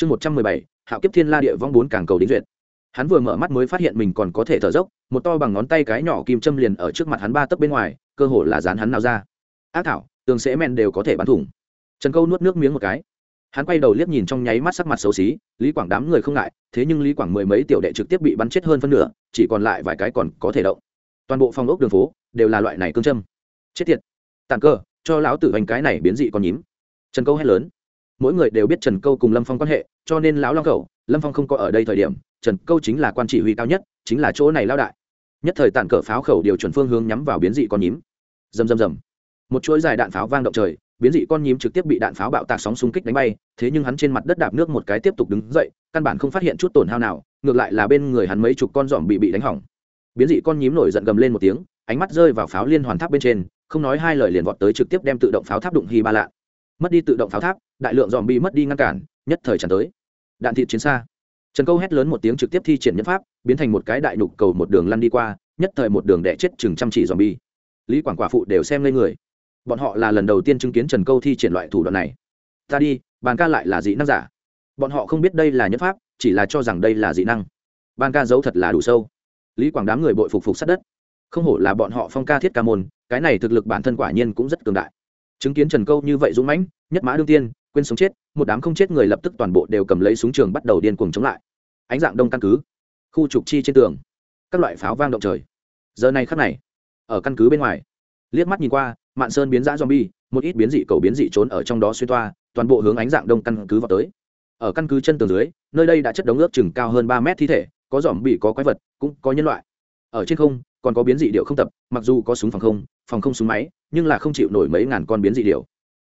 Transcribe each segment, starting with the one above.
chương một trăm mười bảy, hạo kiếp thiên la địa vong bốn càng cầu đính duyệt. Hắn vừa mở mắt mới phát hiện mình còn có thể thở dốc, một to bằng ngón tay cái nhỏ kim châm liền ở trước mặt hắn ba tấc bên ngoài, cơ hồ là dán hắn nào ra. Ác thảo, tường sẽ men đều có thể bắn thủng. Trần câu nuốt nước miếng một cái. Hắn quay đầu liếc nhìn trong nháy mắt sắc mặt xấu xí, lý quảng đám người không ngại, thế nhưng lý quảng mười mấy tiểu đệ trực tiếp bị bắn chết hơn phân nửa, chỉ còn lại vài cái còn có thể động. Toàn bộ phòng ốc đường phố đều là loại này cương châm. Chết tiệt. Tàn cơ, cho lão tử hành cái này biến dị còn nhím. Trần câu hét lớn mỗi người đều biết trần câu cùng lâm phong quan hệ cho nên lão long Cẩu, lâm phong không có ở đây thời điểm trần câu chính là quan chỉ huy cao nhất chính là chỗ này lao đại. Nhất thời tản cỡ pháo khẩu điều chuẩn phương hướng nhắm vào biến dị con nhím. Rầm rầm rầm. Một chuỗi dài đạn pháo vang động trời biến dị con nhím trực tiếp bị đạn pháo bạo tạc sóng xung kích đánh bay thế nhưng hắn trên mặt đất đạp nước một cái tiếp tục đứng dậy căn bản không phát hiện chút tổn hao nào ngược lại là bên người hắn mấy chục con giỏm bị bị đánh hỏng. Biến dị con nhím nổi giận gầm lên một tiếng ánh mắt rơi vào pháo liên hoàn tháp bên trên không nói hai lời liền vọt tới trực tiếp đem tự động pháo tháp đụng hy ba lạ mất đi tự động pháo tháp, đại lượng dòm bi mất đi ngăn cản, nhất thời tràn tới. Đạn thịt chiến xa. Trần câu hét lớn một tiếng trực tiếp thi triển nhân pháp, biến thành một cái đại nhục cầu một đường lăn đi qua, nhất thời một đường đẻ chết chừng chăm chỉ dòm bi lý quảng quả phụ đều xem lên người. Bọn họ là lần đầu tiên chứng kiến trần câu thi triển loại thủ đoạn này. Ta đi, bàn ca lại là dị năng giả. Bọn họ không biết đây là nhân pháp, chỉ là cho rằng đây là dị năng. Bàn ca giấu thật là đủ sâu. Lý quảng đám người bội phục phục sát đất. Không hổ là bọn họ phong ca thiết ca môn, cái này thực lực bản thân quả nhiên cũng rất cường đại chứng kiến trần câu như vậy dũng mãnh, nhất mã đương tiên, quên sống chết, một đám không chết người lập tức toàn bộ đều cầm lấy súng trường bắt đầu điên cuồng chống lại. Ánh dạng đông căn cứ, khu trục chi trên tường, các loại pháo vang động trời. Giờ này khắc này, ở căn cứ bên ngoài, liếc mắt nhìn qua, mạn sơn biến dã zombie, một ít biến dị cầu biến dị trốn ở trong đó xuyên toa, toàn bộ hướng ánh dạng đông căn cứ vào tới. Ở căn cứ chân tường dưới, nơi đây đã chất đống ước chừng cao hơn ba mét thi thể, có dòm bị có quái vật, cũng có nhân loại. Ở trên không, còn có biến dị điệu không tập, mặc dù có súng phòng không phòng không súng máy nhưng là không chịu nổi mấy ngàn con biến dị điệu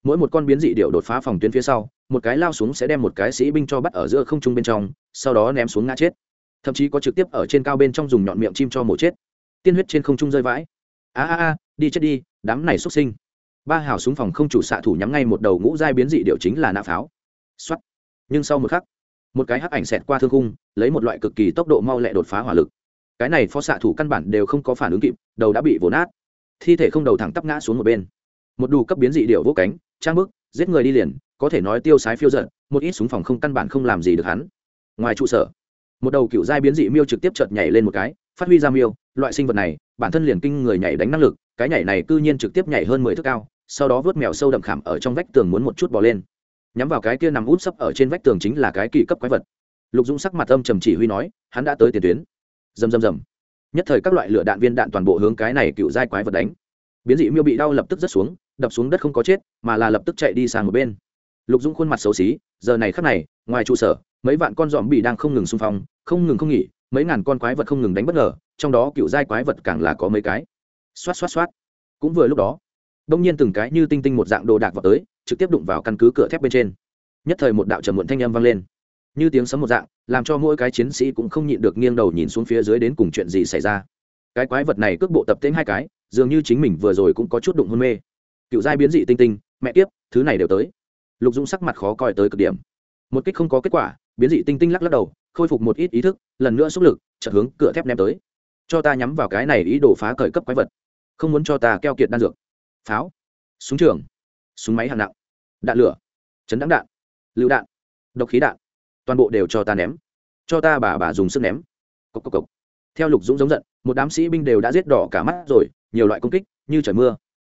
mỗi một con biến dị điệu đột phá phòng tuyến phía sau, một cái lao xuống sẽ đem một cái sĩ binh cho bắt ở giữa không trung bên trong, sau đó ném xuống ngã chết. Thậm chí có trực tiếp ở trên cao bên trong dùng nhọn miệng chim cho mổ chết. Tiên huyết trên không trung rơi vãi. A a a, đi chết đi, đám này xuất sinh. Ba hào súng phòng không chủ xạ thủ nhắm ngay một đầu ngũ giai biến dị điệu chính là nạ pháo. Xuất nhưng sau một khắc, một cái hắc ảnh xẹt qua thương khung, lấy một loại cực kỳ tốc độ mau lẹ đột phá hỏa lực. Cái này phó xạ thủ căn bản đều không có phản ứng kịp, đầu đã bị vồ nát thi thể không đầu thẳng tắp ngã xuống một bên. Một đủ cấp biến dị điệu vỗ cánh, trang bức, giết người đi liền, có thể nói tiêu sái phiêu giận một ít súng phòng không căn bản không làm gì được hắn. Ngoài trụ sở, một đầu cựu giai biến dị miêu trực tiếp chợt nhảy lên một cái, phát huy ra miêu, loại sinh vật này, bản thân liền kinh người nhảy đánh năng lực, cái nhảy này cư nhiên trực tiếp nhảy hơn mười thước cao, sau đó vớt mèo sâu đậm khảm ở trong vách tường muốn một chút bò lên. Nhắm vào cái kia nằm út sấp ở trên vách tường chính là cái kỳ cấp quái vật. Lục dũng sắc mặt âm trầm chỉ huy nói, hắn đã tới tiền tuyến. Rầm rầm rầm nhất thời các loại lửa đạn viên đạn toàn bộ hướng cái này cựu giai quái vật đánh. Biến dị miêu bị đau lập tức rớt xuống, đập xuống đất không có chết, mà là lập tức chạy đi sang một bên. Lục dũng khuôn mặt xấu xí, giờ này khắc này, ngoài trụ sở, mấy vạn con dòm bị đang không ngừng xung phong, không ngừng không nghỉ, mấy ngàn con quái vật không ngừng đánh bất ngờ, trong đó cựu giai quái vật càng là có mấy cái. Xoát xoát xoát. Cũng vừa lúc đó, đông nhiên từng cái như tinh tinh một dạng đồ đạc vào tới, trực tiếp đụng vào căn cứ cửa thép bên trên. Nhất thời một đạo trầm muộn thanh âm vang lên như tiếng sấm một dạng, làm cho mỗi cái chiến sĩ cũng không nhịn được nghiêng đầu nhìn xuống phía dưới đến cùng chuyện gì xảy ra. Cái quái vật này cước bộ tập tễnh hai cái, dường như chính mình vừa rồi cũng có chút đụng hôn mê. Cựu giai biến dị tinh tinh, mẹ tiếp thứ này đều tới. Lục dũng sắc mặt khó coi tới cực điểm. Một kích không có kết quả, biến dị tinh tinh lắc lắc đầu, khôi phục một ít ý thức, lần nữa xúc lực, chợt hướng cửa thép ném tới. Cho ta nhắm vào cái này ý đồ phá cởi cấp quái vật. Không muốn cho ta keo kiệt đan dược. Pháo. Súng trường. Súng máy hạng nặng. Đạn lửa. Chấn đắng đạn. Lựu đạn. Độc khí đạn toàn bộ đều cho ta ném. Cho ta bà bà dùng sức ném. Cốc cốc cốc. theo lục dũng giống giận, một đám sĩ binh đều đã giết đỏ cả mắt rồi, nhiều loại công kích, như trời mưa.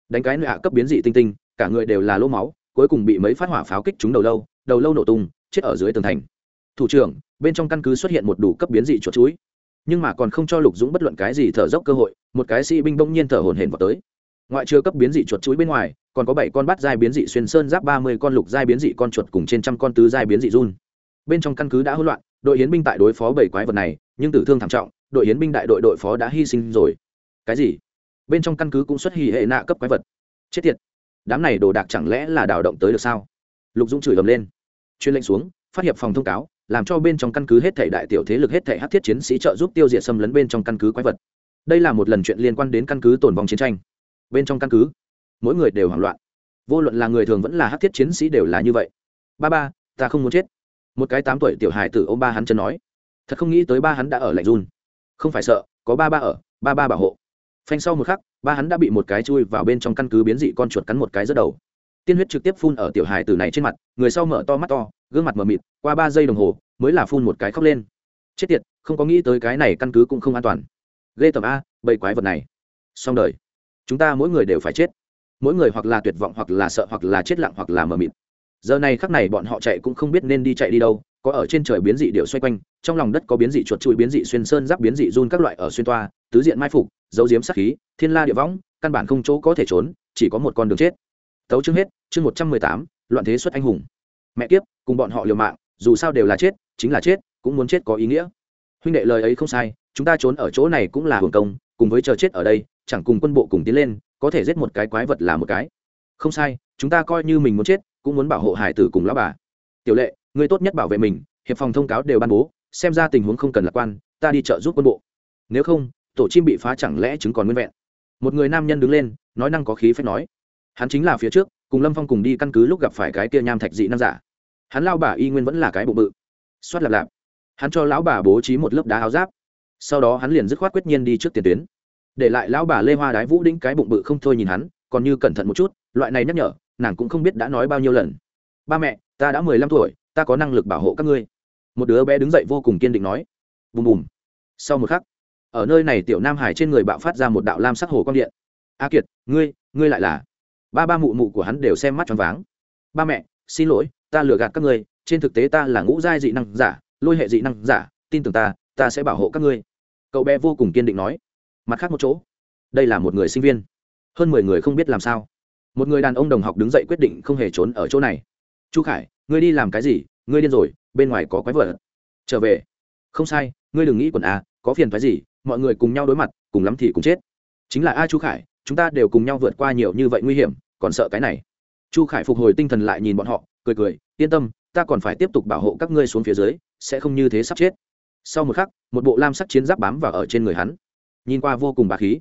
Đánh cái nạ cấp biến dị tinh tinh, cả người đều là lỗ máu, cuối cùng bị mấy phát hỏa pháo kích trúng đầu lâu đầu lâu nổ tung, chết ở dưới tường thành. Thủ trưởng, bên trong căn cứ xuất hiện một đủ cấp biến dị chuột chuối. Nhưng mà còn không cho lục dũng bất luận cái gì thở dốc cơ hội, một cái sĩ binh bỗng nhiên thở hổn hển vào tới. Ngoại trừ cấp biến dị chuột chuối bên ngoài, còn có bảy con bắt giai biến dị xuyên sơn giáp ba mươi con lục giai biến dị con chuột cùng trên trăm con tứ giai biến dị run bên trong căn cứ đã hỗn loạn, đội hiến binh tại đối phó bảy quái vật này, nhưng tử thương thảm trọng, đội hiến binh đại đội đội phó đã hy sinh rồi. Cái gì? Bên trong căn cứ cũng xuất hì hệ nạ cấp quái vật. Chết tiệt. Đám này đồ đạc chẳng lẽ là đào động tới được sao? Lục dũng chửi ầm lên. Chuyên lệnh xuống, phát hiệp phòng thông cáo, làm cho bên trong căn cứ hết thể đại tiểu thế lực, hết thể hát thiết chiến sĩ trợ giúp tiêu diệt xâm lấn bên trong căn cứ quái vật. Đây là một lần chuyện liên quan đến căn cứ tồn vong chiến tranh. Bên trong căn cứ, mỗi người đều hoảng loạn. Vô luận là người thường vẫn là hát thiết chiến sĩ đều là như vậy. Ba ba, ta không muốn chết một cái tám tuổi tiểu hài tử ô ba hắn chân nói, thật không nghĩ tới ba hắn đã ở lạnh run. Không phải sợ, có ba ba ở, ba ba bảo hộ. Phanh sau một khắc, ba hắn đã bị một cái chui vào bên trong căn cứ biến dị con chuột cắn một cái rất đầu. Tiên huyết trực tiếp phun ở tiểu hài tử này trên mặt, người sau mở to mắt to, gương mặt mờ mịt, qua ba giây đồng hồ, mới là phun một cái khóc lên. Chết tiệt, không có nghĩ tới cái này căn cứ cũng không an toàn. Ghê tầm a, bầy quái vật này. Xong đời. Chúng ta mỗi người đều phải chết. Mỗi người hoặc là tuyệt vọng, hoặc là sợ, hoặc là chết lặng, hoặc là mờ mịt giờ này khắc này bọn họ chạy cũng không biết nên đi chạy đi đâu, có ở trên trời biến dị điệu xoay quanh, trong lòng đất có biến dị chuột chuỗi biến dị xuyên sơn giáp, biến dị run các loại ở xuyên toa, tứ diện mai phục, dấu diếm sắc khí, thiên la địa võng, căn bản không chỗ có thể trốn, chỉ có một con đường chết. Tấu chương hết, chương một trăm mười tám, loạn thế xuất anh hùng. Mẹ kiếp, cùng bọn họ liều mạng, dù sao đều là chết, chính là chết, cũng muốn chết có ý nghĩa. Huynh đệ lời ấy không sai, chúng ta trốn ở chỗ này cũng là hưởng công, cùng với chờ chết ở đây, chẳng cùng quân bộ cùng tiến lên, có thể giết một cái quái vật là một cái. Không sai, chúng ta coi như mình muốn chết cũng muốn bảo hộ hải tử cùng lão bà. Tiểu lệ người tốt nhất bảo vệ mình, hiệp phòng thông cáo đều ban bố, xem ra tình huống không cần lạc quan, ta đi trợ giúp quân bộ. Nếu không, tổ chim bị phá chẳng lẽ chứng còn nguyên vẹn? Một người nam nhân đứng lên, nói năng có khí phép nói. Hắn chính là phía trước, cùng lâm phong cùng đi căn cứ lúc gặp phải cái kia nham thạch dị nam giả. Hắn lao bà y nguyên vẫn là cái bụng bự. Xoát lạp lạp. Hắn cho lão bà bố trí một lớp đá áo giáp. Sau đó hắn liền dứt khoát quyết nhiên đi trước tiền tuyến. Để lại lão bà lê hoa đái vũ đĩnh cái bụng bự không thôi nhìn hắn, còn như cẩn thận một chút, loại này nhắc nhở nàng cũng không biết đã nói bao nhiêu lần. Ba mẹ, ta đã mười lăm tuổi, ta có năng lực bảo hộ các ngươi. Một đứa bé đứng dậy vô cùng kiên định nói. Bùm bùm. Sau một khắc, ở nơi này tiểu nam hải trên người bạo phát ra một đạo lam sắc hồ quang điện. A kiệt, ngươi ngươi lại là? Ba ba mụ mụ của hắn đều xem mắt choáng váng. Ba mẹ, xin lỗi, ta lừa gạt các ngươi, trên thực tế ta là ngũ giai dị năng giả, lôi hệ dị năng giả, tin tưởng ta ta sẽ bảo hộ các ngươi. Cậu bé vô cùng kiên định nói. Mặt khác một chỗ. Đây là một người sinh viên. Hơn mười người không biết làm sao một người đàn ông đồng học đứng dậy quyết định không hề trốn ở chỗ này. Chu khải, ngươi đi làm cái gì? Ngươi điên rồi, bên ngoài có quái vật. Trở về. Không sai, ngươi đừng nghĩ quần a à, có phiền phái gì, mọi người cùng nhau đối mặt, cùng lắm thì cùng chết. Chính là a chu khải, chúng ta đều cùng nhau vượt qua nhiều như vậy nguy hiểm, còn sợ cái này. Chu khải phục hồi tinh thần lại nhìn bọn họ, cười cười, yên tâm, ta còn phải tiếp tục bảo hộ các ngươi xuống phía dưới, sẽ không như thế sắp chết. Sau một khắc, một bộ lam sắc chiến giáp bám vào ở trên người hắn. Nhìn qua vô cùng bà khí.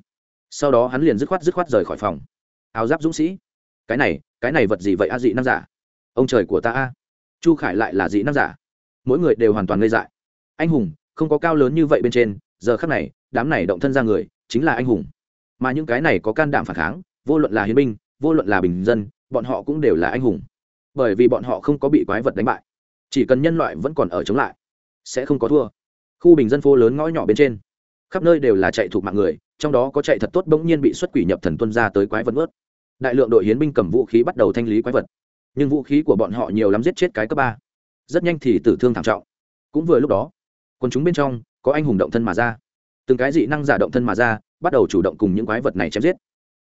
Sau đó hắn liền dứt khoát dứt khoát rời khỏi phòng. Áo giáp dũng sĩ cái này cái này vật gì vậy a, dị năng giả? Ông trời của ta a. Chu khải lại là dị năng giả. Mỗi người đều hoàn toàn ngây dại. Anh hùng, không có cao lớn như vậy bên trên, giờ khắc này, đám này động thân ra người, chính là anh hùng. Mà những cái này có can đảm phản kháng, vô luận là hiến binh, vô luận là bình dân, bọn họ cũng đều là anh hùng. Bởi vì bọn họ không có bị quái vật đánh bại. Chỉ cần nhân loại vẫn còn ở chống lại, sẽ không có thua. Khu bình dân phố lớn ngõ nhỏ bên trên, khắp nơi đều là chạy thuộc mạng người, trong đó có chạy thật tốt bỗng nhiên bị xuất quỷ nhập thần tuân ra tới quái vật vớt đại lượng đội hiến binh cầm vũ khí bắt đầu thanh lý quái vật. Nhưng vũ khí của bọn họ nhiều lắm giết chết cái cấp ba. Rất nhanh thì tử thương thảm trọng. Cũng vừa lúc đó quân chúng bên trong có anh hùng động thân mà ra. Từng cái dị năng giả động thân mà ra, bắt đầu chủ động cùng những quái vật này chém giết.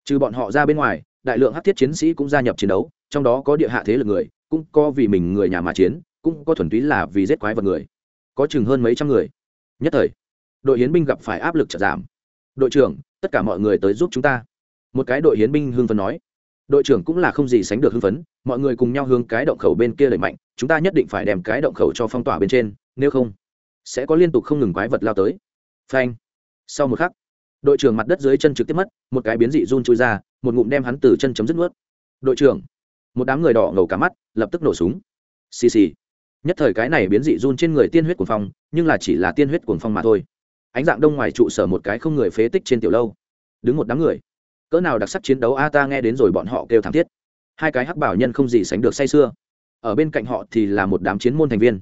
Trừ bọn họ ra bên ngoài, đại lượng hát thiết chiến sĩ cũng gia nhập chiến đấu, trong đó có địa hạ thế lực người, cũng có vì mình người nhà mà chiến, cũng có thuần túy là vì giết quái vật người. Có chừng hơn mấy trăm người. Nhất thời, đội hiến binh gặp phải áp lực trở giảm. Đội trưởng, tất cả mọi người tới giúp chúng ta. Một cái đội hiến binh hưng phấn nói đội trưởng cũng là không gì sánh được hưng phấn, mọi người cùng nhau hướng cái động khẩu bên kia đẩy mạnh, chúng ta nhất định phải đem cái động khẩu cho phong tỏa bên trên, nếu không, sẽ có liên tục không ngừng quái vật lao tới. Phanh. Sau một khắc, đội trưởng mặt đất dưới chân trực tiếp mất, một cái biến dị run chui ra, một ngụm đem hắn từ chân chấm dứt nuốt. Đội trưởng, một đám người đỏ ngầu cả mắt, lập tức nổ súng. Xì xì. Nhất thời cái này biến dị run trên người tiên huyết cuồng phong, nhưng là chỉ là tiên huyết cuồng phong mà thôi. Ánh dạng đông ngoài trụ sở một cái không người phế tích trên tiểu lâu. Đứng một đám người cỡ nào đặc sắc chiến đấu a ta nghe đến rồi bọn họ kêu thảm thiết. Hai cái hắc bảo nhân không gì sánh được say sưa. Ở bên cạnh họ thì là một đám chiến môn thành viên.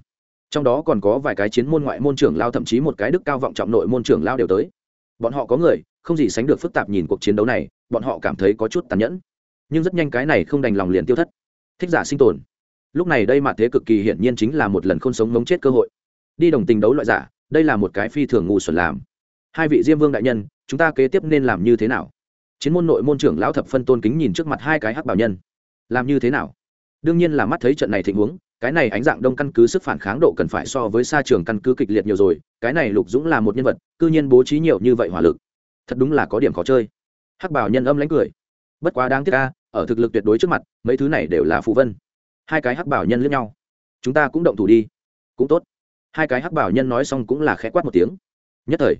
Trong đó còn có vài cái chiến môn ngoại môn trưởng lao, thậm chí một cái đức cao vọng trọng nội môn trưởng lao đều tới. Bọn họ có người, không gì sánh được phức tạp nhìn cuộc chiến đấu này, bọn họ cảm thấy có chút tàn nhẫn. Nhưng rất nhanh cái này không đành lòng liền tiêu thất. Thích giả sinh tồn. Lúc này đây mà thế cực kỳ hiển nhiên chính là một lần không sống mống chết cơ hội. Đi đồng tình đấu loại giả, đây là một cái phi thường ngu xuẩn làm. Hai vị diêm vương đại nhân, chúng ta kế tiếp nên làm như thế nào? Chiến môn nội môn trưởng lão thập phân tôn kính nhìn trước mặt hai cái hắc bảo nhân. Làm như thế nào? Đương nhiên là mắt thấy trận này thịnh huống, cái này ánh dạng đông căn cứ sức phản kháng độ cần phải so với xa trường căn cứ kịch liệt nhiều rồi, cái này lục dũng là một nhân vật, cư nhiên bố trí nhiều như vậy hỏa lực. Thật đúng là có điểm khó chơi. Hắc bảo nhân âm lánh cười. Bất quá đáng tiếc ca ở thực lực tuyệt đối trước mặt, mấy thứ này đều là phù vân. Hai cái hắc bảo nhân lướt nhau. Chúng ta cũng động thủ đi. Cũng tốt. Hai cái hắc bảo nhân nói xong cũng là khẽ quát một tiếng. Nhất thời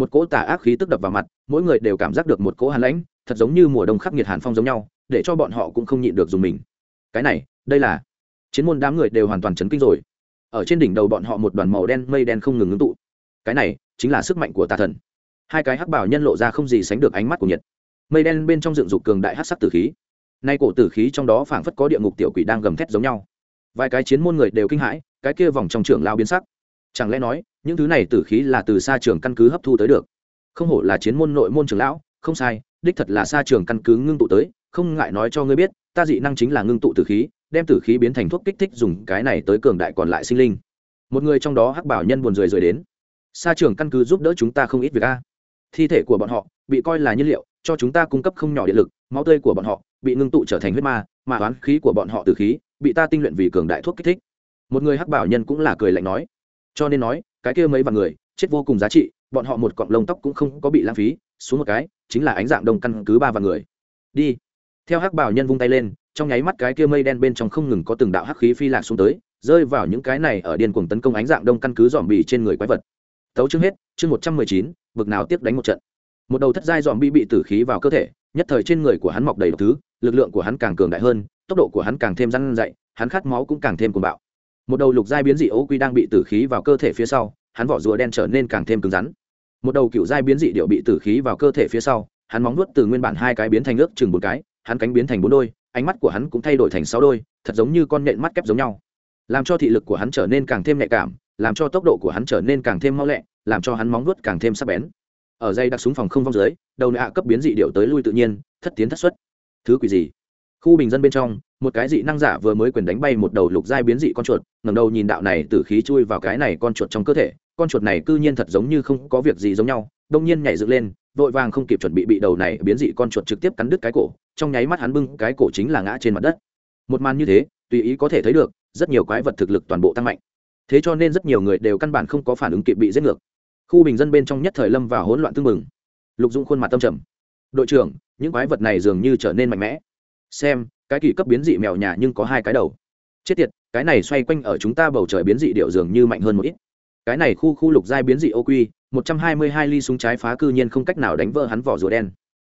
một cỗ tà ác khí tức đập vào mặt, mỗi người đều cảm giác được một cỗ hàn lãnh, thật giống như mùa đông khắc nghiệt hàn phong giống nhau, để cho bọn họ cũng không nhịn được dùng mình. Cái này, đây là chiến môn đám người đều hoàn toàn chấn kinh rồi. Ở trên đỉnh đầu bọn họ một đoàn màu đen, mây đen không ngừng ngưng tụ. Cái này chính là sức mạnh của tà thần. Hai cái hắc bảo nhân lộ ra không gì sánh được ánh mắt của nhiệt. Mây đen bên trong dựng dục cường đại hắc sắc tử khí. Nay cổ tử khí trong đó phảng phất có địa ngục tiểu quỷ đang gầm thét giống nhau. Vài cái chiến môn người đều kinh hãi, cái kia vòng trong trưởng lao biến sắc. Chẳng lẽ nói những thứ này tử khí là từ xa trường căn cứ hấp thu tới được. Không hổ là chiến môn nội môn trưởng lão, không sai, đích thật là xa trường căn cứ ngưng tụ tới, không ngại nói cho ngươi biết, ta dị năng chính là ngưng tụ tử khí, đem tử khí biến thành thuốc kích thích dùng cái này tới cường đại còn lại sinh linh. Một người trong đó hắc bảo nhân buồn rười rời đến. Xa trường căn cứ giúp đỡ chúng ta không ít việc a. Thi thể của bọn họ bị coi là nhiên liệu, cho chúng ta cung cấp không nhỏ điện lực, máu tươi của bọn họ bị ngưng tụ trở thành huyết ma, mà oán khí của bọn họ từ khí bị ta tinh luyện vì cường đại thuốc kích thích. Một người hắc bảo nhân cũng là cười lạnh nói. Cho nên nói cái kia mấy vạn người, chết vô cùng giá trị, bọn họ một cọng lông tóc cũng không có bị lãng phí, xuống một cái, chính là ánh dạng đông căn cứ ba vạn người. Đi. Theo hắc bảo nhân vung tay lên, trong nháy mắt cái kia mây đen bên trong không ngừng có từng đạo hắc khí phi lạc xuống tới, rơi vào những cái này ở điên cuồng tấn công ánh dạng đông căn cứ dòm bì trên người quái vật. Tấu chương hết, chương một trăm mười chín, vực nào tiếp đánh một trận. Một đầu thất giai dòm bi bị tử khí vào cơ thể, nhất thời trên người của hắn mọc đầy độc thứ, lực lượng của hắn càng cường đại hơn, tốc độ của hắn càng thêm răn dậy hắn khát máu cũng càng thêm cuồng bạo một đầu lục giai biến dị ấu quy đang bị tử khí vào cơ thể phía sau, hắn vỏ rùa đen trở nên càng thêm cứng rắn. Một đầu cựu giai biến dị điệu bị tử khí vào cơ thể phía sau, hắn móng nuốt từ nguyên bản hai cái biến thành ước chừng một cái, hắn cánh biến thành bốn đôi, ánh mắt của hắn cũng thay đổi thành sáu đôi, thật giống như con nhện mắt kép giống nhau. Làm cho thị lực của hắn trở nên càng thêm nhạy cảm, làm cho tốc độ của hắn trở nên càng thêm mau lẹ, làm cho hắn móng nuốt càng thêm sắc bén. Ở dây đặc súng phòng không vong dưới, đầu nạ cấp biến dị điệu tới lui tự nhiên, thất tiến thất xuất. Thứ quỷ gì? Khu bình dân bên trong, một cái dị năng giả vừa mới quyền đánh bay một đầu lục giai biến dị con chuột ngầm đầu nhìn đạo này từ khí chui vào cái này con chuột trong cơ thể, con chuột này cư nhiên thật giống như không có việc gì giống nhau, đông nhiên nhảy dựng lên, vội vàng không kịp chuẩn bị bị đầu này biến dị con chuột trực tiếp cắn đứt cái cổ, trong nháy mắt hắn bưng cái cổ chính là ngã trên mặt đất. Một màn như thế, tùy ý có thể thấy được, rất nhiều quái vật thực lực toàn bộ tăng mạnh. Thế cho nên rất nhiều người đều căn bản không có phản ứng kịp bị giết ngược. Khu bình dân bên trong nhất thời lâm vào hỗn loạn tương mừng lục dũng khuôn mặt tâm trầm. Đội trưởng, những quái vật này dường như trở nên mạnh mẽ xem, cái kỳ cấp biến dị mèo nhà nhưng có hai cái đầu. Chết tiệt, cái này xoay quanh ở chúng ta bầu trời biến dị điệu dường như mạnh hơn một ít. Cái này khu khu lục giai biến dị ô quy, một trăm hai mươi hai ly súng trái phá cư nhiên không cách nào đánh vỡ hắn vỏ rùa đen.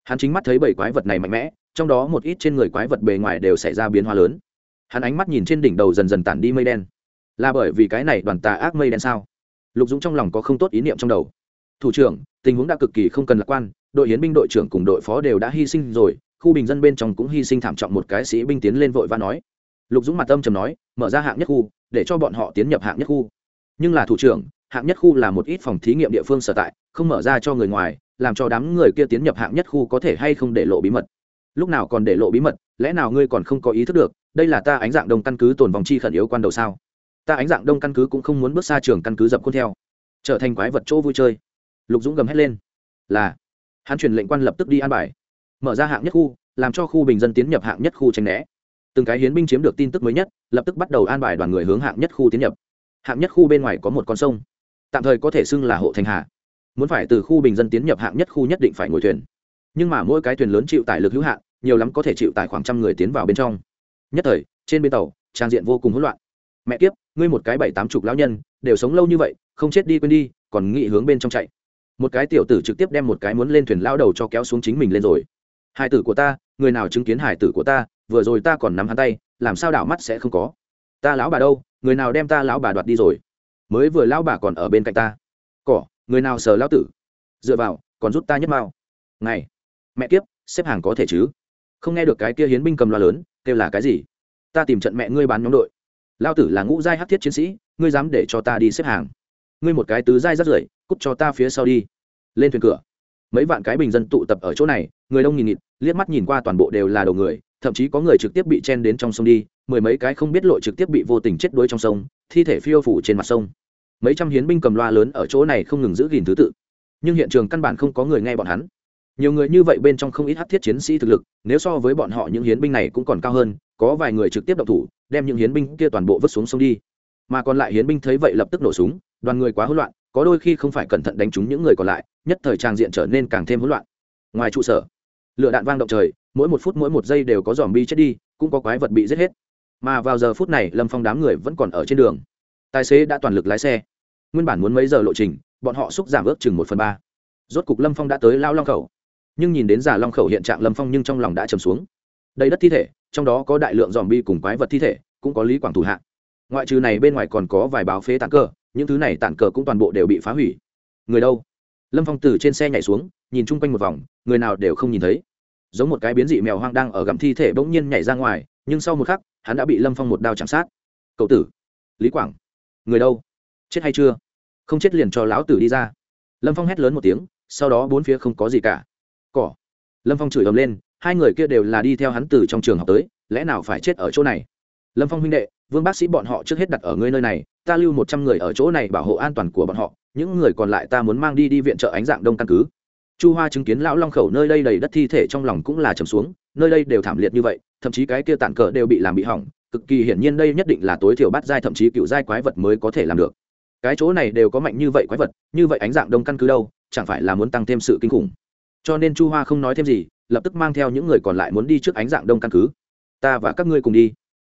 Hắn chính mắt thấy bảy quái vật này mạnh mẽ, trong đó một ít trên người quái vật bề ngoài đều xảy ra biến hóa lớn. Hắn ánh mắt nhìn trên đỉnh đầu dần dần tản đi mây đen. Là bởi vì cái này đoàn tà ác mây đen sao? Lục dũng trong lòng có không tốt ý niệm trong đầu. Thủ trưởng, tình huống đã cực kỳ không cần lạc quan, đội hiến binh đội trưởng cùng đội phó đều đã hy sinh rồi khu bình dân bên trong cũng hy sinh thảm trọng một cái sĩ binh tiến lên vội và nói. Lục dũng mặt tâm trầm nói, mở ra hạng nhất khu, để cho bọn họ tiến nhập hạng nhất khu. Nhưng là thủ trưởng, hạng nhất khu là một ít phòng thí nghiệm địa phương sở tại, không mở ra cho người ngoài, làm cho đám người kia tiến nhập hạng nhất khu có thể hay không để lộ bí mật. Lúc nào còn để lộ bí mật, lẽ nào ngươi còn không có ý thức được, đây là ta ánh dạng đông căn cứ tồn vòng chi khẩn yếu quan đầu sao? Ta ánh dạng đông căn cứ cũng không muốn bước xa trường căn cứ dập khuôn theo. Trở thành quái vật chỗ vui chơi. Lục dũng gầm hét lên. Là, hắn truyền lệnh quan lập tức đi an bài mở ra hạng nhất khu, làm cho khu bình dân tiến nhập hạng nhất khu tranh né. Từng cái hiến binh chiếm được tin tức mới nhất, lập tức bắt đầu an bài đoàn người hướng hạng nhất khu tiến nhập. Hạng nhất khu bên ngoài có một con sông, tạm thời có thể xưng là hộ thành hà muốn phải từ khu bình dân tiến nhập hạng nhất khu nhất định phải ngồi thuyền. Nhưng mà mỗi cái thuyền lớn chịu tải lực hữu hạn, nhiều lắm có thể chịu tải khoảng trăm người tiến vào bên trong. Nhất thời, trên bên tàu, trang diện vô cùng hỗn loạn. Mẹ kiếp, ngươi một cái bảy tám chục lão nhân, đều sống lâu như vậy, không chết đi quên đi, còn nghĩ hướng bên trong chạy. Một cái tiểu tử trực tiếp đem một cái muốn lên thuyền lao đầu cho kéo xuống chính mình lên rồi hải tử của ta, người nào chứng kiến hải tử của ta, vừa rồi ta còn nắm hắn tay, làm sao đảo mắt sẽ không có? Ta lão bà đâu, người nào đem ta lão bà đoạt đi rồi? Mới vừa lão bà còn ở bên cạnh ta. Cỏ, người nào sờ lão tử? Dựa vào, còn rút ta nhất mao. Ngày. Mẹ kiếp, xếp hàng có thể chứ? Không nghe được cái kia hiến binh cầm loa lớn, kêu là cái gì? Ta tìm trận mẹ ngươi bán nhóm đội. Lao tử là ngũ giai hát thiết chiến sĩ, ngươi dám để cho ta đi xếp hàng. Ngươi một cái tứ giai rất rưởi, cút cho ta phía sau đi. Lên thuyền cửa. Mấy vạn cái bình dân tụ tập ở chỗ này người đông nghìn nghịt, liếc mắt nhìn qua toàn bộ đều là đầu người, thậm chí có người trực tiếp bị chen đến trong sông đi, mười mấy cái không biết lội trực tiếp bị vô tình chết đuối trong sông, thi thể phiêu phủ trên mặt sông. Mấy trăm hiến binh cầm loa lớn ở chỗ này không ngừng giữ gìn thứ tự. Nhưng hiện trường căn bản không có người nghe bọn hắn. Nhiều người như vậy bên trong không ít hát thiết chiến sĩ thực lực, nếu so với bọn họ những hiến binh này cũng còn cao hơn, có vài người trực tiếp động thủ, đem những hiến binh kia toàn bộ vứt xuống sông đi. Mà còn lại hiến binh thấy vậy lập tức nổ súng, đoàn người quá hỗn loạn, có đôi khi không phải cẩn thận đánh trúng những người còn lại, nhất thời trang diện trở nên càng thêm hỗn loạn. Ngoài trụ sở lửa đạn vang động trời, mỗi một phút mỗi một giây đều có dòm bi chết đi, cũng có quái vật bị giết hết. Mà vào giờ phút này, lâm phong đám người vẫn còn ở trên đường. Tài xế đã toàn lực lái xe. Nguyên bản muốn mấy giờ lộ trình, bọn họ xúc giảm ước chừng một phần ba. Rốt cục lâm phong đã tới lao long khẩu. Nhưng nhìn đến giả long khẩu hiện trạng, lâm phong nhưng trong lòng đã trầm xuống. Đầy đất thi thể, trong đó có đại lượng dòm bi cùng quái vật thi thể, cũng có lý quảng thủ hạ. Ngoại trừ này bên ngoài còn có vài báo phế tàn cờ những thứ này tàn cờ cũng toàn bộ đều bị phá hủy. Người đâu? Lâm phong từ trên xe nhảy xuống, nhìn chung quanh một vòng, người nào đều không nhìn thấy giống một cái biến dị mèo hoang đang ở gặm thi thể bỗng nhiên nhảy ra ngoài, nhưng sau một khắc, hắn đã bị lâm phong một đao chạm sát. Cậu tử, lý quảng, người đâu? Chết hay chưa? Không chết liền cho lão tử đi ra. Lâm phong hét lớn một tiếng, sau đó bốn phía không có gì cả. Cỏ. Lâm phong chửi ầm lên, hai người kia đều là đi theo hắn từ trong trường học tới, lẽ nào phải chết ở chỗ này? Lâm phong huynh đệ, vương bác sĩ bọn họ trước hết đặt ở ngươi nơi này, ta lưu một trăm người ở chỗ này bảo hộ an toàn của bọn họ, những người còn lại ta muốn mang đi đi viện trợ ánh dạng đông căn cứ chu hoa chứng kiến lão long khẩu nơi đây đầy đất thi thể trong lòng cũng là trầm xuống, nơi đây đều thảm liệt như vậy, thậm chí cái kia tản cờ đều bị làm bị hỏng, cực kỳ hiển nhiên đây nhất định là tối thiểu bát giai thậm chí cựu giai quái vật mới có thể làm được. Cái chỗ này đều có mạnh như vậy quái vật, như vậy ánh dạng đông căn cứ đâu, chẳng phải là muốn tăng thêm sự kinh khủng. Cho nên chu hoa không nói thêm gì, lập tức mang theo những người còn lại muốn đi trước ánh dạng đông căn cứ. Ta và các ngươi cùng đi.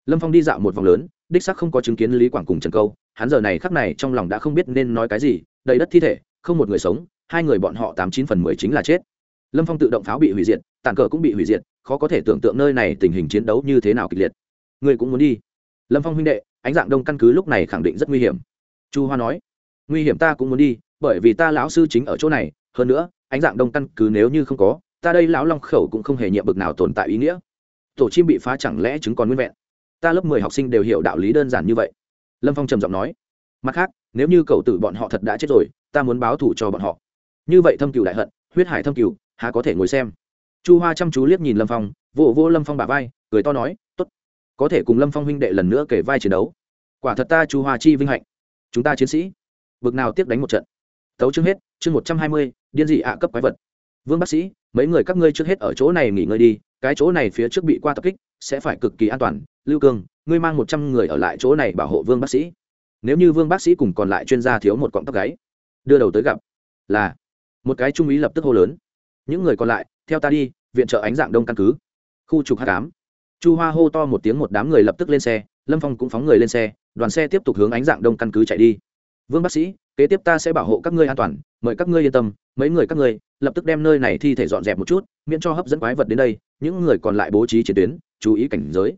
Lâm phong đi dạo một vòng lớn, đích sắc không có chứng kiến lý quảng cùng trần câu, hắn giờ này khắc này trong lòng đã không biết nên nói cái gì, đầy đất thi thể không một người sống, hai người bọn họ tám chín phần mười chính là chết. Lâm phong tự động pháo bị hủy diệt, tàn cờ cũng bị hủy diệt, khó có thể tưởng tượng nơi này tình hình chiến đấu như thế nào kịch liệt. Ngươi cũng muốn đi. Lâm phong huynh đệ, ánh dạng đông căn cứ lúc này khẳng định rất nguy hiểm. Chu hoa nói, nguy hiểm ta cũng muốn đi, bởi vì ta lão sư chính ở chỗ này, hơn nữa, ánh dạng đông căn cứ nếu như không có, ta đây lão long khẩu cũng không hề nhiệm bực nào tồn tại ý nghĩa. Tổ chim bị phá chẳng lẽ chứng còn nguyên vẹn? Ta lớp mười học sinh đều hiểu đạo lý đơn giản như vậy. Lâm phong trầm giọng nói mặt khác, nếu như cậu tử bọn họ thật đã chết rồi, ta muốn báo thù cho bọn họ. Như vậy thâm cựu đại hận, huyết hải thâm cựu há có thể ngồi xem. Chu hoa chăm chú liếc nhìn lâm phong, vỗ vỗ lâm phong bà vai, cười to nói t ố t có thể cùng lâm phong huynh đệ lần nữa kể vai chiến đấu. Quả thật ta chu hoa chi vinh hạnh. Chúng ta chiến sĩ vực nào tiếp đánh một trận. Tấu chương hết, chương một trăm hai mươi, điên dị ạ cấp quái vật. Vương bác sĩ, mấy người các ngươi trước hết ở chỗ này nghỉ ngơi đi, cái chỗ này phía trước bị qua tập kích, sẽ phải cực kỳ an toàn. Lưu cương ngươi mang một trăm người ở lại chỗ này bảo hộ vương bác sĩ nếu như vương bác sĩ cùng còn lại chuyên gia thiếu một cọng tóc gáy, đưa đầu tới gặp, là một cái trung úy lập tức hô lớn. Những người còn lại, theo ta đi, viện trợ ánh dạng đông căn cứ. Khu trục h tám chu hoa hô to một tiếng, một đám người lập tức lên xe, lâm phong cũng phóng người lên xe, đoàn xe tiếp tục hướng ánh dạng đông căn cứ chạy đi. Vương bác sĩ, kế tiếp ta sẽ bảo hộ các ngươi an toàn, mời các ngươi yên tâm, mấy người các ngươi, lập tức đem nơi này thi thể dọn dẹp một chút, miễn cho hấp dẫn quái vật đến đây, những người còn lại bố trí chiến tuyến, chú ý cảnh giới.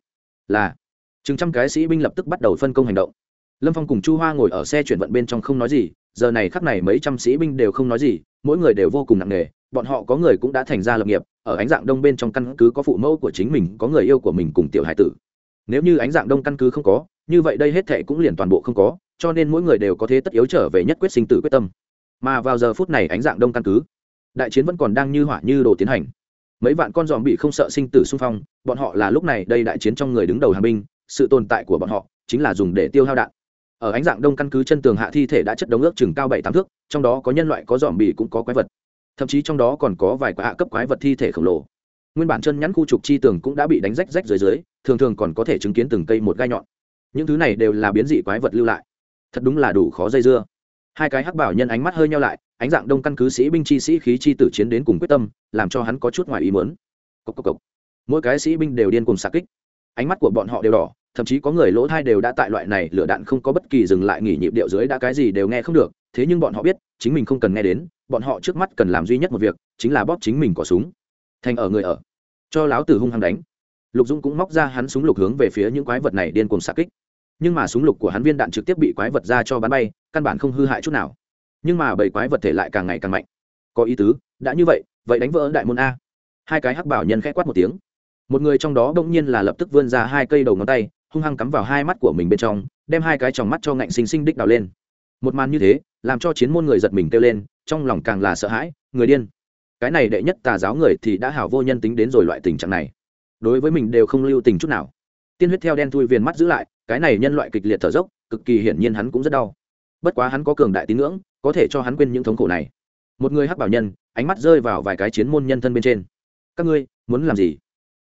Là, chừng trăm cái sĩ binh lập tức bắt đầu phân công hành động lâm phong cùng chu hoa ngồi ở xe chuyển vận bên trong không nói gì, giờ này khắc này mấy trăm sĩ binh đều không nói gì, mỗi người đều vô cùng nặng nề, bọn họ có người cũng đã thành ra lập nghiệp, ở ánh dạng đông bên trong căn cứ có phụ mẫu của chính mình, có người yêu của mình cùng tiểu hải tử. Nếu như ánh dạng đông căn cứ không có, như vậy đây hết thệ cũng liền toàn bộ không có, cho nên mỗi người đều có thế tất yếu trở về nhất quyết sinh tử quyết tâm. Mà vào giờ phút này ánh dạng đông căn cứ, đại chiến vẫn còn đang như hỏa như đồ tiến hành. Mấy vạn con dòm bị không sợ sinh tử xung phong, bọn họ là lúc này đây đại chiến trong người đứng đầu hàng binh, sự tồn tại của bọn họ chính là dùng để tiêu hao đạn ở ánh dạng đông căn cứ chân tường hạ thi thể đã chất đống ước chừng cao bảy tám thước, trong đó có nhân loại, có dòm bì cũng có quái vật. Thậm chí trong đó còn có vài quả hạ cấp quái vật thi thể khổng lồ. Nguyên bản chân nhắn khu trục chi tường cũng đã bị đánh rách rách dưới dưới, thường thường còn có thể chứng kiến từng cây một gai nhọn. Những thứ này đều là biến dị quái vật lưu lại. Thật đúng là đủ khó dây dưa. Hai cái hắc bảo nhân ánh mắt hơi nhau lại, ánh dạng đông căn cứ sĩ binh chi sĩ khí chi tử chiến đến cùng quyết tâm, làm cho hắn có chút ngoài ý mớn cốc cốc cốc. mỗi cái sĩ binh đều điên cùng xạ kích. Ánh mắt của bọn họ đều đỏ thậm chí có người lỗ thai đều đã tại loại này lửa đạn không có bất kỳ dừng lại nghỉ nhịp điệu dưới đã cái gì đều nghe không được, thế nhưng bọn họ biết, chính mình không cần nghe đến, bọn họ trước mắt cần làm duy nhất một việc, chính là bóp chính mình có súng. Thành ở người ở. Cho láo tử hung hăng đánh. Lục dũng cũng móc ra hắn súng lục hướng về phía những quái vật này điên cùng xạ kích. Nhưng mà súng lục của hắn viên đạn trực tiếp bị quái vật ra cho bắn bay, căn bản không hư hại chút nào. Nhưng mà bảy quái vật thể lại càng ngày càng mạnh. Có ý tứ, đã như vậy vậy đánh vỡ đại môn a. Hai cái hắc bảo nhân khẽ quát một tiếng. Một người trong đó đông nhiên là lập tức vươn ra hai cây đầu ngón tay hung hăng cắm vào hai mắt của mình bên trong, đem hai cái tròng mắt cho ngạnh xinh xinh đích đào lên. Một màn như thế, làm cho chiến môn người giật mình kêu lên, trong lòng càng là sợ hãi, người điên. Cái này đệ nhất tà giáo người thì đã hảo vô nhân tính đến rồi loại tình trạng này. Đối với mình đều không lưu tình chút nào. Tiên huyết theo đen thui viền mắt giữ lại, cái này nhân loại kịch liệt thở dốc, cực kỳ hiển nhiên hắn cũng rất đau. Bất quá hắn có cường đại tín ngưỡng, có thể cho hắn quên những thống khổ này. Một người hắc bảo nhân, ánh mắt rơi vào vài cái chiến môn nhân thân bên trên. Các ngươi, muốn làm gì?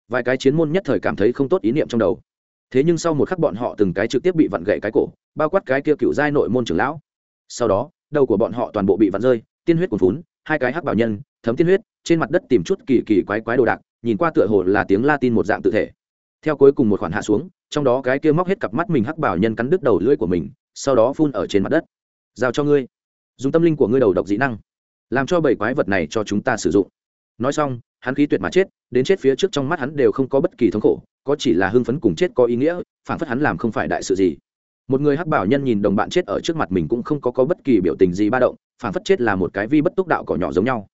Vài cái chiến môn nhất thời cảm thấy không tốt ý niệm trong đầu thế nhưng sau một khắc bọn họ từng cái trực tiếp bị vặn gậy cái cổ, bao quát cái kia cựu giai nội môn trưởng lão. Sau đó, đầu của bọn họ toàn bộ bị vặn rơi, tiên huyết cuồn phún hai cái hắc bảo nhân, thấm tiên huyết, trên mặt đất tìm chút kỳ kỳ quái quái đồ đạc, nhìn qua tựa hồ là tiếng latin một dạng tự thể. Theo cuối cùng một khoản hạ xuống, trong đó cái kia móc hết cặp mắt mình hắc bảo nhân cắn đứt đầu lưỡi của mình, sau đó phun ở trên mặt đất. Giao cho ngươi. Dùng tâm linh của ngươi đầu độc dĩ năng, làm cho bảy quái vật này cho chúng ta sử dụng nói xong hắn khí tuyệt mà chết đến chết phía trước trong mắt hắn đều không có bất kỳ thống khổ có chỉ là hưng phấn cùng chết có ý nghĩa phản phất hắn làm không phải đại sự gì. Một người hắc bảo nhân nhìn đồng bạn chết ở trước mặt mình cũng không có, có bất kỳ biểu tình gì ba động phản phất chết là một cái vi bất túc đạo cỏ nhỏ giống nhau.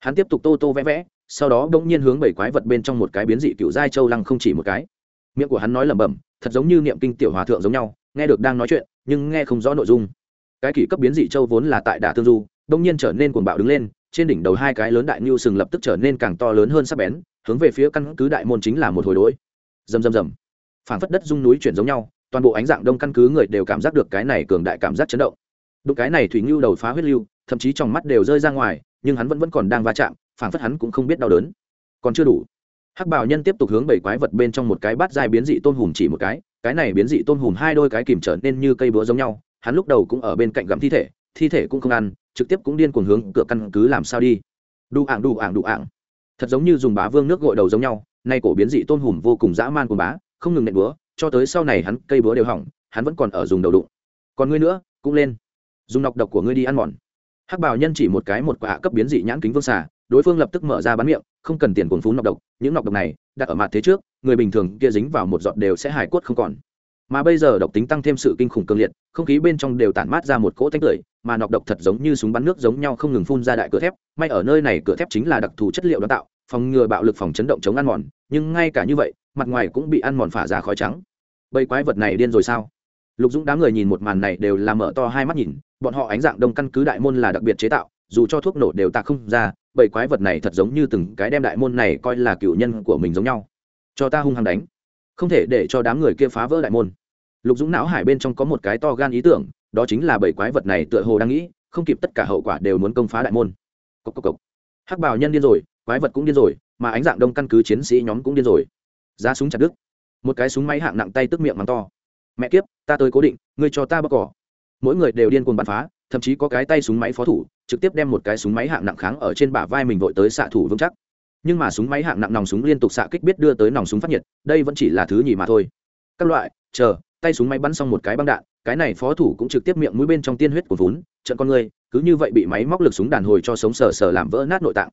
Hắn tiếp tục tô tô vẽ vẽ sau đó bỗng nhiên hướng bảy quái vật bên trong một cái biến dị cựu giai châu lăng không chỉ một cái. Miệng của hắn nói lẩm bẩm thật giống như niệm kinh tiểu hòa thượng giống nhau nghe được đang nói chuyện nhưng nghe không rõ nội dung. Cái kỷ cấp biến dị châu vốn là tại đả tương du đông nhiên trở nên cuồng bạo đứng lên trên đỉnh đầu hai cái lớn đại ngưu sừng lập tức trở nên càng to lớn hơn sắc bén, hướng về phía căn cứ đại môn chính là một hồi đối. Rầm rầm rầm. Phảng phất đất dung núi chuyển giống nhau, toàn bộ ánh dạng đông căn cứ người đều cảm giác được cái này cường đại cảm giác chấn động. Đụng cái này thủy ngưu đầu phá huyết lưu, thậm chí trong mắt đều rơi ra ngoài, nhưng hắn vẫn vẫn còn đang va chạm, phảng phất hắn cũng không biết đau đớn. Còn chưa đủ. Hắc bảo nhân tiếp tục hướng bảy quái vật bên trong một cái bát dài biến dị tôn hùm chỉ một cái cái này biến dị tôn hùm hai đôi cái kìm trở nên như cây búa giống nhau, hắn lúc đầu cũng ở bên cạnh gặm thi thể thi thể cũng không ăn trực tiếp cũng điên cuồng hướng cửa căn cứ làm sao đi. Đủ ảng đủ ảng đủ ảng. Thật giống như dùng bá vương nước gội đầu giống nhau, nay cổ biến dị tôn hùm vô cùng dã man của bá, không ngừng nện búa, cho tới sau này hắn cây búa đều hỏng, hắn vẫn còn ở dùng đầu đụng. Còn ngươi nữa, cũng lên. Dùng nọc độc của ngươi đi ăn mòn. Hắc bảo nhân chỉ một cái một quả cấp biến dị nhãn kính vương xà, đối phương lập tức mở ra bán miệng, không cần tiền cuốn phú nọc độc, những nọc độc này đặt ở mặt thế trước, người bình thường kia dính vào một giọt đều sẽ hài cốt không còn mà bây giờ độc tính tăng thêm sự kinh khủng cường liệt, không khí bên trong đều tản mát ra một cỗ tánh tưởi, mà nọc độc thật giống như súng bắn nước giống nhau không ngừng phun ra đại cửa thép. May ở nơi này cửa thép chính là đặc thù chất liệu đón tạo, phòng ngừa bạo lực phòng chấn động chống ăn mòn, nhưng ngay cả như vậy, mặt ngoài cũng bị ăn mòn phả ra khói trắng. Bầy quái vật này điên rồi sao? Lục dũng đám người nhìn một màn này đều làm mở to hai mắt nhìn, bọn họ ánh dạng đông căn cứ đại môn là đặc biệt chế tạo, dù cho thuốc nổ đều tạc không ra, bầy quái vật này thật giống như từng cái đem đại môn này coi là cựu nhân của mình giống nhau. Cho ta hung hăng đánh. Không thể để cho đám người kia phá vỡ đại môn lục dũng não hải bên trong có một cái to gan ý tưởng, đó chính là bảy quái vật này tựa hồ đang nghĩ, không kịp tất cả hậu quả đều muốn công phá đại môn. Cốc cốc cốc. hắc bảo nhân điên rồi, quái vật cũng điên rồi, mà ánh dạng đông căn cứ chiến sĩ nhóm cũng điên rồi. Giá súng chặt đứt. Một cái súng máy hạng nặng tay tức miệng mắng to. Mẹ kiếp, ta tới cố định, ngươi cho ta bóc cỏ. Mỗi người đều điên cuồng bắn phá, thậm chí có cái tay súng máy phó thủ, trực tiếp đem một cái súng máy hạng nặng kháng ở trên bả vai mình vội tới xạ thủ vững chắc. Nhưng mà súng máy hạng nặng nòng súng liên tục xạ kích biết đưa tới nòng súng phát nhiệt, đây vẫn chỉ là thứ nhì mà thôi. Các loại, chờ tay súng máy bắn xong một cái băng đạn, cái này phó thủ cũng trực tiếp miệng mũi bên trong tiên huyết của vốn, trận con người, cứ như vậy bị máy móc lực súng đàn hồi cho sống sờ sờ làm vỡ nát nội tạng.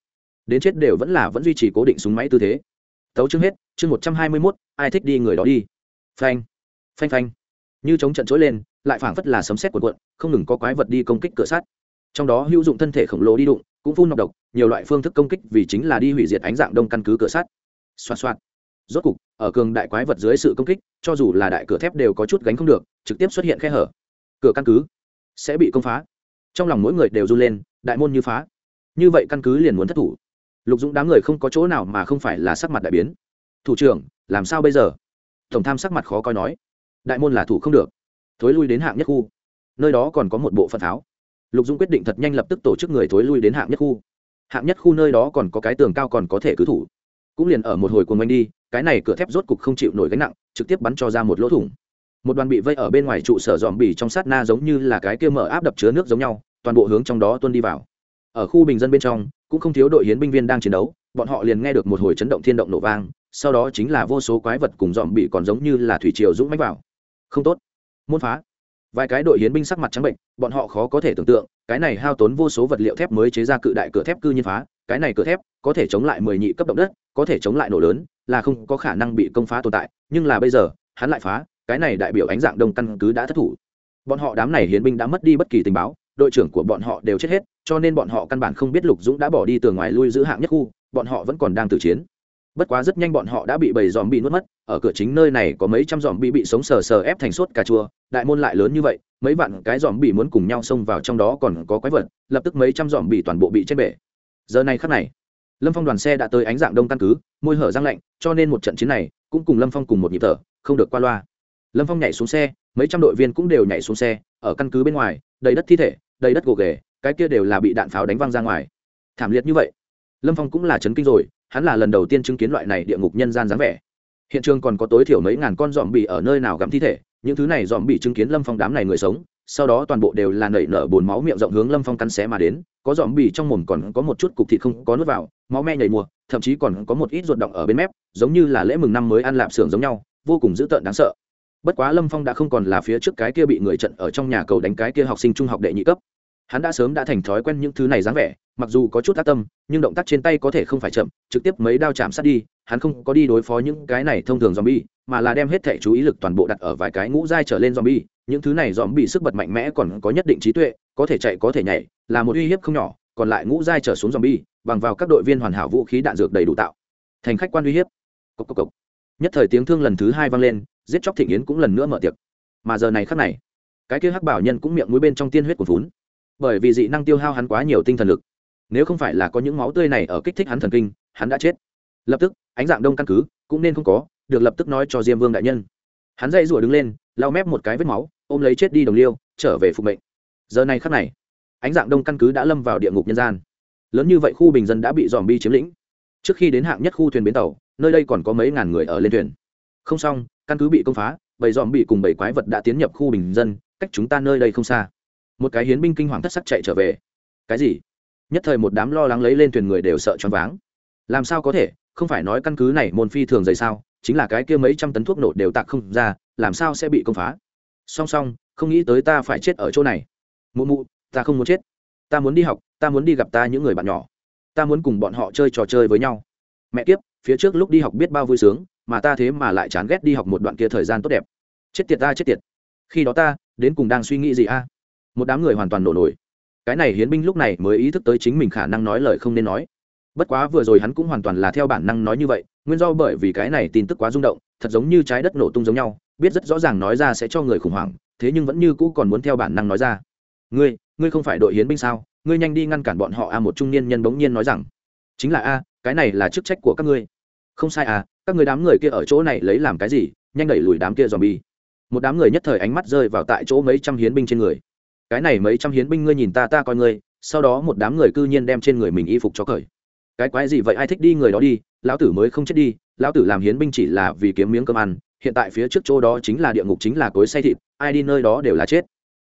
Đến chết đều vẫn là vẫn duy trì cố định súng máy tư thế. Tấu chương hết, chương một trăm hai mươi mốt, ai thích đi người đó đi. Phanh phanh phanh. Như chống trận trỗi lên, lại phảng phất là sấm xét của cuộn, không ngừng có quái vật đi công kích cửa sắt. Trong đó hữu dụng thân thể khổng lồ đi đụng, cũng phun nọc độc, nhiều loại phương thức công kích vì chính là đi hủy diệt ánh dạng đông căn cứ cửa sắt. Xoạt xoạt. Rốt cục ở cường đại quái vật dưới sự công kích, cho dù là đại cửa thép đều có chút gánh không được, trực tiếp xuất hiện khe hở. Cửa căn cứ sẽ bị công phá. Trong lòng mỗi người đều run lên, đại môn như phá. Như vậy căn cứ liền muốn thất thủ. Lục dũng đám người không có chỗ nào mà không phải là sắc mặt đại biến. Thủ trưởng, làm sao bây giờ? Tổng tham sắc mặt khó coi nói. Đại môn là thủ không được. Thối lui đến hạng nhất khu. Nơi đó còn có một bộ phận tháo. Lục dũng quyết định thật nhanh lập tức tổ chức người thối lui đến hạng nhất khu. Hạng nhất khu nơi đó còn có cái tường cao còn có thể cứ thủ. Cũng liền ở một hồi cuồng oanh đi cái này cửa thép rốt cục không chịu nổi gánh nặng, trực tiếp bắn cho ra một lỗ thủng. Một đoàn bị vây ở bên ngoài trụ sở dòm bỉ trong sát na giống như là cái kia mở áp đập chứa nước giống nhau, toàn bộ hướng trong đó tuân đi vào. Ở khu bình dân bên trong, cũng không thiếu đội hiến binh viên đang chiến đấu, bọn họ liền nghe được một hồi chấn động thiên động nổ vang, sau đó chính là vô số quái vật cùng dòm bị còn giống như là thủy triều dũng mánh vào. Không tốt. Muốn phá. Vài cái đội hiến binh sắc mặt trắng bệnh, bọn họ khó có thể tưởng tượng, cái này hao tốn vô số vật liệu thép mới chế ra cự đại cửa thép cư nhiên phá, cái này cửa thép có thể chống lại mười nhị cấp động đất, có thể chống lại nổ lớn là không có khả năng bị công phá tồn tại, nhưng là bây giờ, hắn lại phá, cái này đại biểu ánh dạng đông căn cứ đã thất thủ. Bọn họ đám này hiến binh đã mất đi bất kỳ tình báo, đội trưởng của bọn họ đều chết hết, cho nên bọn họ căn bản không biết lục dũng đã bỏ đi từ ngoài lui giữ hạng nhất khu, bọn họ vẫn còn đang tử chiến. Bất quá rất nhanh bọn họ đã bị bầy dòm bị nuốt mất, ở cửa chính nơi này có mấy trăm dòm bị bị sống sờ sờ ép thành suốt cà chua, đại môn lại lớn như vậy, mấy vạn cái dòm bị muốn cùng nhau xông vào trong đó còn có quái vật, lập tức mấy trăm dòm bị toàn bộ bị chết bể. Giờ này khắc này lâm phong đoàn xe đã tới ánh dạng đông căn cứ, môi hở răng lạnh, cho nên một trận chiến này, cũng cùng lâm phong cùng một nhịp thở, không được qua loa. Lâm phong nhảy xuống xe, mấy trăm đội viên cũng đều nhảy xuống xe, ở căn cứ bên ngoài, đầy đất thi thể, đầy đất gồ ghề, cái kia đều là bị đạn pháo đánh văng ra ngoài. Thảm liệt như vậy. Lâm phong cũng là chấn kinh rồi, hắn là lần đầu tiên chứng kiến loại này địa ngục nhân gian dáng vẻ. Hiện trường còn có tối thiểu mấy ngàn con dòm bị ở nơi nào gắm thi thể, những thứ này dòm bị chứng kiến lâm phong đám này người sống sau đó toàn bộ đều là nảy nở bồn máu miệng rộng hướng lâm phong cắn xé mà đến, có dòm bì trong mồm còn có một chút cục thịt không có nước vào, máu me nhảy mùa, thậm chí còn có một ít ruột động ở bên mép, giống như là lễ mừng năm mới ăn lạp xưởng giống nhau, vô cùng dữ tợn đáng sợ. Bất quá lâm phong đã không còn là phía trước cái kia bị người trận ở trong nhà cầu đánh cái kia học sinh trung học đệ nhị cấp. Hắn đã sớm đã thành thói quen những thứ này dáng vẻ, mặc dù có chút ác tâm, nhưng động tác trên tay có thể không phải chậm, trực tiếp mấy đao chạm sát đi, hắn không có đi đối phó những cái này thông thường zombie, mà là đem hết thẻ chú ý lực toàn bộ đặt ở vài cái ngũ giai trở lên zombie những thứ này zombie sức bật mạnh mẽ còn có nhất định trí tuệ, có thể chạy có thể nhảy, là một uy hiếp không nhỏ, còn lại ngũ giai trở xuống zombie bằng vào các đội viên hoàn hảo vũ khí đạn dược đầy đủ tạo. Thành khách quan uy hiếp. Cốc cốc cốc. nhất thời tiếng thương lần thứ hai vang lên, giết chóc thịnh yến cũng lần nữa mở tiệc. Mà giờ này khắc này, cái kia hắc bảo nhân cũng miệng mũi bên trong tiên huyết của vốn bởi vì dị năng tiêu hao hắn quá nhiều tinh thần lực. Nếu không phải là có những máu tươi này ở kích thích hắn thần kinh, hắn đã chết. Lập tức, ánh dạng đông căn cứ, cũng nên không có, được lập tức nói cho diêm vương đại nhân. Hắn dây rủa đứng lên, lau mép một cái vết máu ôm lấy chết đi đồng liêu, trở về phục mệnh. Giờ này khắc này, ánh dạng đông căn cứ đã lâm vào địa ngục nhân gian. Lớn như vậy khu bình dân đã bị dòm bi chiếm lĩnh. Trước khi đến hạng nhất khu thuyền bến tàu, nơi đây còn có mấy ngàn người ở lên thuyền. Không xong, căn cứ bị công phá, bầy dòm bị cùng bảy quái vật đã tiến nhập khu bình dân, cách chúng ta nơi đây không xa. Một cái hiến binh kinh hoàng thất sắc chạy trở về. Cái gì? Nhất thời một đám lo lắng lấy lên thuyền người đều sợ choáng váng. Làm sao có thể? Không phải nói căn cứ này môn phi thường dày sao? Chính là cái kia mấy trăm tấn thuốc nổ đều tạc không ra, làm sao sẽ bị công phá? Song song, không nghĩ tới ta phải chết ở chỗ này. Mụ mụ, ta không muốn chết. Ta muốn đi học, ta muốn đi gặp ta những người bạn nhỏ. Ta muốn cùng bọn họ chơi trò chơi với nhau. Mẹ kiếp, phía trước lúc đi học biết bao vui sướng, mà ta thế mà lại chán ghét đi học một đoạn kia thời gian tốt đẹp. Chết tiệt ta, chết tiệt. Khi đó ta, đến cùng đang suy nghĩ gì a? Một đám người hoàn toàn nổ nổi. Cái này hiến binh lúc này mới ý thức tới chính mình khả năng nói lời không nên nói. Bất quá vừa rồi hắn cũng hoàn toàn là theo bản năng nói như vậy, nguyên do bởi vì cái này tin tức quá rung động, thật giống như trái đất nổ tung giống nhau biết rất rõ ràng nói ra sẽ cho người khủng hoảng, thế nhưng vẫn như cũ còn muốn theo bản năng nói ra. Ngươi ngươi không phải đội hiến binh sao? Ngươi nhanh đi ngăn cản bọn họ a, một trung niên nhân bỗng nhiên nói rằng. Chính là a, cái này là chức trách của các ngươi. Không sai à các người đám người kia ở chỗ này lấy làm cái gì? Nhanh đẩy lùi đám kia dòm bi một đám người nhất thời ánh mắt rơi vào tại chỗ mấy trăm hiến binh trên người. Cái này mấy trăm hiến binh ngươi nhìn ta ta coi ngươi. Sau đó một đám người cư nhiên đem trên người mình y phục cho cởi. Cái quái gì vậy? Ai thích đi người đó đi? Lão tử mới không chết đi. Lão tử làm hiến binh chỉ là vì kiếm miếng cơm ăn hiện tại phía trước chỗ đó chính là địa ngục chính là cối say thịt, ai đi nơi đó đều là chết.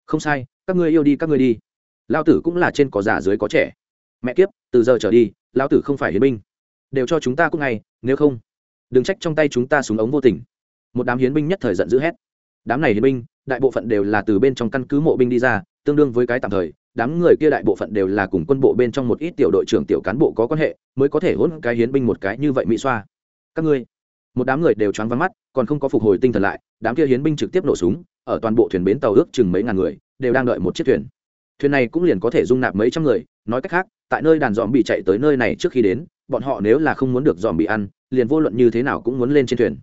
Không sai, các ngươi yêu đi, các ngươi đi. Lão tử cũng là trên có già dưới có trẻ. Mẹ kiếp, từ giờ trở đi, lão tử không phải hiến binh. Đều cho chúng ta cũng ngay, nếu không, đừng trách trong tay chúng ta súng ống vô tình. Một đám hiến binh nhất thời giận dữ hét. Đám này hiến binh, đại bộ phận đều là từ bên trong căn cứ mộ binh đi ra, tương đương với cái tạm thời. Đám người kia đại bộ phận đều là cùng quân bộ bên trong một ít tiểu đội trưởng, tiểu cán bộ có quan hệ, mới có thể hỗn cái hiến binh một cái như vậy mỹ xoa. Các ngươi một đám người đều choáng vắng mắt, còn không có phục hồi tinh thần lại, đám kia hiến binh trực tiếp nổ súng, ở toàn bộ thuyền bến tàu ước chừng mấy ngàn người, đều đang đợi một chiếc thuyền. Thuyền này cũng liền có thể dung nạp mấy trăm người, nói cách khác, tại nơi đàn dòm bị chạy tới nơi này trước khi đến, bọn họ nếu là không muốn được dòm bị ăn, liền vô luận như thế nào cũng muốn lên trên thuyền.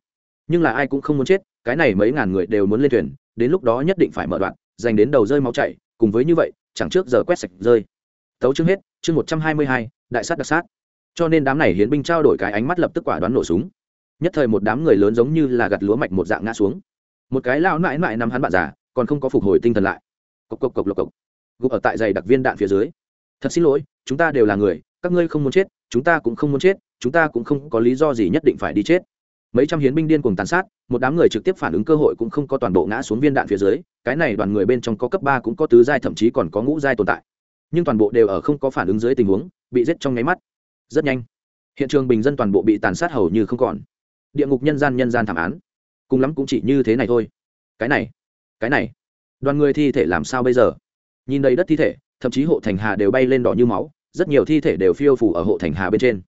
Nhưng là ai cũng không muốn chết, cái này mấy ngàn người đều muốn lên thuyền, đến lúc đó nhất định phải mở đoạn, dành đến đầu rơi máu chảy, cùng với như vậy, chẳng trước giờ quét sạch rơi. Tấu chương hết, chương một trăm hai mươi hai, đại sát đặc sát. Cho nên đám này hiến binh trao đổi cái ánh mắt lập tức quả đoán nổ súng nhất thời một đám người lớn giống như là gặt lúa mạch một dạng ngã xuống. Một cái lao mãi mãi nằm hắn bạn già, còn không có phục hồi tinh thần lại. Cộc cộc cộc, lộc, cộc. Gục ở tại giày đặc viên đạn phía dưới. Thật xin lỗi, chúng ta đều là người, các ngươi không muốn chết, chúng ta cũng không muốn chết, chúng ta cũng không có lý do gì nhất định phải đi chết. Mấy trăm hiến binh điên cùng tàn sát, một đám người trực tiếp phản ứng cơ hội cũng không có toàn bộ ngã xuống viên đạn phía dưới, cái này đoàn người bên trong có cấp ba cũng có tứ giai, thậm chí còn có ngũ giai tồn tại. Nhưng toàn bộ đều ở không có phản ứng dưới tình huống, bị giết trong nháy mắt. Rất nhanh. Hiện trường bình dân toàn bộ bị tàn sát hầu như không còn địa ngục nhân gian nhân gian thảm án. Cùng lắm cũng chỉ như thế này thôi. Cái này cái này. Đoàn người thi thể làm sao bây giờ? Nhìn đầy đất thi thể, thậm chí hộ thành hà đều bay lên đỏ như máu, rất nhiều thi thể đều phiêu phủ ở hộ thành hà bên trên.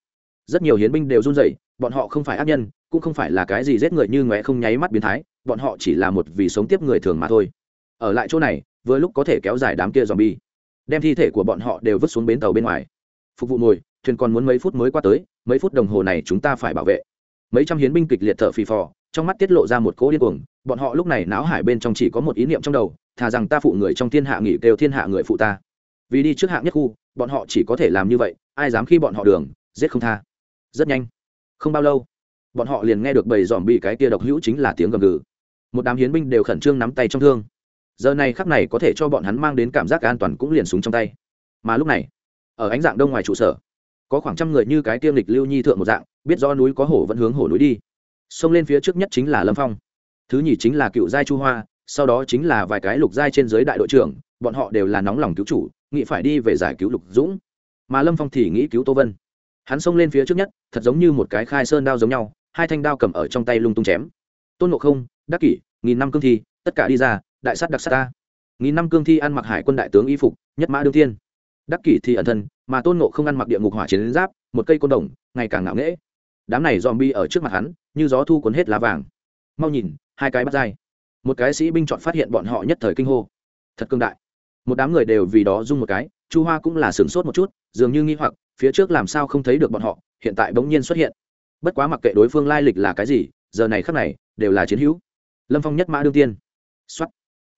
Rất nhiều hiến binh đều run rẩy, bọn họ không phải ác nhân, cũng không phải là cái gì giết người như ngóe không nháy mắt biến thái, bọn họ chỉ là một vì sống tiếp người thường mà thôi. Ở lại chỗ này với lúc có thể kéo dài đám kia dòm bi đem thi thể của bọn họ đều vứt xuống bến tàu bên ngoài. Phục vụ mồi thuyền còn muốn mấy phút mới qua tới, mấy phút đồng hồ này chúng ta phải bảo vệ mấy trăm hiến binh kịch liệt thở phì phò, trong mắt tiết lộ ra một cỗ điên cuồng, bọn họ lúc này náo hải bên trong chỉ có một ý niệm trong đầu, thà rằng ta phụ người trong thiên hạ nghỉ kêu thiên hạ người phụ ta. Vì đi trước hạng nhất khu, bọn họ chỉ có thể làm như vậy, ai dám khi bọn họ đường, giết không tha. Rất nhanh. Không bao lâu, bọn họ liền nghe được bầy dòm bị cái kia độc hữu chính là tiếng gầm gừ. Một đám hiến binh đều khẩn trương nắm tay trong thương. Giờ này khắc này có thể cho bọn hắn mang đến cảm giác an toàn cũng liền súng trong tay. Mà lúc này, ở ánh dạng đông ngoài trụ sở có khoảng trăm người như cái tiêm lịch lưu nhi thượng một dạng, biết do núi có hổ vẫn hướng hổ núi đi. Xông lên phía trước nhất chính là lâm phong. Thứ nhì chính là cựu giai chu hoa, sau đó chính là vài cái lục giai trên giới đại đội trưởng, bọn họ đều là nóng lòng cứu chủ, nghĩ phải đi về giải cứu lục dũng. Mà lâm phong thì nghĩ cứu tô vân. Hắn xông lên phía trước nhất, thật giống như một cái khai sơn đao giống nhau, hai thanh đao cầm ở trong tay lung tung chém. Tôn ngộ không, đắc kỷ, nghìn năm cương thi, tất cả đi ra, đại s á t đặc s á ta. Nghìn năm cương thi ăn mặc hải quân đại tướng y phục, nhất mã đương thiên đắc kỷ thì ẩn thân, mà tôn ngộ không ăn mặc địa ngục hỏa chiến giáp, một cây côn đồng, ngày càng ngạo nghễ. Đám này dòm bi ở trước mặt hắn, như gió thu cuốn hết lá vàng. Mau nhìn, hai cái bắt dai. Một cái sĩ binh chọn phát hiện bọn họ nhất thời kinh hô. Thật cương đại. Một đám người đều vì đó rung một cái, chu hoa cũng là sửng sốt một chút, dường như nghi hoặc, phía trước làm sao không thấy được bọn họ, hiện tại bỗng nhiên xuất hiện. Bất quá mặc kệ đối phương lai lịch là cái gì, giờ này khắc này, đều là chiến hữu. Lâm phong nhất mã đương tiên. Xuất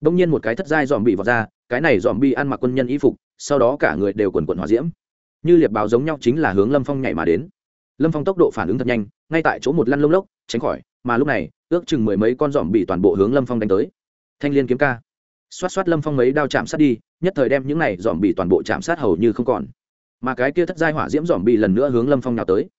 đông nhiên một cái thất giai dòm bị vọt ra, cái này dòm bi ăn mặc quân nhân y phục, sau đó cả người đều quần quần hỏa diễm. Như liệp báo giống nhau chính là hướng lâm phong nhảy mà đến. Lâm phong tốc độ phản ứng thật nhanh, ngay tại chỗ một lăn lông lốc, tránh khỏi, mà lúc này, ước chừng mười mấy con dòm bị toàn bộ hướng lâm phong đánh tới. Thanh liên kiếm ca. Xoát xoát lâm phong mấy đao chạm sát đi, nhất thời đem những này dòm bị toàn bộ chạm sát hầu như không còn. Mà cái kia thất giai hỏa diễm dòm bị lần nữa hướng lâm phong nào tới.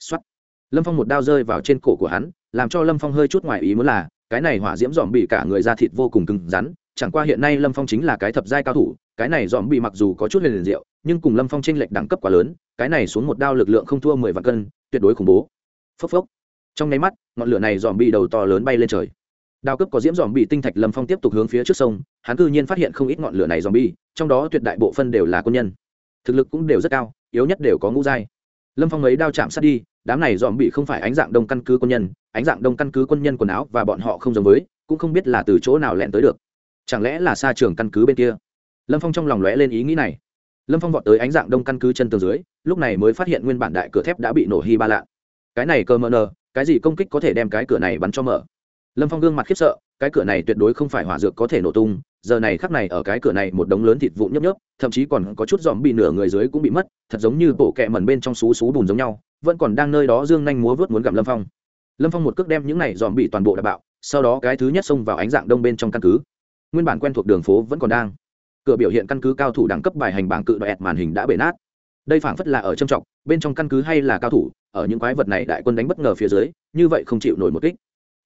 Xoát. Lâm phong một đao rơi vào trên cổ của hắn, làm cho lâm phong hơi chút ngoài ý muốn là cái này hỏa diễm dòm bị cả người da thịt vô cùng cứng rắn, chẳng qua hiện nay lâm phong chính là cái thập giai cao thủ, cái này dòm bị mặc dù có chút liền liền diệu, nhưng cùng lâm phong tranh lệch đẳng cấp quá lớn, cái này xuống một đao lực lượng không thua mười vạn cân, tuyệt đối khủng bố. Phốc phốc. Trong nháy mắt, ngọn lửa này dòm bị đầu to lớn bay lên trời. Đao cấp có diễm dòm bị tinh thạch lâm phong tiếp tục hướng phía trước sông, hắn cư nhiên phát hiện không ít ngọn lửa này dòm bi trong đó tuyệt đại bộ phân đều là quân nhân. Thực lực cũng đều rất cao, yếu nhất đều có ngũ giai. Lâm phong ấy đao chạm sát đi, đám này dòm bị không phải ánh dạng đông căn cứ quân nhân ánh dạng đông căn cứ quân nhân quần áo và bọn họ không giống với, cũng không biết là từ chỗ nào lẹn tới được. Chẳng lẽ là xa trường căn cứ bên kia? Lâm phong trong lòng lóe lên ý nghĩ này. Lâm phong vọt tới ánh dạng đông căn cứ chân tường dưới, lúc này mới phát hiện nguyên bản đại cửa thép đã bị nổ hy ba lạ. Cái này cơ mờ nờ, cái gì công kích có thể đem cái cửa này bắn cho mở? Lâm phong gương mặt khiếp sợ, cái cửa này tuyệt đối không phải hỏa dược có thể nổ tung, giờ này khắc này ở cái cửa này một đống lớn thịt vụn nhấp nhấp, thậm chí còn có chút dòm bị nửa người dưới cũng bị mất, thật giống như bộ kẹ mẩn bên trong xú xú bùn giống nhau, vẫn còn đang nơi đó dương nhanh múa vớt muốn gặm lâm phong lâm phong một cước đem những này dòm bị toàn bộ đập bạo, sau đó cái thứ nhất xông vào ánh dạng đông bên trong căn cứ. Nguyên bản quen thuộc đường phố vẫn còn đang. Cửa biểu hiện căn cứ cao thủ đẳng cấp bài hành bảng cự đoẹt màn hình đã bể nát. Đây phảng phất là ở trâm trọng, bên trong căn cứ hay là cao thủ, ở những quái vật này đại quân đánh bất ngờ phía dưới, như vậy không chịu nổi một kích.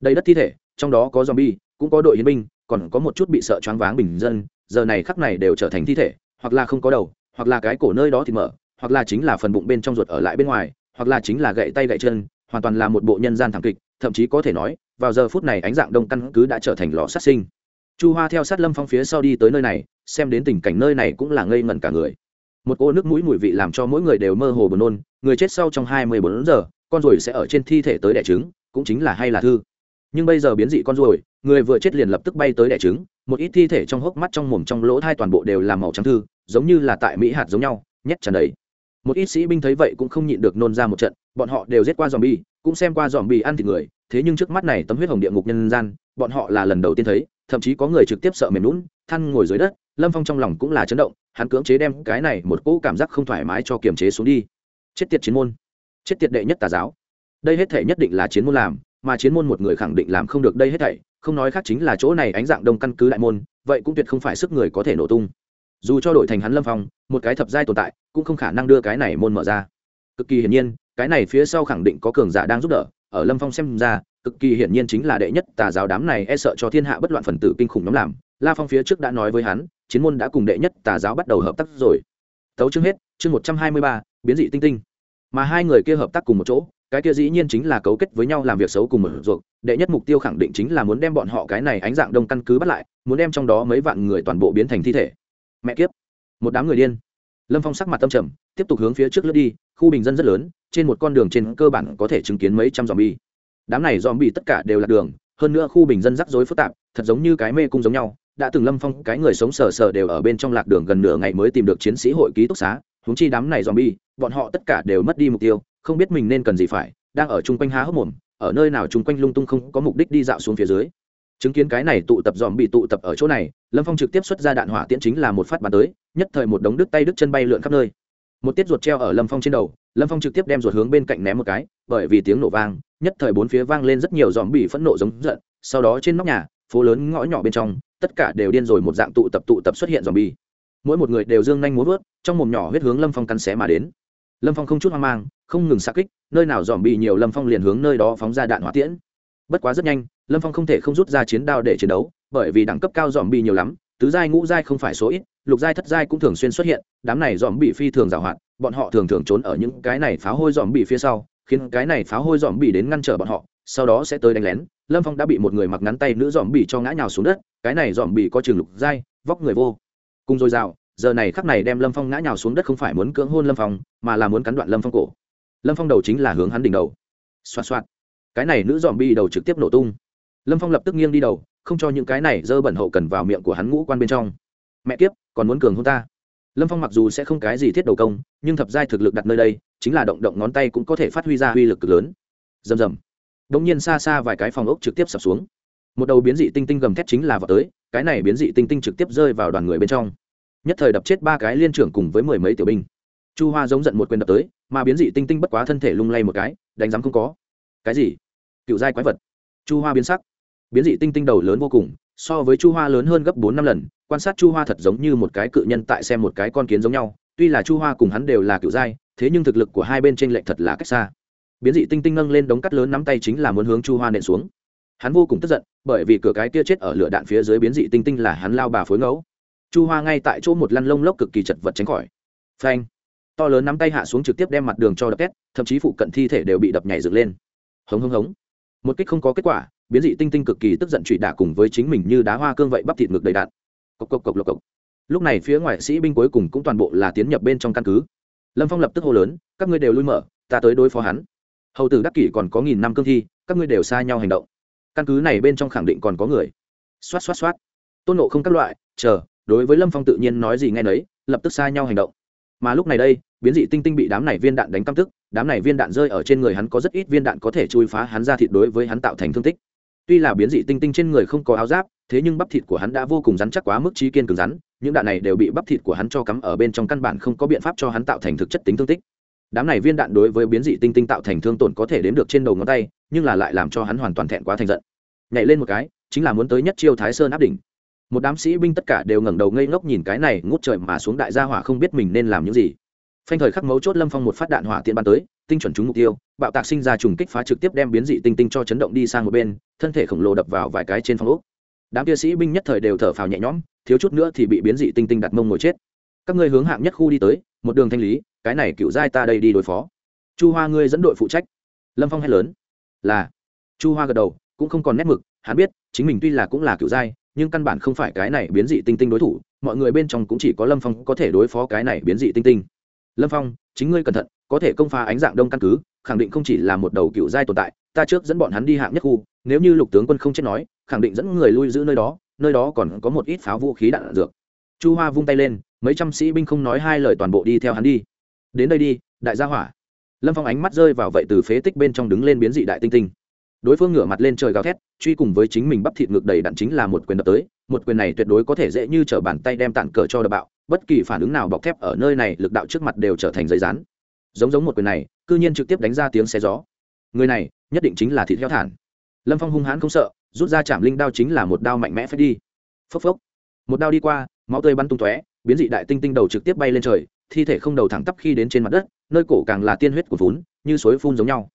Đầy đất thi thể, trong đó có zombie, cũng có đội hiến binh, còn có một chút bị sợ choáng váng bình dân, giờ này khắc này đều trở thành thi thể, hoặc là không có đầu, hoặc là cái cổ nơi đó thì mở, hoặc là chính là phần bụng bên trong ruột ở lại bên ngoài, hoặc là chính là gậy tay gậy chân hoàn toàn là một bộ nhân gian thảm kịch, thậm chí có thể nói, vào giờ phút này ánh dạng đông căn cứ đã trở thành lò sát sinh. Chu hoa theo sát lâm phong phía sau đi tới nơi này, xem đến tình cảnh nơi này cũng là ngây ngẩn cả người. Một cô nước mũi mùi vị làm cho mỗi người đều mơ hồ buồn nôn, người chết sau trong hai mươi bốn giờ, con ruồi sẽ ở trên thi thể tới đẻ trứng, cũng chính là hay là thư. Nhưng bây giờ biến dị con ruồi, người vừa chết liền lập tức bay tới đẻ trứng, một ít thi thể trong hốc mắt trong mồm trong lỗ thai toàn bộ đều là màu trắng thư, giống như là tại mỹ hạt giống nhau, nhét tràn đầy. Một ít sĩ binh thấy vậy cũng không nhịn được nôn ra một trận bọn họ đều giết qua dòm bi cũng xem qua dòm bi ăn thịt người, thế nhưng trước mắt này tấm huyết hồng địa ngục nhân gian, bọn họ là lần đầu tiên thấy, thậm chí có người trực tiếp sợ mềm lún thăn ngồi dưới đất, lâm phong trong lòng cũng là chấn động, hắn cưỡng chế đem cái này một cỗ cảm giác không thoải mái cho kiềm chế xuống đi. Chết tiệt chiến môn. Chết tiệt đệ nhất tà giáo. Đây hết thể nhất định là chiến môn làm, mà chiến môn một người khẳng định làm không được đây hết thảy, không nói khác chính là chỗ này ánh dạng đông căn cứ đại môn, vậy cũng tuyệt không phải sức người có thể nổ tung. Dù cho đội thành hắn lâm phong, một cái thập giai tồn tại, cũng không khả năng đưa cái này môn mở ra. Cực kỳ hiển nhiên cái này phía sau khẳng định có cường giả đang giúp đỡ, ở lâm phong xem ra, cực kỳ hiển nhiên chính là đệ nhất tà giáo đám này e sợ cho thiên hạ bất loạn phần tử kinh khủng nhóm làm. La phong phía trước đã nói với hắn, chiến môn đã cùng đệ nhất tà giáo bắt đầu hợp tác rồi. Tấu chương hết, chương một trăm hai mươi ba, biến dị tinh tinh. Mà hai người kia hợp tác cùng một chỗ, cái kia dĩ nhiên chính là cấu kết với nhau làm việc xấu cùng một ruột đệ nhất mục tiêu khẳng định chính là muốn đem bọn họ cái này ánh dạng đông căn cứ bắt lại, muốn đem trong đó mấy vạn người toàn bộ biến thành thi thể. Mẹ kiếp. Một đám người điên. Lâm phong sắc mặt tâm trầm tiếp tục hướng phía trước lướt đi, khu bình dân rất lớn, trên một con đường trên cơ bản có thể chứng kiến mấy trăm dòm bi đám này dòm bi tất cả đều là đường, hơn nữa khu bình dân rắc rối phức tạp, thật giống như cái mê cung giống nhau, đã từng lâm phong, cái người sống sờ sờ đều ở bên trong lạc đường gần nửa ngày mới tìm được chiến sĩ hội ký túc xá húng chi đám này dòm bi bọn họ tất cả đều mất đi mục tiêu, không biết mình nên cần gì phải, đang ở chung quanh há hốc mồm, ở nơi nào chung quanh lung tung không có mục đích đi dạo xuống phía dưới. Chứng kiến cái này tụ tập dòm bị tụ tập ở chỗ này, lâm phong trực tiếp xuất ra đạn hỏa tiễn chính là một phát bắn tới, nhất thời một đống đứt tay đứt chân bay lượn khắp nơi một tiết ruột treo ở lâm phong trên đầu, lâm phong trực tiếp đem ruột hướng bên cạnh ném một cái, bởi vì tiếng nổ vang, nhất thời bốn phía vang lên rất nhiều dòm bị phẫn nộ giống giận, sau đó trên nóc nhà, phố lớn ngõ nhỏ bên trong, tất cả đều điên rồi một dạng tụ tập tụ tập xuất hiện dòm bi mỗi một người đều dương nhanh muốn vớt, trong mồm nhỏ huyết hướng lâm phong cắn xé mà đến. Lâm phong không chút hoang mang, không ngừng xa kích, nơi nào dòm bị nhiều lâm phong liền hướng nơi đó phóng ra đạn hỏa tiễn. Bất quá rất nhanh, lâm phong không thể không rút ra chiến đao để chiến đấu, bởi vì đẳng cấp cao dòm bị nhiều lắm, tứ giai ngũ giai không phải số ít lục giai thất giai cũng thường xuyên xuất hiện, đám này dòm bị phi thường giảo hoạt bọn họ thường thường trốn ở những cái này pháo hôi dòm bị phía sau, khiến cái này pháo hôi dòm bị đến ngăn trở bọn họ, sau đó sẽ tới đánh lén. Lâm phong đã bị một người mặc ngắn tay nữ dòm bị cho ngã nhào xuống đất, cái này dòm bị có trường lục giai, vóc người vô cùng dồi dào, giờ này khắc này đem lâm phong ngã nhào xuống đất không phải muốn cưỡng hôn lâm phong, mà là muốn cắn đoạn lâm phong cổ. Lâm phong đầu chính là hướng hắn đỉnh đầu. Xoa xoa cái này nữ dòm bi đầu trực tiếp nổ tung. Lâm phong lập tức nghiêng đi đầu, không cho những cái này dơ bẩn hậu cần vào miệng của hắn ngũ quan bên trong mẹ kiếp, còn muốn cường hôn ta. Lâm phong mặc dù sẽ không cái gì thiết đầu công, nhưng thập giai thực lực đặt nơi đây, chính là động động ngón tay cũng có thể phát huy ra uy lực cực lớn. Rầm rầm. Đ ỗ n g nhiên xa xa vài cái phòng ốc trực tiếp sập xuống. Một đầu biến dị tinh tinh gầm thét chính là vào tới, cái này biến dị tinh tinh trực tiếp rơi vào đoàn người bên trong. Nhất thời đập chết ba cái liên trưởng cùng với mười mấy tiểu binh. Chu hoa giống giận một quyền đập tới, mà biến dị tinh tinh bất quá thân thể lung lay một cái, đánh giám không có. Cái gì? Cựu giai quái vật. Chu hoa biến sắc. Biến dị tinh tinh đầu lớn vô cùng so với chu hoa lớn hơn gấp bốn năm lần, quan sát chu hoa thật giống như một cái cự nhân tại xem một cái con kiến giống nhau, tuy là chu hoa cùng hắn đều là cựu giai thế nhưng thực lực của hai bên t r ê n lệch thật là cách xa. Biến dị tinh tinh nâng lên đống cắt lớn nắm tay chính là muốn hướng chu hoa nện xuống. Hắn vô cùng tức giận, bởi vì cửa cái kia chết ở lửa đạn phía dưới biến dị tinh tinh là hắn lao bà phối ngẫu. Chu hoa ngay tại chỗ một lăn lông lốc cực kỳ chật vật tránh khỏi. Phanh! To lớn nắm tay hạ xuống trực tiếp đem mặt đường cho đập két thậm chí phụ cận thi thể đều bị đập nhảy dựng lên. Hống hống hống! Một kích không có kết quả, biến dị tinh tinh cực kỳ tức giận trụy đả cùng với chính mình như đá hoa cương vậy bắp thịt ngực đầy đạn. Cộc cộc cộc lộc cộc. Lúc này phía ngoài sĩ binh cuối cùng cũng toàn bộ là tiến nhập bên trong căn cứ. Lâm phong lập tức hô lớn, các ngươi đều lui mở, ta tới đối phó hắn. Hầu tử đắc kỷ còn có nghìn năm cương thi, các ngươi đều xa nhau hành động. Căn cứ này bên trong khẳng định còn có người. Xoát xoát xoát. Tôn nộ không các loại, chờ, đối với lâm phong tự nhiên nói gì nghe nấy, lập tức xa nhau hành động mà lúc này đây, biến dị tinh tinh bị đám này viên đạn đánh căm tức, đám này viên đạn rơi ở trên người hắn có rất ít viên đạn có thể chui phá hắn ra thịt đối với hắn tạo thành thương tích. Tuy là biến dị tinh tinh trên người không có áo giáp, thế nhưng bắp thịt của hắn đã vô cùng rắn chắc quá mức trí kiên cứng rắn, những đạn này đều bị bắp thịt của hắn cho cắm ở bên trong căn bản không có biện pháp cho hắn tạo thành thực chất tính thương tích. Đám này viên đạn đối với biến dị tinh tinh tạo thành thương tổn có thể đếm được trên đầu ngón tay, nhưng là lại làm cho hắn hoàn toàn thẹn quá thành giận. Nhảy lên một cái, chính là muốn tới nhất chiêu thái sơn áp đỉnh một đám sĩ binh tất cả đều ngẩng đầu ngây ngốc nhìn cái này ngút trời mà xuống đại gia hỏa không biết mình nên làm những gì. Phanh thời khắc mấu chốt lâm phong một phát đạn hỏa tiện bắn tới, tinh chuẩn trúng mục tiêu, bạo tạc sinh ra trùng kích phá trực tiếp đem biến dị tinh tinh cho chấn động đi sang một bên, thân thể khổng lồ đập vào vài cái trên phòng ốc. Đám kia sĩ binh nhất thời đều thở phào nhẹ nhõm, thiếu chút nữa thì bị biến dị tinh tinh đặt mông ngồi chết. Các ngươi hướng hạng nhất khu đi tới, một đường thanh lý, cái này cựu giai ta đây đi đối phó. Chu hoa ngươi dẫn đội phụ trách. Lâm phong hét lớn. Là. Chu hoa gật đầu, cũng không còn nét mực, hắn biết, chính mình tuy là cũng là cựu giai nhưng căn bản không phải cái này biến dị tinh tinh đối thủ, mọi người bên trong cũng chỉ có lâm phong có thể đối phó cái này biến dị tinh tinh. Lâm phong, chính ngươi cẩn thận, có thể công phá ánh dạng đông căn cứ, khẳng định không chỉ là một đầu cựu giai tồn tại, ta trước dẫn bọn hắn đi hạng nhất khu, nếu như lục tướng quân không chết nói, khẳng định dẫn người lui giữ nơi đó nơi đó còn có một ít pháo vũ khí đạn dược. Chu hoa vung tay lên, mấy trăm sĩ binh không nói hai lời toàn bộ đi theo hắn đi. Đến đây đi, đại gia hỏa. Lâm phong ánh mắt rơi vào vậy từ phế tích bên trong đứng lên biến dị đại tinh tinh đối phương ngửa mặt lên trời gào thét, truy cùng với chính mình bắp thịt ngược đầy đặn chính là một quyền đập tới, một quyền này tuyệt đối có thể dễ như t r ở bàn tay đem tặng cờ cho đập bạo, bất kỳ phản ứng nào bọc thép ở nơi này lực đạo trước mặt đều trở thành giấy rán. Giống giống một quyền này, cư nhiên trực tiếp đánh ra tiếng xe gió. Người này, nhất định chính là thịt heo thản. Lâm phong hung hãn không sợ, rút ra chạm linh đao chính là một đao mạnh mẽ phép đi. Phốc phốc. Một đao đi qua, máu tươi bắn tung tóe, biến dị đại tinh tinh đầu trực tiếp bay lên trời, thi thể không đầu thẳng tắp khi đến trên mặt đất, nơi cổ càng là tiên huyết của vốn, như suối phun giống nhau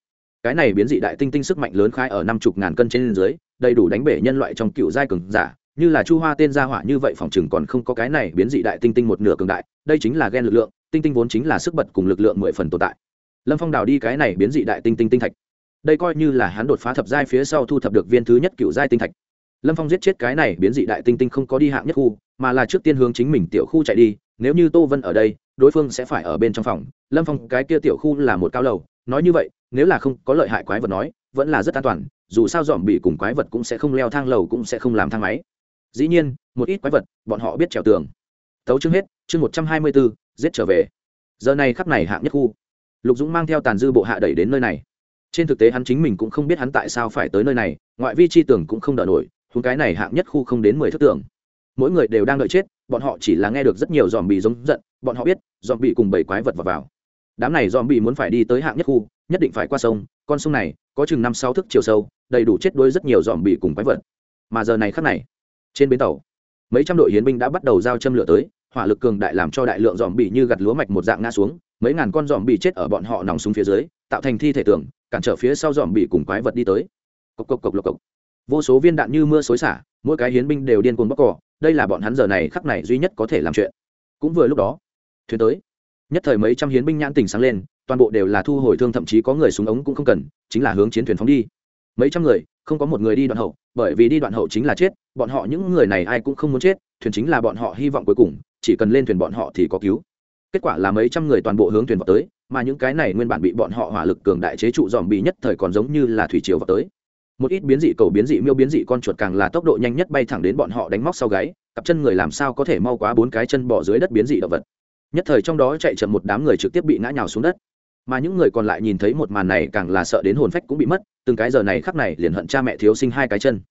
cái này biến dị đại tinh tinh sức mạnh lớn khai ở năm chục ngàn cân trên dưới, đầy đủ đánh bể nhân loại trong cựu giai cường giả, như là chu hoa tên gia hỏa như vậy phòng chừng còn không có cái này biến dị đại tinh tinh một nửa cường đại, đây chính là ghen lực lượng, tinh tinh vốn chính là sức bật cùng lực lượng mười phần tồn tại. Lâm phong đào đi cái này biến dị đại tinh tinh tinh thạch. Đây coi như là hắn đột phá thập giai phía sau thu thập được viên thứ nhất cựu giai tinh thạch. Lâm phong giết chết cái này biến dị đại tinh tinh không có đi hạng nhất khu, mà là trước tiên hướng chính mình tiểu khu chạy đi, nếu như tô vân ở đây, đối phương sẽ phải ở bên trong phòng. Lâm phong, cái kia tiểu khu là một cao lầu, nói như vậy nếu là không có lợi hại quái vật nói vẫn là rất an toàn dù sao dòm bị cùng quái vật cũng sẽ không leo thang lầu cũng sẽ không làm thang máy. Dĩ nhiên một ít quái vật bọn họ biết trèo tường. Tấu chương hết chương một trăm hai mươi bốn giết trở về. Giờ này khắp này hạng nhất khu. Lục dũng mang theo tàn dư bộ hạ đẩy đến nơi này. Trên thực tế hắn chính mình cũng không biết hắn tại sao phải tới nơi này ngoại vi chi tưởng cũng không đỡ nổi húng cái này hạng nhất khu không đến mười thước tưởng mỗi người đều đang đợi chết bọn họ chỉ là nghe được rất nhiều dòm bị giống giận bọn họ biết dòm bị cùng bảy quái vật vào, vào đám này dòm bị muốn phải đi tới hạng nhất khu, nhất định phải qua sông, con sông này có chừng năm sáu thước chiều sâu, đầy đủ chết đuối rất nhiều dòm bị cùng quái vật. Mà giờ này khắc này, trên bến tàu, mấy trăm đội hiến binh đã bắt đầu giao châm lửa tới, hỏa lực cường đại làm cho đại lượng dòm bị như gặt lúa mạch một dạng ngã xuống, mấy ngàn con dòm bị chết ở bọn họ nòng xuống phía dưới, tạo thành thi thể tường, cản trở phía sau dòm bị cùng quái vật đi tới. Cộc cộc cộc, lộc, cộc. Vô số viên đạn như mưa xối xả, mỗi cái hiến binh đều điên cuồng bóc cỏ, đây là bọn hắn giờ này khắc này duy nhất có thể làm chuyện. Cũng vừa lúc đó, thuyền tới nhất thời mấy trăm hiến binh nhãn tình sáng lên, toàn bộ đều là thu hồi thương thậm chí có người súng ống cũng không cần, chính là hướng chiến thuyền phóng đi. Mấy trăm người, không có một người đi đoạn hậu, bởi vì đi đoạn hậu chính là chết, bọn họ những người này ai cũng không muốn chết, thuyền chính là bọn họ hy vọng cuối cùng, chỉ cần lên thuyền bọn họ thì có cứu. Kết quả là mấy trăm người toàn bộ hướng thuyền vào tới, mà những cái này nguyên bản bị bọn họ hỏa lực cường đại chế trụ dòm bị nhất thời còn giống như là thủy triều vào tới. Một ít biến dị cầu biến dị miêu biến dị con chuột càng là tốc độ nhanh nhất bay thẳng đến bọn họ đánh móc sau gáy, cặp chân người làm sao có thể mau quá bốn cái chân bỏ dưới đất biến dị động vật nhất thời trong đó chạy chậm một đám người trực tiếp bị ngã nhào xuống đất. Mà những người còn lại nhìn thấy một màn này càng là sợ đến hồn phách cũng bị mất, từng cái giờ này khắc này liền hận cha mẹ thiếu sinh hai cái chân.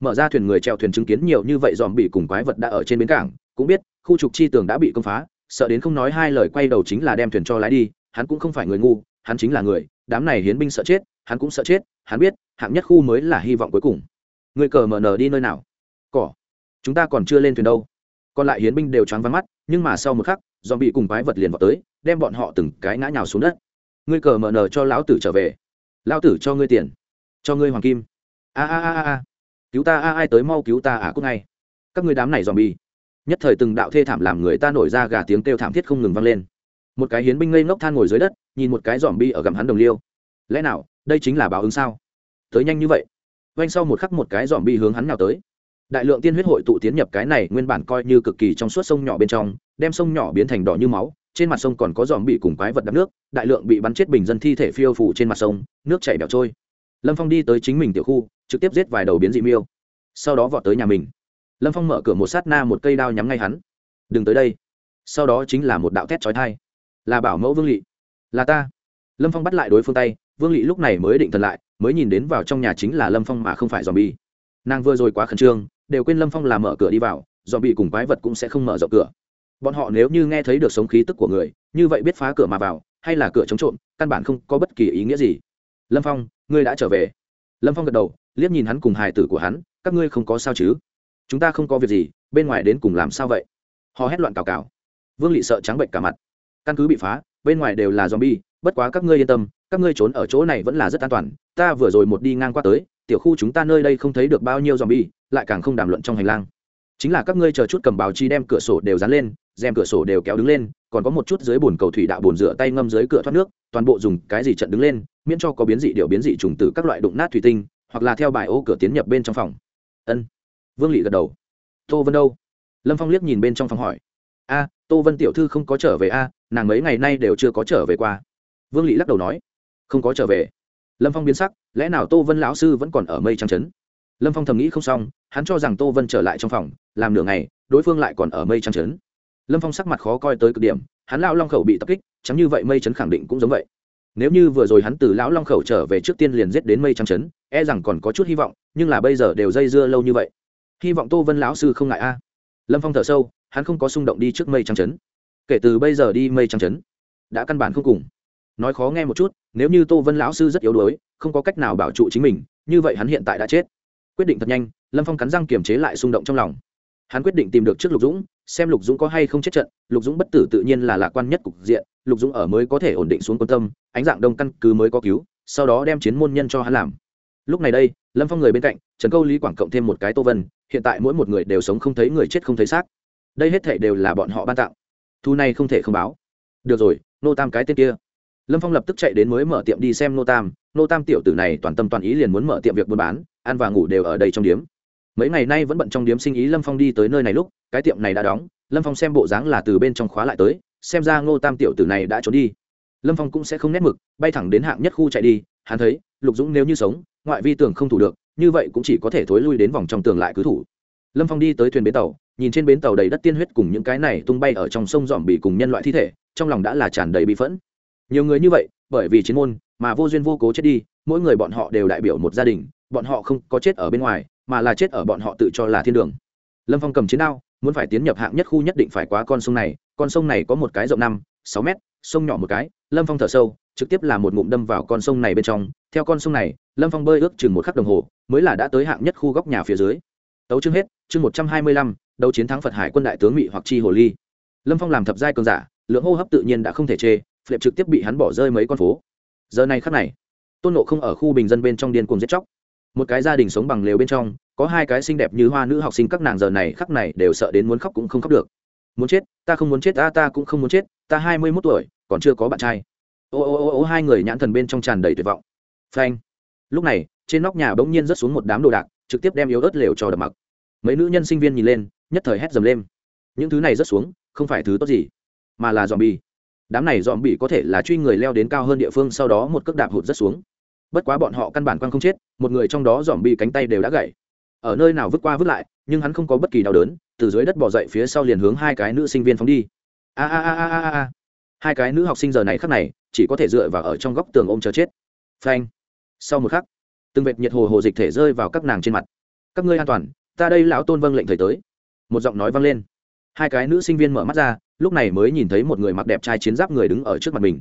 Mở ra thuyền người treo thuyền chứng kiến nhiều như vậy dòm bị cùng quái vật đã ở trên bến cảng, cũng biết, khu trục chi tường đã bị công phá, sợ đến không nói hai lời quay đầu chính là đem thuyền cho lái đi, hắn cũng không phải người ngu, hắn chính là người, đám này hiến binh sợ chết, hắn cũng sợ chết, hắn biết, hạng nhất khu mới là hy vọng cuối cùng. Người cờ mở nở đi nơi nào? Cỏ. Chúng ta còn chưa lên thuyền đâu. Còn lại hiến binh đều choáng vắng mắt, nhưng mà sau một khắc dòm bị cùng quái vật liền vào tới, đem bọn họ từng cái ngã nhào xuống đất. Ngươi cờ mở nở cho lão tử trở về. Lão tử cho ngươi tiền. Cho ngươi hoàng kim. A a a a cứu ta, a, ai tới mau cứu ta à cúc ngay. Các ngươi đám này dòm bi nhất thời từng đạo thê thảm làm người ta nổi ra gà tiếng kêu thảm thiết không ngừng vang lên. Một cái hiến binh ngây ngốc than ngồi dưới đất, nhìn một cái dòm bi ở gầm hắn đồng liêu. Lẽ nào, đây chính là báo ứng sao? Tới nhanh như vậy. Quanh sau một khắc một cái dòm bi hướng hắn nào tới đại lượng tiên huyết hội tụ tiến nhập cái này nguyên bản coi như cực kỳ trong suốt sông nhỏ bên trong, đem sông nhỏ biến thành đỏ như máu, trên mặt sông còn có dòm bị cùng quái vật đắp nước, đại lượng bị bắn chết bình dân thi thể phiêu phủ trên mặt sông, nước chảy bẻo trôi. Lâm phong đi tới chính mình tiểu khu, trực tiếp giết vài đầu biến dị miêu. Sau đó vọt tới nhà mình. Lâm phong mở cửa một sát na một cây đao nhắm ngay hắn. Đừng tới đây. Sau đó chính là một đạo thét trói thai là bảo mẫu vương lỵ là ta. Lâm phong bắt lại đối phương tay, vương lỵ lúc này mới định thần lại, mới nhìn đến vào trong nhà chính là lâm phong mà không phải dòm bi nàng vừa rồi quá khẩn trương, đều quên lâm phong là mở cửa đi vào dòm bị cùng quái vật cũng sẽ không mở rộng cửa. Bọn họ nếu như nghe thấy được sống khí tức của người, như vậy biết phá cửa mà vào, hay là cửa chống trộm, căn bản không có bất kỳ ý nghĩa gì. Lâm phong, ngươi đã trở về. Lâm phong gật đầu, liếc nhìn hắn cùng hài tử của hắn, các ngươi không có sao chứ? Chúng ta không có việc gì, bên ngoài đến cùng làm sao vậy? Họ hét loạn cào cào. Vương lị sợ trắng bệnh cả mặt. Căn cứ bị phá, bên ngoài đều là z o m bi e bất quá các ngươi yên tâm, các ngươi trốn ở chỗ này vẫn là rất an toàn, ta vừa rồi một đi ngang qua tới tiểu khu chúng ta nơi đây không thấy được bao nhiêu zombie, bi lại càng không đàm luận trong hành lang. Chính là các ngươi chờ chút cầm báo chi đem cửa sổ đều dán lên rèm cửa sổ đều kéo đứng lên còn có một chút dưới bồn cầu thủy đạo bồn rửa tay ngâm dưới cửa thoát nước toàn bộ dùng cái gì trận đứng lên miễn cho có biến dị điều biến dị trùng từ các loại đụng nát thủy tinh hoặc là theo bài ô cửa tiến nhập bên trong phòng. Ân. Vương lị gật đầu. Tô vân đâu? Lâm phong liếc nhìn bên trong phòng hỏi. A tô vân tiểu thư không có trở về a nàng mấy ngày nay đều chưa có trở về qua. Vương lị lắc đầu nói. Không có trở về lâm phong biến sắc, lẽ nào tô vân lão sư vẫn còn ở mây trăng trấn? Lâm phong thầm nghĩ không xong, hắn cho rằng tô vân trở lại trong phòng, làm nửa ngày, đối phương lại còn ở mây trăng trấn. Lâm phong sắc mặt khó coi tới cực điểm, hắn lão long khẩu bị tập kích, chẳng như vậy mây trấn khẳng định cũng giống vậy. Nếu như vừa rồi hắn từ lão long khẩu trở về trước tiên liền giết đến mây trăng trấn e rằng còn có chút hy vọng, nhưng là bây giờ đều dây dưa lâu như vậy. Hy vọng tô vân lão sư không ngại a. Lâm phong thở sâu, hắn không có xung động đi trước mây trăng trấn. Kể từ bây giờ đi mây trăng trấn, đã căn bản không cùng nói khó nghe một chút, nếu như tô vân lão sư rất yếu đuối, không có cách nào bảo trụ chính mình, như vậy hắn hiện tại đã chết. Quyết định thật nhanh, lâm phong cắn răng kiềm chế lại xung động trong lòng. Hắn quyết định tìm được trước lục dũng, xem lục dũng có hay không chết trận, lục dũng bất tử tự nhiên là lạc quan nhất cục diện, lục dũng ở mới có thể ổn định xuống quan tâm, ánh dạng đông căn cứ mới có cứu, sau đó đem chiến môn nhân cho hắn làm. Lúc này đây, lâm phong người bên cạnh, trần câu lý quảng cộng thêm một cái tô vân, hiện tại mỗi một người đều sống không thấy người chết không thấy xác. Đây hết thể đều là bọn họ ban tặng. Thu này không thể không báo. Được rồi, nô tam cái tên kia lâm phong lập tức chạy đến mới mở tiệm đi xem nô tam. Nô tam tiểu tử này toàn tâm toàn ý liền muốn mở tiệm việc buôn bán, ăn và ngủ đều ở đây trong điếm. Mấy ngày nay vẫn bận trong điếm sinh ý lâm phong đi tới nơi này lúc, cái tiệm này đã đóng, lâm phong xem bộ dáng là từ bên trong khóa lại tới, xem ra ngô tam tiểu tử này đã trốn đi. Lâm phong cũng sẽ không nét mực, bay thẳng đến hạng nhất khu chạy đi, hắn thấy, lục dũng nếu như sống, ngoại vi tường không thủ được, như vậy cũng chỉ có thể thối lui đến vòng trong tường lại cứ thủ. Lâm phong đi tới thuyền bến tàu, nhìn trên bến tàu đầy đất tiên huyết cùng những cái này tung bay ở trong sông dòm bị cùng nhân loại thi thể, trong lòng đã là tràn đầy bị phẫn nhiều người như vậy, bởi vì chiến môn mà vô duyên vô cố chết đi, mỗi người bọn họ đều đại biểu một gia đình, bọn họ không có chết ở bên ngoài, mà là chết ở bọn họ tự cho là thiên đường. Lâm phong cầm chiến đao, muốn phải tiến nhập hạng nhất khu nhất định phải qua con sông này, con sông này có một cái rộng năm, sáu mét, sông nhỏ một cái, lâm phong thở sâu, trực tiếp là một ngụm đâm vào con sông này bên trong. Theo con sông này, lâm phong bơi ước chừng một khắc đồng hồ, mới là đã tới hạng nhất khu góc nhà phía dưới. Tấu chương hết, chương một trăm hai mươi lăm, đấu chiến thắng phật hải quân đại tướng mỹ hoặc chi hồ ly. Lâm phong làm thập giai cường giả, lượng hô hấp tự nhiên đã không thể chê phệ trực tiếp bị hắn bỏ rơi mấy con phố. Giờ này khắc này, tôn nộ không ở khu bình dân bên trong điên cuồng giết chóc. Một cái gia đình sống bằng lều bên trong, có hai cái xinh đẹp như hoa nữ học sinh các nàng giờ này khắc này đều sợ đến muốn khóc cũng không khóc được. Muốn chết, ta không muốn chết, ta ta cũng không muốn chết, ta hai mươi mốt tuổi, còn chưa có bạn trai. Ô ô ô ô, hai người nhãn thần bên trong tràn đầy tuyệt vọng. Phanh. Lúc này, trên nóc nhà bỗng nhiên rớt xuống một đám đồ đạc, trực tiếp đem yếu ớt lều cho đập mặc. Mấy nữ nhân sinh viên nhìn lên, nhất thời hét dầm lên. Những thứ này rớt xuống, không phải thứ tốt gì, mà là dòm bi đám này dòm bị có thể là truy người leo đến cao hơn địa phương, sau đó một cước đạp hụt rất xuống. Bất quá bọn họ căn bản quăng không chết, một người trong đó dòm bị cánh tay đều đã gãy. Ở nơi nào vứt qua vứt lại, nhưng hắn không có bất kỳ đau đớn, từ dưới đất bỏ dậy phía sau liền hướng hai cái nữ sinh viên phóng đi. A a a a a a. Hai cái nữ học sinh giờ này khắc này, chỉ có thể dựa vào ở trong góc tường ôm chờ chết. Phanh. Sau một khắc, từng vệt nhiệt hồ hồ dịch thể rơi vào các nàng trên mặt. Các ngươi an toàn, ta đây lão tôn vâng lệnh thời tới. Một giọng nói vang lên. Hai cái nữ sinh viên mở mắt ra lúc này mới nhìn thấy một người mặc đẹp trai chiến giáp người đứng ở trước mặt mình.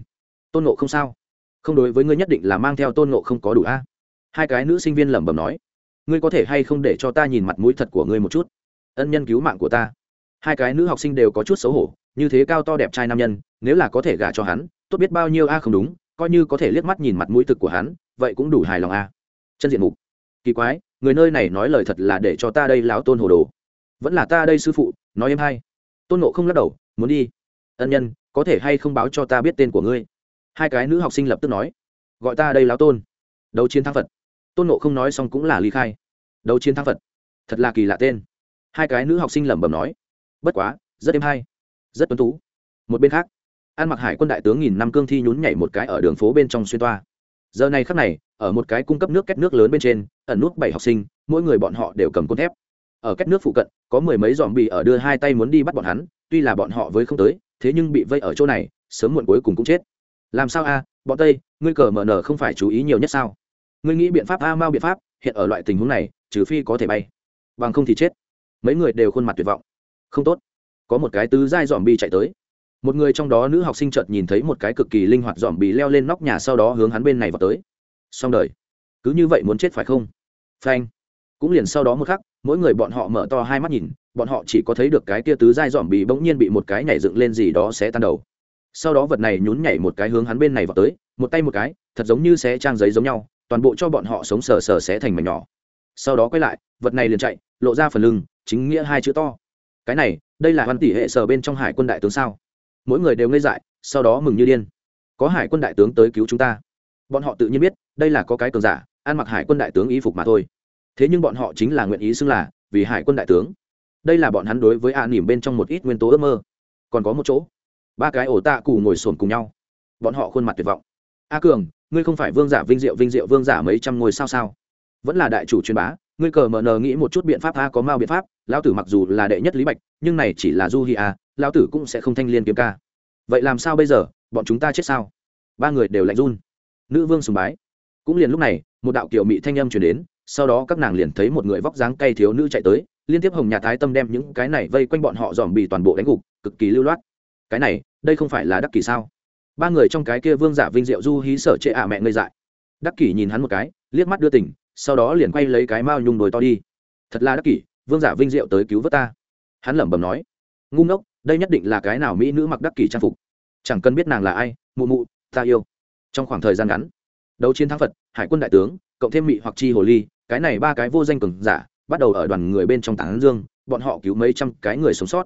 Tôn nộ không sao? Không đối với ngươi nhất định là mang theo tôn nộ không có đủ a? Hai cái nữ sinh viên lẩm bẩm nói. Ngươi có thể hay không để cho ta nhìn mặt mũi thật của ngươi một chút? Ân nhân cứu mạng của ta. Hai cái nữ học sinh đều có chút xấu hổ, như thế cao to đẹp trai nam nhân, nếu là có thể gả cho hắn, tốt biết bao nhiêu a không đúng, coi như có thể liếc mắt nhìn mặt mũi thực của hắn, vậy cũng đủ hài lòng a. Chân diện mục. Kỳ quái, người nơi này nói lời thật là để cho ta đây lão tôn hồ đồ. Vẫn là ta đây sư phụ, nói em hay. Tôn nộ không lắc đầu muốn đi? Ân nhân, có thể hay không báo cho ta biết tên của ngươi? Hai cái nữ học sinh lập tức nói. Gọi ta đây lão tôn. Đấu chiến thắng phật. Tôn nộ không nói xong cũng là ly khai. Đấu chiến thắng phật. Thật là kỳ lạ tên. Hai cái nữ học sinh lẩm bẩm nói. Bất quá, rất êm hay, rất tuấn tú. Một bên khác, an mặc hải quân đại tướng nghìn năm cương thi nhún nhảy một cái ở đường phố bên trong xuyên toa. Giờ này khắc này, ở một cái cung cấp nước két nước lớn bên trên, ẩn nút bảy học sinh, mỗi người bọn họ đều cầm côn thép. Ở két nước phụ cận, có mười mấy dòm bị ở đưa hai tay muốn đi bắt bọn hắn tuy là bọn họ với không tới, thế nhưng bị vây ở chỗ này, sớm muộn cuối cùng cũng chết. Làm sao a, bọn tây, ngươi cờ mở nở không phải chú ý nhiều nhất sao? Ngươi nghĩ biện pháp a mau biện pháp, hiện ở loại tình huống này, trừ phi có thể bay. Bằng không thì chết. Mấy người đều khuôn mặt tuyệt vọng. Không tốt. Có một cái tứ dai dòm bi chạy tới. Một người trong đó nữ học sinh chợt nhìn thấy một cái cực kỳ linh hoạt dòm bị leo lên nóc nhà sau đó hướng hắn bên này vào tới. Xong đời. Cứ như vậy muốn chết phải không? Phanh cũng liền sau đó một khắc, mỗi người bọn họ mở to hai mắt nhìn, bọn họ chỉ có thấy được cái tia tứ dai dòm bị bỗng nhiên bị một cái nhảy dựng lên gì đó sẽ tan đầu. Sau đó vật này nhún nhảy một cái hướng hắn bên này vào tới, một tay một cái, thật giống như sẽ trang giấy giống nhau, toàn bộ cho bọn họ sống sờ sờ sẽ thành mảnh nhỏ. Sau đó quay lại, vật này liền chạy, lộ ra phần lưng, chính nghĩa hai chữ to. Cái này, đây là văn tỷ hệ sở bên trong hải quân đại tướng sao? Mỗi người đều ngây dại, sau đó mừng như điên. Có hải quân đại tướng tới cứu chúng ta. Bọn họ tự nhiên biết, đây là có cái cường giả, ăn mặc hải quân đại tướng y phục mà thôi thế nhưng bọn họ chính là nguyện ý xưng là vì hải quân đại tướng. Đây là bọn hắn đối với a nỉm bên trong một ít nguyên tố ước mơ. Còn có một chỗ, ba cái ổ tạ cù ngồi sồn cùng nhau. Bọn họ khuôn mặt tuyệt vọng. A cường, ngươi không phải vương giả vinh diệu vinh diệu vương giả mấy trăm ngôi sao sao? Vẫn là đại chủ truyền bá, ngươi cờ mờ nờ nghĩ một chút biện pháp a có mao biện pháp, lão tử mặc dù là đệ nhất lý bạch, nhưng này chỉ là du hi a, lão tử cũng sẽ không thanh liên kiếm ca. Vậy làm sao bây giờ, bọn chúng ta chết sao? Ba người đều lạnh run. Nữ vương sùng bái. Cũng liền lúc này, một đạo kiểu mỹ thanh âm chuyển đến sau đó các nàng liền thấy một người vóc dáng cay thiếu nữ chạy tới, liên tiếp hồng nhà thái tâm đem những cái này vây quanh bọn họ dòm bị toàn bộ đánh gục, cực kỳ lưu loát. Cái này, đây không phải là đắc kỷ sao? Ba người trong cái kia vương giả vinh diệu du hí sở trệ ạ mẹ ngây dại. Đắc kỷ nhìn hắn một cái, liếc mắt đưa tỉnh, sau đó liền quay lấy cái mao nhung đồi to đi. Thật là đắc kỷ, vương giả vinh diệu tới cứu vớt ta. Hắn lẩm bẩm nói, ngu ngốc, đây nhất định là cái nào mỹ nữ mặc đắc kỷ trang phục? Chẳng cần biết nàng là ai, mụ mụ, ta yêu. Trong khoảng thời gian ngắn, đấu chiến thắng phật, hải quân đại tướng, cộng thêm mỹ hoặc chi hồ ly cái này ba cái vô danh cường giả, bắt đầu ở đoàn người bên trong tảng dương, bọn họ cứu mấy trăm cái người sống sót.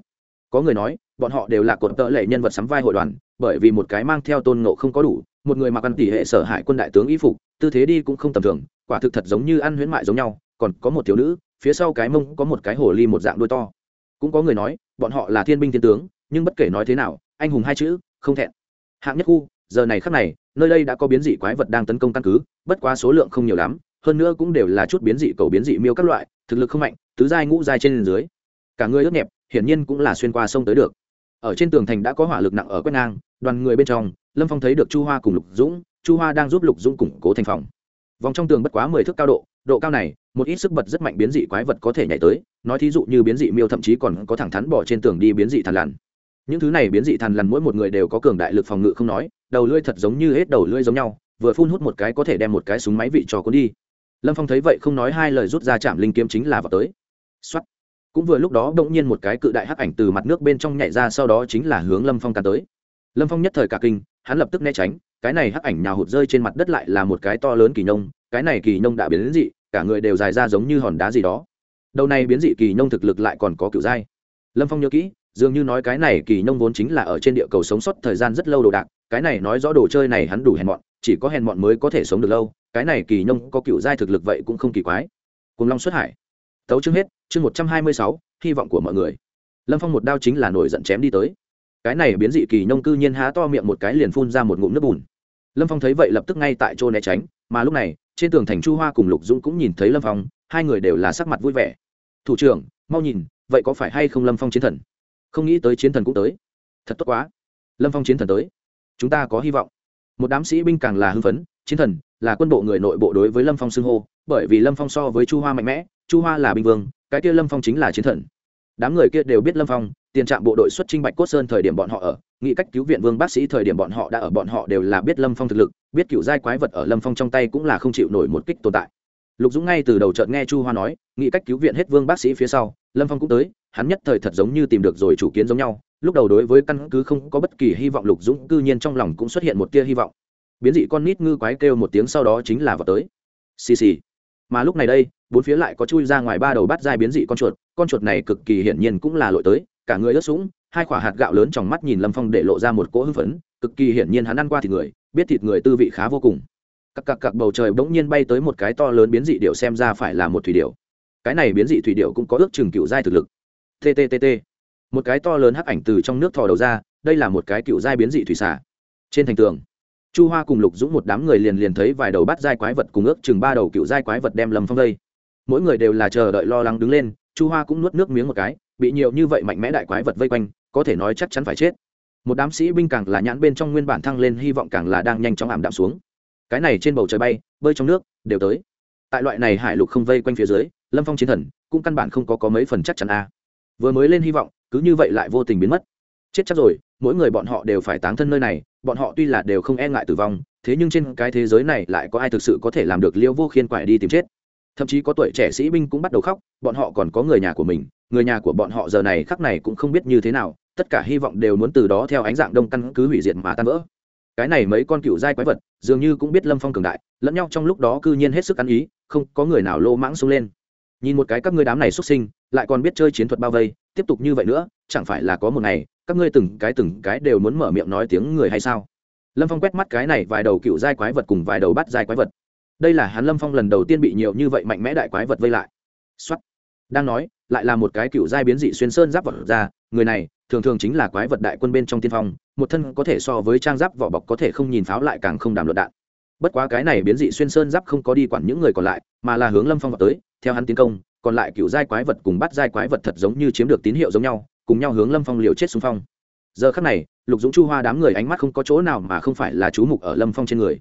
Có người nói, bọn họ đều là cột tợ lệ nhân vật sắm vai hội đoàn, bởi vì một cái mang theo tôn ngộ không có đủ, một người mặc ăn tỷ hệ sở hải quân đại tướng y phục, tư thế đi cũng không tầm thường, quả thực thật giống như ăn huyễn mại giống nhau, còn có một thiếu nữ, phía sau cái mông có một cái hồ ly một dạng đuôi to. Cũng có người nói, bọn họ là thiên binh thiên tướng, nhưng bất kể nói thế nào, anh hùng hai chữ, không thẹn. Hạng nhất khu, giờ này khắc này, nơi đây đã có biến dị quái vật đang tấn công căn cứ, bất quá số lượng không nhiều lắm hơn nữa cũng đều là chút biến dị cầu biến dị miêu các loại, thực lực không mạnh, tứ giai ngũ giai trên dưới. Cả người ướt nhẹp, hiển nhiên cũng là xuyên qua sông tới được. Ở trên tường thành đã có hỏa lực nặng ở quét ngang, đoàn người bên trong, lâm phong thấy được chu hoa cùng lục dũng, chu hoa đang giúp lục dũng củng cố thành phòng. Vòng trong tường bất quá mười thước cao độ độ cao này, một ít sức bật rất mạnh biến dị quái vật có thể nhảy tới, nói thí dụ như biến dị miêu thậm chí còn có thẳng thắn bỏ trên tường đi biến dị thằn lằn. Những thứ này biến dị thằn lằn mỗi một người đều có cường đại lực phòng ngự không nói, đầu lưỡi thật giống như hết đầu lưỡi giống nhau, vừa phun hút một cái có thể đem một cái súng máy vị trò cuốn đi lâm phong thấy vậy không nói hai lời rút ra chạm linh kiếm chính là vào tới. Xuất cũng vừa lúc đó đ ỗ n g nhiên một cái cự đại hắc ảnh từ mặt nước bên trong nhảy ra, sau đó chính là hướng lâm phong càn tới. Lâm phong nhất thời cả kinh, hắn lập tức né tránh, cái này hắc ảnh nhào hụt rơi trên mặt đất lại là một cái to lớn kỳ nông cái này kỳ nông đã biến đến dị, cả người đều dài ra giống như hòn đá gì đó. Đầu này biến dị kỳ nông thực lực lại còn có kiểu dai. Lâm phong nhớ kỹ, dường như nói cái này kỳ nông vốn chính là ở trên địa cầu sống sót thời gian rất lâu đồ đạc, cái này nói rõ đồ chơi này hắn đủ hèn mọn, chỉ có hèn mọn mới có thể sống được lâu cái này kỳ nông có cựu giai thực lực vậy cũng không kỳ quái. Cùng long xuất hải. Tấu chương hết, chương một trăm hai mươi sáu, hy vọng của mọi người. Lâm phong một đao chính là nổi giận chém đi tới. Cái này biến dị kỳ nông cư nhiên há to miệng một cái liền phun ra một ngụm nước bùn. Lâm phong thấy vậy lập tức ngay tại chỗ né tránh, mà lúc này, trên tường thành chu hoa cùng lục dũng cũng nhìn thấy lâm phong, hai người đều là sắc mặt vui vẻ. Thủ trưởng, mau nhìn, vậy có phải hay không lâm phong chiến thần? Không nghĩ tới chiến thần cũng tới. Thật tốt quá. Lâm phong chiến thần tới. Chúng ta có hy vọng. Một đám sĩ binh càng là hưng phấn, chiến thần là quân bộ người nội bộ đối với lâm phong xưng hô, bởi vì lâm phong so với chu hoa mạnh mẽ, chu hoa là binh vương, cái kia lâm phong chính là chiến thần. Đám người kia đều biết lâm phong, tiền trạm bộ đội xuất trinh bạch cốt sơn thời điểm bọn họ ở nghị cách cứu viện vương bác sĩ thời điểm bọn họ đã ở, bọn họ đều là biết lâm phong thực lực, biết cựu giai quái vật ở lâm phong trong tay cũng là không chịu nổi một kích tồn tại. Lục dũng ngay từ đầu chợt nghe chu hoa nói nghị cách cứu viện hết vương bác sĩ phía sau, lâm phong cũng tới, hắn nhất thời thật giống như tìm được rồi chủ kiến giống nhau, lúc đầu đối với căn cứ không có bất kỳ hy vọng lục dũng cư nhiên trong lòng cũng xuất hiện một tia hy vọng biến dị con nít ngư quái kêu một tiếng sau đó chính là vào tới. Xì xì. Mà lúc này đây, bốn phía lại có chui ra ngoài ba đầu bắt dai biến dị con chuột con chuột này cực kỳ hiển nhiên cũng là lội tới, cả người ướt sũng, hai quả hạt gạo lớn trong mắt nhìn lâm phong để lộ ra một cỗ hưng phấn, cực kỳ hiển nhiên hắn ăn qua thịt người, biết thịt người tư vị khá vô cùng. Cặp cặp cặp bầu trời bỗng nhiên bay tới một cái to lớn biến dị điệu xem ra phải là một thủy điệu cái này biến dị thủy điệu cũng có ước chừng cựu giai thực lực. Tttt một cái to lớn hắc ảnh từ trong nước thò đầu ra, đây là một cái cựu giai biến dị thủy xả trên thành tường chu hoa cùng lục dũng một đám người liền liền thấy vài đầu bắt giai quái vật cùng ước chừng ba đầu cựu giai quái vật đem lâm phong đây mỗi người đều là chờ đợi lo lắng đứng lên, chu hoa cũng nuốt nước miếng một cái, bị nhiều như vậy mạnh mẽ đại quái vật vây quanh, có thể nói chắc chắn phải chết. Một đám sĩ binh càng là nhãn bên trong nguyên bản thăng lên, hy vọng càng là đang nhanh chóng ảm đạm xuống. Cái này trên bầu trời bay, bơi trong nước, đều tới. Tại loại này hải lục không vây quanh phía dưới, lâm phong chiến thần, cũng căn bản không có có mấy phần chắc chắn a. Vừa mới lên hy vọng, cứ như vậy lại vô tình biến mất. Chết chắc rồi mỗi người bọn họ đều phải táng thân nơi này, bọn họ tuy là đều không e ngại tử vong, thế nhưng trên cái thế giới này lại có ai thực sự có thể làm được liêu vô khiên quải đi tìm chết? Thậm chí có tuổi trẻ sĩ binh cũng bắt đầu khóc, bọn họ còn có người nhà của mình, người nhà của bọn họ giờ này khắc này cũng không biết như thế nào, tất cả hy vọng đều muốn từ đó theo ánh dạng đông căn cứ hủy diệt mà tan vỡ. Cái này mấy con cựu giai quái vật, dường như cũng biết lâm phong cường đại, lẫn nhau trong lúc đó cư nhiên hết sức ăn ý, không có người nào lô mãng xông lên. Nhìn một cái các ngươi đám này xuất sinh, lại còn biết chơi chiến thuật bao vây tiếp tục như vậy nữa, chẳng phải là có một ngày, các ngươi từng cái từng cái đều muốn mở miệng nói tiếng người hay sao? Lâm phong quét mắt cái này vài đầu cựu giai quái vật cùng vài đầu bắt giai quái vật. Đây là hắn lâm phong lần đầu tiên bị nhiều như vậy mạnh mẽ đại quái vật vây lại. Xuất đang nói, lại là một cái cựu giai biến dị xuyên sơn giáp vật ra, người này, thường thường chính là quái vật đại quân bên trong tiên phong, một thân có thể so với trang giáp vỏ bọc có thể không nhìn pháo lại càng không đàm luận đạn. Bất quá cái này biến dị xuyên sơn giáp không có đi quản những người còn lại, mà là hướng lâm phong vào tới theo hắn tiến công, còn lại cựu giai quái vật cùng bắt giai quái vật thật giống như chiếm được tín hiệu giống nhau, cùng nhau hướng lâm phong liều chết xung phong. Giờ khắc này, lục dũng chu hoa đám người ánh mắt không có chỗ nào mà không phải là chú mục ở lâm phong trên người.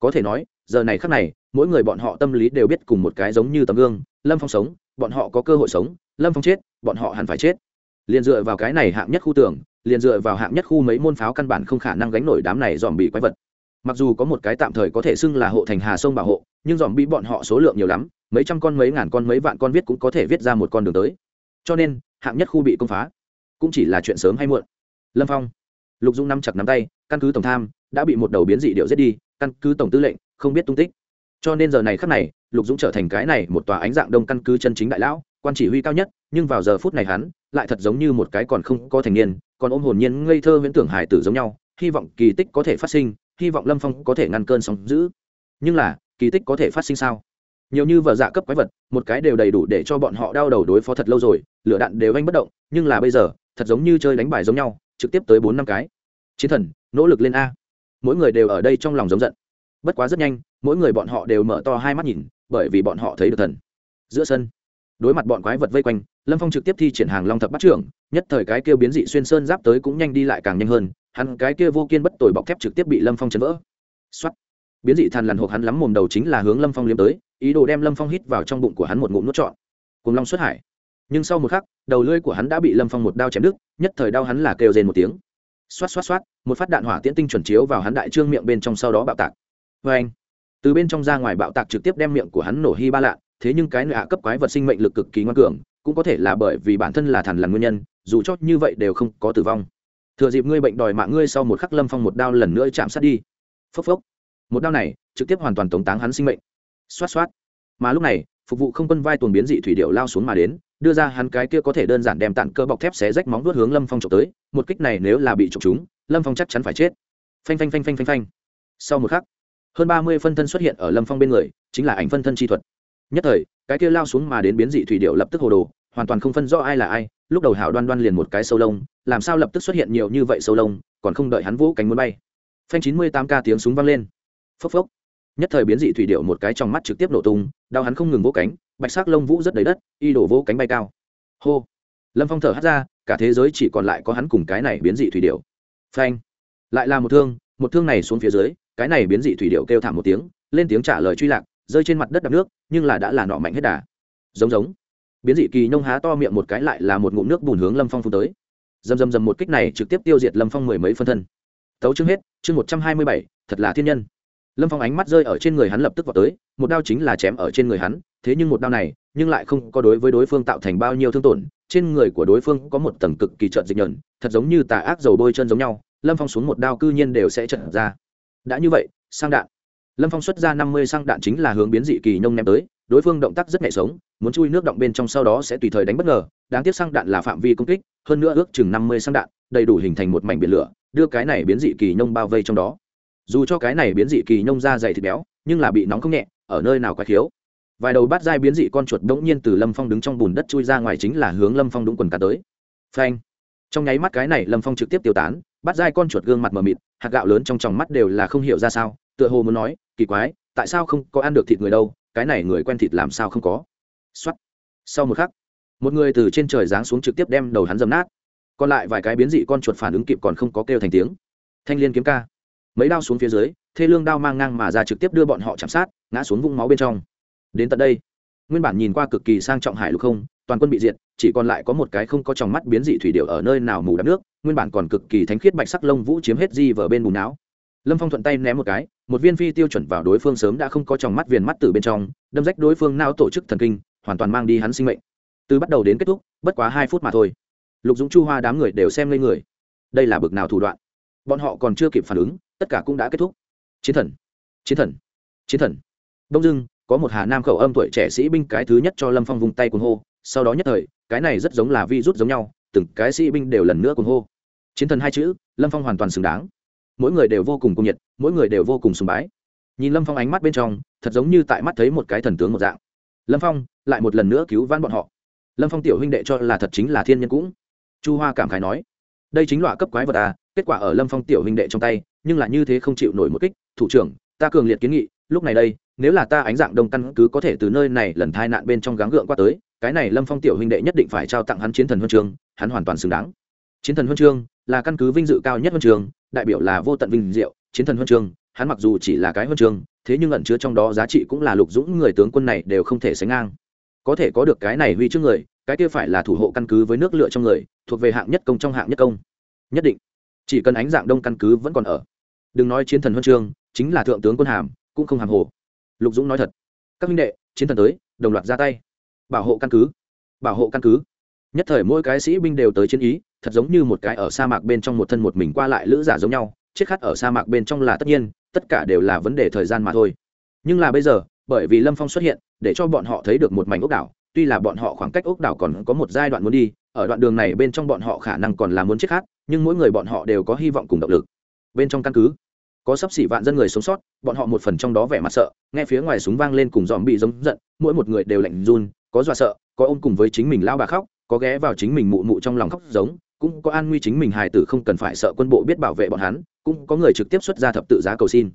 Có thể nói, giờ này khắc này, mỗi người bọn họ tâm lý đều biết cùng một cái giống như tấm gương, lâm phong sống, bọn họ có cơ hội sống, lâm phong chết, bọn họ hẳn phải chết. Liền dựa vào cái này hạng nhất khu tưởng liền dựa vào hạng nhất khu mấy môn pháo căn bản không khả năng gánh nổi đám này dòm bị quái vật. Mặc dù có một cái tạm thời có thể xưng là hộ thành hà sông bảo hộ, nhưng dòm bị bọn họ số lượng nhiều lắm mấy trăm con mấy ngàn con mấy vạn con viết cũng có thể viết ra một con đường tới. Cho nên, hạng nhất khu bị công phá, cũng chỉ là chuyện sớm hay muộn. Lâm phong, lục dung nắm chặt nắm tay, căn cứ tổng tham, đã bị một đầu biến dị điệu giết đi, căn cứ tổng tư lệnh, không biết tung tích. Cho nên giờ này khắc này, lục dũng trở thành cái này một tòa ánh dạng đông căn cứ chân chính đại lão, quan chỉ huy cao nhất, nhưng vào giờ phút này hắn, lại thật giống như một cái còn không có thành niên, còn ôm hồn nhiên ngây thơ viễn tưởng hải tử giống nhau, hy vọng kỳ tích có thể phát sinh, hy vọng lâm phong có thể ngăn cơn sóng giữ nhưng là, kỳ tích có thể phát sinh sao? Nhiều như vợ dạ cấp quái vật, một cái đều đầy đủ để cho bọn họ đau đầu đối phó thật lâu rồi, lửa đạn đều anh bất động, nhưng là bây giờ, thật giống như chơi đánh bài giống nhau, trực tiếp tới bốn năm cái. Chiến thần, nỗ lực lên a. Mỗi người đều ở đây trong lòng giống giận. Bất quá rất nhanh, mỗi người bọn họ đều mở to hai mắt nhìn, bởi vì bọn họ thấy được thần. Giữa sân, đối mặt bọn quái vật vây quanh, lâm phong trực tiếp thi triển hàng long thập bắt trưởng, nhất thời cái kia biến dị xuyên sơn giáp tới cũng nhanh đi lại càng nhanh hơn, hắn cái kia vô kiên bất tồi bọc thép trực tiếp bị lâm phong chấn vỡ. X biến dị thằn lằn hộp hắn lắm mồm đầu chính là hướng lâm phong liếm tới ý đồ đem lâm phong hít vào trong bụng của hắn một ngụm nuốt trọn. Cùng long xuất hải. Nhưng sau một khắc, đầu lưỡi của hắn đã bị lâm phong một đao chém đứt, nhất thời đau hắn là kêu rên một tiếng. Xoát xoát xoát, một phát đạn hỏa tiễn tinh chuẩn chiếu vào hắn đại trương miệng bên trong sau đó bạo tạc. Vê anh, từ bên trong ra ngoài bạo tạc trực tiếp đem miệng của hắn nổ hy ba lạ, thế nhưng cái nạ cấp quái vật sinh mệnh lực cực kỳ ngoan cường, cũng có thể là bởi vì bản thân là thằn là nguyên nhân, dù chót như vậy đều không có tử vong. Thừa dịp ngươi bệnh đòi mạng ngươi sau một khắc lâm phong một đao lần nữa chạm sát đi. Phốc phốc. Một đao này, trực tiếp hoàn toàn tống táng hắn sinh mệnh xoát xoát. Mà lúc này, phục vụ không quân vai tuần biến dị thủy điệu lao xuống mà đến, đưa ra hắn cái kia có thể đơn giản đem tặng cơ bọc thép xé rách móng vuốt hướng lâm phong trộm tới, một kích này nếu là bị trộm chúng lâm phong chắc chắn phải chết. Phanh phanh phanh phanh phanh phanh. Sau một khắc, hơn ba mươi phân thân xuất hiện ở lâm phong bên người, chính là ảnh phân thân chi thuật. Nhất thời, cái kia lao xuống mà đến biến dị thủy điệu lập tức hồ đồ, hoàn toàn không phân rõ ai là ai, lúc đầu hảo đoan đoan liền một cái sâu lông, làm sao lập tức xuất hiện nhiều như vậy sâu lông, còn không đợi hắn vũ cánh muốn bay. Phanh chín mươi tám ca tiếng súng vang lên. Phốc phốc nhất thời biến dị thủy điệu một cái trong mắt trực tiếp nổ tung, đau hắn không ngừng vỗ cánh, bạch sắc lông vũ rất đầy đất, y đổ vỗ cánh bay cao. Hô! Lâm phong thở hắt ra, cả thế giới chỉ còn lại có hắn cùng cái này biến dị thủy điệu phanh! Lại là một thương một thương này xuống phía dưới, cái này biến dị thủy điệu kêu thảm một tiếng, lên tiếng trả lời truy lạc, rơi trên mặt đất đập nước, nhưng là đã là nọ mạnh hết đà. Giống giống. Biến dị kỳ nông há to miệng một cái lại là một ngụm nước bùn hướng lâm phong phun tới. Dầm dầm dầm một kích này trực tiếp tiêu diệt lâm phong mười mấy phân thân. Tấu chương hết, chương một trăm hai mươi bảy, thật là thiên nhân lâm phong ánh mắt rơi ở trên người hắn lập tức vào tới, một đao chính là chém ở trên người hắn, thế nhưng một đao này, nhưng lại không có đối với đối phương tạo thành bao nhiêu thương tổn, trên người của đối phương có một tầng cực kỳ trợn dịch nhợn thật giống như tà ác dầu bôi chân giống nhau, lâm phong xuống một đao cư nhiên đều sẽ trận ra. Đã như vậy, sang đạn. Lâm phong xuất ra năm mươi sang đạn chính là hướng biến dị kỳ nông ném tới, đối phương động tác rất nhẹ sống, muốn chui nước động bên trong sau đó sẽ tùy thời đánh bất ngờ, đáng tiếc sang đạn là phạm vi công kích, hơn nữa ước chừng năm mươi sang đạn, đầy đủ hình thành một mảnh biển lửa, đưa cái này biến dị kỳ nông bao vây trong đó dù cho cái này biến dị kỳ nông ra dày thịt béo, nhưng là bị nóng không nhẹ, ở nơi nào quá thiếu. Vài đầu bát dai biến dị con chuột đống nhiên từ lâm phong đứng trong bùn đất chui ra ngoài chính là hướng lâm phong đúng quần cá tới. Phanh! Trong nháy mắt cái này, lâm phong trực tiếp tiêu tán, bát dai con chuột gương mặt mờ mịt, hạt gạo lớn trong tròng mắt đều là không hiểu ra sao, tựa hồ muốn nói, kỳ quái, tại sao không có ăn được thịt người đâu, cái này người quen thịt làm sao không có? Xuất sau một khắc, một người từ trên trời giáng xuống trực tiếp đem đầu hắn dầm nát. Còn lại vài cái biến dị con chuột phản ứng kịp còn không có kêu thành tiếng. Thanh liên kiếm ca mấy đao xuống phía dưới, thê lương đao mang ngang mà ra trực tiếp đưa bọn họ chạm sát, ngã xuống vũng máu bên trong. Đến tận đây, nguyên bản nhìn qua cực kỳ sang trọng hải lục không, toàn quân bị diệt, chỉ còn lại có một cái không có trong mắt biến dị thủy điệu ở nơi nào mù đắp nước, nguyên bản còn cực kỳ thánh khiết bạch sắc lông vũ chiếm hết di vờ bên bùn não. Lâm phong thuận tay ném một cái, một viên phi tiêu chuẩn vào đối phương sớm đã không có trong mắt viền mắt từ bên trong, đâm rách đối phương não tổ chức thần kinh, hoàn toàn mang đi hắn sinh mệnh. Từ bắt đầu đến kết thúc, bất quá hai phút mà thôi. Lục dũng chu hoa đám người đều xem lên người. Đây là bực nào thủ đoạn? Bọn họ còn chưa kịp phản ứng, tất cả cũng đã kết thúc. Chiến thần chiến thần chiến thần. Đông dưng có một hà nam khẩu âm tuổi trẻ sĩ binh cái thứ nhất cho lâm phong vùng tay cuồng hô. Sau đó nhất thời, cái này rất giống là vi rút giống nhau, từng cái sĩ binh đều lần nữa cuồng hô. Chiến thần hai chữ, lâm phong hoàn toàn xứng đáng. Mỗi người đều vô cùng cung nhiệt, mỗi người đều vô cùng sùng bái. Nhìn lâm phong ánh mắt bên trong, thật giống như tại mắt thấy một cái thần tướng một dạng. Lâm phong, lại một lần nữa cứu vãn bọn họ. Lâm phong tiểu huynh đệ cho là thật chính là thiên nhân cũng. Chu hoa cảm khái nói đây chính loại cấp quái vật à kết quả ở lâm phong tiểu huynh đệ trong tay, nhưng là như thế không chịu nổi một kích. Thủ trưởng, ta cường liệt kiến nghị, lúc này đây, nếu là ta ánh dạng đông căn cứ có thể từ nơi này lần thai nạn bên trong gắng gượng qua tới, cái này lâm phong tiểu huynh đệ nhất định phải trao tặng hắn chiến thần huân chương hắn hoàn toàn xứng đáng. Chiến thần huân chương là căn cứ vinh dự cao nhất huân chương đại biểu là vô tận vinh diệu, chiến thần huân chương hắn mặc dù chỉ là cái huân chương thế nhưng ẩn chứa trong đó giá trị cũng là lục dũng người tướng quân này đều không thể sánh ngang. Có thể có được cái này huy trước người, cái kia phải là thủ hộ căn cứ với nước lựa trong người thuộc về hạng nhất công trong hạng nhất công. Nhất định, chỉ cần ánh dạng đông căn cứ vẫn còn ở. Đừng nói chiến thần huân chương, chính là thượng tướng quân hàm, cũng không hàm hồ. Lục dũng nói thật. Các minh đệ, chiến thần tới, đồng loạt ra tay. Bảo hộ căn cứ, bảo hộ căn cứ. Nhất thời mỗi cái sĩ binh đều tới chiến ý, thật giống như một cái ở sa mạc bên trong một thân một mình qua lại lữ giả giống nhau, chết khát ở sa mạc bên trong là tất nhiên, tất cả đều là vấn đề thời gian mà thôi. Nhưng là bây giờ, bởi vì lâm phong xuất hiện, để cho bọn họ thấy được một mảnh ốc đảo tuy là bọn họ khoảng cách ốc đảo còn có một giai đoạn muốn đi, ở đoạn đường này bên trong bọn họ khả năng còn là muốn chết khác, nhưng mỗi người bọn họ đều có hy vọng cùng động lực. Bên trong căn cứ, có sắp xỉ vạn dân người sống sót, bọn họ một phần trong đó vẻ mặt sợ, nghe phía ngoài súng vang lên cùng dòm bị giống giận, mỗi một người đều lạnh run, có dọa sợ, có ôm cùng với chính mình lao bà khóc, có ghé vào chính mình mụ mụ trong lòng khóc giống, cũng có an nguy chính mình hài tử không cần phải sợ quân bộ biết bảo vệ bọn hắn, cũng có người trực tiếp xuất ra thập tự giá cầu xin.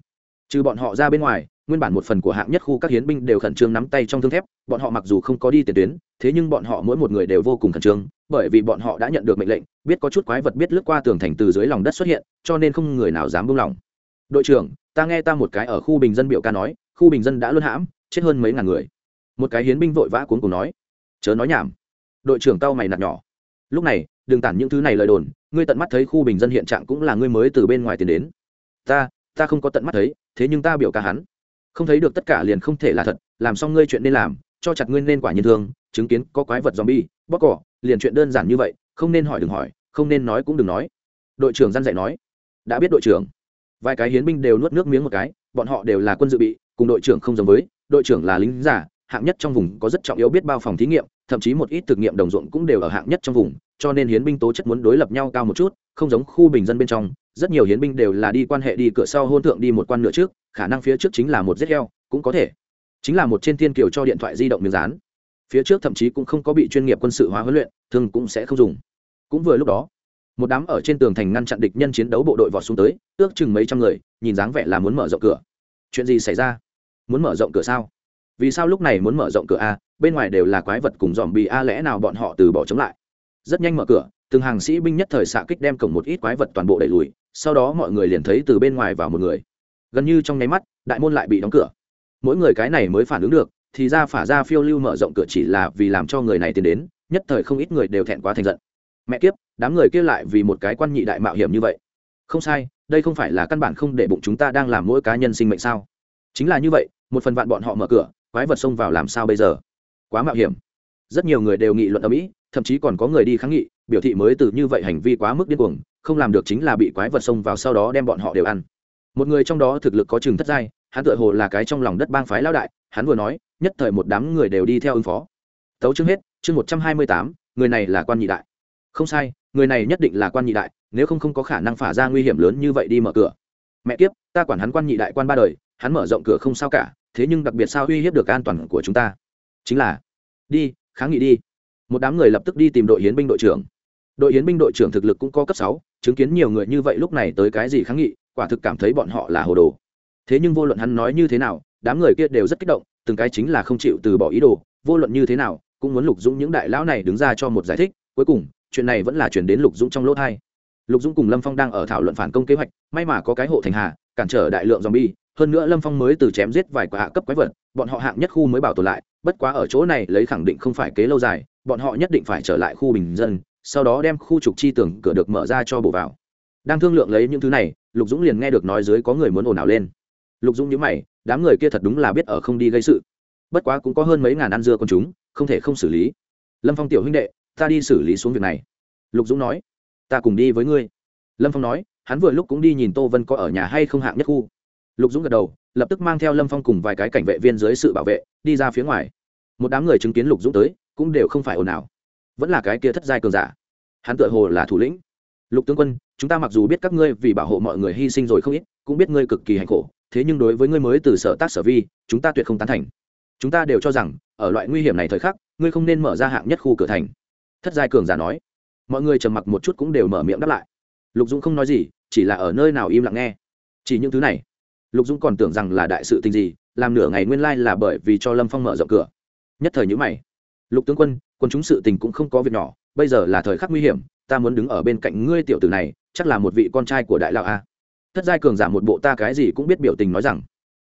Trừ bọn họ ra bên ngoài nguyên bản một phần của hạng nhất khu các hiến binh đều khẩn trương nắm tay trong thương thép, bọn họ mặc dù không có đi tiền tuyến, thế nhưng bọn họ mỗi một người đều vô cùng khẩn trương, bởi vì bọn họ đã nhận được mệnh lệnh, biết có chút quái vật biết lướt qua tường thành từ dưới lòng đất xuất hiện, cho nên không người nào dám buông lỏng. Đội trưởng, ta nghe ta một cái ở khu bình dân biểu ca nói, khu bình dân đã luôn hãm, chết hơn mấy ngàn người. Một cái hiến binh vội vã cuốn cùng nói. Chớ nói nhảm. Đội trưởng tao mày nạt nhỏ. Lúc này, đừng tản những thứ này lời đồn, ngươi tận mắt thấy khu bình dân hiện trạng cũng là ngươi mới từ bên ngoài tiền đến. Ta ta không có tận mắt thấy, thế nhưng ta biểu ca hắn không thấy được tất cả liền không thể là thật, làm xong ngươi chuyện nên làm, cho chặt ngươi nên quả nhiên thương, chứng kiến có quái vật zombie bóc cỏ, liền chuyện đơn giản như vậy, không nên hỏi đừng hỏi, không nên nói cũng đừng nói. Đội trưởng gian dạy nói. Đã biết đội trưởng. Vài cái hiến binh đều nuốt nước miếng một cái, bọn họ đều là quân dự bị, cùng đội trưởng không giống với, đội trưởng là lính giả hạng nhất trong vùng có rất trọng yếu biết bao phòng thí nghiệm, thậm chí một ít thực nghiệm đồng ruộng cũng đều ở hạng nhất trong vùng, cho nên hiến binh tố chất muốn đối lập nhau cao một chút, không giống khu bình dân bên trong rất nhiều hiến binh đều là đi quan hệ đi cửa sau hôn thượng đi một quan nửa trước, khả năng phía trước chính là một giết heo, cũng có thể. Chính là một trên thiên kiều cho điện thoại di động miếng dán. Phía trước thậm chí cũng không có bị chuyên nghiệp quân sự hóa huấn luyện thường cũng sẽ không dùng. Cũng vừa lúc đó, một đám ở trên tường thành ngăn chặn địch nhân chiến đấu bộ đội vọt xuống tới, ước chừng mấy trăm người, nhìn dáng vẻ là muốn mở rộng cửa. Chuyện gì xảy ra? Muốn mở rộng cửa sao? Vì sao lúc này muốn mở rộng cửa a? Bên ngoài đều là quái vật cùng dòm bị a lẽ nào bọn họ từ bỏ chống lại? Rất nhanh mở cửa, từng hàng sĩ binh nhất thời xạ kích đem cổng một ít quái vật toàn bộ đẩy lùi sau đó mọi người liền thấy từ bên ngoài vào một người. Gần như trong nháy mắt, đại môn lại bị đóng cửa. Mỗi người cái này mới phản ứng được, thì ra phả ra phiêu lưu mở rộng cửa chỉ là vì làm cho người này tiến đến, nhất thời không ít người đều thẹn quá thành giận. Mẹ kiếp, đám người kia lại vì một cái quan nhị đại mạo hiểm như vậy. Không sai, đây không phải là căn bản không để bụng chúng ta đang làm mỗi cá nhân sinh mệnh sao? Chính là như vậy, một phần vạn bọn họ mở cửa, quái vật xông vào làm sao bây giờ? Quá mạo hiểm. Rất nhiều người đều nghị luận ở mỹ thậm chí còn có người đi kháng nghị, biểu thị mới từ như vậy hành vi quá mức điên cuồng không làm được chính là bị quái vật xông vào sau đó đem bọn họ đều ăn. Một người trong đó thực lực có chừng thất giai, hắn tựa hồ là cái trong lòng đất bang phái lao đại, hắn vừa nói, nhất thời một đám người đều đi theo ứng phó. Tấu chương hết, chương một trăm hai mươi tám, người này là quan nhị đại. Không sai, người này nhất định là quan nhị đại, nếu không không có khả năng phả ra nguy hiểm lớn như vậy đi mở cửa. Mẹ kiếp, ta quản hắn quan nhị đại quan ba đời, hắn mở rộng cửa không sao cả, thế nhưng đặc biệt sao uy hiếp được an toàn của chúng ta? Chính là, đi, kháng nghị đi. Một đám người lập tức đi tìm đội hiến binh đội trưởng. Đội hiến binh đội trưởng thực lực cũng có cấp sáu chứng kiến nhiều người như vậy lúc này tới cái gì kháng nghị, quả thực cảm thấy bọn họ là hồ đồ. Thế nhưng vô luận hắn nói như thế nào, đám người kia đều rất kích động, từng cái chính là không chịu từ bỏ ý đồ, vô luận như thế nào, cũng muốn lục dũng những đại lão này đứng ra cho một giải thích, cuối cùng, chuyện này vẫn là chuyển đến lục dũng trong lỗ thai lục dũng cùng lâm phong đang ở thảo luận phản công kế hoạch, may mà có cái hộ thành hà cản trở đại lượng z bi hơn nữa lâm phong mới từ chém giết vài quả hạ cấp quái vật, bọn họ hạng nhất khu mới bảo tồn lại, bất quá ở chỗ này lấy khẳng định không phải kế lâu dài, bọn họ nhất định phải trở lại khu bình dân sau đó đem khu trục chi tưởng cửa được mở ra cho bổ vào. Đang thương lượng lấy những thứ này, lục dũng liền nghe được nói dưới có người muốn ồn ào lên. Lục dũng nhớ mày, đám người kia thật đúng là biết ở không đi gây sự. Bất quá cũng có hơn mấy ngàn ăn dưa con chúng, không thể không xử lý. Lâm phong tiểu huynh đệ, ta đi xử lý xuống việc này. Lục dũng nói, ta cùng đi với ngươi. Lâm phong nói, hắn vừa lúc cũng đi nhìn tô vân có ở nhà hay không hạng nhất khu. Lục dũng gật đầu, lập tức mang theo lâm phong cùng vài cái cảnh vệ viên dưới sự bảo vệ, đi ra phía ngoài. Một đám người chứng kiến lục dũng tới, cũng đều không phải ồn ào vẫn là cái kia thất giai cường giả. Hắn tựa hồ là thủ lĩnh. Lục tướng quân, chúng ta mặc dù biết các ngươi vì bảo hộ mọi người hy sinh rồi không ít, cũng biết ngươi cực kỳ hạnh khổ, thế nhưng đối với ngươi mới từ sở tác sở vi, chúng ta tuyệt không tán thành. Chúng ta đều cho rằng, ở loại nguy hiểm này thời khắc, ngươi không nên mở ra hạng nhất khu cửa thành. Thất giai cường giả nói. Mọi người trầm mặc một chút cũng đều mở miệng đáp lại. Lục dũng không nói gì, chỉ là ở nơi nào im lặng nghe. Chỉ những thứ này. Lục dũng còn tưởng rằng là đại sự tình gì, làm nửa ngày nguyên lai là bởi vì cho lâm phong mở rộng cửa. Nhất thời nhữ mày. Lục tướng quân quân chúng sự tình cũng không có việc nhỏ, bây giờ là thời khắc nguy hiểm, ta muốn đứng ở bên cạnh ngươi tiểu tử này, chắc là một vị con trai của đại lão a. Thất giai cường giả một bộ ta cái gì cũng biết biểu tình nói rằng,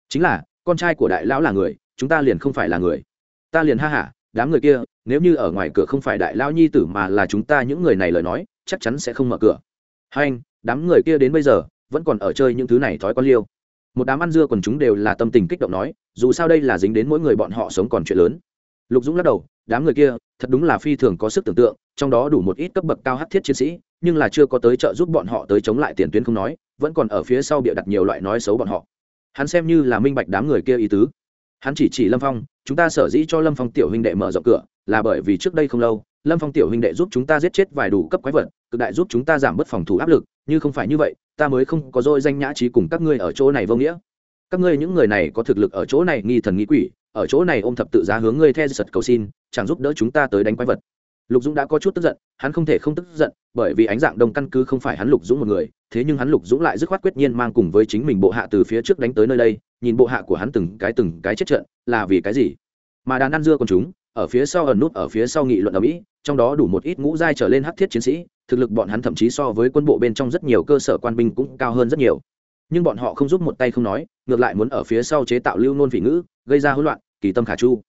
chính là, con trai của đại lão là người, chúng ta liền không phải là người. Ta liền ha hả đám người kia, nếu như ở ngoài cửa không phải đại lão nhi tử mà là chúng ta những người này lời nói, chắc chắn sẽ không mở cửa. Hai anh, đám người kia đến bây giờ, vẫn còn ở chơi những thứ này thói con liêu. Một đám ăn dưa còn chúng đều là tâm tình kích động nói, dù sao đây là dính đến mỗi người bọn họ sống còn chuyện lớn. Lục dũng lắc đầu, đám người kia thật đúng là phi thường có sức tưởng tượng, trong đó đủ một ít cấp bậc cao hát thiết chiến sĩ, nhưng là chưa có tới trợ giúp bọn họ tới chống lại tiền tuyến không nói, vẫn còn ở phía sau bịa đặt nhiều loại nói xấu bọn họ. Hắn xem như là minh bạch đám người kia ý tứ. Hắn chỉ chỉ lâm phong, chúng ta sở dĩ cho lâm phong tiểu huynh đệ mở rộng cửa, là bởi vì trước đây không lâu, lâm phong tiểu huynh đệ giúp chúng ta giết chết vài đủ cấp quái vật, cực đại giúp chúng ta giảm bớt phòng thủ áp lực, như không phải như vậy, ta mới không có dôi danh nhã trí cùng các ngươi ở chỗ này vô nghĩa các ngươi những người này có thực lực ở chỗ này nghi thần nghi quỷ, ở chỗ này ôm thập tự giá hướng ngươi the sật cầu xin, chẳng giúp đỡ chúng ta tới đánh quái vật. Lục dũng đã có chút tức giận, hắn không thể không tức giận, bởi vì ánh dạng đông căn cứ không phải hắn lục dũng một người, thế nhưng hắn lục dũng lại dứt khoát quyết nhiên mang cùng với chính mình bộ hạ từ phía trước đánh tới nơi đây, nhìn bộ hạ của hắn từng cái từng cái chết trận, là vì cái gì? Mà đàn ăn dưa còn chúng, ở phía sau ẩn nút ở phía sau nghị luận ở mỹ, trong đó đủ một ít ngũ giai trở lên hắc thiết chiến sĩ, thực lực bọn hắn thậm chí so với quân bộ bên trong rất nhiều cơ sở quan binh cũng cao hơn rất nhiều nhưng bọn họ không giúp một tay không nói, ngược lại muốn ở phía sau chế tạo lưu nôn vị ngữ, gây ra hỗn loạn, kỳ tâm khả chu.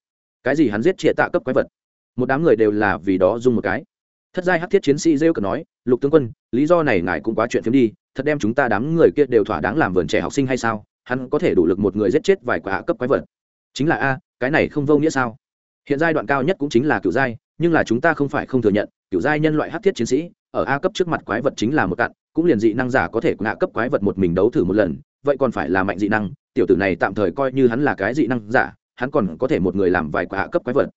Cái gì hắn giết triệt tạ cấp quái vật? Một đám người đều là vì đó dùng một cái. Thất giai hắc thiết chiến sĩ rêu cần nói, lục tướng quân, lý do này ngài cũng quá chuyện phiếm đi, thật đem chúng ta đám người kia đều thỏa đáng làm vườn trẻ học sinh hay sao? Hắn có thể đủ lực một người giết chết vài quả cấp quái vật. Chính là a, cái này không vô nghĩa sao? Hiện giai đoạn cao nhất cũng chính là cựu giai, nhưng là chúng ta không phải không thừa nhận cựu giai nhân loại hắc thiết chiến sĩ ở a cấp trước mặt quái vật chính là một cạn cũng liền dị năng giả có thể ngạ cấp quái vật một mình đấu thử một lần, vậy còn phải là mạnh dị năng, tiểu tử này tạm thời coi như hắn là cái dị năng giả, hắn còn có thể một người làm vài quả hạ cấp quái vật.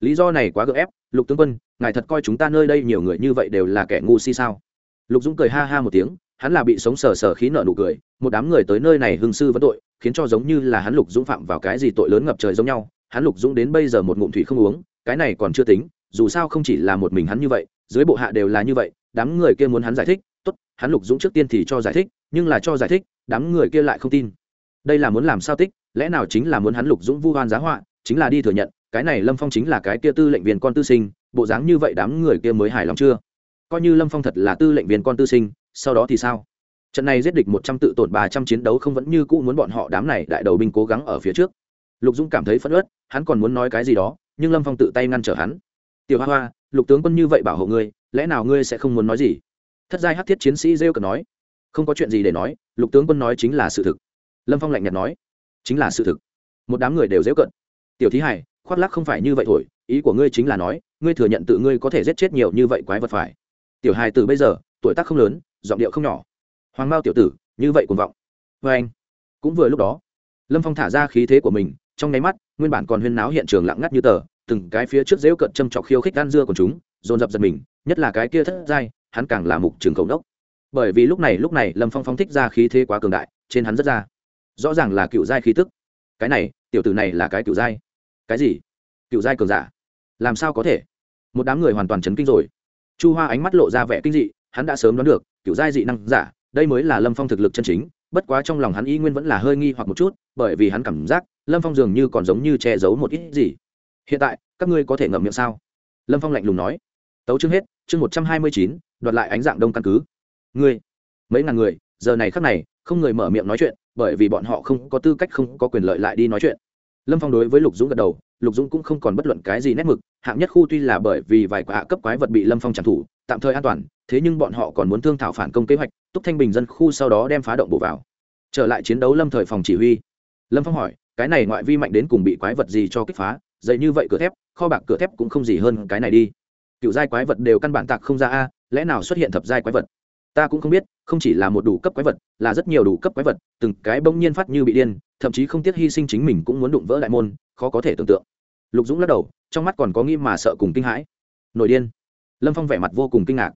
Lý do này quá gợ ép, lục tướng quân, ngài thật coi chúng ta nơi đây nhiều người như vậy đều là kẻ ngu si sao? Lục dũng cười ha ha một tiếng, hắn là bị sống sờ sờ khí nợ nụ cười, một đám người tới nơi này hưng sư vẫn tội, khiến cho giống như là hắn lục dũng phạm vào cái gì tội lớn ngập trời giống nhau, hắn lục dũng đến bây giờ một ngụm thủy không uống, cái này còn chưa tính, dù sao không chỉ là một mình hắn như vậy, dưới bộ hạ đều là như vậy đám người kia muốn hắn giải thích, tốt, hắn lục dũng trước tiên thì cho giải thích, nhưng là cho giải thích, đám người kia lại không tin. Đây là muốn làm sao tích, lẽ nào chính là muốn hắn lục dũng vu hoan giá họa, chính là đi thừa nhận, cái này lâm phong chính là cái kia tư lệnh viên con tư sinh, bộ dáng như vậy đám người kia mới hài lòng chưa? Coi như lâm phong thật là tư lệnh viên con tư sinh, sau đó thì sao? Trận này giết địch một trăm tự tổn ba trăm chiến đấu không vẫn như cũ muốn bọn họ đám này đại đầu binh cố gắng ở phía trước. Lục dũng cảm thấy phẫn ớt hắn còn muốn nói cái gì đó, nhưng lâm phong tự tay ngăn trở hắn. Tiểu hoa hoa, lục tướng quân như vậy bảo hộ ngươi lẽ nào ngươi sẽ không muốn nói gì? Thất giai hát thiết chiến sĩ rêu cần nói. Không có chuyện gì để nói, lục tướng quân nói chính là sự thực. Lâm phong lạnh nhạt nói. Chính là sự thực. Một đám người đều dễu cận tiểu thí hải, khoác lắc không phải như vậy thổi, ý của ngươi chính là nói, ngươi thừa nhận tự ngươi có thể giết chết nhiều như vậy quái vật phải. Tiểu hài từ bây giờ, tuổi tác không lớn, giọng điệu không nhỏ. Hoàng mao tiểu tử, như vậy cuồng vọng. Vê anh, cũng vừa lúc đó, lâm phong thả ra khí thế của mình, trong nháy mắt, nguyên bản còn huyên náo hiện trường lặng ngắt như tờ, từng cái phía trước dễu cận châm trọc khiêu khích gan dưa của chúng, dồn dập giật mình nhất là cái kia thất giai, hắn càng là mục trường cầu đốc. Bởi vì lúc này lúc này, lâm phong phong thích ra khí thế quá cường đại, trên hắn rất ra. Rõ ràng là cựu giai khí tức. Cái này, tiểu tử này là cái cựu giai. Cái gì? Cựu giai cường giả? Làm sao có thể? Một đám người hoàn toàn chấn kinh rồi. Chu hoa ánh mắt lộ ra vẻ kinh dị, hắn đã sớm đoán được, cựu giai dị năng giả, đây mới là lâm phong thực lực chân chính, bất quá trong lòng hắn y nguyên vẫn là hơi nghi hoặc một chút, bởi vì hắn cảm giác, lâm phong dường như còn giống như che giấu một ít gì. Hiện tại, các ngươi có thể ngậm miệng sao? Lâm phong lạnh lùng nói tấu chương hết, chương một trăm hai mươi chín, đoạt lại ánh dạng đông căn cứ. Ngươi, mấy ngàn người, giờ này khắc này, không người mở miệng nói chuyện, bởi vì bọn họ không có tư cách không có quyền lợi lại đi nói chuyện. Lâm phong đối với lục dũng gật đầu, lục dũng cũng không còn bất luận cái gì nét mực, hạng nhất khu tuy là bởi vì vài quả cấp quái vật bị lâm phong trả thủ tạm thời an toàn, thế nhưng bọn họ còn muốn thương thảo phản công kế hoạch, túc thanh bình dân khu sau đó đem phá động bổ vào. Trở lại chiến đấu lâm thời phòng chỉ huy. Lâm phong hỏi, cái này ngoại vi mạnh đến cùng bị quái vật gì cho kích phá, dậy như vậy cửa thép, kho bạc cửa thép cũng không gì hơn cái này đi cựu giai quái vật đều căn bản tạc không ra a, lẽ nào xuất hiện thập giai quái vật? Ta cũng không biết, không chỉ là một đủ cấp quái vật, là rất nhiều đủ cấp quái vật, từng cái bỗng nhiên phát như bị điên, thậm chí không tiếc hy sinh chính mình cũng muốn đụng vỡ đại môn, khó có thể tưởng tượng. Lục dũng lắc đầu, trong mắt còn có nghi mà sợ cùng kinh hãi. Nổi điên. Lâm phong vẻ mặt vô cùng kinh ngạc.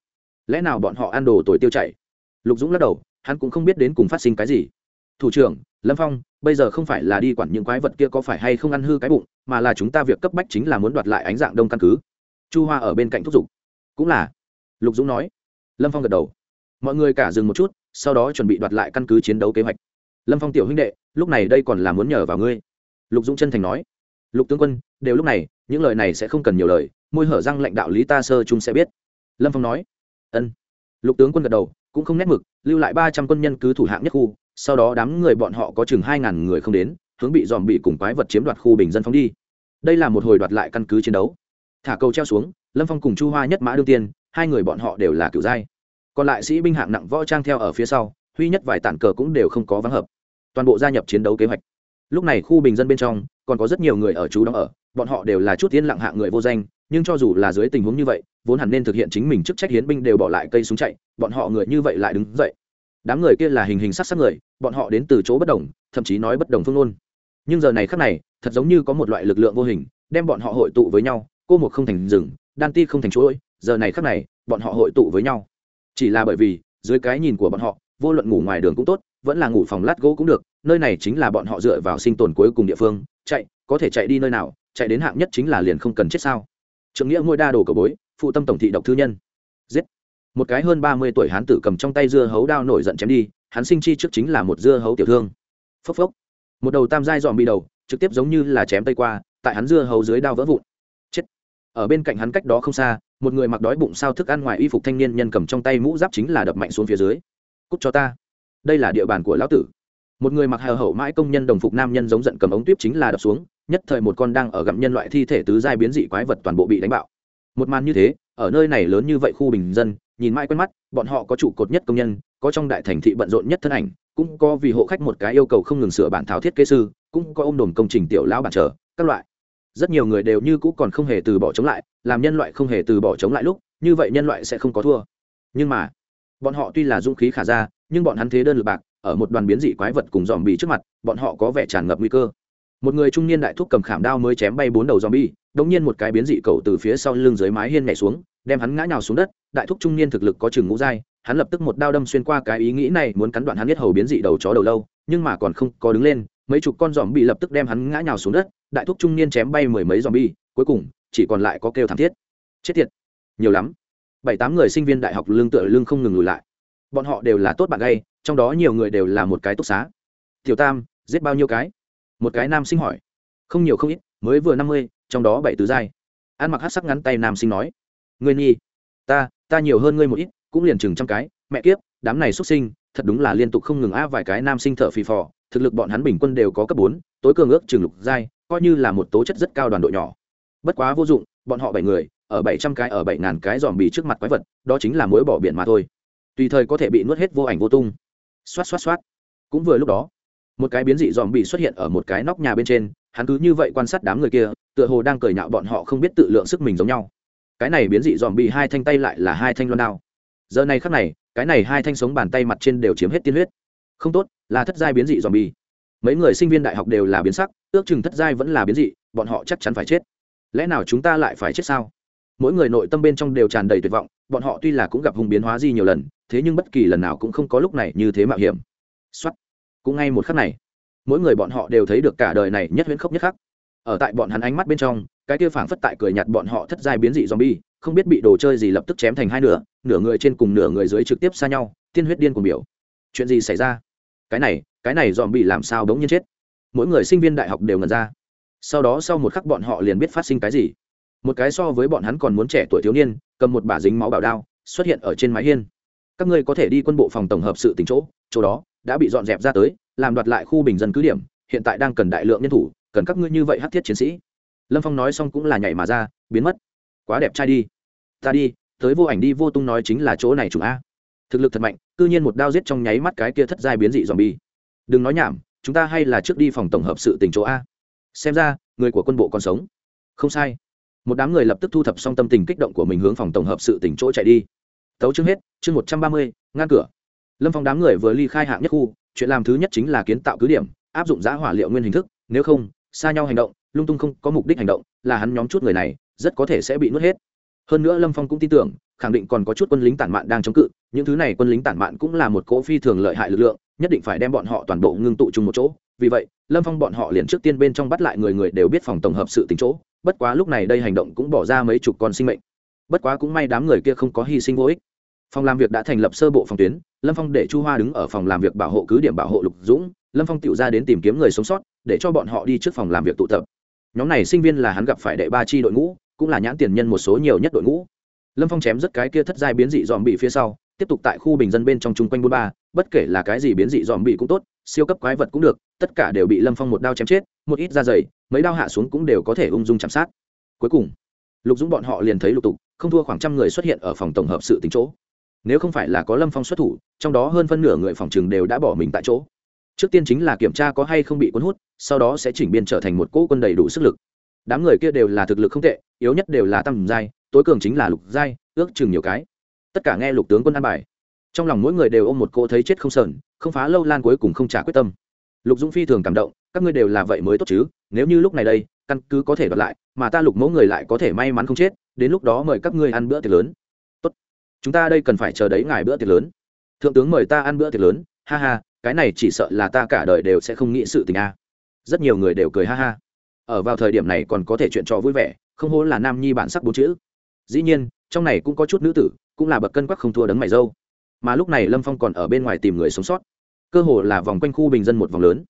Lẽ nào bọn họ ăn đồ tồi tiêu chảy? Lục dũng lắc đầu, hắn cũng không biết đến cùng phát sinh cái gì. Thủ trưởng, lâm phong, bây giờ không phải là đi quản những quái vật kia có phải hay không ăn hư cái bụng, mà là chúng ta việc cấp bách chính là muốn đoạt lại ánh dạng đông căn cứ chu hoa ở bên cạnh thúc giục. Cũng là. Lục dũng nói. Lâm phong gật đầu. Mọi người cả dừng một chút, sau đó chuẩn bị đoạt lại căn cứ chiến đấu kế hoạch. Lâm phong tiểu huynh đệ, lúc này đây còn là muốn nhờ vào ngươi. Lục dũng chân thành nói. Lục tướng quân, đều lúc này, những lời này sẽ không cần nhiều lời, môi hở răng lãnh đạo lý ta sơ chung sẽ biết. Lâm phong nói. Ân. Lục tướng quân gật đầu, cũng không nét mực, lưu lại ba trăm quân nhân cứ thủ hạng nhất khu, sau đó đám người bọn họ có chừng hai ngàn người không đến, hướng bị dòm bị cùng quái vật chiếm đoạt khu bình dân phóng đi. Đây là một hồi đoạt lại căn cứ chiến đấu thả cầu treo xuống, lâm phong cùng chu hoa nhất mã đương tiên, hai người bọn họ đều là cựu giai còn lại sĩ binh hạng nặng võ trang theo ở phía sau, huy nhất vài tản cờ cũng đều không có vắng hợp. Toàn bộ gia nhập chiến đấu kế hoạch. Lúc này khu bình dân bên trong, còn có rất nhiều người ở chú đóng ở, bọn họ đều là chút tiên lặng hạng người vô danh, nhưng cho dù là dưới tình huống như vậy, vốn hẳn nên thực hiện chính mình chức trách hiến binh đều bỏ lại cây súng chạy, bọn họ người như vậy lại đứng dậy. Đám người kia là hình hình sắc sắc người, bọn họ đến từ chỗ bất đồng, thậm chí nói bất đồng phương ngôn. Nhưng giờ này khác này, thật giống như có một loại lực lượng vô hình, đem bọn họ hội tụ với nhau cô một không thành rừng, đan ti không thành chuỗi, giờ này khác này, bọn họ hội tụ với nhau. Chỉ là bởi vì, dưới cái nhìn của bọn họ, vô luận ngủ ngoài đường cũng tốt, vẫn là ngủ phòng lát gỗ cũng được, nơi này chính là bọn họ dựa vào sinh tồn cuối cùng địa phương, chạy, có thể chạy đi nơi nào, chạy đến hạng nhất chính là liền không cần chết sao. Trưởng nghĩa ngôi đa đồ cầu bối, phụ tâm tổng thị độc thư nhân. Giết. Một cái hơn ba mươi tuổi hán tử cầm trong tay dưa hấu đao nổi giận chém đi, hắn sinh chi trước chính là một dưa hấu tiểu thương. Phốc phốc. Một đầu tam giai dòm bị đầu, trực tiếp giống như là chém tay qua, tại hắn dưa hấu dưới đao vỡ vụn ở bên cạnh hắn cách đó không xa, một người mặc đói bụng sao thức ăn ngoài y phục thanh niên nhân cầm trong tay mũ giáp chính là đập mạnh xuống phía dưới. Cúc cho ta. Đây là địa bàn của lão tử. Một người mặc hờ hậu mãi công nhân đồng phục nam nhân giống giận cầm ống tuyếp chính là đập xuống, nhất thời một con đang ở gặm nhân loại thi thể tứ giai biến dị quái vật toàn bộ bị đánh bạo. Một màn như thế, ở nơi này lớn như vậy khu bình dân, nhìn mãi quen mắt, bọn họ có trụ cột nhất công nhân, có trong đại thành thị bận rộn nhất thân ảnh, cũng có vì hộ khách một cái yêu cầu không ngừng sửa bản thảo thiết kế sư, cũng có ôm đồn công trình tiểu lão bản trở các loại rất nhiều người đều như cũ còn không hề từ bỏ chống lại, làm nhân loại không hề từ bỏ chống lại lúc, như vậy nhân loại sẽ không có thua. Nhưng mà, bọn họ tuy là dũng khí khả ra nhưng bọn hắn thế đơn lực bạc, ở một đoàn biến dị quái vật cùng dòm bì trước mặt, bọn họ có vẻ tràn ngập nguy cơ. Một người trung niên đại thúc cầm khảm đao mới chém bay bốn đầu dòm bi đống nhiên một cái biến dị cầu từ phía sau lưng dưới mái hiên nhảy xuống, đem hắn ngã nhào xuống đất. Đại thúc trung niên thực lực có chừng ngũ dai hắn lập tức một đao đâm xuyên qua cái ý nghĩ này muốn cắn đoạn hắn biết hầu biến dị đầu chó đầu lâu, nhưng mà còn không có đứng lên, mấy chục con dòm bị lập tức đem hắn ngã nhào xuống đất đại thúc trung niên chém bay mười mấy dòm bi, cuối cùng chỉ còn lại có kêu thảm thiết. Chết tiệt, nhiều lắm. Bảy tám người sinh viên đại học lương tựa lương không ngừng lùi lại. Bọn họ đều là tốt bạn gay, trong đó nhiều người đều là một cái túc xá. Tiểu tam, giết bao nhiêu cái? Một cái nam sinh hỏi. Không nhiều không ít, mới vừa năm mươi, trong đó bảy tứ giai. Ăn mặc hát sắc ngắn tay nam sinh nói. Ngươi nhi, ta ta nhiều hơn ngươi một ít, cũng liền chừng trăm cái. Mẹ kiếp, đám này xuất sinh, thật đúng là liên tục không ngừng á vài cái nam sinh thở phì phò. Thực lực bọn hắn bình quân đều có cấp bốn, tối cường ước trường lục giai coi như là một tố chất rất cao đoàn đội nhỏ. Bất quá vô dụng, bọn họ bảy người, ở bảy trăm cái, ở bảy ngàn cái dòm bì trước mặt quái vật, đó chính là mối bỏ biển mà thôi. Tùy thời có thể bị nuốt hết vô ảnh vô tung. Xoát xoát xoát. Cũng vừa lúc đó, một cái biến dị dòm bì xuất hiện ở một cái nóc nhà bên trên, hắn cứ như vậy quan sát đám người kia, tựa hồ đang cười nhạo bọn họ không biết tự lượng sức mình giống nhau. Cái này biến dị dòm bì hai thanh tay lại là hai thanh loan đao. Giờ này khắc này, cái này hai thanh sống bàn tay mặt trên đều chiếm hết tiên huyết. Không tốt, là thất giai biến dị dòm bì mấy người sinh viên đại học đều là biến sắc, ước chừng thất giai vẫn là biến dị, bọn họ chắc chắn phải chết. Lẽ nào chúng ta lại phải chết sao? Mỗi người nội tâm bên trong đều tràn đầy tuyệt vọng, bọn họ tuy là cũng gặp hùng biến hóa di nhiều lần, thế nhưng bất kỳ lần nào cũng không có lúc này như thế mạo hiểm. Xuất cũng ngay một khắc này, mỗi người bọn họ đều thấy được cả đời này nhất huyễn khốc nhất khắc. Ở tại bọn hắn ánh mắt bên trong, cái kia phảng phất tại cười nhạt bọn họ thất giai biến dị zombie, không biết bị đồ chơi gì lập tức chém thành hai nửa nửa người trên cùng nửa người dưới trực tiếp xa nhau, tiên huyết điên cùng biểu. Chuyện gì xảy ra? Cái này cái này dòm bị làm sao đống nhiên chết. Mỗi người sinh viên đại học đều ngần ra. Sau đó sau một khắc bọn họ liền biết phát sinh cái gì. Một cái so với bọn hắn còn muốn trẻ tuổi thiếu niên, cầm một bả dính máu bảo đao, xuất hiện ở trên mái hiên. Các ngươi có thể đi quân bộ phòng tổng hợp sự tính chỗ chỗ đó đã bị dọn dẹp ra tới, làm đoạt lại khu bình dân cứ điểm, hiện tại đang cần đại lượng nhân thủ, cần các ngươi như vậy hát thiết chiến sĩ. Lâm phong nói xong cũng là nhảy mà ra, biến mất. Quá đẹp trai đi. Ta đi, tới vô ảnh đi vô tung nói chính là chỗ này chủ a. Thực lực thật mạnh, cư nhiên một đao giết trong nháy mắt cái kia thất giai biến dị dòm bi đừng nói nhảm, chúng ta hay là trước đi phòng tổng hợp sự tình chỗ a. Xem ra, người của quân bộ còn sống. Không sai. Một đám người lập tức thu thập xong tâm tình kích động của mình hướng phòng tổng hợp sự tỉnh chỗ chạy đi. Tấu chương hết, chương một trăm ba mươi ngăn cửa. Lâm phong đám người vừa ly khai hạng nhất khu, chuyện làm thứ nhất chính là kiến tạo cứ điểm, áp dụng giá hỏa liệu nguyên hình thức, nếu không, xa nhau hành động, lung tung không có mục đích hành động, là hắn nhóm chút người này, rất có thể sẽ bị nuốt hết. Hơn nữa lâm phong cũng tin tưởng, khẳng định còn có chút quân lính tản mạn đang chống cự, những thứ này quân lính tản mạn cũng là một cỗ phi thường lợi hại lực lượng nhất định phải đem bọn họ toàn bộ ngưng tụ chung một chỗ. Vì vậy, lâm phong bọn họ liền trước tiên bên trong bắt lại người người đều biết phòng tổng hợp sự tính chỗ, bất quá lúc này đây hành động cũng bỏ ra mấy chục con sinh mệnh. Bất quá cũng may đám người kia không có hy sinh vô ích. Phòng làm việc đã thành lập sơ bộ phòng tuyến, lâm phong để chu hoa đứng ở phòng làm việc bảo hộ cứ điểm bảo hộ lục dũng, lâm phong tự ra đến tìm kiếm người sống sót, để cho bọn họ đi trước phòng làm việc tụ tập. Nhóm này sinh viên là hắn gặp phải đệ ba chi đội ngũ, cũng là nhãn tiền nhân một số nhiều nhất đội ngũ. Lâm phong chém rất cái kia thất giai biến dị dòm bị phía sau, tiếp tục tại khu bình dân bên trong chung quanh bốn ba bất kể là cái gì biến dị dòm bị cũng tốt, siêu cấp quái vật cũng được, tất cả đều bị lâm phong một đao chém chết, một ít da dày, mấy đao hạ xuống cũng đều có thể ung dung chạm sát. Cuối cùng, lục dũng bọn họ liền thấy lục tục, không thua khoảng trăm người xuất hiện ở phòng tổng hợp sự tính chỗ. Nếu không phải là có lâm phong xuất thủ, trong đó hơn phân nửa người phòng chừng đều đã bỏ mình tại chỗ. Trước tiên chính là kiểm tra có hay không bị cuốn hút, sau đó sẽ chỉnh biên trở thành một cỗ quân đầy đủ sức lực. Đám người kia đều là thực lực không tệ, yếu nhất đều là tăng giai, tối cường chính là lục giai, ước chừng nhiều cái. Tất cả nghe lục tướng quân an bài trong lòng mỗi người đều ôm một cỗ thấy chết không sờn, không phá lâu lan cuối cùng không trả quyết tâm. Lục dũng phi thường cảm động, các ngươi đều là vậy mới tốt chứ, nếu như lúc này đây, căn cứ có thể đoạt lại, mà ta lục mẫu người lại có thể may mắn không chết, đến lúc đó mời các ngươi ăn bữa tiệc lớn. Tốt. Chúng ta đây cần phải chờ đấy ngài bữa tiệc lớn. Thượng tướng mời ta ăn bữa tiệc lớn, ha ha, cái này chỉ sợ là ta cả đời đều sẽ không nghĩ sự tình a. Rất nhiều người đều cười ha ha. Ở vào thời điểm này còn có thể chuyện trò vui vẻ, không hố là nam nhi bản sắc bốn chữ. Dĩ nhiên, trong này cũng có chút nữ tử, cũng là bậc cân quắc không thua đấng mày dâu mà lúc này lâm phong còn ở bên ngoài tìm người sống sót cơ hồ là vòng quanh khu bình dân một vòng lớn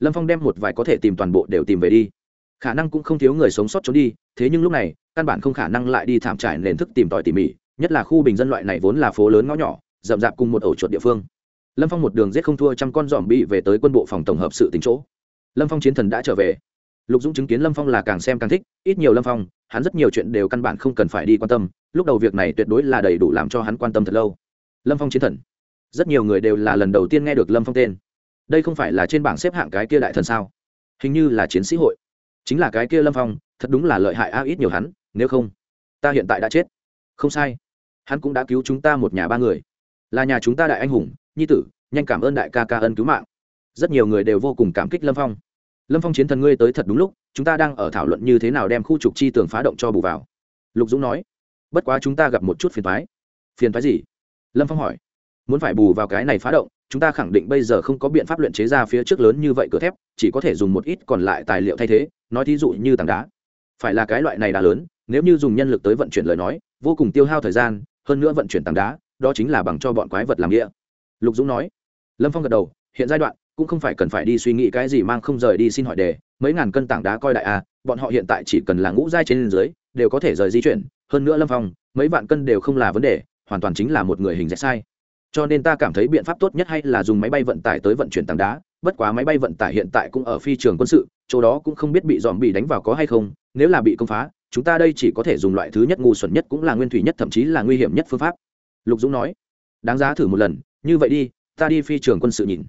lâm phong đem một vài có thể tìm toàn bộ đều tìm về đi khả năng cũng không thiếu người sống sót trốn đi thế nhưng lúc này căn bản không khả năng lại đi thảm trải nền thức tìm tòi tỉ mỉ nhất là khu bình dân loại này vốn là phố lớn ngõ nhỏ rậm rạp cùng một ổ chuột địa phương lâm phong một đường giết không thua trăm con dòm bị về tới quân bộ phòng tổng hợp sự tính chỗ lâm phong chiến thần đã trở về lục dũng chứng kiến lâm phong là càng xem càng thích ít nhiều lâm phong hắn rất nhiều chuyện đều căn bản không cần phải đi quan tâm lúc đầu việc này tuyệt đối là đầy đủ làm cho hắn quan tâm thật lâu lâm phong chiến thần. Rất nhiều người đều là lần đầu tiên nghe được lâm phong tên. Đây không phải là trên bảng xếp hạng cái kia đại thần sao? Hình như là chiến sĩ hội. Chính là cái kia lâm phong, thật đúng là lợi hại a, ít nhiều hắn, nếu không, ta hiện tại đã chết. Không sai. Hắn cũng đã cứu chúng ta một nhà ba người. Là nhà chúng ta đại anh hùng, nhi tử, nhanh cảm ơn đại ca ca ân cứu mạng. Rất nhiều người đều vô cùng cảm kích lâm phong. Lâm phong chiến thần ngươi tới thật đúng lúc, chúng ta đang ở thảo luận như thế nào đem khu trục chi tường phá động cho bù vào. Lục dũng nói, bất quá chúng ta gặp một chút phiền thoái phiền thoái gì? Lâm phong hỏi muốn phải bù vào cái này phá động chúng ta khẳng định bây giờ không có biện pháp luyện chế ra phía trước lớn như vậy cửa thép chỉ có thể dùng một ít còn lại tài liệu thay thế nói thí dụ như tảng đá. Phải là cái loại này đá lớn nếu như dùng nhân lực tới vận chuyển lời nói vô cùng tiêu hao thời gian hơn nữa vận chuyển tảng đá đó chính là bằng cho bọn quái vật làm địa lục dũng nói. Lâm phong gật đầu hiện giai đoạn cũng không phải cần phải đi suy nghĩ cái gì mang không rời đi xin hỏi đề mấy ngàn cân tảng đá coi đại à, bọn họ hiện tại chỉ cần là ngũ giai trên dưới đều có thể rời di chuyển. Hơn nữa lâm phong mấy vạn cân đều không là vấn đề hoàn toàn chính là một người hình dạy sai. Cho nên ta cảm thấy biện pháp tốt nhất hay là dùng máy bay vận tải tới vận chuyển tảng đá, bất quá máy bay vận tải hiện tại cũng ở phi trường quân sự, chỗ đó cũng không biết bị dòm bị đánh vào có hay không, nếu là bị công phá, chúng ta đây chỉ có thể dùng loại thứ nhất ngu xuẩn nhất cũng là nguyên thủy nhất thậm chí là nguy hiểm nhất phương pháp. Lục dũng nói. Đáng giá thử một lần, như vậy đi, ta đi phi trường quân sự nhìn.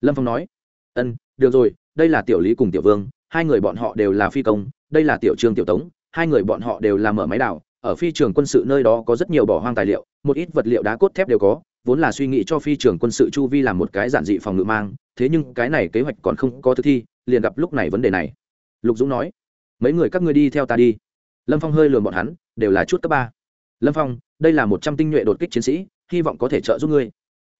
Lâm phong nói. Ân, được rồi, đây là tiểu lý cùng tiểu vương, hai người bọn họ đều là phi công, đây là tiểu trương tiểu tống, hai người bọn họ đều là mở máy đảo ở phi trường quân sự nơi đó có rất nhiều bỏ hoang tài liệu, một ít vật liệu đá cốt thép đều có, vốn là suy nghĩ cho phi trường quân sự chu vi làm một cái giản dị phòng ngự mang, thế nhưng cái này kế hoạch còn không có thực thi, liền gặp lúc này vấn đề này. Lục dũng nói, mấy người các ngươi đi theo ta đi. Lâm phong hơi lườm bọn hắn, đều là chút cấp ba. Lâm phong, đây là một trăm tinh nhuệ đột kích chiến sĩ, hy vọng có thể trợ giúp ngươi.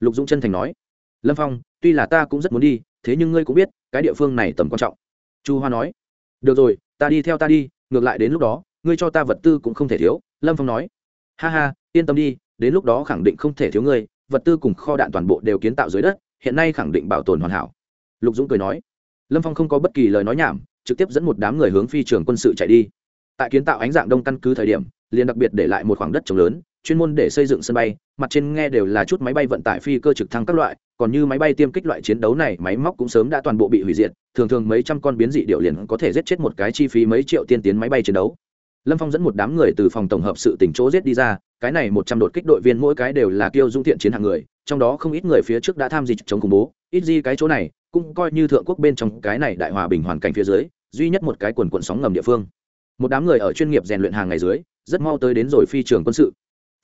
Lục dũng chân thành nói, lâm phong, tuy là ta cũng rất muốn đi, thế nhưng ngươi cũng biết, cái địa phương này tầm quan trọng. Chu hoa nói, được rồi, ta đi theo ta đi, ngược lại đến lúc đó ngươi cho ta vật tư cũng không thể thiếu, lâm phong nói. Ha ha, yên tâm đi, đến lúc đó khẳng định không thể thiếu ngươi, vật tư cùng kho đạn toàn bộ đều kiến tạo dưới đất, hiện nay khẳng định bảo tồn hoàn hảo. Lục dũng cười nói. Lâm phong không có bất kỳ lời nói nhảm, trực tiếp dẫn một đám người hướng phi trường quân sự chạy đi. Tại kiến tạo ánh dạng đông căn cứ thời điểm, liền đặc biệt để lại một khoảng đất trồng lớn, chuyên môn để xây dựng sân bay, mặt trên nghe đều là chút máy bay vận tải phi cơ trực thăng các loại, còn như máy bay tiêm kích loại chiến đấu này, máy móc cũng sớm đã toàn bộ bị hủy diệt, thường thường mấy trăm con biến dị điệu liền có thể giết chết một cái chi phí mấy triệu tiên tiến máy bay chiến đấu lâm phong dẫn một đám người từ phòng tổng hợp sự tỉnh chỗ giết đi ra, cái này một trăm đột kích đội viên mỗi cái đều là kiêu dung thiện chiến hạng người, trong đó không ít người phía trước đã tham dịch chống khủng bố, ít gì cái chỗ này, cũng coi như thượng quốc bên trong cái này đại hòa bình hoàn cảnh phía dưới, duy nhất một cái quần quận sóng ngầm địa phương. Một đám người ở chuyên nghiệp rèn luyện hàng ngày dưới, rất mau tới đến rồi phi trường quân sự.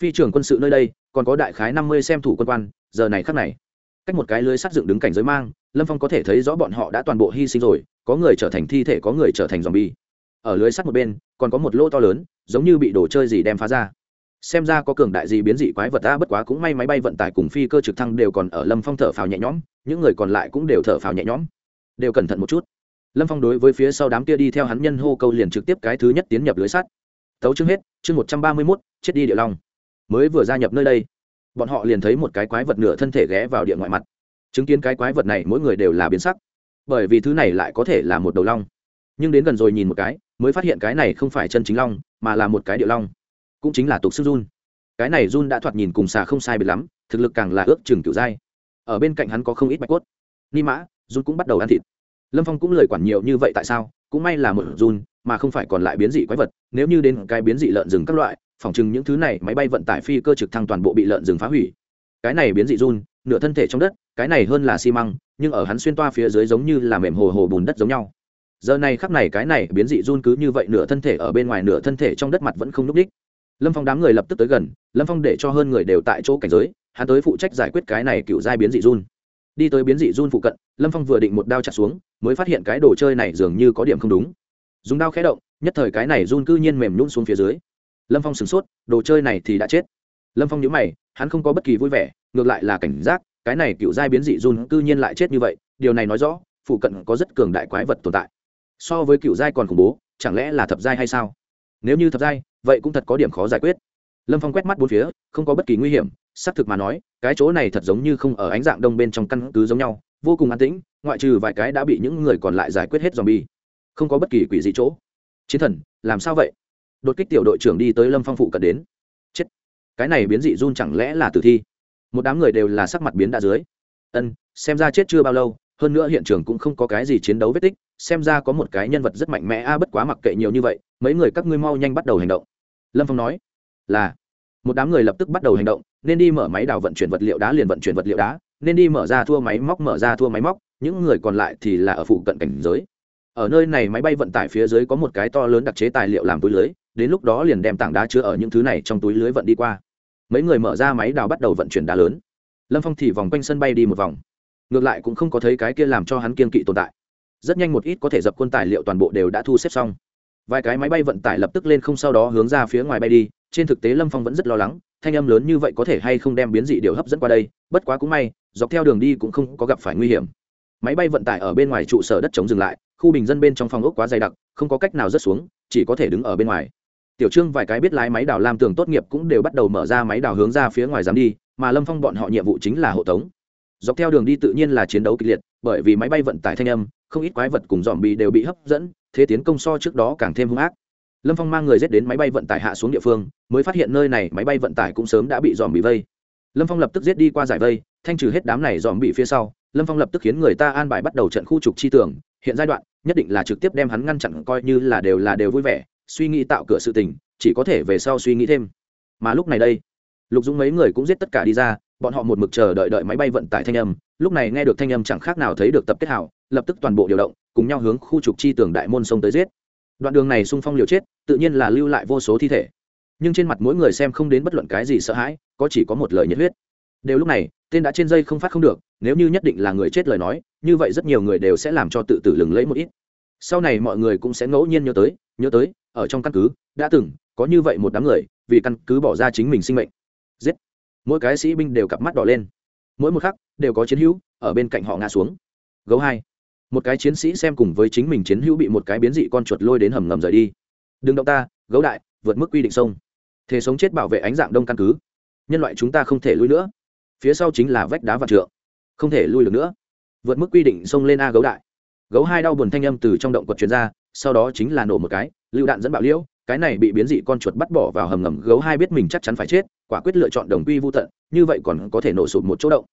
Phi trường quân sự nơi đây, còn có đại khái năm mươi xem thủ quân quan, giờ này khắc này. Cách một cái lưới sắt dựng đứng cảnh giới mang, lâm phong có thể thấy rõ bọn họ đã toàn bộ hy sinh rồi, có người trở thành thi thể, có người trở thành z bi ở lưới sắt một bên, còn có một lỗ to lớn, giống như bị đồ chơi gì đem phá ra. Xem ra có cường đại gì biến dị quái vật ta bất quá cũng may máy bay vận tải cùng phi cơ trực thăng đều còn ở lâm phong thở phào nhẹ nhõm, những người còn lại cũng đều thở phào nhẹ nhõm. Đều cẩn thận một chút. Lâm phong đối với phía sau đám kia đi theo hắn nhân hô câu liền trực tiếp cái thứ nhất tiến nhập lưới sắt. Tấu chương hết, chương một trăm ba mươi mốt, chết đi địa long. Mới vừa gia nhập nơi đây, bọn họ liền thấy một cái quái vật nửa thân thể ghé vào địa ngoại mặt. Chứng kiến cái quái vật này, mỗi người đều là biến sắc. Bởi vì thứ này lại có thể là một đầu long nhưng đến gần rồi nhìn một cái, mới phát hiện cái này không phải chân chính long, mà là một cái địa long. Cũng chính là tục sức run cái này run đã thoạt nhìn cùng xà không sai biệt lắm, thực lực càng là ước chừng kiểu dai. Ở bên cạnh hắn có không ít bạch cốt. Ni mã run cũng bắt đầu ăn thịt. Lâm phong cũng lời quản nhiều như vậy tại sao? Cũng may là một run mà không phải còn lại biến dị quái vật. Nếu như đến cái biến dị lợn rừng các loại, phòng chừng những thứ này máy bay vận tải phi cơ trực thăng toàn bộ bị lợn rừng phá hủy. Cái này biến dị run nửa thân thể trong đất, cái này hơn là xi măng, nhưng ở hắn xuyên toa phía dưới giống như là mềm hồ hồ bùn đất giống nhau giờ này khắp này cái này biến dị run cứ như vậy nửa thân thể ở bên ngoài nửa thân thể trong đất mặt vẫn không n ú c đích. Lâm phong đám người lập tức tới gần, lâm phong để cho hơn người đều tại chỗ cảnh giới, hắn tới phụ trách giải quyết cái này cựu giai biến dị run. Đi tới biến dị run phụ cận, lâm phong vừa định một đao chặt xuống, mới phát hiện cái đồ chơi này dường như có điểm không đúng. Dùng đao khé động, nhất thời cái này run cư nhiên mềm nhún xuống phía dưới. Lâm phong sửng sốt, đồ chơi này thì đã chết. Lâm phong nhớ mày, hắn không có bất kỳ vui vẻ, ngược lại là cảnh giác, cái này cựu giai biến dị run cư nhiên lại chết như vậy, điều này nói rõ, phụ cận có rất cường đại quái vật tồn tại so với cựu giai còn khủng bố, chẳng lẽ là thập giai hay sao? Nếu như thập giai, vậy cũng thật có điểm khó giải quyết. Lâm phong quét mắt bốn phía, không có bất kỳ nguy hiểm, xác thực mà nói, cái chỗ này thật giống như không ở ánh dạng đông bên trong căn cứ giống nhau, vô cùng an tĩnh, ngoại trừ vài cái đã bị những người còn lại giải quyết hết dòm bi không có bất kỳ quỷ dị chỗ. Chiến thần, làm sao vậy? Đột kích tiểu đội trưởng đi tới lâm phong phụ cận đến. Chết. Cái này biến dị run chẳng lẽ là tử thi? Một đám người đều là sắc mặt biến đã dưới. Ân, xem ra chết chưa bao lâu, hơn nữa hiện trường cũng không có cái gì chiến đấu vết tích xem ra có một cái nhân vật rất mạnh mẽ. A, bất quá mặc kệ nhiều như vậy, mấy người các ngươi mau nhanh bắt đầu hành động. Lâm phong nói, là, một đám người lập tức bắt đầu hành động, nên đi mở máy đào vận chuyển vật liệu đá liền vận chuyển vật liệu đá, nên đi mở ra thua máy móc, mở ra thua máy móc, những người còn lại thì là ở phụ cận cảnh giới. Ở nơi này máy bay vận tải phía dưới có một cái to lớn đặc chế tài liệu làm túi lưới, đến lúc đó liền đem tảng đá chứa ở những thứ này trong túi lưới vận đi qua. Mấy người mở ra máy đào bắt đầu vận chuyển đá lớn. Lâm phong thì vòng quanh sân bay đi một vòng. Ngược lại cũng không có thấy cái kia làm cho hắn kiên kỵ tồn tại rất nhanh một ít có thể dập quân tài liệu toàn bộ đều đã thu xếp xong. Vài cái máy bay vận tải lập tức lên không sau đó hướng ra phía ngoài bay đi, trên thực tế lâm phong vẫn rất lo lắng, thanh âm lớn như vậy có thể hay không đem biến dị điều hấp dẫn qua đây, bất quá cũng may, dọc theo đường đi cũng không có gặp phải nguy hiểm. Máy bay vận tải ở bên ngoài trụ sở đất chống dừng lại, khu bình dân bên trong phòng ốc quá dày đặc, không có cách nào rớt xuống, chỉ có thể đứng ở bên ngoài. Tiểu trương vài cái biết lái máy đào làm tường tốt nghiệp cũng đều bắt đầu mở ra máy đào hướng ra phía ngoài dám đi, mà lâm phong bọn họ nhiệm vụ chính là hộ tống. Dọc theo đường đi tự nhiên là chiến đấu kịch liệt bởi vì máy bay vận tải thanh âm, không ít quái vật cùng dòm bị đều bị hấp dẫn, thế tiến công so trước đó càng thêm hung ác. Lâm phong mang người dết đến máy bay vận tải hạ xuống địa phương, mới phát hiện nơi này máy bay vận tải cũng sớm đã bị dòm bị vây. Lâm phong lập tức giết đi qua giải vây, thanh trừ hết đám này dòm bị phía sau, lâm phong lập tức khiến người ta an bài bắt đầu trận khu trục chi tưởng hiện giai đoạn, nhất định là trực tiếp đem hắn ngăn chặn, coi như là đều là đều vui vẻ, suy nghĩ tạo cửa sự tình, chỉ có thể về sau suy nghĩ thêm. Mà lúc này đây, lục dũng mấy người cũng giết tất cả đi ra bọn họ một mực chờ đợi đợi máy bay vận tải thanh âm, lúc này nghe được thanh âm chẳng khác nào thấy được tập kết hảo lập tức toàn bộ điều động, cùng nhau hướng khu trục chi tường đại môn sông tới giết. Đoạn đường này xung phong liều chết, tự nhiên là lưu lại vô số thi thể. Nhưng trên mặt mỗi người xem không đến bất luận cái gì sợ hãi, có chỉ có một lời nhiệt huyết. Đều lúc này, tên đã trên dây không phát không được, nếu như nhất định là người chết lời nói, như vậy rất nhiều người đều sẽ làm cho tự tử lừng lấy một ít. Sau này mọi người cũng sẽ ngẫu nhiên nhớ tới nhớ tới, ở trong căn cứ, đã từng, có như vậy một đám người, vì căn cứ bỏ ra chính mình sinh mệnh mỗi cái sĩ binh đều cặp mắt đỏ lên. Mỗi một khắc, đều có chiến hữu ở bên cạnh họ ngã xuống. Gấu hai. Một cái chiến sĩ xem cùng với chính mình chiến hữu bị một cái biến dị con chuột lôi đến hầm ngầm rời đi. Đừng động ta, gấu đại, vượt mức quy định sông. Thế sống chết bảo vệ ánh dạng đông căn cứ. Nhân loại chúng ta không thể lui nữa. Phía sau chính là vách đá và trượng. Không thể lui được nữa. Vượt mức quy định xông lên a gấu đại. Gấu hai đau buồn thanh âm từ trong động quật truyền ra, sau đó chính là nổ một cái, lựu đạn dẫn bạo liễu, cái này bị biến dị con chuột bắt bỏ vào hầm ngầm, gấu hai biết mình chắc chắn phải chết quả quyết lựa chọn đồng quy vô tận, như vậy còn có thể nổ sụp một chỗ động.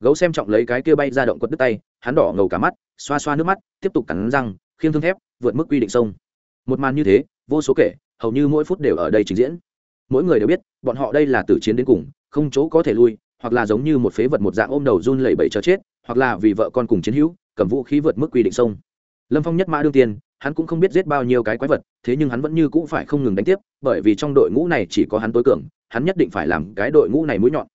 Gấu xem trọng lấy cái kia bay ra động quật đứt tay, hắn đỏ ngầu cả mắt, xoa xoa nước mắt, tiếp tục cắn răng, khiêng thương thép, vượt mức quy định sông. Một màn như thế, vô số kể, hầu như mỗi phút đều ở đây trình diễn. Mỗi người đều biết, bọn họ đây là tử chiến đến cùng, không chỗ có thể lui, hoặc là giống như một phế vật một dạng ôm đầu run lẩy bẩy cho chết, hoặc là vì vợ con cùng chiến hữu, cầm vũ khí vượt mức quy định sông. Lâm phong nhất mã đương tiên hắn cũng không biết giết bao nhiêu cái quái vật, thế nhưng hắn vẫn như cũng phải không ngừng đánh tiếp, bởi vì trong đội ngũ này chỉ có hắn tối cường, hắn nhất định phải làm cái đội ngũ này mũi nhọn.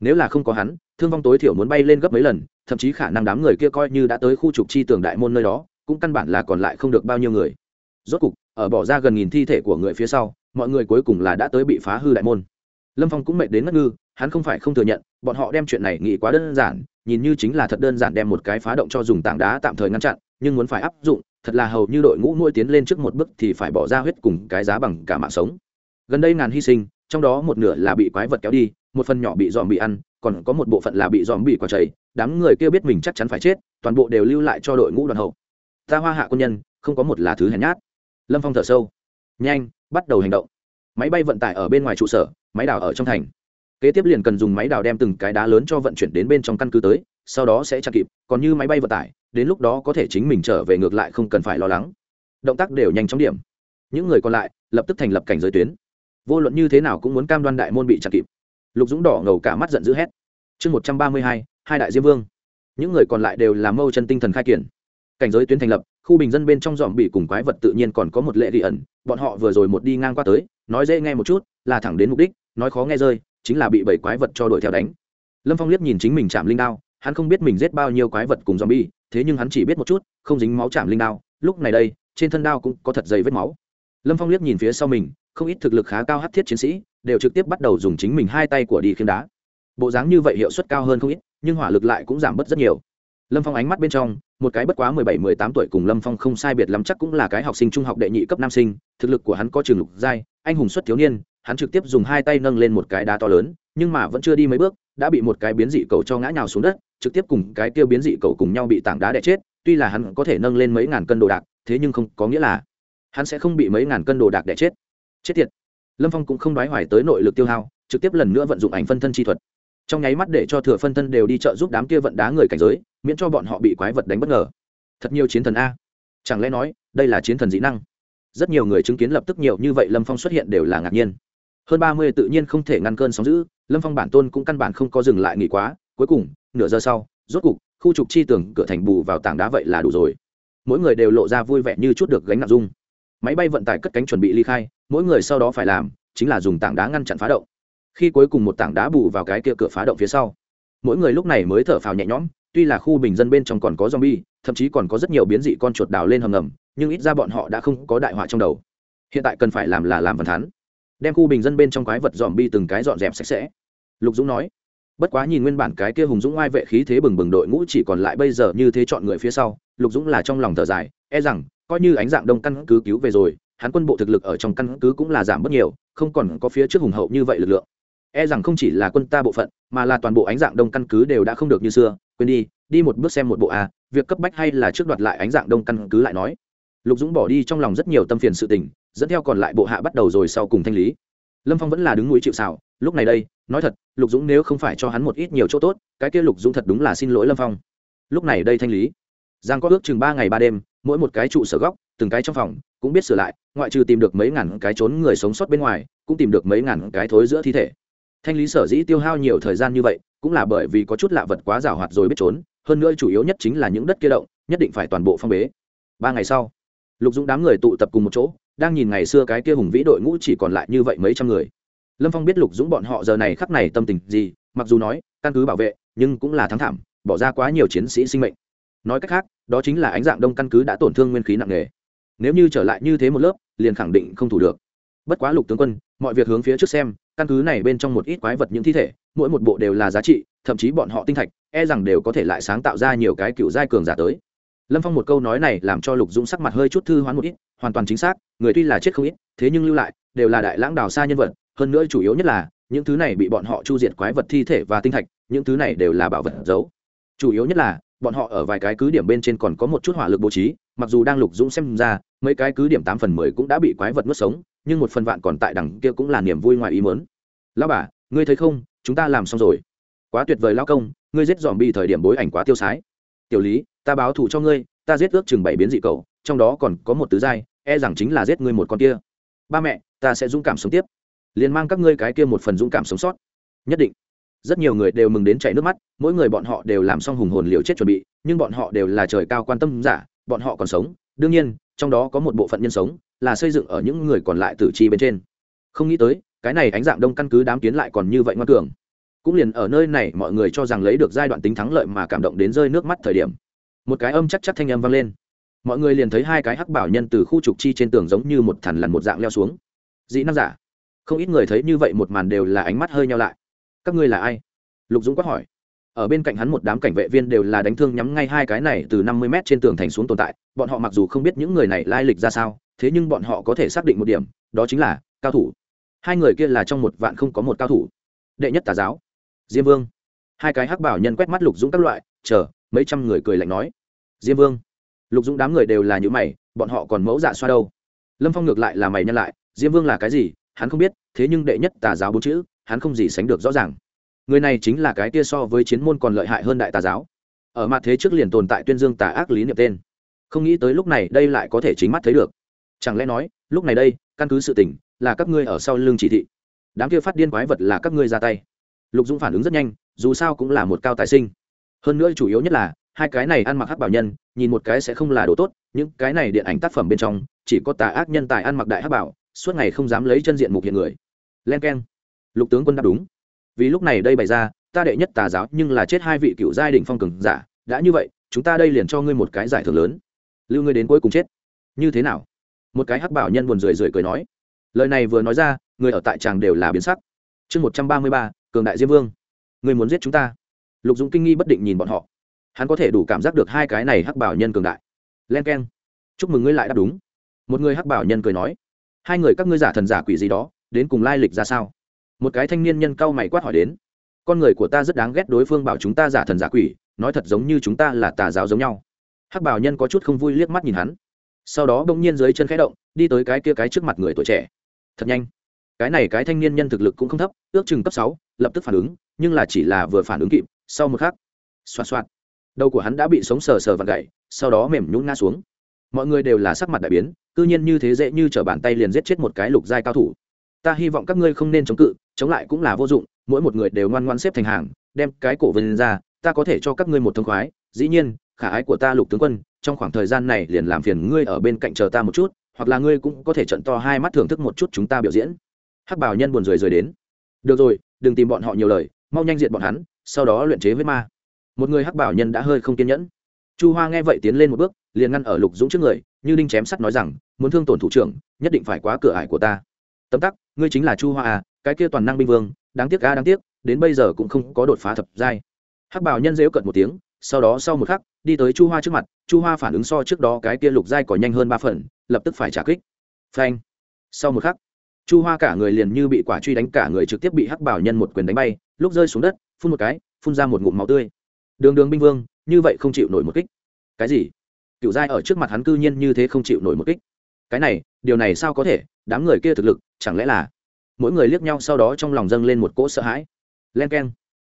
Nếu là không có hắn, thương vong tối thiểu muốn bay lên gấp mấy lần, thậm chí khả năng đám người kia coi như đã tới khu trục chi tường đại môn nơi đó, cũng căn bản là còn lại không được bao nhiêu người. Rốt cục, ở bỏ ra gần nghìn thi thể của người phía sau, mọi người cuối cùng là đã tới bị phá hư đại môn. Lâm phong cũng mệt đến ngất ngư, hắn không phải không thừa nhận, bọn họ đem chuyện này nghĩ quá đơn giản, nhìn như chính là thật đơn giản đem một cái phá động cho dùng tảng đá tạm thời ngăn chặn, nhưng muốn phải áp dụng thật là hầu như đội ngũ nuôi tiến lên trước một bước thì phải bỏ ra huyết cùng cái giá bằng cả mạng sống. Gần đây ngàn hy sinh, trong đó một nửa là bị quái vật kéo đi, một phần nhỏ bị dòm bị ăn, còn có một bộ phận là bị dòm bị quả chảy, đám người kia biết mình chắc chắn phải chết, toàn bộ đều lưu lại cho đội ngũ đoàn hậu. Ta hoa hạ quân nhân, không có một là thứ hèn nhát. Lâm phong thở sâu. Nhanh, bắt đầu hành động. Máy bay vận tải ở bên ngoài trụ sở, máy đào ở trong thành. Kế tiếp liền cần dùng máy đào đem từng cái đá lớn cho vận chuyển đến bên trong căn cứ tới, sau đó sẽ chặn kịp, còn như máy bay vận tải đến lúc đó có thể chính mình trở về ngược lại không cần phải lo lắng. Động tác đều nhanh chóng điểm. Những người còn lại lập tức thành lập cảnh giới tuyến. Vô luận như thế nào cũng muốn cam đoan đại môn bị chặn kịp. Lục dũng đỏ ngầu cả mắt giận dữ hét. Chương một trăm ba mươi hai hai đại diêm vương. Những người còn lại đều là mâu chân tinh thần khai kiển. Cảnh giới tuyến thành lập, khu bình dân bên trong dòm bị cùng quái vật tự nhiên còn có một lệ ghi ẩn, bọn họ vừa rồi một đi ngang qua tới, nói dễ nghe một chút, là thẳng đến mục đích, nói khó nghe rơi, chính là bị bảy quái vật cho đuổi theo đánh. Lâm phong liếc nhìn chính mình chạm linh đao, hắn không biết mình giết bao nhiêu quái vật cùng dòm bi thế nhưng hắn chỉ biết một chút, không dính máu chạm linh đao, lúc này đây, trên thân đao cũng có thật dày vết máu. Lâm phong liếc nhìn phía sau mình, không ít thực lực khá cao hát thiết chiến sĩ, đều trực tiếp bắt đầu dùng chính mình hai tay của đi khiêm đá. Bộ dáng như vậy hiệu suất cao hơn không ít, nhưng hỏa lực lại cũng giảm bớt rất nhiều. Lâm phong ánh mắt bên trong, một cái bất quá mười bảy, mười tám tuổi cùng lâm phong không sai biệt lắm chắc cũng là cái học sinh trung học đệ nhị cấp nam sinh, thực lực của hắn có trường lục giai, anh hùng xuất thiếu niên, hắn trực tiếp dùng hai tay nâng lên một cái đá to lớn, nhưng mà vẫn chưa đi mấy bước, đã bị một cái biến dị cầu cho ngã nhào xuống đất trực tiếp cùng cái tiêu biến dị cậu cùng nhau bị tảng đá đè chết, tuy là hắn có thể nâng lên mấy ngàn cân đồ đạc, thế nhưng không có nghĩa là hắn sẽ không bị mấy ngàn cân đồ đạc đè chết. Chết tiệt. Lâm phong cũng không đoái hoài tới nội lực tiêu hao, trực tiếp lần nữa vận dụng ảnh phân thân chi thuật. Trong nháy mắt để cho thừa phân thân đều đi trợ giúp đám kia vận đá người cảnh giới, miễn cho bọn họ bị quái vật đánh bất ngờ. Thật nhiều chiến thần a. Chẳng lẽ nói, đây là chiến thần dĩ năng? Rất nhiều người chứng kiến lập tức nhiều như vậy lâm phong xuất hiện đều là ngạc nhiên. Hơn ba mươi tự nhiên không thể ngăn cơn sóng giữ lâm phong bản tôn cũng căn bản không có dừng lại nghỉ quá, cuối cùng nửa giờ sau, rốt cục, khu trục chi tường cửa thành bù vào tảng đá vậy là đủ rồi. Mỗi người đều lộ ra vui vẻ như chút được gánh nặng dung. Máy bay vận tải cất cánh chuẩn bị ly khai, mỗi người sau đó phải làm chính là dùng tảng đá ngăn chặn phá động. Khi cuối cùng một tảng đá bù vào cái kia cửa phá động phía sau, mỗi người lúc này mới thở phào nhẹ nhõm, tuy là khu bình dân bên trong còn có zombie, thậm chí còn có rất nhiều biến dị con chuột đào lên hầm ngầm, nhưng ít ra bọn họ đã không có đại họa trong đầu. Hiện tại cần phải làm là làm văn thán, đem khu bình dân bên trong quái vật zombie bi từng cái dọn dẹp sạch sẽ. Lục dũng nói bất quá nhìn nguyên bản cái kia hùng dũng oai vệ khí thế bừng bừng đội ngũ chỉ còn lại bây giờ như thế chọn người phía sau lục dũng là trong lòng thở dài e rằng coi như ánh dạng đông căn cứ cứu về rồi hắn quân bộ thực lực ở trong căn cứ cũng là giảm bớt nhiều không còn có phía trước hùng hậu như vậy lực lượng. E rằng không chỉ là quân ta bộ phận mà là toàn bộ ánh dạng đông căn cứ đều đã không được như xưa quên đi đi một bước xem một bộ a à, việc cấp bách hay là trước đoạt lại ánh dạng đông căn cứ lại nói. Lục dũng bỏ đi trong lòng rất nhiều tâm phiền sự tình dẫn theo còn lại bộ hạ bắt đầu rồi sau cùng thanh lý. Lâm phong vẫn là đứng núi chịu xảo lúc này đây, nói thật, lục dũng nếu không phải cho hắn một ít nhiều chỗ tốt, cái kia lục dũng thật đúng là xin lỗi lâm phong. Lúc này đây thanh lý. Giang có ước chừng ba ngày ba đêm, mỗi một cái trụ sở góc, từng cái trong phòng, cũng biết sửa lại, ngoại trừ tìm được mấy ngàn cái trốn người sống sót bên ngoài, cũng tìm được mấy ngàn cái thối giữa thi thể. Thanh lý sở dĩ tiêu hao nhiều thời gian như vậy, cũng là bởi vì có chút lạ vật quá rào hoạt rồi biết trốn, hơn nữa chủ yếu nhất chính là những đất kia động, nhất định phải toàn bộ phong bế. Ba ngày sau, lục dũng đám người tụ tập cùng một chỗ, đang nhìn ngày xưa cái kia hùng vĩ đội ngũ chỉ còn lại như vậy mấy trăm người lâm phong biết lục dũng bọn họ giờ này khắc này tâm tình gì, mặc dù nói, căn cứ bảo vệ, nhưng cũng là thắng thảm, bỏ ra quá nhiều chiến sĩ sinh mệnh. Nói cách khác, đó chính là ánh dạng đông căn cứ đã tổn thương nguyên khí nặng nề. Nếu như trở lại như thế một lớp, liền khẳng định không thủ được. Bất quá lục tướng quân, mọi việc hướng phía trước xem, căn cứ này bên trong một ít quái vật những thi thể, mỗi một bộ đều là giá trị, thậm chí bọn họ tinh thạch e rằng đều có thể lại sáng tạo ra nhiều cái cựu giai cường giả tới. Lâm phong một câu nói này làm cho lục dũng sắc mặt hơi chút thư hoán một ít, hoàn toàn chính xác, người tuy là chết không ít, thế nhưng lưu lại, đều là đại lãng đào xa nhân vật hơn nữa chủ yếu nhất là, những thứ này bị bọn họ chu diệt quái vật thi thể và tinh thạch, những thứ này đều là bảo vật giấu. Chủ yếu nhất là, bọn họ ở vài cái cứ điểm bên trên còn có một chút hỏa lực bố trí, mặc dù đang lục dũng xem ra, mấy cái cứ điểm tám phần mười cũng đã bị quái vật nuốt sống, nhưng một phần vạn còn tại đằng kia cũng là niềm vui ngoài ý mớn lao bà, ngươi thấy không, chúng ta làm xong rồi. Quá tuyệt vời lao công, ngươi giết dòm bi thời điểm bối ảnh quá tiêu sái. Tiểu lý, ta báo thù cho ngươi, ta giết ước chừng bảy biến dị cầu trong đó còn có một tứ giai e rằng chính là giết ngươi một con kia. Ba mẹ, ta sẽ dũng cảm sống tiếp liền mang các ngươi cái kia một phần dũng cảm sống sót. Nhất định. Rất nhiều người đều mừng đến chảy nước mắt, mỗi người bọn họ đều làm xong hùng hồn liều chết chuẩn bị, nhưng bọn họ đều là trời cao quan tâm giả, bọn họ còn sống. Đương nhiên, trong đó có một bộ phận nhân sống là xây dựng ở những người còn lại tử chi bên trên. Không nghĩ tới, cái này ánh dạng đông căn cứ đám kiến lại còn như vậy ngoan cường. Cũng liền ở nơi này mọi người cho rằng lấy được giai đoạn tính thắng lợi mà cảm động đến rơi nước mắt thời điểm, một cái âm chắc chắc thanh âm vang lên. Mọi người liền thấy hai cái hắc bảo nhân từ khu trục chi trên tường giống như một thằn lằn một dạng leo xuống. Dị năng giả không ít người thấy như vậy một màn đều là ánh mắt hơi nhau lại. Các ngươi là ai? Lục dũng quát hỏi. Ở bên cạnh hắn một đám cảnh vệ viên đều là đánh thương nhắm ngay hai cái này từ năm mươi m trên tường thành xuống tồn tại. Bọn họ mặc dù không biết những người này lai lịch ra sao, thế nhưng bọn họ có thể xác định một điểm, đó chính là cao thủ. Hai người kia là trong một vạn không có một cao thủ. Đệ nhất tà giáo, diêm vương. Hai cái hắc bảo nhân quét mắt lục dũng các loại, chờ, mấy trăm người cười lạnh nói. Diêm vương. Lục dũng đám người đều là những mày, bọn họ còn mẫu dạ xoa đâu? Lâm phong ngược lại là mày nhân lại, diêm vương là cái gì? Hắn không biết, thế nhưng đệ nhất tà giáo bốn chữ, hắn không gì sánh được rõ ràng. Người này chính là cái kia so với chiến môn còn lợi hại hơn đại tà giáo. Ở mặt thế trước liền tồn tại tuyên dương tà ác lý niệm tên. Không nghĩ tới lúc này đây lại có thể chính mắt thấy được. Chẳng lẽ nói, lúc này đây, căn cứ sự tình, là các ngươi ở sau lưng chỉ thị. Đám kia phát điên quái vật là các ngươi ra tay. Lục dũng phản ứng rất nhanh, dù sao cũng là một cao tài sinh. Hơn nữa chủ yếu nhất là, hai cái này ăn mặc hắc bảo nhân, nhìn một cái sẽ không là đồ tốt, những cái này điện ảnh tác phẩm bên trong, chỉ có tà ác nhân tài ăn mặc đại hắc bảo suốt ngày không dám lấy chân diện mục hiện người. Len k e n lục tướng quân đáp đúng. Vì lúc này đây bày ra, ta đệ nhất tà giáo nhưng là chết hai vị cựu giai đình phong cường giả. Đã như vậy, chúng ta đây liền cho ngươi một cái giải thưởng lớn. Lưu ngươi đến cuối cùng chết. Như thế nào? Một cái hắc bảo nhân buồn rười rượi cười nói. Lời này vừa nói ra, người ở tại tràng đều là biến sắc. Chương một trăm ba mươi ba, cường đại diêm vương. Người muốn giết chúng ta. Lục dũng kinh nghi bất định nhìn bọn họ. Hắn có thể đủ cảm giác được hai cái này hắc bảo nhân cường đại. Len k e n chúc mừng ngươi lại đáp đúng. Một người hắc bảo nhân cười nói hai người các ngươi giả thần giả quỷ gì đó, đến cùng lai lịch ra sao? Một cái thanh niên nhân cao mày quát hỏi đến. Con người của ta rất đáng ghét đối phương bảo chúng ta giả thần giả quỷ, nói thật giống như chúng ta là tà giáo giống nhau. Hắc bảo nhân có chút không vui liếc mắt nhìn hắn. Sau đó bỗng nhiên dưới chân khẽ động, đi tới cái kia cái trước mặt người tuổi trẻ. Thật nhanh. Cái này cái thanh niên nhân thực lực cũng không thấp, ước chừng cấp sáu, lập tức phản ứng, nhưng là chỉ là vừa phản ứng kịp, sau một khắc xoa xoa đầu của hắn đã bị sống sờ sờ vặn gậy sau đó mềm nhún ngã xuống mọi người đều là sắc mặt đại biến, cư nhiên như thế dễ như t r ở bàn tay liền giết chết một cái lục giai cao thủ. Ta hy vọng các ngươi không nên chống cự, chống lại cũng là vô dụng, mỗi một người đều ngoan ngoan xếp thành hàng, đem cái cổ vân ra, ta có thể cho các ngươi một thông khoái. Dĩ nhiên, khả ái của ta lục tướng quân, trong khoảng thời gian này liền làm phiền ngươi ở bên cạnh chờ ta một chút, hoặc là ngươi cũng có thể trận to hai mắt thưởng thức một chút chúng ta biểu diễn. Hắc bảo nhân buồn rười rời đến. Được rồi, đừng tìm bọn họ nhiều lời, mau nhanh diện bọn hắn, sau đó luyện chế huyết ma. Một người hắc bảo nhân đã hơi không kiên nhẫn. Chu hoa nghe vậy tiến lên một bước liền ngăn ở lục dũng trước người, như đinh chém sắt nói rằng, muốn thương tổn thủ trưởng, nhất định phải quá cửa ải của ta. Tấm tắc, ngươi chính là chu hoa à cái kia toàn năng binh vương, đáng tiếc ga đáng tiếc, đến bây giờ cũng không có đột phá thập giai. Hắc bảo nhân dễu cận một tiếng, sau đó sau một khắc, đi tới chu hoa trước mặt, chu hoa phản ứng so trước đó cái kia lục giai còn nhanh hơn ba phần, lập tức phải trả kích. Phanh! Sau một khắc, chu hoa cả người liền như bị quả truy đánh, cả người trực tiếp bị hắc bảo nhân một quyền đánh bay, lúc rơi xuống đất, phun một cái, phun ra một ngụm máu tươi. Đường đường binh vương, như vậy không chịu nổi một kích. Cái gì? Cựu giai ở trước mặt hắn cư nhiên như thế không chịu nổi một kích. Cái này, điều này sao có thể? Đám người kia thực lực, chẳng lẽ là mỗi người liếc nhau sau đó trong lòng dâng lên một cỗ sợ hãi. Len k e n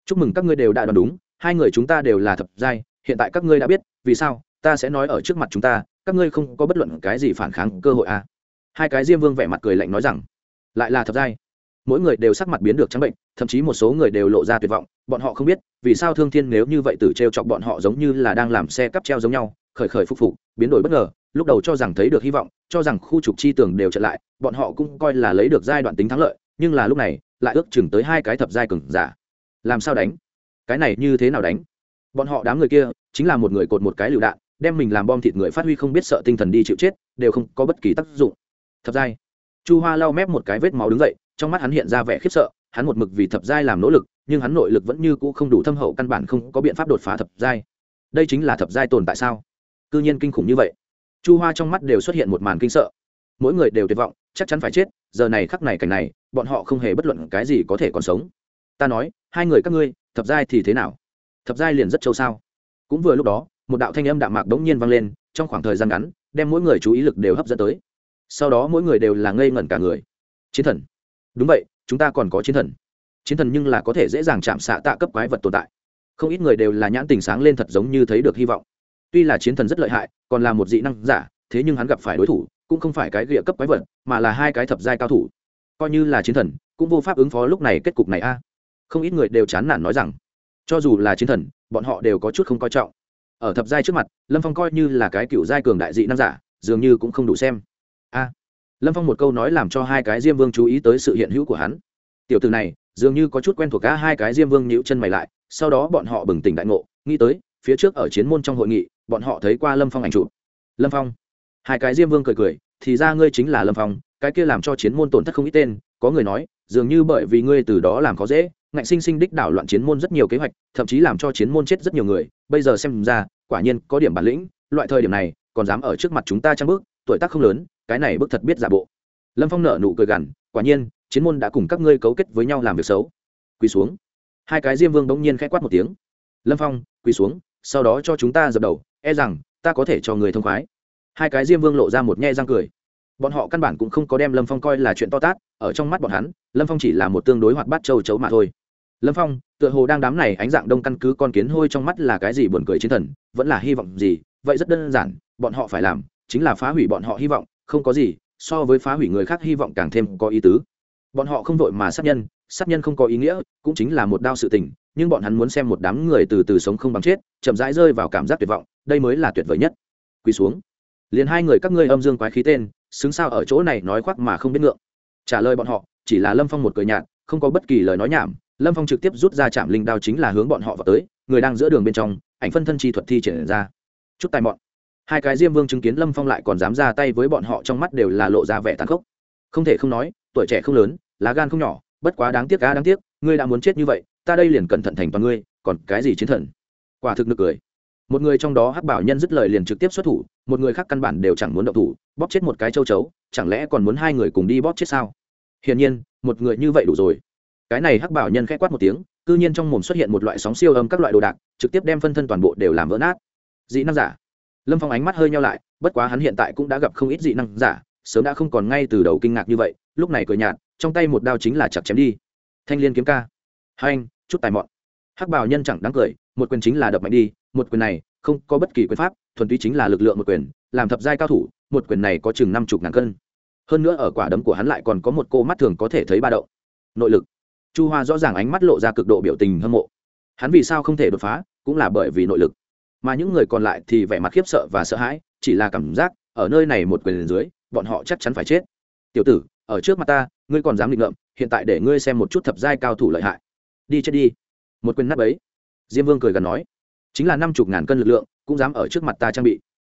chúc mừng các ngươi đều đã đoán đúng, hai người chúng ta đều là thập giai, hiện tại các ngươi đã biết, vì sao ta sẽ nói ở trước mặt chúng ta, các ngươi không có bất luận cái gì phản kháng cơ hội à. hai cái diêm vương vẻ mặt cười lạnh nói rằng, lại là thập giai. Mỗi người đều sắc mặt biến được trắng bệnh, thậm chí một số người đều lộ ra tuyệt vọng, bọn họ không biết vì sao thương thiên nếu như vậy từ t r e o chọc bọn họ giống như là đang làm xe cắp treo giống nhau khởi khởi phục phục, biến đổi bất ngờ, lúc đầu cho rằng thấy được hy vọng, cho rằng khu trục chi tường đều trở lại, bọn họ cũng coi là lấy được giai đoạn tính thắng lợi, nhưng là lúc này, lại ước chừng tới hai cái thập giai cường giả. Làm sao đánh? Cái này như thế nào đánh? Bọn họ đám người kia, chính là một người cột một cái lựu đạn, đem mình làm bom thịt người phát huy không biết sợ tinh thần đi chịu chết, đều không có bất kỳ tác dụng. Thập giai. Chu hoa lau mép một cái vết máu đứng dậy, trong mắt hắn hiện ra vẻ khiếp sợ, hắn một mực vì thập giai làm nỗ lực, nhưng hắn nội lực vẫn như cũ không đủ thâm hậu, căn bản không có biện pháp đột phá thập giai. Đây chính là thập giai tồn tại sao? Cư nhiên kinh khủng như vậy. Chu hoa trong mắt đều xuất hiện một màn kinh sợ. Mỗi người đều tuyệt vọng, chắc chắn phải chết, giờ này khắc này cảnh này, bọn họ không hề bất luận cái gì có thể còn sống. Ta nói, hai người các ngươi, thập giai thì thế nào? Thập giai liền rất châu sao? Cũng vừa lúc đó, một đạo thanh âm đạm mạc đống nhiên vang lên, trong khoảng thời gian ngắn, đem mỗi người chú ý lực đều hấp dẫn tới. Sau đó mỗi người đều là ngây ngẩn cả người. Chiến thần. Đúng vậy, chúng ta còn có chiến thần. Chiến thần nhưng là có thể dễ dàng chạm xạ tạ cấp quái vật tồn tại. Không ít người đều là nhãn tình sáng lên thật giống như thấy được hy vọng tuy là chiến thần rất lợi hại, còn là một dị năng giả, thế nhưng hắn gặp phải đối thủ, cũng không phải cái địa cấp quái vật, mà là hai cái thập giai cao thủ. Coi như là chiến thần, cũng vô pháp ứng phó lúc này kết cục này a. Không ít người đều chán nản nói rằng, cho dù là chiến thần, bọn họ đều có chút không coi trọng. Ở thập giai trước mặt, lâm phong coi như là cái cựu giai cường đại dị năng giả, dường như cũng không đủ xem. A. Lâm phong một câu nói làm cho hai cái diêm vương chú ý tới sự hiện hữu của hắn. Tiểu từ này, dường như có chút quen thuộc cả hai cái diêm vương nhíu chân mày lại, sau đó bọn họ bừng tỉnh đại ngộ, nghĩ tới, phía trước ở chiến môn trong hội nghị bọn họ thấy qua lâm phong ảnh chụp. Lâm phong. Hai cái diêm vương cười cười, thì ra ngươi chính là lâm phong, cái kia làm cho chiến môn tổn thất không ít tên, có người nói, dường như bởi vì ngươi từ đó làm khó dễ, ngạnh sinh sinh đích đảo loạn chiến môn rất nhiều kế hoạch, thậm chí làm cho chiến môn chết rất nhiều người, bây giờ xem ra, quả nhiên có điểm bản lĩnh, loại thời điểm này, còn dám ở trước mặt chúng ta trăng bước, tuổi tác không lớn, cái này bức thật biết giả bộ. Lâm phong nợ nụ cười gằn, quả nhiên, chiến môn đã cùng các ngươi cấu kết với nhau làm việc xấu. Quỳ xuống. Hai cái diêm vương bỗng nhiên k h ẽ quát một tiếng. Lâm phong, quỳ xuống, sau đó cho chúng ta dập đầu e rằng, ta có thể cho người thông khoái. Hai cái diêm vương lộ ra một nhe răng cười. Bọn họ căn bản cũng không có đem lâm phong coi là chuyện to tát, ở trong mắt bọn hắn, lâm phong chỉ là một tương đối hoạt bát châu chấu mà thôi. Lâm phong, tựa hồ đang đám này ánh dạng đông căn cứ con kiến hôi trong mắt là cái gì buồn cười chiến thần, vẫn là hy vọng gì, vậy rất đơn giản, bọn họ phải làm chính là phá hủy bọn họ hy vọng, không có gì, so với phá hủy người khác hy vọng càng thêm có ý tứ. Bọn họ không vội mà sát nhân sát nhân không có ý nghĩa, cũng chính là một đao sự tình, nhưng bọn hắn muốn xem một đám người từ từ sống không bằng chết, chậm rãi rơi vào cảm giác tuyệt vọng đây mới là tuyệt vời nhất. Quỳ xuống. Liền hai người các ngươi âm dương quái khí tên, xứng sao ở chỗ này nói khoác mà không biết ngượng. Trả lời bọn họ, chỉ là lâm phong một cười nhạt, không có bất kỳ lời nói nhảm. Lâm phong trực tiếp rút ra chạm linh đao chính là hướng bọn họ vào tới, người đang giữa đường bên trong, ảnh phân thân chi thuật thi triển ra. Chút tài mọn. Hai cái diêm vương chứng kiến lâm phong lại còn dám ra tay với bọn họ trong mắt đều là lộ ra vẻ tàn khốc. Không thể không nói, tuổi trẻ không lớn, lá gan không nhỏ, bất quá đáng tiếc cá đáng tiếc, ngươi đã muốn chết như vậy, ta đây liền cẩn thận thành toàn ngươi, còn cái gì chiến thần? Quả thực nực cười một người trong đó hắc bảo nhân dứt lời liền trực tiếp xuất thủ, một người khác căn bản đều chẳng muốn động thủ, bóp chết một cái châu chấu, chẳng lẽ còn muốn hai người cùng đi bóp chết sao? Hiển nhiên, một người như vậy đủ rồi. Cái này hắc bảo nhân khẽ quát một tiếng, cư nhiên trong mồm xuất hiện một loại sóng siêu âm các loại đồ đạc, trực tiếp đem phân thân toàn bộ đều làm vỡ nát. Dị năng giả. Lâm phong ánh mắt hơi nhau lại, bất quá hắn hiện tại cũng đã gặp không ít dị năng giả, sớm đã không còn ngay từ đầu kinh ngạc như vậy, lúc này cười nhạt, trong tay một đao chính là chặt chém đi. Thanh liên kiếm ca. Hai anh chút tài mọn. Hắc bảo nhân chẳng đáng cười, một quyền chính là đập mạnh đi một quyền này không có bất kỳ quyền pháp, thuần túy chính là lực lượng một quyền, làm thập giai cao thủ, một quyền này có chừng năm chục ngàn cân. Hơn nữa ở quả đấm của hắn lại còn có một cô mắt thường có thể thấy ba đậu nội lực. Chu hoa rõ ràng ánh mắt lộ ra cực độ biểu tình hâm mộ. Hắn vì sao không thể đột phá, cũng là bởi vì nội lực. Mà những người còn lại thì vẻ mặt khiếp sợ và sợ hãi, chỉ là cảm giác, ở nơi này một quyền dưới, bọn họ chắc chắn phải chết. Tiểu tử, ở trước mặt ta, ngươi còn dám định ngậm hiện tại để ngươi xem một chút thập giai cao thủ lợi hại. Đi chết đi. Một quyền nắp ấy diêm vương cười gần nói chính là năm chục ngàn cân lực lượng, cũng dám ở trước mặt ta trang bị.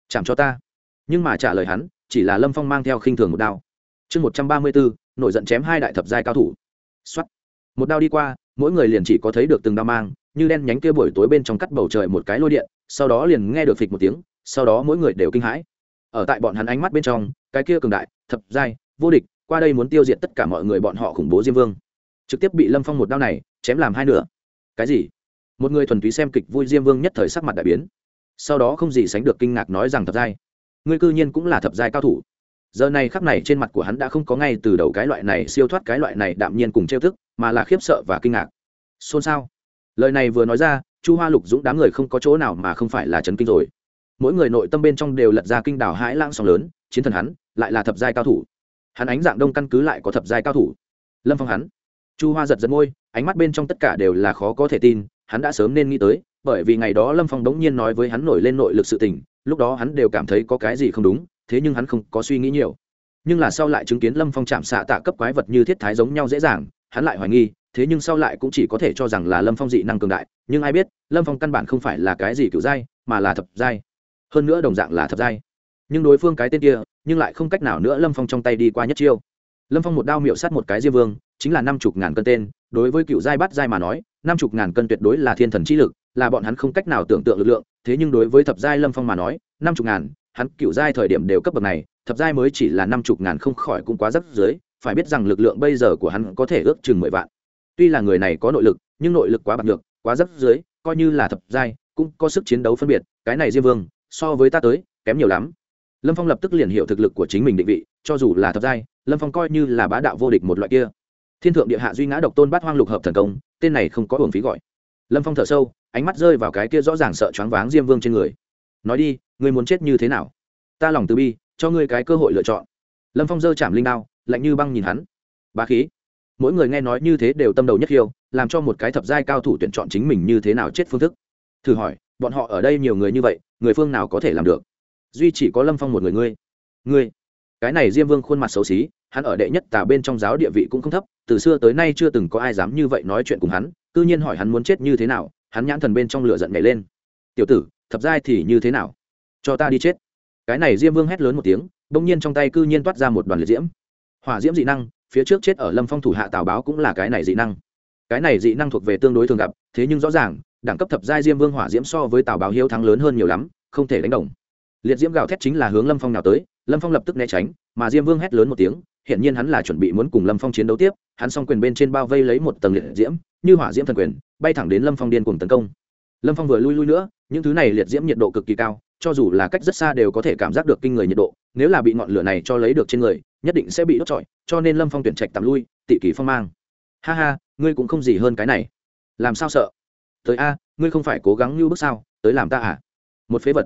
Chạm cho ta. Nhưng mà trả lời hắn, chỉ là lâm phong mang theo khinh thường một đao. Chương một trăm ba mươi bốn, nổi giận chém hai đại thập giai cao thủ. X một đao đi qua, mỗi người liền chỉ có thấy được từng đao mang, như đen nhánh kia buổi tối bên trong cắt bầu trời một cái lôi điện, sau đó liền nghe được phịch một tiếng, sau đó mỗi người đều kinh hãi. Ở tại bọn hắn ánh mắt bên trong, cái kia cường đại, thập giai, vô địch, qua đây muốn tiêu diệt tất cả mọi người bọn họ khủng bố diêm vương. Trực tiếp bị lâm phong một đao này chém làm hai nửa. Cái gì? Một người thuần túy xem kịch vui diêm vương nhất thời sắc mặt đại biến. Sau đó không gì sánh được kinh ngạc nói rằng thập giai, ngươi cư nhiên cũng là thập giai cao thủ. Giờ này khắc này trên mặt của hắn đã không có ngay từ đầu cái loại này siêu thoát, cái loại này đạm nhiên cùng trêu thức mà là khiếp sợ và kinh ngạc. Xôn xao. Lời này vừa nói ra, chu hoa lục dũng đám người không có chỗ nào mà không phải là chấn kinh rồi. Mỗi người nội tâm bên trong đều lật ra kinh đảo hãi lãng sóng lớn, chiến thần hắn lại là thập giai cao thủ. Hắn ánh dạng đông căn cứ lại có thập giai cao thủ. Lâm phong hắn. Chu hoa giật giật môi, ánh mắt bên trong tất cả đều là khó có thể tin hắn đã sớm nên nghĩ tới, bởi vì ngày đó lâm phong đống nhiên nói với hắn nổi lên nội lực sự tình, lúc đó hắn đều cảm thấy có cái gì không đúng, thế nhưng hắn không có suy nghĩ nhiều. Nhưng là sau lại chứng kiến lâm phong chạm xạ tạ cấp quái vật như thiết thái giống nhau dễ dàng, hắn lại hoài nghi, thế nhưng sau lại cũng chỉ có thể cho rằng là lâm phong dị năng cường đại, nhưng ai biết, lâm phong căn bản không phải là cái gì cửu giai mà là thập giai hơn nữa đồng dạng là thập giai nhưng đối phương cái tên kia, nhưng lại không cách nào nữa lâm phong trong tay đi qua nhất chiêu. Lâm phong một đao miệu sát một cái diêm vương, chính là năm chục ngàn cân tên, đối với cựu giai bắt giai mà nói năm chục ngàn cân tuyệt đối là thiên thần chi lực, là bọn hắn không cách nào tưởng tượng lực lượng, thế nhưng đối với thập giai lâm phong mà nói, năm chục ngàn, hắn cựu giai thời điểm đều cấp bậc này, thập giai mới chỉ là năm chục ngàn không khỏi cũng quá rất dưới phải biết rằng lực lượng bây giờ của hắn có thể ước chừng mười vạn. Tuy là người này có nội lực, nhưng nội lực quá bạc được quá rất dưới coi như là thập giai, cũng có sức chiến đấu phân biệt, cái này diêm vương, so với ta tới, kém nhiều lắm. Lâm phong lập tức liền hiểu thực lực của chính mình định vị, cho dù là thập giai, lâm phong coi như là bá đạo vô địch một loại kia thiên thượng địa hạ duy ngã độc tôn bát hoang lục hợp thần công, tên này không có hưởng phí gọi. Lâm phong thở sâu, ánh mắt rơi vào cái kia rõ ràng sợ choáng váng diêm vương trên người. Nói đi, ngươi muốn chết như thế nào? Ta lòng từ bi, cho ngươi cái cơ hội lựa chọn. Lâm phong dơ chạm linh đao, lạnh như băng nhìn hắn. Bá khí. Mỗi người nghe nói như thế đều tâm đầu nhất khiêu, làm cho một cái thập giai cao thủ tuyển chọn chính mình như thế nào chết phương thức. Thử hỏi, bọn họ ở đây nhiều người như vậy, người phương nào có thể làm được? Duy chỉ có lâm phong một người ngươi. Ngươi. Cái này diêm vương khuôn mặt xấu xí hắn ở đệ nhất tà bên trong giáo địa vị cũng không thấp, từ xưa tới nay chưa từng có ai dám như vậy nói chuyện cùng hắn tư nhiên hỏi hắn muốn chết như thế nào, hắn nhãn thần bên trong lửa giận nhảy lên. Tiểu tử, thập giai thì như thế nào? Cho ta đi chết. Cái này diêm vương hét lớn một tiếng, bỗng nhiên trong tay cư nhiên toát ra một đoàn liệt diễm. Hỏa diễm dị năng, phía trước chết ở lâm phong thủ hạ tào báo cũng là cái này dị năng. Cái này dị năng thuộc về tương đối thường gặp, thế nhưng rõ ràng, đẳng cấp thập giai diêm vương hỏa diễm so với tào báo hiếu thắng lớn hơn nhiều lắm, không thể đánh đồng. Liệt diễm gào thét chính là hướng lâm phong nào tới, lâm phong lập tức né tránh, mà diêm vương hét lớn một tiếng hiện nhiên hắn là chuẩn bị muốn cùng lâm phong chiến đấu tiếp, hắn s o n g quyền bên trên bao vây lấy một tầng liệt diễm, như hỏa diễm thần quyền, bay thẳng đến lâm phong điên cùng tấn công. Lâm phong vừa lui lui nữa, những thứ này liệt diễm nhiệt độ cực kỳ cao, cho dù là cách rất xa đều có thể cảm giác được kinh người nhiệt độ, nếu là bị ngọn lửa này cho lấy được trên người, nhất định sẽ bị đốt trọi, cho nên lâm phong tuyển trạch tạm lui tị kỳ phong mang. Ha ha, ngươi cũng không gì hơn cái này. Làm sao sợ? Tới a, ngươi không phải cố gắng như bước sao, tới làm ta à? Một phế vật.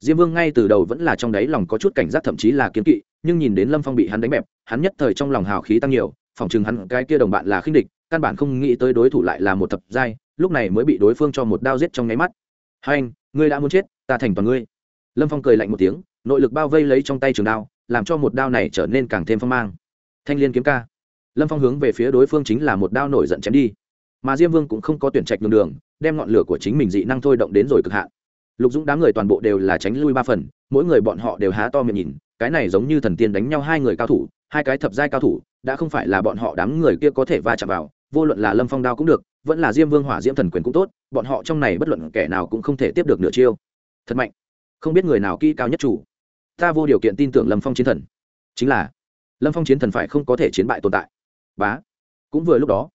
Diêm vương ngay từ đầu vẫn là trong đáy lòng có chút cảnh giác, thậm chí là kiến kỵ nhưng nhìn đến lâm phong bị hắn đánh bẹp, hắn nhất thời trong lòng hào khí tăng nhiều phòng chừng hắn cái kia đồng bạn là khinh địch, căn bản không nghĩ tới đối thủ lại là một thập giai, lúc này mới bị đối phương cho một đao giết trong nháy mắt. Hai anh, ngươi đã muốn chết, ta thành toàn ngươi. Lâm phong cười lạnh một tiếng, nội lực bao vây lấy trong tay trường đao, làm cho một đao này trở nên càng thêm phong mang. Thanh liên kiếm ca. Lâm phong hướng về phía đối phương chính là một đao nổi giận chém đi. Mà diêm vương cũng không có tuyển trạch đường đường, đem ngọn lửa của chính mình dị năng thôi động đến rồi cực hạn. Lục dũng đám người toàn bộ đều là tránh lui ba phần, mỗi người bọn họ đều há to miệng nhìn cái này giống như thần tiên đánh nhau hai người cao thủ, hai cái thập giai cao thủ, đã không phải là bọn họ đám người kia có thể va chạm vào, vô luận là lâm phong đao cũng được, vẫn là diêm vương hỏa diễm thần quyền cũng tốt, bọn họ trong này bất luận kẻ nào cũng không thể tiếp được nửa chiêu. Thật mạnh. Không biết người nào kỹ cao nhất chủ. Ta vô điều kiện tin tưởng lâm phong chiến thần. Chính là, lâm phong chiến thần phải không có thể chiến bại tồn tại. Bá. Cũng vừa lúc đó,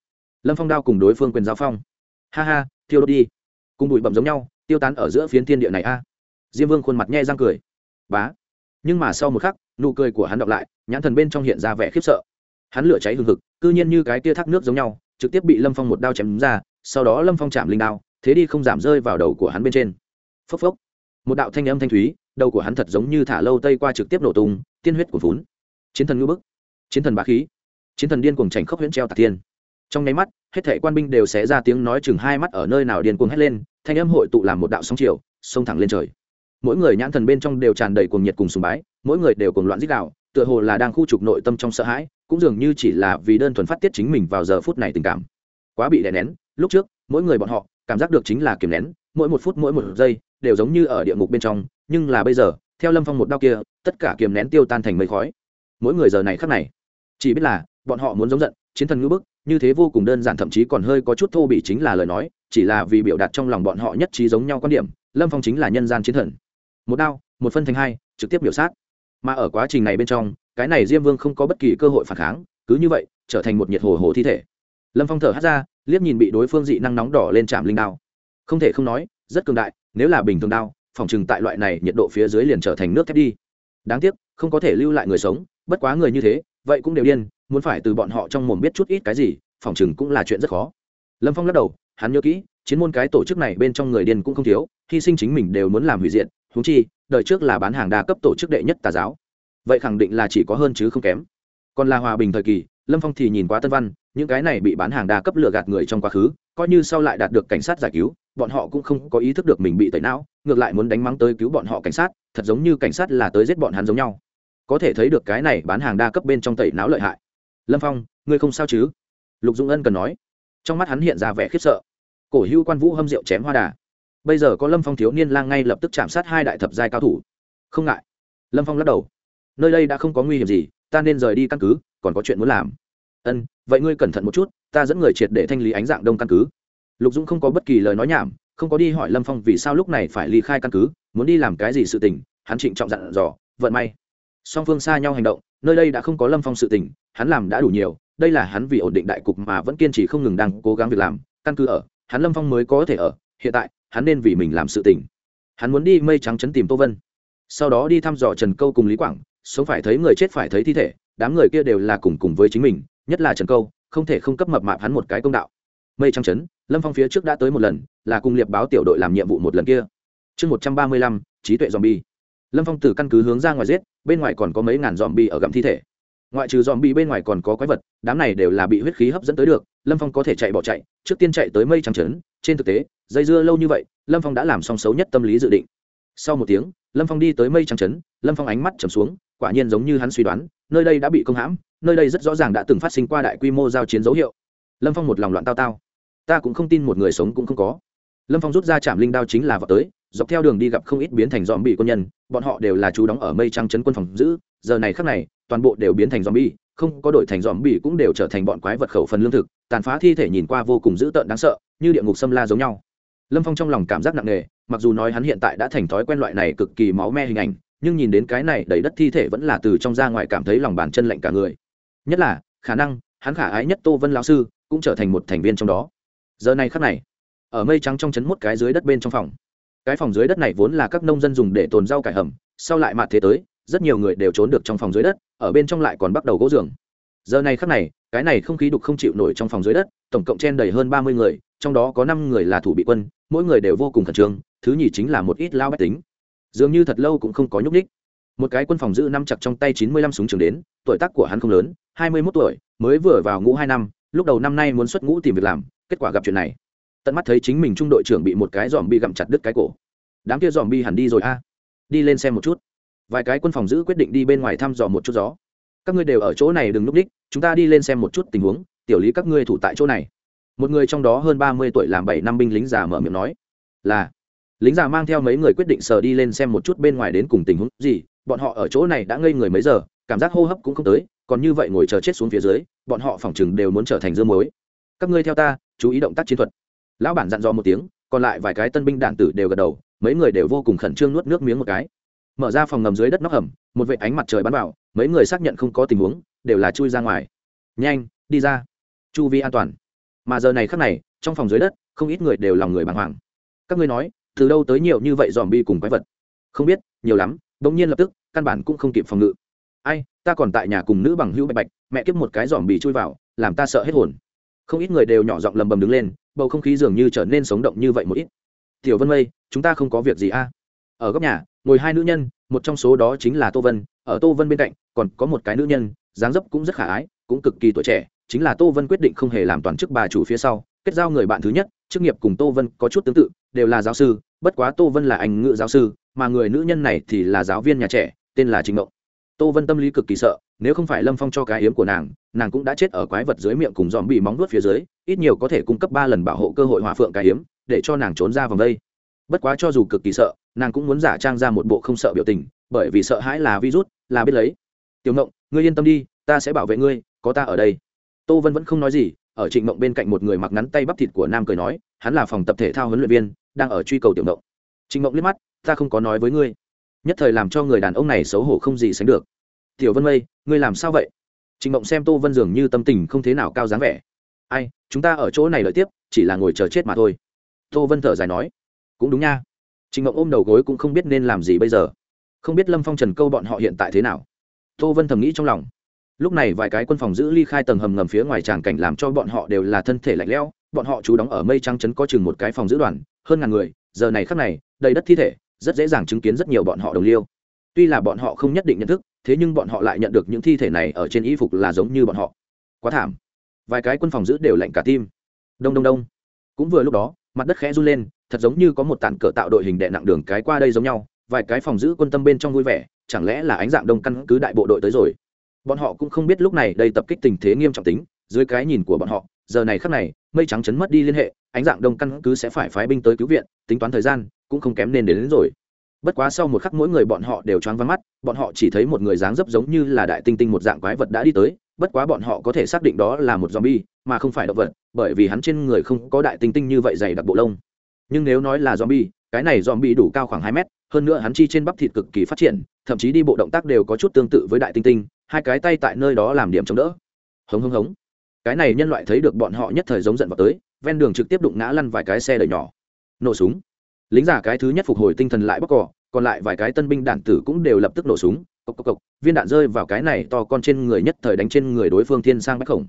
lâm phong đao cùng đối phương quyền giao phong. Ha ha, thiêu đốt đi. Cùng bụi bậm giống nhau, tiêu tán ở giữa phiến thiên địa này a. Diêm vương khuôn mặt nhe răng cười. Bá nhưng mà sau một khắc, nụ cười của hắn đọc lại, nhãn thần bên trong hiện ra vẻ khiếp sợ. Hắn lửa cháy hừng hực, cư nhiên như cái tia thác nước giống nhau, trực tiếp bị lâm phong một đao chém ra, sau đó lâm phong chạm linh đao, thế đi không giảm rơi vào đầu của hắn bên trên. Phốc phốc. Một đạo thanh âm thanh thúy, đầu của hắn thật giống như thả lâu tây qua trực tiếp nổ tung, tiên huyết của vốn. Chiến thần ngư bức. Chiến thần bá khí. Chiến thần điên cuồng chảnh khốc huyễn treo tạc tiên trong nháy mắt, hết thảy quan binh đều xé ra tiếng nói chừng hai mắt ở nơi nào điên cuồng hét lên, thanh âm hội tụ làm một đạo sóng chiều, xông thẳng lên trời mỗi người nhãn thần bên trong đều tràn đầy cuồng nhiệt cùng sùng bái, mỗi người đều cuồng loạn dích đạo tựa hồ là đang khu trục nội tâm trong sợ hãi, cũng dường như chỉ là vì đơn thuần phát tiết chính mình vào giờ phút này tình cảm. Quá bị đè nén, lúc trước, mỗi người bọn họ, cảm giác được chính là kiềm nén, mỗi một phút mỗi một giây, đều giống như ở địa ngục bên trong, nhưng là bây giờ, theo lâm phong một đau kia, tất cả kiềm nén tiêu tan thành mây khói. Mỗi người giờ này khắc này, chỉ biết là, bọn họ muốn giống giận, chiến thần ngữ bức, như thế vô cùng đơn giản thậm chí còn hơi có chút thô bị chính là lời nói, chỉ là vì biểu đạt trong lòng bọn họ nhất trí giống nhau quan điểm, lâm phong chính là nhân gian chiến thần một đao, một phân thành hai, trực tiếp biểu sát. Mà ở quá trình này bên trong, cái này diêm vương không có bất kỳ cơ hội phản kháng, cứ như vậy, trở thành một nhiệt hồ hồ thi thể. Lâm phong thở hát ra, liếc nhìn bị đối phương dị năng nóng đỏ lên trạm linh đao. Không thể không nói, rất cường đại, nếu là bình thường đao, phòng chừng tại loại này nhiệt độ phía dưới liền trở thành nước thép đi. Đáng tiếc, không có thể lưu lại người sống, bất quá người như thế, vậy cũng đều điên, muốn phải từ bọn họ trong mồm biết chút ít cái gì, phòng chừng cũng là chuyện rất khó. Lâm phong lắc đầu hắn nhớ kỹ, chiến môn cái tổ chức này bên trong người điên cũng không thiếu, hy sinh chính mình đều muốn làm hủy diện húng chi, đời trước là bán hàng đa cấp tổ chức đệ nhất tà giáo. Vậy khẳng định là chỉ có hơn chứ không kém. Còn là hòa bình thời kỳ, lâm phong thì nhìn quá tân văn, những cái này bị bán hàng đa cấp lừa gạt người trong quá khứ, coi như sau lại đạt được cảnh sát giải cứu, bọn họ cũng không có ý thức được mình bị tẩy não, ngược lại muốn đánh mắng tới cứu bọn họ cảnh sát, thật giống như cảnh sát là tới giết bọn hắn giống nhau. Có thể thấy được cái này bán hàng đa cấp bên trong tẩy não lợi hại. Lâm phong, ngươi không sao chứ? Lục dũng ân cần nói trong mắt hắn hiện ra vẻ khiếp sợ. Cổ hưu quan vũ hâm rượu chém hoa đà. Bây giờ có lâm phong thiếu niên lang ngay lập tức chạm sát hai đại thập giai cao thủ. Không ngại. Lâm phong lắc đầu. Nơi đây đã không có nguy hiểm gì, ta nên rời đi căn cứ, còn có chuyện muốn làm. Ân, vậy ngươi cẩn thận một chút, ta dẫn người triệt để thanh lý ánh dạng đông căn cứ. Lục dũng không có bất kỳ lời nói nhảm, không có đi hỏi lâm phong vì sao lúc này phải ly khai căn cứ, muốn đi làm cái gì sự tình, hắn trịnh trọng dặn dò, vận may. Song phương xa nhau hành động, nơi đây đã không có lâm phong sự tình, hắn làm đã đủ nhiều đây là hắn vì ổn định đại cục mà vẫn kiên trì không ngừng đang cố gắng việc làm, căn cứ ở, hắn lâm phong mới có thể ở, hiện tại, hắn nên vì mình làm sự tình. Hắn muốn đi mây trắng chấn tìm tô vân. Sau đó đi thăm dò trần câu cùng lý quảng, sống phải thấy người chết phải thấy thi thể, đám người kia đều là cùng cùng với chính mình, nhất là trần câu, không thể không cấp mập mạp hắn một cái công đạo. Mây trắng chấn, lâm phong phía trước đã tới một lần, là cùng liệp báo tiểu đội làm nhiệm vụ một lần kia. Chương một trăm ba mươi lăm, trí tuệ dòm bi lâm phong từ căn cứ hướng ra ngoài giết, bên ngoài còn có mấy ngàn dòm bi ở gặm thi thể ngoại trừ dòm bị bên ngoài còn có quái vật, đám này đều là bị huyết khí hấp dẫn tới được, lâm phong có thể chạy bỏ chạy, trước tiên chạy tới mây trắng trấn, trên thực tế, dây dưa lâu như vậy, lâm phong đã làm xong xấu nhất tâm lý dự định. Sau một tiếng, lâm phong đi tới mây trắng trấn, lâm phong ánh mắt trầm xuống, quả nhiên giống như hắn suy đoán, nơi đây đã bị công hãm, nơi đây rất rõ ràng đã từng phát sinh qua đại quy mô giao chiến dấu hiệu. Lâm phong một lòng loạn tao tao. Ta cũng không tin một người sống cũng không có lâm phong rút ra chạm linh đao chính là vào tới, dọc theo đường đi gặp không ít biến thành dòm bị quân nhân, bọn họ đều là chú đóng ở mây trăng trấn quân phòng giữ, giờ này khác này, toàn bộ đều biến thành dòm bi không có đổi thành dòm bi cũng đều trở thành bọn quái vật khẩu phần lương thực, tàn phá thi thể nhìn qua vô cùng dữ tợn đáng sợ, như địa ngục xâm la giống nhau. Lâm phong trong lòng cảm giác nặng nề, mặc dù nói hắn hiện tại đã thành thói quen loại này cực kỳ máu me hình ảnh, nhưng nhìn đến cái này đầy đất thi thể vẫn là từ trong ra ngoài cảm thấy lòng bàn chân lạnh cả người. Nhất là, khả năng, hắn khả ái nhất tô vân lão sư cũng trở thành một thành viên trong đó. Giờ này khắc này ở mây trắng trong chấn một cái dưới đất bên trong phòng. Cái phòng dưới đất này vốn là các nông dân dùng để tồn rau cải hầm, sau lại mạt thế tới, rất nhiều người đều trốn được trong phòng dưới đất, ở bên trong lại còn bắt đầu gỗ giường. Giờ này khắc này, cái này không khí đục không chịu nổi trong phòng dưới đất, tổng cộng chen đầy hơn ba mươi người, trong đó có năm người là thủ bị quân, mỗi người đều vô cùng khẩn trương, thứ nhì chính là một ít lao bách tính. Dường như thật lâu cũng không có nhúc ních một cái quân phòng giữ năm chặt trong tay chín mươi lăm súng trường đến, tuổi tác của hắn không lớn, hai mươi mốt tuổi, mới vừa vào ngũ hai năm, lúc đầu năm nay muốn xuất ngũ tìm việc làm, kết quả gặp chuyện này tận mắt thấy chính mình trung đội trưởng bị một cái dòm bi gặm chặt đứt cái cổ. Đám kia dòm bi hẳn đi rồi a. Đi lên xem một chút. Vài cái quân phòng giữ quyết định đi bên ngoài thăm dò một chút gió. Các ngươi đều ở chỗ này đừng núp đích, chúng ta đi lên xem một chút tình huống, tiểu lý các ngươi thủ tại chỗ này. Một người trong đó hơn ba mươi tuổi làm bảy năm binh lính già mở miệng nói, là. Lính già mang theo mấy người quyết định sờ đi lên xem một chút bên ngoài đến cùng tình huống gì, bọn họ ở chỗ này đã ngây người mấy giờ, cảm giác hô hấp cũng không tới, còn như vậy ngồi chờ chết xuống phía dưới, bọn họ phỏng chừng đều muốn trở thành dưa muối. Các ngươi theo ta, chú ý động tác chiến thuật lão bản dặn dò một tiếng, còn lại vài cái tân binh đạn tử đều gật đầu, mấy người đều vô cùng khẩn trương nuốt nước miếng một cái. Mở ra phòng ngầm dưới đất nóc hầm, một vệ ánh mặt trời bắn vào, mấy người xác nhận không có tình huống, đều là chui ra ngoài. Nhanh, đi ra. Chu vi an toàn. Mà giờ này khắc này, trong phòng dưới đất, không ít người đều lòng người bàng hoàng. Các ngươi nói, từ đâu tới nhiều như vậy dòm bi cùng quái vật? Không biết, nhiều lắm, bỗng nhiên lập tức, căn bản cũng không kịp phòng ngự. Ai, ta còn tại nhà cùng nữ bằng hữu bạch bạch, mẹ kiếp một cái dòm bị chui vào, làm ta sợ hết hồn. Không ít người đều nhỏ giọng lầm bầm đứng lên bầu không khí dường như trở nên sống động như vậy một ít. Tiểu vân mây, chúng ta không có việc gì a. Ở góc nhà, ngồi hai nữ nhân, một trong số đó chính là tô vân, ở tô vân bên cạnh, còn có một cái nữ nhân, dáng dấp cũng rất khả ái, cũng cực kỳ tuổi trẻ, chính là tô vân quyết định không hề làm toàn chức bà chủ phía sau, kết giao người bạn thứ nhất, chức nghiệp cùng tô vân có chút tương tự, đều là giáo sư, bất quá tô vân là anh ngữ giáo sư, mà người nữ nhân này thì là giáo viên nhà trẻ, tên là trình mộng tô vân tâm lý cực kỳ sợ nếu không phải lâm phong cho cái yếm của nàng nàng cũng đã chết ở quái vật dưới miệng cùng dòm bị móng nuốt phía dưới ít nhiều có thể cung cấp ba lần bảo hộ cơ hội hòa phượng cái yếm để cho nàng trốn ra vòng đây bất quá cho dù cực kỳ sợ nàng cũng muốn giả trang ra một bộ không sợ biểu tình bởi vì sợ hãi là virus, là biết lấy. Tiểu ngộng, ngươi yên tâm đi, ta sẽ bảo vệ ngươi, có ta ở đây. Tô vân vẫn không nói gì, ở trịnh mộng bên cạnh một người mặc ngắn tay bắp thịt của nam cười nói, hắn là phòng tập thể thao huấn luyện viên, đang ở truy cầu tiểu ngộng. Trịnh mộng liếc mắt, ta không có nói với ngươi. Nhất thời làm cho người đàn ông này xấu hổ không gì sánh được tiểu vân mây, ngươi làm sao vậy? Trịnh mộng xem tô vân dường như tâm tình không thế nào cao dáng vẻ. Ai, chúng ta ở chỗ này lợi tiếp, chỉ là ngồi chờ chết mà thôi. Tô vân thở dài nói. Cũng đúng nha. Trịnh mộng ôm đầu gối cũng không biết nên làm gì bây giờ. Không biết lâm phong trần câu bọn họ hiện tại thế nào. Tô vân thầm nghĩ trong lòng. Lúc này vài cái quân phòng giữ ly khai tầng hầm ngầm phía ngoài tràng cảnh làm cho bọn họ đều là thân thể lạnh lẽo, bọn họ trú đóng ở mây trăng trấn có chừng một cái phòng giữ đoàn, hơn ngàn người, giờ này khắc này, đầy đất thi thể, rất dễ dàng chứng kiến rất nhiều bọn họ đồng liêu. Tuy là bọn họ không nhất định nhận thức thế nhưng bọn họ lại nhận được những thi thể này ở trên y phục là giống như bọn họ. Quá thảm. Vài cái quân phòng giữ đều lạnh cả tim. Đông đông đông. Cũng vừa lúc đó mặt đất khẽ run lên thật giống như có một tàn cờ tạo đội hình đệ nặng đường cái qua đây giống nhau vài cái phòng giữ quân tâm bên trong vui vẻ chẳng lẽ là ánh dạng đông căn cứ đại bộ đội tới rồi? Bọn họ cũng không biết lúc này đây tập kích tình thế nghiêm trọng tính dưới cái nhìn của bọn họ giờ này khắc này mây trắng chấn mất đi liên hệ ánh dạng đông căn cứ sẽ phải phái binh tới cứu viện tính toán thời gian cũng không kém nên đến, đến rồi bất quá sau một khắc mỗi người bọn họ đều choáng vắng mắt, bọn họ chỉ thấy một người dáng dấp giống như là đại tinh tinh một dạng quái vật đã đi tới, bất quá bọn họ có thể xác định đó là một zombie, mà không phải động vật, bởi vì hắn trên người không có đại tinh tinh như vậy dày đặc bộ lông. Nhưng nếu nói là zombie, cái này zombie đủ cao khoảng hai mét, hơn nữa hắn chi trên bắp thịt cực kỳ phát triển, thậm chí đi bộ động tác đều có chút tương tự với đại tinh tinh, hai cái tay tại nơi đó làm điểm chống đỡ. Hống hống hống. Cái này nhân loại thấy được bọn họ nhất thời giống giận vào tới, ven đường trực tiếp đụng ngã lăn vài cái xe đẩy nhỏ. Nổ súng lính giả cái thứ nhất phục hồi tinh thần lại bóc cỏ, còn lại vài cái tân binh đạn tử cũng đều lập tức nổ súng. Cộc cộc cộc, viên đạn rơi vào cái này to con trên người nhất thời đánh trên người đối phương thiên sang bách khổng.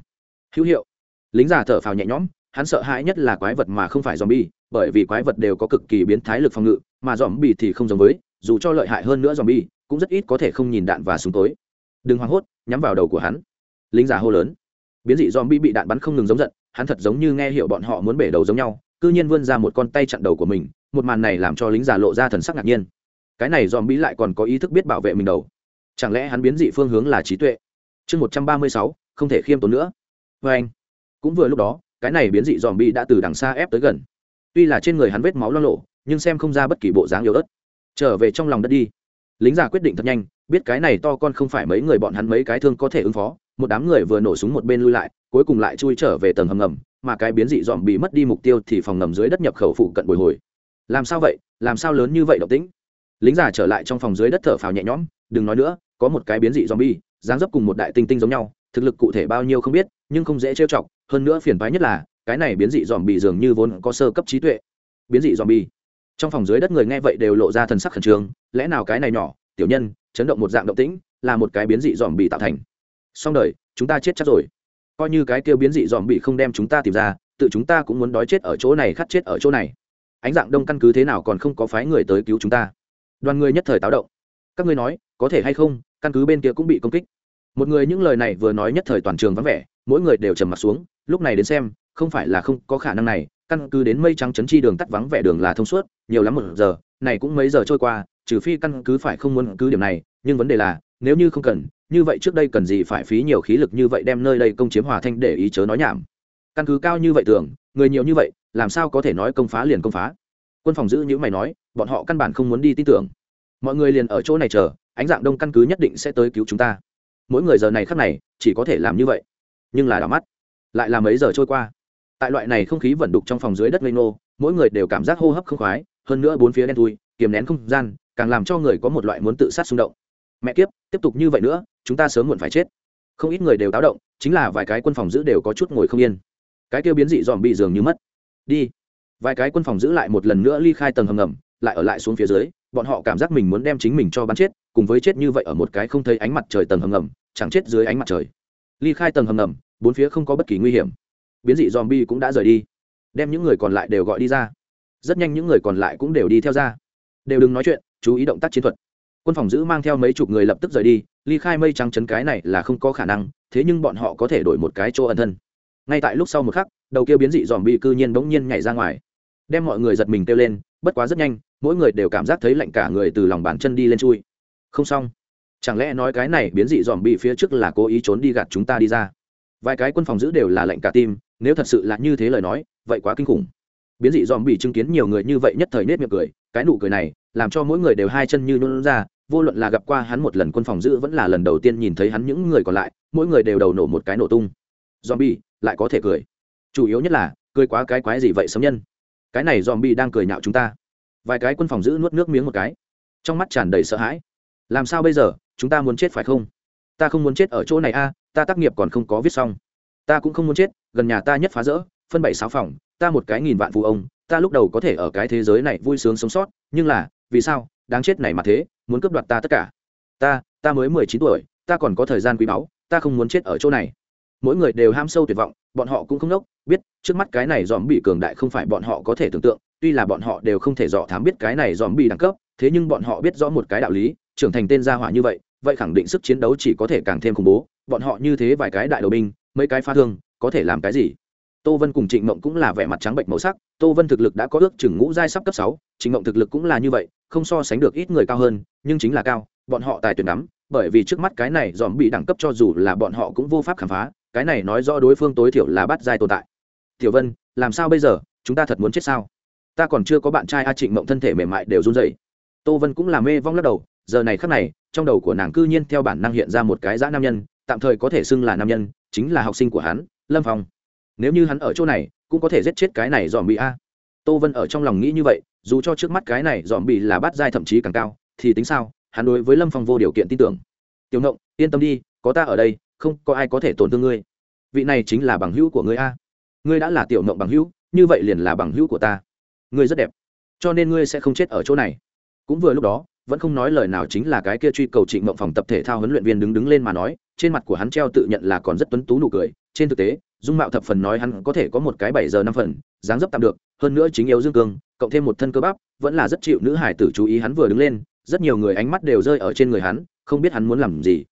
Hữu hiệu. Lính giả thở phào nhẹ nhõm, hắn sợ hãi nhất là quái vật mà không phải zombie, bởi vì quái vật đều có cực kỳ biến thái lực phòng ngự, mà zombie thì không giống với, dù cho lợi hại hơn nữa zombie, cũng rất ít có thể không nhìn đạn và súng tối. Đừng hoảng hốt, nhắm vào đầu của hắn. Lính giả hô lớn. Biến dị zombie bị đạn bắn không ngừng giống giận, hắn thật giống như nghe hiểu bọn họ muốn bể đầu giống nhau, cư nhiên vươn ra một con tay chặn đầu của mình một màn này làm cho lính giả lộ ra thần sắc ngạc nhiên. Cái này dòm bí lại còn có ý thức biết bảo vệ mình đầu. Chẳng lẽ hắn biến dị phương hướng là trí tuệ? Chương một trăm ba mươi sáu, không thể khiêm tốn nữa. Vê anh, cũng vừa lúc đó, cái này biến dị dòm bi đã từ đằng xa ép tới gần. Tuy là trên người hắn vết máu lo lộ, nhưng xem không ra bất kỳ bộ dáng yếu ớt. Trở về trong lòng đất đi. Lính giả quyết định thật nhanh, biết cái này to con không phải mấy người bọn hắn mấy cái thương có thể ứng phó, một đám người vừa nổ súng một bên lui lại, cuối cùng lại chui trở về tầng hầm ngầm, mà cái biến dị dòm bị mất đi mục tiêu thì phòng ngầm dưới đất nhập khẩu phụ cận bồi hồi làm sao vậy? Làm sao lớn như vậy động tĩnh? Lính giả trở lại trong phòng dưới đất thở phào nhẹ nhõm, đừng nói nữa, có một cái biến dị zombie, dáng dấp cùng một đại tinh tinh giống nhau, thực lực cụ thể bao nhiêu không biết, nhưng không dễ trêu chọc, hơn nữa phiền toái nhất là, cái này biến dị dòm bị dường như vốn có sơ cấp trí tuệ. Biến dị dòm bi trong phòng dưới đất người nghe vậy đều lộ ra thần sắc khẩn trương, lẽ nào cái này nhỏ, tiểu nhân, chấn động một dạng động tĩnh, là một cái biến dị dòm bị tạo thành. Xong đời, chúng ta chết chắc rồi. Coi như cái kêu biến dị dòm bị không đem chúng ta tìm ra, tự chúng ta cũng muốn đói chết ở chỗ này, khát chết ở chỗ này ánh dạng đông căn cứ thế nào còn không có phái người tới cứu chúng ta. Đoàn người nhất thời táo động. Các ngươi nói, có thể hay không, căn cứ bên kia cũng bị công kích. Một người những lời này vừa nói nhất thời toàn trường vắng vẻ, mỗi người đều trầm m ặ t xuống, lúc này đến xem, không phải là không có khả năng này, căn cứ đến mây trắng chấn chi đường tắt vắng vẻ đường là thông suốt, nhiều lắm một giờ, này cũng mấy giờ trôi qua, trừ phi căn cứ phải không muốn cứ điểm này, nhưng vấn đề là, nếu như không cần, như vậy trước đây cần gì phải phí nhiều khí lực như vậy đem nơi đây công chiếm hòa thanh để ý chớ nói nhảm. Căn cứ cao như vậy tưởng, người nhiều như vậy làm sao có thể nói công phá liền công phá? Quân phòng giữ những mày nói, bọn họ căn bản không muốn đi tin tưởng. Mọi người liền ở chỗ này chờ, ánh dạng đông căn cứ nhất định sẽ tới cứu chúng ta. Mỗi người giờ này khắc này, chỉ có thể làm như vậy. Nhưng là đỏ mắt, lại là mấy giờ trôi qua. Tại loại này không khí vẩn đục trong phòng dưới đất lây nô mỗi người đều cảm giác hô hấp không khoái, hơn nữa bốn phía đen thui, kiềm nén không gian, càng làm cho người có một loại muốn tự sát xung động. Mẹ kiếp, tiếp tục như vậy nữa, chúng ta sớm muộn phải chết. Không ít người đều táo động, chính là vài cái quân phòng giữ đều có chút ngồi không yên. Cái kêu biến dị dòm bị giường như mất đi. Vài cái quân phòng giữ lại một lần nữa ly khai tầng hầm ngầm, lại ở lại xuống phía dưới, bọn họ cảm giác mình muốn đem chính mình cho bắn chết, cùng với chết như vậy ở một cái không thấy ánh mặt trời tầng hầm ngầm, chẳng chết dưới ánh mặt trời. Ly khai tầng hầm ngầm, bốn phía không có bất kỳ nguy hiểm. Biến dị dòm bi cũng đã rời đi. Đem những người còn lại đều gọi đi ra. Rất nhanh những người còn lại cũng đều đi theo ra. Đều đừng nói chuyện, chú ý động tác chiến thuật. Quân phòng giữ mang theo mấy chục người lập tức rời đi, ly khai mây trắng chấn cái này là không có khả năng, thế nhưng bọn họ có thể đổi một cái chỗ ẩn thân. Ngay tại lúc sau một khắc đầu kia biến dị dòm bị cư nhiên bỗng nhiên nhảy ra ngoài. Đem mọi người giật mình kêu lên, bất quá rất nhanh, mỗi người đều cảm giác thấy lạnh cả người từ lòng bàn chân đi lên chui. Không xong. Chẳng lẽ nói cái này biến dị dòm bị phía trước là cố ý trốn đi gạt chúng ta đi ra? Vài cái quân phòng giữ đều là lạnh cả tim, nếu thật sự là như thế lời nói, vậy quá kinh khủng. Biến dị dòm bị chứng kiến nhiều người như vậy nhất thời nết miệng cười, cái nụ cười này, làm cho mỗi người đều hai chân như nôn ra, vô luận là gặp qua hắn một lần quân phòng giữ vẫn là lần đầu tiên nhìn thấy hắn những người còn lại, mỗi người đều đầu nổ một cái nổ tung. Dòm bi lại có thể cười chủ yếu nhất là, cười quá cái quái gì vậy sống nhân? Cái này dòm bi đang cười nhạo chúng ta. Vài cái quân phòng giữ nuốt nước miếng một cái. Trong mắt tràn đầy sợ hãi. Làm sao bây giờ? Chúng ta muốn chết phải không? Ta không muốn chết ở chỗ này a, ta tác nghiệp còn không có viết xong. Ta cũng không muốn chết, gần nhà ta nhất phá rỡ, phân bảy sáu phòng, ta một cái nghìn vạn phụ ông, ta lúc đầu có thể ở cái thế giới này vui sướng sống sót, nhưng là, vì sao, đáng chết này mà thế, muốn cướp đoạt ta tất cả. Ta ta mới mười chín tuổi, ta còn có thời gian quý báu, ta không muốn chết ở chỗ này mỗi người đều ham sâu tuyệt vọng bọn họ cũng không nốc biết trước mắt cái này dòm bị cường đại không phải bọn họ có thể tưởng tượng tuy là bọn họ đều không thể dò thám biết cái này dòm bị đẳng cấp thế nhưng bọn họ biết rõ một cái đạo lý trưởng thành tên gia hỏa như vậy vậy khẳng định sức chiến đấu chỉ có thể càng thêm khủng bố bọn họ như thế vài cái đại đầu binh mấy cái pha thương có thể làm cái gì? Tô vân cùng trịnh mộng cũng là vẻ mặt trắng bệnh màu sắc tô vân thực lực đã có ước chừng ngũ giai sắp cấp sáu trịnh mộng thực lực cũng là như vậy không so sánh được ít người cao hơn nhưng chính là cao bọn họ tài tuyển lắm, bởi vì trước mắt cái này dòm bị đẳng cấp cho dù là bọn họ cũng vô pháp khám phá cái này nói rõ đối phương tối thiểu là bắt giai tồn tại. Tiểu vân, làm sao bây giờ? Chúng ta thật muốn chết sao? Ta còn chưa có bạn trai a trịnh mộng thân thể mềm mại đều run rẩy. Tô vân cũng là mê vong lắc đầu, giờ này khắc này, trong đầu của nàng cư nhiên theo bản năng hiện ra một cái dã nam nhân, tạm thời có thể xưng là nam nhân, chính là học sinh của hắn, lâm phong. Nếu như hắn ở chỗ này, cũng có thể giết chết cái này dòm bị a. Tô vân ở trong lòng nghĩ như vậy, dù cho trước mắt cái này dòm bị là bát giai thậm chí càng cao, thì tính sao? Hắn đối với lâm phong vô điều kiện tin tưởng. Tiểu ngộng, yên tâm đi, có ta ở đây không có ai có thể tổn thương ngươi. Vị này chính là bằng hữu của ngươi a. Ngươi đã là tiểu mộng bằng hữu, như vậy liền là bằng hữu của ta. Ngươi rất đẹp, cho nên ngươi sẽ không chết ở chỗ này. Cũng vừa lúc đó, vẫn không nói lời nào chính là cái kia truy cầu trịnh mộng phòng tập thể thao huấn luyện viên đứng đứng lên mà nói, trên mặt của hắn treo tự nhận là còn rất tuấn tú nụ cười, trên thực tế, dung mạo thập phần nói hắn có thể có một cái bảy giờ năm phần, dáng dấp tạm được, hơn nữa chính yếu dương cương, cộng thêm một thân cơ bắp, vẫn là rất chịu nữ hải tử chú ý hắn vừa đứng lên, rất nhiều người ánh mắt đều rơi ở trên người hắn, không biết hắn muốn làm gì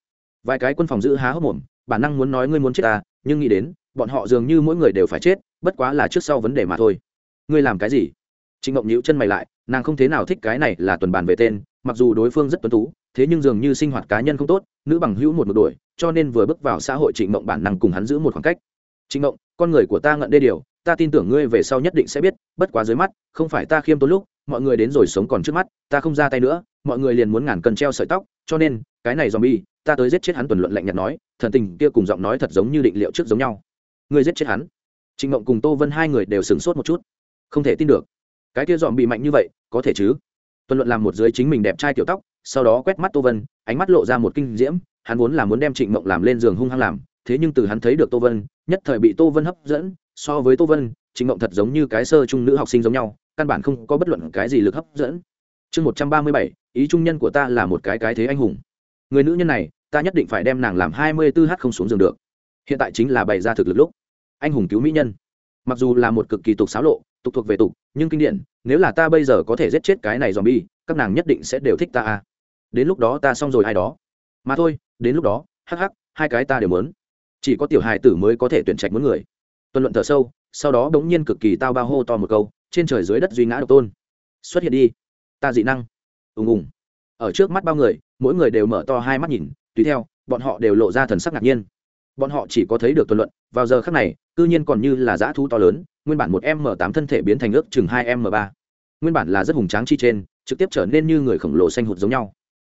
vài cái quân phòng giữ há hốc mồm, bản năng muốn nói ngươi muốn chết ta nhưng nghĩ đến, bọn họ dường như mỗi người đều phải chết, bất quá là trước sau vấn đề mà thôi. Ngươi làm cái gì? Trịnh Mộng nhíu chân mày lại, nàng không thế nào thích cái này là tuần bàn về tên, mặc dù đối phương rất tuấn tú, thế nhưng dường như sinh hoạt cá nhân không tốt, nữ bằng hữu một một đuổi, cho nên vừa bước vào xã hội trịnh mộng bản năng cùng hắn giữ một khoảng cách. Trịnh mộng, con người của ta ngận đê điều, ta tin tưởng ngươi về sau nhất định sẽ biết, bất quá dưới mắt, không phải ta khiêm tốn lúc, mọi người đến rồi sống còn trước mắt, ta không ra tay nữa, mọi người liền muốn ngàn cần treo sợi tóc, cho nên, cái này zombie ta tới giết chết hắn tuần luận lạnh nhạt nói, thần tình kia cùng giọng nói thật giống như định liệu trước giống nhau. Ngươi giết chết hắn. Trịnh mộng cùng tô vân hai người đều sửng sốt một chút. Không thể tin được. Cái kia dòm bị mạnh như vậy, có thể chứ? Tuần luận làm một dưới chính mình đẹp trai tiểu tóc, sau đó quét mắt tô vân, ánh mắt lộ ra một kinh diễm, hắn vốn là muốn đem trịnh mộng làm lên giường hung hăng làm, thế nhưng từ hắn thấy được tô vân, nhất thời bị tô vân hấp dẫn, so với tô vân, trịnh mộng thật giống như cái sơ trung nữ học sinh giống nhau, căn bản không có bất luận cái gì lực hấp dẫn. Chương một trăm ba mươi bảy, ý trung nhân của ta là một cái cái thế anh hùng người nữ nhân này ta nhất định phải đem nàng làm hai mươi bốn h không xuống giường được. Hiện tại chính là bày ra thực lực lúc. Anh hùng cứu mỹ nhân. Mặc dù là một cực kỳ tục xáo lộ tục thuộc về tục nhưng kinh điển nếu là ta bây giờ có thể giết chết cái này zombie, bi các nàng nhất định sẽ đều thích ta à. Đến lúc đó ta xong rồi ai đó. Mà thôi đến lúc đó hắc hắc hai cái ta đều muốn. Chỉ có tiểu hài tử mới có thể tuyển trạch muốn người. Tuần luận thở sâu sau đó bỗng nhiên cực kỳ tao bao hô to một câu trên trời dưới đất duy ngã độc tôn. Xuất hiện đi. Ta dị năng. Ùng ùng. Ở trước mắt bao người mỗi người đều mở to hai mắt nhìn, tùy theo, bọn họ đều lộ ra thần sắc ngạc nhiên. Bọn họ chỉ có thấy được tuần luận, vào giờ khắc này, cư nhiên còn như là dã thu to lớn, nguyên bản một m tám thân thể biến thành ước chừng hai m ba. Nguyên bản là rất hùng tráng chi trên, trực tiếp trở nên như người khổng lồ xanh hụt giống nhau.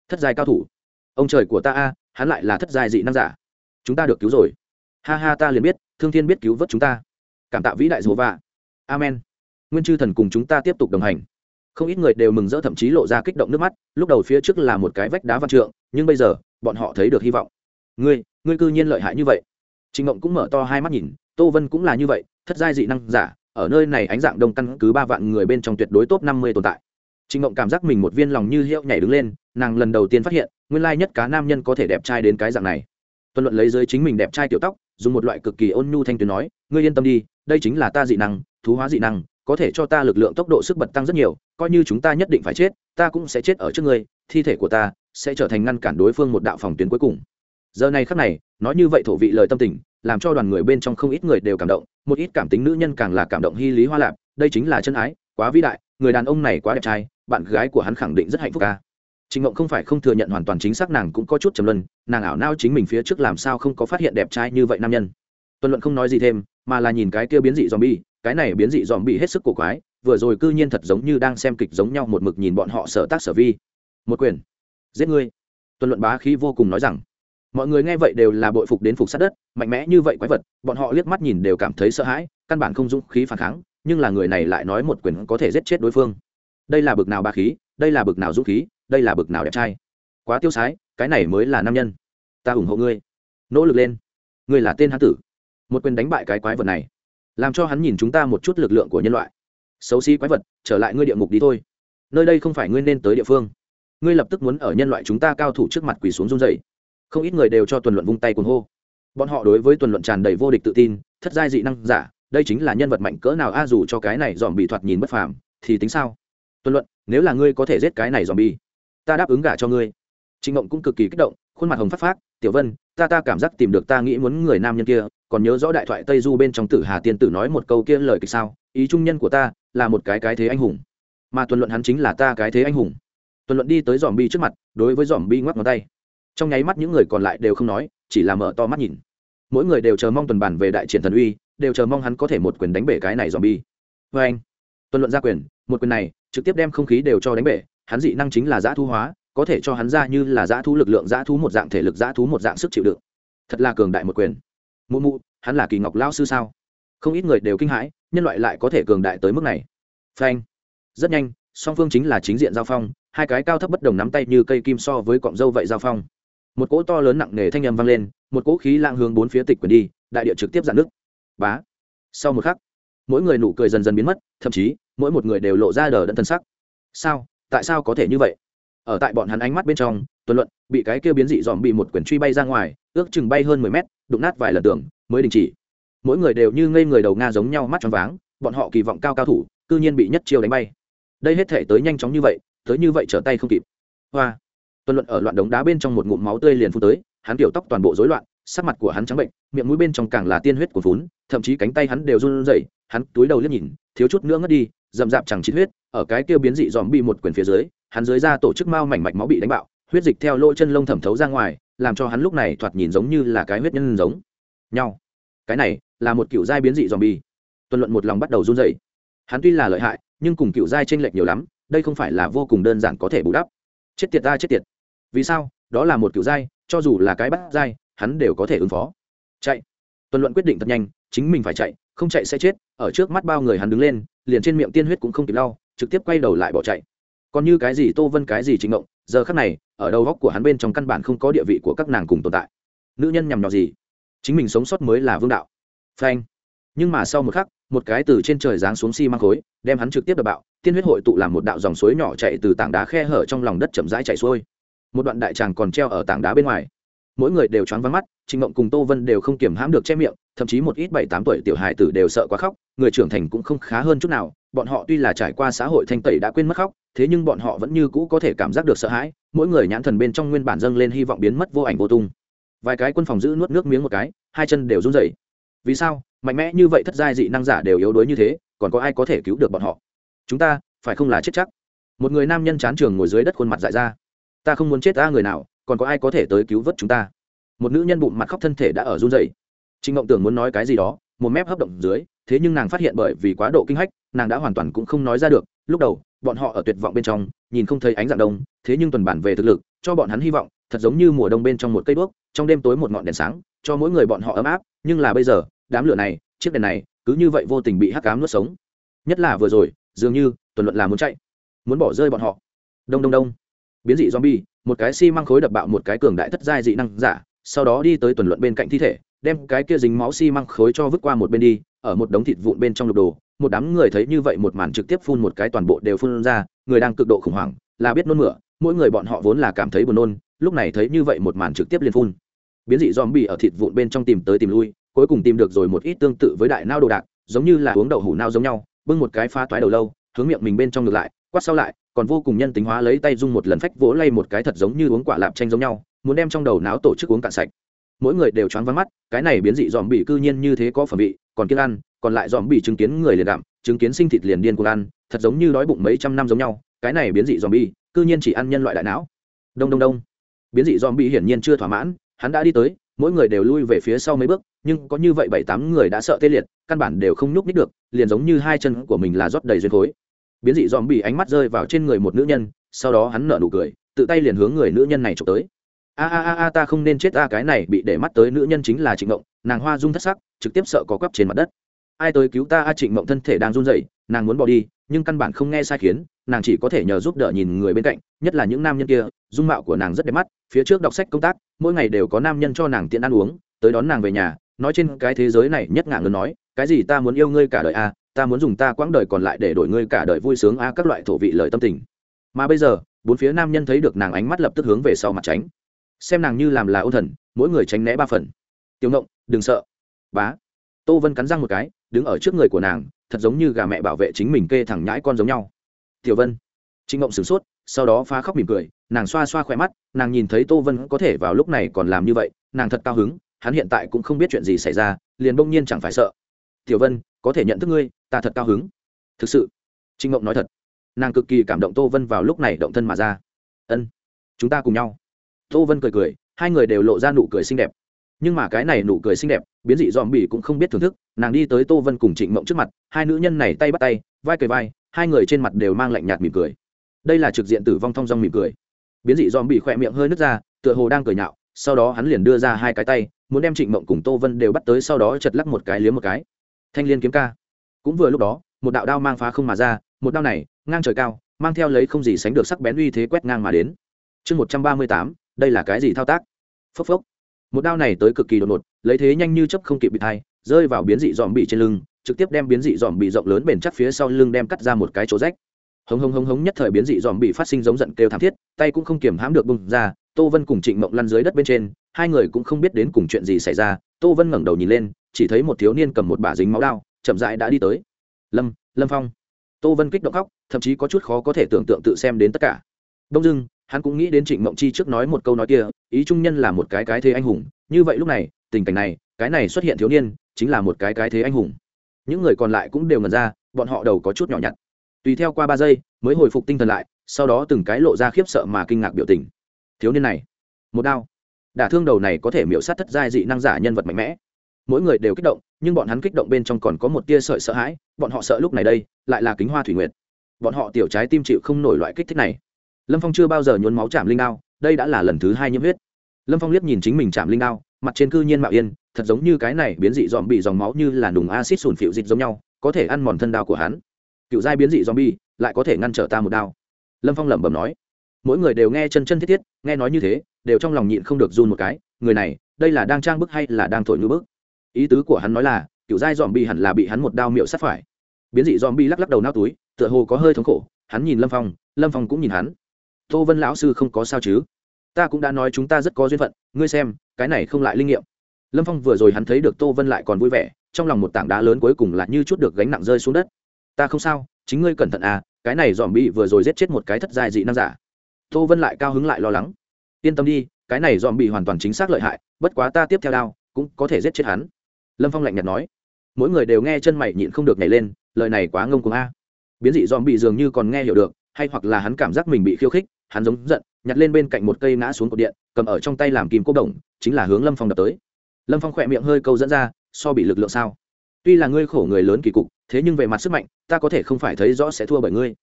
Thất giai cao thủ. Ông trời của ta a, hắn lại là thất giai dị năng giả. Chúng ta được cứu rồi. Ha ha, ta liền biết, thương thiên biết cứu vớt chúng ta. Cảm tạ vĩ đại dù vạ. Amen. Nguyên chư thần cùng chúng ta tiếp tục đồng hành không ít người đều mừng rỡ, thậm chí lộ ra kích động nước mắt. Lúc đầu phía trước là một cái vách đá văn trượng, nhưng bây giờ, bọn họ thấy được hy vọng. Ngươi ngươi cư nhiên lợi hại như vậy. Trịnh ngộng cũng mở to hai mắt nhìn, tô vân cũng là như vậy, thất giai dị năng giả, ở nơi này ánh dạng đông căn cứ ba vạn người bên trong tuyệt đối top năm mươi tồn tại. Trịnh ngộng cảm giác mình một viên lòng như hiệu nhảy đứng lên, nàng lần đầu tiên phát hiện, nguyên lai nhất cá nam nhân có thể đẹp trai đến cái dạng này. Tuân luận lấy dưới chính mình đẹp trai tiểu tóc, dùng một loại cực kỳ ôn nhu thanh tuyến nói, ngươi yên tâm đi, đây chính là ta dị năng, thú hóa dị năng có thể cho ta lực lượng tốc độ sức bật tăng rất nhiều coi như chúng ta nhất định phải chết ta cũng sẽ chết ở trước ngươi thi thể của ta sẽ trở thành ngăn cản đối phương một đạo phòng tuyến cuối cùng giờ này khắc này nói như vậy thổ vị lời tâm tình làm cho đoàn người bên trong không ít người đều cảm động một ít cảm tính nữ nhân càng là cảm động hy lý hoa lạp đây chính là chân ái quá vĩ đại người đàn ông này quá đẹp trai bạn gái của hắn khẳng định rất hạnh phúc ca Trình Ngộng không phải không thừa nhận hoàn toàn chính xác nàng cũng có chút trầm luân, nàng ảo não chính mình phía trước làm sao không có phát hiện đẹp trai như vậy nam nhân. Tuần luận không nói gì thêm, mà là nhìn cái kia biến dị zombie, cái này biến dị zombie hết sức cổ quái, vừa rồi cư nhiên thật giống như đang xem kịch giống nhau một mực nhìn bọn họ sở tác sở vi. Một quyền, giết ngươi. Tuần luận bá khí vô cùng nói rằng, mọi người nghe vậy đều là bội phục đến phục sát đất, mạnh mẽ như vậy quái vật, bọn họ liếc mắt nhìn đều cảm thấy sợ hãi, căn bản không dũng khí phản kháng, nhưng là người này lại nói một quyền có thể giết chết đối phương. Đây là bực nào bá khí, đây là bực nào dũng khí, đây là bực nào đẹp trai. Quá tiêu sái cái này mới là nam nhân. Ta ủng hộ ngươi. Nỗ lực lên. Ngươi là tên hán tử một quyền đánh bại cái quái vật này, làm cho hắn nhìn chúng ta một chút lực lượng của nhân loại. Xấu xí quái vật, trở lại ngươi địa ngục đi thôi. Nơi đây không phải ngươi nên tới địa phương. Ngươi lập tức muốn ở nhân loại chúng ta cao thủ trước mặt quỳ xuống run dày không ít người đều cho tuần luận vung tay cuồng hô. Bọn họ đối với tuần luận tràn đầy vô địch tự tin, thất giai dị năng giả, đây chính là nhân vật mạnh cỡ nào a, dù cho cái này dòm bị thoạt nhìn bất phàm, thì tính sao? Tuần luận, nếu là ngươi có thể giết cái này dòm bi ta đáp ứng gả cho ngươi. Trịnh ngộng cũng cực kỳ kích động, khuôn mặt hồng phát phát tiểu vân, ta ta cảm giác tìm được ta nghĩ muốn người nam nhân kia còn nhớ rõ đại thoại tây du bên trong tử hà tiên tử nói một câu kia lời kịch sao? Ý trung nhân của ta là một cái cái thế anh hùng. Mà tuần luận hắn chính là ta cái thế anh hùng. Tuần luận đi tới dòm bi trước mặt, đối với dòm bi ngoắc ngón tay. Trong nháy mắt những người còn lại đều không nói, chỉ là mở to mắt nhìn. Mỗi người đều chờ mong tuần bản về đại triển thần uy, đều chờ mong hắn có thể một quyền đánh bể cái này dòm bi vê anh, tuần luận ra quyền, một quyền này trực tiếp đem không khí đều cho đánh bể, hắn dị năng chính là giã thu hóa, có thể cho hắn ra như là giã thu lực lượng giã thu một dạng thể lực giã thu một dạng sức chịu đựng. Thật là cường đại một quyền mụ mụ, hắn là kỳ ngọc lao sư sao? Không ít người đều kinh hãi, nhân loại lại có thể cường đại tới mức này. Phanh. Rất nhanh, song phương chính là chính diện giao phong, hai cái cao thấp bất đồng nắm tay như cây kim so với cọng dâu vậy giao phong. Một cỗ to lớn nặng nề thanh â m vang lên, một cỗ khí lạng hướng bốn phía tịch quyền đi, đại địa trực tiếp dạn nước bá. Sau một khắc, mỗi người nụ cười dần dần biến mất, thậm chí, mỗi một người đều lộ ra đờ đẫn thân sắc. Sao? Tại sao có thể như vậy? Ở tại bọn hắn ánh mắt bên trong, tuần luận bị cái kia biến dị dòm bị một quyển truy bay ra ngoài, ước chừng bay hơn mười mét, đụng nát vài lần tường, mới đình chỉ. Mỗi người đều như ngây người đầu nga giống nhau mắt tròn váng, bọn họ kỳ vọng cao cao thủ, cư nhiên bị nhất chiêu đánh bay. Đây hết thể tới nhanh chóng như vậy, tới như vậy trở tay không kịp. Hoa. Tuần luận ở loạn đống đá bên trong một ngụm máu tươi liền phun tới, hắn kiểu tóc toàn bộ rối loạn, sắc mặt của hắn trắng bệnh, miệng mũi bên trong càng là tiên huyết của vốn thậm chí cánh tay hắn đều run rẩy, hắn túi đầu liếc nhìn, thiếu chút nữa ngất đi, rậm rạp chẳng chít huyết, ở cái kia biến dị dòm bị một quyển phía dưới, hắn dưới ra tổ chức mao mảnh mạch máu bị đánh bạo huyết dịch theo lỗ chân lông thẩm thấu ra ngoài, làm cho hắn lúc này thoạt nhìn giống như là cái huyết nhân giống. Nhau. Cái này là một cựu giai biến dị dòm bi tuần luận một lòng bắt đầu run rẩy. Hắn tuy là lợi hại, nhưng cùng cựu giai tranh lệch nhiều lắm, đây không phải là vô cùng đơn giản có thể bù đắp. Chết tiệt ta, chết tiệt. Vì sao? Đó là một cựu giai, cho dù là cái bắt giai, hắn đều có thể ứng phó. Chạy. Tuần luận quyết định thật nhanh, chính mình phải chạy, không chạy sẽ chết, ở trước mắt bao người hắn đứng lên, liền trên miệng tiên huyết cũng không kịp lau, trực tiếp quay đầu lại bỏ chạy. Còn như cái gì tô vân cái gì trịnh ngộng giờ khắc này, ở đầu góc của hắn bên trong căn bản không có địa vị của các nàng cùng tồn tại. Nữ nhân nhằm nhò gì? Chính mình sống sót mới là vương đạo. Phanh. Nhưng mà sau một khắc, một cái từ trên trời giáng xuống xi、si、măng khối, đem hắn trực tiếp đập bạo, tiên huyết hội tụ làm một đạo dòng suối nhỏ chạy từ tảng đá khe hở trong lòng đất chậm rãi chạy xuôi. Một đoạn đại tràng còn treo ở tảng đá bên ngoài. Mỗi người đều choáng vắng mắt trịnh mộng cùng tô vân đều không kiểm hãm được che miệng, thậm chí một ít bảy tám tuổi tiểu hài tử đều sợ quá khóc, người trưởng thành cũng không khá hơn chút nào bọn họ tuy là trải qua xã hội thanh tẩy đã quên mất khóc, thế nhưng bọn họ vẫn như cũ có thể cảm giác được sợ hãi, mỗi người nhãn thần bên trong nguyên bản dâng lên hy vọng biến mất vô ảnh vô tung. Vài cái quân phòng giữ nuốt nước miếng một cái, hai chân đều run rẩy. Vì sao? Mạnh mẽ như vậy thất giai dị năng giả đều yếu đuối như thế, còn có ai có thể cứu được bọn họ? Chúng ta, phải không là chết chắc? Một người nam nhân chán trường ngồi dưới đất khuôn mặt dại ra. Ta không muốn chết ta người nào, còn có ai có thể tới cứu vớt chúng ta? Một nữ nhân bụng mặt khóc thân thể đã ở run rẩy. Trịnh ngộng tưởng muốn nói cái gì đó, một mép hấp động dưới, thế nhưng nàng phát hiện bởi vì quá độ kinh hách nàng đã hoàn toàn cũng không nói ra được, lúc đầu, bọn họ ở tuyệt vọng bên trong, nhìn không thấy ánh dạng đông, thế nhưng tuần bản về thực lực, cho bọn hắn hy vọng, thật giống như mùa đông bên trong một cây đuốc, trong đêm tối một ngọn đèn sáng, cho mỗi người bọn họ ấm áp, nhưng là bây giờ, đám lửa này, chiếc đèn này, cứ như vậy vô tình bị hắc cám nuốt sống. Nhất là vừa rồi, dường như, tuần luận là muốn chạy, muốn bỏ rơi bọn họ. Đông đông đông. Biến dị zombie, một cái xi măng khối đập bạo một cái cường đại thất giai dị năng giả, sau đó đi tới tuần luận bên cạnh thi thể, đem cái kia dính máu xi măng khối cho vứt qua một bên đi, ở một đống thịt vụn bên trong lục đồ một đám người thấy như vậy một màn trực tiếp phun một cái toàn bộ đều phun ra, người đang cực độ khủng hoảng, là biết nôn mửa, mỗi người bọn họ vốn là cảm thấy buồn nôn, lúc này thấy như vậy một màn trực tiếp liền phun. Biến dị zombie ở thịt vụn bên trong tìm tới tìm lui, cuối cùng tìm được rồi một ít tương tự với đại nao đồ đạc, giống như là uống đậu hủ nao giống nhau, bưng một cái pha toái đầu lâu, hướng miệng mình bên trong ngược lại, quát sau lại, còn vô cùng nhân tính hóa lấy tay dung một lần phách vỗ lay một cái thật giống như uống quả lạp chanh giống nhau, muốn đem trong đầu não tổ chức uống cạn sạch. Mỗi người đều choáng vắng mắt, cái này biến dị dòm bị cư nhiên như thế có phẩm vị, còn kiêng ăn còn lại dòm bị chứng kiến người liền đạm, chứng kiến sinh thịt liền điên cuồng ăn, thật giống như đói bụng mấy trăm năm giống nhau, cái này biến dị dòm bị, cư nhiên chỉ ăn nhân loại đại não. Đông đông đông. Biến dị dòm bị hiển nhiên chưa thỏa mãn, hắn đã đi tới, mỗi người đều lui về phía sau mấy bước, nhưng có như vậy bảy tám người đã sợ tê liệt, căn bản đều không nhúc nít được, liền giống như hai chân của mình là rót đầy duyên khối. Biến dị dòm bị ánh mắt rơi vào trên người một nữ nhân, sau đó hắn nở nụ cười, tự tay liền hướng người nữ nhân này trộm tới. A a a a, ta không nên chết ta, cái này bị để mắt tới nữ nhân chính là trịnh ngộng, nàng hoa dung thất sắc, trực tiếp sợ có quắp trên mặt đất ai tới cứu ta, a trịnh mộng thân thể đang run rẩy, nàng muốn bỏ đi, nhưng căn bản không nghe sai khiến, nàng chỉ có thể nhờ giúp đỡ nhìn người bên cạnh, nhất là những nam nhân kia, dung mạo của nàng rất đẹp mắt, phía trước đọc sách công tác, mỗi ngày đều có nam nhân cho nàng tiện ăn uống, tới đón nàng về nhà, nói trên cái thế giới này nhất ngạn ngân nói, cái gì ta muốn yêu ngươi cả đời, a, ta muốn dùng ta quãng đời còn lại để đổi ngươi cả đời vui sướng, a, các loại thổ vị lời tâm tình. Mà bây giờ, bốn phía nam nhân thấy được nàng ánh mắt lập tức hướng về sau mặt tránh. Xem nàng như làm là ô thần, mỗi người tránh né ba phần. Tiểu ngộng, đừng sợ. Bá tô vân cắn răng một cái, đứng ở trước người của nàng, thật giống như gà mẹ bảo vệ chính mình kê thẳng nhãi con giống nhau. Tiểu vân. Trịnh mộng sửng sốt, sau đó phá khóc mỉm cười, nàng xoa xoa khỏe mắt, nàng nhìn thấy tô vân có thể vào lúc này còn làm như vậy, nàng thật cao hứng, hắn hiện tại cũng không biết chuyện gì xảy ra, liền bỗng nhiên chẳng phải sợ. Tiểu vân, có thể nhận thức ngươi, ta thật cao hứng. Thực sự? Trịnh mộng nói thật. Nàng cực kỳ cảm động tô vân vào lúc này động thân mà ra. Ân, chúng ta cùng nhau. Tô vân cười cười, hai người đều lộ ra nụ cười xinh đẹp nhưng mà cái này nụ cười xinh đẹp, biến dị dòm bỉ cũng không biết thưởng thức, nàng đi tới tô vân cùng trịnh mộng trước mặt, hai nữ nhân này tay bắt tay, vai cười vai, hai người trên mặt đều mang lạnh nhạt mỉm cười. Đây là trực diện tử vong thong dong mỉm cười. Biến dị dòm bỉ khỏe miệng hơi nứt ra, tựa hồ đang cười nhạo, sau đó hắn liền đưa ra hai cái tay, muốn đem trịnh mộng cùng tô vân đều bắt tới sau đó chật lắc một cái liếm một cái. Thanh liên kiếm ca. Cũng vừa lúc đó, một đạo đao mang phá không mà ra, một đao này, ngang trời cao, mang theo lấy không gì sánh được sắc bén uy thế quét ngang mà đến. Chương một trăm ba mươi tám, đây là cái gì thao tác? Phốc phốc một đao này tới cực kỳ đột ngột, lấy thế nhanh như chấp không kịp bị thai rơi vào biến dị dòm bị trên lưng, trực tiếp đem biến dị dòm bị rộng lớn bền chắc phía sau lưng đem cắt ra một cái chỗ rách. Hống hống hống hống nhất thời biến dị dòm bị phát sinh giống giận kêu thảm thiết, tay cũng không kiềm hãm được bung ra, tô vân cùng trịnh mộng lăn dưới đất bên trên, hai người cũng không biết đến cùng chuyện gì xảy ra, tô vân ngẩng đầu nhìn lên, chỉ thấy một thiếu niên cầm một bả dính máu đao, chậm rãi đã đi tới. Lâm lâm phong. Tô vân kích động khóc, thậm chí có chút khó có thể tưởng tượng tự xem đến tất cả. Đông dưng hắn cũng nghĩ đến trịnh mộng chi trước nói một câu nói kia, ý trung nhân là một cái cái thế anh hùng. Như vậy lúc này, tình cảnh này, cái này xuất hiện thiếu niên, chính là một cái cái thế anh hùng. Những người còn lại cũng đều ngần ra, bọn họ đầu có chút nhỏ nhặt. Tùy theo qua ba giây, mới hồi phục tinh thần lại, sau đó từng cái lộ ra khiếp sợ mà kinh ngạc biểu tình. Thiếu niên này, một đao. Đả thương đầu này có thể miễu sát thất giai dị năng giả nhân vật mạnh mẽ. Mỗi người đều kích động, nhưng bọn hắn kích động bên trong còn có một tia sợi sợ hãi, bọn họ sợ lúc này đây, lại là kính hoa thủy nguyệt. Bọn họ tiểu trái tim chịu không nổi loại kích thích này lâm phong chưa bao giờ nhốn máu chạm linh đao, đây đã là lần thứ hai nhiễm huyết. Lâm phong liếc nhìn chính mình chạm linh đao, mặt trên cư nhiên mạo yên, thật giống như cái này biến dị dòm bị dòng máu như là nùng acid sùn phịu dịch giống nhau, có thể ăn mòn thân đao của hắn. Cựu giai biến dị dòm bi lại có thể ngăn trở ta một đao. Lâm phong lẩm bẩm nói. Mỗi người đều nghe chân chân thiết thiết, nghe nói như thế, đều trong lòng nhịn không được run một cái, người này, đây là đang trang bức hay là đang thổi ngữ bức? Ý tứ của hắn nói là, cựu giai dòm bi hẳn là bị hắn một đao miệu sát phải. Biến dị dòm bi lắc lắc đầu nao túi, tựa hồ có hơi thống khổ, hắn nhìn lâm phong lâm phong cũng nhìn hắn tô vân lão sư không có sao chứ? Ta cũng đã nói chúng ta rất có duyên phận, ngươi xem, cái này không lại linh nghiệm. Lâm phong vừa rồi hắn thấy được tô vân lại còn vui vẻ, trong lòng một tảng đá lớn cuối cùng là như chút được gánh nặng rơi xuống đất. Ta không sao, chính ngươi cẩn thận à cái này dòm bị vừa rồi giết chết một cái thất giai dị nam giả. Tô vân lại cao hứng lại lo lắng. Yên tâm đi, cái này dòm bị hoàn toàn chính xác lợi hại, bất quá ta tiếp theo đao, cũng có thể giết chết hắn. Lâm phong lạnh nhạt nói. Mỗi người đều nghe chân mày nhịn không được nhảy lên, lời này quá ngông cuồng a. Biến dị dòm bị dường như còn nghe hiểu được, hay hoặc là hắn cảm giác mình bị khiêu khích hắn giống giận, nhặt lên bên cạnh một cây ngã xuống cột điện, cầm ở trong tay làm kim cố đồng, chính là hướng lâm phong đập tới. Lâm phong khỏe miệng hơi câu dẫn ra, so bị lực lượng sao? Tuy là ngươi khổ người lớn kỳ cục, thế nhưng về mặt sức mạnh, ta có thể không phải thấy rõ sẽ thua bởi ngươi.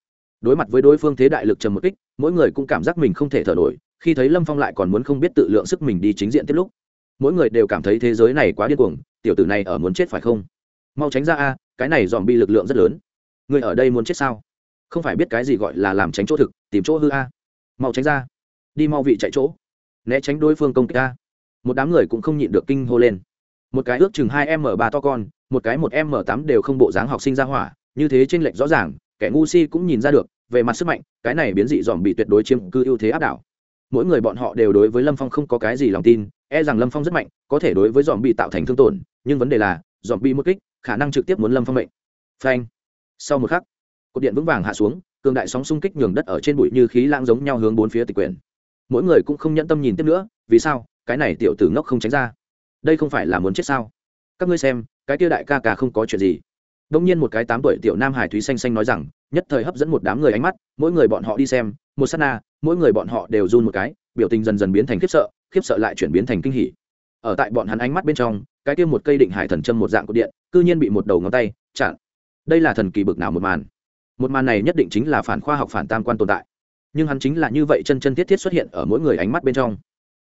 Đối mặt với đối phương thế đại lực trầm một kích, mỗi người cũng cảm giác mình không thể thở nổi, khi thấy lâm phong lại còn muốn không biết tự lượng sức mình đi chính diện tiếp lúc. Mỗi người đều cảm thấy thế giới này quá điên cuồng, tiểu tử này ở muốn chết phải không? Mau tránh ra a, cái này dòm bi lực lượng rất lớn. Người ở đây muốn chết sao? Không phải biết cái gì gọi là làm tránh chỗ thực, tìm chỗ hư a mau tránh ra. Đi mau vị chạy chỗ. Né tránh đối phương công kích ta. một đám người cũng không nhịn được kinh hô lên. Một cái ước chừng hai m ba to con, một cái một m tám đều không bộ dáng học sinh ra hỏa, như thế trên lệch rõ ràng, kẻ ngu si cũng nhìn ra được, về mặt sức mạnh, cái này biến dị dòm bị tuyệt đối chiếm cư ưu thế áp đảo. Mỗi người bọn họ đều đối với lâm phong không có cái gì lòng tin e rằng lâm phong rất mạnh, có thể đối với dòm bị tạo thành thương tổn, nhưng vấn đề là, dòm bị mất kích, khả năng trực tiếp muốn lâm phong mệnh. Phanh. Sau một khắc, cột điện vững vàng hạ xuống cường đại sóng xung kích nhường đất ở trên bụi như khí lãng giống nhau hướng bốn phía tịch quyển mỗi người cũng không nhẫn tâm nhìn tiếp nữa, vì sao? Cái này tiểu tử ngốc không tránh ra. Đây không phải là muốn chết sao? Các ngươi xem, cái kia đại ca ca không có chuyện gì. Đông nhiên một cái tám tuổi tiểu nam hải thúy xanh xanh nói rằng, nhất thời hấp dẫn một đám người ánh mắt, mỗi người bọn họ đi xem, một s á t na, mỗi người bọn họ đều run một cái, biểu tình dần dần biến thành khiếp sợ khiếp sợ lại chuyển biến thành kinh hỉ. Ở tại bọn hắn ánh mắt bên trong, cái kia một cây định hải thần châm một dạng cột điện, cư nhiên bị một đầu ngón tay chặn. Đây là thần kỳ bực nào một màn? Một màn này nhất định chính là phản khoa học phản tam quan tồn tại. Nhưng hắn chính là như vậy chân chân thiết thiết xuất hiện ở mỗi người ánh mắt bên trong.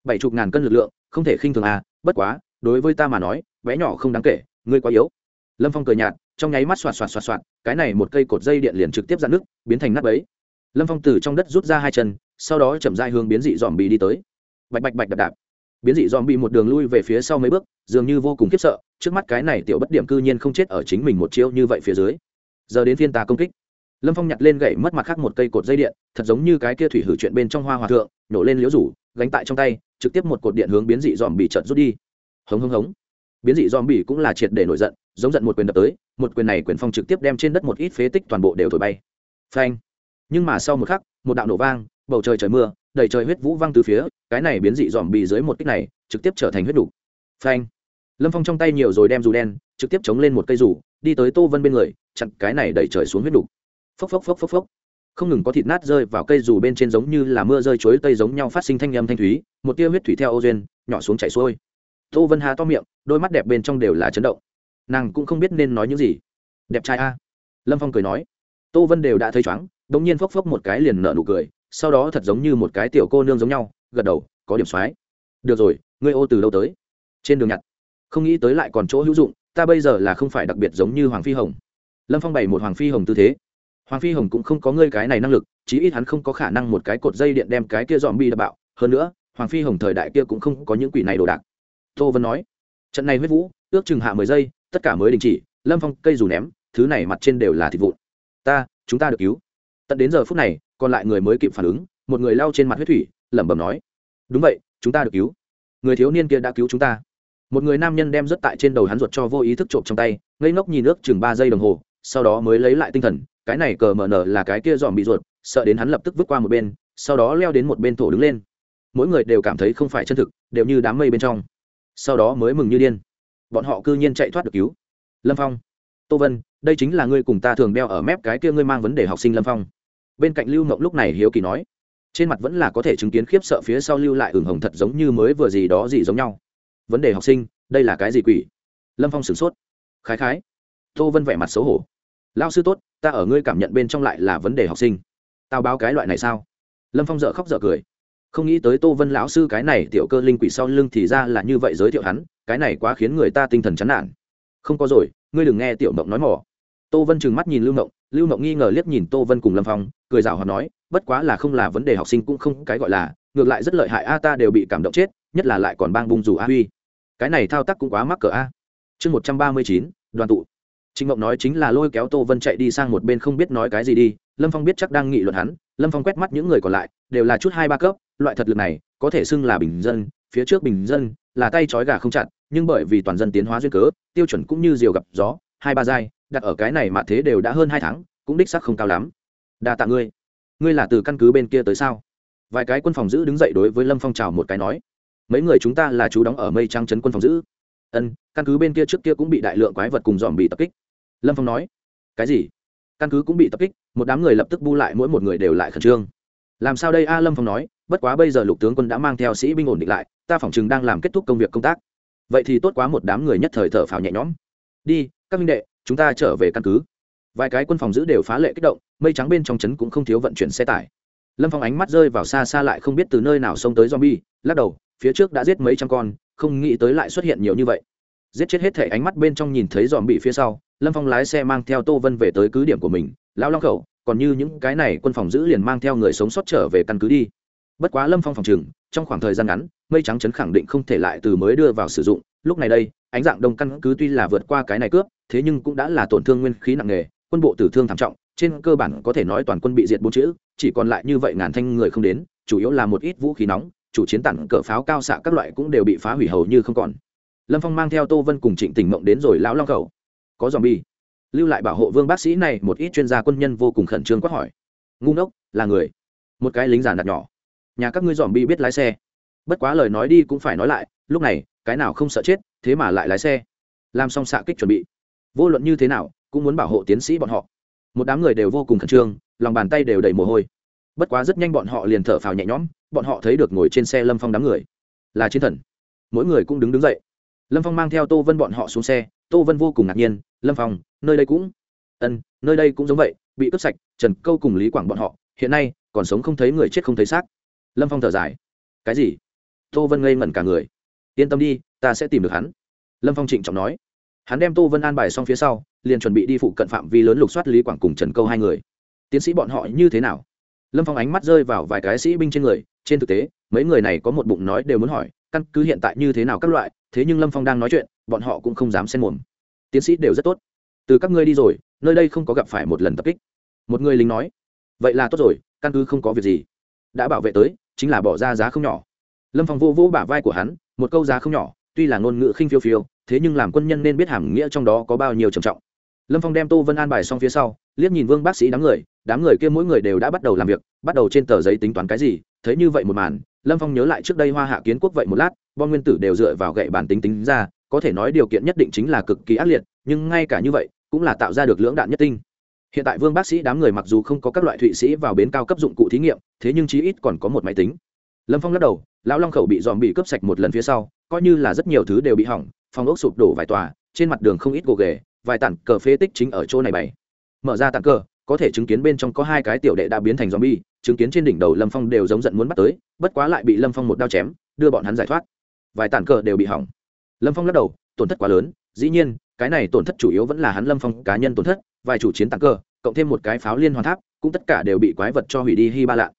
Bảy chục ngàn cân lực lượng, không thể khinh thường à bất quá, đối với ta mà nói, bé nhỏ không đáng kể, ngươi quá yếu. Lâm phong cười nhạt, trong nháy mắt xoạt xoạt xoạt xoạt, cái này một cây cột dây điện liền trực tiếp dạn nước biến thành nắp ấy. Lâm phong từ trong đất rút ra hai chân, sau đó chậm dai hướng biến dị dòm bị đi tới. Bạch bạch bạch đạp đạp. Biến dị dòm bị một đường lui về phía sau mấy bước, dường như vô cùng khiếp sợ, trước mắt cái này tiểu bất điểm cư nhiên không chết ở chính mình một chiêu như vậy phía dưới. Giờ đến phiên ta công kích lâm phong nhặt lên gậy mất mặt khác một cây cột dây điện thật giống như cái kia thủy hử chuyện bên trong hoa hòa thượng nhổ lên liễu rủ gánh tại trong tay trực tiếp một cột điện hướng biến dị dòm bị trợt rút đi. Hống hống hống. Biến dị dòm bị cũng là triệt để nổi giận giống giận một quyền đập tới một quyền này quyền phong trực tiếp đem trên đất một ít phế tích toàn bộ đều thổi bay. Phanh. Nhưng mà sau một khắc một đạo nổ vang bầu trời trời mưa đầy trời huyết vũ văng từ phía cái này biến dị dòm bị dưới một kích này trực tiếp trở thành huyết đủ phanh. Lâm phong trong tay nhiều rồi đem dù đen trực tiếp chống lên một cây rủ, đi tới tô vân bên người chặn cái này đẩy trời xuống huyết đục phốc phốc phốc phốc phốc. Không ngừng có thịt nát rơi vào cây dù bên trên giống như là mưa rơi chuối tây giống nhau phát sinh thanh âm thanh thúy, một tia huyết thủy theo ô duyên, nhỏ xuống chảy xuôi. Tô vân hà to miệng, đôi mắt đẹp bên trong đều là chấn động. Nàng cũng không biết nên nói những gì. Đẹp trai a. Lâm phong cười nói. Tô vân đều đã thấy chóng đ ỗ n g nhiên phốc phốc một cái liền nở nụ cười, sau đó thật giống như một cái tiểu cô nương giống nhau, gật đầu, có điểm soái được rồi, ngươi ô từ đâu tới? Trên đường nhặt. Không nghĩ tới lại còn chỗ hữu dụng, ta bây giờ là không phải đặc biệt giống như hoàng phi hồng. Lâm phong bày một hoàng phi hồng tư thế hoàng phi hồng cũng không có ngươi cái này năng lực, chí ít hắn không có khả năng một cái cột dây điện đem cái kia dòm bi đập bạo. Hơn nữa, hoàng phi hồng thời đại kia cũng không có những quỷ này đồ đạc. Tô vân nói, trận này huyết vũ, ước chừng hạ mười giây, tất cả mới đình chỉ, lâm phong, cây dù ném, thứ này mặt trên đều là thịt vụn. Ta, chúng ta được cứu. Tận đến giờ phút này, còn lại người mới kịp phản ứng, một người lao trên mặt huyết thủy, lẩm bẩm nói, đúng vậy, chúng ta được cứu. Người thiếu niên kia đã cứu chúng ta. Một người nam nhân đem rớt tại trên đầu hắn ruột cho vô ý thức trộm trong tay, ngây ngốc nhìn nước chừng ba giây đồng hồ, sau đó mới lấy lại tinh thần cái này cờ mờ nở là cái kia dòm bị ruột, sợ đến hắn lập tức vứt qua một bên, sau đó leo đến một bên thổ đứng lên. Mỗi người đều cảm thấy không phải chân thực, đều như đám mây bên trong. Sau đó mới mừng như điên. Bọn họ cư nhiên chạy thoát được cứu. Lâm phong. Tô vân, đây chính là ngươi cùng ta thường đeo ở mép cái kia ngươi mang vấn đề học sinh lâm phong. Bên cạnh lưu mộng lúc này hiếu kỳ nói. Trên mặt vẫn là có thể chứng kiến khiếp sợ phía sau lưu lại ửng hồng thật giống như mới vừa gì đó gì giống nhau. Vấn đề học sinh, đây là cái gì quỷ? Lâm phong sửng sốt. Khái khái. Tô vân vẻ mặt xấu hổ lao sư tốt, ta ở ngươi cảm nhận bên trong lại là vấn đề học sinh. Tao báo cái loại này sao? Lâm phong dợ khóc dợ cười. Không nghĩ tới tô vân lão sư cái này tiểu cơ linh quỷ sau lưng thì ra là như vậy giới thiệu hắn, cái này quá khiến người ta tinh thần chán nản. Không có rồi, ngươi đừng nghe tiểu mộng nói mỏ tô vân trừng mắt nhìn lưu mộng lưu mộng nghi ngờ liếc nhìn tô vân cùng lâm phong, cười rào họ nói, bất quá là không là vấn đề học sinh cũng không cái gọi là, ngược lại rất lợi hại a, ta đều bị cảm động chết, nhất là lại còn bang bung dù a huy. Cái này thao tác cũng quá mắc cỡ a. Chương một trăm ba mươi chín, đoàn tụ trịnh mộng nói chính là lôi kéo tô vân chạy đi sang một bên không biết nói cái gì đi, lâm phong biết chắc đang nghị luận hắn, lâm phong quét mắt những người còn lại, đều là chút hai ba cấp, loại thật lực này, có thể xưng là bình dân, phía trước bình dân, là tay trói gà không chặt, nhưng bởi vì toàn dân tiến hóa duyên cớ, tiêu chuẩn cũng như diều gặp gió, hai ba giai, đặt ở cái này mà thế đều đã hơn hai tháng, cũng đích sắc không cao lắm. Đa tạ ngươi. Ngươi là từ căn cứ bên kia tới sao? Vài cái quân phòng giữ đứng dậy đối với lâm phong chào một cái nói. Mấy người chúng ta là chú đóng ở mây trang trấn quân phòng giữ. Ân, căn cứ bên kia trước kia cũng bị đại lượng quái vật cùng dòm bị tập kích lâm phong nói, cái gì? Căn cứ cũng bị tập kích, một đám người lập tức bu lại, mỗi một người đều lại khẩn trương. Làm sao đây? A lâm phong nói, bất quá bây giờ lục tướng quân đã mang theo sĩ binh ổn định lại, ta phỏng chừng đang làm kết thúc công việc công tác. Vậy thì tốt quá, một đám người nhất thời thở phào nhẹ nhõm. Đi, các minh đệ, chúng ta trở về căn cứ. Vài cái quân phòng giữ đều phá lệ kích động, mây trắng bên trong trấn cũng không thiếu vận chuyển xe tải. Lâm phong ánh mắt rơi vào xa xa lại không biết từ nơi nào xông tới zombie, lắc đầu, phía trước đã giết mấy trăm con, không nghĩ tới lại xuất hiện nhiều như vậy giết chết hết thể ánh mắt bên trong nhìn thấy dòm bị phía sau, lâm phong lái xe mang theo tô vân về tới cứ điểm của mình, lão long khẩu, còn như những cái này quân phòng giữ liền mang theo người sống sót trở về căn cứ đi. Bất quá lâm phong phòng trừng trong khoảng thời gian ngắn, mây trắng chấn khẳng định không thể lại từ mới đưa vào sử dụng, lúc này đây, ánh dạng đông căn cứ tuy là vượt qua cái này cướp, thế nhưng cũng đã là tổn thương nguyên khí nặng nề, quân bộ tử thương thảm trọng, trên cơ bản có thể nói toàn quân bị diệt bốn chữ, chỉ còn lại như vậy ngàn thanh người không đến, chủ yếu là một ít vũ khí nóng, chủ chiến tặng cỡ pháo cao xạ các loại cũng đều bị phá hủy hầu như không còn lâm phong mang theo tô vân cùng trịnh tỉnh mộng đến rồi lão long khẩu. Có dòm bi lưu lại bảo hộ vương bác sĩ này, một ít chuyên gia quân nhân vô cùng khẩn trương quát hỏi. Ngu ngốc, là người. Một cái lính giản đặt nhỏ. Nhà các ngươi dòm bi biết lái xe. Bất quá lời nói đi cũng phải nói lại, lúc này, cái nào không sợ chết, thế mà lại lái xe. Làm xong xạ kích chuẩn bị. Vô luận như thế nào, cũng muốn bảo hộ tiến sĩ bọn họ. Một đám người đều vô cùng khẩn trương, lòng bàn tay đều đầy mồ hôi. Bất quá rất nhanh bọn họ liền thở phào nhẹ nhõm, bọn họ thấy được ngồi trên xe lâm phong đám người. Là chiến thần. Mỗi người cũng đứng đứng dậy lâm phong mang theo tô vân bọn họ xuống xe, tô vân vô cùng ngạc nhiên, lâm phong, nơi đây cũng, ân, nơi đây cũng giống vậy, bị cướp sạch, trần câu cùng lý quảng bọn họ, hiện nay còn sống không thấy người chết không thấy xác. Lâm phong thở dài, cái gì? Tô vân ngây ngẩn cả người, yên tâm đi, ta sẽ tìm được hắn. Lâm phong trịnh trọng nói. Hắn đem tô vân an bài xong phía sau, liền chuẩn bị đi phụ cận phạm vi lớn lục soát lý quảng cùng trần câu hai người. Tiến sĩ bọn họ như thế nào? Lâm phong ánh mắt rơi vào vài cái sĩ binh trên người, trên thực tế, mấy người này có một bụng nói đều muốn hỏi, căn cứ hiện tại như thế nào các loại thế nhưng lâm phong đang nói chuyện bọn họ cũng không dám xen mồm tiến sĩ đều rất tốt từ các ngươi đi rồi nơi đây không có gặp phải một lần tập kích một người lính nói vậy là tốt rồi căn cứ không có việc gì đã bảo vệ tới chính là bỏ ra giá không nhỏ lâm phong vô vô bả vai của hắn một câu giá không nhỏ tuy là ngôn ngữ khinh phiêu phiêu thế nhưng làm quân nhân nên biết hàm nghĩa trong đó có bao nhiêu trầm trọng lâm phong đem tô vân an bài xong phía sau liếc nhìn vương bác sĩ đám người đám người kia mỗi người đều đã bắt đầu làm việc bắt đầu trên tờ giấy tính toán cái gì thấy như vậy một màn lâm phong nhớ lại trước đây hoa hạ kiến quốc vậy một lát bom nguyên tử đều dựa vào gậy bản tính tính ra có thể nói điều kiện nhất định chính là cực kỳ ác liệt nhưng ngay cả như vậy cũng là tạo ra được lưỡng đạn nhất tinh. Hiện tại vương bác sĩ đám người mặc dù không có các loại thụy sĩ vào bến cao cấp dụng cụ thí nghiệm thế nhưng chí ít còn có một máy tính. Lâm phong lắc đầu lão long khẩu bị dòm bị cướp sạch một lần phía sau coi như là rất nhiều thứ đều bị hỏng phòng ốc sụp đổ vài tòa trên mặt đường không ít gồ ghề vài tản cờ phế tích chính ở chỗ này bày. Mở ra tản cờ có thể chứng kiến bên trong có hai cái tiểu đệ đã biến thành zombie, chứng kiến trên đỉnh đầu Lâm Phong đều giống giận muốn bắt tới, bất quá lại bị Lâm Phong một đao chém, đưa bọn hắn giải thoát. Vài tản cờ đều bị hỏng. Lâm Phong lắc đầu, tổn thất quá lớn, dĩ nhiên, cái này tổn thất chủ yếu vẫn là hắn Lâm Phong cá nhân tổn thất, vài chủ chiến tàn cờ, cộng thêm một cái pháo liên hoàn tháp, cũng tất cả đều bị quái vật cho hủy đi hy ba lạ.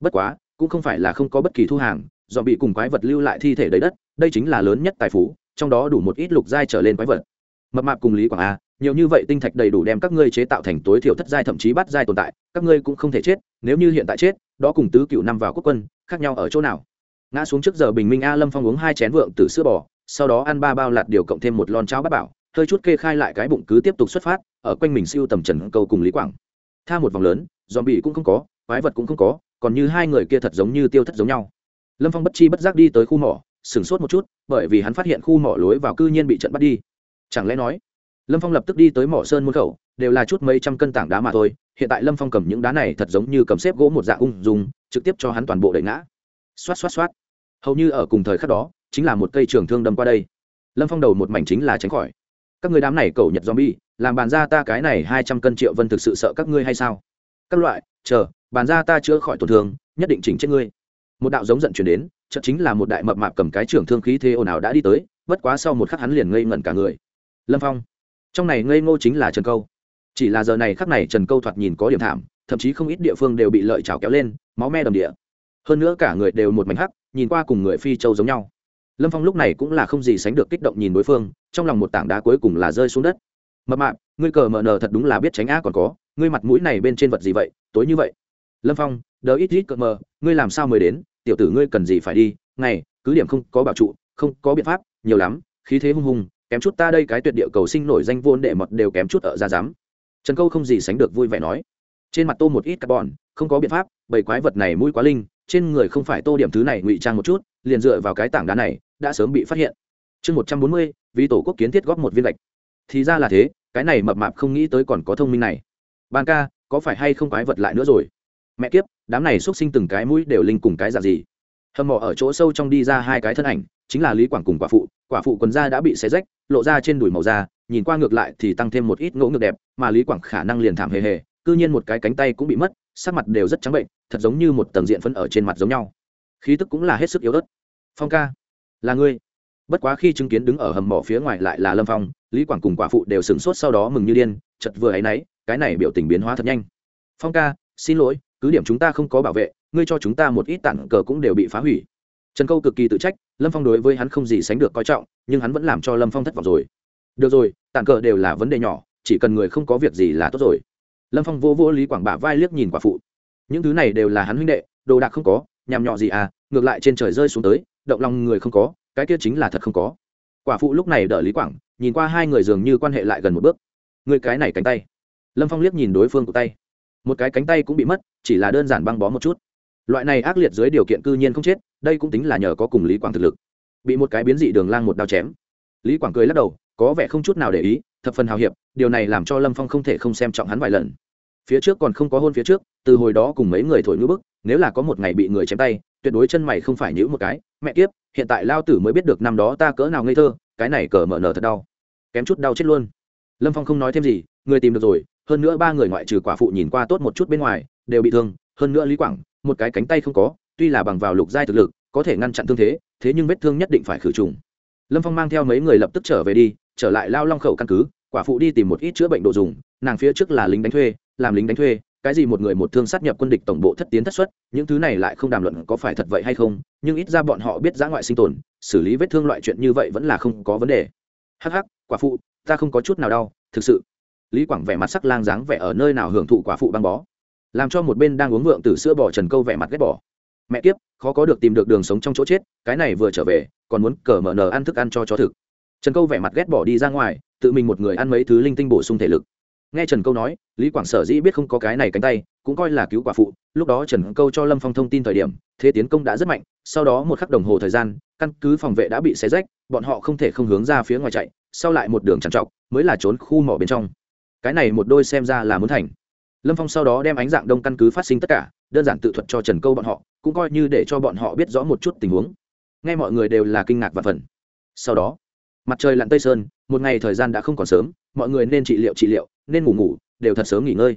Bất quá, cũng không phải là không có bất kỳ thu hàng, dọn bị cùng quái vật lưu lại thi thể đầy đất, đây chính là lớn nhất tài phú, trong đó đủ một ít lục giai trở lên quái vật. Mập mạp cùng Lý Quảng A, nhiều như vậy tinh thạch đầy đủ đem các ngươi chế tạo thành tối thiểu thất giai thậm chí bắt giai tồn tại các ngươi cũng không thể chết nếu như hiện tại chết đó cùng tứ cựu năm vào quốc quân khác nhau ở chỗ nào ngã xuống trước giờ bình minh a lâm phong uống hai chén vượng từ sữa bò, sau đó ăn ba bao lạt điều cộng thêm một lon cháo bát bảo, hơi chút kê khai lại cái bụng cứ tiếp tục xuất phát, ở quanh mình siêu tầm trần câu cùng lý quảng. Tha một vòng lớn dòm bị cũng không có, quái vật cũng không có, còn như hai người kia thật giống như tiêu thất giống nhau. Lâm phong bất chi bất giác đi tới khu mỏ, sửng sốt một chút, bởi vì hắn phát hiện khu mỏ lối vào cư nhiên bị trận bắt đi. Chẳng lẽ nói, lâm phong lập tức đi tới mỏ sơn môn khẩu, đều là chút mấy trăm cân tảng đá mà thôi, hiện tại lâm phong cầm những đá này thật giống như cầm xếp gỗ một dạng ung dùng trực tiếp cho hắn toàn bộ đẩy ngã xoát xoát xoát. Hầu như ở cùng thời khắc đó, chính là một cây trường thương đâm qua đây. Lâm phong đầu một mảnh chính là tránh khỏi. Các người đám này cầu nhật zombie, làm bàn ra ta cái này hai trăm cân triệu vân thực sự sợ các ngươi hay sao? Các loại, chờ, bàn ra ta chữa khỏi tổn thương, nhất định chỉnh chết ngươi. Một đạo giống giận chuyển đến, chợt chính là một đại mập mạp cầm cái trưởng thương khí thế ồn ào đã đi tới, bất quá sau một khắc hắn liền ngây ngẩn cả người. Lâm phong, trong này ngây ngô chính là trần câu. Chỉ là giờ này khắc này trần câu thoạt nhìn có điểm thảm, thậm chí không ít địa phương đều bị lợi chảo kéo lên, máu me đầm địa hơn nữa cả người đều một mảnh hắc, nhìn qua cùng người phi châu giống nhau. Lâm phong lúc này cũng là không gì sánh được kích động nhìn đối phương, trong lòng một tảng đá cuối cùng là rơi xuống đất. Mập mạp, ngươi cờ mờ nờ thật đúng là biết tránh á còn có, ngươi mặt mũi này bên trên vật gì vậy, tối như vậy? Lâm phong đỡ ít ít cờ mờ, ngươi làm sao mới đến, tiểu tử ngươi cần gì phải đi, ngày, cứ điểm không có bảo trụ, không có biện pháp, nhiều lắm, khí thế hung hùng, kém chút ta đây cái tuyệt địa cầu sinh nổi danh vốn đệ mật đều kém chút ở ra dám. Trần câu không gì sánh được vui vẻ nói. Trên mặt tô một ít carbon, không có biện pháp bởi quái vật này mũi quá linh trên người không phải tô điểm thứ này ngụy trang một chút, liền dựa vào cái tảng đá này, đã sớm bị phát hiện. Chương một trăm bốn mươi, vì tổ quốc kiến thiết góp một viên lệch thì ra là thế, cái này mập mạp không nghĩ tới còn có thông minh này. Ban ca, có phải hay không quái vật lại nữa rồi? Mẹ kiếp, đám này x sinh từng cái mũi đều linh cùng cái dạng gì? Hầm mỏ ở chỗ sâu trong đi ra hai cái thân ảnh, chính là lý quảng cùng quả phụ. Quả phụ quần da đã bị xé rách, lộ ra trên đùi màu da, nhìn qua ngược lại thì tăng thêm một ít ngỗ ngược đẹp, mà lý quảng khả năng liền thảm hề hề, cư nhiên một cái cánh tay cũng bị mất sắc mặt đều rất trắng bệnh, thật giống như một tầng diện phân ở trên mặt giống nhau. Khí tức cũng là hết sức yếu ớt. Phong ca, là ngươi. Bất quá khi chứng kiến đứng ở hầm mỏ phía ngoài lại là lâm phong, lý quảng cùng quả phụ đều sửng sốt sau đó mừng như điên chật vừa ấ y náy cái này biểu tình biến hóa thật nhanh. Phong ca, xin lỗi, cứ điểm chúng ta không có bảo vệ, ngươi cho chúng ta một ít tản cờ cũng đều bị phá hủy. Trần câu cực kỳ tự trách, lâm phong đối với hắn không gì sánh được coi trọng, nhưng hắn vẫn làm cho lâm phong thất vọng rồi. Được rồi tàn cờ đều là vấn đề nhỏ, chỉ cần người không có việc gì là tốt rồi lâm phong vô vô lý quảng bả vai liếc nhìn quả phụ những thứ này đều là hắn huynh đệ đồ đạc không có nhằm nhọ gì à ngược lại trên trời rơi xuống tới động lòng người không có cái kia chính là thật không có quả phụ lúc này đỡ lý quảng nhìn qua hai người dường như quan hệ lại gần một bước người cái này cánh tay lâm phong liếc nhìn đối phương của tay một cái cánh tay cũng bị mất chỉ là đơn giản băng bó một chút loại này ác liệt dưới điều kiện cư nhiên không chết đây cũng tính là nhờ có cùng lý quảng thực lực bị một cái biến dị đường lang một đao chém lý quảng cười lắc đầu có vẻ không chút nào để ý thập phần hào hiệp, điều này làm cho lâm phong không thể không xem trọng hắn vài lần. Phía trước còn không có hôn phía trước, từ hồi đó cùng mấy người thổi ngữ bức, nếu là có một ngày bị người chém tay, tuyệt đối chân mày không phải nhữ một cái, mẹ kiếp, hiện tại lao tử mới biết được năm đó ta cỡ nào ngây thơ, cái này cờ mở nở thật đau. Kém chút đau chết luôn. Lâm phong không nói thêm gì, người tìm được rồi, hơn nữa ba người ngoại trừ quả phụ nhìn qua tốt một chút bên ngoài, đều bị thương, hơn nữa lý quảng, một cái cánh tay không có, tuy là bằng vào lục giai thực lực, có thể ngăn chặn thương thế thế nhưng vết thương nhất định phải khử trùng. Lâm phong mang theo mấy người lập tức trở về đi trở lại lao long khẩu căn cứ, quả phụ đi tìm một ít chữa bệnh đồ dùng, nàng phía trước là lính đánh thuê, làm lính đánh thuê, cái gì một người một thương sát nhập quân địch tổng bộ thất tiến thất xuất, những thứ này lại không đàm luận có phải thật vậy hay không, nhưng ít ra bọn họ biết giã ngoại sinh tồn, xử lý vết thương loại chuyện như vậy vẫn là không có vấn đề. Hắc hắc, quả phụ, ta không có chút nào đau, thực sự. Lý quảng vẻ mặt sắc lang dáng vẻ ở nơi nào hưởng thụ quả phụ băng bó. Làm cho một bên đang uống vượng từ sữa bò trần câu vẻ mặt ghét bỏ. Mẹ kiếp, khó có được tìm được đường sống trong chỗ chết, cái này vừa trở về, còn muốn cờ mở nờ ăn thức ăn cho chó thực trần câu vẻ mặt ghét bỏ đi ra ngoài, tự mình một người ăn mấy thứ linh tinh bổ sung thể lực. Nghe trần câu nói, lý quảng sở dĩ biết không có cái này cánh tay, cũng coi là cứu quả phụ. Lúc đó trần câu cho lâm phong thông tin thời điểm, thế tiến công đã rất mạnh, sau đó một khắc đồng hồ thời gian, căn cứ phòng vệ đã bị xé rách, bọn họ không thể không hướng ra phía ngoài chạy, sau lại một đường trằn trọc, mới là trốn khu mỏ bên trong. Cái này một đôi xem ra là muốn thành. Lâm phong sau đó đem ánh dạng đông căn cứ phát sinh tất cả, đơn giản tự thuật cho trần câu bọn họ, cũng coi như để cho bọn họ biết rõ một chút tình huống. Nghe mọi người đều là kinh ngạc và phần sau đó mặt trời lặn tây sơn, một ngày thời gian đã không còn sớm, mọi người nên trị liệu trị liệu, nên ngủ ngủ, đều thật sớm nghỉ ngơi.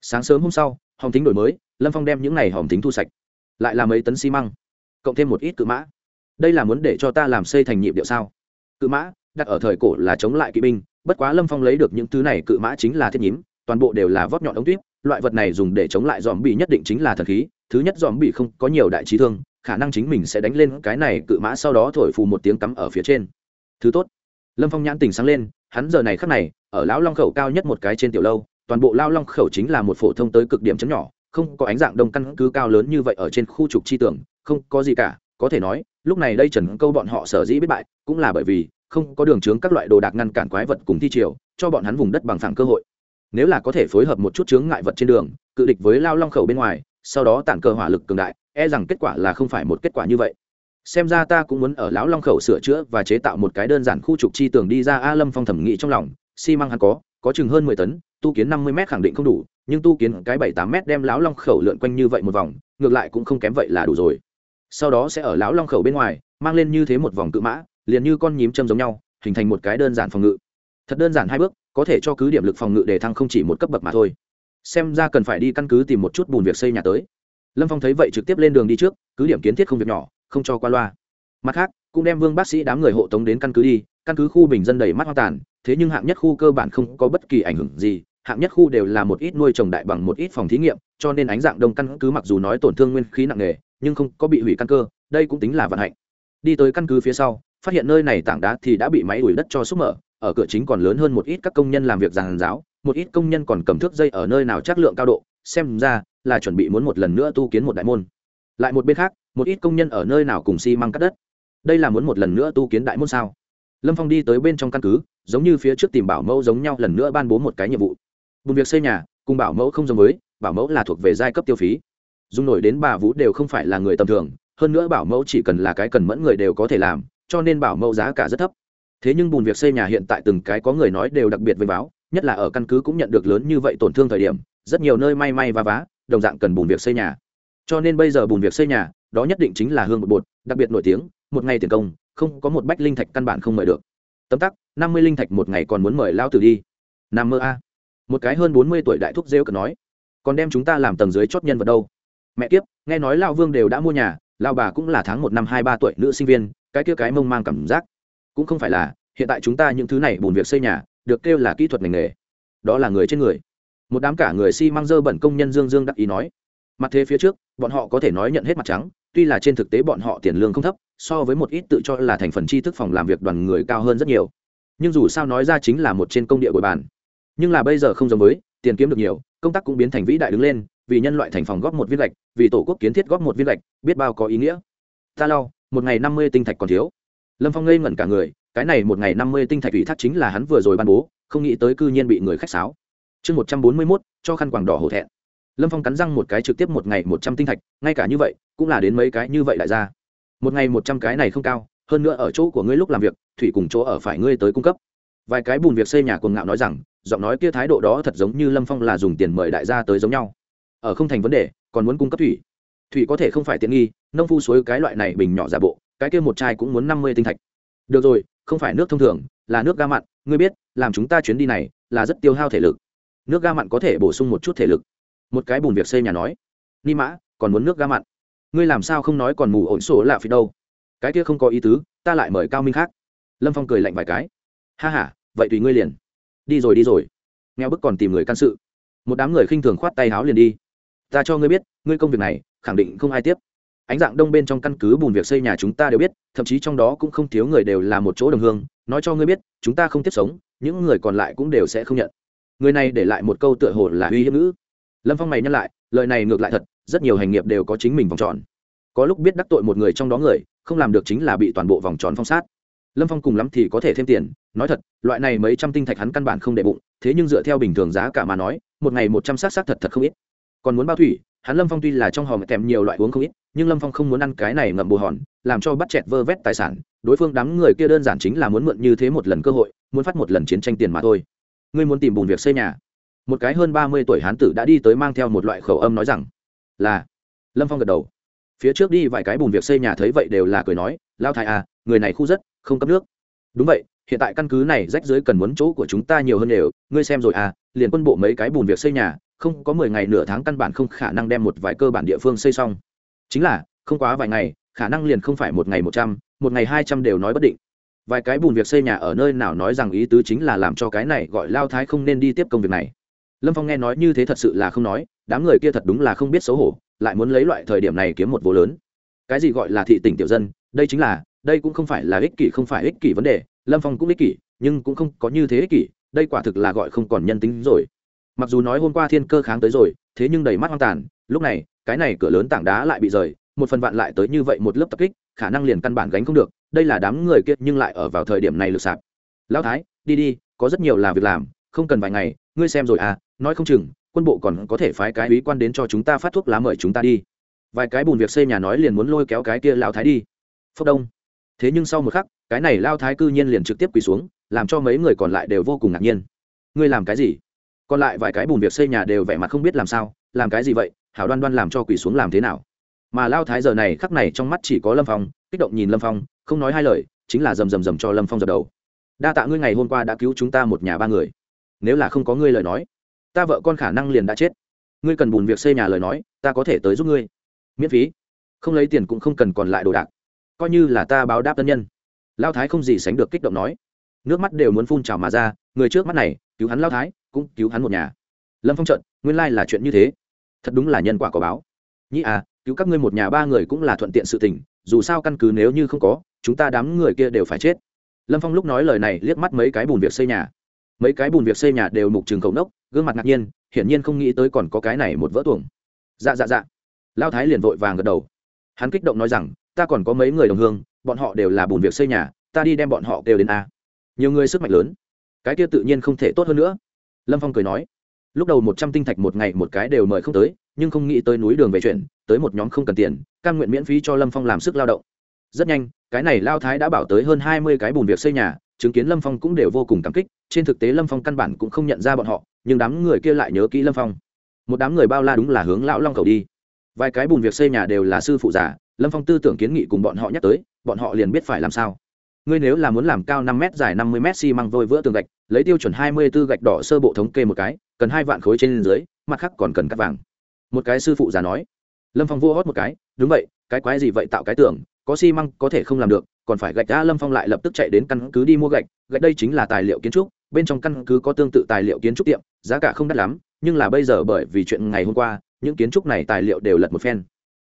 Sáng sớm hôm sau, hòm thính đổi mới, lâm phong đem những ngày hòm thính thu sạch. Lại làm mấy tấn xi măng, cộng thêm một ít cự mã. Đây là muốn để cho ta làm xây thành nhịp điệu sao? Cự mã, đặt ở thời cổ là chống lại kỵ binh, bất quá lâm phong lấy được những thứ này cự mã chính là thiết nhím, toàn bộ đều là vót nhọn ống tuyếp, loại vật này dùng để chống lại dòm bị nhất định chính là thần khí, thứ nhất dòm bị không có nhiều đại trí thương, khả năng chính mình sẽ đánh lên cái này cự mã sau đó thổi phù một tiếng cắm ở phía trên thứ tốt. Lâm phong nhãn tình sáng lên, hắn giờ này khắc này, ở lão long khẩu cao nhất một cái trên tiểu lâu, toàn bộ lao long khẩu chính là một phổ thông tới cực điểm chấm nhỏ, không có ánh dạng đông căn cứ cao lớn như vậy ở trên khu trục chi tưởng, không có gì cả, có thể nói, lúc này đây trần câu bọn họ sở dĩ biết bại, cũng là bởi vì không có đường chướng các loại đồ đạc ngăn cản quái vật cùng thi triều, cho bọn hắn vùng đất bằng phẳng cơ hội. Nếu là có thể phối hợp một chút chướng ngại vật trên đường, cự địch với lao long khẩu bên ngoài, sau đó tản cơ hỏa lực cường đại e rằng kết quả là không phải một kết quả như vậy xem ra ta cũng muốn ở lão long khẩu sửa chữa và chế tạo một cái đơn giản khu trục chi tường đi ra a lâm phong thẩm nghĩ trong lòng, xi măng hắn có có chừng hơn mười tấn, tu kiến năm mươi m khẳng định không đủ, nhưng tu kiến cái bảy tám m đem lão long khẩu lượn quanh như vậy một vòng, ngược lại cũng không kém vậy là đủ rồi. Sau đó sẽ ở lão long khẩu bên ngoài, mang lên như thế một vòng cự mã, liền như con nhím châm giống nhau, hình thành một cái đơn giản phòng ngự. Thật đơn giản hai bước, có thể cho cứ điểm lực phòng ngự để thăng không chỉ một cấp bậc mà thôi. Xem ra cần phải đi căn cứ tìm một chút bùn việc xây nhà tới. Lâm phong thấy vậy trực tiếp lên đường đi trước, cứ điểm kiến thiết không việc nhỏ không cho qua loa. Mặt khác, cũng đem vương bác sĩ đám người hộ tống đến căn cứ đi, căn cứ khu bình dân đầy mắt hoang tàn, thế nhưng hạng nhất khu cơ bản không có bất kỳ ảnh hưởng gì, hạng nhất khu đều là một ít nuôi trồng đại bằng một ít phòng thí nghiệm, cho nên ánh dạng đông căn cứ mặc dù nói tổn thương nguyên khí nặng nề, nhưng không có bị hủy căn cơ, đây cũng tính là vận hạnh. Đi tới căn cứ phía sau, phát hiện nơi này tảng đá thì đã bị máy đuổi đất cho xúc mở, ở cửa chính còn lớn hơn một ít các công nhân làm việc giàn giáo, một ít công nhân còn cầm thước dây ở nơi nào chất lượng cao độ, xem ra là chuẩn bị muốn một lần nữa tu kiến một đại môn. Lại một bên khác một ít công nhân ở nơi nào cùng xi măng cắt đất. Đây là muốn một lần nữa tu kiến đại môn sao? Lâm phong đi tới bên trong căn cứ, giống như phía trước tìm bảo mẫu giống nhau lần nữa ban bố một cái nhiệm vụ. Bùn việc xây nhà, cùng bảo mẫu không giống với, bảo mẫu là thuộc về giai cấp tiêu phí. Dùng nổi đến bà vũ đều không phải là người tầm thường, hơn nữa bảo mẫu chỉ cần là cái cần mẫn người đều có thể làm, cho nên bảo mẫu giá cả rất thấp. Thế nhưng bùn việc xây nhà hiện tại từng cái có người nói đều đặc biệt với báo nhất là ở căn cứ cũng nhận được lớn như vậy tổn thương thời điểm, rất nhiều nơi may may và vá, đồng dạng cần bùn việc xây nhà. Cho nên bây giờ bùn việc xây nhà đó nhất định chính là hương một bột, đặc biệt nổi tiếng, một ngày tiền công, không có một bách linh thạch căn bản không mời được. Tấm tắc, năm mươi linh thạch một ngày còn muốn mời lao tử đi. Nằm mơ a. Một cái hơn bốn mươi tuổi đại thúc rêu cần nói, còn đem chúng ta làm tầng dưới chót nhân vật đâu. Mẹ kiếp, nghe nói lao vương đều đã mua nhà lao bà cũng là tháng một năm hai ba tuổi nữ sinh viên, cái kia cái mông mang cảm giác. Cũng không phải là, hiện tại chúng ta những thứ này bùn việc xây nhà, được kêu là kỹ thuật ngành nghề. Đó là người trên người. Một đám cả người xi、si、măng dơ bẩn công nhân dương dương đắc ý nói mặt thế phía trước bọn họ có thể nói nhận hết mặt trắng tuy là trên thực tế bọn họ tiền lương không thấp so với một ít tự cho là thành phần tri thức phòng làm việc đoàn người cao hơn rất nhiều. Nhưng dù sao nói ra chính là một trên công địa bồi bàn. Nhưng là bây giờ không giống với tiền kiếm được nhiều công tác cũng biến thành vĩ đại đứng lên vì nhân loại thành phòng góp một viên lạch, vì tổ quốc kiến thiết góp một viên lạch, biết bao có ý nghĩa. Ta lau một ngày năm mươi tinh thạch còn thiếu. Lâm phong ngây ngẩn cả người cái này một ngày năm mươi tinh thạch ủy thác chính là hắn vừa rồi ban bố không nghĩ tới cư nhiên bị người khách sáo. Chương một trăm bốn mươi mốt cho khăn quàng đỏ hổ thẹn lâm phong cắn răng một cái trực tiếp một ngày một trăm tinh thạch, ngay cả như vậy, cũng là đến mấy cái như vậy lại ra. Một ngày một trăm cái này không cao, hơn nữa ở chỗ của ngươi lúc làm việc, thủy cùng chỗ ở phải ngươi tới cung cấp. Vài cái bùn việc xây nhà cuồng ngạo nói rằng, giọng nói kia thái độ đó thật giống như lâm phong là dùng tiền mời đại gia tới giống nhau. Ở không thành vấn đề, còn muốn cung cấp thủy. Thủy có thể không phải tiện nghi, nông phu suối cái loại này bình nhỏ giả bộ, cái kia một chai cũng muốn năm mươi tinh thạch. Được rồi, không phải nước thông thường, là nước ga mặn, ngươi biết, làm chúng ta chuyến đi này, là rất tiêu hao thể lực. Nước ga mặn có thể bổ sung một chút thể lực một cái bùn việc xây nhà nói, ni mã, còn muốn nước ga mặn. Ngươi làm sao không nói còn mù ổn sổ lạ phi đâu? Cái kia không có ý tứ, ta lại mời cao minh khác. Lâm phong cười lạnh vài cái, ha h a vậy tùy ngươi liền. Đi rồi đi rồi. Nghèo bức còn tìm người can sự. Một đám người khinh thường khoát tay háo liền đi. Ta cho ngươi biết, ngươi công việc này, khẳng định không ai tiếp. Ánh dạng đông bên trong căn cứ bùn việc xây nhà chúng ta đều biết, thậm chí trong đó cũng không thiếu người đều là một chỗ đồng hương. Nói cho ngươi biết, chúng ta không tiếp sống, những người còn lại cũng đều sẽ không nhận. Người này để lại một câu tựa hồ là uy hiếp ngữ lâm phong mày nhắc lại, lời này ngược lại thật, rất nhiều hành nghiệp đều có chính mình vòng tròn. Có lúc biết đắc tội một người trong đó người, không làm được chính là bị toàn bộ vòng tròn phong sát. Lâm phong cùng lắm thì có thể thêm tiền, nói thật, loại này mấy trăm tinh thạch hắn căn bản không để bụng, thế nhưng dựa theo bình thường giá cả mà nói, một ngày một trăm sát sát thật thật không ít. Còn muốn bao thủy, hắn lâm phong tuy là trong hòm kèm nhiều loại uống không ít, nhưng lâm phong không muốn ăn cái này ngậm bù hòn, làm cho bắt chẹt vơ vét tài sản, đối phương đám người kia đơn giản chính là muốn mượn như thế một lần cơ hội, muốn phát một lần chiến tranh tiền mà thôi. Ngươi muốn tìm bùn việc xây nhà một cái hơn ba mươi tuổi hán tử đã đi tới mang theo một loại khẩu âm nói rằng, là. Lâm phong gật đầu. Phía trước đi vài cái bùn việc xây nhà thấy vậy đều là cười nói, lao thái à người này khu rất, không cấp nước. Đúng vậy, hiện tại căn cứ này rách dưới cần muốn chỗ của chúng ta nhiều hơn đều, ngươi xem rồi à liền quân bộ mấy cái bùn việc xây nhà, không có mười ngày nửa tháng căn bản không khả năng đem một vài cơ bản địa phương xây xong. Chính là, không quá vài ngày, khả năng liền không phải một ngày một trăm, một ngày hai trăm đều nói bất định. Vài cái bùn việc xây nhà ở nơi nào nói rằng ý tứ chính là làm cho cái này gọi lao thái không nên đi tiếp công việc này lâm phong nghe nói như thế thật sự là không nói, đám người kia thật đúng là không biết xấu hổ, lại muốn lấy loại thời điểm này kiếm một vô lớn. Cái gì gọi là thị tỉnh tiểu dân, đây chính là, đây cũng không phải là ích kỷ, không phải ích kỷ vấn đề, lâm phong cũng ích kỷ, nhưng cũng không có như thế ích kỷ, đây quả thực là gọi không còn nhân tính rồi. Mặc dù nói hôm qua thiên cơ kháng tới rồi, thế nhưng đầy mắt hoang tàn, lúc này, cái này cửa lớn tảng đá lại bị rời, một phần vạn lại tới như vậy một lớp tập kích, khả năng liền căn bản gánh không được, đây là đám người kia nhưng lại ở vào thời điểm này lược sạp lão thái, đi đi, có rất nhiều là việc làm, không cần vài ngày, ngươi xem rồi à nói không chừng, quân bộ còn có thể phái cái ý quan đến cho chúng ta phát thuốc lá mời chúng ta đi. Vài cái bùn việc xây nhà nói liền muốn lôi kéo cái kia lao thái đi. Phúc đông. Thế nhưng sau một khắc, cái này lao thái cư nhiên liền trực tiếp quỳ xuống, làm cho mấy người còn lại đều vô cùng ngạc nhiên. Ngươi làm cái gì? Còn lại vài cái bùn việc xây nhà đều vẻ mặt không biết làm sao, làm cái gì vậy? Hảo đoan đoan làm cho quỳ xuống làm thế nào? Mà lao thái giờ này khắc này trong mắt chỉ có lâm phong, kích động nhìn lâm phong, không nói hai lời, chính là rầm rầm rầm cho lâm phong dập đầu. Đa tạ ngươi ngày hôm qua đã cứu chúng ta một nhà ba người. Nếu là không có ngươi lời nói ta vợ con khả năng liền đã chết. Ngươi cần bùn việc xây nhà lời nói, ta có thể tới giúp ngươi. Miễn phí. Không lấy tiền cũng không cần còn lại đồ đạc. Coi như là ta báo đáp tân nhân. Lao thái không gì sánh được kích động nói. Nước mắt đều muốn phun trào mà ra, người trước mắt này, cứu hắn lao thái, cũng cứu hắn một nhà. Lâm phong trận, nguyên lai là chuyện như thế. Thật đúng là nhân quả có báo. Nhĩ à cứu các ngươi một nhà ba người cũng là thuận tiện sự tình, dù sao căn cứ nếu như không có, chúng ta đám người kia đều phải chết. Lâm phong lúc nói lời này liếc mắt mấy cái bùn việc xây nhà. Mấy cái bùn việc xây nhà đều mục trường khẩu nốc gương mặt ngạc nhiên, hiển nhiên không nghĩ tới còn có cái này một vỡ tuồng. Dạ dạ dạ. Lao thái liền vội vàng gật đầu. Hắn kích động nói rằng, ta còn có mấy người đồng hương, bọn họ đều là bùn việc xây nhà, ta đi đem bọn họ kêu đến a. Nhiều người sức mạnh lớn. Cái kia tự nhiên không thể tốt hơn nữa. Lâm phong cười nói, lúc đầu một trăm tinh thạch một ngày một cái đều mời không tới, nhưng không nghĩ tới núi đường về chuyển tới một nhóm không cần tiền căn nguyện miễn phí cho lâm phong làm sức lao động. Rất nhanh, cái này lao thái đã bảo tới hơn hai mươi cái bùn việc xây nhà, chứng kiến lâm phong cũng đều vô cùng cảm kích, trên thực tế lâm phong căn bản cũng không nhận ra bọn họ nhưng đám người kia lại nhớ kỹ lâm phong. Một đám người bao la đúng là hướng lão long cầu đi. Vài cái bùn việc xây nhà đều là sư phụ giả lâm phong tư tưởng kiến nghị cùng bọn họ nhắc tới, bọn họ liền biết phải làm sao. Ngươi nếu là muốn làm cao năm m dài năm mươi m xi măng vôi vữa tường gạch, lấy tiêu chuẩn hai mươi b ố gạch đỏ sơ bộ thống kê một cái, cần hai vạn khối trên dưới, mặt khác còn cần cắt vàng. Một cái sư phụ già nói. Lâm phong vua hót một cái, đúng vậy, cái quái gì vậy tạo cái tưởng có xi măng có thể không làm được, còn phải gạch đã lâm phong lại lập tức chạy đến căn cứ đi mua gạch gạch đây chính là tài liệu kiến trúc bên trong căn cứ có tương tự tài liệu kiến trúc tiệm, giá cả không đắt lắm, nhưng là bây giờ bởi vì chuyện ngày hôm qua, những kiến trúc này tài liệu đều lật một phen.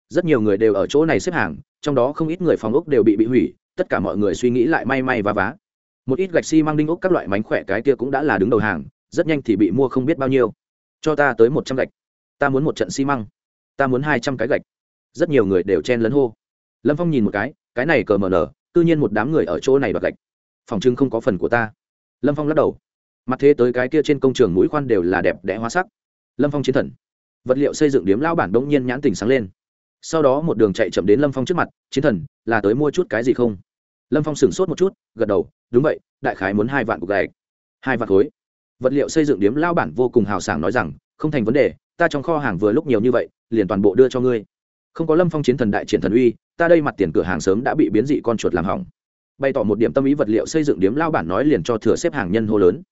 Rất nhiều người đều ở chỗ này xếp hàng, trong đó không ít người phòng ốc đều bị bị hủy, tất cả mọi người suy nghĩ lại may may và vá. Một ít gạch xi、si、mang đinh ốc các loại mánh khỏe cái kia cũng đã là đứng đầu hàng, rất nhanh thì bị mua không biết bao nhiêu. Cho ta tới một trăm gạch. Ta muốn một trận xi、si、măng. Ta muốn hai trăm cái gạch. Rất nhiều người đều chen lấn hô. Lâm phong nhìn một cái cái này cờ mờ nở, tự nhiên một đám người ở chỗ này bật gạch. Phòng trưng không có phần của ta lâm phong lắc đầu. Mặt thế tới cái kia trên công trường mũi khoan đều là đẹp đẽ hóa sắc. Lâm phong chiến thần. Vật liệu xây dựng điếm lao bản đông nhiên nhãn tình sáng lên. Sau đó một đường chạy chậm đến lâm phong trước mặt, chiến thần, là tới mua chút cái gì không? Lâm phong sửng sốt một chút, gật đầu, đúng vậy, đại khái muốn hai vạn cục gạch. Hai vạn khối? Vật liệu xây dựng điếm lao bản vô cùng hào sảng nói rằng, không thành vấn đề, ta trong kho hàng vừa lúc nhiều như vậy, liền toàn bộ đưa cho ngươi. Không có lâm phong chiến thần đại triển thần uy, ta đây mặt tiền cửa hàng sớm đã bị biến dị con chuột làm hỏng bày tỏ một điểm tâm ý vật liệu xây dựng điếm lao bản nói liền cho thừa xếp hàng nhân hô lớn.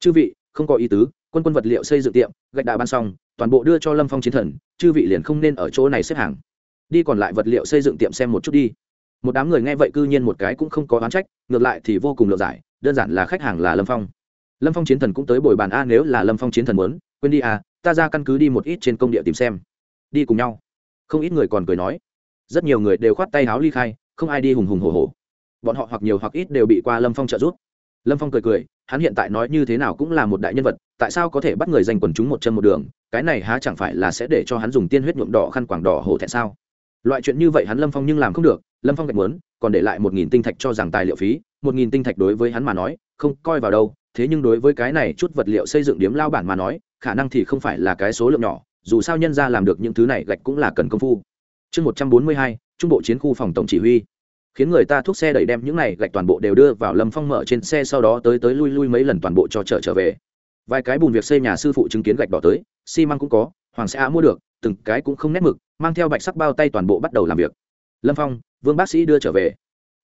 Chư vị, không có ý tứ, quân quân vật liệu xây dựng tiệm, gạch đá ban xong, toàn bộ đưa cho lâm phong chiến thần, chư vị liền không nên ở chỗ này xếp hàng. Đi còn lại vật liệu xây dựng tiệm xem một chút đi. Một đám người nghe vậy cư nhiên một cái cũng không có oán trách, ngược lại thì vô cùng lựa giải, đơn giản là khách hàng là lâm phong. Lâm phong chiến thần cũng tới bồi bàn a, nếu là lâm phong chiến thần muốn, quên đi à ta ra căn cứ đi một ít trên công địa tìm xem. Đi cùng nhau. Không ít người còn cười nói. Rất nhiều người đều khoát tay háo ly khai, không ai đi hùng hùng hồ hồ bọn họ hoặc nhiều hoặc ít đều bị qua lâm phong trợ giúp. Lâm phong cười cười, hắn hiện tại nói như thế nào cũng là một đại nhân vật, tại sao có thể bắt người danh quần chúng một chân một đường, cái này há chẳng phải là sẽ để cho hắn dùng tiên huyết nhuộm đỏ khăn quảng đỏ hổ thẹn sao? Loại chuyện như vậy hắn lâm phong nhưng làm không được, lâm phong gạch muốn, còn để lại một nghìn tinh thạch cho rằng tài liệu phí, một nghìn tinh thạch đối với hắn mà nói, không coi vào đâu, thế nhưng đối với cái này chút vật liệu xây dựng điếm lao bản mà nói, khả năng thì không phải là cái số lượng nhỏ, dù sao nhân ra làm được những thứ này gạch cũng là cần công phu. Chương một trăm bốn mươi hai, trung bộ chiến khu phòng tổng chỉ huy khiến người ta thuốc xe đẩy đem những này gạch toàn bộ đều đưa vào lâm phong mở trên xe sau đó tới tới lui lui mấy lần toàn bộ cho trở trở về. Vài cái bùn việc xây nhà sư phụ chứng kiến gạch đỏ tới, xi măng cũng có, hoàng sẽ á mua được, từng cái cũng không nét mực, mang theo bạch sắc bao tay toàn bộ bắt đầu làm việc. Lâm phong, vương bác sĩ đưa trở về.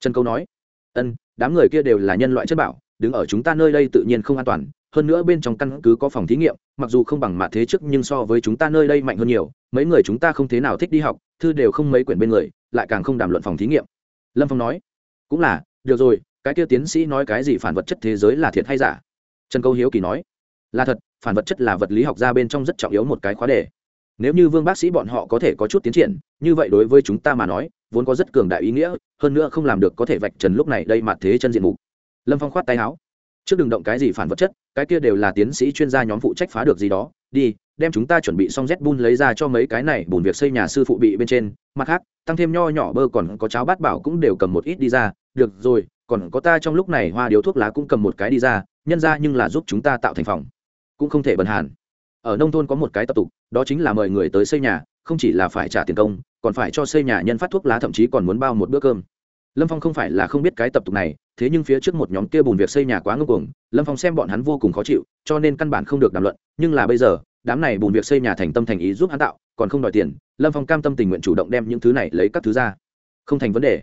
Trần câu nói, ân, đám người kia đều là nhân loại chất bảo, đứng ở chúng ta nơi đây tự nhiên không an toàn, hơn nữa bên trong căn cứ có phòng thí nghiệm, mặc dù không bằng mạ thế trước nhưng so với chúng ta nơi đây mạnh hơn nhiều, mấy người chúng ta không thế nào thích đi học, thư đều không mấy quyển bên người, lại càng không đàm luận phòng thí nghiệm lâm phong nói, cũng là, được rồi, cái kia tiến sĩ nói cái gì phản vật chất thế giới là thiệt hay giả? Trần câu hiếu kỳ nói, là thật, phản vật chất là vật lý học ra bên trong rất trọng yếu một cái khóa đề. Nếu như vương bác sĩ bọn họ có thể có chút tiến triển, như vậy đối với chúng ta mà nói, vốn có rất cường đại ý nghĩa, hơn nữa không làm được có thể vạch trần lúc này đây mặt thế chân diện mục. Lâm phong khoát tay áo, trước đừng động cái gì phản vật chất, cái kia đều là tiến sĩ chuyên gia nhóm phụ trách phá được gì đó. Đi, đem chúng ta chuẩn bị xong z bun lấy ra cho mấy cái này bùn việc xây nhà sư phụ bị bên trên mặt khác, tăng thêm nho nhỏ bơ còn có cháo bát bảo cũng đều cầm một ít đi ra. Được rồi, còn có ta trong lúc này hoa điếu thuốc lá cũng cầm một cái đi ra, nhân ra nhưng là giúp chúng ta tạo thành phòng. Cũng không thể bần hàn. Ở nông thôn có một cái tập tục, đó chính là mời người tới xây nhà, không chỉ là phải trả tiền công, còn phải cho xây nhà nhân phát thuốc lá, thậm chí còn muốn bao một bữa cơm. Lâm phong không phải là không biết cái tập tục này, thế nhưng phía trước một nhóm kia bùn việc xây nhà quá ngưng cuồng, lâm phong xem bọn hắn vô cùng khó chịu, cho nên căn bản không được đàm luận. Nhưng là bây giờ, đám này bùn việc xây nhà thành tâm thành ý giúp hắn tạo còn không đòi tiền, lâm phong cam tâm tình nguyện chủ động đem những thứ này lấy các thứ ra. Không thành vấn đề.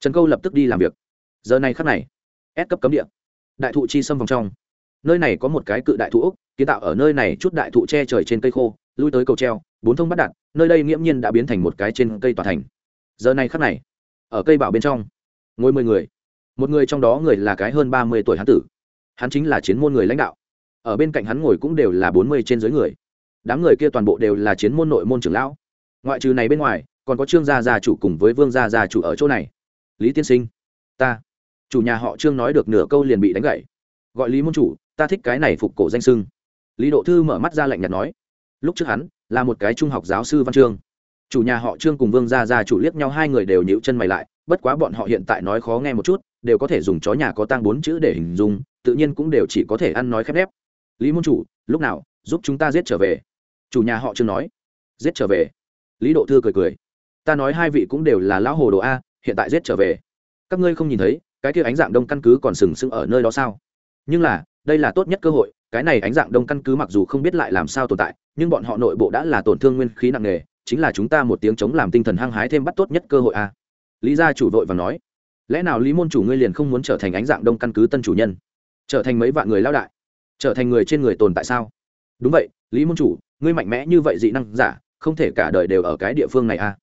Trần câu lập tức đi làm việc. Giờ này khắc này ép cấp cấm địa. Đại thụ chi xâm vòng trong. Nơi này có một cái cự đại thụ úc kiến tạo ở nơi này chút đại thụ che trời trên cây khô, lui tới cầu treo, bốn thông bắt đặt nơi đây nghiễm nhiên đã biến thành một cái trên cây tòa thành. Giờ này khắc này, ở cây bảo bên trong, ngồi mười người. Một người trong đó người là cái hơn ba mươi tuổi hán tử. Hắn chính là chiến môn người lãnh đạo. Ở bên cạnh hắn ngồi cũng đều là bốn mươi trên dưới người đám người kia toàn bộ đều là chiến môn nội môn trưởng lão. Ngoại trừ này bên ngoài, còn có trương gia gia chủ cùng với vương gia gia chủ ở chỗ này. Lý tiên sinh, ta, chủ nhà họ trương nói được nửa câu liền bị đánh gậy. Gọi lý môn chủ, ta thích cái này phục cổ danh sưng. Lý độ thư mở mắt ra lạnh nhạt nói, lúc trước hắn là một cái trung học giáo sư văn trương chủ nhà họ trương cùng vương gia gia chủ liếc nhau hai người đều nhíu chân mày lại, bất quá bọn họ hiện tại nói khó nghe một chút, đều có thể dùng chó nhà có tang bốn chữ để hình dung, tự nhiên cũng đều chỉ có thể ăn nói khép nép. Lý môn chủ, lúc nào giúp chúng ta giết trở về? Chủ nhà họ trương nói, giết trở về. Lý độ thư cười cười, ta nói hai vị cũng đều là lão hồ đồ a, hiện tại giết trở về. Các ngươi không nhìn thấy, cái kia ánh dạng đông căn cứ còn sừng sững ở nơi đó sao? Nhưng là, đây là tốt nhất cơ hội, cái này ánh dạng đông căn cứ mặc dù không biết lại làm sao tồn tại, nhưng bọn họ nội bộ đã là tổn thương nguyên khí nặng nề, chính là chúng ta một tiếng chống làm tinh thần hăng hái thêm bắt tốt nhất cơ hội a. Lý gia chủ vội và nói, lẽ nào lý môn chủ ngươi liền không muốn trở thành ánh dạng đông căn cứ tân chủ nhân? Trở thành mấy vạn người lao đại? Trở thành người trên người tồn tại sao? Đúng vậy, lý môn chủ ngươi mạnh mẽ như vậy dị năng giả, không thể cả đời đều ở cái địa phương này a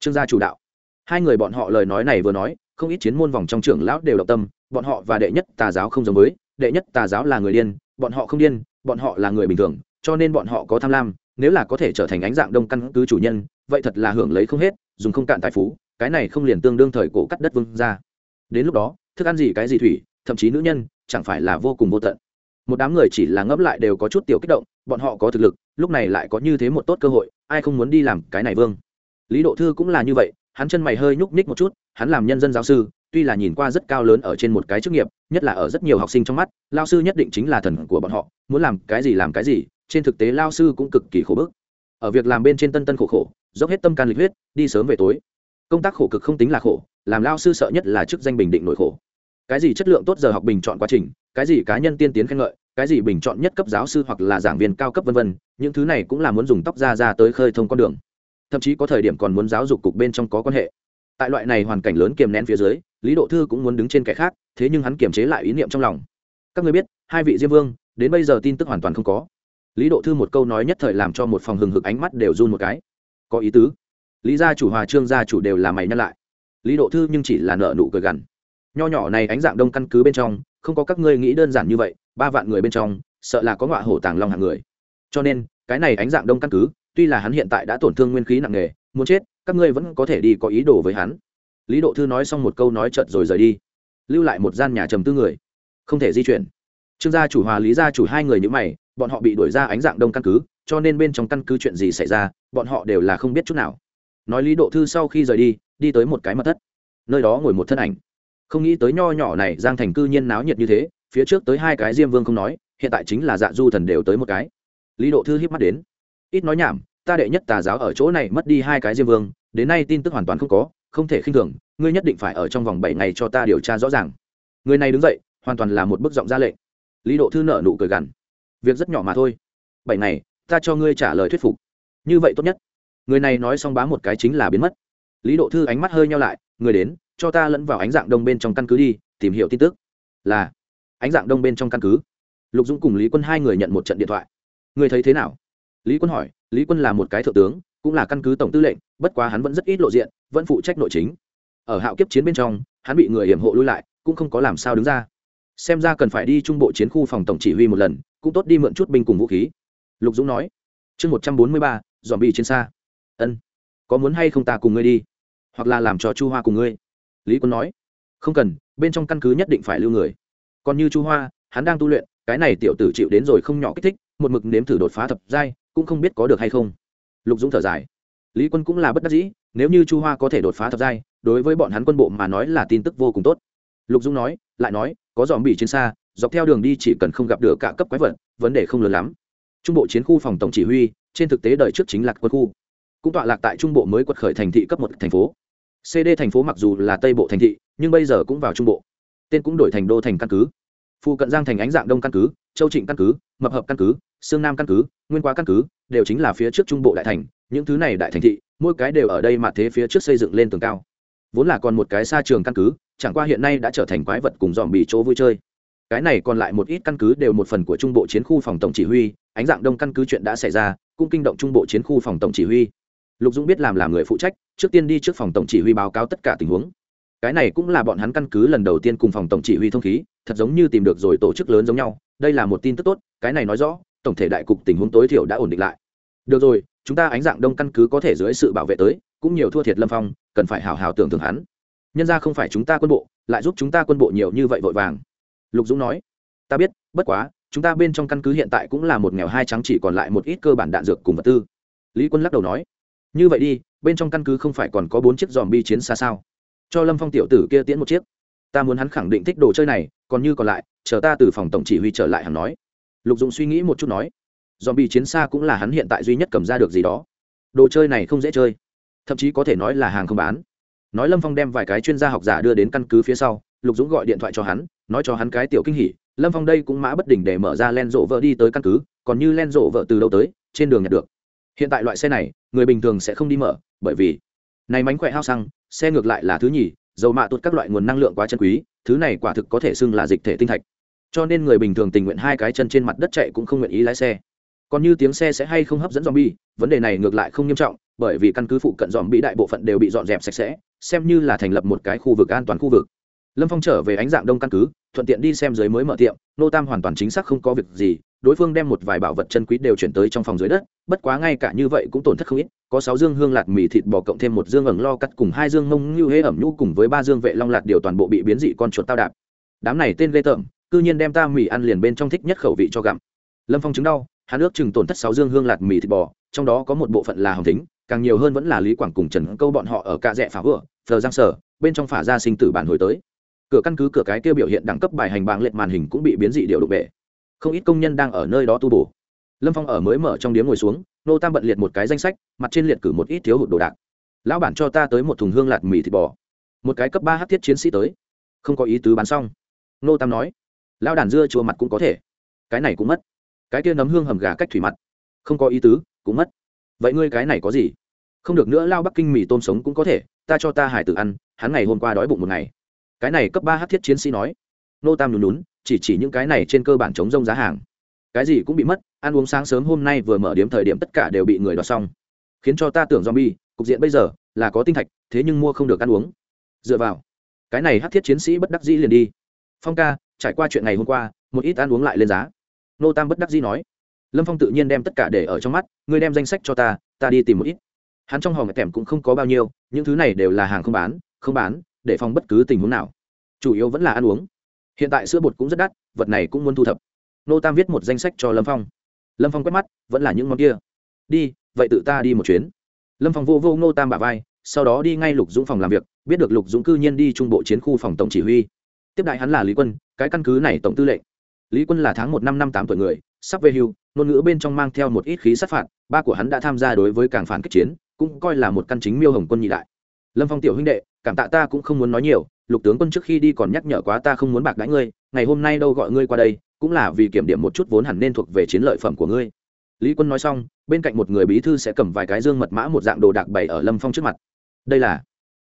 trương gia chủ đạo. Hai người bọn họ lời nói này vừa nói, không ít chiến môn vòng trong trưởng lão đều động tâm, bọn họ và đệ nhất tà giáo không giống với, đệ nhất tà giáo là người điên, bọn họ không điên, bọn họ là người bình thường, cho nên bọn họ có tham lam, nếu là có thể trở thành ánh dạng đông căn cứ chủ nhân, vậy thật là hưởng lấy không hết, dùng không cạn tài phú, cái này không liền tương đương thời cổ cắt đất vương ra đến lúc đó, thức ăn gì cái gì thủy, thậm chí nữ nhân, chẳng phải là vô cùng vô tận. Một đám người chỉ là ngẫm lại đều có chút tiểu kích động bọn họ có thực lực, lúc này lại có như thế một tốt cơ hội, ai không muốn đi làm cái này vương? Lý độ thư cũng là như vậy, hắn chân mày hơi nhúc nhích một chút, hắn làm nhân dân giáo sư, tuy là nhìn qua rất cao lớn ở trên một cái chức nghiệp, nhất là ở rất nhiều học sinh trong mắt, lao sư nhất định chính là thần của bọn họ, muốn làm cái gì làm cái gì, trên thực tế lao sư cũng cực kỳ khổ bức. Ở việc làm bên trên tân tân khổ khổ, dốc hết tâm can lịch huyết, đi sớm về tối. Công tác khổ cực không tính là khổ, làm lao sư sợ nhất là chức danh bình định nội khổ. Cái gì chất lượng tốt giờ học bình chọn quá trình, cái gì cá nhân tiên tiến khen ngợi cái gì bình chọn nhất cấp giáo sư hoặc là giảng viên cao cấp vân vân, những thứ này cũng là muốn dùng tóc ra ra tới khơi thông con đường. Thậm chí có thời điểm còn muốn giáo dục cục bên trong có quan hệ. Tại loại này hoàn cảnh lớn kiềm nén phía dưới, lý độ thư cũng muốn đứng trên kẻ khác, thế nhưng hắn kiềm chế lại ý niệm trong lòng. Các ngươi biết, hai vị diêm vương, đến bây giờ tin tức hoàn toàn không có. Lý độ thư một câu nói nhất thời làm cho một phòng hừng hực ánh mắt đều run một cái. Có ý tứ. Lý gia chủ hòa trương gia chủ đều là mày nhắc lại. Lý độ thư nhưng chỉ là nợ nụ cười gằn. Nho nhỏ này ánh dạng đông căn cứ bên trong, không có các ngươi nghĩ đơn giản như vậy ba vạn người bên trong, sợ là có ngọa hổ tàng long hạng người. Cho nên, cái này ánh dạng đông căn cứ, tuy là hắn hiện tại đã tổn thương nguyên khí nặng nề, muốn chết, các ngươi vẫn có thể đi có ý đồ với hắn. Lý độ thư nói xong một câu nói chợt rồi rời đi. Lưu lại một gian nhà trầm tư người. Không thể di chuyển. Trương gia chủ hòa lý gia chủ hai người như mày, bọn họ bị đuổi ra ánh dạng đông căn cứ, cho nên bên trong căn cứ chuyện gì xảy ra, bọn họ đều là không biết chút nào. Nói lý độ thư sau khi rời đi đi tới một cái mật thất. Nơi đó ngồi một thân ảnh. Không nghĩ tới nho nhỏ này, giang thành cư nhiên náo nhiệt như thế phía trước tới hai cái diêm vương không nói, hiện tại chính là dạ du thần đều tới một cái. Lý độ thư hiếp mắt đến. Ít nói nhảm, ta đệ nhất tà giáo ở chỗ này mất đi hai cái diêm vương, đến nay tin tức hoàn toàn không có, không thể khinh thường, ngươi nhất định phải ở trong vòng bảy ngày cho ta điều tra rõ ràng. Người này đứng dậy, hoàn toàn là một bức giọng ra lệnh. Lý độ thư nợ nụ cười gằn. Việc rất nhỏ mà thôi. Bảy ngày, ta cho ngươi trả lời thuyết phục. Như vậy tốt nhất. Người này nói xong bá một cái chính là biến mất. Lý độ thư ánh mắt hơi nhau lại, người đến, cho ta lẫn vào ánh dạng đông bên trong căn cứ đi, tìm hiểu tin tức. Là ánh dạng đông bên trong căn cứ. Lục dũng cùng lý quân hai người nhận một trận điện thoại. Người thấy thế nào? Lý quân hỏi. Lý quân là một cái thượng tướng, cũng là căn cứ tổng tư lệnh, bất quá hắn vẫn rất ít lộ diện, vẫn phụ trách nội chính. Ở hạo kiếp chiến bên trong, hắn bị người hiểm hộ lui lại, cũng không có làm sao đứng ra. Xem ra cần phải đi trung bộ chiến khu phòng tổng chỉ huy một lần, cũng tốt đi mượn chút binh cùng vũ khí. Lục dũng nói. Chương một trăm bốn mươi ba, dòm bị trên xa. Ân. Có muốn hay không ta cùng ngươi đi? Hoặc là làm cho chu hoa cùng ngươi? Lý quân nói. Không cần, bên trong căn cứ nhất định phải lưu người còn như chu hoa, hắn đang tu luyện, cái này tiểu tử chịu đến rồi không nhỏ kích thích, một mực nếm thử đột phá thập giai, cũng không biết có được hay không. Lục dũng thở dài. Lý quân cũng là bất đắc dĩ, nếu như chu hoa có thể đột phá thập giai, đối với bọn hắn quân bộ mà nói là tin tức vô cùng tốt. Lục dũng nói, lại nói, có dòm bỉ chiến xa, dọc theo đường đi chỉ cần không gặp được cả cấp quái vật, vấn đề không lớn lắm. Trung bộ chiến khu phòng tổng chỉ huy, trên thực tế đời trước chính là quân khu. Cũng tọa lạc tại trung bộ mới quật khởi thành thị cấp một thành phố. Cd thành phố mặc dù là tây bộ thành thị, nhưng bây giờ cũng vào trung bộ tên cũng đổi thành đô thành căn cứ. Phụ cận giang thành ánh dạng đông căn cứ, châu trịnh căn cứ, mập hợp căn cứ, sương nam căn cứ, nguyên quá căn cứ, đều chính là phía trước trung bộ đại thành. Những thứ này đại thành thị, mỗi cái đều ở đây mà thế phía trước xây dựng lên tường cao. Vốn là còn một cái xa trường căn cứ, chẳng qua hiện nay đã trở thành quái vật cùng dòm bị chỗ vui chơi. Cái này còn lại một ít căn cứ đều một phần của trung bộ chiến khu phòng tổng chỉ huy, ánh dạng đông căn cứ chuyện đã xảy ra, cũng kinh động trung bộ chiến khu phòng tổng chỉ huy. Lục dũng biết làm làm người phụ trách, trước tiên đi trước phòng tổng chỉ huy báo cáo tất cả tình huống cái này cũng là bọn hắn căn cứ lần đầu tiên cùng phòng tổng chỉ huy thông khí, thật giống như tìm được rồi tổ chức lớn giống nhau, đây là một tin tức tốt, cái này nói rõ, tổng thể đại cục tình huống tối thiểu đã ổn định lại. Được rồi, chúng ta ánh dạng đông căn cứ có thể dưới sự bảo vệ tới, cũng nhiều thua thiệt lâm phong, cần phải hào hào tưởng thưởng hắn. Nhân ra không phải chúng ta quân bộ, lại giúp chúng ta quân bộ nhiều như vậy vội vàng. Lục dũng nói, ta biết, bất quá, chúng ta bên trong căn cứ hiện tại cũng là một nghèo hai trắng chỉ còn lại một ít cơ bản đạn dược cùng vật tư. Lý quân lắc đầu nói, như vậy đi, bên trong căn cứ không phải còn có bốn chiếc dòm bi chiến xa sao? Cho lâm phong tiểu tử kia tiễn một chiếc. Ta muốn hắn khẳng định thích đồ chơi này, còn như còn lại, chờ ta từ phòng tổng chỉ huy trở lại hắn nói. Lục dũng suy nghĩ một chút nói dòm bị chiến xa cũng là hắn hiện tại duy nhất cầm ra được gì đó. Đồ chơi này không dễ chơi, thậm chí có thể nói là hàng không bán. Nói lâm phong đem vài cái chuyên gia học giả đưa đến căn cứ phía sau, lục dũng gọi điện thoại cho hắn, nói cho hắn cái tiểu kinh hỉ, lâm phong đây cũng mã bất đỉnh để mở ra len rộ vợ đi tới căn cứ, còn như len rộ vợ từ đâu tới, trên đường nhặt được. Hiện tại loại xe này, người bình thường sẽ không đi mở, bởi vì này mánh khỏe hao xăng xe ngược lại là thứ nhì, dầu mạ tuột các loại nguồn năng lượng quá chân quý, thứ này quả thực có thể xưng là dịch thể tinh thạch. Cho nên người bình thường tình nguyện hai cái chân trên mặt đất chạy cũng không nguyện ý lái xe. Còn như tiếng xe sẽ hay không hấp dẫn dòm bi vấn đề này ngược lại không nghiêm trọng, bởi vì căn cứ phụ cận dòm bị đại bộ phận đều bị dọn dẹp sạch sẽ, xem như là thành lập một cái khu vực an toàn khu vực. Lâm phong trở về ánh dạng đông căn cứ, thuận tiện đi xem giới mới mở tiệm, nô tam hoàn toàn chính xác không có việc gì đối phương đem một vài bảo vật chân quý đều chuyển tới trong phòng dưới đất, bất quá ngay cả như vậy cũng tổn thất không ít, có sáu dương hương lạt mì thịt bò cộng thêm một dương ẩn lo cắt cùng hai dương mông như hế ẩm nhu cùng với ba dương vệ long lạt điều toàn bộ bị biến dị con chuột tao đạp. Đám này tên ghê tởm, cư nhiên đem ta mì ăn liền bên trong thích nhất khẩu vị cho gặm. Lâm phong chứng đau, hắn ước chừng tổn thất sáu dương hương lạt mì thịt bò, trong đó có một bộ phận là hồng thính, càng nhiều hơn vẫn là lý quảng cùng trần câu bọn họ ở cạ rẽ phá vựa, phờ giang sở, bên trong phả ra sinh tử bản hồi tới. Cửa căn cứ cửa cái kia biểu hiện đẳng cấp bài hành bảng lệch màn hình cũng bị biến dị điều đục bể không ít công nhân đang ở nơi đó tu bổ. Lâm phong ở mới mở trong điếm ngồi xuống, nô tam bận liệt một cái danh sách, mặt trên liệt cử một ít thiếu hụt đồ đạc. Lão bản cho ta tới một thùng hương lạt mì thịt bò. Một cái cấp ba hát thiết chiến sĩ tới. Không có ý tứ bán xong. Nô tam nói, lão đàn dưa chùa mặt cũng có thể. Cái này cũng mất. Cái kia nấm hương hầm gà cách thủy mặt. Không có ý tứ, cũng mất. Vậy ngươi cái này có gì? Không được nữa lao bắc kinh mì tôm sống cũng có thể. Ta cho ta hải tử ăn, hắn ngày hôm qua đói bụng một ngày. Cái này cấp ba hát thiết chiến sĩ nói. Nô tam nhún nhún chỉ chỉ những cái này trên cơ bản chống rông giá hàng. Cái gì cũng bị mất, ăn uống sáng sớm hôm nay vừa mở điểm thời điểm tất cả đều bị người đoạt xong. Khiến cho ta tưởng zombie, cục diện bây giờ là có tinh thạch, thế nhưng mua không được ăn uống. Dựa vào, cái này hát thiết chiến sĩ bất đắc dĩ liền đi. Phong ca, trải qua chuyện ngày hôm qua, một ít ăn uống lại lên giá. Nô tam bất đắc dĩ nói. Lâm phong tự nhiên đem tất cả để ở trong mắt, ngươi đem danh sách cho ta ta đi tìm một ít. Hắn trong hòm tẻm cũng không có bao nhiêu, những thứ này đều là hàng không bán không bán, để phòng bất cứ tình huống nào. Chủ yếu vẫn là ăn uống hiện tại sữa bột cũng rất đắt, vật này cũng muốn thu thập. Nô tam viết một danh sách cho lâm phong. Lâm phong quét mắt, vẫn là những món kia. Đi, vậy tự ta đi một chuyến. Lâm phong vô vô Nô tam bà vai, sau đó đi ngay lục dũng phòng làm việc, biết được lục dũng cư nhiên đi trung bộ chiến khu phòng tổng chỉ huy. Tiếp đại hắn là lý quân, cái căn cứ này tổng tư lệnh. Lý quân là tháng một năm năm tám tuổi người, sắp về hưu, ngôn ngữ bên trong mang theo một ít khí sát phạt, ba của hắn đã tham gia đối với cảng phản kích chiến, cũng coi là một căn chính miêu hồng quân nhị đại. Lâm phong tiểu huynh đệ, cảm tạ ta cũng không muốn nói nhiều lục tướng quân trước khi đi còn nhắc nhở quá ta không muốn bạc đãi ngươi, ngày hôm nay đâu gọi ngươi qua đây, cũng là vì kiểm điểm một chút vốn hẳn nên thuộc về chiến lợi phẩm của ngươi. Lý quân nói xong, bên cạnh một người bí thư sẽ cầm vài cái dương mật mã một dạng đồ đạc bày ở lâm phong trước mặt. Đây là.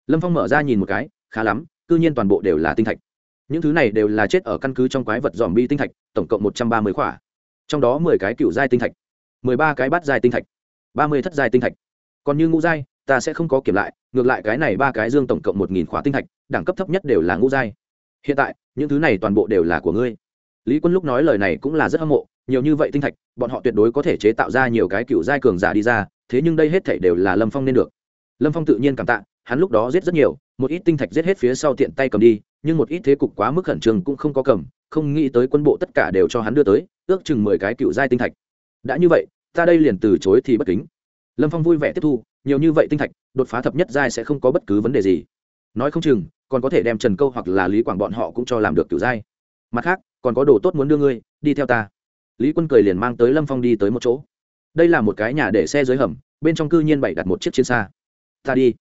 Lâm phong mở ra nhìn một cái, khá lắm c ư nhiên toàn bộ đều là tinh thạch. Những thứ này đều là chết ở căn cứ trong quái vật dòm bi tinh thạch, tổng cộng một trăm ba mươi khỏa. Trong đó mười cái cựu giai tinh thạch, mười ba cái bát giai tinh thạch, ba mươi thất giai tinh thạch. Còn như ngũ giai, ta sẽ không có kiểm lại ngược lại cái này ba cái dương tổng cộng một nghìn khóa tinh thạch, đẳng cấp thấp nhất đều là ngũ giai. Hiện tại, những thứ này toàn bộ đều là của ngươi. Lý quân lúc nói lời này cũng là rất hâm mộ, nhiều như vậy tinh thạch, bọn họ tuyệt đối có thể chế tạo ra nhiều cái cựu giai cường giả đi ra, thế nhưng đây hết thảy đều là lâm phong nên được. Lâm phong tự nhiên cảm tạ, hắn lúc đó giết rất nhiều, một ít tinh thạch giết hết phía sau tiện tay cầm đi, nhưng một ít thế cục quá mức khẩn trương cũng không có cầm, không nghĩ tới quân bộ tất cả đều cho hắn đưa tới, ước chừng mười cái cựu giai tinh thạch. Đã như vậy, ta đây liền từ chối thì bất kính lâm phong vui vẻ tiếp thu, nhiều như vậy tinh thạch, đột phá thập nhất giai sẽ không có bất cứ vấn đề gì. Nói không chừng, còn có thể đem trần câu hoặc là lý quảng bọn họ cũng cho làm được kiểu giai. Mặt khác, còn có đồ tốt muốn đưa ngươi, đi theo ta. Lý quân cười liền mang tới lâm phong đi tới một chỗ. Đây là một cái nhà để xe dưới hầm, bên trong cư nhiên bày đặt một chiếc chiến xa. Ta đi.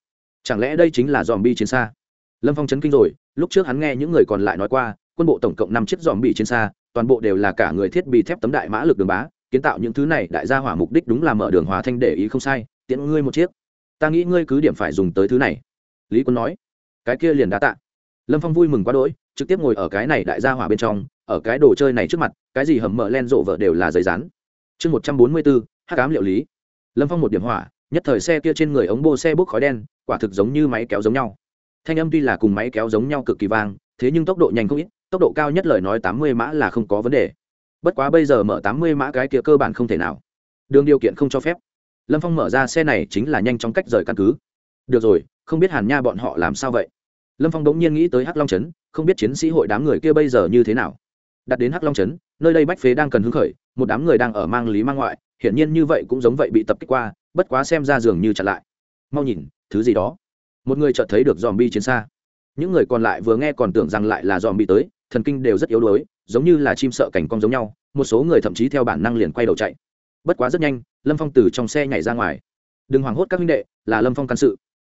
Chẳng lẽ đây chính là dòm bi chiến xa? Lâm phong chấn kinh rồi, lúc trước hắn nghe những người còn lại nói qua, quân bộ tổng cộng năm chiếc dòm bi chiến xa, toàn bộ đều là cả người thiết bị thép tấm đại mã lực đường bá kiến tạo những thứ này đại gia hỏa mục đích đúng là mở đường hòa thanh để ý không sai, tiễn ngươi một chiếc. Ta nghĩ ngươi cứ điểm phải dùng tới thứ này. Lý quân nói. Cái kia liền đã tạ. Lâm phong vui mừng quá đỗi, trực tiếp ngồi ở cái này đại gia hỏa bên trong, ở cái đồ chơi này trước mặt, cái gì hầm mở len rộ vợ đều là giấy rán. Chương một trăm bốn mươi bốn hắc cám liệu lý. Lâm phong một điểm hỏa, nhất thời xe kia trên người ống bô xe bốc khói đen, quả thực giống như máy kéo giống nhau. Thanh âm tuy là cùng máy kéo giống nhau cực kỳ vang, thế nhưng tốc độ nhanh không ít, tốc độ cao nhất lời nói tám mươi mã là không có vấn đề bất quá bây giờ mở tám mươi mã cái kia cơ bản không thể nào. Đường điều kiện không cho phép. Lâm phong mở ra xe này chính là nhanh chóng cách rời căn cứ. Được rồi, không biết hàn nha bọn họ làm sao vậy? Lâm phong đống nhiên nghĩ tới hắc long trấn, không biết chiến sĩ hội đám người kia bây giờ như thế nào. Đặt đến hắc long trấn, nơi đây bách phế đang cần hứng khởi, một đám người đang ở mang lý mang ngoại, hiển nhiên như vậy cũng giống vậy bị tập kích qua, bất quá xem ra dường như chặn lại. Mau nhìn, thứ gì đó. Một người chợt thấy được dòm bi chiến xa. Những người còn lại vừa nghe còn tưởng rằng lại là dòm bi tới, thần kinh đều rất yếu đuối giống như là chim sợ cảnh cong giống nhau, một số người thậm chí theo bản năng liền quay đầu chạy. Bất quá rất nhanh, lâm phong từ trong xe nhảy ra ngoài. Đừng hoảng hốt các huynh đệ, là lâm phong can sự.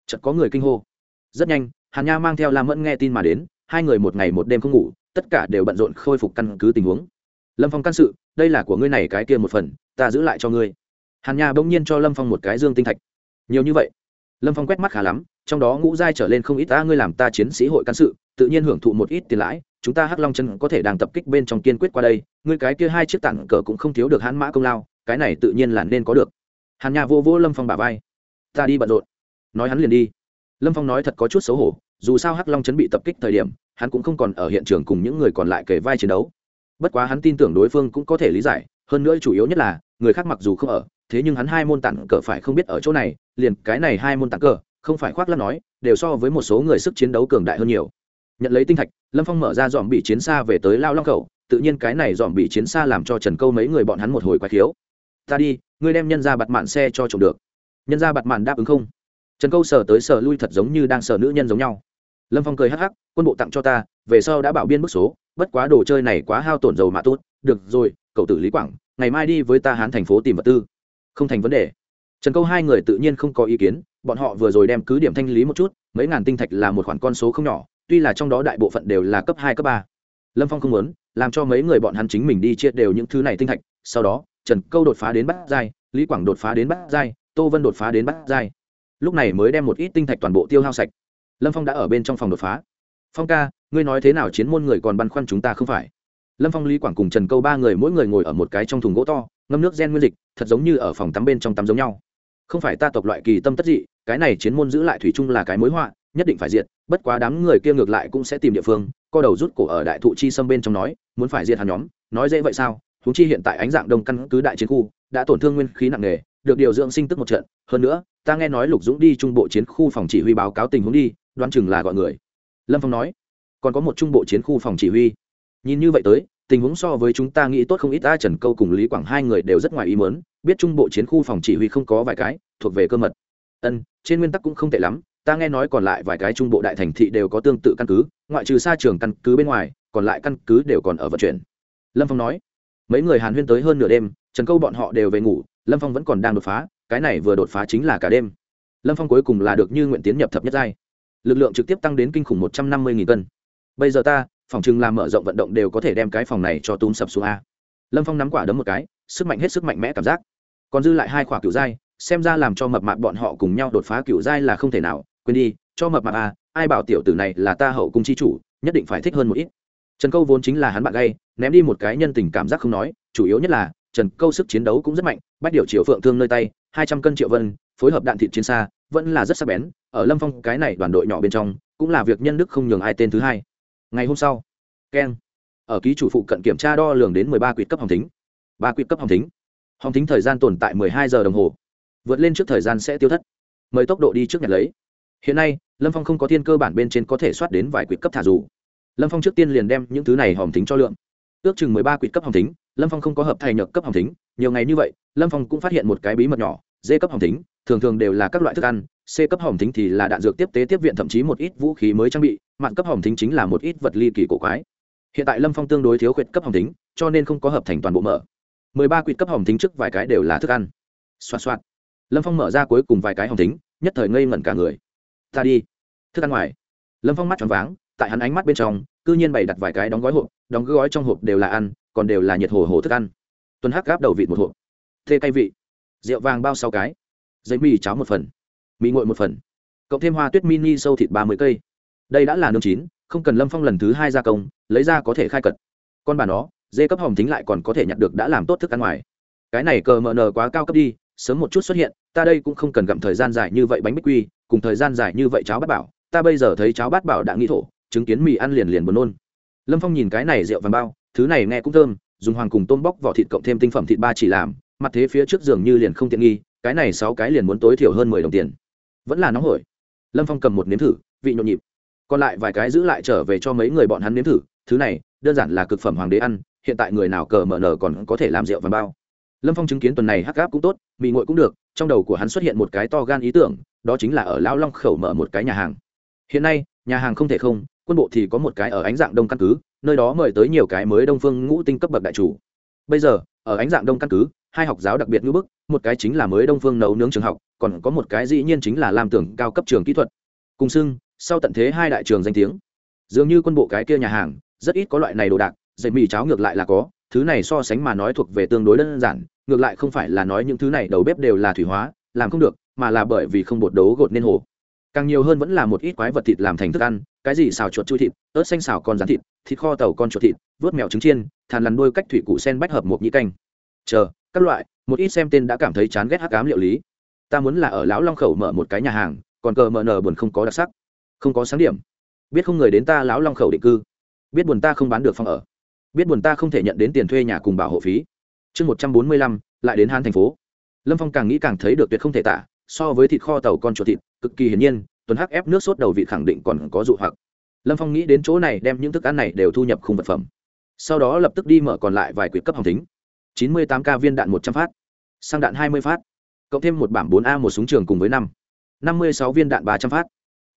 Chợt có người kinh hô. Rất nhanh, hàn nha mang theo lam mẫn nghe tin mà đến, hai người một ngày một đêm không ngủ, tất cả đều bận rộn khôi phục căn cứ tình huống. Lâm phong can sự, đây là của ngươi này cái kia một phần, ta giữ lại cho ngươi. Hàn nha bỗng nhiên cho lâm phong một cái dương tinh thạch. Nhiều như vậy. Lâm phong quét mắt khá lắm, trong đó ngũ giai trở lên không ít ta ngươi làm ta chiến sĩ hội can sự, tự nhiên hưởng thụ một ít tiền lãi chúng ta hắc long chân có thể đang tập kích bên trong kiên quyết qua đây, ngươi cái kia hai chiếc tặng cờ cũng không thiếu được hãn mã công lao, cái này tự nhiên là nên có được. Hàn nha vô vô lâm phong bà vai. Ta đi bận rộn. Nói hắn liền đi. Lâm phong nói thật có chút xấu hổ, dù sao hắc long chấn bị tập kích thời điểm, hắn cũng không còn ở hiện trường cùng những người còn lại kể vai chiến đấu. Bất quá hắn tin tưởng đối phương cũng có thể lý giải, hơn nữa chủ yếu nhất là, người khác mặc dù không ở, thế nhưng hắn hai môn tặng cờ phải không biết ở chỗ này, liền cái này hai môn tặng cờ, không phải khoác lắc nói, đều so với một số người sức chiến đấu cường đại hơn nhiều nhận lấy tinh thạch, lâm phong mở ra dòm bị chiến xa về tới lao long khẩu. Tự nhiên cái này dòm bị chiến xa làm cho trần câu mấy người bọn hắn một hồi quái thiếu. ta đi, ngươi đem nhân ra bặt mạn xe cho trộm được. Nhân ra bặt mạn đáp ứng không? Trần câu sờ tới sờ lui thật giống như đang sờ nữ nhân giống nhau. Lâm phong cười hắc hắc, quân bộ tặng cho ta, về sau đã bảo biên bức số, bất quá đồ chơi này quá hao tổn dầu mạ tốt. Được rồi, cậu tử lý quảng, ngày mai đi với ta hán thành phố tìm vật tư. Không thành vấn đề. Trần câu hai người tự nhiên không có ý kiến, bọn họ vừa rồi đem cứ điểm thanh lý một chút, mấy ngàn tinh thạch là một khoản con số không nhỏ tuy là trong đó đại bộ phận đều là cấp hai, cấp ba. Lâm phong không muốn, làm cho mấy người bọn hắn chính mình đi chia đều những thứ này tinh thạch, sau đó, trần câu đột phá đến bát giai, lý quảng đột phá đến bát giai, tô vân đột phá đến bát giai. Lúc này mới đem một ít tinh thạch toàn bộ tiêu hao sạch. Lâm phong đã ở bên trong phòng đột phá. Phong ca, ngươi nói thế nào chiến môn người còn băn khoăn chúng ta không phải? Lâm phong, lý quảng cùng trần câu ba người mỗi người ngồi ở một cái trong thùng gỗ to, ngâm nước gen nguyên dịch, thật giống như ở phòng tắm bên trong tắm giống nhau. Không phải ta tộc loại kỳ tâm tất dị, cái này chiến môn giữ lại thủy chung là cái mối họa nhất định phải diệt, bất quá đám người kia ngược lại cũng sẽ tìm địa phương, co đầu rút cổ ở đại thụ chi xâm bên trong nói, muốn phải diệt hắn nhóm, nói dễ vậy sao? Húng chi hiện tại ánh dạng đông căn cứ đại chiến khu, đã tổn thương nguyên khí nặng nề, được điều dưỡng sinh tức một trận. Hơn nữa, ta nghe nói lục dũng đi trung bộ chiến khu phòng chỉ huy báo cáo tình huống đi, đoán chừng là gọi người. Lâm phong nói, còn có một trung bộ chiến khu phòng chỉ huy. Nhìn như vậy tới, tình huống so với chúng ta nghĩ tốt không ít ta trần câu cùng lý quảng hai người đều rất ngoài ý mớn biết trung bộ chiến khu phòng chỉ huy không có vài cái, thuộc về cơ mật. Ân, trên nguyên tắc cũng không tệ lắm ta nghe nói còn lại vài cái trung bộ đại thành thị đều có tương tự căn cứ, ngoại trừ xa trường căn cứ bên ngoài, còn lại căn cứ đều còn ở vận chuyển. Lâm phong nói. Mấy người hàn huyên tới hơn nửa đêm, trần câu bọn họ đều về ngủ, lâm phong vẫn còn đang đột phá, cái này vừa đột phá chính là cả đêm. Lâm phong cuối cùng là được như nguyện tiến nhập thập nhất giai. Lực lượng trực tiếp tăng đến kinh khủng một trăm năm mươi cân. Bây giờ ta, phòng chừng làm mở rộng vận động đều có thể đem cái phòng này cho túm sập xuống a. Lâm phong nắm quả đấm một cái, sức mạnh hết sức mạnh mẽ cảm giác. Còn dư lại hai quả cựu giai, xem ra làm cho mập mạp bọn họ cùng nhau đột phá cựu giai là không thể nào quên đi, cho mập mạp à? ai bảo tiểu tử này là ta hậu cung chi chủ, nhất định phải thích hơn một ít. Trần câu vốn chính là hắn bạn gay, ném đi một cái nhân tình cảm giác không nói, chủ yếu nhất là, trần câu sức chiến đấu cũng rất mạnh, bách điều triệu phượng thương nơi tay, hai trăm cân triệu vân, phối hợp đạn thịt chiến xa, vẫn là rất sắc bén, ở lâm phong cái này đoàn đội nhỏ bên trong, cũng là việc nhân đức không nhường ai tên thứ hai. Ngày hôm sau, keng, ở ký chủ phụ cận kiểm tra đo lường đến mười ba quyệt cấp hồng thính. Ba quyệt cấp hồng thính. Hồng thính thời gian tồn tại mười hai giờ đồng hồ. Vượt lên trước thời gian sẽ tiêu thất. Mời tốc độ đi trước nhật lấy hiện nay, lâm phong không có thiên cơ bản bên trên có thể soát đến vài quyệt cấp thả dù. Lâm phong trước tiên liền đem những thứ này hòm thính cho lượng. Ước chừng mười ba quyệt cấp hòm thính, lâm phong không có hợp thay nhược cấp hòm thính, nhiều ngày như vậy, lâm phong cũng phát hiện một cái bí mật nhỏ, d cấp hòm thính, thường thường đều là các loại thức ăn, c cấp hòm thính thì là đạn dược tiếp tế tiếp viện, thậm chí một ít vũ khí mới trang bị, mạng cấp hòm thính chính là một ít vật ly kỳ cổ quái. Hiện tại lâm phong tương đối thiếu khuyết cấp hòm thính, cho nên không có hợp thành toàn bộ mở. Mười ba quyệt cấp hòm thính trước vài cái đều là thức ăn. Xoa xoa lâm phong mở ra cuối cùng vài cái hòm thính, nhất thời ngây ngẩn cả người ta đi. Thức ăn ngoài. Lâm phong mắt tròn váng, tại hắn ánh mắt bên trong c ư nhiên bày đặt vài cái đóng gói hộp, đóng gói trong hộp đều là ăn, còn đều là nhiệt hồ hồ thức ăn. Tuần hắc gáp đầu vịt một hộp. Thê cay vị. Rượu vàng bao sáu cái. Giấy mì cháo một phần. Mì nguội một phần. Cộng thêm hoa tuyết mini sâu thịt ba mươi cây. Đây đã là nương chín, không cần lâm phong lần thứ hai gia công, lấy ra có thể khai cật. Con bà nó, dê cấp hồng thính lại còn có thể nhặt được đã làm tốt thức ăn ngoài. Cái này cờ mờ nờ quá cao cấp đi sớm một chút xuất hiện, ta đây cũng không cần gặm thời gian dài như vậy bánh bích quy, cùng thời gian dài như vậy cháo bát bảo, ta bây giờ thấy cháo bát bảo đã nghĩ thổ, chứng kiến mì ăn liền liền buồn nôn. Lâm phong nhìn cái này rượu vàng bao, thứ này nghe cũng thơm, dùng hoàng cùng tôm bóc vỏ thịt cộng thêm tinh phẩm thịt ba chỉ làm, mặt thế phía trước giường như liền không tiện nghi, cái này sáu cái liền muốn tối thiểu hơn mười đồng tiền. Vẫn là nóng hổi. Lâm phong cầm một nếm thử, vị nhộn nhịp. Còn lại vài cái giữ lại trở về cho mấy người bọn hắn nếm thử, thứ này, đơn giản là cực phẩm hoàng đế ăn, hiện tại người nào cờ mở nở còn có thể làm rượu vàng bao lâm phong chứng kiến tuần này hắc gáp cũng tốt mì nguội cũng được, trong đầu của hắn xuất hiện một cái to gan ý tưởng, đó chính là ở lão long khẩu mở một cái nhà hàng. Hiện nay, nhà hàng không thể không, quân bộ thì có một cái ở ánh dạng đông căn cứ, nơi đó mời tới nhiều cái mới đông phương ngũ tinh cấp bậc đại chủ. Bây giờ, ở ánh dạng đông căn cứ, hai học giáo đặc biệt ngữ bức, một cái chính là mới đông phương nấu nướng trường học, còn có một cái dĩ nhiên chính là làm tưởng cao cấp trường kỹ thuật. Cùng xưng, sau tận thế hai đại trường danh tiếng. Dường như quân bộ cái kia nhà hàng, rất ít có loại này đồ đạc dạy mì cháo ngược lại là có thứ này so sánh mà nói thuộc về tương đối đơn giản, ngược lại không phải là nói những thứ này đầu bếp đều là thủy hóa, làm không được, mà là bởi vì không bột đấu gột nên hồ. Càng nhiều hơn vẫn là một ít quái vật thịt làm thành thức ăn, cái gì xào chuột chui thịt, ớt xanh xào con rán thịt thịt kho tàu con chuột thịt, vớt mèo trứng chiên, thàn lằn đôi cách thủy cụ sen bách hợp một nhĩ canh. Chờ, các loại, một ít xem tên đã cảm thấy chán ghét hắc ám liệu lý. Ta muốn là ở lão long khẩu mở một cái nhà hàng, còn cờ mờ nờ buồn không có đặc sắc, không có sáng điểm. Biết không người đến ta lão long khẩu định cư. Biết buồn ta không bán được phòng ở biết buồn ta không thể nhận đến tiền thuê nhà cùng bảo hộ phí. Chương một trăm bốn mươi lăm, lại đến han thành phố. Lâm phong càng nghĩ càng thấy được tuyệt không thể tả, so với thịt kho tàu con chuột thịt, cực kỳ hiển nhiên, tuần hắc ép nước sốt đầu vị khẳng định còn có dụ hoặc. Lâm phong nghĩ đến chỗ này đem những thức ăn này đều thu nhập khung vật phẩm. Sau đó lập tức đi mở còn lại vài quyệt cấp hồng tính chín mươi tám k viên đạn một trăm phát. Sang đạn hai mươi phát. Cộng thêm một bảng bốn a một súng trường cùng với năm. Năm mươi sáu viên đạn ba trăm phát.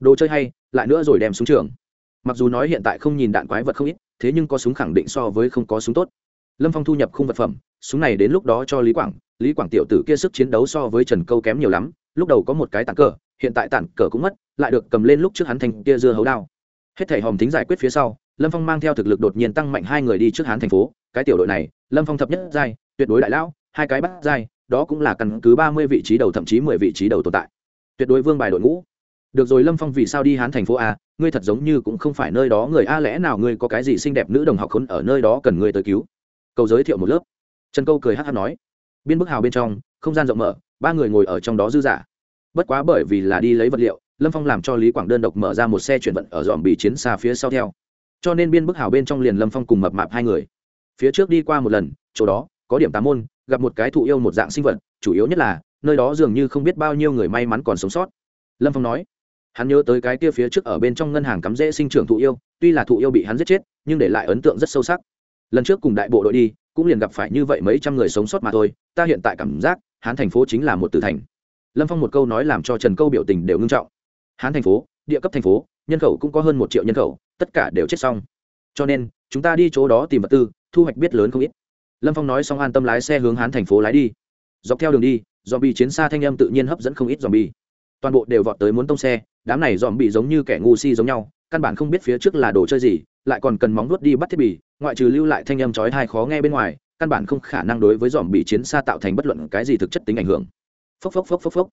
Đồ chơi hay, lại nữa rồi đem súng trường. Mặc dù nói hiện tại không nhìn đạn quái vật không ít thế nhưng có súng khẳng định so với không có súng tốt. Lâm phong thu nhập khung vật phẩm, súng này đến lúc đó cho lý quảng lý quảng tiểu tử kia sức chiến đấu so với trần câu kém nhiều lắm, lúc đầu có một cái tản cờ, hiện tại tản cờ cũng mất, lại được cầm lên lúc trước hắn thành kia dưa hấu đao. Hết thảy hòm tính giải quyết phía sau, lâm phong mang theo thực lực đột nhiên tăng mạnh hai người đi trước hán thành phố, cái tiểu đội này, lâm phong thập nhất giai, tuyệt đối đại lão, hai cái bắt giai, đó cũng là căn cứ ba mươi vị trí đầu thậm chí mười vị trí đầu tồn tại. Tuyệt đối vương bài đội ngũ. Được rồi lâm phong vì sao đi hán thành phố a ngươi thật giống như cũng không phải nơi đó, người a lẽ nào ngươi có cái gì xinh đẹp nữ đồng học khốn ở nơi đó cần ngươi tới cứu? Câu giới thiệu một lớp. Trần câu cười hát hát nói. Biên bức hào bên trong, không gian rộng mở, ba người ngồi ở trong đó dư giả bất quá bởi vì là đi lấy vật liệu, lâm phong làm cho lý quảng đơn độc mở ra một xe chuyển vận ở dòm bị chiến xa phía sau theo. Cho nên biên bức hào bên trong liền lâm phong cùng mập mạp hai người. Phía trước đi qua một lần, chỗ đó, có điểm tám môn, gặp một cái thụ yêu một dạng sinh vật, chủ yếu nhất là, nơi đó dường như không biết bao nhiêu người may mắn còn sống sót. Lâm phong nói hắn nhớ tới cái kia phía trước ở bên trong ngân hàng cắm rễ sinh trưởng thụ yêu, tuy là thụ yêu bị hắn giết chết, nhưng để lại ấn tượng rất sâu sắc. Lần trước cùng đại bộ đội đi, cũng liền gặp phải như vậy mấy trăm người sống sót mà thôi, ta hiện tại cảm giác hắn thành phố chính là một tử thành. Lâm phong một câu nói làm cho trần câu biểu tình đều ngưng trọng. Hán thành phố, địa cấp thành phố, nhân khẩu cũng có hơn một triệu nhân khẩu, tất cả đều chết xong. Cho nên, chúng ta đi chỗ đó tìm vật tư, thu hoạch biết lớn không ít. Lâm phong nói xong an tâm lái xe hướng hán thành phố lái đi. Dọc theo đường đi dòm bị chiến xa thanh âm tự nhiên hấp dẫn không ít dòm bi toàn bộ đều vọt tới muốn tông xe, đám này dòm bị giống như kẻ ngu si giống nhau, căn bản không biết phía trước là đồ chơi gì, lại còn cần móng vuốt đi bắt thiết bị, ngoại trừ lưu lại thanh âm chói tai khó nghe bên ngoài, căn bản không khả năng đối với dòm bị chiến xa tạo thành bất luận cái gì thực chất tính ảnh hưởng. Phốc phốc phốc phốc phốc.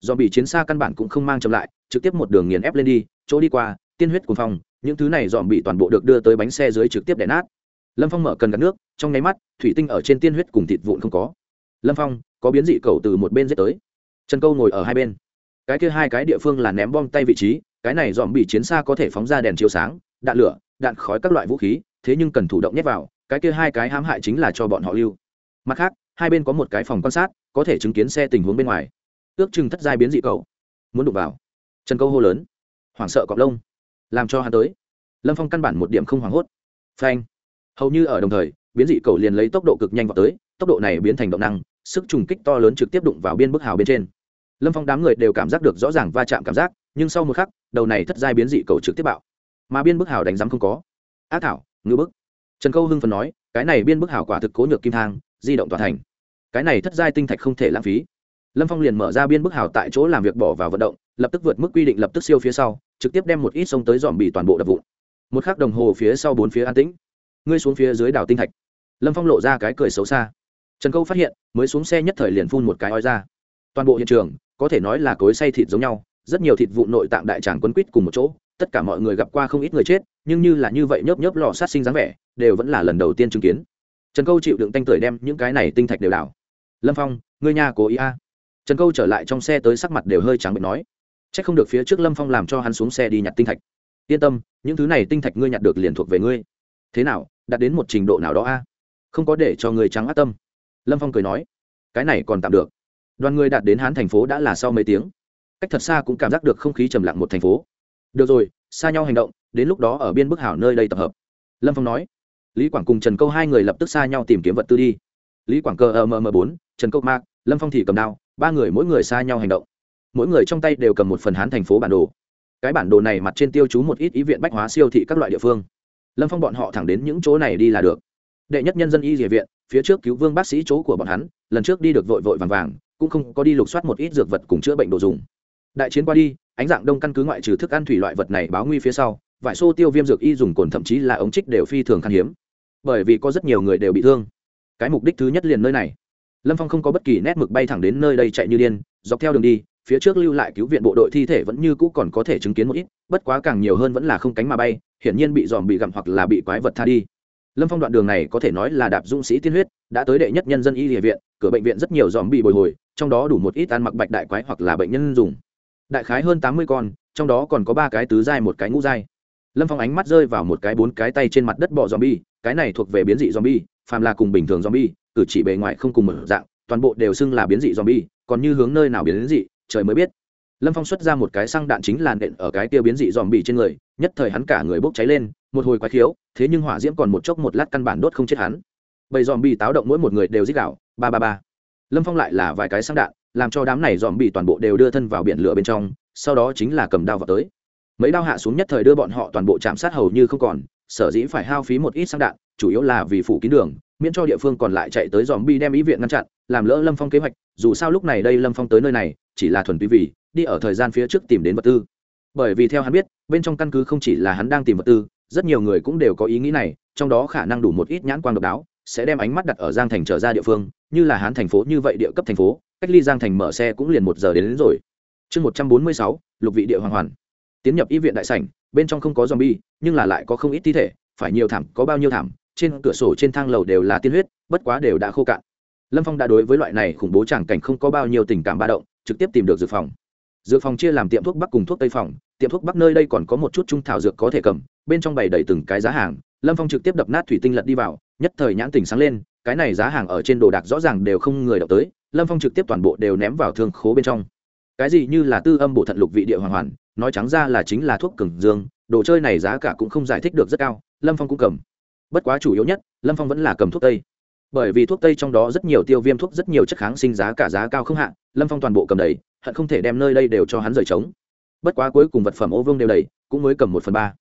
Dòm bị chiến xa căn bản cũng không mang chậm lại, trực tiếp một đường nghiền ép lên đi, chỗ đi qua, tiên huyết cuồng phong, những thứ này dòm bị toàn bộ được đưa tới bánh xe dưới trực tiếp đè nát. Lâm phong mở cần gạt nước, trong nháy mắt, thủy tinh ở trên tiên huyết cùng thịt vụn không có. Lâm phong, có biến dị cầu từ một bên giết tới. Trần câu ngồi ở hai bên cái kia hai cái địa phương là ném bom tay vị trí, cái này dòm bị chiến xa có thể phóng ra đèn chiếu sáng, đạn lửa, đạn khói các loại vũ khí, thế nhưng cần thủ động nhét vào, cái kia hai cái hãm hại chính là cho bọn họ lưu. Mặt khác, hai bên có một cái phòng quan sát, có thể chứng kiến xe tình huống bên ngoài. Ước chừng thất giai biến dị cầu muốn đụng vào. Trần câu hô lớn. Hoảng sợ cọp lông. Làm cho hắn tới. Lâm phong căn bản một điểm không hoảng hốt. Phanh. Hầu như ở đồng thời, biến dị cầu liền lấy tốc độ cực nhanh vào tới, tốc độ này biến thành động năng, sức trùng kích to lớn trực tiếp đụng vào biên bức hào bên trên lâm phong đám người đều cảm giác được rõ ràng va chạm cảm giác, nhưng sau một khắc, đầu này thất giai biến dị cầu trực tiếp bạo. Mà biên bức hào đánh giám không có. Ác thảo ngữ bức. Trần câu hưng phần nói, cái này biên bức hào quả thực cố nhược kim thang, di động toàn thành. Cái này thất giai tinh thạch không thể lãng phí. Lâm phong liền mở ra biên bức hào tại chỗ làm việc bỏ vào vận động, lập tức vượt mức quy định lập tức siêu phía sau, trực tiếp đem một ít sông tới dòm bị toàn bộ đập vụn. Một khắc đồng hồ phía sau bốn phía an tĩnh. Ngươi xuống phía dưới đảo tinh thạch. Lâm phong lộ ra cái cười xấu xa. Trần câu phát hiện, mới xuống xe nhất thời liền phun một cái oi ra toàn bộ hiện trường, có thể nói là cối say thịt giống nhau, rất nhiều thịt vụ nội tạng đại tràng quân quýt cùng một chỗ, tất cả mọi người gặp qua không ít người chết, nhưng như là như vậy nhớp nhớp lò sát sinh dáng vẻ, đều vẫn là lần đầu tiên chứng kiến. Trần câu chịu đựng tanh tưởi đem những cái này tinh thạch đều đảo lâm phong, ngươi nhà cố ý a? Trần câu trở lại trong xe tới sắc mặt đều hơi trắng bệnh nói. C h ắ c không được phía trước lâm phong làm cho hắn xuống xe đi nhặt tinh thạch. Yên tâm, những thứ này tinh thạch ngươi nhặt được liền thuộc về ngươi. Thế nào, đạt đến một trình độ nào đó a? Không có để cho người trắng ác tâm. Lâm phong cười nói. Cái này còn tạm được đoàn người đạt đến hán thành phố đã là sau mấy tiếng. Cách thật xa cũng cảm giác được không khí trầm lặng một thành phố. Được rồi, xa nhau hành động, đến lúc đó ở biên bức hảo nơi đây tập hợp. Lâm phong nói. Lý quảng cùng trần câu hai người lập tức xa nhau tìm kiếm vật tư đi. Lý quảng cơ ờ, mm bốn, trần câu mạc, lâm phong thì cầm đao, ba người mỗi người xa nhau hành động. Mỗi người trong tay đều cầm một phần hán thành phố bản đồ. Cái bản đồ này mặt trên tiêu chú một ít ý viện bách hóa siêu thị các loại địa phương. Lâm phong bọn họ thẳng đến những chỗ này đi là được. Đệ nhất nhân dân y địa viện, phía trước cứu vương bác sĩ chỗ của bọn hắn, lần trước đi được vội vội vàng vàng cũng không có đi lục soát một ít dược vật cùng chữa bệnh đồ dùng. Đại chiến qua đi, ánh dạng đông căn cứ ngoại trừ thức ăn thủy loại vật này báo nguy phía sau, vải xô tiêu viêm dược y dùng cồn thậm chí là ống trích đều phi thường khan hiếm. Bởi vì có rất nhiều người đều bị thương. Cái mục đích thứ nhất liền nơi này. Lâm phong không có bất kỳ nét mực bay thẳng đến nơi đây chạy như điên, dọc theo đường đi, phía trước lưu lại cứu viện bộ đội thi thể vẫn như cũ còn có thể chứng kiến một ít, bất quá càng nhiều hơn vẫn là không cánh mà bay, hiển nhiên bị dòm bị gặm hoặc là bị quái vật tha đi. Lâm phong đoạn đường này có thể nói là đạp dũng sĩ tiên huyết, đã tới đệ nhất nhân dân y địa viện, cửa bệnh viện rất nhiều dòm bị bồi hồi trong đó đủ một ít ăn mặc bạch đại quái hoặc là bệnh nhân dùng. Đại khái hơn tám mươi con, trong đó còn có ba cái tứ dai một cái ngũ dai lâm phong ánh mắt rơi vào một cái bốn cái tay trên mặt đất bọ dòm bi cái này thuộc về biến dị dòm bi phàm là cùng bình thường dòm bi cử chỉ bề ngoài không cùng một dạng, toàn bộ đều xưng là biến dị dòm bi còn như hướng nơi nào biến dị, trời mới biết. Lâm phong xuất ra một cái xăng đạn chính làn nện ở cái tiêu biến dị dòm bị trên người, nhất thời hắn cả người bốc cháy lên, một hồi quái khiếu, thế nhưng hỏa diễm còn một chốc một lát căn bản đốt không chết hắn. Bầy dòm bị táo động mỗi một người đều dích đạo ba ba ba lâm phong lại là vài cái sang đạn, làm cho đám này dòm bị toàn bộ đều đưa thân vào biển lửa bên trong, sau đó chính là cầm đao vào tới. Mấy đao hạ xuống nhất thời đưa bọn họ toàn bộ chạm sát hầu như không còn, sở dĩ phải hao phí một ít sang đạn, chủ yếu là vì phủ kín đường, miễn cho địa phương còn lại chạy tới dòm bi đem ý viện ngăn chặn, làm lỡ lâm phong kế hoạch, dù sao lúc này đây lâm phong tới nơi này, chỉ là thuần túy vì đi ở thời gian phía trước tìm đến vật tư. Bởi vì theo hắn biết, bên trong căn cứ không chỉ là hắn đang tìm vật tư, rất nhiều người cũng đều có ý nghĩ này, trong đó khả năng đủ một ít nhãn quan độc đáo, sẽ đem ánh mắt đặt ở giang thành trở ra địa phương như là hán thành phố như vậy địa cấp thành phố cách ly giang thành mở xe cũng liền một giờ đến, đến rồi. Chương một trăm bốn mươi sáu lục vị địa hoàng hoàn. Tiến nhập y viện đại sảnh bên trong không có zombie nhưng là lại có không ít thi thể phải nhiều thảm có bao nhiêu thảm trên cửa sổ trên thang lầu đều là tiên huyết bất quá đều đã khô cạn. Lâm phong đã đối với loại này khủng bố tràng cảnh không có bao nhiêu tình cảm ba động trực tiếp tìm được dược phòng. Dược phòng chia làm tiệm thuốc bắc cùng thuốc tây phòng tiệm thuốc bắc nơi đây còn có một chút trung thảo dược có thể cầm bên trong bày đầy từng cái giá hàng. Lâm phong trực tiếp đập nát thủy tinh lật đi vào nhất thời nhãn tình sáng lên, cái này giá hàng ở trên đồ đạc rõ ràng đều không người đọc tới, lâm phong trực tiếp toàn bộ đều ném vào thương khố bên trong. Cái gì như là tư âm bộ thận lục vị địa hoàng hoàn, nói trắng ra là chính là thuốc cừng dương, đồ chơi này giá cả cũng không giải thích được rất cao, lâm phong cũng cầm. Bất quá chủ yếu nhất, lâm phong vẫn là cầm thuốc tây. Bởi vì thuốc tây trong đó rất nhiều tiêu viêm thuốc rất nhiều chất kháng sinh giá cả giá cao không hạn lâm phong toàn bộ cầm đầy, hận không thể đem nơi đây đều cho hắn rời trống. Bất quá cuối cùng vật phẩm ô vương đều đầy, cũng mới cầm một phần ba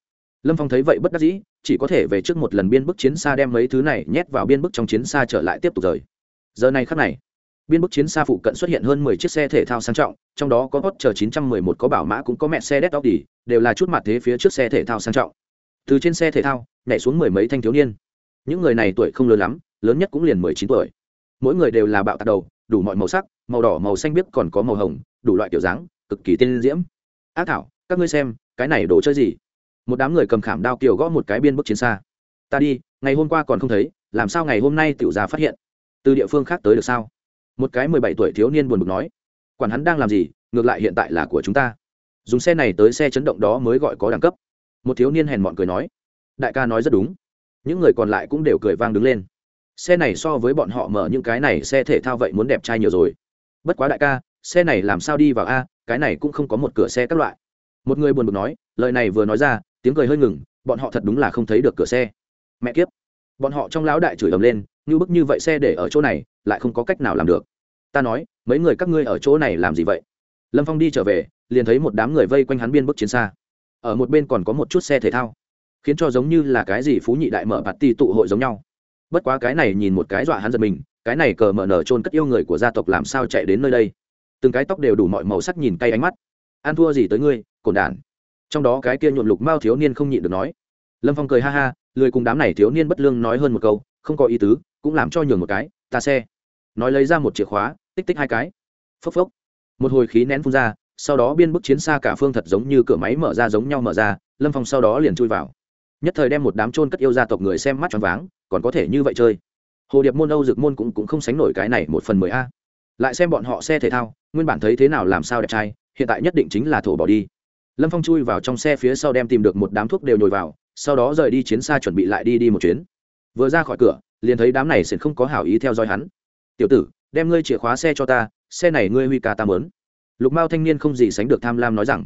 lâm phong thấy vậy bất đắc dĩ, chỉ có thể về trước một lần biên bức chiến xa đem mấy thứ này nhét vào biên bức trong chiến xa trở lại tiếp tục rời. Giờ này khắc này, biên bức chiến xa phụ cận xuất hiện hơn mười chiếc xe thể thao sang trọng, trong đó có hot chờ chín trăm mười một có bảo mã cũng có mẹ xe đét đi đều là chút mặt thế phía trước xe thể thao sang trọng. Từ trên xe thể thao, nhảy xuống mười mấy thanh thiếu niên. Những người này tuổi không lớn lắm, lớn nhất cũng liền mười chín tuổi. Mỗi người đều là bạo tạc đầu, đủ mọi màu sắc, màu đỏ, màu xanh biếc còn có màu hồng, đủ loại kiểu dáng, cực kỳ tiên diễm. Ác thảo, các ngươi xem, cái này đồ chơi gì? Một đám người cầm khảm đao kiều gõ một cái biên bức chiến xa. Ta đi, ngày hôm qua còn không thấy, làm sao ngày hôm nay tiểu già phát hiện? Từ địa phương khác tới được sao? Một cái mười bảy tuổi thiếu niên buồn bực nói. Quản hắn đang làm gì, ngược lại hiện tại là của chúng ta. Dùng xe này tới xe chấn động đó mới gọi có đẳng cấp. Một thiếu niên hèn mọn cười nói. Đại ca nói rất đúng. Những người còn lại cũng đều cười vang đứng lên. Xe này so với bọn họ mở những cái này xe thể thao vậy muốn đẹp trai nhiều rồi. Bất quá đại ca, xe này làm sao đi vào a, cái này cũng không có một cửa xe các loại. Một người buồn bực nói, lời này vừa nói ra tiếng cười hơi ngừng, bọn họ thật đúng là không thấy được cửa xe. Mẹ kiếp! Bọn họ trong lão đại chửi ầm lên, như bức như vậy xe để ở chỗ này, lại không có cách nào làm được. Ta nói, mấy người các ngươi ở chỗ này làm gì vậy? Lâm phong đi trở về, liền thấy một đám người vây quanh hắn biên bức chiến xa. Ở một bên còn có một chút xe thể thao, khiến cho giống như là cái gì phú nhị đại mở bạt ti tụ hội giống nhau. Bất quá cái này nhìn một cái dọa hắn giật mình, cái này cờ mở nở trôn cất yêu người của gia tộc làm sao chạy đến nơi đây? Từng cái tóc đều đủ mọi màu sắc nhìn cay ánh mắt. Ăn thua gì tới ngươi, cồn đản? Trong đó cái kia nhuộm lục mao thiếu niên không nhịn được nói. Lâm phong cười ha ha lười cùng đám này thiếu niên bất lương nói hơn một câu không có ý tứ cũng làm cho nhường một cái ta xe. Nói lấy ra một chìa khóa tích tích hai cái. Phốc phốc. Một hồi khí nén phun ra sau đó biên bức chiến xa cả phương thật giống như cửa máy mở ra giống nhau mở ra lâm phong sau đó liền chui vào. Nhất thời đem một đám trôn cất yêu gia tộc người xem mắt tròn váng còn có thể như vậy chơi. Hồ điệp môn âu dược môn cũng, cũng không sánh nổi cái này một phần mười a. Lại xem bọn họ xe thể thao nguyên bản thấy thế nào làm sao đẹp trai hiện tại nhất định chính là thổ bỏ đi lâm phong chui vào trong xe phía sau đem tìm được một đám thuốc đều nhồi vào, sau đó rời đi chiến xa chuẩn bị lại đi đi một chuyến. Vừa ra khỏi cửa, liền thấy đám này sẽ không có hảo ý theo dõi hắn. Tiểu tử, đem ngươi chìa khóa xe cho ta, xe này ngươi huy ca ta mớn. Lục mao thanh niên không gì sánh được tham lam nói rằng.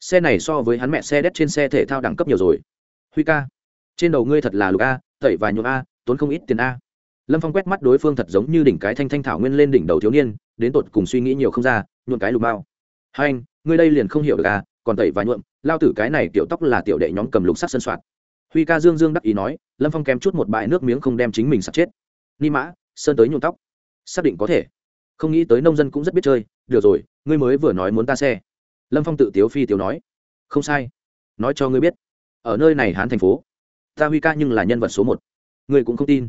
Xe này so với hắn mẹ xe đét trên xe thể thao đẳng cấp nhiều rồi. Huy ca, trên đầu ngươi thật là lục a, tẩy và nhuộm a, tốn không ít tiền a. Lâm phong quét mắt đối phương thật giống như đỉnh cái thanh thanh thảo nguyên lên đỉnh đầu thiếu niên, đến tột cùng suy nghĩ nhiều không ra, nhuộm cái lục mao. Hai anh, ngươi đây liền không hiểu được a còn tẩy và nhuộm, lao tử cái này tiểu tóc là tiểu đệ nhóm cầm lục sắc sân soạt huy ca dương dương đắc ý nói, lâm phong kém chút một bãi nước miếng không đem chính mình sạt chết. Ni mã, sơn tới nhuộm tóc. Xác định có thể. Không nghĩ tới nông dân cũng rất biết chơi, được rồi, ngươi mới vừa nói muốn ta xe. Lâm phong tự tiếu phi tiếu nói. Không sai. Nói cho ngươi biết, ở nơi này hán thành phố, ta huy ca nhưng là nhân vật số một. Ngươi cũng không tin.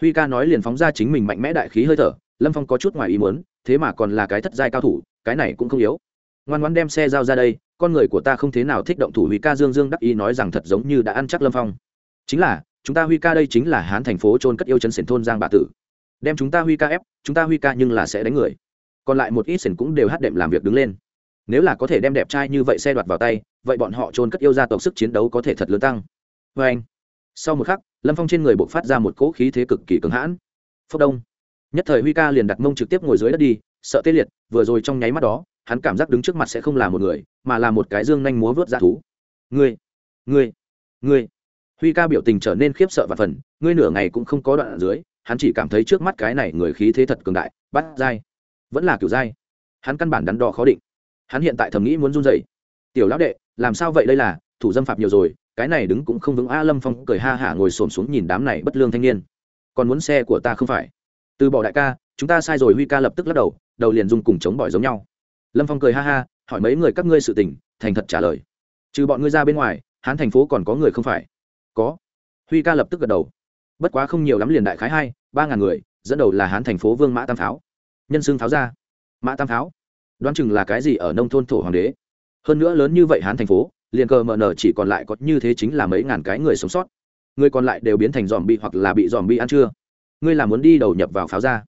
Huy ca nói liền phóng ra chính mình mạnh mẽ đại khí hơi thở, lâm phong có chút ngoài ý muốn, thế mà còn là cái thất giai cao thủ, cái này cũng không yếu. Ngoan ngoan đem xe giao ra đây con người của ta không thế nào thích động thủ, huy ca dương dương đắc ý nói rằng thật giống như đã ăn chắc lâm phong. Chính là, chúng ta huy ca đây chính là hán thành phố trôn cất yêu chân sển thôn giang bà tử. Đem chúng ta huy ca ép, chúng ta huy ca nhưng là sẽ đánh người. Còn lại một ít sển cũng đều hát đệm làm việc đứng lên. Nếu là có thể đem đẹp trai như vậy xe đoạt vào tay, vậy bọn họ trôn cất yêu gia tộc sức chiến đấu có thể thật lớn tăng. Vê anh, sau một khắc, lâm phong trên người buộc phát ra một cỗ khí thế cực kỳ cứng hãn. Phốc đông. Nhất thời huy ca liền đặt mông trực tiếp ngồi dưới đất đi, sợ tê liệt, vừa rồi trong nháy mắt đó hắn cảm giác đứng trước mặt sẽ không là một người, mà là một cái dương nhanh múa vớt ra thú. Ngươi ngươi ngươi. Huy ca biểu tình trở nên khiếp sợ và phần, ngươi nửa ngày cũng không có đoạn ở dưới, hắn chỉ cảm thấy trước mắt cái này người khí thế thật cường đại, bắt dai. Vẫn là kiểu dai. Hắn căn bản đắn đo khó định. Hắn hiện tại thầm nghĩ muốn run dậy tiểu lão đệ, làm sao vậy đây là, thủ dâm phạm nhiều rồi, cái này đứng cũng không vững a lâm phong cười ha hả ngồi xổm xuống nhìn đám này bất lương thanh niên. Còn muốn xe của ta không phải? Từ bỏ đại ca, chúng ta sai rồi, huy ca lập tức lắc đầu đầu liền dùng cùng chống bỏi giống nhau lâm phong cười ha ha, hỏi mấy người các ngươi sự tình, thành thật trả lời. Trừ bọn ngươi ra bên ngoài, hán thành phố còn có người không phải? Có. Huy ca lập tức gật đầu. Bất quá không nhiều lắm liền đại khái hai, ba ngàn người, dẫn đầu là hán thành phố vương mã tam pháo. Nhân xương pháo ra. Mã tam pháo. Đoán chừng là cái gì ở nông thôn thổ hoàng đế. Hơn nữa lớn như vậy hán thành phố, liền cờ mờ nở chỉ còn lại có như thế chính là mấy ngàn cái người sống sót. Người còn lại đều biến thành dòm bi hoặc là bị dòm bi ăn chưa ngươi là muốn đi đầu nhập vào pháo ra.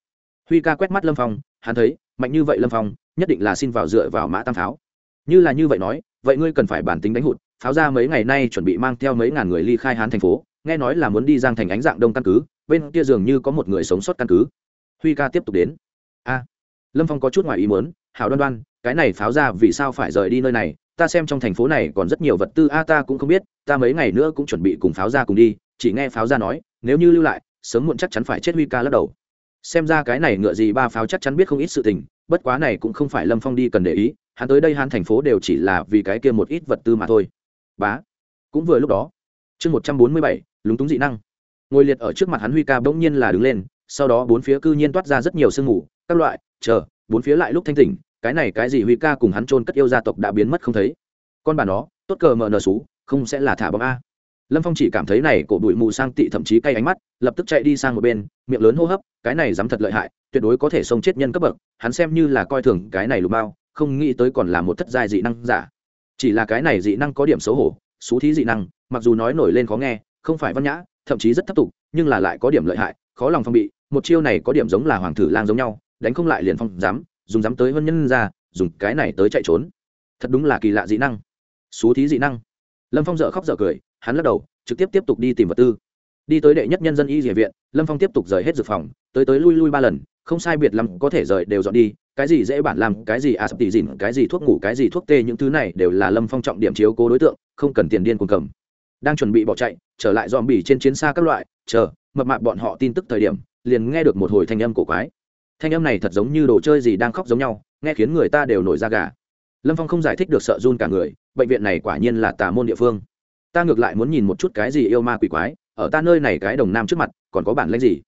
Huy ca quét mắt lâm phong, hắn thấy, mạnh như vậy lâm phong nhất định là xin vào dựa vào mã tam pháo. Như là như vậy nói, vậy ngươi cần phải bản tính đánh hụt, pháo ra mấy ngày nay chuẩn bị mang theo mấy ngàn người ly khai hán thành phố, nghe nói là muốn đi giang thành ánh dạng đông căn cứ, bên kia dường như có một người sống sót căn cứ. Huy ca tiếp tục đến. A, lâm phong có chút ngoài ý muốn, hảo đoan đoan, cái này pháo ra vì sao phải rời đi nơi này? Ta xem trong thành phố này còn rất nhiều vật tư, a, ta cũng không biết, ta mấy ngày nữa cũng chuẩn bị cùng pháo ra cùng đi. Chỉ nghe pháo ra nói, nếu như lưu lại, sớm muộn chắc chắn phải chết huy ca lắc đầu. Xem ra cái này ngựa gì ba pháo chắc chắn biết không ít sự tình bất quá này cũng không phải lâm phong đi cần để ý, hắn tới đây hắn thành phố đều chỉ là vì cái kia một ít vật tư mà thôi. Bá, cũng vừa lúc đó, chương một trăm bốn mươi bảy, lúng túng dị năng. Ngồi liệt ở trước mặt hắn huy ca bỗng nhiên là đứng lên, sau đó bốn phía cư nhiên toát ra rất nhiều sương mù, các loại, chờ, bốn phía lại lúc thanh tỉnh, cái này cái gì huy ca cùng hắn trôn cất yêu gia tộc đã biến mất không thấy. Con bà nó, tốt cờ mờ nờ xú, không sẽ là thả bom a lâm phong chỉ cảm thấy này cổ bụi mù sang tị thậm chí cay ánh mắt, lập tức chạy đi sang một bên, miệng lớn hô hấp, cái này dám thật lợi hại, tuyệt đối có thể xông chết nhân cấp bậc, hắn xem như là coi thường cái này lục bao không nghĩ tới còn là một thất giai dị năng giả. Chỉ là cái này dị năng có điểm xấu hổ, xú thí dị năng, mặc dù nói nổi lên khó nghe, không phải văn nhã, thậm chí rất thấp tục, nhưng là lại có điểm lợi hại, khó lòng phong bị, một chiêu này có điểm giống là hoàng thử lang giống nhau, đánh không lại liền phong dám, dùng dám tới hơn nhân ra, dùng cái này tới chạy trốn. Thật đúng là kỳ lạ dị năng. Xú thí dị năng. Lâm phong dợ khóc dợ cười hắn lắc đầu, trực tiếp tiếp tục đi tìm vật tư. Đi tới đệ nhất nhân dân y địa viện, lâm phong tiếp tục rời hết dược phòng, tới tới lui lui ba lần, không sai biệt lắm có thể rời đều dọn đi, cái gì dễ bản làm, cái gì à sập tỉ dịn, cái gì thuốc ngủ, cái gì thuốc tê, những thứ này đều là lâm phong trọng điểm chiếu cố đối tượng, không cần tiền điên cuồng cầm. Đang chuẩn bị bỏ chạy, trở lại dòm bỉ trên chiến xa các loại, chờ, mập mạp bọn họ tin tức thời điểm, liền nghe được một hồi thanh âm cổ quái. Thanh âm này thật giống như đồ chơi gì đang khóc giống nhau, nghe khiến người ta đều nổi da gà. Lâm phong không giải thích được sợ run cả người, bệnh viện này quả nhiên là tà môn địa phương ta ngược lại muốn nhìn một chút cái gì yêu ma quỷ quái, ở ta nơi này cái đồng nam trước mặt, còn có bản lãnh gì?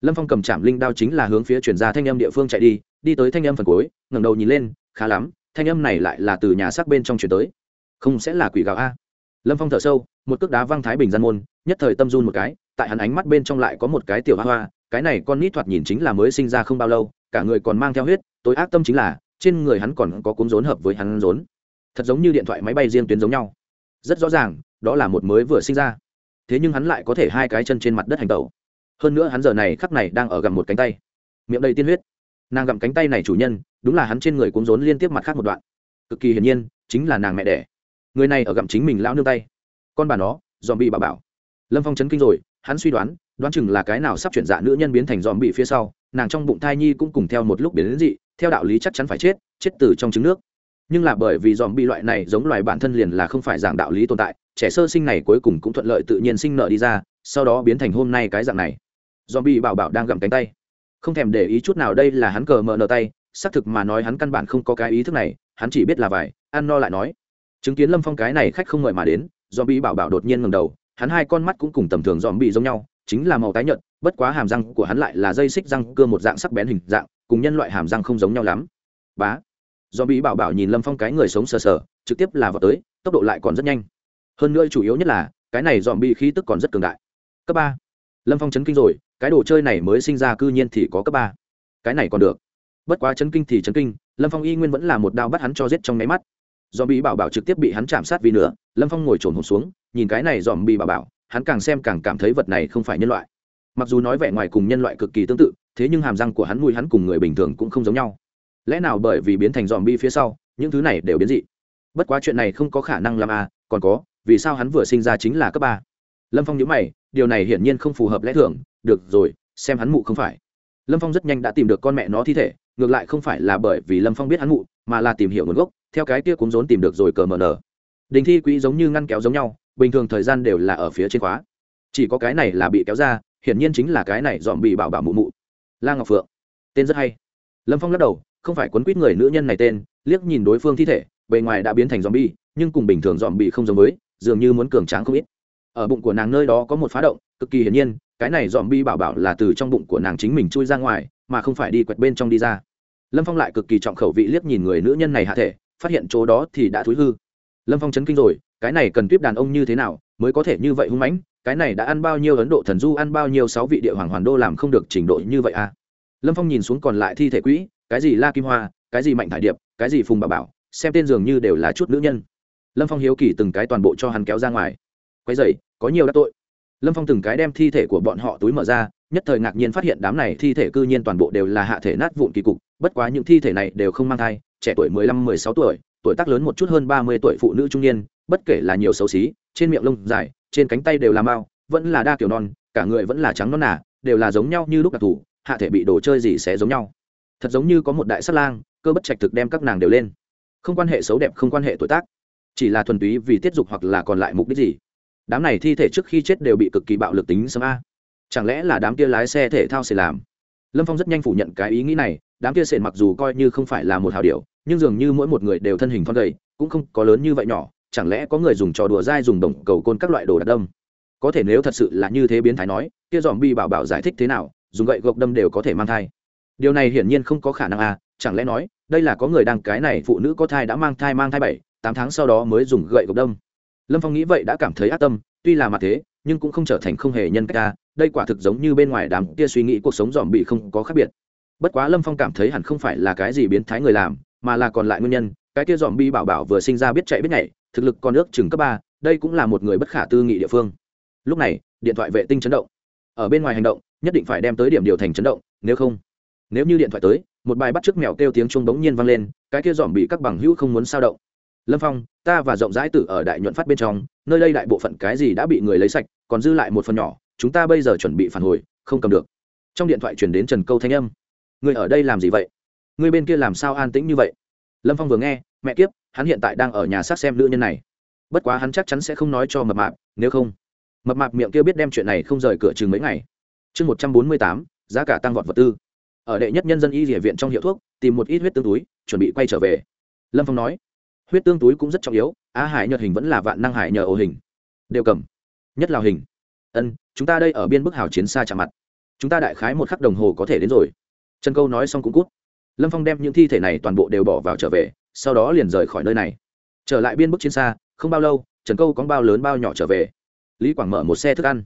Lâm phong cầm chạm linh đao chính là hướng phía chuyển ra thanh âm địa phương chạy đi đi tới thanh âm phần cuối, ngẩng đầu nhìn lên, khá lắm, thanh âm này lại là từ nhà xác bên trong chuyển tới. Không sẽ là quỷ gạo a. Lâm phong thở sâu, một cước đá văng thái bình gian môn, nhất thời tâm run một cái, tại hắn ánh mắt bên trong lại có một cái tiểu hoa hoa, cái này con nít thoạt nhìn chính là mới sinh ra không bao lâu, cả người còn mang theo huyết, tối ác tâm chính là, trên người hắn còn có cuốn rốn hợp với hắn rốn. Thật giống như điện thoại máy bay riêng tuyến giống nhau. Rất rõ ràng đó là một mới vừa sinh ra. Thế nhưng hắn lại có thể hai cái chân trên mặt đất hành tẩu. Hơn nữa hắn giờ này khắc này đang ở gặm một cánh tay. Miệng đầy tiên huyết. Nàng gặm cánh tay này chủ nhân, đúng là hắn trên người cuốn rốn liên tiếp mặt khác một đoạn. Cực kỳ hiển nhiên, chính là nàng mẹ đẻ. Người này ở gặm chính mình lão nương tay. Con bà nó dòm bị bà bảo. Lâm phong chấn kinh rồi, hắn suy đoán đoán chừng là cái nào sắp chuyển dạ nữ nhân biến thành dòm bị phía sau, nàng trong bụng thai nhi cũng cùng theo một lúc biến đến dị, theo đạo lý chắc chắn phải chết chết từ trong trứng nước nhưng là bởi vì dòm bị loại này giống loài bản thân liền là không phải dạng đạo lý tồn tại, trẻ sơ sinh này cuối cùng cũng thuận lợi tự nhiên sinh nợ đi ra, sau đó biến thành hôm nay cái dạng này. Dòm bị bảo bảo đang gặm cánh tay. Không thèm để ý chút nào đây là hắn cờ mờ nợ tay, xác thực mà nói hắn căn bản không có cái ý thức này, hắn chỉ biết là vải ăn no lại nói. Chứng kiến lâm phong cái này khách không ngợi mà đến, dòm bị bảo bảo đột nhiên ngầm đầu, hắn hai con mắt cũng cùng tầm thường dòm bị giống nhau, chính là màu tái nhợt, bất quá hàm răng của hắn lại là dây xích răng cưa một dạng sắc bén hình dạng, cùng nhân loại hàm răng không giống nhau lắm. Bá do bị bảo bảo nhìn lâm phong cái người sống sờ sờ, trực tiếp là vào tới, tốc độ lại còn rất nhanh. Hơn nữa chủ yếu nhất là, cái này dòm bị khí tức còn rất cường đại. Cấp ba. Lâm phong chấn kinh rồi, cái đồ chơi này mới sinh ra cư nhiên thì có cấp ba. Cái này còn được. Bất quá chấn kinh thì chấn kinh, lâm phong y nguyên vẫn là một đao bắt hắn cho giết trong nháy mắt. Dòm bị bảo bảo trực tiếp bị hắn chạm sát vì nữa lâm phong ngồi trồn hồn xuống, nhìn cái này dòm bị bảo bảo, hắn càng xem càng cảm thấy vật này không phải nhân loại. Mặc dù nói vẻ ngoài cùng nhân loại cực kỳ tương tự, thế nhưng hàm răng của hắn mùi hắn cùng người bình thường cũng không giống nhau lẽ nào bởi vì biến thành dòm bi phía sau, những thứ này đều biến dị? Bất quá chuyện này không có khả năng làm à còn có, vì sao hắn vừa sinh ra chính là cấp ba? Lâm phong nhớ mày, điều này hiển nhiên không phù hợp lẽ thường, được rồi, xem hắn mụ không phải. Lâm phong rất nhanh đã tìm được con mẹ nó thi thể, ngược lại không phải là bởi vì lâm phong biết hắn mụ, mà là tìm hiểu nguồn gốc, theo cái kia cũng rốn tìm được rồi cờ mờ nở đình thi quỹ giống như ngăn kéo giống nhau, bình thường thời gian đều là ở phía trên khóa. Chỉ có cái này là bị kéo ra, hiển nhiên chính là cái này dòm bị bảo bảo mụ mụ. La ngọc phượng, tên rất hay. Lâm phong lắc đầu không phải quấn quýt người nữ nhân này tên, liếc nhìn đối phương thi thể, bề ngoài đã biến thành dòm bi nhưng cùng bình thường dòm bị không giống với, dường như muốn cường tráng không ít. Ở bụng của nàng nơi đó có một phá động, cực kỳ hiển nhiên, cái này dòm bi bảo bảo là từ trong bụng của nàng chính mình chui ra ngoài, mà không phải đi quẹt bên trong đi ra. Lâm phong lại cực kỳ trọng khẩu vị liếc nhìn người nữ nhân này hạ thể, phát hiện chỗ đó thì đã thúi hư. Lâm phong chấn kinh rồi, cái này cần tuyếp đàn ông như thế nào mới có thể như vậy hung mãnh? Cái này đã ăn bao nhiêu ấn độ thần du, ăn bao nhiêu sáu vị địa hoàng hoàn đô làm không được trình độ như vậy à? Lâm phong nhìn xuống còn lại thi thể quỹ cái gì la kim hoa, cái gì mạnh thải điệp, cái gì phùng bà bảo, xem tên dường như đều là chút nữ nhân. Lâm phong hiếu kỳ từng cái toàn bộ cho hắn kéo ra ngoài. Quay dày có nhiều đắc tội. Lâm phong từng cái đem thi thể của bọn họ túi mở ra, nhất thời ngạc nhiên phát hiện đám này thi thể cư nhiên toàn bộ đều là hạ thể nát vụn kỳ cục, bất quá những thi thể này đều không mang thai, trẻ tuổi mười lăm, mười sáu tuổi tuổi tác lớn một chút hơn ba mươi tuổi phụ nữ trung niên, bất kể là nhiều xấu xí, trên miệng lông dài, trên cánh tay đều là mao, vẫn là đa kiểu non, cả người vẫn là trắng non nà, đều là giống nhau như lúc đặc thù, hạ thể bị đồ chơi gì sẽ giống nhau thật giống như có một đại sát lang, cơ bất trạch thực đem các nàng đều lên. Không quan hệ xấu đẹp, không quan hệ tuổi tác, chỉ là thuần túy vì tiết dục hoặc là còn lại mục đích gì. Đám này thi thể trước khi chết đều bị cực kỳ bạo lực tính xâm a. Chẳng lẽ là đám kia lái xe thể thao sẽ làm? Lâm phong rất nhanh phủ nhận cái ý nghĩ này, đám kia sền mặc dù coi như không phải là một hào điệu nhưng dường như mỗi một người đều thân hình thon gầy, cũng không có lớn như vậy nhỏ, chẳng lẽ có người dùng trò đùa dai dùng đồng cầu côn các loại đồ đặt đâm? Có thể nếu thật sự là như thế biến thái nói, kia dòm bi bảo bảo giải thích thế nào, dùng gậy gộc đâm đều có thể mang thai điều này hiển nhiên không có khả năng à chẳng lẽ nói, đây là có người đang, cái này phụ nữ có thai đã mang thai mang thai bảy, tám tháng sau đó mới dùng gậy gộc đông. lâm phong nghĩ vậy đã cảm thấy ác tâm, tuy là mặt thế, nhưng cũng không trở thành không hề nhân cách ta đây quả thực giống như bên ngoài đám kia suy nghĩ cuộc sống dòm bị không có khác biệt. Bất quá lâm phong cảm thấy hẳn không phải là cái gì biến thái người làm, mà là còn lại nguyên nhân, cái kia dòm bi bảo bảo vừa sinh ra biết chạy biết nhảy, thực lực con nước chừng cấp ba, đây cũng là một người bất khả tư nghị địa phương. Lúc này, điện thoại vệ tinh chấn động. Ở bên ngoài hành động, nhất định phải đem tới điểm điều thành chấn động, nếu không nếu như điện thoại tới, một bài bắt t r ư ớ c mèo kêu tiếng chuông bỗng nhiên vang lên, cái kia dòm bị các bằng hữu không muốn sao động. Lâm phong, ta và rộng rãi tử ở đại nhuận phát bên trong, nơi đây đại bộ phận cái gì đã bị người lấy sạch, còn dư lại một phần nhỏ, chúng ta bây giờ chuẩn bị phản hồi, không cầm được. Trong điện thoại chuyển đến trần câu thanh âm. Người ở đây làm gì vậy? Người bên kia làm sao an tĩnh như vậy? Lâm phong vừa nghe, mẹ kiếp, hắn hiện tại đang ở nhà sát xem nữ nhân này. Bất quá hắn chắc chắn sẽ không nói cho mập mạp, nếu không. Mập mạp miệng kia biết đem chuyện này không rời cửa chừng mấy ngày. Chương một trăm bốn mươi tám, giá cả tăng vọt vật tư ở đệ nhất nhân dân y địa viện trong hiệu thuốc, tìm một ít huyết tương túi, chuẩn bị quay trở về. Lâm phong nói, huyết tương túi cũng rất trọng yếu, á hải nhật hình vẫn là vạn năng hải nhờ ổ hình. Đều cầm. Nhất là hình. Ân, chúng ta đây ở biên bức hào chiến xa chạm mặt. Chúng ta đại khái một khắc đồng hồ có thể đến rồi. Trần câu nói xong cũng cút. Lâm phong đem những thi thể này toàn bộ đều bỏ vào trở về, sau đó liền rời khỏi nơi này. Trở lại biên bức chiến xa, không bao lâu, trần câu có bao lớn bao nhỏ trở về. Lý quảng mở một xe thức ăn.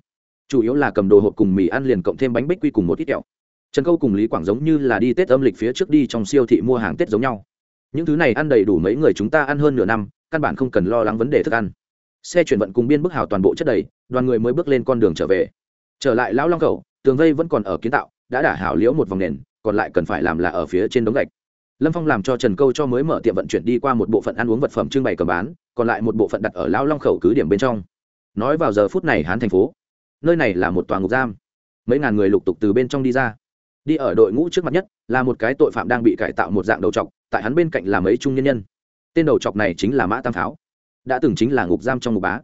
Chủ yếu là cầm đồ hộp cùng mì ăn liền cộng thêm bánh bích quy cùng một ít kẹo trần câu cùng lý quảng giống như là đi tết âm lịch phía trước đi trong siêu thị mua hàng tết giống nhau. Những thứ này ăn đầy đủ mấy người chúng ta ăn hơn nửa năm, căn bản không cần lo lắng vấn đề thức ăn. Xe chuyển vận cùng biên bức hào toàn bộ chất đầy, đoàn người mới bước lên con đường trở về. Trở lại lão long cầu, tường vây vẫn còn ở kiến tạo, đã đả hảo liễu một vòng nền, còn lại cần phải làm là ở phía trên đống gạch. Lâm phong làm cho trần câu cho mới mở tiệm vận chuyển đi qua một bộ phận ăn uống vật phẩm trưng bày cầm bán, còn lại một bộ phận đặt ở lão long khẩu cứ điểm bên trong. Nói vào giờ phút này hán thành phố, nơi này là một tòa ngục giam. Mấy ngàn người lục tục từ bên trong đi ra đi ở đội ngũ trước mặt nhất là một cái tội phạm đang bị cải tạo một dạng đầu t tại hắn bên cạnh là mấy trung nhân nhân. Tên đầu chọc này chính là mã tam pháo. Đã từng chính là ngục giam trong ngục bá.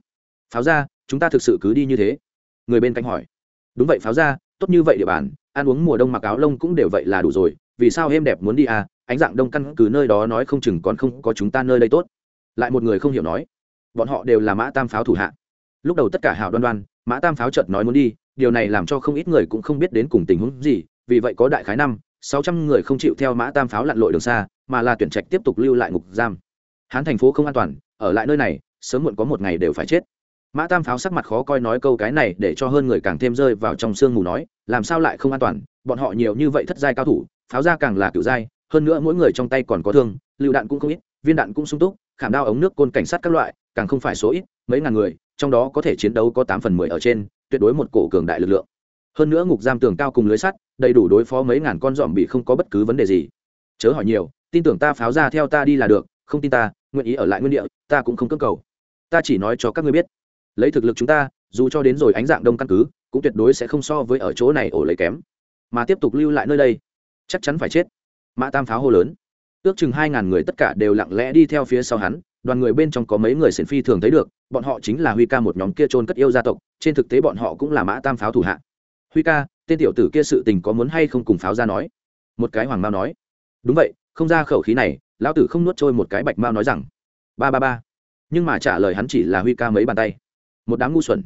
Pháo ra chúng ta thực sự cứ đi như thế? Người bên cạnh hỏi. Đúng vậy, pháo ra tốt như vậy địa bàn, ăn uống mùa đông mặc áo lông cũng đều vậy là đủ rồi, vì sao êm đẹp muốn đi à? Ánh dạng đông căn cứ nơi đó nói không chừng còn không có chúng ta nơi đây tốt. Lại một người không hiểu nói. Bọn họ đều là mã tam pháo thủ hạ. Lúc đầu tất cả hào đoan đoan, mã tam pháo chợt nói muốn đi, điều này làm cho không ít người cũng không biết đến cùng tình huống gì vì vậy có đại khái năm, sáu trăm người không chịu theo mã tam pháo lặn lội đường xa, mà là tuyển trạch tiếp tục lưu lại ngục giam. Hán thành phố không an toàn, ở lại nơi này, sớm muộn có một ngày đều phải chết. Mã tam pháo sắc mặt khó coi nói câu cái này để cho hơn người càng thêm rơi vào trong sương mù nói, làm sao lại không an toàn, bọn họ nhiều như vậy thất giai cao thủ, pháo ra càng là cựu giai, hơn nữa mỗi người trong tay còn có thương, lựu đạn cũng không ít, viên đạn cũng sung túc, khảm đao ống nước côn cảnh sát các loại, càng không phải số ít, mấy ngàn người, trong đó có thể chiến đấu có tám phần mười ở trên, tuyệt đối một cổ cường đại lực lượng hơn nữa ngục giam tường cao cùng lưới sắt, đầy đủ đối phó mấy ngàn con dòm bị không có bất cứ vấn đề gì. Chớ hỏi nhiều, tin tưởng ta pháo ra theo ta đi là được, không tin ta, nguyện ý ở lại nguyên địa, ta cũng không cưỡng cầu. Ta chỉ nói cho các ngươi biết, lấy thực lực chúng ta, dù cho đến rồi ánh dạng đông căn cứ, cũng tuyệt đối sẽ không so với ở chỗ này ổ lấy kém. Mà tiếp tục lưu lại nơi đây, chắc chắn phải chết. Mã tam pháo hô lớn. Ước chừng hai ngàn người tất cả đều lặng lẽ đi theo phía sau hắn, đoàn người bên trong có mấy người xiển phi thường thấy được, bọn họ chính là huy ca một nhóm kia trôn cất yêu gia tộc, trên thực tế bọn họ cũng là mã tam pháo thủ hạ huy ca, tên tiểu tử kia sự tình có muốn hay không cùng pháo ra nói? Một cái hoàng mao nói. Đúng vậy, không ra khẩu khí này, lão tử không nuốt trôi một cái bạch mao nói rằng. Ba ba ba. Nhưng mà trả lời hắn chỉ là huy ca mấy bàn tay. Một đám ngu xuẩn.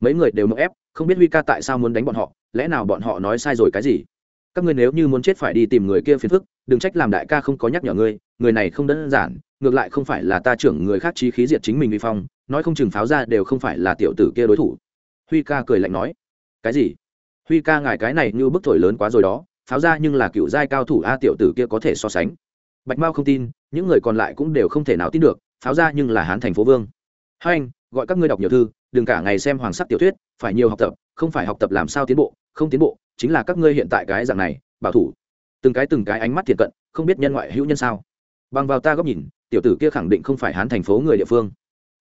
Mấy người đều mậu ép, không biết huy ca tại sao muốn đánh bọn họ, lẽ nào bọn họ nói sai rồi cái gì? Các ngươi nếu như muốn chết phải đi tìm người kia phiền phức, đừng trách làm đại ca không có nhắc nhở ngươi, người này không đơn giản, ngược lại không phải là ta trưởng người khác trí khí diệt chính mình vi phong, nói không chừng pháo ra đều không phải là tiểu tử kia đối thủ. Huy ca cười lạnh nói. Cái gì? Huy ca ngài cái này như bức thổi lớn quá rồi đó, pháo ra nhưng là cựu giai cao thủ a tiểu tử kia có thể so sánh. Bạch mao không tin, những người còn lại cũng đều không thể nào tin được, pháo ra nhưng là hán thành phố vương. Hai anh, gọi các ngươi đọc nhiều thư, đừng cả ngày xem hoàng sắc tiểu thuyết, phải nhiều học tập, không phải học tập làm sao tiến bộ, không tiến bộ, chính là các ngươi hiện tại cái dạng này, bảo thủ. Từng cái từng cái ánh mắt thiện cận, không biết nhân ngoại hữu nhân sao. Bằng vào ta góc nhìn, tiểu tử kia khẳng định không phải hán thành phố người địa phương.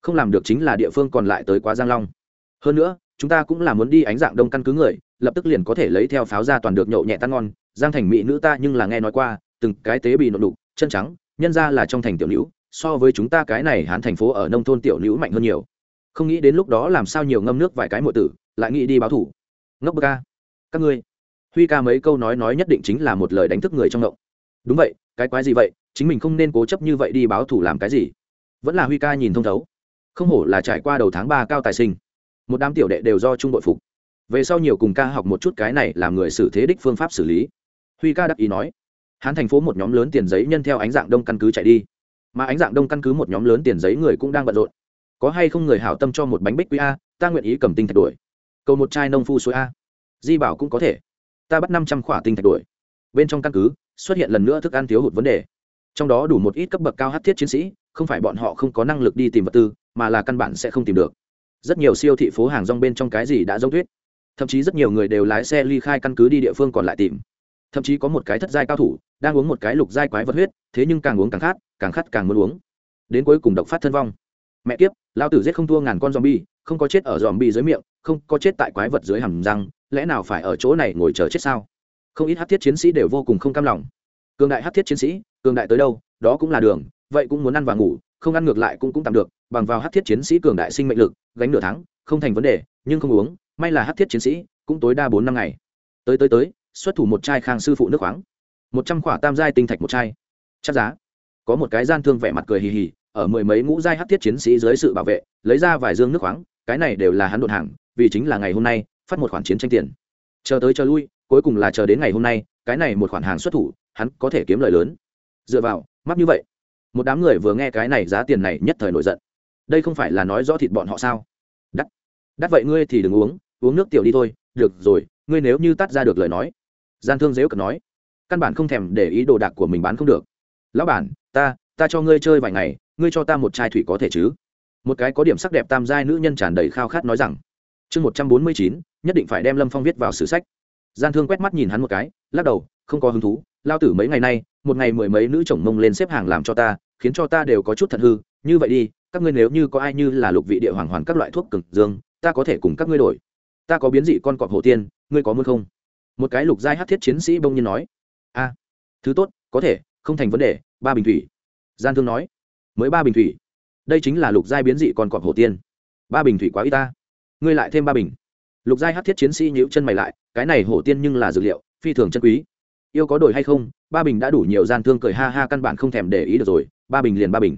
Không làm được chính là địa phương còn lại tới quá giang long. Hơn nữa chúng ta cũng là muốn đi ánh dạng đông căn cứ người, lập tức liền có thể lấy theo pháo ra toàn được nhậu nhẹ tan ngon. Giang thành mỹ nữ ta nhưng là nghe nói qua, từng cái tế bị nộn đục, chân trắng, nhân ra là trong thành tiểu nữ, so với chúng ta cái này hán thành phố ở nông thôn tiểu nữ mạnh hơn nhiều. Không nghĩ đến lúc đó làm sao nhiều ngâm nước vài cái mọi tử, lại nghĩ đi báo thủ. Ngốc bơ ca các ngươi. Huy ca mấy câu nói nói nhất định chính là một lời đánh thức người trong ngộng. Đúng vậy, cái quái gì vậy? Chính mình không nên cố chấp như vậy đi báo thủ làm cái gì? Vẫn là huy ca nhìn thông thấu. Không hổ là trải qua đầu tháng ba cao tài sinh một đám tiểu đệ đều do trung đội phục. Về sau nhiều cùng ca học một chút cái này làm người xử thế đích phương pháp xử lý. Huy ca đắc ý nói, hán thành phố một nhóm lớn tiền giấy nhân theo ánh dạng đông căn cứ chạy đi. Mà ánh dạng đông căn cứ một nhóm lớn tiền giấy người cũng đang bận rộn. Có hay không người hảo tâm cho một bánh bích quý a, ta nguyện ý cầm tinh thạch đuổi. Cầu một chai nông phu suối a. Di bảo cũng có thể. Ta bắt năm trăm khỏa tinh thạch đuổi. Bên trong căn cứ, xuất hiện lần nữa thức ăn thiếu hụt vấn đề. Trong đó đủ một ít cấp bậc cao hát thiết chiến sĩ, không phải bọn họ không có năng lực đi tìm vật tư, mà là căn bản sẽ không tìm được rất nhiều siêu thị phố hàng rong bên trong cái gì đã giống tuyết. Thậm chí rất nhiều người đều lái xe ly khai căn cứ đi địa phương còn lại tìm. Thậm chí có một cái thất giai cao thủ đang uống một cái lục giai quái vật huyết, thế nhưng càng uống càng khát càng khát càng muốn uống. Đến cuối cùng độc phát thân vong. Mẹ kiếp, lao tử giết không thua ngàn con zombie, không có chết ở zombie dưới miệng, không có chết tại quái vật dưới hầm răng, lẽ nào phải ở chỗ này ngồi chờ chết sao? Không ít hát thiết chiến sĩ đều vô cùng không cam lòng. Cường đại hát thiết chiến sĩ, cường đại tới đâu, đó cũng là đường, vậy cũng muốn ăn và ngủ, không ăn ngược lại cũng cũng tạm được bằng vào hát thiết chiến sĩ cường đại sinh mệnh lực, gánh nửa tháng, không thành vấn đề, nhưng không uống, may là hát thiết chiến sĩ, cũng tối đa bốn năm ngày. Tới tới tới, xuất thủ một chai khang sư phụ nước khoáng. Một trăm khỏa tam giai tinh thạch một chai. Chắc giá. Có một cái gian thương vẻ mặt cười hì hì, ở mười mấy ngũ giai hát thiết chiến sĩ dưới sự bảo vệ, lấy ra vài dương nước khoáng, cái này đều là hắn đột hàng, vì chính là ngày hôm nay, phát một khoản chiến tranh tiền. Chờ tới chờ lui, cuối cùng là chờ đến ngày hôm nay, cái này một khoản hàng xuất thủ, hắn có thể kiếm lời lớn. Dựa vào, mắc như vậy, một đám người vừa nghe cái này giá tiền này nhất thời nổi giận đây không phải là nói rõ thịt bọn họ sao? Đắt. Đắt vậy ngươi thì đừng uống uống nước tiểu đi thôi, được rồi, ngươi nếu như tắt ra được lời nói. Gian thương dếu cực nói. Căn bản không thèm để ý đồ đạc của mình bán không được. Lão bản, ta ta cho ngươi chơi vài ngày, ngươi cho ta một chai thủy có thể chứ? Một cái có điểm sắc đẹp tam giai nữ nhân tràn đầy khao khát nói rằng. Chương một trăm bốn mươi chín, nhất định phải đem lâm phong viết vào sử sách. Gian thương quét mắt nhìn hắn một cái, lắc đầu, không có hứng thú. Lao tử mấy ngày nay, một ngày mười mấy nữ chồng mông lên xếp hàng làm cho ta, khiến cho ta đều có chút thật hư. Như vậy đi các ngươi nếu như có ai như là lục vị địa hoàng hoàn các loại thuốc cực dương, ta có thể cùng các ngươi đổi. Ta có biến dị con cọp hồ tiên, ngươi có muốn không? Một cái lục giai hát thiết chiến sĩ bông nhiên nói. A, thứ tốt, có thể, không thành vấn đề, ba bình thủy. Gian thương nói. Mới ba bình thủy. Đây chính là lục giai biến dị con cọp hồ tiên. Ba bình thủy quá y ta. Ngươi lại thêm ba bình. Lục giai hát thiết chiến sĩ nhíu chân mày lại, cái này hổ tiên nhưng là dược liệu, phi thường chân quý. Yêu có đổi hay không, ba bình đã đủ nhiều gian thương cười ha ha căn bản không thèm để ý được rồi, ba bình liền ba bình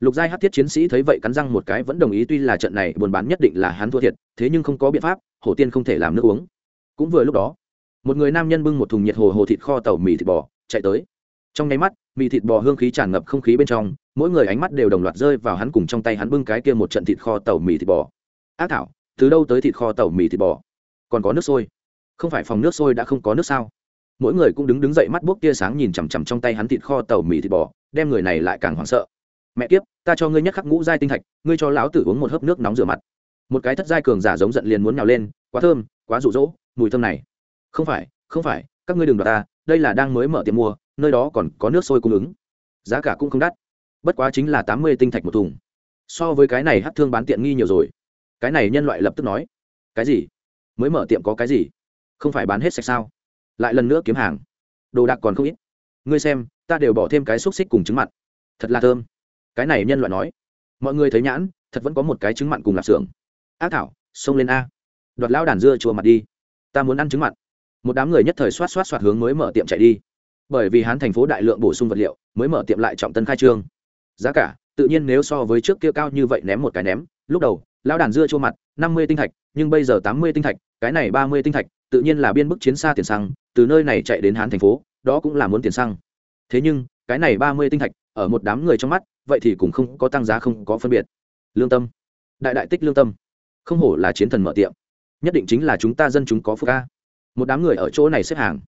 lục giai hát thiết chiến sĩ thấy vậy cắn răng một cái vẫn đồng ý, tuy là trận này buôn bán nhất định là hắn thua thiệt, thế nhưng không có biện pháp, hổ tiên không thể làm nước uống. Cũng vừa lúc đó, một người nam nhân bưng một thùng nhiệt hồ hồ thịt kho tàu mì thịt bò, chạy tới. Trong nháy mắt, mì thịt bò hương khí tràn ngập không khí bên trong, mỗi người ánh mắt đều đồng loạt rơi vào hắn cùng trong tay hắn bưng cái kia một trận thịt kho tàu mì thịt bò. Ác thảo, từ đâu tới thịt kho tàu mì thịt bò? Còn có nước sôi. Không phải phòng nước sôi đã không có nước sao? Mỗi người cũng đứng đứng dậy mắt buốc tia sáng nhìn chằm chằm trong tay hắn thịt kho tàu mì thịt bò, đem người này lại càng hoảng sợ mẹ kiếp, ta cho ngươi nhất khắc ngũ giai tinh thạch, ngươi cho lão tử uống một hớp nước nóng rửa mặt. Một cái thất giai cường giả giống giận liền muốn nhào lên, quá thơm, quá rụ rỗ, mùi thơm này. Không phải không phải, các ngươi đừng đoạt ta, đây là đang mới mở tiệm mua, nơi đó còn có nước sôi cung ứng. Giá cả cũng không đắt, bất quá chính là tám mươi tinh thạch một thùng. So với cái này hát thương bán tiện nghi nhiều rồi. Cái này nhân loại lập tức nói. Cái gì? Mới mở tiệm có cái gì? Không phải bán hết sạch sao? Lại lần nữa kiếm hàng. Đồ đạc còn không ít. Ngươi xem, ta đều bỏ thêm cái xúc xích cùng trứng mặn. Thật là thơm cái này nhân loại nói. Mọi người thấy nhãn, thật vẫn có một cái trứng mặn cùng lạp xưởng. Ác thảo, xông lên a. Đoạt lao đàn dưa chùa mặt đi. Ta muốn ăn trứng mặn. Một đám người nhất thời xoát xoát xoát hướng mới mở tiệm chạy đi. Bởi vì hán thành phố đại lượng bổ sung vật liệu, mới mở tiệm lại trọng tân khai trương. Giá cả, tự nhiên nếu so với trước kia cao như vậy ném một cái ném. Lúc đầu lao đàn dưa chua mặt, năm mươi tinh thạch, nhưng bây giờ tám mươi tinh thạch, cái này ba mươi tinh thạch, tự nhiên là biên bức chiến xa tiền xăng, từ nơi này chạy đến hán thành phố, đó cũng là muốn tiền xăng. Thế nhưng, cái này ba mươi tinh thạch ở một đám người trong mắt, vậy thì cũng không có tăng giá không có phân biệt. Lương tâm. Đại đại tích lương tâm. Không hổ là chiến thần mở tiệm. Nhất định chính là chúng ta dân chúng có phúc ca một đám người ở chỗ này xếp hàng.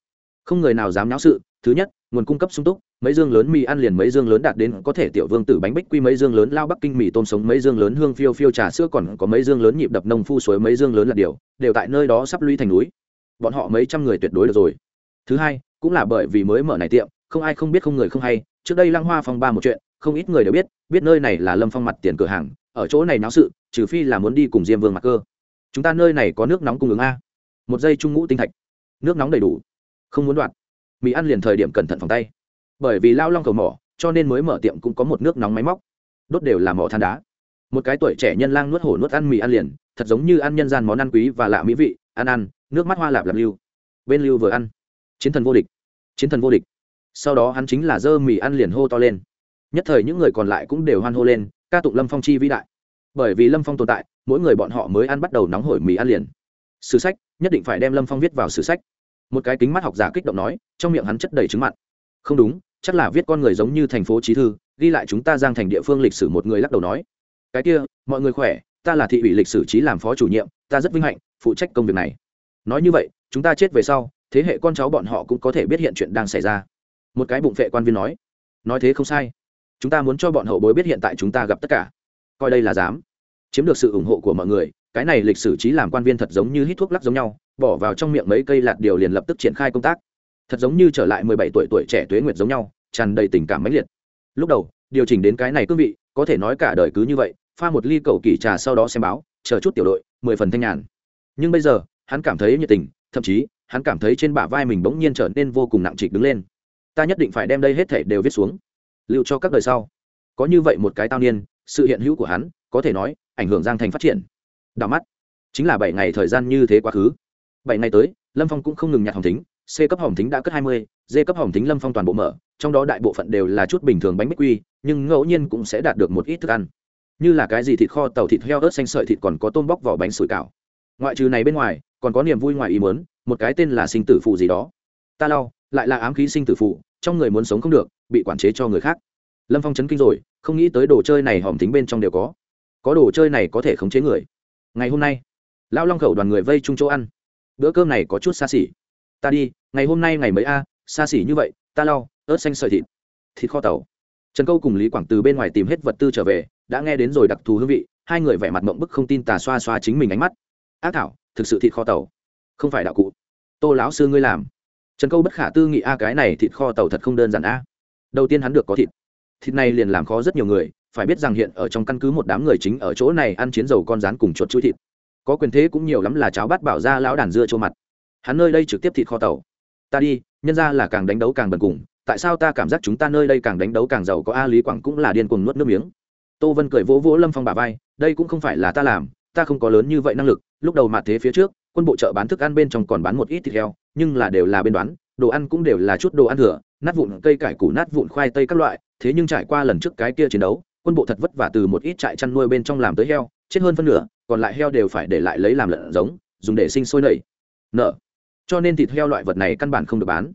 Không người nào dám náo sự. Thứ nhất, nguồn cung cấp sung túc. Mấy dương lớn mì ăn liền mấy dương lớn đạt đến có thể tiểu vương tử bánh bích quy, mấy dương lớn lao bắc kinh mì tôm sống, mấy dương lớn hương phiêu phiêu trà sữa, còn có mấy dương lớn nhịp đập nông phu suối, mấy dương lớn là điều, đều tại nơi đó sắp lũy thành núi. Bọn họ mấy trăm người tuyệt đối được rồi. Thứ hai, cũng là bởi vì mới mở này tiệm không ai không biết không người không hay, trước đây lăng hoa phong ba một chuyện, không ít người đều biết biết nơi này là lâm phong mặt tiền cửa hàng, ở chỗ này náo sự, trừ phi là muốn đi cùng diêm vương mặc cơ. Chúng ta nơi này có nước nóng cung ứng a. Một giây trung ngũ tinh thạch. Nước nóng đầy đủ. Không muốn đoạt mì ăn liền thời điểm cẩn thận phòng tay. Bởi vì lao long cầu mỏ, cho nên mới mở tiệm cũng có một nước nóng máy móc. Đốt đều là mỏ than đá. Một cái tuổi trẻ nhân lang nuốt hổ nuốt ăn mì ăn liền, thật giống như ăn nhân gian món ăn quý và lạ mỹ vị, ăn ăn, nước mắt hoa lạp lạp lưu. Bên lưu vừa ăn. Chiến thần vô địch. Chiến thần vô địch sau đó hắn chính là dơ mì ăn liền hô to lên. Nhất thời những người còn lại cũng đều hoan hô lên, ca tụng lâm phong chi vĩ đại. Bởi vì lâm phong tồn tại, mỗi người bọn họ mới ăn bắt đầu nóng hổi mì ăn liền. Sử sách, nhất định phải đem lâm phong viết vào sử sách. Một cái kính mắt học giả kích động nói, trong miệng hắn chất đầy trứng mặn. Không đúng, chắc là viết con người giống như thành phố trí thư, ghi lại chúng ta giang thành địa phương lịch sử một người lắc đầu nói. Cái kia, mọi người khỏe, ta là thị ủy lịch sử trí làm phó chủ nhiệm, ta rất vinh hạnh, phụ trách công việc này. Nói như vậy, chúng ta chết về sau, thế hệ con cháu bọn họ cũng có thể biết hiện chuyện đang xảy ra một cái bụng vệ quan viên nói nói thế không sai. Chúng ta muốn cho bọn hậu bối biết hiện tại chúng ta gặp tất cả. Coi đây là dám. Chiếm được sự ủng hộ của mọi người, cái này lịch sử trí làm quan viên thật giống như hít thuốc lắc giống nhau, bỏ vào trong miệng mấy cây lạt điều liền lập tức triển khai công tác. Thật giống như trở lại mười bảy tuổi tuổi trẻ tuế nguyệt giống nhau, tràn đầy tình cảm mãnh liệt. Lúc đầu, điều chỉnh đến cái này cương vị, có thể nói cả đời cứ như vậy, pha một ly cầu kỳ trà sau đó xem báo, chờ chút tiểu đội, mười phần thanh nhàn. Nhưng bây giờ, hắn cảm thấy nhiệt tình, thậm chí, hắn cảm thấy trên bả vai mình bỗng nhiên trở nên vô cùng nặng trịch đứng lên ta nhất định phải đem đây hết thể đều viết xuống. Lưu cho các đời sau. Có như vậy một cái tao niên, sự hiện hữu của hắn, có thể nói, ảnh hưởng giang thành phát triển. Đào mắt, chính là bảy ngày thời gian như thế quá khứ. Bảy ngày tới, lâm phong cũng không ngừng nhặt hồng thính, c cấp hồng thính đã cất hai mươi, d cấp hồng thính lâm phong toàn bộ mở, trong đó đại bộ phận đều là chút bình thường bánh bích quy, nhưng ngẫu nhiên cũng sẽ đạt được một ít thức ăn. Như là cái gì thịt kho, tàu thịt heo ớt xanh sợi thịt còn có tôm bóc vỏ bánh sủi cảo. Ngoại trừ này bên ngoài, còn có niềm vui ngoài ý muốn, một cái tên là sinh tử phụ gì đó. Ta lau lại là ám khí sinh tử phụ, trong người muốn sống không được, bị quản chế cho người khác. Lâm phong chấn kinh rồi, không nghĩ tới đồ chơi này hòm tính bên trong đều có. Có đồ chơi này có thể khống chế người. Ngày hôm nay, lão long khẩu đoàn người vây chung chỗ ăn. Bữa cơm này có chút xa xỉ. Ta đi, ngày hôm nay ngày mấy a, xa xỉ như vậy, ta lau, ớt xanh sợi thịt. Thịt kho tàu. Trần câu cùng lý quảng từ bên ngoài tìm hết vật tư trở về, đã nghe đến rồi đặc thù hương vị, hai người vẻ mặt mộng bức không tin tà xoa xoa chính mình ánh mắt. Ác thảo, thực sự thịt kho tàu. Không phải đạo cụ. Tô lão sư ngươi làm trần câu bất khả tư nghị, a, cái này thịt kho tàu thật không đơn giản a. Đầu tiên hắn được có thịt. Thịt này liền làm khó rất nhiều người, phải biết rằng hiện ở trong căn cứ một đám người chính ở chỗ này ăn chiến dầu con rán cùng chuột chuối thịt. Có quyền thế cũng nhiều lắm là cháo bát bảo ra lão đàn dưa cho mặt. Hắn nơi đây trực tiếp thịt kho tàu. Ta đi, nhân ra là càng đánh đấu càng bần cùng, tại sao ta cảm giác chúng ta nơi đây càng đánh đấu càng giàu có a lý quảng cũng là điên cuồng nuốt nước miếng. Tô vân cười vỗ vỗ lâm phong bà vai, đây cũng không phải là ta làm, ta không có lớn như vậy năng lực, lúc đầu mà thế phía trước, quân bộ chợ bán thức ăn bên trong còn bán một ít thịt heo nhưng là đều là bên đoán, đồ ăn cũng đều là chút đồ ăn thừa, nát vụn cây cải củ, nát vụn khoai tây các loại, thế nhưng trải qua lần trước cái kia chiến đấu, quân bộ thật vất vả từ một ít trại chăn nuôi bên trong làm tới heo, chết hơn phân nửa, còn lại heo đều phải để lại lấy làm lợn giống, dùng để sinh sôi nảy, nợ. Cho nên thịt heo loại vật này căn bản không được bán.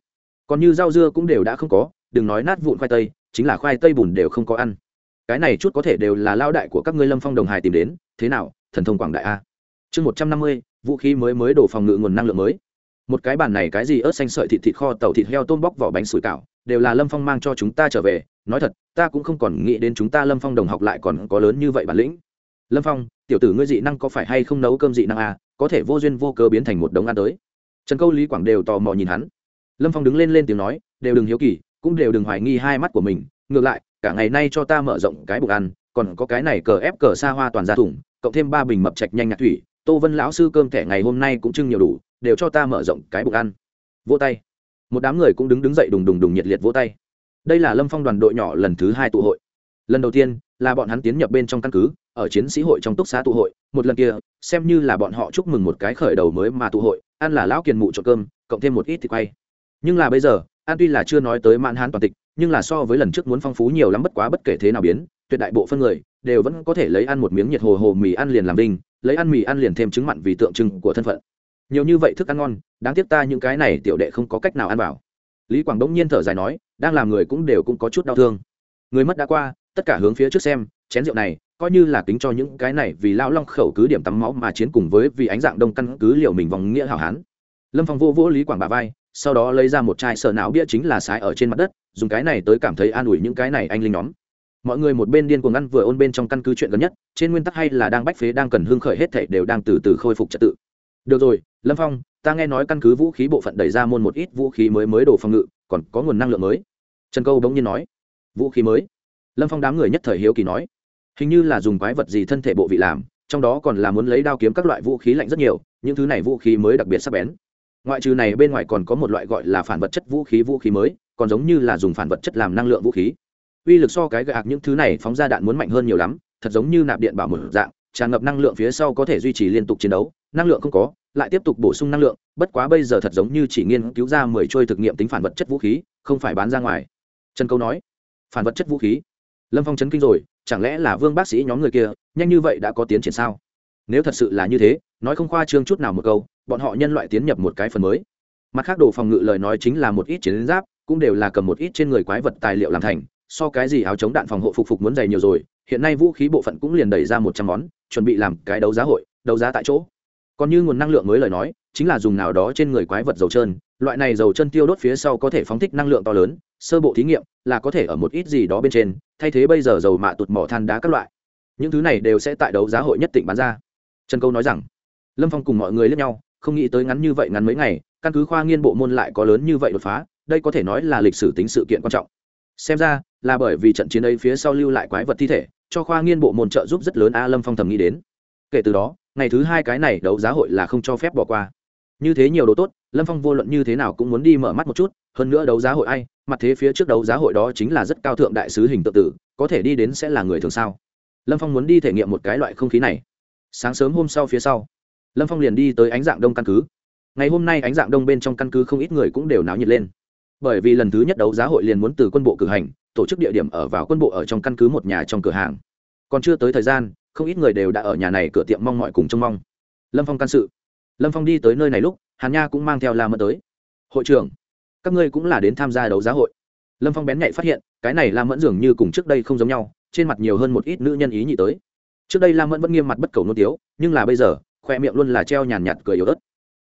Còn như rau dưa cũng đều đã không có, đừng nói nát vụn khoai tây, chính là khoai tây bùn đều không có ăn. Cái này chút có thể đều là lao đại của các ngươi lâm phong đồng hài tìm đến, thế nào, thần thông quảng đại a. Chương một trăm năm mươi, vũ khí mới mới đổ phòng ngự nguồn năng lượng mới một cái bàn này cái gì ớt xanh sợi thịt thịt kho, tàu thịt heo, tôm bóc, vỏ bánh sủi cảo, đều là lâm phong mang cho chúng ta trở về. Nói thật, ta cũng không còn nghĩ đến chúng ta lâm phong đồng học lại còn có lớn như vậy bản lĩnh. Lâm phong, tiểu tử ngươi dị năng có phải hay không nấu cơm dị năng à? Có thể vô duyên vô cơ biến thành một đống ăn tới. Trần câu, lý quảng đều tò mò nhìn hắn. Lâm phong đứng lên lên tiếng nói, đều đừng hiếu kỳ, cũng đều đừng hoài nghi hai mắt của mình. Ngược lại, cả ngày nay cho ta mở rộng cái bụng ăn, còn có cái này cờ ép cờ xa hoa toàn ra thủng, cộng thêm ba bình mập trạch nhanh nhạc thủy, tô vân lão sư cơm thẻ ngày hôm nay cũng trưng nhiều đủ đều cho ta mở rộng cái bụng ăn. Vỗ tay. Một đám người cũng đứng đứng dậy đùng đùng đùng nhiệt liệt vỗ tay. Đây là lâm phong đoàn đội nhỏ lần thứ hai tụ hội. Lần đầu tiên là bọn hắn tiến nhập bên trong căn cứ, ở chiến sĩ hội trong túc xá tụ hội. Một lần kia, xem như là bọn họ chúc mừng một cái khởi đầu mới mà tụ hội, ăn là lão kiền mụ trộn cơm, cộng thêm một ít thịt quay. Nhưng là bây giờ, an tuy là chưa nói tới mãn hán toàn tịch, nhưng là so với lần trước muốn phong phú nhiều lắm bất quá bất kể thế nào biến, tuyệt đại bộ phân người đều vẫn có thể lấy ăn một miếng nhiệt hồ hồ mì ăn liền làm đinh, lấy ăn mì ăn liền thêm trứng mặn vì tượng trưng của thân phận nhiều như vậy thức ăn ngon, đáng tiếc ta những cái này tiểu đệ không có cách nào ăn vào. Lý quảng đông nhiên thở dài nói, đang làm người cũng đều cũng có chút đau thương. Người mất đã qua, tất cả hướng phía trước xem, chén rượu này, coi như là kính cho những cái này vì lão long khẩu cứ điểm tắm máu mà chiến cùng với vì ánh dạng đông căn cứ liệu mình vòng nghĩa hảo hán. Lâm phong vô vỗ lý quảng bà vai, sau đó lấy ra một chai sợ não bia chính là sái ở trên mặt đất, dùng cái này tới cảm thấy an ủi những cái này anh linh nhóm. Mọi người một bên điên cuồng ăn vừa ôn bên trong căn cứ chuyện gần nhất, trên nguyên tắc hay là đang bách phế đang cần hương khởi hết thảy đều đang từ từ khôi phục trật tự được rồi, lâm phong, ta nghe nói căn cứ vũ khí bộ phận đẩy ra môn một ít vũ khí mới mới đổ phòng ngự, còn có nguồn năng lượng mới. Trần câu bỗng nhiên nói. Vũ khí mới? Lâm phong đám người nhất thời hiếu kỳ nói. Hình như là dùng quái vật gì thân thể bộ vị làm, trong đó còn là muốn lấy đao kiếm các loại vũ khí lạnh rất nhiều, những thứ này vũ khí mới đặc biệt sắc bén. Ngoại trừ này, bên ngoài còn có một loại gọi là phản vật chất vũ khí vũ khí mới, còn giống như là dùng phản vật chất làm năng lượng vũ khí. Uy lực so cái gạc những thứ này phóng ra đạn muốn mạnh hơn nhiều lắm, thật giống như nạp điện bảo mở dạng, tràn ngập năng lượng phía sau có thể duy trì liên tục chiến đấu năng lượng không có, lại tiếp tục bổ sung năng lượng, bất quá bây giờ thật giống như chỉ nghiên cứu ra mười trôi thực nghiệm tính phản vật chất vũ khí, không phải bán ra ngoài. Trần câu nói. Phản vật chất vũ khí? Lâm phong chấn kinh rồi, chẳng lẽ là vương bác sĩ nhóm người kia, nhanh như vậy đã có tiến triển sao? Nếu thật sự là như thế, nói không khoa trương chút nào một câu, bọn họ nhân loại tiến nhập một cái phần mới. Mặt khác đồ phòng ngự lời nói chính là một ít chiến giáp, cũng đều là cầm một ít trên người quái vật tài liệu làm thành, so cái gì áo chống đạn phòng hộ phục phục muốn dày nhiều rồi, hiện nay vũ khí bộ phận cũng liền đẩy ra một trăm món, chuẩn bị làm cái đấu giá hội, đấu giá tại chỗ còn như nguồn năng lượng mới lời nói, chính là dùng nào đó trên người quái vật dầu trơn, loại này dầu chân tiêu đốt phía sau có thể phóng thích năng lượng to lớn, sơ bộ thí nghiệm là có thể ở một ít gì đó bên trên, thay thế bây giờ dầu mạ tụt mỏ than đá các loại. Những thứ này đều sẽ tại đấu giá hội nhất định bán ra. Trần câu nói rằng, lâm phong cùng mọi người lẫn nhau, không nghĩ tới ngắn như vậy ngắn mấy ngày, căn cứ khoa nghiên bộ môn lại có lớn như vậy đột phá, đây có thể nói là lịch sử tính sự kiện quan trọng. Xem ra, là bởi vì trận chiến ấy phía sau lưu lại quái vật thi thể, cho khoa nghiên bộ môn trợ giúp rất lớn a lâm phong thầm nghĩ đến kể từ đó, ngày thứ hai cái này đấu giá hội là không cho phép bỏ qua. Như thế nhiều đồ tốt, lâm phong vô luận như thế nào cũng muốn đi mở mắt một chút, hơn nữa đấu giá hội ai, mặt thế phía trước đấu giá hội đó chính là rất cao thượng đại sứ hình tự tử, có thể đi đến sẽ là người thường sao? Lâm phong muốn đi thể nghiệm một cái loại không khí này. Sáng sớm hôm sau phía sau, lâm phong liền đi tới ánh dạng đông căn cứ. Ngày hôm nay ánh dạng đông bên trong căn cứ không ít người cũng đều náo nhiệt lên. Bởi vì lần thứ nhất đấu giá hội liền muốn từ quân bộ cử hành, tổ chức địa điểm ở vào quân bộ ở trong căn cứ một nhà trong cửa hàng. Còn chưa tới thời gian không ít người đều đã ở nhà này cửa tiệm mong mọi cùng trông mong. Lâm phong can sự. Lâm phong đi tới nơi này lúc, hàn nha cũng mang theo la mẫn tới. Hội trưởng, các ngươi cũng là đến tham gia đấu giá hội. Lâm phong bén nhạy phát hiện, cái này la mẫn dường như cùng trước đây không giống nhau, trên mặt nhiều hơn một ít nữ nhân ý nhị tới. Trước đây la mẫn vẫn nghiêm mặt bất cầu nôn tiếu, nhưng là bây giờ, khoe miệng luôn là treo nhàn nhạt cười yếu ớt.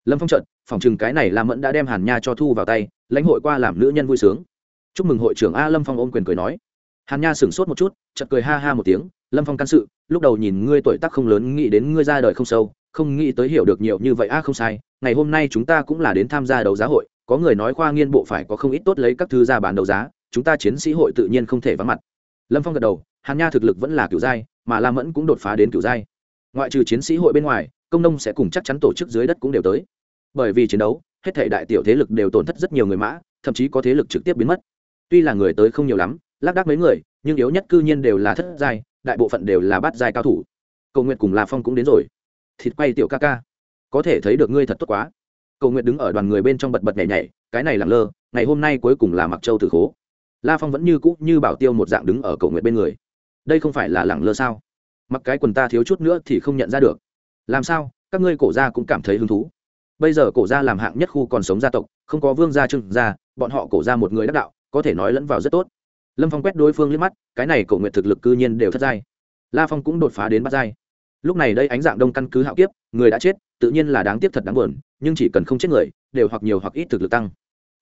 Lâm phong trận phòng chừng cái này la mẫn đã đem hàn nha cho thu vào tay, lãnh hội qua làm nữ nhân vui sướng. Chúc mừng hội trưởng a. Lâm phong ôm quyền cười nói. Hàn nha sửng sốt một chút chật cười ha ha một tiếng lâm phong can sự, lúc đầu nhìn ngươi tuổi tác không lớn, nghĩ đến ngươi ra đời không sâu, không nghĩ tới hiểu được nhiều như vậy, a, không sai. Ngày hôm nay chúng ta cũng là đến tham gia đấu giá hội, có người nói khoa nghiên bộ phải có không ít tốt lấy các thư ra bán đấu giá, chúng ta chiến sĩ hội tự nhiên không thể vắng mặt. Lâm phong gật đầu, hàn nha thực lực vẫn là kiểu giai mà la mẫn cũng đột phá đến kiểu giai ngoại trừ chiến sĩ hội bên ngoài, công nông sẽ cùng chắc chắn tổ chức dưới đất cũng đều tới. Bởi vì chiến đấu, hết thể đại tiểu thế lực đều tổn thất rất nhiều người mã, thậm chí có thế lực trực tiếp biến mất. Tuy là người tới không nhiều lắm, lác đác mấy người, nhưng yếu nhất cư nhiên đều là thất giai đại bộ phận đều là bát giai cao thủ. Cầu nguyện cùng la phong cũng đến rồi. Thịt quay tiểu ca ca. Có thể thấy được ngươi thật tốt quá. Cầu nguyện đứng ở đoàn người bên trong bật bật nhảy nhảy, cái này lẳng lơ, ngày hôm nay cuối cùng là mặc châu tử khố. La phong vẫn như cũ như bảo tiêu một dạng đứng ở cầu nguyện bên người. Đây không phải là lẳng lơ sao? Mặc cái quần ta thiếu chút nữa thì không nhận ra được. Làm sao? Các ngươi cổ gia cũng cảm thấy hứng thú. Bây giờ cổ gia làm hạng nhất khu còn sống gia tộc, không có vương gia trưng gia, bọn họ cổ gia một người đắc đạo, có thể nói lẫn vào rất tốt lâm phong quét đối phương liếc mắt, cái này cổ nguyện thực lực cư nhiên đều thất giai. La phong cũng đột phá đến bắt giai. Lúc này đây ánh dạng đông căn cứ hạo kiếp, người đã chết, tự nhiên là đáng tiếc thật đáng buồn, nhưng chỉ cần không chết người, đều hoặc nhiều hoặc ít thực lực tăng.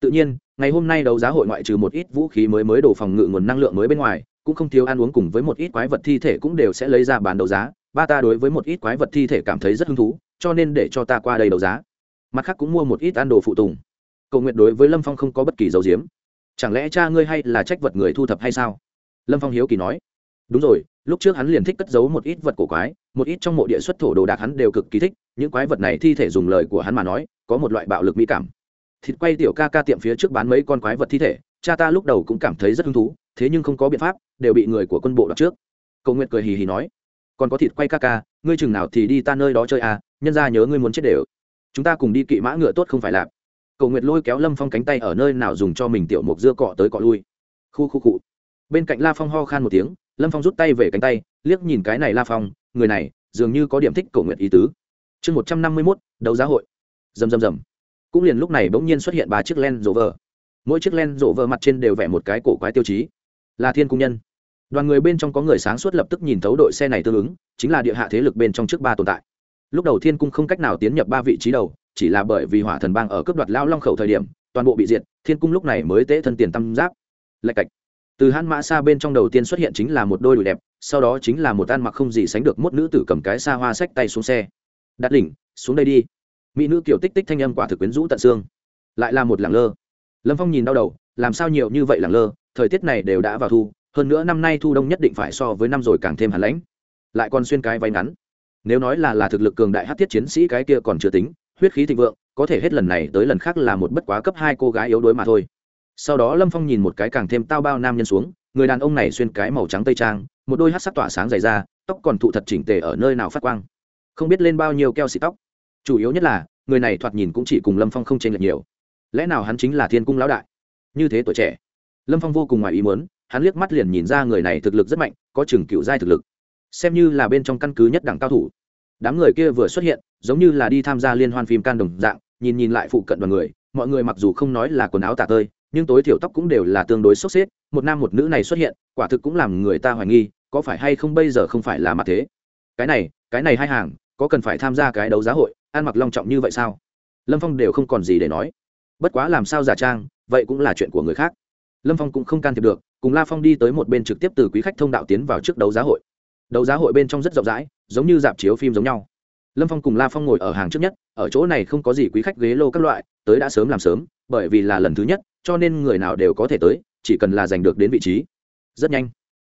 Tự nhiên, ngày hôm nay đấu giá hội ngoại trừ một ít vũ khí mới mới đổ phòng ngự nguồn năng lượng mới bên ngoài, cũng không thiếu ăn uống cùng với một ít quái vật thi thể cũng đều sẽ lấy ra bán đấu giá. Ba ta đối với một ít quái vật thi thể cảm thấy rất hứng thú, cho nên để cho ta qua đây đấu giá. Mặt khác cũng mua một ít ăn đồ phụ tùng. Cầu nguyện đối với lâm phong không có bất kỳ dấu diếm chẳng lẽ cha ngươi hay là trách vật người thu thập hay sao? Lâm phong hiếu kỳ nói. Đúng rồi, lúc trước hắn liền thích cất giấu một ít vật cổ quái, một ít trong mộ địa xuất thổ đồ đạc hắn đều cực kỳ thích, những quái vật này thi thể dùng lời của hắn mà nói, có một loại bạo lực mỹ cảm. Thịt quay tiểu ca ca tiệm phía trước bán mấy con quái vật thi thể, cha ta lúc đầu cũng cảm thấy rất hứng thú, thế nhưng không có biện pháp, đều bị người của quân bộ đọc trước. Cầu nguyện cười hì hì nói. Còn có thịt quay ca ca, ngươi chừng nào thì đi ta nơi đó chơi à nhân ra nhớ ngươi muốn chết đều. Chúng ta cùng đi kỵ mã ngựa tốt không phải lạp cầu nguyệt lôi kéo lâm phong cánh tay ở nơi nào dùng cho mình tiểu mục dưa cọ tới cọ lui. Khu khu cụ bên cạnh la phong ho khan một tiếng, lâm phong rút tay về cánh tay, liếc nhìn cái này la phong, người này dường như có điểm thích cầu nguyện ý tứ. Chương một trăm năm mươi mốt, đấu giá hội. Rầm rầm rầm. Cũng liền lúc này bỗng nhiên xuất hiện ba chiếc len rộ vờ mỗi chiếc len rộ vờ mặt trên đều vẽ một cái cổ quái tiêu chí. Là thiên cung nhân. Đoàn người bên trong có người sáng suốt lập tức nhìn thấu đội xe này tương ứng, chính là địa hạ thế lực bên trong trước ba tồn tại lúc đầu thiên cung không cách nào tiến nhập ba vị trí đầu, chỉ là bởi vì hỏa thần bang ở cướp đoạt lao long khẩu thời điểm, toàn bộ bị diệt, thiên cung lúc này mới tế thân tiền tam giáp. Lạch cạch. Từ hãn mã xa bên trong đầu tiên xuất hiện chính là một đôi đùi đẹp, sau đó chính là một ăn mặc không gì sánh được mốt nữ tử cầm cái xa hoa xách tay xuống xe. Đặt đỉnh, xuống đây đi. Mỹ nữ kiểu tích tích thanh âm quả thực quyến rũ tận xương. Lại là một làng lơ. Lâm phong nhìn đau đầu, làm sao nhiều như vậy làng lơ, thời tiết này đều đã vào thu, hơn nữa năm nay thu đông nhất định phải so với năm rồi càng thêm hẳn lãnh. Lại còn xuyên cái váy ngắn nếu nói là là thực lực cường đại hát thiết chiến sĩ cái kia còn chưa tính, huyết khí thịnh vượng, có thể hết lần này tới lần khác là một bất quá cấp hai cô gái yếu đuối mà thôi. Sau đó lâm phong nhìn một cái càng thêm tao bao nam nhân xuống, người đàn ông này xuyên cái màu trắng tây trang, một đôi hát sắc tỏa sáng dày ra tóc còn thụ thật chỉnh tề ở nơi nào phát quang. Không biết lên bao nhiêu keo xịt tóc. Chủ yếu nhất là, người này thoạt nhìn cũng chỉ cùng lâm phong không chênh lệch nhiều. Lẽ nào hắn chính là thiên cung lão đại? Như thế tuổi trẻ. Lâm phong vô cùng ngoài ý muốn, hắn liếc mắt liền nhìn ra người này thực lực rất mạnh, có chừng cựu giai thực lực xem như là bên trong căn cứ nhất đẳng cao thủ. Đám người kia vừa xuất hiện, giống như là đi tham gia liên hoan phim can đồng dạng, nhìn nhìn lại phụ cận đoàn người, mọi người mặc dù không nói là quần áo tả tơi, nhưng tối thiểu tóc cũng đều là tương đối sốc xếp, một nam một nữ này xuất hiện, quả thực cũng làm người ta hoài nghi, có phải hay không bây giờ không phải là mặt thế? Cái này cái này hai hàng, có cần phải tham gia cái đấu giá hội, ăn mặc long trọng như vậy sao? Lâm phong đều không còn gì để nói. Bất quá làm sao giả trang, vậy cũng là chuyện của người khác. Lâm phong cũng không can thiệp được, cùng la phong đi tới một bên trực tiếp từ quý khách thông đạo tiến vào trước đấu giá hội đấu giá hội bên trong rất rộng rãi, giống như dạp chiếu phim giống nhau. Lâm phong cùng la phong ngồi ở hàng trước nhất, ở chỗ này không có gì quý khách ghế lô các loại, tới đã sớm làm sớm, bởi vì là lần thứ nhất, cho nên người nào đều có thể tới, chỉ cần là giành được đến vị trí. Rất nhanh,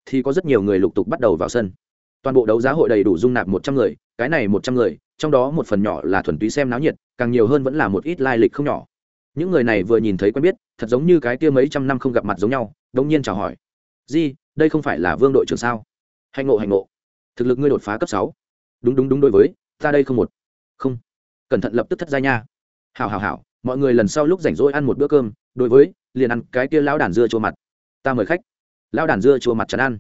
thì có rất nhiều người lục tục bắt đầu vào sân. Toàn bộ đấu giá hội đầy đủ dung nạp một trăm người, cái này một trăm người, trong đó một phần nhỏ là thuần túy xem náo nhiệt, càng nhiều hơn vẫn là một ít lai lịch không nhỏ. Những người này vừa nhìn thấy quen biết, thật giống như cái kia mấy trăm năm không gặp mặt giống nhau đông nhiên chào hỏi. Di, đây không phải là vương đội trưởng sao? Hạnh ngộ hạnh ngộ. Thực lực ngươi đột phá cấp sáu. Đúng đúng đúng đối với, ta đây không một. Không. Cẩn thận lập tức thất gia nha. Hào hào hào mọi người lần sau lúc rảnh rỗi ăn một bữa cơm, đối với, liền ăn cái kia lão đàn dưa chua mặt. Ta mời khách. Lão đàn dưa chua mặt chắn ăn.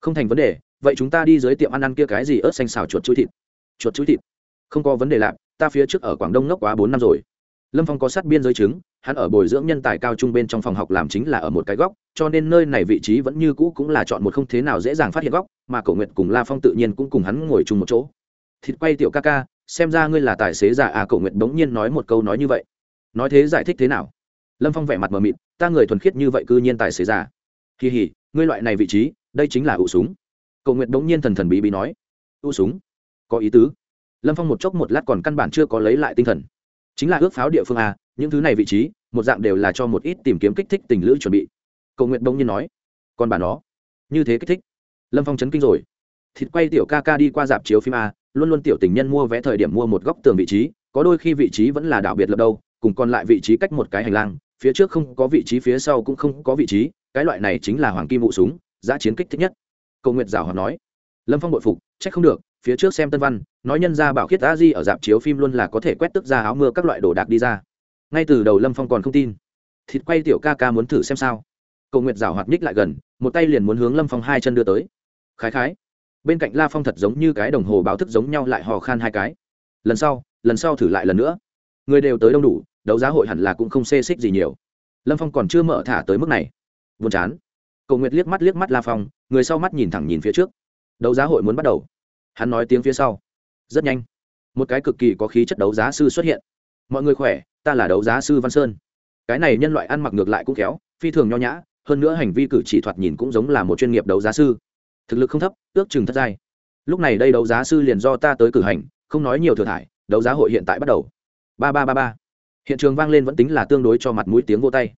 Không thành vấn đề, vậy chúng ta đi dưới tiệm ăn ăn kia cái gì ớt xanh xào chuột chuối thịt. Chuột chuối thịt. Không có vấn đề lạp ta phía trước ở quảng đông ngốc quá bốn năm rồi lâm phong có sát biên giới chứng, hắn ở bồi dưỡng nhân tài cao trung bên trong phòng học làm chính là ở một cái góc, cho nên nơi này vị trí vẫn như cũ cũng là chọn một không thế nào dễ dàng phát hiện góc, mà cổ nguyệt cùng la phong tự nhiên cũng cùng hắn ngồi chung một chỗ. Thịt quay tiểu ca ca, xem ra ngươi là tài xế giả à cổ nguyệt bỗng nhiên nói một câu nói như vậy. Nói thế giải thích thế nào? Lâm phong vẻ mặt mờ mịt, ta người thuần khiết như vậy cư nhiên tài xế giả. Kỳ hỉ, ngươi loại này vị trí, đây chính là ụ súng. Cầu Nguyệt bỗng nhiên thần thần bí bí nói. Ụ súng? Có ý tứ. Lâm phong một chốc một lát còn căn bản chưa có lấy lại tinh thần chính là ước pháo địa phương a, những thứ này vị trí, một dạng đều là cho một ít tìm kiếm kích thích tình lữ chuẩn bị. Cầu nguyện bỗng nhiên nói còn bà nó, như thế kích thích. Lâm phong chấn kinh rồi. Thịt quay tiểu ca ca đi qua dạp chiếu phim a, luôn luôn tiểu tình nhân mua vé thời điểm mua một góc tường vị trí, có đôi khi vị trí vẫn là đạo biệt lập đâu, cùng còn lại vị trí cách một cái hành lang, phía trước không có vị trí, phía sau cũng không có vị trí, cái loại này chính là hoàng kim vụ súng giã chiến kích thích nhất. Cầu nguyện giảo hoạt nói. Lâm phong bội phục c h ắ c không được phía trước xem tân văn, nói nhân ra bảo khiết a di ở dạp chiếu phim luôn là có thể quét tức ra áo mưa các loại đồ đạc đi ra. Ngay từ đầu lâm phong còn không tin. Thịt quay tiểu ca ca muốn thử xem sao. Cầu nguyện rảo hoạt nhích lại gần, một tay liền muốn hướng lâm phong hai chân đưa tới. Khái khái. Bên cạnh la phong thật giống như cái đồng hồ báo thức giống nhau lại hò khan hai cái. Lần sau lần sau thử lại lần nữa. Người đều tới đông đủ, đấu giá hội hẳn là cũng không xê xích gì nhiều. Lâm phong còn chưa mở thả tới mức này. Buồn chán. Cầu nguyệt liếc mắt liếc mắt la phong, người sau mắt nhìn thẳng nhìn phía trước. Đấu giá hội muốn bắt đầu hắn nói tiếng phía sau. Rất nhanh. Một cái cực kỳ có khí chất đấu giá sư xuất hiện. Mọi người khỏe, ta là đấu giá sư văn sơn. Cái này nhân loại ăn mặc ngược lại cũng khéo, phi thường nho nhã, hơn nữa hành vi cử chỉ thoạt nhìn cũng giống là một chuyên nghiệp đấu giá sư. Thực lực không thấp, ước chừng thất giai. Lúc này đây đấu giá sư liền do ta tới cử hành, không nói nhiều thừa thải, đấu giá hội hiện tại bắt đầu. Ba ba ba ba. Hiện trường vang lên vẫn tính là tương đối cho mặt mũi tiếng vô tay.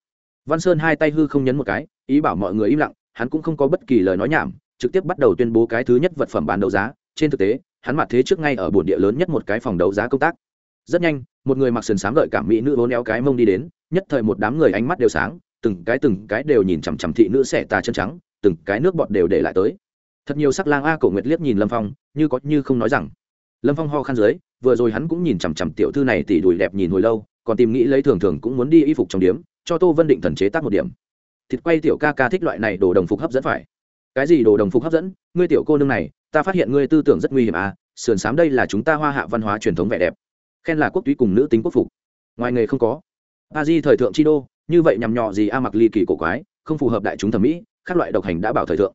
Văn sơn hai tay hư không nhấn một cái, ý bảo mọi người im lặng, hắn cũng không có bất kỳ lời nói nhảm, trực tiếp bắt đầu tuyên bố cái thứ nhất vật phẩm bán đấu giá trên thực tế, hắn mặt thế trước ngay ở bồn địa lớn nhất một cái phòng đấu giá công tác. Rất nhanh, một người mặc sườn sáng gợi cảm mỹ nữ vốn éo cái mông đi đến, nhất thời một đám người ánh mắt đều sáng, từng cái từng cái đều nhìn chằm chằm thị nữ xẻ tà chân trắng, từng cái nước bọt đều để lại tới. Thật nhiều sắc lang a cổ nguyệt liếc nhìn lâm phong, như có như không nói rằng. Lâm phong ho khăn dưới, vừa rồi hắn cũng nhìn chằm chằm tiểu thư này tỉ đùi đẹp nhìn hồi lâu, còn tìm nghĩ lấy thường thường cũng muốn đi y phục trong điếm, cho tô vân định thần chế tác một điểm. Thịt quay tiểu ca ca thích loại này đồ đồng phục hấp dẫn phải. Cái gì đồ đồng phục hấp dẫn? Ngươi tiểu cô nương này ta phát hiện ngươi tư tưởng rất nguy hiểm à sườn xám đây là chúng ta hoa hạ văn hóa truyền thống vẻ đẹp. Khen là quốc túy cùng nữ tính quốc phục. Ngoài nghề không có. A di thời thượng chi đô, như vậy nhằm nhọ gì a mặc ly kỳ cổ quái, không phù hợp đại chúng thẩm mỹ các loại độc hành đã bảo thời thượng.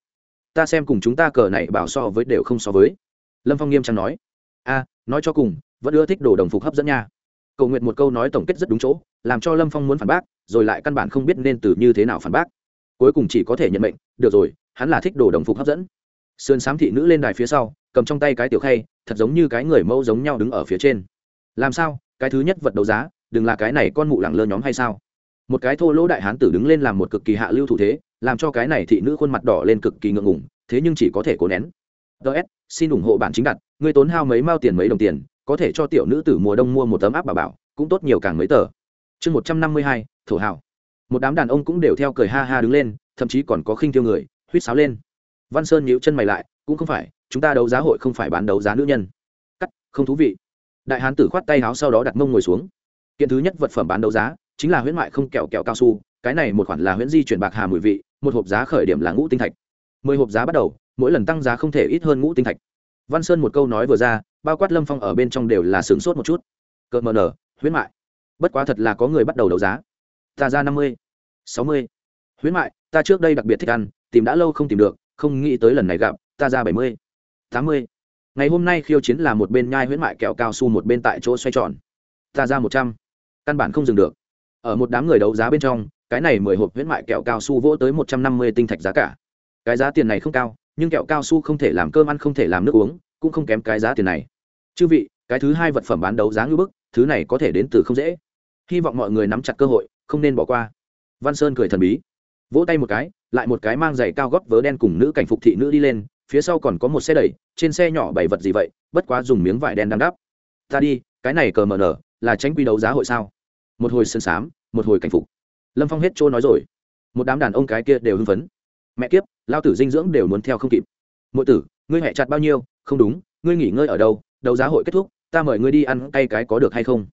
Ta xem cùng chúng ta cờ này bảo so với đều không so với. Lâm phong nghiêm trang nói. A, nói cho cùng, vẫn ưa thích đồ đồng phục hấp dẫn nha. Cầu nguyện một câu nói tổng kết rất đúng chỗ, làm cho lâm phong muốn phản bác, rồi lại căn bản không biết nên từ như thế nào phản bác. Cuối cùng chỉ có thể nhận mệnh, được rồi, hắn là thích đồ đồng phục hấp dẫn sườn s á m thị nữ lên đài phía sau, cầm trong tay cái tiểu khay, thật giống như cái người mẫu giống nhau đứng ở phía trên. Làm sao? Cái thứ nhất vật đấu giá, đừng là cái này con mụ lẳng lơ nhóm hay sao? Một cái thô lỗ đại hán tử đứng lên làm một cực kỳ hạ lưu thủ thế, làm cho cái này thị nữ khuôn mặt đỏ lên cực kỳ ngượng ngủng thế nhưng chỉ có thể cố nén. Ts xin ủng hộ bản chính đặt người tốn hao mấy mao tiền mấy đồng tiền, có thể cho tiểu nữ tử mùa đông mua một tấm áp bà bảo, cũng tốt nhiều càng mấy tờ. Chương một trăm năm mươi hai, thổ hào. Một đám đàn ông cũng đều theo cười ha ha đứng lên, thậm chí còn có khinh thiêu người, huýt sáo lên văn sơn nhíu chân mày lại, cũng không phải, chúng ta đấu giá hội không phải bán đấu giá nữ nhân. Cắt, không thú vị. Đại hán tử khoát tay áo sau đó đặt mông ngồi xuống. Kiện thứ nhất vật phẩm bán đấu giá, chính là huyễn mại không kẹo kẹo cao su, cái này một khoản là huyễn di chuyển bạc hà mùi vị, một hộp giá khởi điểm là ngũ tinh thạch. Mười hộp giá bắt đầu, mỗi lần tăng giá không thể ít hơn ngũ tinh thạch. Văn sơn một câu nói vừa ra, bao quát lâm phong ở bên trong đều là sướng sốt một chút. Cợt mờ nở, huyễn mại. Bất quá thật là có người bắt đầu đấu giá. Ta ra năm mươi, sáu mươi. Huyễn mại, ta trước đây đặc biệt thích ăn, tìm đã lâu không tìm được không nghĩ tới lần này gặp, ta ra bảy mươi, tám mươi. Ngày hôm nay khiêu chiến là một bên nhai huyễn mại kẹo cao su một bên tại chỗ xoay tròn. Ta ra một trăm. Căn bản không dừng được. Ở một đám người đấu giá bên trong, cái này mười hộp huyễn mại kẹo cao su vỗ tới một trăm năm mươi tinh thạch giá cả. Cái giá tiền này không cao, nhưng kẹo cao su không thể làm cơm ăn, không thể làm nước uống, cũng không kém cái giá tiền này. Chư vị, cái thứ hai vật phẩm bán đấu giá ngưỡng bức, thứ này có thể đến từ không dễ. Hy vọng mọi người nắm chặt cơ hội, không nên bỏ qua. Văn sơn cười thần bí. Vỗ tay một cái lại một cái mang giày cao gót vớ đen cùng nữ cảnh phục thị nữ đi lên phía sau còn có một xe đẩy trên xe nhỏ bảy vật gì vậy bất quá dùng miếng vải đen đang đắp. Ta đi cái này cờ mờ nở là tránh quy đấu giá hội sao? Một hồi sơn sám, một hồi cảnh phục. Lâm phong hết trôi nói rồi. Một đám đàn ông cái kia đều hưng phấn. Mẹ kiếp lao tử dinh dưỡng đều muốn theo không kịp. Mỗi tử ngươi hẹ chặt bao nhiêu? Không đúng ngươi nghỉ ngơi ở đâu? Đấu giá hội kết thúc ta mời ngươi đi ăn cay cái có được hay không?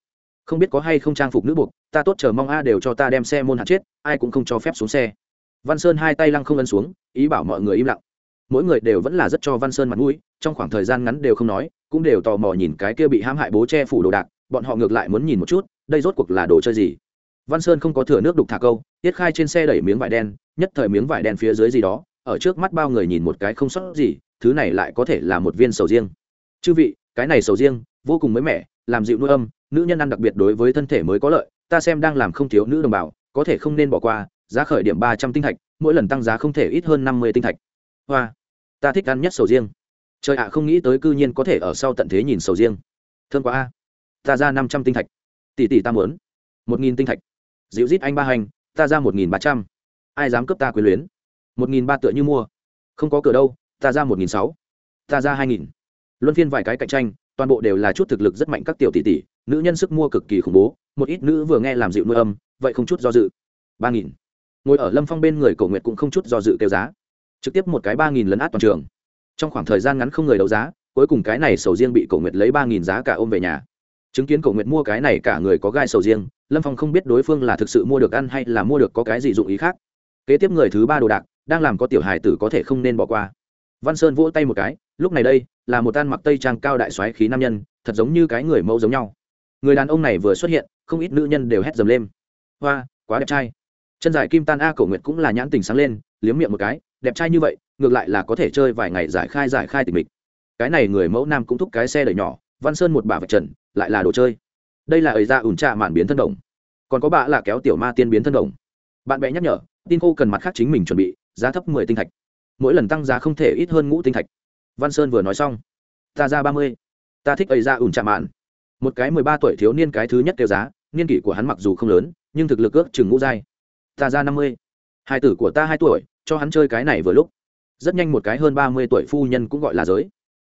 Không biết có hay không trang phục nữ buộc ta tốt chờ mong a đều cho ta đem xe môn hạt chết ai cũng không cho phép xuống xe văn sơn hai tay lăng không ấn xuống, ý bảo mọi người im lặng. Mỗi người đều vẫn là rất cho văn sơn mặt mũi, trong khoảng thời gian ngắn đều không nói, cũng đều tò mò nhìn cái kia bị hãm hại bố che phủ đồ đạc, bọn họ ngược lại muốn nhìn một chút, đây rốt cuộc là đồ chơi gì. Văn sơn không có thừa nước đục thả câu, tiết khai trên xe đẩy miếng vải đen, nhất thời miếng vải đen phía dưới gì đó, ở trước mắt bao người nhìn một cái không sót gì, thứ này lại có thể là một viên sầu riêng. Chư vị, cái này sầu riêng, vô cùng mới mẻ, làm dịu nuôi âm, nữ nhân ăn đặc biệt đối với thân thể mới có lợi, ta xem đang làm không thiếu nữ đồng bào, có thể không nên bỏ qua giá khởi điểm ba trăm tinh thạch, mỗi lần tăng giá không thể ít hơn năm mươi tinh thạch. Hoa, ta thích ăn nhất sầu riêng. Trời ạ, không nghĩ tới cư nhiên có thể ở sau tận thế nhìn sầu riêng. Thương quá a. Ta ra năm trăm tinh thạch. Tỷ tỷ ta muốn một nghìn tinh thạch. Dịu rít anh ba hành, ta ra một nghìn ba trăm. Ai dám cướp ta quyền luyến? Một nghìn ba tựa như mua. Không có cửa đâu, ta ra một nghìn sáu. Ta ra hai nghìn. Luân phiên vài cái cạnh tranh, toàn bộ đều là chút thực lực rất mạnh các tiểu tỷ tỷ. Nữ nhân sức mua cực kỳ khủng bố, một ít nữ vừa nghe làm dịu nuôi âm, vậy không chút do dự. Ba nghìn ngồi ở lâm phong bên người cầu nguyện cũng không chút do dự kêu giá trực tiếp một cái ba nghìn lấn át toàn trường trong khoảng thời gian ngắn không người đấu giá cuối cùng cái này sầu riêng bị cầu nguyện lấy ba nghìn giá cả ôm về nhà chứng kiến cầu nguyện mua cái này cả người có gai sầu riêng lâm phong không biết đối phương là thực sự mua được ăn hay là mua được có cái gì dụng ý khác kế tiếp người thứ ba đồ đạc đang làm có tiểu hài tử có thể không nên bỏ qua văn sơn vỗ tay một cái lúc này đây là một tan mặc tây trang cao đại xoáy khí nam nhân thật giống như cái người mẫu giống nhau người đàn ông này vừa xuất hiện không ít nữ nhân đều hét dầm lên hoa quá đẹp trai chân dài kim tan a cổ nguyệt cũng là nhãn tình sáng lên, liếm miệng một cái, đẹp trai như vậy, ngược lại là có thể chơi vài ngày giải khai giải khai tình mình cái này người mẫu nam cũng thúc cái xe đẩy nhỏ, văn sơn một bà vật trần, lại là đồ chơi. Đây là ấy ra ủn trạ mạn biến thân đồng. Còn có bà là kéo tiểu ma tiên biến thân đồng. Bạn bè nhắc nhở, tin cô cần mặt khác chính mình chuẩn bị, giá thấp mười tinh thạch. Mỗi lần tăng giá không thể ít hơn ngũ tinh thạch. Văn sơn vừa nói xong, ta ra ba mươi. Ta thích ấy ra ủn trạ mạn. Một cái mười ba tuổi thiếu niên cái thứ nhất kêu giá, niên kỷ của hắn mặc dù không lớn, nhưng thực lực ước chừng ngũ giai ta ra năm mươi. Hai tử của ta hai tuổi, cho hắn chơi cái này vừa lúc. Rất nhanh một cái hơn ba mươi tuổi phu nhân cũng gọi là giới.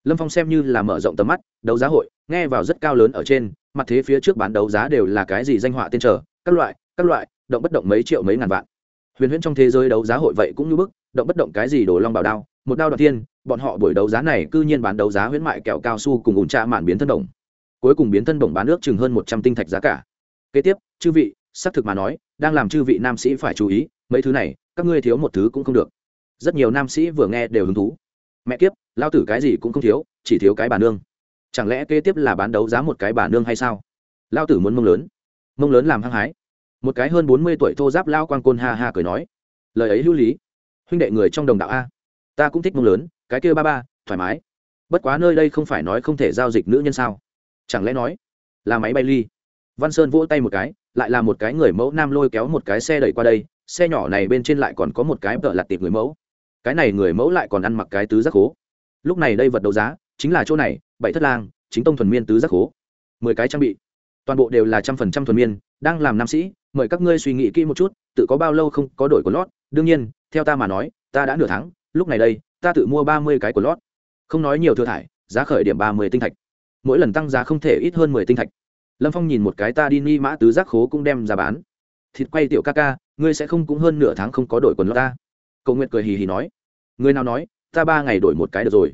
Lâm phong xem như là mở rộng tầm mắt, đấu giá hội, nghe vào rất cao lớn ở trên, mặt thế phía trước bán đấu giá đều là cái gì danh họa tên trở các loại các loại, động bất động mấy triệu mấy ngàn vạn. Huyền huyễn trong thế giới đấu giá hội vậy cũng như bức, động bất động cái gì đồ long bảo đao, một đao đoạt thiên bọn họ buổi đấu giá này cư nhiên bán đấu giá huyễn mại kẹo cao su cùng ủn trà mạn biến thân đồng. Cuối cùng biến thân đồng bán nước chừng hơn một trăm tinh thạch giá cả. Kế tiếp, chư vị xác thực mà nói, đang làm chư vị nam sĩ phải chú ý, mấy thứ này, các ngươi thiếu một thứ cũng không được. Rất nhiều nam sĩ vừa nghe đều hứng thú. Mẹ kiếp, lao tử cái gì cũng không thiếu, chỉ thiếu cái bà nương. Chẳng lẽ kế tiếp là bán đấu giá một cái bà nương hay sao? Lao tử muốn mông lớn. Mông lớn làm hăng hái. Một cái hơn bốn mươi tuổi thô giáp lao quang côn ha ha cười nói. Lời ấy hữu lý. Huynh đệ người trong đồng đạo a. Ta cũng thích mông lớn, cái kia ba ba, thoải mái. Bất quá nơi đây không phải nói không thể giao dịch nữ nhân sao? Chẳng lẽ nói là máy bay ly? Văn sơn vỗ tay một cái lại là một cái người mẫu nam lôi kéo một cái xe đẩy qua đây, xe nhỏ này bên trên lại còn có một cái vợ lặt tiệp người mẫu. Cái này người mẫu lại còn ăn mặc cái tứ giác hố. Lúc này đây vật đấu giá chính là chỗ này, bảy thất lang, chính tông thuần miên tứ giác hố. Mười cái trang bị, toàn bộ đều là trăm phần trăm thuần miên, đang làm nam sĩ, mời các ngươi suy nghĩ kỹ một chút, tự có bao lâu không có đổi của lót. Đương nhiên, theo ta mà nói, ta đã nửa tháng, lúc này đây, ta tự mua ba mươi cái của lót. Không nói nhiều thừa thải, giá khởi điểm ba mươi tinh thạch. Mỗi lần tăng giá không thể ít hơn mười tinh thạch lâm phong nhìn một cái ta đi ni mã tứ giác khố cũng đem ra bán. Thịt quay tiểu ca ca, ngươi sẽ không cũng hơn nửa tháng không có đổi quần lót ta. Cầu nguyện cười hì hì nói. Người nào nói, ta ba ngày đổi một cái được rồi.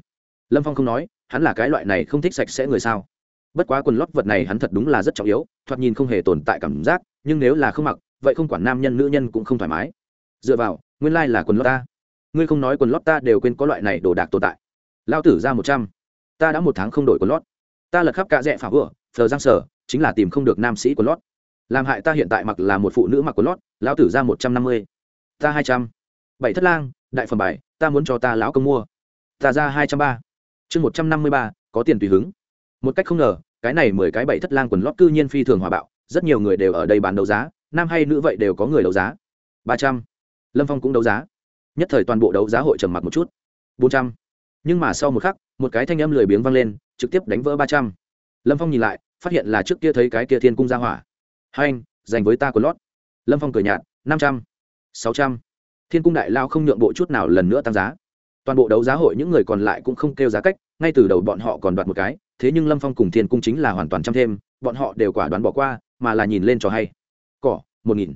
Lâm phong không nói, hắn là cái loại này không thích sạch sẽ người sao. Bất quá quần lót vật này hắn thật đúng là rất trọng yếu, thoạt nhìn không hề tồn tại cảm giác, nhưng nếu là không mặc, vậy không quản nam nhân nữ nhân cũng không thoải mái. Dựa vào, nguyên lai、like、là quần lót ta. Ngươi không nói quần lót ta đều quên có loại này đồ đạc tồn tại. Lao tử ra một trăm, ta đã một tháng không đổi quần lót. Ta lật khắp cả rẽ phá vừa thờ giang sở, chính là tìm không được nam sĩ quần lót. Làm hại ta hiện tại mặc là một phụ nữ mặc quần lót, lão tử ra một trăm năm mươi. Ta hai trăm. Bảy thất lang, đại phẩm bài, ta muốn cho ta lão công mua. Ta ra hai trăm ba. Chương một trăm năm mươi ba, có tiền tùy hứng. Một cách không ngờ, cái này mười cái bảy thất lang quần lót cư nhiên phi thường hòa bạo, rất nhiều người đều ở đây bán đấu giá, nam hay nữ vậy đều có người đấu giá. ba trăm. Lâm phong cũng đấu giá. Nhất thời toàn bộ đấu giá hội trầm mặc một chút. bốn trăm. Nhưng mà sau một khắc, một cái thanh âm lười biếng vang lên, trực tiếp đánh vỡ ba trăm lâm phong nhìn lại, phát hiện là trước kia thấy cái kia thiên cung ra hỏa. Hai anh dành với ta của lót. Lâm phong cười nhạt, năm trăm, sáu trăm. Thiên cung đại lao không nhượng bộ chút nào lần nữa tăng giá. Toàn bộ đấu giá hội những người còn lại cũng không kêu giá cách, ngay từ đầu bọn họ còn đoạt một cái, thế nhưng lâm phong cùng thiên cung chính là hoàn toàn chăm thêm, bọn họ đều quả đoán bỏ qua, mà là nhìn lên cho hay. Cỏ, một nghìn.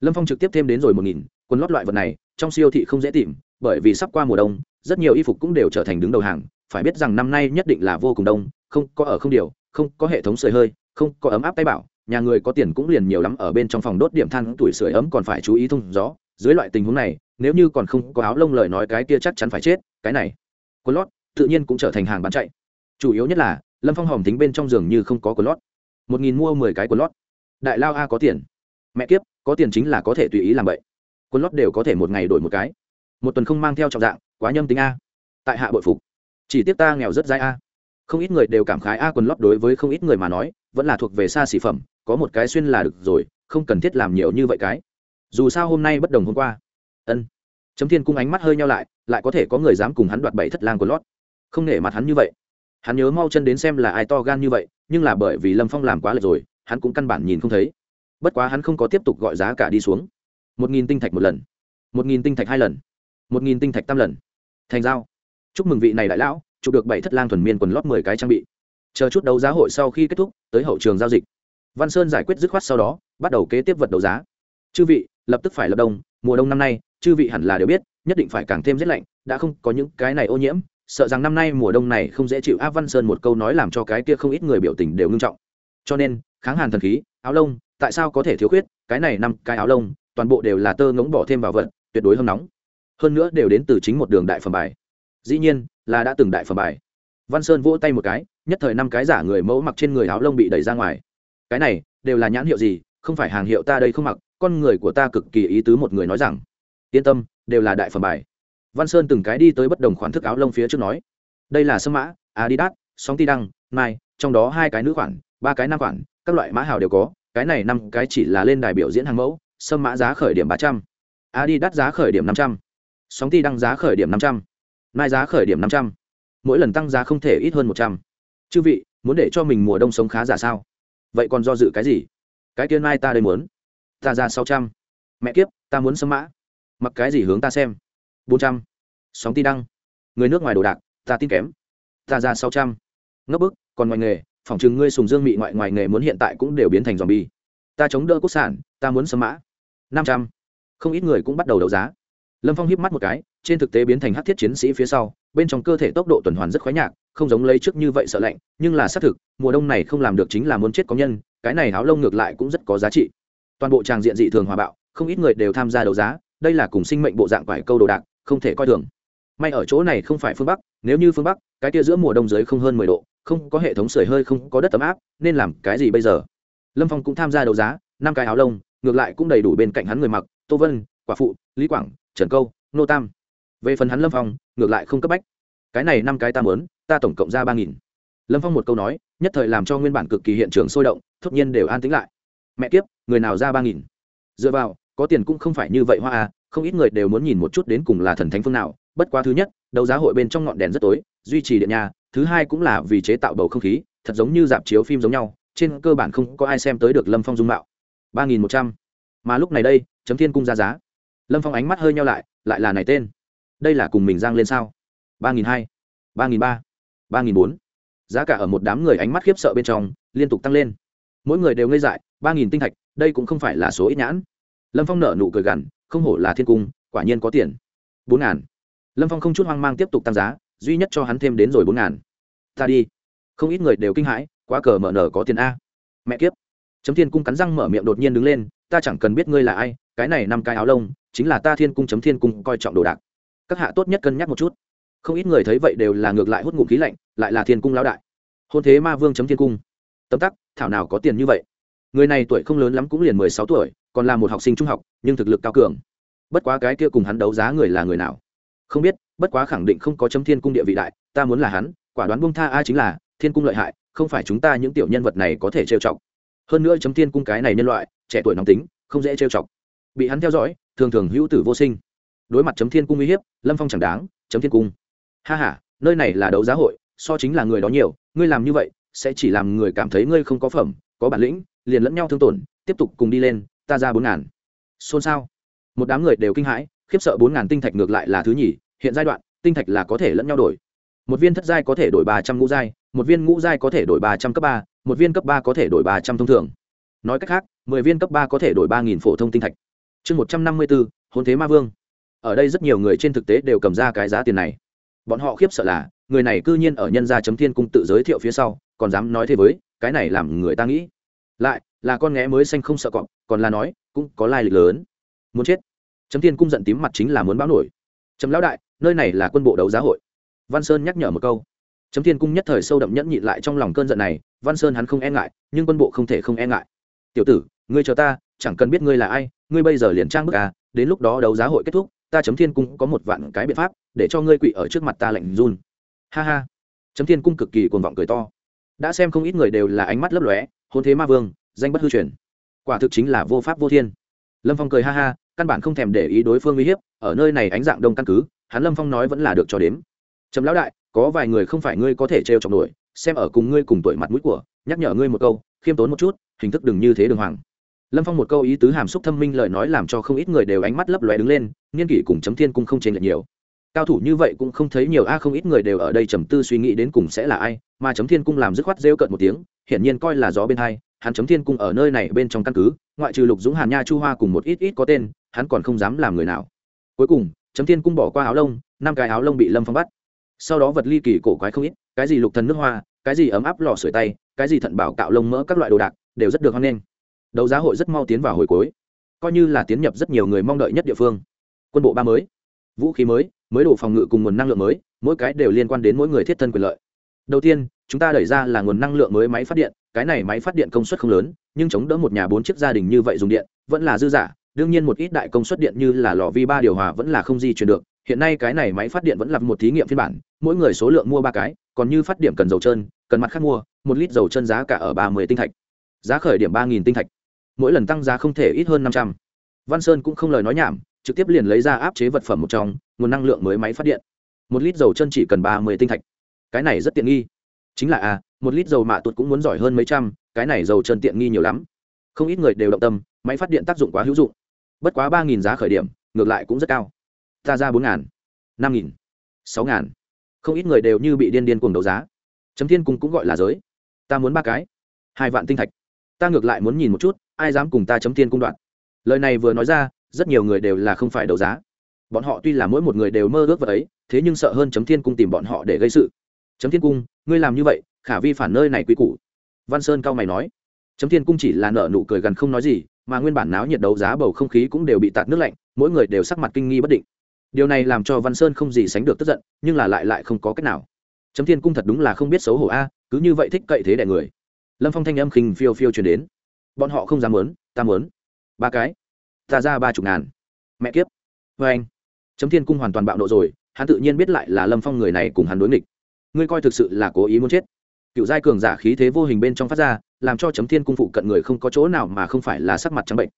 Lâm phong trực tiếp thêm đến rồi một nghìn quần lót loại vật này, trong siêu thị không dễ tìm, bởi vì sắp qua mùa đông, rất nhiều y phục cũng đều trở thành đứng đầu hàng, phải biết rằng năm nay nhất định là vô cùng đông, không có ở không điều không có hệ thống sưởi hơi, không có ấm áp tay bảo, nhà người có tiền cũng liền nhiều lắm ở bên trong phòng đốt điểm than, tuổi sưởi ấm còn phải chú ý thông gió. Dưới loại tình huống này, nếu như còn không có áo lông lời nói cái kia chắc chắn phải chết, cái này. Quần lót, tự nhiên cũng trở thành hàng bán chạy. Chủ yếu nhất là, lâm phong hòm tính bên trong giường như không có quần lót. Một nghìn mua mười cái quần lót. Đại lao a có tiền. Mẹ kiếp, có tiền chính là có thể tùy ý làm vậy. Quần lót đều có thể một ngày đổi một cái. Một tuần không mang theo trọng dạng, quá nhâm tính a. Tại hạ bội phục. Chỉ tiếc ta nghèo rất dai a không ít người đều cảm khái a quần lót đối với không ít người mà nói, vẫn là thuộc về xa xỉ phẩm, có một cái xuyên là được rồi, không cần thiết làm nhiều như vậy cái. Dù sao hôm nay bất đồng hôm qua. Ân. Chấm thiên cung ánh mắt hơi nhau lại lại có thể có người dám cùng hắn đoạt bảy thất lang quần lót. Không nể mặt hắn như vậy. Hắn nhớ mau chân đến xem là ai to gan như vậy, nhưng là bởi vì lâm phong làm quá lệch rồi, hắn cũng căn bản nhìn không thấy. Bất quá hắn không có tiếp tục gọi giá cả đi xuống. Một nghìn tinh thạch một lần. Một nghìn tinh thạch hai lần. Một nghìn tinh thạch tam lần. Thành giao. Chúc mừng vị này đại lão chụp được bảy thất lang thuần miên quần lót mười cái trang bị. Chờ chút đấu giá hội sau khi kết thúc, tới hậu trường giao dịch. Văn sơn giải quyết dứt khoát sau đó, bắt đầu kế tiếp vật đấu giá. Chư vị, lập tức phải lập đông, mùa đông năm nay, chư vị hẳn là đều biết, nhất định phải càng thêm rét lạnh, đã không có những cái này ô nhiễm, sợ rằng năm nay mùa đông này không dễ chịu. Áp văn sơn một câu nói làm cho cái kia không ít người biểu tình đều ngưng trọng. Cho nên, kháng hàn thần khí, áo lông, tại sao có thể thiếu khuyết? Cái này năm cái áo lông, toàn bộ đều là tơ ngỗng bỏ thêm vào vật, tuyệt đối hâm nóng. Hơn nữa đều đến từ chính một đường đại phẩm bài. Dĩ nhiên là đã từng đại phẩm bài. Văn sơn vỗ tay một cái, nhất thời năm cái giả người mẫu mặc trên người áo lông bị đẩy ra ngoài. Cái này, đều là nhãn hiệu gì, không phải hàng hiệu ta đây không mặc, con người của ta cực kỳ ý tứ một người nói rằng. Yên tâm, đều là đại phẩm bài. Văn sơn từng cái đi tới bất đồng khoản thức áo lông phía trước nói. Đây là sâm mã, adidas, sóng ti đăng mai trong đó hai cái nữ khoản, ba cái nam khoản, các loại mã hào đều có, cái này năm cái chỉ là lên đài biểu diễn hàng mẫu, sâm mã giá khởi điểm ba trăm, adidas giá khởi điểm năm trăm, sóng ti đăng giá khởi điểm năm trăm mai giá khởi điểm năm trăm. Mỗi lần tăng giá không thể ít hơn một trăm. Chư vị, muốn để cho mình mùa đông sống khá giả sao? Vậy còn do dự cái gì? Cái tiên mai ta đây muốn. Ta ra sáu trăm. Mẹ kiếp, ta muốn sâm mã. Mặc cái gì hướng ta xem? bốn trăm. Sóng ti đăng. Người nước ngoài đồ đạc, ta tin kém. Ta ra sáu trăm. Ngốc bức, còn ngoài nghề phòng chừng ngươi sùng dương mị ngoại ngoài nghề muốn hiện tại cũng đều biến thành dòm bi ta chống đỡ quốc sản, ta muốn sâm mã. năm trăm. Không ít người cũng bắt đầu đấu giá lâm phong híp mắt một cái, trên thực tế biến thành hát thiết chiến sĩ phía sau, bên trong cơ thể tốc độ tuần hoàn rất khoái nhạc, không giống lấy trước như vậy sợ lạnh, nhưng là xác thực, mùa đông này không làm được chính là muốn chết có nhân, cái này háo lông ngược lại cũng rất có giá trị. Toàn bộ tràng diện dị thường hòa bạo, không ít người đều tham gia đấu giá, đây là cùng sinh mệnh bộ dạng quải câu đồ đạc, không thể coi thường. May ở chỗ này không phải phương bắc, nếu như phương bắc, cái tia giữa mùa đông dưới không hơn mười độ, không có hệ thống sưởi hơi, không có đất ấm áp, nên làm cái gì bây giờ? Lâm phong cũng tham gia đấu giá, năm cái áo lông, ngược lại cũng đầy đủ bên cạnh hắn người mặc, tô vân, quả phụ, lý quảng trần câu, nô tam. Về phần hắn lâm phong, ngược lại không cấp bách. Cái này năm cái ta mớn ta tổng cộng ra ba nghìn. Lâm phong một câu nói, nhất thời làm cho nguyên bản cực kỳ hiện trường sôi động tất nhiên đều an tính lại. Mẹ kiếp, người nào ra ba nghìn? Dựa vào, có tiền cũng không phải như vậy hoa à không ít người đều muốn nhìn một chút đến cùng là thần thánh phương nào. Bất quá thứ nhất, đấu giá hội bên trong ngọn đèn rất tối, duy trì điện nhà, thứ hai cũng là vì chế tạo bầu không khí, thật giống như dạp chiếu phim giống nhau, trên cơ bản không có ai xem tới được lâm phong dung mạo. Ba nghìn một trăm. Mà lúc này đây, chấm thiên cung ra giá lâm phong ánh mắt hơi nhau lại lại là này tên. Đây là cùng mình giang lên sao? ba nghìn hai, ba nghìn ba ba nghìn bốn. Giá cả ở một đám người ánh mắt khiếp sợ bên trong, liên tục tăng lên. Mỗi người đều ngây dại, ba nghìn tinh thạch, đây cũng không phải là số ít nhãn. Lâm phong nở nụ cười gằn, không hổ là thiên cung, quả nhiên có tiền. bốn ngàn lâm phong không chút hoang mang tiếp tục tăng giá, duy nhất cho hắn thêm đến rồi bốn ngàn ta đi. Không ít người đều kinh hãi, quá cờ mở nở có tiền a. Mẹ kiếp. Chấm thiên cung cắn răng mở miệng đột nhiên đứng lên, ta chẳng cần biết ngươi là ai, cái này năm cái áo lông chính là ta thiên cung chấm thiên cung coi trọng đồ đạc. Các hạ tốt nhất cân nhắc một chút. Không ít người thấy vậy đều là ngược lại hút ngụm khí lạnh, lại là thiên cung lão đại. Hôn thế ma vương chấm thiên cung. Tấm tắc, thảo nào có tiền như vậy? Người này tuổi không lớn lắm cũng liền mười sáu tuổi, còn là một học sinh trung học, nhưng thực lực cao cường. Bất quá cái kia cùng hắn đấu giá người là người nào? Không biết, bất quá khẳng định không có chấm thiên cung địa vị đại, ta muốn là hắn, quả đoán bông tha ai chính là, thiên cung lợi hại, không phải chúng ta những tiểu nhân vật này có thể trêu chọc. Hơn nữa chấm thiên cung cái này nhân loại, trẻ tuổi nóng tính, không dễ trêu chọc. Bị hắn theo dõi thường thường hữu tử vô sinh. Đối mặt chấm thiên cung uy hiếp, lâm phong chẳng đáng, chấm thiên cung. Ha h a nơi này là đấu giá hội, so chính là người đó nhiều, ngươi làm như vậy, sẽ chỉ làm người cảm thấy ngươi không có phẩm, có bản lĩnh, liền lẫn nhau thương tổn, tiếp tục cùng đi lên, ta ra bốn ngàn. Xôn xao. Một đám người đều kinh hãi, khiếp sợ bốn ngàn tinh thạch ngược lại là thứ nhì, hiện giai đoạn, tinh thạch là có thể lẫn nhau đổi. Một viên thất giai có thể đổi ba trăm ngũ giai, một viên ngũ giai có thể đổi ba trăm cấp ba, một viên cấp ba có thể đổi ba trăm thông thường. Nói cách khác, mười viên cấp ba có thể đổi ba nghìn phổ thông tinh thạch chương một trăm năm mươi bốn, hôn thế ma vương. Ở đây rất nhiều người trên thực tế đều cầm ra cái giá tiền này. Bọn họ khiếp sợ là, người này cư nhiên ở nhân gia chấm thiên cung tự giới thiệu phía sau, còn dám nói thế với, cái này làm người ta nghĩ. Lại, là con nghé mới xanh không sợ cọp, còn là nói, cũng có lai lịch lớn. Muốn chết. Chấm thiên cung giận tím mặt chính là muốn báo nổi. Chấm lão đại, nơi này là quân bộ đấu giá hội. Văn sơn nhắc nhở một câu. Chấm thiên cung nhất thời sâu đậm nhẫn nhịn lại trong lòng cơn giận này, văn sơn hắn không e ngại, nhưng quân bộ không thể không e ngại. Tiểu tử, ngươi chờ ta chẳng cần biết ngươi là ai, ngươi bây giờ liền trang bức à đến lúc đó đấu giá hội kết thúc, ta chấm thiên cung có một vạn cái biện pháp, để cho ngươi quỵ ở trước mặt ta lạnh run. Ha ha. Chấm thiên cung cực kỳ cuồng vọng cười to. Đã xem không ít người đều là ánh mắt lấp lóe, hôn thế ma vương, danh bất hư truyền. Quả thực chính là vô pháp vô thiên. Lâm phong cười ha ha, căn bản không thèm để ý đối phương uy hiếp, ở nơi này ánh dạng đông căn cứ, hắn lâm phong nói vẫn là được cho đếm. Trầm lão đại, có vài người không phải ngươi có thể trêu chọc nổi, xem ở cùng ngươi cùng tuổi mặt mũi của, nhắc nhở ngươi một câu, khiêm tốn một chút, hình thức đừng như thế đường hoàng lâm phong một câu ý tứ hàm xúc thâm minh lời nói làm cho không ít người đều ánh mắt lấp lóe đứng lên, nghiên kỷ cùng chấm thiên cung không chênh lệch nhiều. Cao thủ như vậy cũng không thấy nhiều a, không ít người đều ở đây trầm tư suy nghĩ đến cùng sẽ là ai, mà chấm thiên cung làm dứt khoát rêu cợt một tiếng, hiển nhiên coi là gió bên hai, hắn chấm thiên cung ở nơi này bên trong căn cứ, ngoại trừ lục dũng hàn nha chu hoa cùng một ít ít có tên, hắn còn không dám làm người nào. Cuối cùng, chấm thiên cung bỏ qua áo lông, năm cái áo lông bị lâm phong bắt. Sau đó vật ly kỳ cổ quái không ít, cái gì lục thần nước hoa, cái gì ấm áp lò sưởi tay, cái gì thận bảo cạo lông mỡ các loại đồ đạc, đều rất được hoan nghênh đấu giá hội rất mau tiến vào hồi cuối. Coi như là tiến nhập rất nhiều người mong đợi nhất địa phương. Quân bộ ba mới, vũ khí mới mới đồ phòng ngự cùng nguồn năng lượng mới, mỗi cái đều liên quan đến mỗi người thiết thân quyền lợi. Đầu tiên, chúng ta đẩy ra là nguồn năng lượng mới máy phát điện, cái này máy phát điện công suất không lớn, nhưng chống đỡ một nhà bốn chiếc gia đình như vậy dùng điện, vẫn là dư giả, đương nhiên một ít đại công suất điện như là lò vi ba điều hòa vẫn là không di chuyển được, hiện nay cái này máy phát điện vẫn là một thí nghiệm phiên bản, mỗi người số lượng mua ba cái, còn như phát điểm cần dầu trơn, cần mặt khác mua, một lít dầu chân giá cả ở ba mươi tinh thạch, giá khởi điểm ba nghìn tinh thạch mỗi lần tăng giá không thể ít hơn năm trăm. Văn sơn cũng không lời nói nhảm trực tiếp liền lấy ra áp chế vật phẩm một trong nguồn năng lượng mới máy phát điện. Một lít dầu chân chỉ cần ba mươi tinh thạch. Cái này rất tiện nghi. Chính là a à, một lít dầu mạ tuột cũng muốn giỏi hơn mấy trăm cái này dầu chân tiện nghi nhiều lắm. Không ít người đều động tâm máy phát điện tác dụng quá hữu dụng. Bất quá ba nghìn giá khởi điểm ngược lại cũng rất cao. Ta ra bốn ngàn năm nghìn sáu ngàn. Không ít người đều như bị điên điên cuồng đấu giá. Chấm thiên cung cũng gọi là giới. Ta muốn ba cái hai vạn tinh thạch. Ta ngược lại muốn nhìn một chút ai dám cùng ta chấm thiên cung đoạn? Lời này vừa nói ra, rất nhiều người đều là không phải đấu giá. Bọn họ tuy là mỗi một người đều mơ ước vật ấy, thế nhưng sợ hơn chấm thiên cung tìm bọn họ để gây sự. Chấm thiên cung, ngươi làm như vậy, khả vi phản nơi này quy củ. Văn sơn cao mày nói. Chấm thiên cung chỉ là nợ nụ cười gần không nói gì, mà nguyên bản náo nhiệt đấu giá bầu không khí cũng đều bị tạt nước lạnh, mỗi người đều sắc mặt kinh nghi bất định. Điều này làm cho văn sơn không gì sánh được tức giận, nhưng là lại lại không có cách nào. Chấm thiên cung thật đúng là không biết xấu hổ a, cứ như vậy thích cậy thế đại người. Lâm phong thanh âm khinh phiêu phiêu chuyển đến bọn họ không dám muốn, ta muốn. Ba cái. Ta ra ba chục ngàn. Mẹ kiếp. Vê anh. Chấm thiên cung hoàn toàn bạo nộ rồi, hắn tự nhiên biết lại là lâm phong người này cùng hắn đối nghịch. Ngươi coi thực sự là cố ý muốn chết. Cựu giai cường giả khí thế vô hình bên trong phát ra, làm cho chấm thiên cung phụ cận người không có chỗ nào mà không phải là sắc mặt trắng bệnh.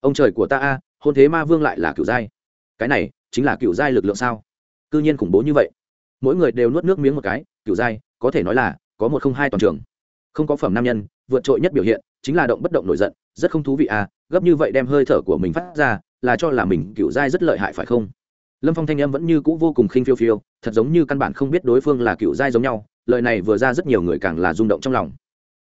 Ông trời của ta a, hôn thế ma vương lại là cựu giai. Cái này chính là cựu giai lực lượng sao? Cư nhiên khủng bố như vậy. Mỗi người đều nuốt nước miếng một cái, cựu giai, có thể nói là có một không hai toàn trường. Không có phẩm nam nhân, vượt trội nhất biểu hiện chính là động bất động nổi giận, rất không thú vị à gấp như vậy đem hơi thở của mình phát ra, là cho là mình cựu giai rất lợi hại phải không? Lâm phong thanh âm vẫn như cũ vô cùng khinh phiêu phiêu, thật giống như căn bản không biết đối phương là cựu giai giống nhau, lời này vừa ra rất nhiều người càng là rung động trong lòng.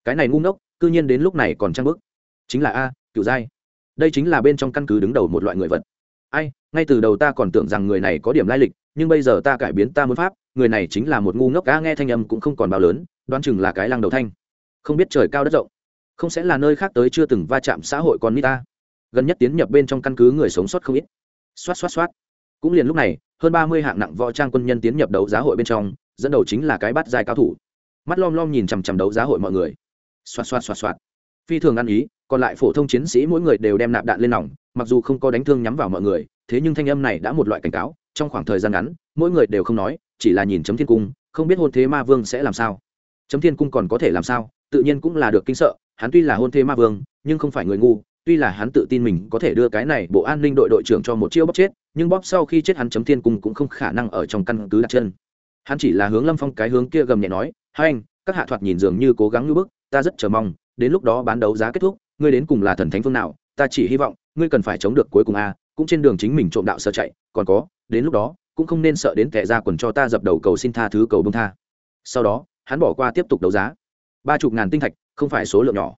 Cái này ngu ngốc, cư nhiên đến lúc này còn trang bức. Chính là a, cựu giai. Đây chính là bên trong căn cứ đứng đầu một loại người vật. Ai, ngay từ đầu ta còn tưởng rằng người này có điểm lai lịch, nhưng bây giờ ta cải biến ta muốn pháp, người này chính là một ngu ngốc cá nghe thanh âm cũng không còn bao lớn, đoán chừng là cái lăng đầu thanh. Không biết trời cao đất rộng không sẽ là nơi khác tới chưa từng va chạm xã hội con nít ta. Gần nhất tiến nhập bên trong căn cứ người sống sót không ít. Xoát xoát xoát. Cũng liền lúc này, hơn ba mươi hạng nặng võ trang quân nhân tiến nhập đấu giá hội bên trong, dẫn đầu chính là cái bắt dài cao thủ. Mắt lom lom nhìn chằm chằm đấu giá hội mọi người. Xoát xoát xoát xoát. Phi thường ăn ý, còn lại phổ thông chiến sĩ mỗi người đều đem nạp đạn lên nòng, mặc dù không có đánh thương nhắm vào mọi người, thế nhưng thanh âm này đã một loại cảnh cáo, trong khoảng thời gian ngắn, mỗi người đều không nói, chỉ là nhìn chấm thiên cung, không biết hôn thế ma vương sẽ làm sao. Chấm thiên cung còn có thể làm sao, tự nhiên cũng là được kinh sợ hắn tuy là hôn thê ma vương, nhưng không phải người ngu, tuy là hắn tự tin mình có thể đưa cái này bộ an ninh đội đội trưởng cho một chiêu bóp chết, nhưng bóp sau khi chết hắn chấm thiên cung cũng không khả năng ở trong căn cứ đặt chân. Hắn chỉ là hướng lâm phong cái hướng kia gầm nhẹ nói, hai anh, các hạ thoạt nhìn dường như cố gắng như bức, ta rất chờ mong, đến lúc đó bán đấu giá kết thúc, ngươi đến cùng là thần thánh phương nào, ta chỉ hy vọng, ngươi cần phải chống được cuối cùng a, cũng trên đường chính mình trộm đạo sợ chạy, còn có, đến lúc đó, cũng không nên sợ đến kẻ ra quần cho ta dập đầu cầu xin tha thứ cầu bông tha. Sau đó, hắn bỏ qua tiếp tục đấu giá ba chục ngàn tinh thạch, không phải số lượng nhỏ.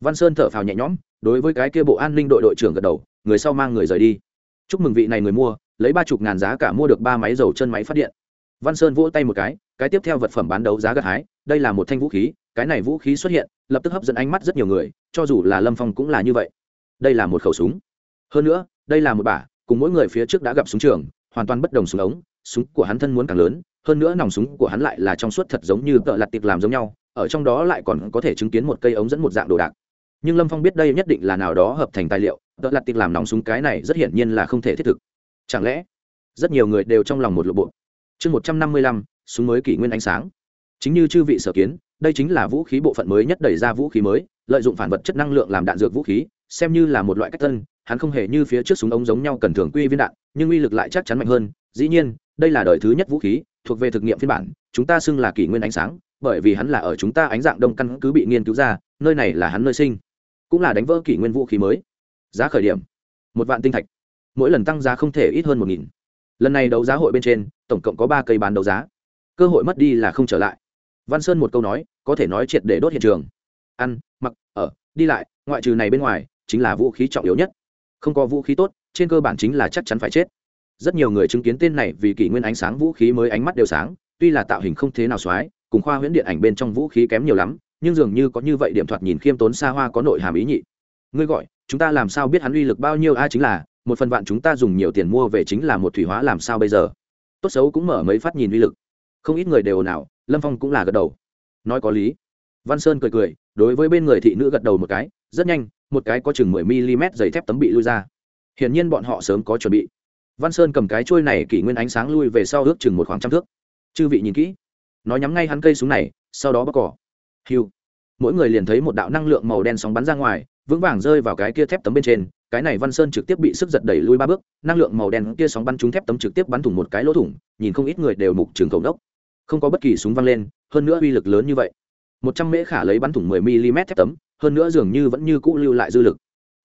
Văn sơn thở phào nhẹ nhõm, đối với cái kia bộ an ninh đội đội trưởng gật đầu, người sau mang người rời đi. Chúc mừng vị này người mua, lấy ba chục ngàn giá cả mua được ba máy dầu chân máy phát điện. Văn sơn vỗ tay một cái cái tiếp theo vật phẩm bán đấu giá gặt hái, đây là một thanh vũ khí, cái này vũ khí xuất hiện, lập tức hấp dẫn ánh mắt rất nhiều người, cho dù là lâm phong cũng là như vậy. Đây là một khẩu súng. Hơn nữa, đây là một bả, cùng mỗi người phía trước đã gặp súng trường, hoàn toàn bất đồng súng ống, súng của hắn thân muốn càng lớn, hơn nữa nòng súng của hắn lại là trong suốt thật giống như tợ lặt tiệc làm giống nhau ở trong đó lại còn có thể chứng kiến một cây ống dẫn một dạng đồ đạc. Nhưng lâm phong biết đây nhất định là nào đó hợp thành tài liệu đợt lặt tịch làm nòng súng cái này rất hiển nhiên là không thể thiết thực. Chẳng lẽ, rất nhiều người đều trong lòng một lộ bộ. Chương một trăm năm mươi lăm, súng mới kỷ nguyên ánh sáng. Chính như chư vị sở kiến, đây chính là vũ khí bộ phận mới nhất đẩy ra vũ khí mới, lợi dụng phản vật chất năng lượng làm đạn dược vũ khí, xem như là một loại cách tân hắn không hề như phía trước súng ống giống nhau cần thường quy viên đạn, nhưng uy lực lại chắc chắn mạnh hơn. Dĩ nhiên, đây là đời thứ nhất vũ khí, thuộc về thực nghiệm phiên bản, chúng ta xưng là kỷ nguyên ánh sáng bởi vì hắn là ở chúng ta ánh dạng đông căn cứ bị nghiên cứu ra, nơi này là hắn nơi sinh, cũng là đánh vỡ kỷ nguyên vũ khí mới. Giá khởi điểm, một vạn tinh thạch. Mỗi lần tăng giá không thể ít hơn một nghìn. Lần này đấu giá hội bên trên, tổng cộng có ba cây bán đấu giá. Cơ hội mất đi là không trở lại. Văn sơn một câu nói, có thể nói triệt để đốt hiện trường. Ăn, mặc, ở, đi lại, ngoại trừ này bên ngoài, chính là vũ khí trọng yếu nhất. Không có vũ khí tốt, trên cơ bản chính là chắc chắn phải chết. Rất nhiều người chứng kiến tên này vì kỷ nguyên ánh sáng vũ khí mới ánh mắt đều sáng, tuy là tạo hình không thế nào x cùng khoa huyễn điện ảnh bên trong vũ khí kém nhiều lắm, nhưng dường như có như vậy điểm thoạt nhìn khiêm tốn xa hoa có nội hàm ý nhị. Ngươi gọi, chúng ta làm sao biết hắn uy lực bao nhiêu a chính là, một phần vạn chúng ta dùng nhiều tiền mua về chính là một thủy hóa làm sao bây giờ? Tốt xấu cũng mở mấy phát nhìn uy lực. Không ít người đều nào lâm phong cũng là gật đầu. Nói có lý. Văn sơn cười cười, đối với bên người thị nữ gật đầu một cái, rất nhanh, một cái có chừng mười mm giày thép tấm bị lui ra. Hiển nhiên bọn họ sớm có chuẩn bị. Văn sơn cầm cái trôi này kỷ nguyên ánh sáng lui về sau ước chừng một khoảng trăm thước. Chư vị nhìn kỹ nói nhắm ngay hắn cây súng này, sau đó bóc cỏ. Hiu. Mỗi người liền thấy một đạo năng lượng màu đen sóng bắn ra ngoài, vững vàng rơi vào cái kia thép tấm bên trên. Cái này văn sơn trực tiếp bị sức giật đẩy lui ba bước, năng lượng màu đen kia sóng bắn trúng thép tấm trực tiếp bắn thủng một cái lỗ thủng, nhìn không ít người đều mục trường cầu đốc. Không có bất kỳ súng văng lên, hơn nữa uy lực lớn như vậy. Một trăm mễ khả lấy bắn thủng mười mm thép tấm, hơn nữa dường như vẫn như cũ lưu lại dư lực.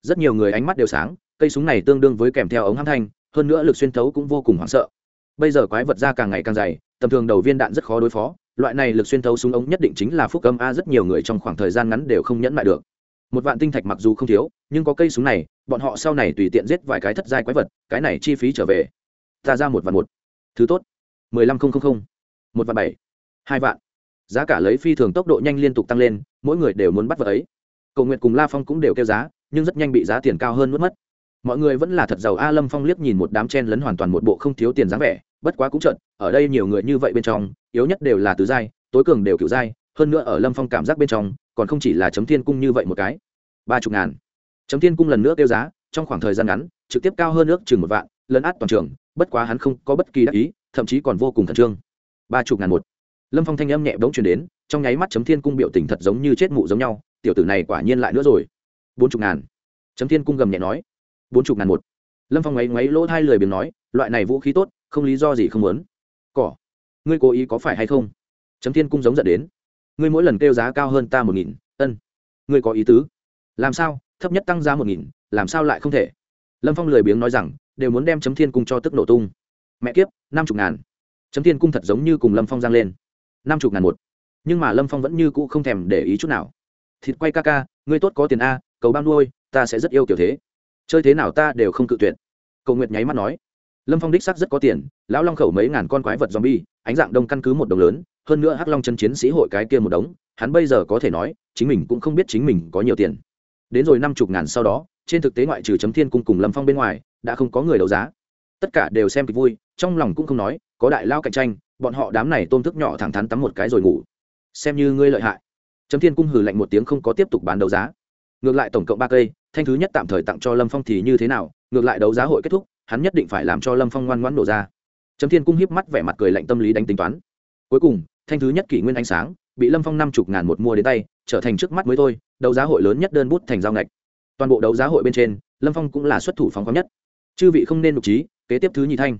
Rất nhiều người ánh mắt đều sáng, cây súng này tương đương với kèm theo ống hãm thanh, hơn nữa lực xuyên thấu cũng vô cùng hoảng sợ bây giờ quái vật ra càng ngày càng dày, tầm thường đầu viên đạn rất khó đối phó. Loại này lực xuyên thấu súng ống nhất định chính là phúc âm a, rất nhiều người trong khoảng thời gian ngắn đều không nhẫn lại được. Một vạn tinh thạch mặc dù không thiếu, nhưng có cây súng này, bọn họ sau này tùy tiện giết vài cái thất giai quái vật, cái này chi phí trở về. Ta ra một vạn một. Thứ tốt. mười lăm không không không. Một vạn bảy. Hai vạn. Giá cả lấy phi thường tốc độ nhanh liên tục tăng lên, mỗi người đều muốn bắt vợ ấy. Cầu nguyện cùng la phong cũng đều kêu giá, nhưng rất nhanh bị giá tiền cao hơn mất mất mọi người vẫn là thật giàu. A lâm phong liếc nhìn một đám chen lấn hoàn toàn một bộ không thiếu tiền dáng vẻ. Bất quá cũng trận ở đây nhiều người như vậy bên trong, yếu nhất đều là tứ giai, tối cường đều kiểu giai. Hơn nữa ở lâm phong cảm giác bên trong, còn không chỉ là chấm thiên cung như vậy một cái. Ba chục ngàn. Chấm thiên cung lần nữa kêu giá, trong khoảng thời gian ngắn, trực tiếp cao hơn nước chừng một vạn, lấn át toàn trường. Bất quá hắn không có bất kỳ đắc ý, thậm chí còn vô cùng khẩn trương. Ba chục ngàn một. Lâm phong thanh âm nhẹ bỗng chuyển đến, trong nháy mắt chấm thiên cung biểu tình thật giống như chết mụ giống nhau, tiểu tử này quả nhiên lại nữa rồi. Bốn chục ngàn. Chấm thiên cung gầm nhẹ nói bốn chục ngàn một. Lâm phong ngáy ngáy lỗ thai lười biếng nói, loại này vũ khí tốt, không lý do gì không muốn. Cỏ, ngươi cố ý có phải hay không? Chấm thiên cung giống dẫn đến. Ngươi mỗi lần kêu giá cao hơn ta một nghìn, ân, ngươi có ý tứ. Làm sao, thấp nhất tăng giá một nghìn, làm sao lại không thể? Lâm phong lười biếng nói rằng, đều muốn đem chấm thiên cung cho tức nổ tung. Mẹ kiếp, năm chục ngàn. Chấm thiên cung thật giống như cùng lâm phong giang lên. Năm chục ngàn một. Nhưng mà lâm phong vẫn như cũ không thèm để ý chút nào. Thịt quay ca ca, ngươi tốt có tiền a, cầu bao nuôi, ta sẽ rất yêu kiểu thế chơi thế nào ta đều không cự tuyệt. Cầu nguyệt nháy mắt nói. Lâm phong đích sắc rất có tiền, lão long khẩu mấy ngàn con quái vật zombie, ánh dạng đông căn cứ một đồng lớn, hơn nữa hắc long chân chiến sĩ hội cái kia một đống, hắn bây giờ có thể nói, chính mình cũng không biết chính mình có nhiều tiền. Đến rồi năm chục ngàn sau đó, trên thực tế ngoại trừ chấm thiên cung cùng lâm phong bên ngoài, đã không có người đấu giá. Tất cả đều xem kịch vui, trong lòng cũng không nói, có đại lao cạnh tranh, bọn họ đám này tôm thức nhỏ thẳng thắn tắm một cái rồi ngủ. Xem như ngươi lợi hại. Chấm thiên cung hừ lạnh một tiếng không có tiếp tục bán đấu giá. Ngược lại tổng cộng ba cây thanh thứ nhất tạm thời tặng cho lâm phong thì như thế nào, ngược lại đấu giá hội kết thúc, hắn nhất định phải làm cho lâm phong ngoan ngoãn nổ ra. Chấm thiên cung hiếp mắt vẻ mặt cười lạnh tâm lý đánh tính toán. Cuối cùng, thanh thứ nhất kỷ nguyên ánh sáng, bị lâm phong năm chục ngàn một mua đến tay, trở thành trước mắt mới thôi, đấu giá hội lớn nhất đơn bút thành giao ngạch. Toàn bộ đấu giá hội bên trên, lâm phong cũng là xuất thủ phóng khoáng nhất. Chư vị không nên đục trí, kế tiếp thứ nhì thanh.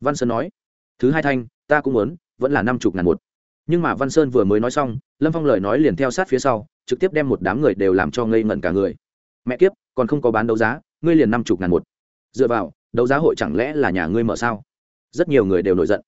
Văn sơn nói, thứ hai thanh, ta cũng muốn, vẫn là năm chục ngàn một. Nhưng mà văn sơn vừa mới nói xong, lâm phong lời nói liền theo sát phía sau, trực tiếp đem một đám người đều làm cho ngây ngẩn cả người mẹ kiếp, còn không có bán đấu giá, ngươi liền năm chục ngàn một. Dựa vào, đấu giá hội chẳng lẽ là nhà ngươi mở sao? Rất nhiều người đều nổi giận.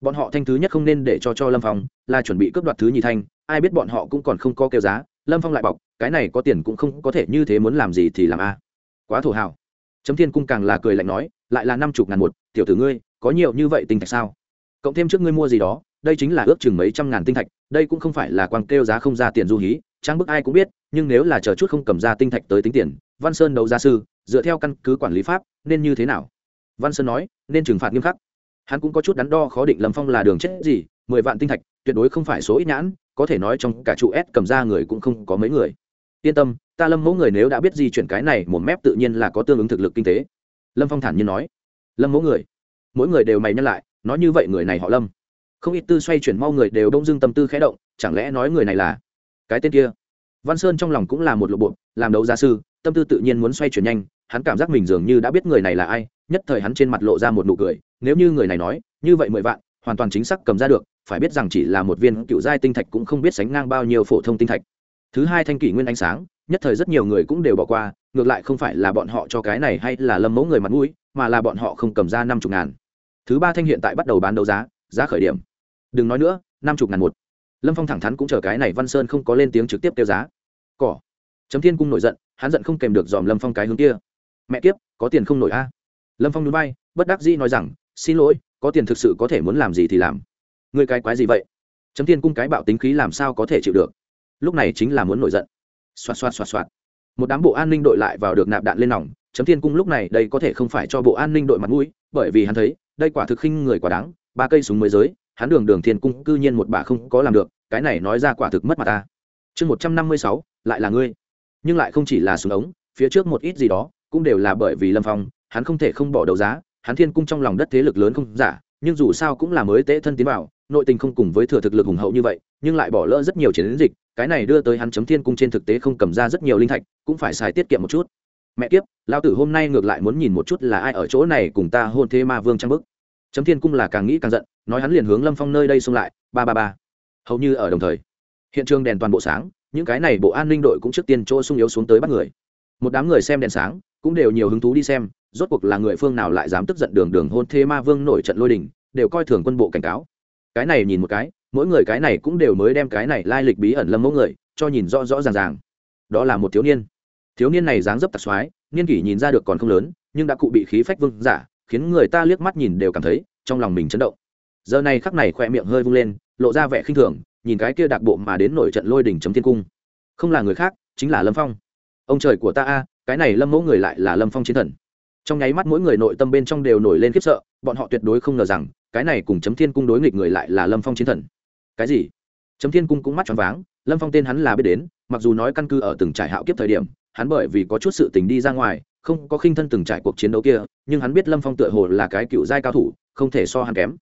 Bọn họ thanh thứ nhất không nên để cho cho lâm phong, là chuẩn bị cướp đoạt thứ nhì thanh, ai biết bọn họ cũng còn không có kêu giá, lâm phong lại bọc, cái này có tiền cũng không có thể như thế muốn làm gì thì làm a. Quá thổ hào. Chấm thiên cung càng là cười lạnh nói, lại là năm chục ngàn một, tiểu tử ngươi, có nhiều như vậy tinh thạch sao? Cộng thêm trước ngươi mua gì đó, đây chính là ước chừng mấy trăm ngàn tinh thạch, đây cũng không phải là quang kêu giá không ra tiền du hí trang bức ai cũng biết, nhưng nếu là chờ chút không cầm ra tinh thạch tới tính tiền, văn sơn đấu gia sư, dựa theo căn cứ quản lý pháp, nên như thế nào? Văn sơn nói, nên trừng phạt nghiêm khắc. Hắn cũng có chút đắn đo khó định lâm phong là đường chết gì, mười vạn tinh thạch, tuyệt đối không phải số ít nhãn, có thể nói trong cả trụ s cầm ra người cũng không có mấy người. Yên tâm, ta lâm mẫu người nếu đã biết di chuyển cái này, một mép tự nhiên là có tương ứng thực lực kinh tế. Lâm phong thản nhiên nói. Lâm mẫu người, mỗi người đều mày nhắc lại, nói như vậy người này họ lâm. Không ít tư xoay chuyển mau người đều đông dưng tâm tư khẽ động, chẳng lẽ nói người này là cái tên kia. Văn sơn trong lòng cũng là một lộ bộ, làm đấu gia sư, tâm tư tự nhiên muốn xoay chuyển nhanh, hắn cảm giác mình dường như đã biết người này là ai, nhất thời hắn trên mặt lộ ra một nụ cười, nếu như người này nói, như vậy mười vạn, hoàn toàn chính xác cầm ra được, phải biết rằng chỉ là một viên cựu giai tinh thạch cũng không biết sánh ngang bao nhiêu phổ thông tinh thạch. Thứ hai thanh kỷ nguyên ánh sáng, nhất thời rất nhiều người cũng đều bỏ qua, ngược lại không phải là bọn họ cho cái này hay là lâm mẫu người mặt mũi, mà là bọn họ không cầm ra năm chục ngàn. Thứ ba thanh hiện tại bắt đầu bán đấu giá giá khởi điểm. Đừng nói nữa, năm chục ngàn một lâm phong thẳng thắn cũng chờ cái này văn sơn không có lên tiếng trực tiếp kêu giá cỏ chấm thiên cung nổi giận hắn giận không kèm được dòm lâm phong cái hướng kia mẹ kiếp có tiền không nổi a lâm phong núi bay bất đắc dĩ nói rằng xin lỗi có tiền thực sự có thể muốn làm gì thì làm người cái quái gì vậy chấm thiên cung cái bạo tính khí làm sao có thể chịu được lúc này chính là muốn nổi giận xoạt xoạt xoạt xoạt một đám bộ an ninh đội lại vào được nạp đạn lên nòng chấm thiên cung lúc này đây có thể không phải cho bộ an ninh đội mặt mũi bởi vì hắn thấy đây quả thực khinh người quả đáng ba cây súng mới giới hắn đường đường thiên cung cư nhiên một bà không có làm được, cái này nói ra quả thực mất mặt ta. Chương một trăm năm mươi sáu, lại là ngươi. Nhưng lại không chỉ là súng ống, phía trước một ít gì đó cũng đều là bởi vì lâm phong, hắn không thể không bỏ đầu giá, hắn thiên cung trong lòng đất thế lực lớn không giả, nhưng dù sao cũng là mới tế thân tiến vào, nội tình không cùng với thừa thực lực hùng hậu như vậy, nhưng lại bỏ lỡ rất nhiều chiến dịch, cái này đưa tới hắn chấm thiên cung trên thực tế không cầm ra rất nhiều linh thạch, cũng phải xài tiết kiệm một chút. Mẹ kiếp lao tử hôm nay ngược lại muốn nhìn một chút là ai ở chỗ này cùng ta hôn thế ma vương trang bức chấm thiên cung là càng nghĩ càng giận, nói hắn liền hướng lâm phong nơi đây xông lại, ba ba ba. Hầu như ở đồng thời, hiện trường đèn toàn bộ sáng, những cái này bộ an ninh đội cũng trước tiên chỗ sung yếu xuống tới bắt người. Một đám người xem đèn sáng, cũng đều nhiều hứng thú đi xem, rốt cuộc là người phương nào lại dám tức giận đường đường hôn thế ma vương nổi trận lôi đình, đều coi thường quân bộ cảnh cáo. Cái này nhìn một cái, mỗi người cái này cũng đều mới đem cái này lai lịch bí ẩn lâm mẫu người, cho nhìn rõ rõ ràng ràng. Đó là một thiếu niên. Thiếu niên này dáng dấp tạc xoái niên kỷ nhìn ra được còn không lớn, nhưng đã cụ bị khí phách vương giả khiến người ta liếc mắt nhìn đều cảm thấy trong lòng mình chấn động. Giờ này khắc này khoe miệng hơi vung lên, lộ ra vẻ khinh thường, nhìn cái kia đặc bộ mà đến nổi trận lôi đỉnh chấm thiên cung. Không là người khác, chính là lâm phong. Ông trời của ta a, cái này lâm mẫu người lại là lâm phong chiến thần. Trong nháy mắt mỗi người nội tâm bên trong đều nổi lên khiếp sợ, bọn họ tuyệt đối không ngờ rằng, cái này cùng chấm thiên cung đối nghịch người lại là lâm phong chiến thần. Cái gì? Chấm thiên cung cũng mắt tròn váng, lâm phong tên hắn là biết đến, mặc dù nói căn cứ ở từng trải hạo kiếp thời điểm, hắn bởi vì có chút sự tình đi ra ngoài không có khinh thân từng trải cuộc chiến đấu kia nhưng hắn biết lâm phong tựa hồ là cái cựu giai cao thủ không thể so hắn kém.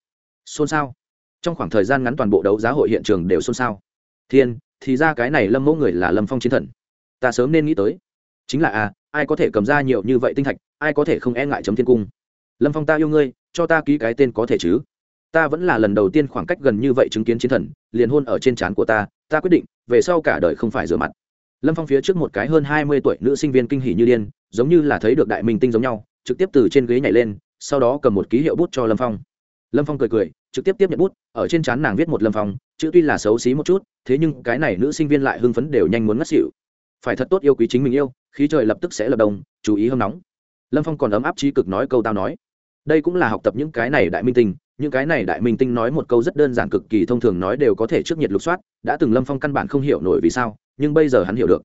Xôn xao. Trong khoảng thời gian ngắn toàn bộ đấu giá hội hiện trường đều xôn xao. Thiên thì ra cái này lâm mẫu người là lâm phong chiến thần. Ta sớm nên nghĩ tới. Chính là a à, ai có thể cầm ra nhiều như vậy tinh thạch ai có thể không e ngại chấm thiên cung? Lâm phong ta yêu ngươi cho ta ký cái tên có thể chứ? Ta vẫn là lần đầu tiên khoảng cách gần như vậy chứng kiến chiến thần liền hôn ở trên trán của ta ta quyết định về sau cả đời không phải rửa mặt lâm phong phía trước một cái hơn hai mươi tuổi nữ sinh viên kinh hỉ như điên, giống như là thấy được đại minh tinh giống nhau, trực tiếp từ trên ghế nhảy lên, sau đó cầm một ký hiệu bút cho lâm phong. Lâm phong cười cười, trực tiếp tiếp nhận bút, ở trên trán nàng viết một lâm phong, chữ tuy là xấu xí một chút, thế nhưng cái này nữ sinh viên lại hưng phấn đều nhanh muốn ngất xỉu. Phải thật tốt yêu quý chính mình yêu, khí trời lập tức sẽ lập đồng, chú ý hâm nóng. Lâm phong còn ấm áp trí cực nói câu tao nói. Đây cũng là học tập những cái này đại minh tinh, những cái này đại minh tinh nói một câu rất đơn giản cực kỳ thông thường nói đều có thể trước nhiệt lục soát, đã từng lâm phong căn bản không hiểu nổi vì sao nhưng bây giờ hắn hiểu được.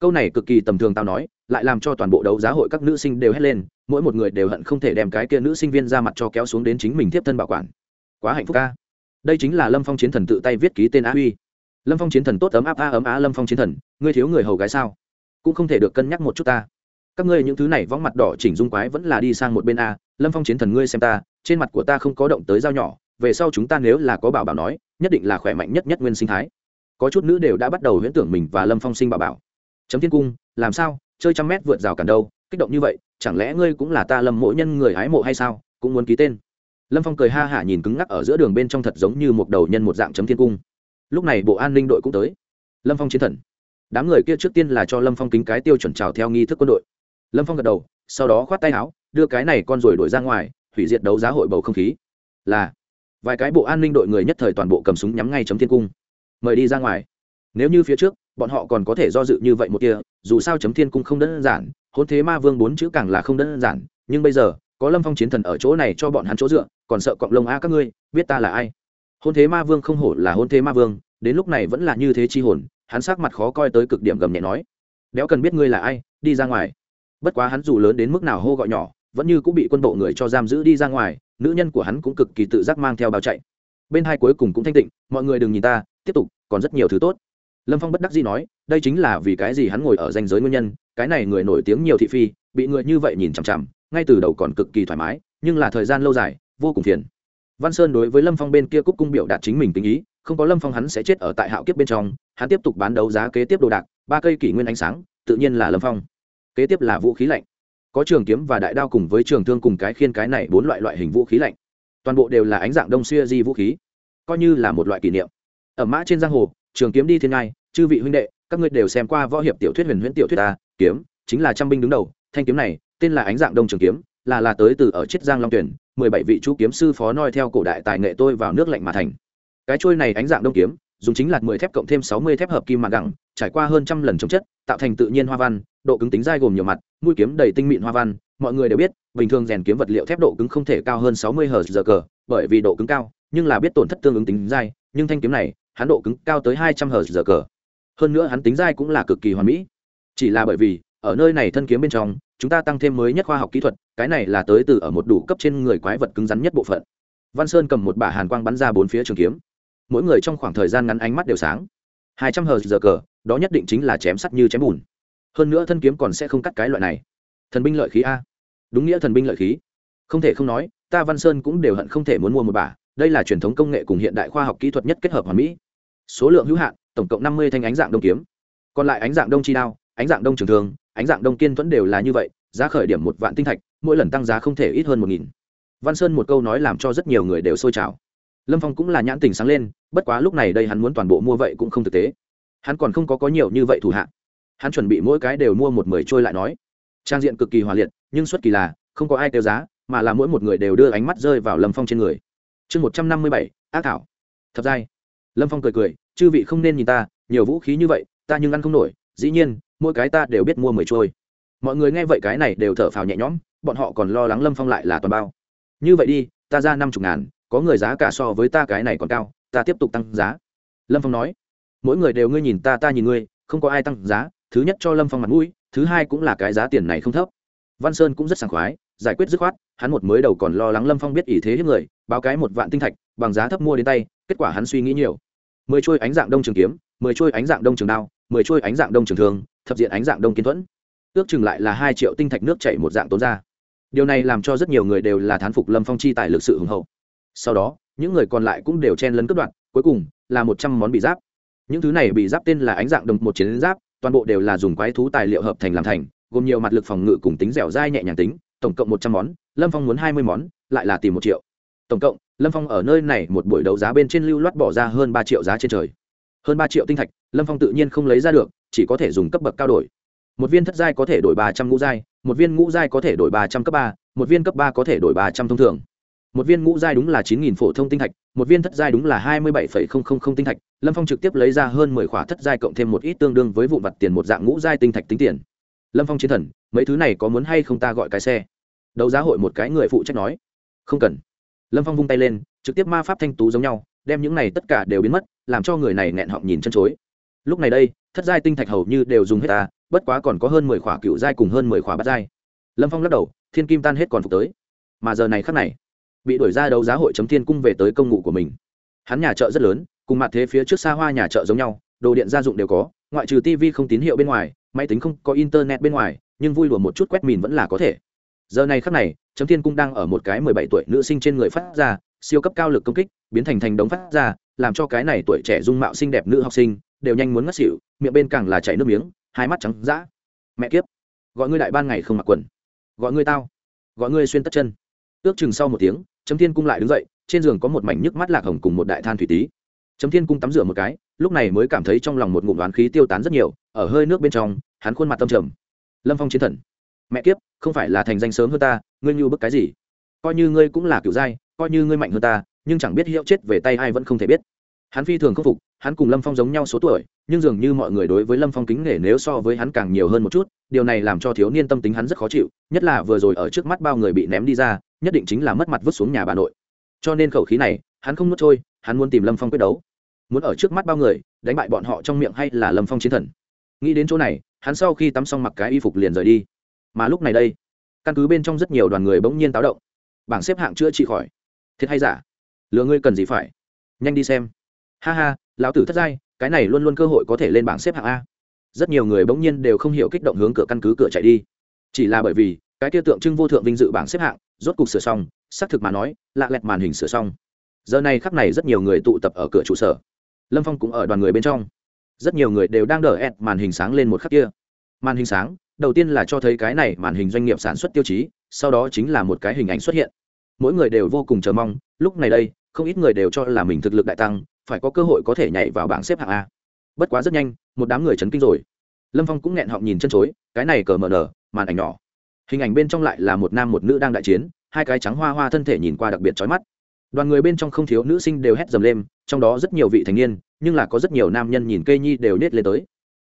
Câu này cực kỳ tầm thường tao nói, lại làm cho toàn bộ đấu giá hội các nữ sinh đều hét lên, mỗi một người đều hận không thể đem cái kia nữ sinh viên ra mặt cho kéo xuống đến chính mình tiếp thân bảo quản. Quá hạnh phúc ca. Đây chính là lâm phong chiến thần tự tay viết ký tên á huy. Lâm phong chiến thần tốt ấm áp a ấm á lâm phong chiến thần, ngươi thiếu người hầu gái sao? Cũng không thể được cân nhắc một chút ta. Các ngươi những thứ này võng mặt đỏ chỉnh dung quái vẫn là đi sang một bên a, lâm phong chiến thần ngươi xem ta, trên mặt của ta không có động tới dao nhỏ, về sau chúng ta nếu là có bảo bảo nói, nhất định là khỏe mạnh nhất nhất nguyên sinh thái có chút nữ đều đã bắt đầu huyễn tưởng mình và lâm phong sinh bà bảo. Chấm thiên cung, làm sao? Chơi trăm mét vượt rào cản đâu? Kích động như vậy, chẳng lẽ ngươi cũng là ta lâm mỗi nhân người hái mộ hay sao? Cũng muốn ký tên. Lâm phong cười ha hả nhìn cứng ngắc ở giữa đường bên trong thật giống như một đầu nhân một dạng chấm thiên cung. Lúc này bộ an ninh đội cũng tới. Lâm phong chiến thần. Đám người kia trước tiên là cho lâm phong kính cái tiêu chuẩn trào theo nghi thức quân đội. Lâm phong gật đầu, sau đó khoát tay áo, đưa cái này con rồi đổi ra ngoài, hủy diệt đấu giá hội bầu không khí. Là, vài cái bộ an ninh đội người nhất thời toàn bộ cầm súng nhắm ngay chấm thiên cung mời đi ra ngoài. Nếu như phía trước, bọn họ còn có thể do dự như vậy một kia, dù sao chấm thiên cung không đơn giản, hôn thế ma vương bốn chữ càng là không đơn giản, nhưng bây giờ, có lâm phong chiến thần ở chỗ này cho bọn hắn chỗ dựa, còn sợ cọng lông a các ngươi, biết ta là ai? Hôn thế ma vương không hổ là hôn thế ma vương, đến lúc này vẫn là như thế chi hồn, hắn sắc mặt khó coi tới cực điểm gầm nhẹ nói. Đéo cần biết ngươi là ai, đi ra ngoài. Bất quá hắn dù lớn đến mức nào hô gọi nhỏ, vẫn như cũng bị quân bộ người cho giam giữ đi ra ngoài, nữ nhân của hắn cũng cực kỳ tự giác mang theo bao chạy. Bên hai cuối cùng cũng thanh tịnh, mọi người đừng nhìn ta tiếp tục, còn rất nhiều thứ tốt. Lâm phong bất đắc dĩ nói, đây chính là vì cái gì hắn ngồi ở danh giới nguyên nhân, cái này người nổi tiếng nhiều thị phi, bị người như vậy nhìn chằm chằm, ngay từ đầu còn cực kỳ thoải mái, nhưng là thời gian lâu dài, vô cùng phiền. Văn sơn đối với lâm phong bên kia cúc cung biểu đạt chính mình tình ý, không có lâm phong hắn sẽ chết ở tại hạo kiếp bên trong, hắn tiếp tục bán đấu giá kế tiếp đồ đạc, ba cây kỷ nguyên ánh sáng, tự nhiên là lâm phong. Kế tiếp là vũ khí lạnh. Có trường kiếm và đại đao cùng với trường thương cùng cái khiên cái này bốn loại loại hình vũ khí lạnh. Toàn bộ đều là ánh dạng đông xuya di vũ khí. Coi như là một loại kỷ niệm ở mã trên giang hồ, trường kiếm đi thiên ngai, chư vị huynh đệ, các ngươi đều xem qua võ hiệp tiểu thuyết huyền huyễn tiểu thuyết ta, kiếm, chính là trăm binh đứng đầu, thanh kiếm này, tên là ánh dạng đông trường kiếm, là là tới từ ở chiết giang long tuyển, mười bảy vị chú kiếm sư phó noi theo cổ đại tài nghệ tôi vào nước lạnh mà thành. Cái trôi này ánh dạng đông kiếm, dùng chính là mười thép cộng thêm sáu mươi thép hợp kim mạ gẳng, trải qua hơn trăm lần chống chất, tạo thành tự nhiên hoa văn, độ cứng tính dai gồm nhiều mặt, mũi kiếm đầy tinh mịn hoa văn, mọi người đều biết, bình thường rèn kiếm vật liệu thép độ cứng không thể cao hơn sáu mươi hờ giờ cờ, bởi vì độ cứng cao, nhưng là biết tổn thất tương ứng tính dai, nhưng thanh kiếm này hắn độ cứng cao tới hai trăm hờ giờ cờ. Hơn nữa hắn tính dai cũng là cực kỳ hoàn mỹ. Chỉ là bởi vì, ở nơi này thân kiếm bên trong, chúng ta tăng thêm mới nhất khoa học kỹ thuật, cái này là tới từ ở một đủ cấp trên người quái vật cứng rắn nhất bộ phận. Văn sơn cầm một bả hàn quang bắn ra bốn phía trường kiếm. Mỗi người trong khoảng thời gian ngắn ánh mắt đều sáng. Hai trăm hờ giờ cờ, đó nhất định chính là chém sắt như chém bùn. Hơn nữa thân kiếm còn sẽ không cắt cái loại này. Thần binh lợi khí a. Đúng nghĩa thần binh lợi khí. Không thể không nói, ta văn sơn cũng đều hận không thể muốn mua một bả. Đây là truyền thống công nghệ cùng hiện đại khoa học kỹ thuật nhất kết hợp hoàn mỹ số lượng hữu hạn, tổng cộng năm mươi thanh ánh dạng đông kiếm. Còn lại ánh dạng đông chi đao, ánh dạng đông trường thường ánh dạng đông kiên thuẫn đều là như vậy, giá khởi điểm một vạn tinh thạch, mỗi lần tăng giá không thể ít hơn một nghìn. Văn sơn một câu nói làm cho rất nhiều người đều sôi trào. Lâm phong cũng là nhãn tình sáng lên, bất quá lúc này đây hắn muốn toàn bộ mua vậy cũng không thực tế. Hắn còn không có có nhiều như vậy thủ hạ. Hắn chuẩn bị mỗi cái đều mua một mười trôi lại nói. Trang diện cực kỳ hòa liệt, nhưng xuất kỳ là, không có ai tiêu giá, mà là mỗi một người đều đưa ánh mắt rơi vào lâm phong trên người. Chương một trăm năm mươi bảy, ác thảo. Thật dai lâm phong cười cười, chư vị không nên nhìn ta, nhiều vũ khí như vậy, ta nhưng ăn không nổi, dĩ nhiên, mỗi cái ta đều biết mua mười trôi. Mọi người nghe vậy cái này đều thở phào nhẹ nhõm, bọn họ còn lo lắng lâm phong lại là toàn bao. Như vậy đi, ta ra năm chục ngàn, có người giá cả so với ta cái này còn cao, ta tiếp tục tăng giá. Lâm phong nói, mỗi người đều ngươi nhìn ta ta nhìn ngươi, không có ai tăng giá, thứ nhất cho lâm phong mặt mũi, thứ hai cũng là cái giá tiền này không thấp. Văn sơn cũng rất sảng khoái, giải quyết dứt khoát, hắn một mới đầu còn lo lắng lâm phong biết ý thế hiếp người, báo cái một vạn tinh thạch, bằng giá thấp mua đến tay, kết quả hắn suy nghĩ nhiều mười chuôi ánh dạng đông trường kiếm, mười chuôi ánh dạng đông trường đao, mười chuôi ánh dạng đông trường thường thập diện ánh dạng đông kiến thuẫn. Ước chừng lại là hai triệu tinh thạch nước chảy một dạng tốn ra. Điều này làm cho rất nhiều người đều là thán phục lâm phong chi tài lực sự hùng hậu. Sau đó, những người còn lại cũng đều chen lấn cướp đoạn cuối cùng là một trăm món bị giáp. Những thứ này bị giáp tên là ánh dạng đồng một chiến giáp, toàn bộ đều là dùng quái thú tài liệu hợp thành làm thành, gồm nhiều mặt lực phòng ngự cùng tính dẻo dai nhẹ nhàng tính, tổng cộng một trăm món, lâm phong muốn hai mươi món, lại là tìm một triệu tổng cộng, lâm phong ở nơi này một buổi đấu giá bên trên lưu loát bỏ ra hơn ba triệu giá trên trời. Hơn ba triệu tinh thạch, lâm phong tự nhiên không lấy ra được, chỉ có thể dùng cấp bậc cao đổi. Một viên thất giai có thể đổi ba trăm ngũ giai, một viên ngũ giai có thể đổi ba trăm cấp ba, một viên cấp ba có thể đổi ba trăm thông thường. Một viên ngũ giai đúng là chín nghìn phổ thông tinh thạch, một viên thất giai đúng là hai mươi bảy phẩy không không không tinh thạch. Lâm phong trực tiếp lấy ra hơn mười khỏa thất giai cộng thêm một ít tương đương với vụ vặt tiền một dạng ngũ giai tinh thạch tính tiền. Lâm phong chiến thần, mấy thứ này có muốn hay không ta gọi cái xe? Đấu giá hội một cái người phụ trách nói. Không cần lâm phong vung tay lên, trực tiếp ma pháp thanh tú giống nhau, đem những này tất cả đều biến mất, làm cho người này nghẹn họng nhìn chân chối. Lúc này đây, thất giai tinh thạch hầu như đều dùng hết ta, bất quá còn có hơn mười khỏa cựu giai cùng hơn mười khỏa bát giai. Lâm phong lắc đầu, thiên kim tan hết còn phục tới. Mà giờ này khắc này, bị đuổi ra đấu giá hội chấm thiên cung về tới công ngụ của mình. Hắn nhà chợ rất lớn, cùng mặt thế phía trước xa hoa nhà chợ giống nhau, đồ điện gia dụng đều có, ngoại trừ tv không tín hiệu bên ngoài, máy tính không có internet bên ngoài, nhưng vui lùa một chút quét mìn vẫn là có thể. Giờ này khắc này chấm thiên cung đang ở một cái mười bảy tuổi nữ sinh trên người phát ra, siêu cấp cao lực công kích, biến thành thành đống phát ra, làm cho cái này tuổi trẻ dung mạo xinh đẹp nữ học sinh đều nhanh muốn ngất xỉu, miệng bên càng là chảy nước miếng, hai mắt trắng d mẹ kiếp, gọi ngươi đại ban ngày không mặc quần, gọi ngươi tao, gọi ngươi xuyên tất chân. Ước chừng sau một tiếng chấm thiên cung lại đứng dậy, trên giường có một mảnh nhức mắt lạc hồng cùng một đại than thủy tý chấm thiên cung tắm rửa một cái, lúc này mới cảm thấy trong lòng một ngụm đoán khí tiêu tán rất nhiều, ở hơi nước bên trong, hắn khuôn mặt tâm trầm. Lâm phong chiến thần, mẹ kiếp, không phải là thành danh sớm hơn ta ngươi như bức cái gì? Coi như ngươi cũng là kiểu giai coi như ngươi mạnh hơn ta, nhưng chẳng biết hiệu chết về tay ai vẫn không thể biết. Hắn phi thường khâm phục, hắn cùng lâm phong giống nhau số tuổi, nhưng dường như mọi người đối với lâm phong kính nể nếu so với hắn càng nhiều hơn một chút, điều này làm cho thiếu niên tâm tính hắn rất khó chịu, nhất là vừa rồi ở trước mắt bao người bị ném đi ra, nhất định chính là mất mặt vứt xuống nhà bà nội. Cho nên khẩu khí này, hắn không nuốt trôi, hắn muốn tìm lâm phong quyết đấu. Muốn ở trước mắt bao người, đánh bại bọn họ trong miệng hay là lâm phong chiến thần? Nghĩ đến chỗ này, hắn sau khi tắm xong mặc cái y phục liền rời đi. Mà lúc này đây căn cứ bên trong rất nhiều đoàn người bỗng nhiên táo động. Bảng xếp hạng chữa trị khỏi. Thiệt hay giả? Lừa ngươi cần gì phải? Nhanh đi xem. Ha ha, lão tử thất giai, cái này luôn luôn cơ hội có thể lên bảng xếp hạng a. Rất nhiều người bỗng nhiên đều không hiểu kích động hướng cửa căn cứ cửa chạy đi. Chỉ là bởi vì, cái tiêu tượng trưng vô thượng vinh dự bảng xếp hạng, rốt cục sửa xong, xác thực mà nói, lạ lẹt màn hình sửa xong. Giờ này khắc này rất nhiều người tụ tập ở cửa trụ sở. Lâm phong cũng ở đoàn người bên trong. Rất nhiều người đều đang đờ ẹt màn hình sáng lên một khắc kia. Màn hình sáng đầu tiên là cho thấy cái này màn hình doanh nghiệp sản xuất tiêu chí, sau đó chính là một cái hình ảnh xuất hiện. Mỗi người đều vô cùng chờ mong, lúc này đây, không ít người đều cho là mình thực lực đại tăng, phải có cơ hội có thể nhảy vào bảng xếp hạng a. Bất quá rất nhanh, một đám người chấn kinh rồi. Lâm phong cũng nghẹn họng nhìn chân chối, cái này cờ mờ nở, màn ảnh nhỏ. Hình ảnh bên trong lại là một nam một nữ đang đại chiến, hai cái trắng hoa hoa thân thể nhìn qua đặc biệt trói mắt. Đoàn người bên trong không thiếu nữ sinh đều hét dầm lên, trong đó rất nhiều vị thành niên, nhưng là có rất nhiều nam nhân nhìn cây nhi đều nết lên tới.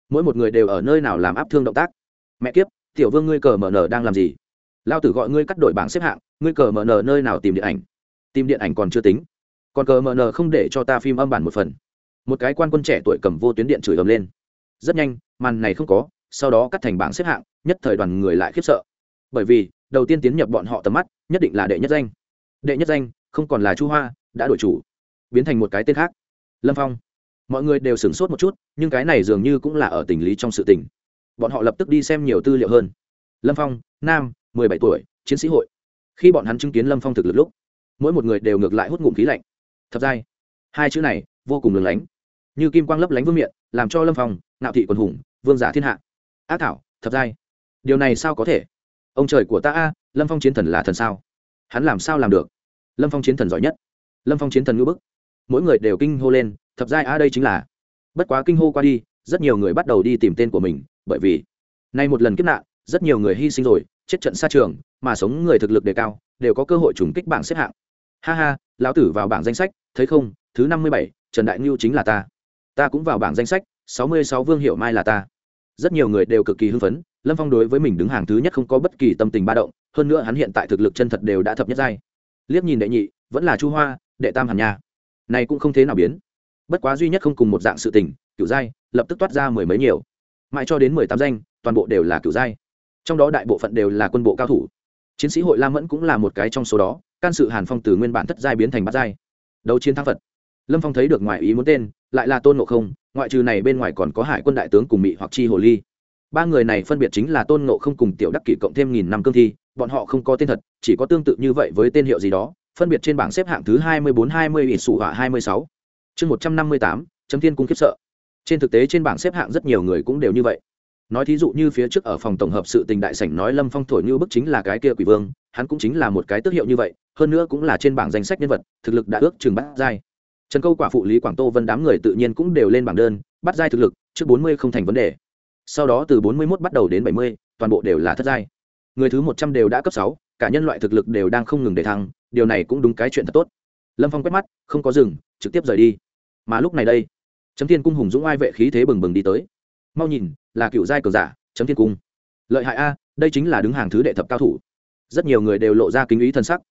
Mỗi một người đều ở nơi nào làm áp thương động tác mẹ kiếp, tiểu vương ngươi cờ mở nở đang làm gì? Lao tử gọi ngươi cắt đổi bảng xếp hạng, ngươi cờ mở nở nơi nào tìm điện ảnh? Tìm điện ảnh còn chưa tính. Còn cờ mở nở không để cho ta phim âm bản một phần. Một cái quan quân trẻ tuổi cầm vô tuyến điện chửi ầm lên. Rất nhanh, màn này không có, sau đó cắt thành bảng xếp hạng, nhất thời đoàn người lại khiếp sợ. Bởi vì, đầu tiên tiến nhập bọn họ tầm mắt, nhất định là đệ nhất danh. Đệ nhất danh, không còn là chu hoa, đã đổi chủ. Biến thành một cái tên khác. Lâm phong. Mọi người đều sửng sốt một chút, nhưng cái này dường như cũng là ở tình lý trong sự tình bọn họ lập tức đi xem nhiều tư liệu hơn. Lâm phong, nam, mười bảy tuổi, chiến sĩ hội. Khi bọn hắn chứng kiến lâm phong thực lực lúc, mỗi một người đều ngược lại hút ngụm khí lạnh. Thật giai. hai chữ này vô cùng lừng lánh. Như kim quang lấp lánh vương miện, làm cho lâm phong nạo thị quần hùng, vương giả thiên hạ. Ác thảo, thật giai. điều này sao có thể? Ông trời của ta a, lâm phong chiến thần là thần sao? Hắn làm sao làm được? Lâm phong chiến thần giỏi nhất. Lâm phong chiến thần ngữ bức. Mỗi người đều kinh hô lên thập giai a, đây chính là. Bất quá kinh hô qua đi, rất nhiều người bắt đầu đi tìm tên của mình bởi vì nay một lần kiếp nạn, rất nhiều người hy sinh rồi, chết trận xa trường, mà sống người thực lực đề cao, đều có cơ hội trùng kích bảng xếp hạng. Ha ha, lão tử vào bảng danh sách, thấy không, thứ năm mươi bảy, trần đại ngưu chính là ta. Ta cũng vào bảng danh sách, sáu mươi sáu vương hiệu mai là ta. Rất nhiều người đều cực kỳ hưng phấn, lâm phong đối với mình đứng hàng thứ nhất không có bất kỳ tâm tình ba động, hơn nữa hắn hiện tại thực lực chân thật đều đã thập nhất giai. Liếc nhìn đệ nhị, vẫn là chu hoa, đệ tam hàn nha. Này cũng không thế nào biến. Bất quá duy nhất không cùng một dạng sự tình, kiểu giai, lập tức toát ra mười mấy nhiều mãi cho đến mười tám danh, toàn bộ đều là cửu giai. Trong đó đại bộ phận đều là quân bộ cao thủ. Chiến sĩ hội lam mẫn cũng là một cái trong số đó, can sự hàn phong từ nguyên bản thất giai biến thành bát giai. Đấu chiến thắng phật. Lâm phong thấy được ngoài ý muốn tên, lại là tôn ngộ không, ngoại trừ này bên ngoài còn có hải quân đại tướng cùng mỹ hoặc chi hồ ly. Ba người này phân biệt chính là tôn ngộ không cùng tiểu đắc kỷ cộng thêm nghìn năm cương thi, bọn họ không có tên thật, chỉ có tương tự như vậy với tên hiệu gì đó, phân biệt trên bảng xếp hạng thứ hai mươi bốn, hai mươi, ỷ sủ hỏa hai mươi sáu. Chương một trăm năm mươi tám, chấm thiên cung khiếp sợ trên thực tế trên bảng xếp hạng rất nhiều người cũng đều như vậy. Nói thí dụ như phía trước ở phòng tổng hợp sự tình đại sảnh nói lâm phong thổi như bức chính là cái kia quỷ vương, hắn cũng chính là một cái tước hiệu như vậy, hơn nữa cũng là trên bảng danh sách nhân vật, thực lực đã ước chừng bắt giai. Trần câu quả phụ lý quảng tô vân đám người tự nhiên cũng đều lên bảng đơn, bắt giai thực lực, trước bốn mươi không thành vấn đề. Sau đó từ bốn mươi mốt bắt đầu đến bảy mươi, toàn bộ đều là thất giai. Người thứ một trăm đều đã cấp sáu, cả nhân loại thực lực đều đang không ngừng để thăng, điều này cũng đúng cái chuyện thật tốt. Lâm phong quét mắt, không có dừng, trực tiếp rời đi. Mà lúc này đây chấm thiên cung hùng dũng ai vệ khí thế bừng bừng đi tới. Mau nhìn, là cựu giai cường giả, chấm thiên cung. Lợi hại a, đây chính là đứng hàng thứ đệ thập cao thủ. Rất nhiều người đều lộ ra kính ý thân sắc.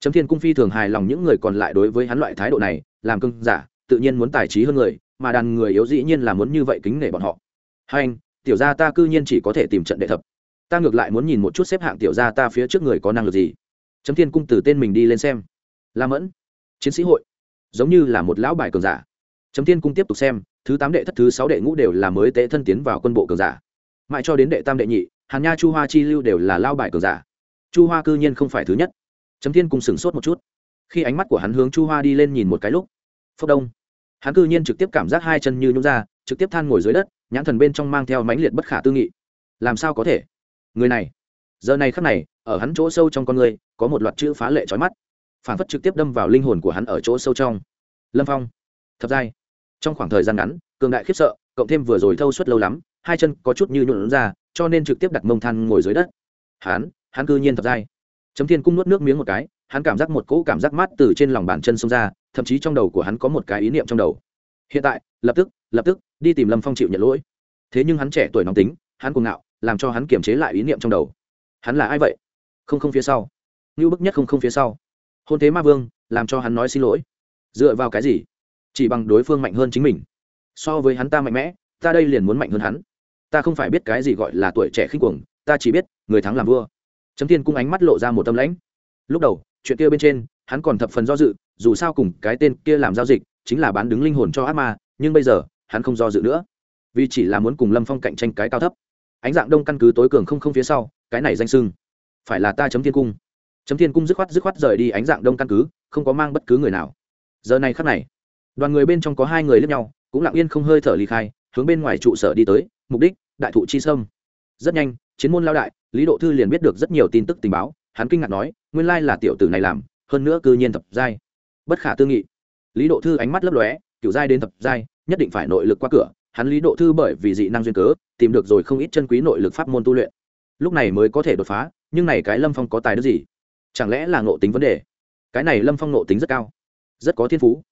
Chấm thiên cung phi thường hài lòng những người còn lại đối với hắn loại thái độ này, làm cưng giả, tự nhiên muốn tài trí hơn người, mà đàn người yếu dĩ nhiên là muốn như vậy kính nể bọn họ. Hai anh, tiểu gia ta cư nhiên chỉ có thể tìm trận đệ thập. Ta ngược lại muốn nhìn một chút xếp hạng tiểu gia ta phía trước người có năng lực gì. Chấm thiên cung từ tên mình đi lên xem. La mẫn, chiến sĩ hội. Giống như là một lão bài cường giả chấm thiên cung tiếp tục xem, thứ tám đệ thất, thứ sáu đệ ngũ đều là mới tế thân tiến vào quân bộ cường giả. Mãi cho đến đệ tam đệ nhị, hàn nha, chu hoa, chi lưu đều là lao bài cường giả. Chu hoa cư nhiên không phải thứ nhất. Chấm thiên cung sửng sốt một chút. Khi ánh mắt của hắn hướng chu hoa đi lên nhìn một cái lúc, phốc đông. Hắn cư nhiên trực tiếp cảm giác hai chân như nhúng ra, trực tiếp than ngồi dưới đất, nhãn thần bên trong mang theo mãnh liệt bất khả tư nghị. Làm sao có thể? Người này, giờ này khắc này, ở hắn chỗ sâu trong con người, có một loạt chữ phá lệ trói mắt. Phản phất trực tiếp đâm vào linh hồn của hắn ở chỗ sâu trong. Lâm phong. Thập giai trong khoảng thời gian ngắn, cường đại khiếp sợ, cộng thêm vừa rồi thâu suất lâu lắm, hai chân có chút như nhuộn ra, cho nên trực tiếp đặt mông than ngồi dưới đất. Hắn hắn cư nhiên thật dai. Chấm thiên cung nuốt nước miếng một cái, hắn cảm giác một cỗ cảm giác mát từ trên lòng bàn chân xông ra, thậm chí trong đầu của hắn có một cái ý niệm trong đầu. Hiện tại, lập tức lập tức, đi tìm lâm phong chịu nhận lỗi. Thế nhưng hắn trẻ tuổi nóng tính, hắn cuồng ngạo, làm cho hắn kiềm chế lại ý niệm trong đầu. Hắn là ai vậy? Không không phía sau. Như bức nhất không không phía sau. Hôn thế ma vương, làm cho hắn nói xin lỗi. Dựa vào cái gì? Chỉ bằng đối phương mạnh hơn chính mình. So với hắn ta mạnh mẽ, ta đây liền muốn mạnh hơn hắn. Ta không phải biết cái gì gọi là tuổi trẻ khinh cuồng, ta chỉ biết, người thắng làm vua. Chấm thiên cung ánh mắt lộ ra một tâm lãnh. Lúc đầu, chuyện kia bên trên, hắn còn thập phần do dự, dù sao cùng cái tên kia làm giao dịch, chính là bán đứng linh hồn cho ác ma, nhưng bây giờ, hắn không do dự nữa. Vì chỉ là muốn cùng lâm phong cạnh tranh cái cao thấp. Ánh dạng đông căn cứ tối cường không không phía sau, cái này danh sưng. Phải là ta chấm thiên cung. Chấm thiên cung dứt khoát dứt khoát rời đi ánh dạng đông căn cứ, không có mang bất cứ người nào. Giờ này khắc này đoàn người bên trong có hai người lướt nhau, cũng lặng yên không hơi thở ly khai, hướng bên ngoài trụ sở đi tới, mục đích, đại thụ chi sâm. Rất nhanh, chiến môn lao đại, lý độ thư liền biết được rất nhiều tin tức tình báo, hắn kinh ngạc nói, nguyên lai là tiểu tử này làm, hơn nữa cư nhiên thập giai. Bất khả tư nghị. Lý độ thư ánh mắt lấp lóe, kiểu giai đến thập giai, nhất định phải nội lực qua cửa, hắn lý độ thư bởi vì dị năng duyên cớ, tìm được rồi không ít chân quý nội lực pháp môn tu luyện. Lúc này mới có thể đột phá, nhưng này cái lâm phong có tài đức gì? Chẳng lẽ là ngộ tính vấn đề? Cái này lâm phong ngộ tính rất cao, rất có thiên phú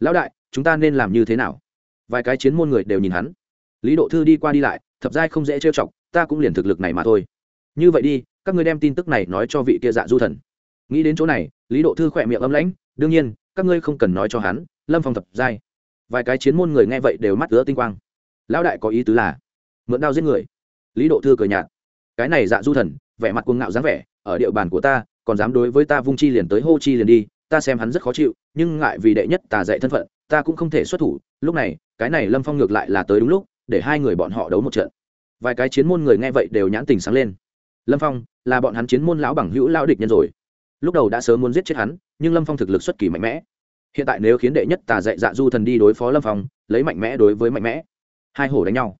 lão đại, chúng ta nên làm như thế nào? Vài cái chiến môn người đều nhìn hắn. Lý độ thư đi qua đi lại, thập giai không dễ trêu chọc, ta cũng liền thực lực này mà thôi. Như vậy đi, các ngươi đem tin tức này nói cho vị kia dạ du thần. Nghĩ đến chỗ này, lý độ thư khỏe miệng âm lãnh, đương nhiên, các ngươi không cần nói cho hắn, lâm phong thập giai. Vài cái chiến môn người nghe vậy đều mắt ứa tinh quang. Lão đại có ý tứ là mượn đao giết người. Lý độ thư cười nhạt. Cái này dạ du thần, vẻ mặt cuồng ngạo dáng vẻ, ở địa bàn của ta, còn dám đối với ta vung chi liền tới hô chi liền đi ta xem hắn rất khó chịu, nhưng ngại vì đệ nhất tà dạy thân phận, ta cũng không thể xuất thủ. Lúc này, cái này lâm phong ngược lại là tới đúng lúc, để hai người bọn họ đấu một trận. Vài cái chiến môn người nghe vậy đều nhãn tình sáng lên. Lâm phong, là bọn hắn chiến môn lão bằng hữu lão địch nhân rồi. Lúc đầu đã sớm muốn giết chết hắn, nhưng lâm phong thực lực xuất kỳ mạnh mẽ. Hiện tại nếu khiến đệ nhất tà dạy dạ du thần đi đối phó lâm phong, lấy mạnh mẽ đối với mạnh mẽ. Hai hổ đánh nhau.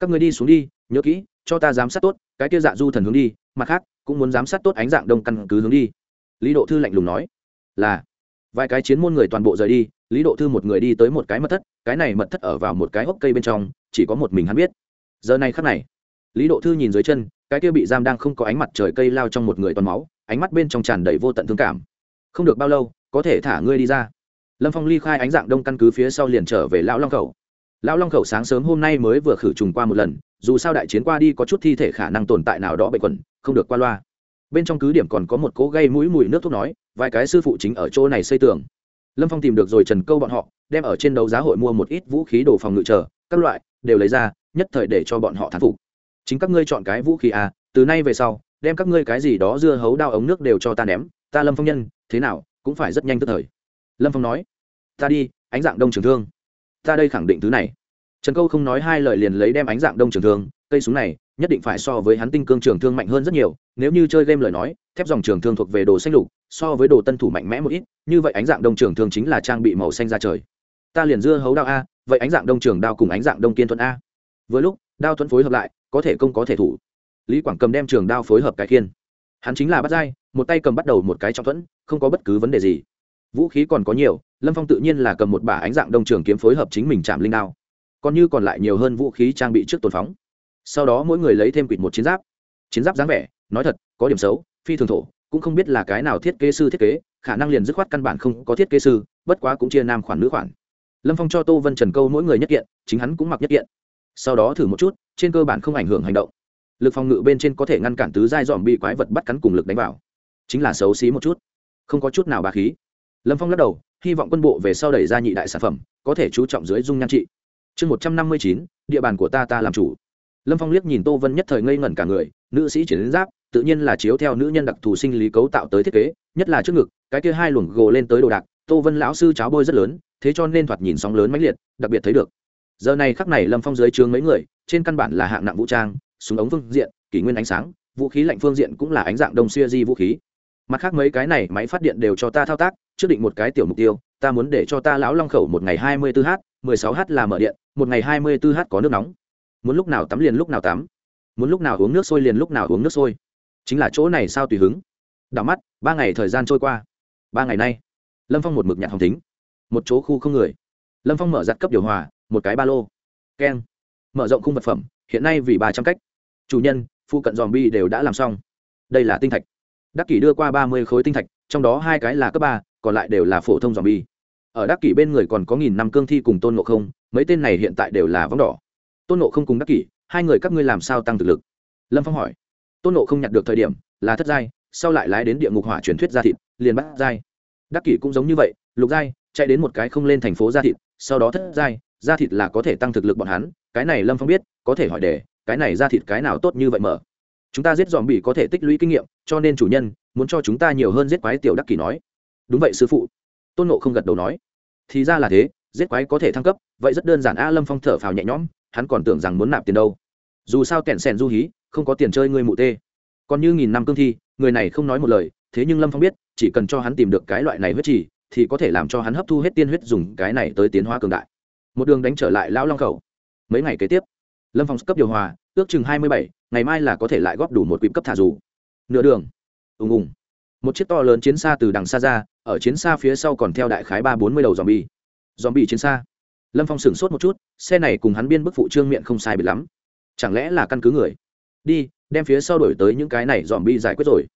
Các người đi xuống đi, nhớ kỹ, cho ta giám sát tốt, cái kia dạ du thần hướng đi, mặt khác, cũng muốn giám sát tốt ánh dạng đông căn cứ hướng đi. Lý độ thư lạnh lùng nói là vài cái chiến môn người toàn bộ rời đi, lý độ thư một người đi tới một cái mật thất, cái này mật thất ở vào một cái hốc cây bên trong, chỉ có một mình hắn biết. Giờ này khắc này, lý độ thư nhìn dưới chân, cái kia bị giam đang không có ánh mặt trời cây lao trong một người toàn máu, ánh mắt bên trong tràn đầy vô tận thương cảm. Không được bao lâu, có thể thả ngươi đi ra. Lâm phong ly khai ánh dạng đông căn cứ phía sau liền trở về lão long khẩu. Lão long khẩu sáng sớm hôm nay mới vừa khử trùng qua một lần, dù sao đại chiến qua đi có chút thi thể khả năng tồn tại nào đó bệnh quẩn, không được qua loa bên trong cứ điểm còn có một cỗ gây mũi mùi nước thuốc nói, vài cái sư phụ chính ở chỗ này xây tường. Lâm phong tìm được rồi trần câu bọn họ, đem ở trên đấu giá hội mua một ít vũ khí đồ phòng ngự chờ, các loại, đều lấy ra, nhất thời để cho bọn họ thán phục. Chính các ngươi chọn cái vũ khí à từ nay về sau, đem các ngươi cái gì đó dưa hấu đao ống nước đều cho ta ném, ta lâm phong nhân, thế nào, cũng phải rất nhanh tức thời. Lâm phong nói, ta đi, ánh dạng đông trường thương. Ta đây khẳng định thứ này. Trần câu không nói hai lời liền lấy đem ánh dạng đông trường thương, cây súng này nhất định phải so với hắn tinh cương trường thương mạnh hơn rất nhiều, nếu như chơi game lời nói, thép dòng trường thương thuộc về đồ xanh lục, so với đồ tân thủ mạnh mẽ một ít, như vậy ánh dạng đông trường thương chính là trang bị màu xanh ra trời. Ta liền dưa hấu đao a, vậy ánh dạng đông trường đao cùng ánh dạng đông kiên thuận a. Với lúc, đao thuẫn phối hợp lại, có thể công có thể thủ. Lý quảng cầm đem trường đao phối hợp cái khiên. Hắn chính là bắt dai, một tay cầm bắt đầu một cái trong thuẫn, không có bất cứ vấn đề gì. Vũ khí còn có nhiều, lâm phong tự nhiên là cầm một bả ánh dạng đông trường kiếm phối hợp chính mình chạm linh đao. Còn như còn lại nhiều hơn vũ khí trang bị trước tồn phóng sau đó mỗi người lấy thêm quỵt một chiến giáp. Chiến giáp dáng vẻ, nói thật, có điểm xấu, phi thường thổ, cũng không biết là cái nào thiết kế sư thiết kế, khả năng liền dứt khoát căn bản không có thiết kế sư, bất quá cũng chia nam khoản nữ khoản. Lâm phong cho tô vân trần câu mỗi người nhất kiện, chính hắn cũng mặc nhất kiện. Sau đó thử một chút, trên cơ bản không ảnh hưởng hành động. Lực phòng ngự bên trên có thể ngăn cản tứ giai dòm bị quái vật bắt cắn cùng lực đánh vào. Chính là xấu xí một chút. Không có chút nào bà khí. Lâm phong lắc đầu, hy vọng quân bộ về sau đẩy ra nhị đại sản phẩm, có thể chú trọng dưới dung nhan trị. Chương một trăm năm mươi chín, địa bàn của ta ta làm chủ lâm phong liếc nhìn tô vân nhất thời ngây ngẩn cả người, nữ sĩ triển giáp, tự nhiên là chiếu theo nữ nhân đặc thù sinh lý cấu tạo tới thiết kế, nhất là trước ngực, cái kia hai luồng gồ lên tới đồ đạc, tô vân lão sư cháo bôi rất lớn, thế cho nên thoạt nhìn sóng lớn mãnh liệt, đặc biệt thấy được. Giờ này khắc này lâm phong dưới trường mấy người, trên căn bản là hạng nặng vũ trang, súng ống phương diện, kỷ nguyên ánh sáng, vũ khí lạnh phương diện cũng là ánh dạng đông xuya di vũ khí. Mặt khác mấy cái này máy phát điện đều cho ta thao tác, trước định một cái tiểu mục tiêu, ta muốn để cho ta lão long khẩu một ngày hai mươi 24 h mười sáu h là mở điện, một ngày hai mươi 24 h có nước nóng muốn lúc nào tắm liền lúc nào tắm, muốn lúc nào uống nước sôi liền lúc nào uống nước sôi. Chính là chỗ này sao tùy hứng. Đảo mắt, ba ngày thời gian trôi qua. Ba ngày nay, lâm phong một mực nhạc hồng tính một chỗ khu không người. Lâm phong mở giặt cấp điều hòa, một cái ba lô. Keng. Mở rộng khung vật phẩm, hiện nay vì ba trăm cách. Chủ nhân, phụ cận dòm bi đều đã làm xong. Đây là tinh thạch. Đắc kỷ đưa qua ba mươi khối tinh thạch, trong đó hai cái là cấp ba, còn lại đều là phổ thông dòm bi ở đắc kỷ bên người còn có nghìn năm cương thi cùng tôn ngộ không, mấy tên này hiện tại đều là vóng đỏ tôn nộ không cùng đắc kỷ, hai người các ngươi làm sao tăng thực lực? Lâm phong hỏi. Tôn nộ không nhặt được thời điểm, là thất giai, sau lại lái đến địa ngục hỏa truyền thuyết gia thịt, liền bắt giai. Đắc kỷ cũng giống như vậy, lục giai, chạy đến một cái không lên thành phố gia thịt, sau đó thất giai, gia thịt là có thể tăng thực lực bọn hắn, cái này lâm phong biết, có thể hỏi đề, cái này gia thịt cái nào tốt như vậy mở? Chúng ta giết dòm bị có thể tích lũy kinh nghiệm, cho nên chủ nhân, muốn cho chúng ta nhiều hơn giết quái tiểu đắc kỷ nói. Đúng vậy sư phụ. Tôn nộ không gật đầu nói. Thì ra là thế, giết quái có thể thăng cấp, vậy rất đơn giản a, lâm phong thở phào nhẹ nhõm hắn còn tưởng rằng muốn nạp tiền đâu. Dù sao kẹn sẻn du hí, không có tiền chơi ngươi mụ tê. Còn như nghìn năm cương thi, người này không nói một lời, thế nhưng lâm phong biết, chỉ cần cho hắn tìm được cái loại này huyết trì, thì có thể làm cho hắn hấp thu hết tiên huyết dùng cái này tới tiến hóa cường đại. Một đường đánh trở lại lão long khẩu. Mấy ngày kế tiếp, lâm phong cấp điều hòa, ước chừng hai mươi bảy, ngày mai là có thể lại góp đủ một quỹ cấp thả dù. Nửa đường. Ùng ùng. Một chiếc to lớn chiến xa từ đằng xa ra, ở chiến xa phía sau còn theo đại khái ba bốn mươi đầu dòm bi dòm bi chiến xa lâm phong sửng sốt một chút, xe này cùng hắn biên bức phụ trương miệng không sai biệt lắm. Chẳng lẽ là căn cứ người? Đi, đem phía sau đổi tới những cái này dòm bi giải quyết rồi.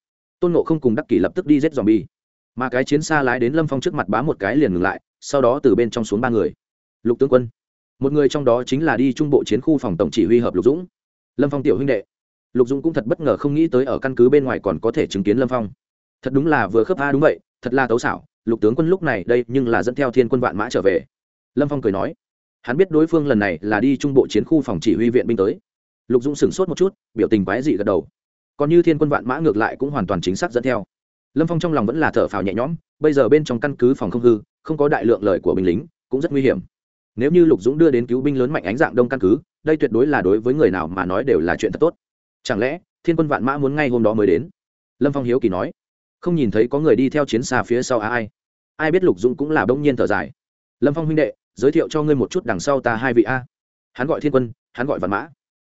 Tôn nộ không cùng đắc kỷ lập tức đi giết dòm bi mà cái chiến xa lái đến lâm phong trước mặt bá một cái liền ngừng lại, sau đó từ bên trong xuống ba người. Lục tướng quân. Một người trong đó chính là đi trung bộ chiến khu phòng tổng chỉ huy hợp lục dũng. Lâm phong tiểu huynh đệ. Lục dũng cũng thật bất ngờ không nghĩ tới ở căn cứ bên ngoài còn có thể chứng kiến lâm phong. Thật đúng là vừa khớp a, đúng vậy, thật là tấu xảo. Lục tướng quân lúc này đây nhưng là dẫn theo thiên quân vạn mã trở về lâm phong cười nói, hắn biết đối phương lần này là đi trung bộ chiến khu phòng chỉ huy viện binh tới. Lục dũng sửng sốt một chút, biểu tình quái dị gật đầu. Còn như thiên quân vạn mã ngược lại cũng hoàn toàn chính xác dẫn theo. Lâm phong trong lòng vẫn là thở phào nhẹ nhõm, bây giờ bên trong căn cứ phòng không hư, không có đại lượng lời của binh lính, cũng rất nguy hiểm. Nếu như lục dũng đưa đến cứu binh lớn mạnh ánh dạng đông căn cứ, đây tuyệt đối là đối với người nào mà nói đều là chuyện thật tốt. Chẳng lẽ, thiên quân vạn mã muốn ngay hôm đó mới đến? Lâm phong hiếu kỳ nói. Không nhìn thấy có người đi theo chiến xa phía sau ai. Ai biết lục dũng cũng là đông nhiên thở dài lâm phong huynh đệ, giới thiệu cho ngươi một chút đằng sau ta hai vị a. Hắn gọi thiên quân, hắn gọi vạn mã.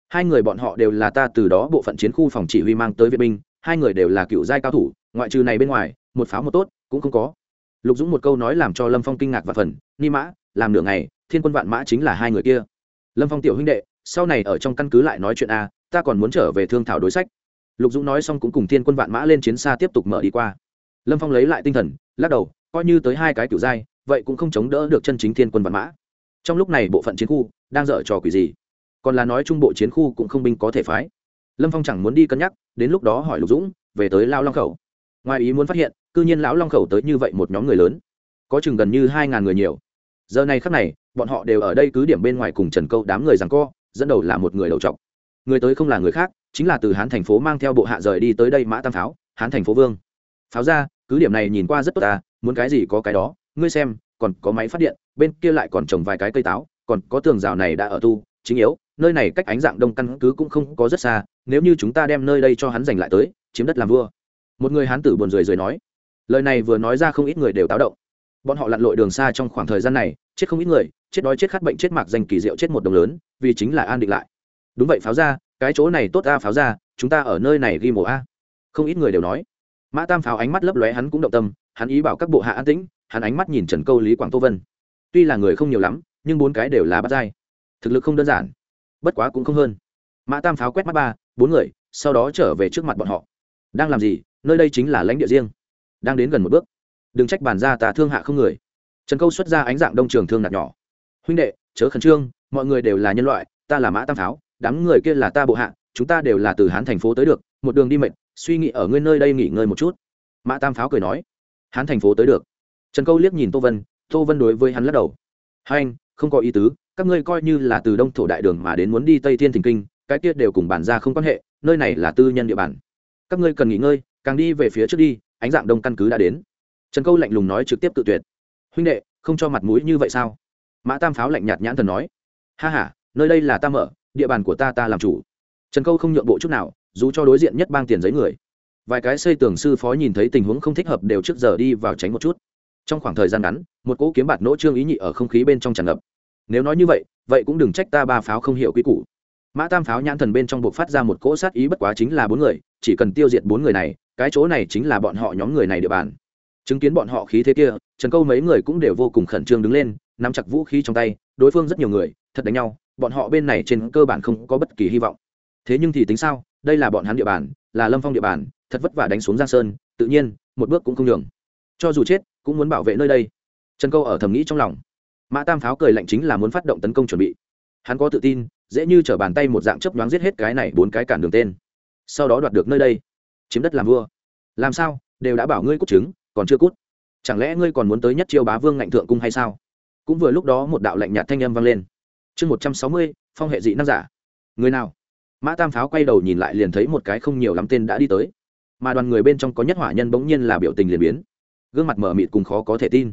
Hai người bọn họ đều là ta từ đó bộ phận chiến khu phòng chỉ huy mang tới vệ binh, hai người đều là cựu giai cao thủ, ngoại trừ này bên ngoài, một pháo một tốt, cũng không có. Lục dũng một câu nói làm cho lâm phong kinh ngạc và phần, ni mã, làm nửa ngày, thiên quân vạn mã chính là hai người kia. Lâm phong tiểu huynh đệ, sau này ở trong căn cứ lại nói chuyện a, ta còn muốn trở về thương thảo đối sách. Lục dũng nói xong cũng cùng thiên quân vạn mã lên chiến xa tiếp tục mở đi qua. Lâm phong lấy lại tinh thần, lắc đầu, coi như tới hai cái kiểu giai vậy cũng không chống đỡ được chân chính thiên quân vạn mã. Trong lúc này bộ phận chiến khu đang dở trò quỷ gì? Còn là nói trung bộ chiến khu cũng không binh có thể phái. Lâm phong chẳng muốn đi cân nhắc, đến lúc đó hỏi lục dũng, về tới lao long khẩu. Ngoài ý muốn phát hiện, cư nhiên lão long khẩu tới như vậy một nhóm người lớn. Có chừng gần như hai ngàn người nhiều. Giờ này khắc này, bọn họ đều ở đây cứ điểm bên ngoài cùng trần câu đám người rằng co, dẫn đầu là một người đầu trọc. Người tới không là người khác, chính là từ hán thành phố mang theo bộ hạ rời đi tới đây mã tam pháo, hán thành phố vương. Pháo ra, cứ điểm này nhìn qua rất tốt ta muốn cái gì có cái đó ngươi xem, còn có máy phát điện, bên kia lại còn trồng vài cái cây táo, còn có tường rào này đã ở tu, chính yếu, nơi này cách ánh dạng đông căn cứ cũng không có rất xa, nếu như chúng ta đem nơi đây cho hắn giành lại tới, chiếm đất làm vua. Một người hán tử buồn rười rười nói. Lời này vừa nói ra không ít người đều táo động. Bọn họ lặn lội đường xa trong khoảng thời gian này, chết không ít người, chết đói chết khát bệnh chết mạc danh kỳ diệu chết một đồng lớn, vì chính là an định lại. Đúng vậy, pháo ra, cái chỗ này tốt a, pháo ra, chúng ta ở nơi này ghi mổ a. Không ít người đều nói. Mã tam pháo ánh mắt lấp lóe hắn cũng động tâm, hắn ý bảo các bộ hạ an tĩnh hắn ánh mắt nhìn trần câu lý quảng tô vân. Tuy là người không nhiều lắm, nhưng bốn cái đều là bắt dai. Thực lực không đơn giản, bất quá cũng không hơn. Mã tam pháo quét mắt ba, bốn người, sau đó trở về trước mặt bọn họ. Đang làm gì? Nơi đây chính là lãnh địa riêng. Đang đến gần một bước. Đừng trách bàn ra tà thương hạ không người. Trần câu xuất ra ánh dạng đông trường thương nạt nhỏ. Huynh đệ, chớ khẩn trương, mọi người đều là nhân loại, ta là mã tam pháo, đám người kia là ta bộ hạ, chúng ta đều là từ hán thành phố tới được, một đường đi mệt, suy nghĩ ở ngươi nơi đây nghỉ ngơi một chút. Mã tam pháo cười nói. Hán thành phố tới được trần câu liếc nhìn tô vân tô vân đối với hắn lắc đầu. Hai anh, không có ý tứ, các ngươi coi như là từ đông thổ đại đường mà đến muốn đi tây thiên thình kinh, cái kia đều cùng bản ra không quan hệ, nơi này là tư nhân địa bàn. Các ngươi cần nghỉ ngơi, càng đi về phía trước đi, ánh dạng đông căn cứ đã đến. Trần câu lạnh lùng nói trực tiếp tự tuyệt. Huynh đệ, không cho mặt mũi như vậy sao? Mã tam pháo lạnh nhạt nhãn thần nói. Ha h a nơi đây là ta mở, địa bàn của ta ta làm chủ. Trần câu không nhượng bộ chút nào, dù cho đối diện nhất bang tiền giấy người. Vài cái xây tường sư phó nhìn thấy tình huống không thích hợp đều trước giờ đi vào tránh một chút trong khoảng thời gian ngắn, một cỗ kiếm bạt nỗ trương ý nhị ở không khí bên trong tràn ngập. Nếu nói như vậy vậy cũng đừng trách ta ba pháo không hiểu quy củ. Mã tam pháo nhãn thần bên trong buộc phát ra một cỗ sát ý bất quá chính là bốn người, chỉ cần tiêu diệt bốn người này, cái chỗ này chính là bọn họ nhóm người này địa bàn. Chứng kiến bọn họ khí thế kia, trần câu mấy người cũng đều vô cùng khẩn trương đứng lên, nắm chặt vũ khí trong tay, đối phương rất nhiều người, thật đánh nhau, bọn họ bên này trên cơ bản không có bất kỳ hy vọng. Thế nhưng thì tính sao, đây là bọn hắn địa bàn, là lâm phong địa bàn, thật vất vả đánh xuống giang sơn, tự nhiên, một bước cũng không đường cho dù chết cũng muốn bảo vệ nơi đây. Trần câu ở thầm nghĩ trong lòng. Mã tam pháo cười lạnh chính là muốn phát động tấn công chuẩn bị. Hắn có tự tin, dễ như t r ở bàn tay một dạng chấp đoán giết hết cái này bốn cái cản đường tên. Sau đó đoạt được nơi đây. Chiếm đất làm vua. Làm sao? Đều đã bảo ngươi cút trứng, còn chưa cút. Chẳng lẽ ngươi còn muốn tới nhất chiêu bá vương ngạnh thượng cung hay sao? Cũng vừa lúc đó một đạo lạnh nhạt thanh âm vang lên. Chương một trăm sáu mươi, phong hệ dị năng giả. Người nào? Mã tam pháo quay đầu nhìn lại liền thấy một cái không nhiều lắm tên đã đi tới. Mà đoàn người bên trong có nhất hỏa nhân bỗng nhiên là biểu tình liền biến gương mặt mở mịt cùng khó có thể tin.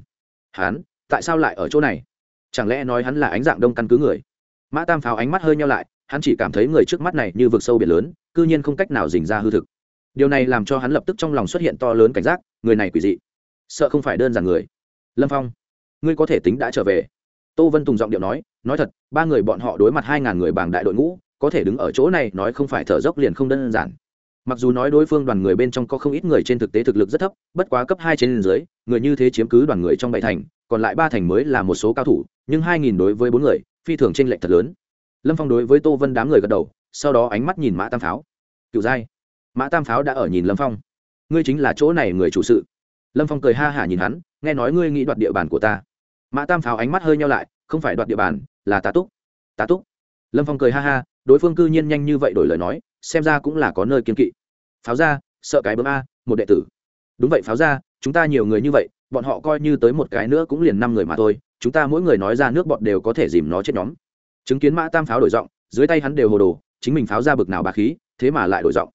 Hắn, tại sao lại ở chỗ này? Chẳng lẽ nói hắn là ánh dạng đông căn cứ người? Mã tam pháo ánh mắt hơi nhau lại, hắn chỉ cảm thấy người trước mắt này như vực sâu biển lớn c ư nhiên không cách nào dình ra hư thực. Điều này làm cho hắn lập tức trong lòng xuất hiện to lớn cảnh giác, người này quỷ dị. Sợ không phải đơn giản người. Lâm phong, ngươi có thể tính đã trở về. Tô vân tùng giọng điệu nói nói thật, ba người bọn họ đối mặt hai ngàn người bảng đại đội ngũ, có thể đứng ở chỗ này nói không phải thở dốc liền không đơn giản mặc dù nói đối phương đoàn người bên trong có không ít người trên thực tế thực lực rất thấp, bất quá cấp hai trên dưới, người như thế chiếm cứ đoàn người trong bảy thành, còn lại ba thành mới là một số cao thủ, nhưng hai nghìn đối với bốn người, phi thường trên lệch thật lớn. Lâm phong đối với tô vân đám người gật đầu, sau đó ánh mắt nhìn mã tam pháo. Cựu giai, mã tam pháo đã ở nhìn lâm phong. Ngươi chính là chỗ này người chủ sự. Lâm phong cười ha hả nhìn hắn, nghe nói ngươi nghĩ đoạt địa bàn của ta. Mã tam pháo ánh mắt hơi nhau lại, không phải đoạt địa bàn, là tá túc. Tá túc? Lâm phong cười ha ha, đối phương cư nhiên nhanh như vậy đổi lời nói xem ra cũng là có nơi kiên kỵ. Pháo ra, sợ cái bấm a, một đệ tử. Đúng vậy, pháo ra, chúng ta nhiều người như vậy, bọn họ coi như tới một cái nữa cũng liền năm người mà thôi, chúng ta mỗi người nói ra nước bọn đều có thể dìm nó chết nhóm. Chứng kiến mã tam pháo đổi giọng, dưới tay hắn đều hồ đồ, chính mình pháo ra bực nào bà khí, thế mà lại đổi giọng.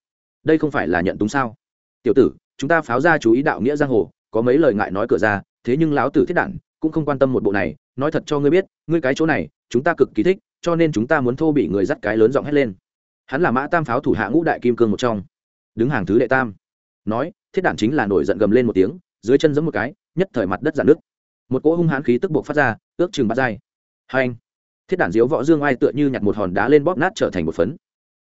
Đây không phải là nhận túng sao? Tiểu tử, chúng ta pháo ra chú ý đạo nghĩa giang hồ, có mấy lời ngại nói cửa ra, thế nhưng lão tử thiết đản, cũng không quan tâm một bộ này, nói thật cho ngươi biết, ngươi cái chỗ này, chúng ta cực kỳ thích, cho nên chúng ta muốn thô bị người dắt cái lớn giọng hét lên hắn là mã tam pháo thủ hạ ngũ đại kim cương một trong. Đứng hàng thứ đệ tam. Nói, thiết đản chính là nổi giận gầm lên một tiếng, dưới chân giẫm một cái, nhất thời mặt đất giãn nước một cỗ hung hãn khí tức buộc phát ra, ước chừng bắt dai hai anh. Thiết đản diếu võ dương ai tựa như nhặt một hòn đá lên bóp nát trở thành một phấn.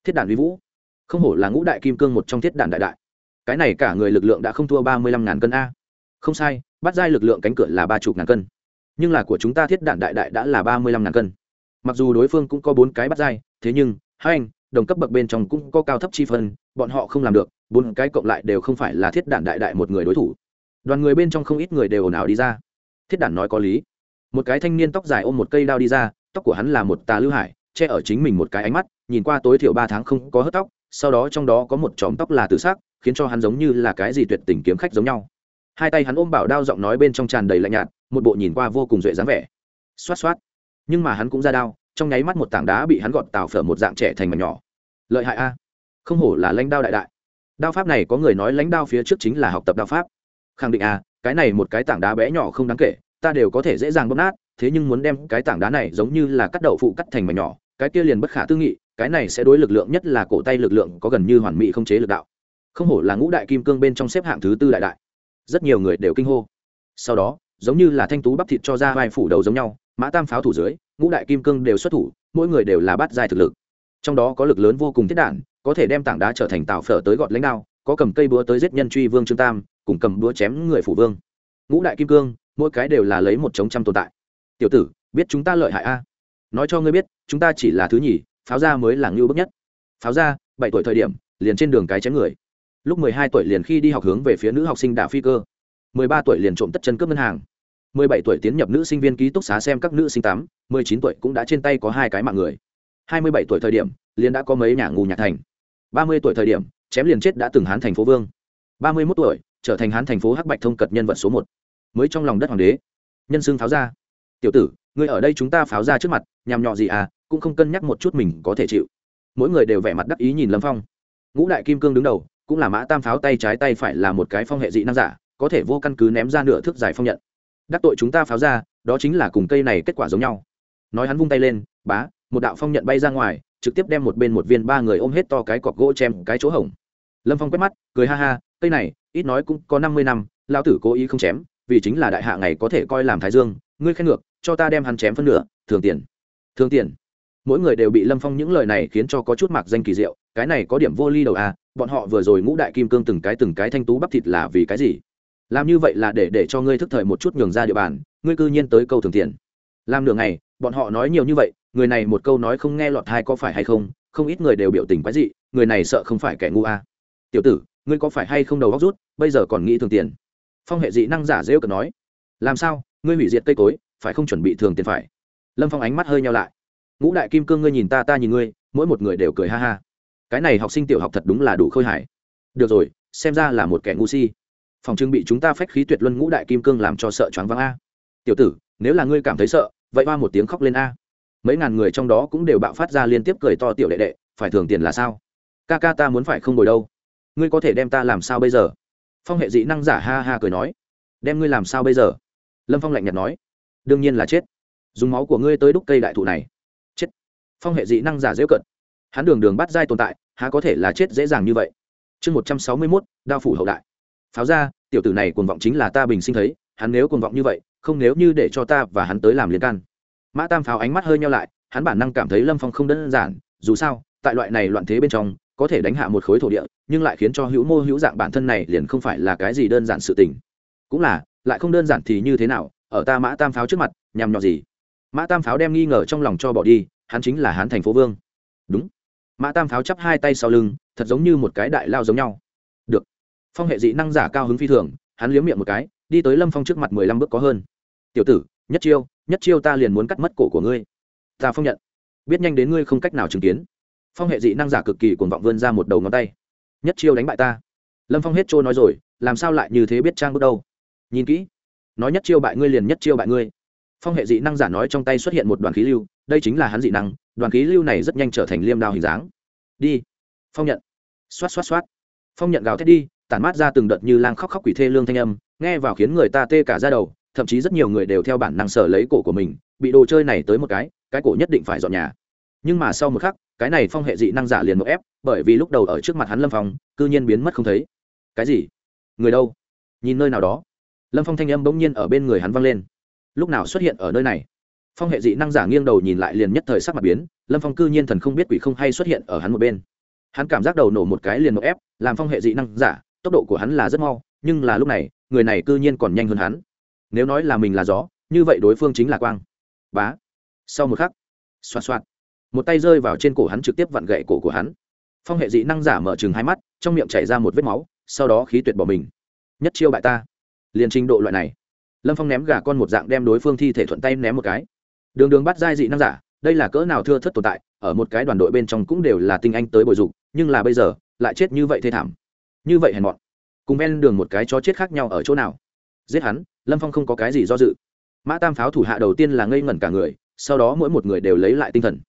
Thiết đản vi vũ. Không hổ là ngũ đại kim cương một trong thiết đản đại đại. Cái này cả người lực lượng đã không thua ba mươi lăm ngàn cân a. Không sai bắt dai lực lượng cánh cửa là ba chục ngàn cân. Nhưng là của chúng ta thiết đản đại đại đã là ba mươi lăm ngàn cân. Mặc dù đối phương cũng có bốn cái bắt dai thế nhưng, hai anh đồng cấp bậc bên trong cũng có cao thấp chi phân, bọn họ không làm được, bốn cái cộng lại đều không phải là thiết đản đại đại một người đối thủ. Đoàn người bên trong không ít người đều ồn ào đi ra. Thiết đản nói có lý. Một cái thanh niên tóc dài ôm một cây đao đi ra, tóc của hắn là một tà lưu hải, che ở chính mình một cái ánh mắt, nhìn qua tối thiểu ba tháng không có hớt tóc, sau đó trong đó có một chòm tóc là tự xác khiến cho hắn giống như là cái gì tuyệt tình kiếm khách giống nhau. Hai tay hắn ôm bảo đao giọng nói bên trong tràn đầy lạnh nhạt, một bộ nhìn qua vô cùng duệ dáng vẻ. Xoát xoát. Nhưng mà hắn cũng ra đao, trong nháy mắt một tảng đá bị hắn gọt tào phở một dạng trẻ thành mà nhỏ lợi hại a. Không hổ là lãnh đao đại đại. Đao pháp này có người nói lãnh đao phía trước chính là học tập đao pháp. Khẳng định a, cái này một cái tảng đá bé nhỏ không đáng kể, ta đều có thể dễ dàng bóp nát, thế nhưng muốn đem cái tảng đá này giống như là cắt đậu phụ cắt thành mảnh nhỏ, cái kia liền bất khả tư nghị, cái này sẽ đối lực lượng, nhất là cổ tay lực lượng, có gần như hoàn mỹ không chế lực đạo. Không hổ là ngũ đại kim cương bên trong xếp hạng thứ tư đại đại. Rất nhiều người đều kinh hô. Sau đó, giống như là thanh tú bắp thịt cho ra vai phủ đầu giống nhau, mã tam pháo thủ dưới, ngũ đại kim cương đều xuất thủ, mỗi người đều là bát giai thực lực trong đó có lực lớn vô cùng thiết đản có thể đem tảng đá trở thành tàu phở tới gọt lãnh đạo có cầm cây búa tới giết nhân truy vương trương tam, cùng cầm búa chém người phủ vương. Ngũ đại kim cương, mỗi cái đều là lấy một chống trăm tồn tại. Tiểu tử, biết chúng ta lợi hại a? Nói cho ngươi biết, chúng ta chỉ là thứ nhì, pháo gia mới là ngưu bức nhất. Pháo gia, bảy tuổi thời điểm, liền trên đường cái chém người. Lúc mười hai tuổi liền khi đi học hướng về phía nữ học sinh đạo phi cơ. mười ba tuổi liền trộm tất chân cướp ngân hàng. mười bảy tuổi tiến nhập nữ sinh viên ký túc xá xem các nữ sinh tắm mười chín tuổi cũng đã trên tay có hai cái mạng người hai mươi bảy tuổi thời điểm, liền đã có mấy nhà ngù nhạc thành. Ba mươi tuổi thời điểm, chém liền chết đã từng hán thành phố vương. Ba mươi mốt tuổi, trở thành hán thành phố hắc bạch thông cật nhân vật số một. Mới trong lòng đất hoàng đế. Nhân xương pháo ra. Tiểu tử, ngươi ở đây chúng ta pháo ra trước mặt, nhằm nhọ gì à cũng không cân nhắc một chút mình có thể chịu. Mỗi người đều vẻ mặt đắc ý nhìn lâm phong. Ngũ đại kim cương đứng đầu, cũng là mã tam pháo tay trái tay phải là một cái phong hệ dị năng giả, có thể vô căn cứ ném ra nửa thước dài phong nhận. Đắc tội chúng ta pháo ra, đó chính là cùng cây này kết quả giống nhau. Nói hắn vung tay lên, bá một đạo phong nhận bay ra ngoài, trực tiếp đem một bên một viên ba người ôm hết to cái cọc gỗ chém cái chỗ hổng. Lâm phong quét mắt, cười ha ha, cây này, ít nói cũng có năm mươi năm lao tử cố ý không chém, vì chính là đại hạ ngày có thể coi làm thái dương, ngươi khen ngược, cho ta đem hắn chém phân nửa, thường tiền. Thường tiền. Mỗi người đều bị lâm phong những lời này khiến cho có chút mạc danh kỳ diệu, cái này có điểm vô ly đầu à bọn họ vừa rồi ngũ đại kim cương từng cái từng cái thanh tú bắp thịt là vì cái gì? Làm như vậy là để để cho ngươi thức thời một chút nhường ra địa bàn, ngươi cư nhiên tới câu thường tiền. Làm nửa ngày, bọn họ nói nhiều như vậy người này một câu nói không nghe lọt hai có phải hay không không ít người đều biểu tình quái dị, người này sợ không phải kẻ ngu à. tiểu tử, ngươi có phải hay không đầu góc rút, bây giờ còn nghĩ thường tiền? Phong hệ dị năng giả rêu cần nói. Làm sao, ngươi hủy diệt cây cối, phải không chuẩn bị thường tiền phải? Lâm phong ánh mắt hơi nhau lại. Ngũ đại kim cương ngươi nhìn ta ta nhìn ngươi, mỗi một người đều cười ha ha. Cái này học sinh tiểu học thật đúng là đủ khôi hài. Được rồi, xem ra là một kẻ ngu si. Phòng trưng bị chúng ta phách khí tuyệt luân ngũ đại kim cương làm cho sợ choáng váng a. Tiểu tử, nếu là ngươi cảm thấy sợ, vậy ba một tiếng khóc lên a mấy ngàn người trong đó cũng đều bạo phát ra liên tiếp cười to tiểu đệ đệ, phải thường tiền là sao? Ca ca ta muốn phải không bồi đâu? Ngươi có thể đem ta làm sao bây giờ? Phong hệ dị năng giả ha ha cười nói. Đem ngươi làm sao bây giờ? Lâm phong lạnh nhạt nói. Đương nhiên là chết. Dùng máu của ngươi tới đúc cây đại thụ này. Chết. Phong hệ dị năng giả dễ cận. Hắn đường đường bắt dai tồn tại, há có thể là chết dễ dàng như vậy? Chương một trăm sáu mươi mốt, đao phủ hậu đại. Pháo ra, tiểu tử này cuồng vọng chính là ta bình sinh thấy, hắn nếu cuồng vọng như vậy, không nếu như để cho ta và hắn tới làm liên can mã tam pháo ánh mắt hơi nhau lại, hắn bản năng cảm thấy lâm phong không đơn giản, dù sao, tại loại này loạn thế bên trong, có thể đánh hạ một khối thổ địa, nhưng lại khiến cho hữu mô hữu dạng bản thân này liền không phải là cái gì đơn giản sự tình. Cũng là, lại không đơn giản thì như thế nào, ở ta mã tam pháo trước mặt, nhằm nhọ gì? Mã tam pháo đem nghi ngờ trong lòng cho bỏ đi, hắn chính là hán thành phố vương. Đúng. Mã tam pháo chắp hai tay sau lưng, thật giống như một cái đại lao giống nhau. Được. Phong hệ dị năng giả cao hứng phi thường, hắn liếm miệng một cái, đi tới lâm phong trước mặt mười lăm bước có hơn. Tiểu tử, nhất chiêu nhất chiêu ta liền muốn cắt mất cổ của ngươi. Ta phong nhận. Biết nhanh đến ngươi không cách nào chứng kiến. Phong hệ dị năng giả cực kỳ cuồng vọng vươn ra một đầu ngón tay. Nhất chiêu đánh bại ta. Lâm phong hết trôi nói rồi, làm sao lại như thế biết trang bước đâu? Nhìn kỹ. Nói nhất chiêu bại ngươi liền nhất chiêu bại ngươi. Phong hệ dị năng giả nói trong tay xuất hiện một đoàn khí lưu, đây chính là hắn dị năng, đoàn khí lưu này rất nhanh trở thành liêm đao hình dáng. Đi. Phong nhận. Xoát xoát xoát. Phong nhận gào thét đi, tản mát ra từng đợt như lang khóc khóc quỷ thê lương thanh âm, nghe vào khiến người ta tê cả ra đầu thậm chí rất nhiều người đều theo bản năng sở lấy cổ của mình, bị đồ chơi này tới một cái cái cổ nhất định phải dọn nhà. Nhưng mà sau một khắc, cái này phong hệ dị năng giả liền một ép, bởi vì lúc đầu ở trước mặt hắn lâm phong, cư nhiên biến mất không thấy. Cái gì? Người đâu? Nhìn nơi nào đó. Lâm phong thanh âm bỗng nhiên ở bên người hắn vang lên. Lúc nào xuất hiện ở nơi này? Phong hệ dị năng giả nghiêng đầu nhìn lại liền nhất thời sắc mặt biến, lâm phong cư nhiên thần không biết quỷ không hay xuất hiện ở hắn một bên. Hắn cảm giác đầu nổ một cái liền một ép, làm phong hệ dị năng giả, tốc độ của hắn là rất mau, nhưng là lúc này, người này cư nhiên còn nhanh hơn hắn nếu nói là mình là gió, như vậy đối phương chính là quang. Bá. Sau một khắc xoa xoa một tay rơi vào trên cổ hắn trực tiếp vặn gậy cổ của hắn. Phong hệ dị năng giả mở chừng hai mắt, trong miệng chảy ra một vết máu, sau đó khí tuyệt bỏ mình. Nhất chiêu bại ta. Liền trình độ loại này. Lâm phong ném gà con một dạng đem đối phương thi thể thuận tay ném một cái. Đường đường bắt giai dị năng giả, đây là cỡ nào thưa thất tồn tại, ở một cái đoàn đội bên trong cũng đều là tinh anh tới bồi dục, nhưng là bây giờ, lại chết như vậy thê thảm. Như vậy hèn mọn. Cùng ven đường một cái chó chết khác nhau ở chỗ nào? Giết hắn, lâm phong không có cái gì do dự. Mã tam pháo thủ hạ đầu tiên là ngây ngẩn cả người, sau đó mỗi một người đều lấy lại tinh thần.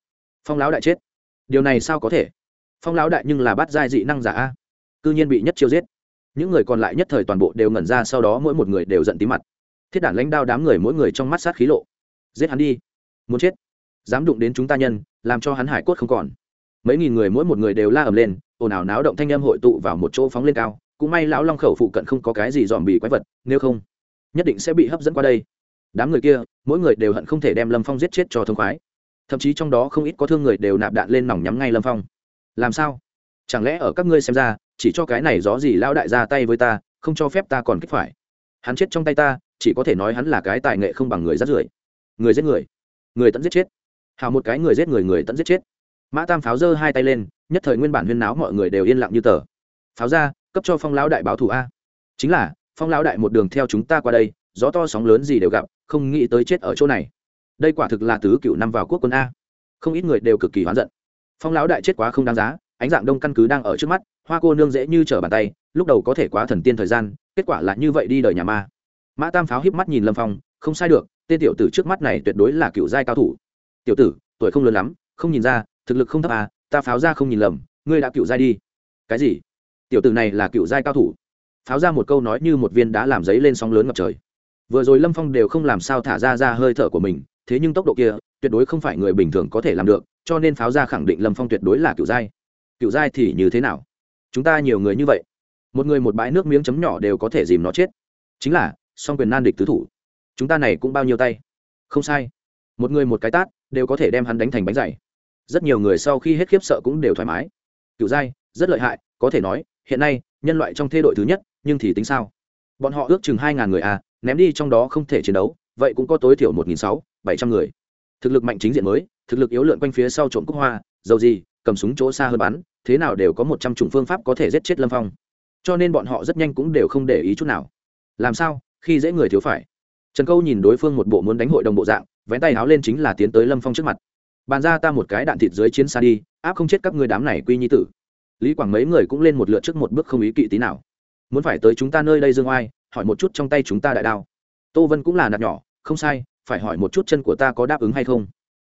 Phong lão đại chết. Điều này sao có thể? Phong lão đại nhưng là bắt giai dị năng giả a. Cư nhiên bị nhất chiêu giết. Những người còn lại nhất thời toàn bộ đều ngẩn ra, sau đó mỗi một người đều giận tí mặt. Thiết đản lãnh đao đám người mỗi người trong mắt sát khí lộ. Giết hắn đi. Muốn chết. Dám đụng đến chúng ta nhân, làm cho hắn hải cốt không còn. Mấy nghìn người mỗi một người đều la ầm lên, ồn ào náo động thanh âm hội tụ vào một chỗ phóng lên cao cũng may lão long khẩu phụ cận không có cái gì dòm bì quái vật, nếu không, nhất định sẽ bị hấp dẫn qua đây. Đám người kia, mỗi người đều hận không thể đem lâm phong giết chết cho thương khoái. Thậm chí trong đó không ít có thương người đều nạp đạn lên nòng nhắm ngay lâm phong. Làm sao? Chẳng lẽ ở các ngươi xem ra, chỉ cho cái này gió gì lão đại ra tay với ta, không cho phép ta còn kích phải? Hắn chết trong tay ta, chỉ có thể nói hắn là cái tài nghệ không bằng người rát rưởi. Người giết người người tận giết chết. Hào một cái người giết người người tận giết chết. Mã tam pháo giơ hai tay lên, nhất thời nguyên bản huyên náo mọi người đều yên lặng như tờ. Pháo ra cấp cho phong lão đại báo thủ a. Chính là, phong lão đại một đường theo chúng ta qua đây, gió to sóng lớn gì đều gặp, không nghĩ tới chết ở chỗ này. Đây quả thực là tứ cựu năm vào quốc quân a. Không ít người đều cực kỳ hoán giận. Phong lão đại chết quá không đáng giá, ánh dạng đông căn cứ đang ở trước mắt, hoa cô nương dễ như trở bàn tay, lúc đầu có thể quá thần tiên thời gian, kết quả là như vậy đi đời nhà ma. Mã tam pháo híp mắt nhìn lâm phong, không sai được, tên tiểu tử trước mắt này tuyệt đối là cựu giai cao thủ. Tiểu tử, tuổi không lớn lắm, không nhìn ra, thực lực không thấp à ta ta pháo ra không nhìn lầm, ngươi đã cựu giai đi. Cái gì? Tiểu tử này là cựu giai cao thủ. Pháo ra một câu nói như một viên đá làm giấy lên sóng lớn ngập trời. Vừa rồi lâm phong đều không làm sao thả ra ra hơi thở của mình, thế nhưng tốc độ kia, tuyệt đối không phải người bình thường có thể làm được, cho nên pháo ra khẳng định lâm phong tuyệt đối là cựu giai. Cựu giai thì như thế nào? Chúng ta nhiều người như vậy, một người một bãi nước miếng chấm nhỏ đều có thể dìm nó chết. Chính là, song quyền nan địch tứ thủ. Chúng ta này cũng bao nhiêu tay? Không sai. Một người một cái tát, đều có thể đem hắn đánh thành bánh dày. Rất nhiều người sau khi hết khiếp sợ cũng đều thoải mái. Cựu giai, rất lợi hại, có thể nói hiện nay, nhân loại trong thê đội thứ nhất, nhưng thì tính sao? Bọn họ ước chừng hai ngàn người à ném đi trong đó không thể chiến đấu, vậy cũng có tối thiểu một nghìn sáu, bảy trăm người. Thực lực mạnh chính diện mới, thực lực yếu lượn quanh phía sau trộm cúc hoa, dầu gì, cầm súng chỗ xa hơn bắn, thế nào đều có một trăm chủng phương pháp có thể giết chết lâm phong. Cho nên bọn họ rất nhanh cũng đều không để ý chút nào. Làm sao, khi dễ người thiếu phải? Trần câu nhìn đối phương một bộ muốn đánh hội đồng bộ dạng, vén tay háo lên chính là tiến tới lâm phong trước mặt. Bàn ra ta một cái đạn thịt dưới chiến xa đi, áp không chết các ngươi đám này quy nhi tử lý quảng mấy người cũng lên một lượt trước một bước không ý kỵ tí nào. Muốn phải tới chúng ta nơi đây dương oai, hỏi một chút trong tay chúng ta đại đao. Tô vân cũng là nạt nhỏ, không sai, phải hỏi một chút chân của ta có đáp ứng hay không.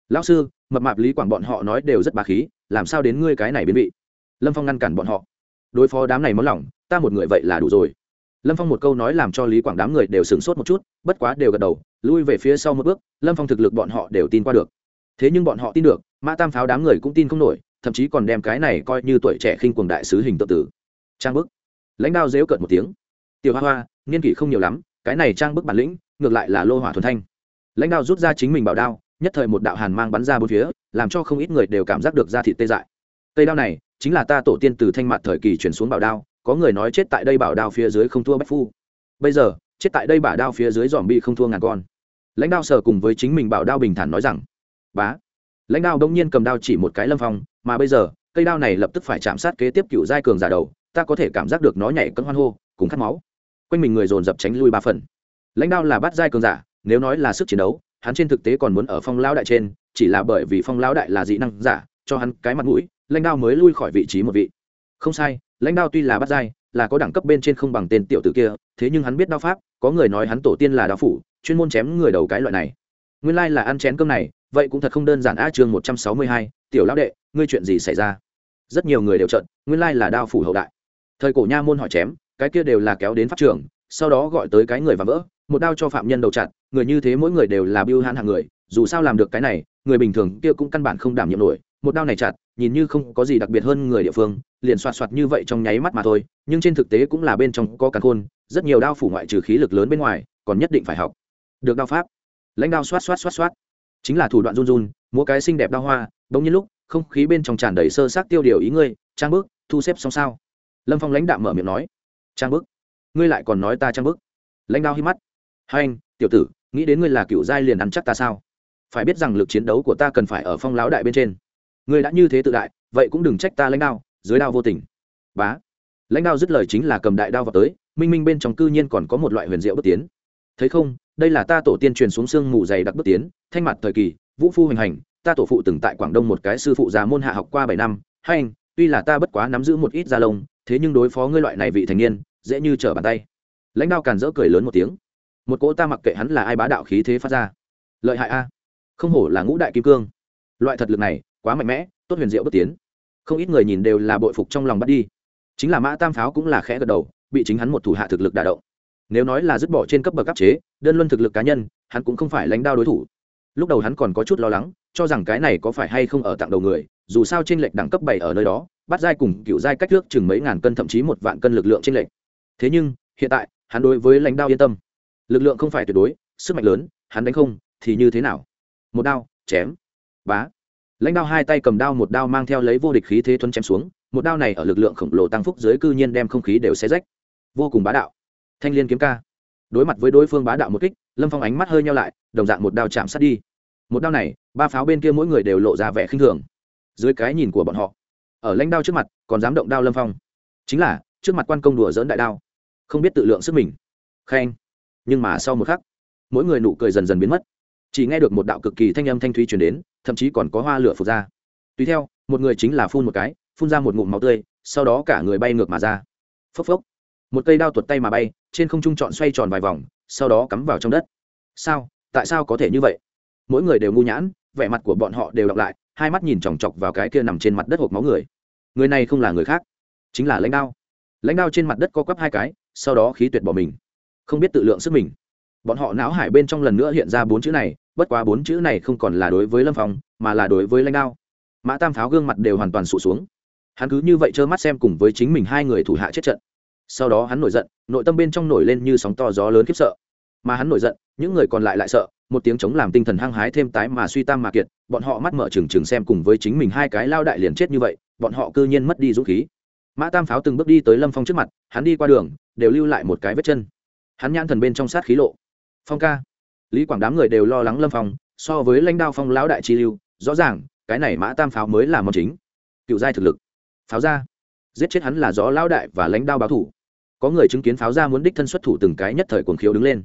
Lão sư, mập mạp lý quảng bọn họ nói đều rất bà khí, làm sao đến ngươi cái này biến vị? Lâm phong ngăn cản bọn họ. Đối phó đám này món lỏng ta một người vậy là đủ rồi. Lâm phong một câu nói làm cho lý quảng đám người đều sửng sốt một chút, bất quá đều gật đầu, lui về phía sau một bước, lâm phong thực lực bọn họ đều tin qua được. Thế nhưng bọn họ tin được, mã tam pháo đám người cũng tin không nổi thậm chí còn đem cái này coi như tuổi trẻ khinh cuồng đại sứ hình tượng tử. Trang bức. Lãnh đạo dếu cợt một tiếng. Tiểu hoa hoa, niên kỷ không nhiều lắm, cái này trang bức bản lĩnh, ngược lại là lô hỏa thuần thanh. Lãnh đạo rút ra chính mình bảo đao, nhất thời một đạo hàn mang bắn ra bốn phía, làm cho không ít người đều cảm giác được da thịt tê dại. Cây đao này, chính là ta tổ tiên từ thanh mặt thời kỳ chuyển xuống bảo đao, có người nói chết tại đây bảo đao phía dưới không thua bách phu. Bây giờ, chết tại đây bảo đao phía dưới dòm bị không thua ngàn con. Lãnh đạo sở cùng với chính mình bảo đao bình thản nói rằng, bá lãnh đạo đông nhiên cầm đao chỉ một cái lâm phong, mà bây giờ, cây đao này lập tức phải chạm sát kế tiếp cựu giai cường giả đầu, ta có thể cảm giác được nó nhảy cân hoan hô, cùng khát máu. Quanh mình người dồn dập tránh lui ba phần. Lãnh đạo là bắt giai cường giả, nếu nói là sức chiến đấu, hắn trên thực tế còn muốn ở phong lão đại trên, chỉ là bởi vì phong lão đại là dị năng giả, cho hắn cái mặt mũi, lãnh đạo mới lui khỏi vị trí một vị. Không sai, lãnh đạo tuy là bắt giai, là có đẳng cấp bên trên không bằng tên tiểu tử kia, thế nhưng hắn biết đao pháp, có người nói hắn tổ tiên là đao phủ, chuyên môn chém người đầu cái loại này. Nguyên lai là ăn chén cơm này vậy cũng thật không đơn giản a chương một trăm sáu mươi hai, tiểu lão đệ, ngươi chuyện gì xảy ra? Rất nhiều người đều trận nguyên lai là đao phủ hậu đại. Thời cổ nha môn hỏi chém, cái kia đều là kéo đến pháp trường, sau đó gọi tới cái người và vỡ, một đao cho phạm nhân đầu chặt, người như thế mỗi người đều là biêu hãn hàng người, dù sao làm được cái này, người bình thường kia cũng căn bản không đảm nhiệm nổi, một đao này chặt, nhìn như không có gì đặc biệt hơn người địa phương, liền xoạt xoạt như vậy trong nháy mắt mà thôi, nhưng trên thực tế cũng là bên trong có cả khôn, rất nhiều đao phủ ngoại trừ khí lực lớn bên ngoài, còn nhất định phải học được đao pháp. Lãnh đao xoát xoát xoát xoát chính là thủ đoạn run run múa cái xinh đẹp đao hoa đ nhiên lúc, không khí bên trong tràn đầy sơ sát tiêu điều ý ngươi, trang bước thu xếp xong sao? Lâm phong lãnh đạo mở miệng nói. Trang bức, ngươi lại còn nói ta trang bức. Lãnh đạo hi mắt. Hai anh, tiểu tử, nghĩ đến ngươi là cựu giai liền ăn chắc ta sao? Phải biết rằng lực chiến đấu của ta cần phải ở phong lão đại bên trên. Ngươi đã như thế tự đại, vậy cũng đừng trách ta lãnh đạo dưới đao vô tình. Bá. Lãnh đạo dứt lời chính là cầm đại đao vào tới, minh minh bên trong cư nhiên còn có một loại huyền diệu bước tiến. Thấy không, đây là ta tổ tiên truyền xuống xương mù dày đặc bước tiến thanh mặt thời kỳ, vũ phu hoành hành, ta tổ phụ từng tại quảng đông một cái sư phụ già môn hạ học qua bảy năm hai anh tuy là ta bất quá nắm giữ một ít da lông, thế nhưng đối phó ngươi loại này vị thành niên, dễ như trở bàn tay. Lãnh đạo càn rỡ cười lớn một tiếng. Một cỗ ta mặc kệ hắn là ai bá đạo khí thế phát ra. Lợi hại a. Không hổ là ngũ đại kim cương. Loại thật lực này, quá mạnh mẽ, tốt huyền diệu bất tiến. Không ít người nhìn đều là bội phục trong lòng bắt đi. Chính là mã tam pháo cũng là khẽ gật đầu, bị chính hắn một thủ hạ thực lực đả động. Nếu nói là dứt bỏ trên cấp bậc áp chế, đơn luân thực lực cá nhân, hắn cũng không phải lãnh đạo đối thủ lúc đầu hắn còn có chút lo lắng, cho rằng cái này có phải hay không ở tặng đầu người, dù sao t r ê n lệch đẳng cấp bảy ở nơi đó, bắt dai cùng cựu dai cách nước chừng mấy ngàn cân thậm chí một vạn cân lực lượng trên lệnh thế nhưng, hiện tại, hắn đối với lãnh đao yên tâm. Lực lượng không phải tuyệt đối, sức mạnh lớn, hắn đánh không, thì như thế nào? Một đao, chém. Bá. Lãnh đao hai tay cầm đao một đao mang theo lấy vô địch khí thế thuấn chém xuống, một đao này ở lực lượng khổng lồ tăng phúc dưới cư nhiên đem không khí đều xé rách. Vô cùng bá đạo. Thanh liên kiếm ca. Đối mặt với đối phương bá đạo một kích lâm phong ánh mắt hơi nhau lại, đồng dạng một đao chạm sát đi. Một đao này, ba pháo bên kia mỗi người đều lộ ra vẻ khinh thường. Dưới cái nhìn của bọn họ, ở lãnh đao trước mặt, còn dám động đao lâm phong. Chính là, trước mặt quan công đùa dỡn đại đao, không biết tự lượng sức mình. Khen. Nhưng mà sau một khắc, mỗi người nụ cười dần dần biến mất. Chỉ nghe được một đạo cực kỳ thanh âm thanh thúy chuyển đến, thậm chí còn có hoa lửa phục ra. Tùy theo, một người chính là phun một cái, phun ra một ngụm máu tươi, sau đó cả người bay ngược mà ra. Phốc phốc một cây đao tuột tay mà bay, trên không trung trọn xoay tròn vài vòng, sau đó cắm vào trong đất. Sao? Tại sao có thể như vậy? Mỗi người đều ngu nhãn, vẻ mặt của bọn họ đều đọc lại, hai mắt nhìn chòng chọc vào cái kia nằm trên mặt đất hộp máu người. Người này không là người khác, chính là lãnh đao. Lãnh đao trên mặt đất co quắp hai cái, sau đó khí tuyệt bỏ mình. Không biết tự lượng sức mình. Bọn họ não hải bên trong lần nữa hiện ra bốn chữ này, bất quá bốn chữ này không còn là đối với lâm phong, mà là đối với lãnh đao. Mã tam pháo gương mặt đều hoàn toàn sụt xuống. Hắn cứ như vậy trơ mắt xem cùng với chính mình hai người thủ hạ chết trận sau đó hắn nổi giận, nội tâm bên trong nổi lên như sóng to gió lớn khiếp sợ. Mà hắn nổi giận, những người còn lại lại sợ, một tiếng chống làm tinh thần hăng hái thêm tái mà suy tam mà kiệt, bọn họ mắt mở trừng trừng xem cùng với chính mình hai cái lao đại liền chết như vậy, bọn họ cư nhiên mất đi dũng khí. Mã tam pháo từng bước đi tới lâm phong trước mặt, hắn đi qua đường, đều lưu lại một cái vết chân. Hắn nhãn thần bên trong sát khí lộ. Phong ca. Lý quảng đám người đều lo lắng lâm phong, so với lãnh đao phong lão đại chi lưu, rõ ràng, cái này mã tam pháo mới là món chính. Cựu giai thực lực. Pháo ra giết chết hắn là gió lão đại và lãnh đao báo thủ. Có người chứng kiến pháo ra muốn đích thân xuất thủ từng cái nhất thời cuồng khiếu đứng lên.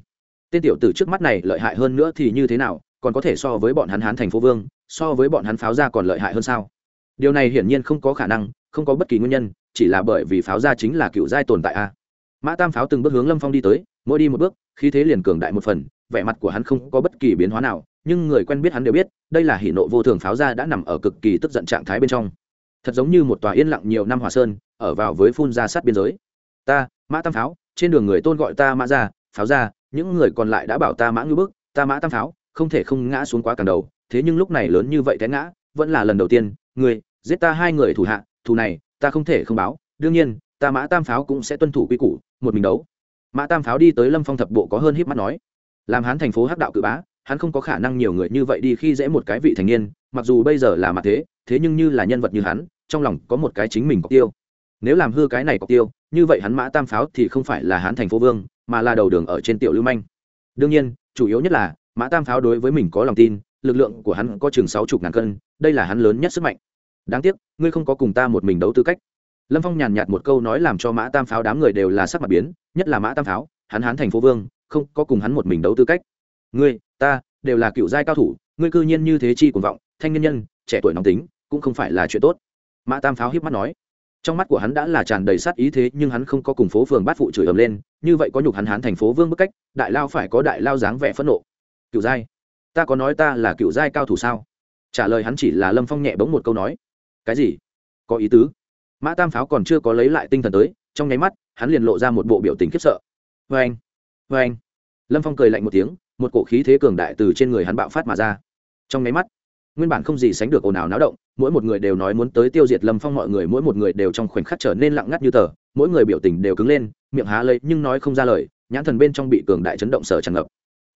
Tên tiểu tử trước mắt này lợi hại hơn nữa thì như thế nào, còn có thể so với bọn hắn hán thành phố vương, so với bọn hắn pháo ra còn lợi hại hơn sao? Điều này hiển nhiên không có khả năng, không có bất kỳ nguyên nhân, chỉ là bởi vì pháo ra chính là cựu giai tồn tại a. Mã tam pháo từng bước hướng lâm phong đi tới, mỗi đi một bước, khí thế liền cường đại một phần, vẻ mặt của hắn không có bất kỳ biến hóa nào, nhưng người quen biết hắn đều biết, đây là hỷ nộ vô thường pháo ra đã nằm ở cực kỳ tức giận trạng thái bên trong thật giống như một tòa yên lặng nhiều năm hòa sơn, ở vào với phun ra sát biên giới. Ta, mã tam pháo, trên đường người tôn gọi ta mã ra pháo ra những người còn lại đã bảo ta mã ngư bức, ta mã tam pháo, không thể không ngã xuống quá càng đầu, thế nhưng lúc này lớn như vậy té ngã, vẫn là lần đầu tiên, người, giết ta hai người thủ hạ, thù này, ta không thể không báo, đương nhiên, ta mã tam pháo cũng sẽ tuân thủ quy củ, một mình đấu. Mã tam pháo đi tới lâm phong thập bộ có hơn híp mắt nói, làm hắn thành phố hắc đạo cự bá, hắn không có khả năng nhiều người như vậy đi khi dễ một cái vị thành niên, mặc dù bây giờ là mặt thế thế nhưng như là nhân vật như hắn, trong lòng có một cái chính mình có tiêu. Nếu làm hư cái này có tiêu, như vậy hắn mã tam pháo thì không phải là hắn thành phố vương, mà là đầu đường ở trên tiểu lưu manh. Đương nhiên, chủ yếu nhất là, mã tam pháo đối với mình có lòng tin, lực lượng của hắn có chừng sáu chục ngàn cân, đây là hắn lớn nhất sức mạnh. Đáng tiếc, ngươi không có cùng ta một mình đấu tư cách. Lâm phong nhàn nhạt một câu nói làm cho mã tam pháo đám người đều là sắc mặt biến, nhất là mã tam pháo, hắn hắn thành phố vương, không có cùng hắn một mình đấu tư cách. Ngươi, ta, đều là cựu giai cao thủ, ngươi cư nhiên như thế chi cuồng vọng, thanh nhân nhân trẻ tuổi nóng tính, cũng không phải là chuyện tốt. Mã tam pháo hiếp mắt nói. Trong mắt của hắn đã là tràn đầy sát ý thế, nhưng hắn không có cùng phố phường bát phụ chửi ầm lên, như vậy có nhục hắn hắn thành phố vương bức cách, đại lao phải có đại lao dáng vẻ phẫn nộ. Cựu giai, ta có nói ta là cựu giai cao thủ sao? Trả lời hắn chỉ là lâm phong nhẹ bỗng một câu nói. Cái gì? Có ý tứ? Mã tam pháo còn chưa có lấy lại tinh thần tới, trong nháy mắt, hắn liền lộ ra một bộ biểu tình khiếp sợ. Vê anh vê anh lâm phong cười lạnh một tiếng, một cổ khí thế cường đại từ trên người hắn bạo phát mà ra. Trong nháy mắt nguyên bản không gì sánh được ồn ào náo động, mỗi một người đều nói muốn tới tiêu diệt lâm phong, mọi người, mỗi một người đều trong khoảnh khắc trở nên lặng ngắt như tờ, mỗi người biểu tình đều cứng lên, miệng há lấy nhưng nói không ra lời, nhãn thần bên trong bị cường đại chấn động sở tràn ngập.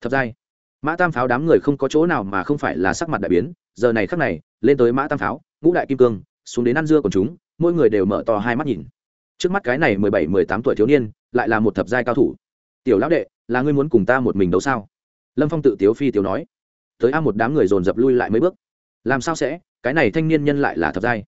Thật ra mã tam pháo đám người không có chỗ nào mà không phải là sắc mặt đại biến, giờ này khắc này, lên tới mã tam pháo, ngũ đại kim cương, xuống đến ăn dưa của chúng, mỗi người đều mở to hai mắt nhìn. Trước mắt cái này mười bảy, mười tám tuổi thiếu niên, lại là một thập giai cao thủ. Tiểu lão đệ, là ngươi muốn cùng ta một mình đấu sao? Lâm phong tự tiếu phi tiếu nói. Tới a một đám người dồn dập lui lại mấy bước làm sao sẽ, cái này thanh niên nhân lại là thập giai.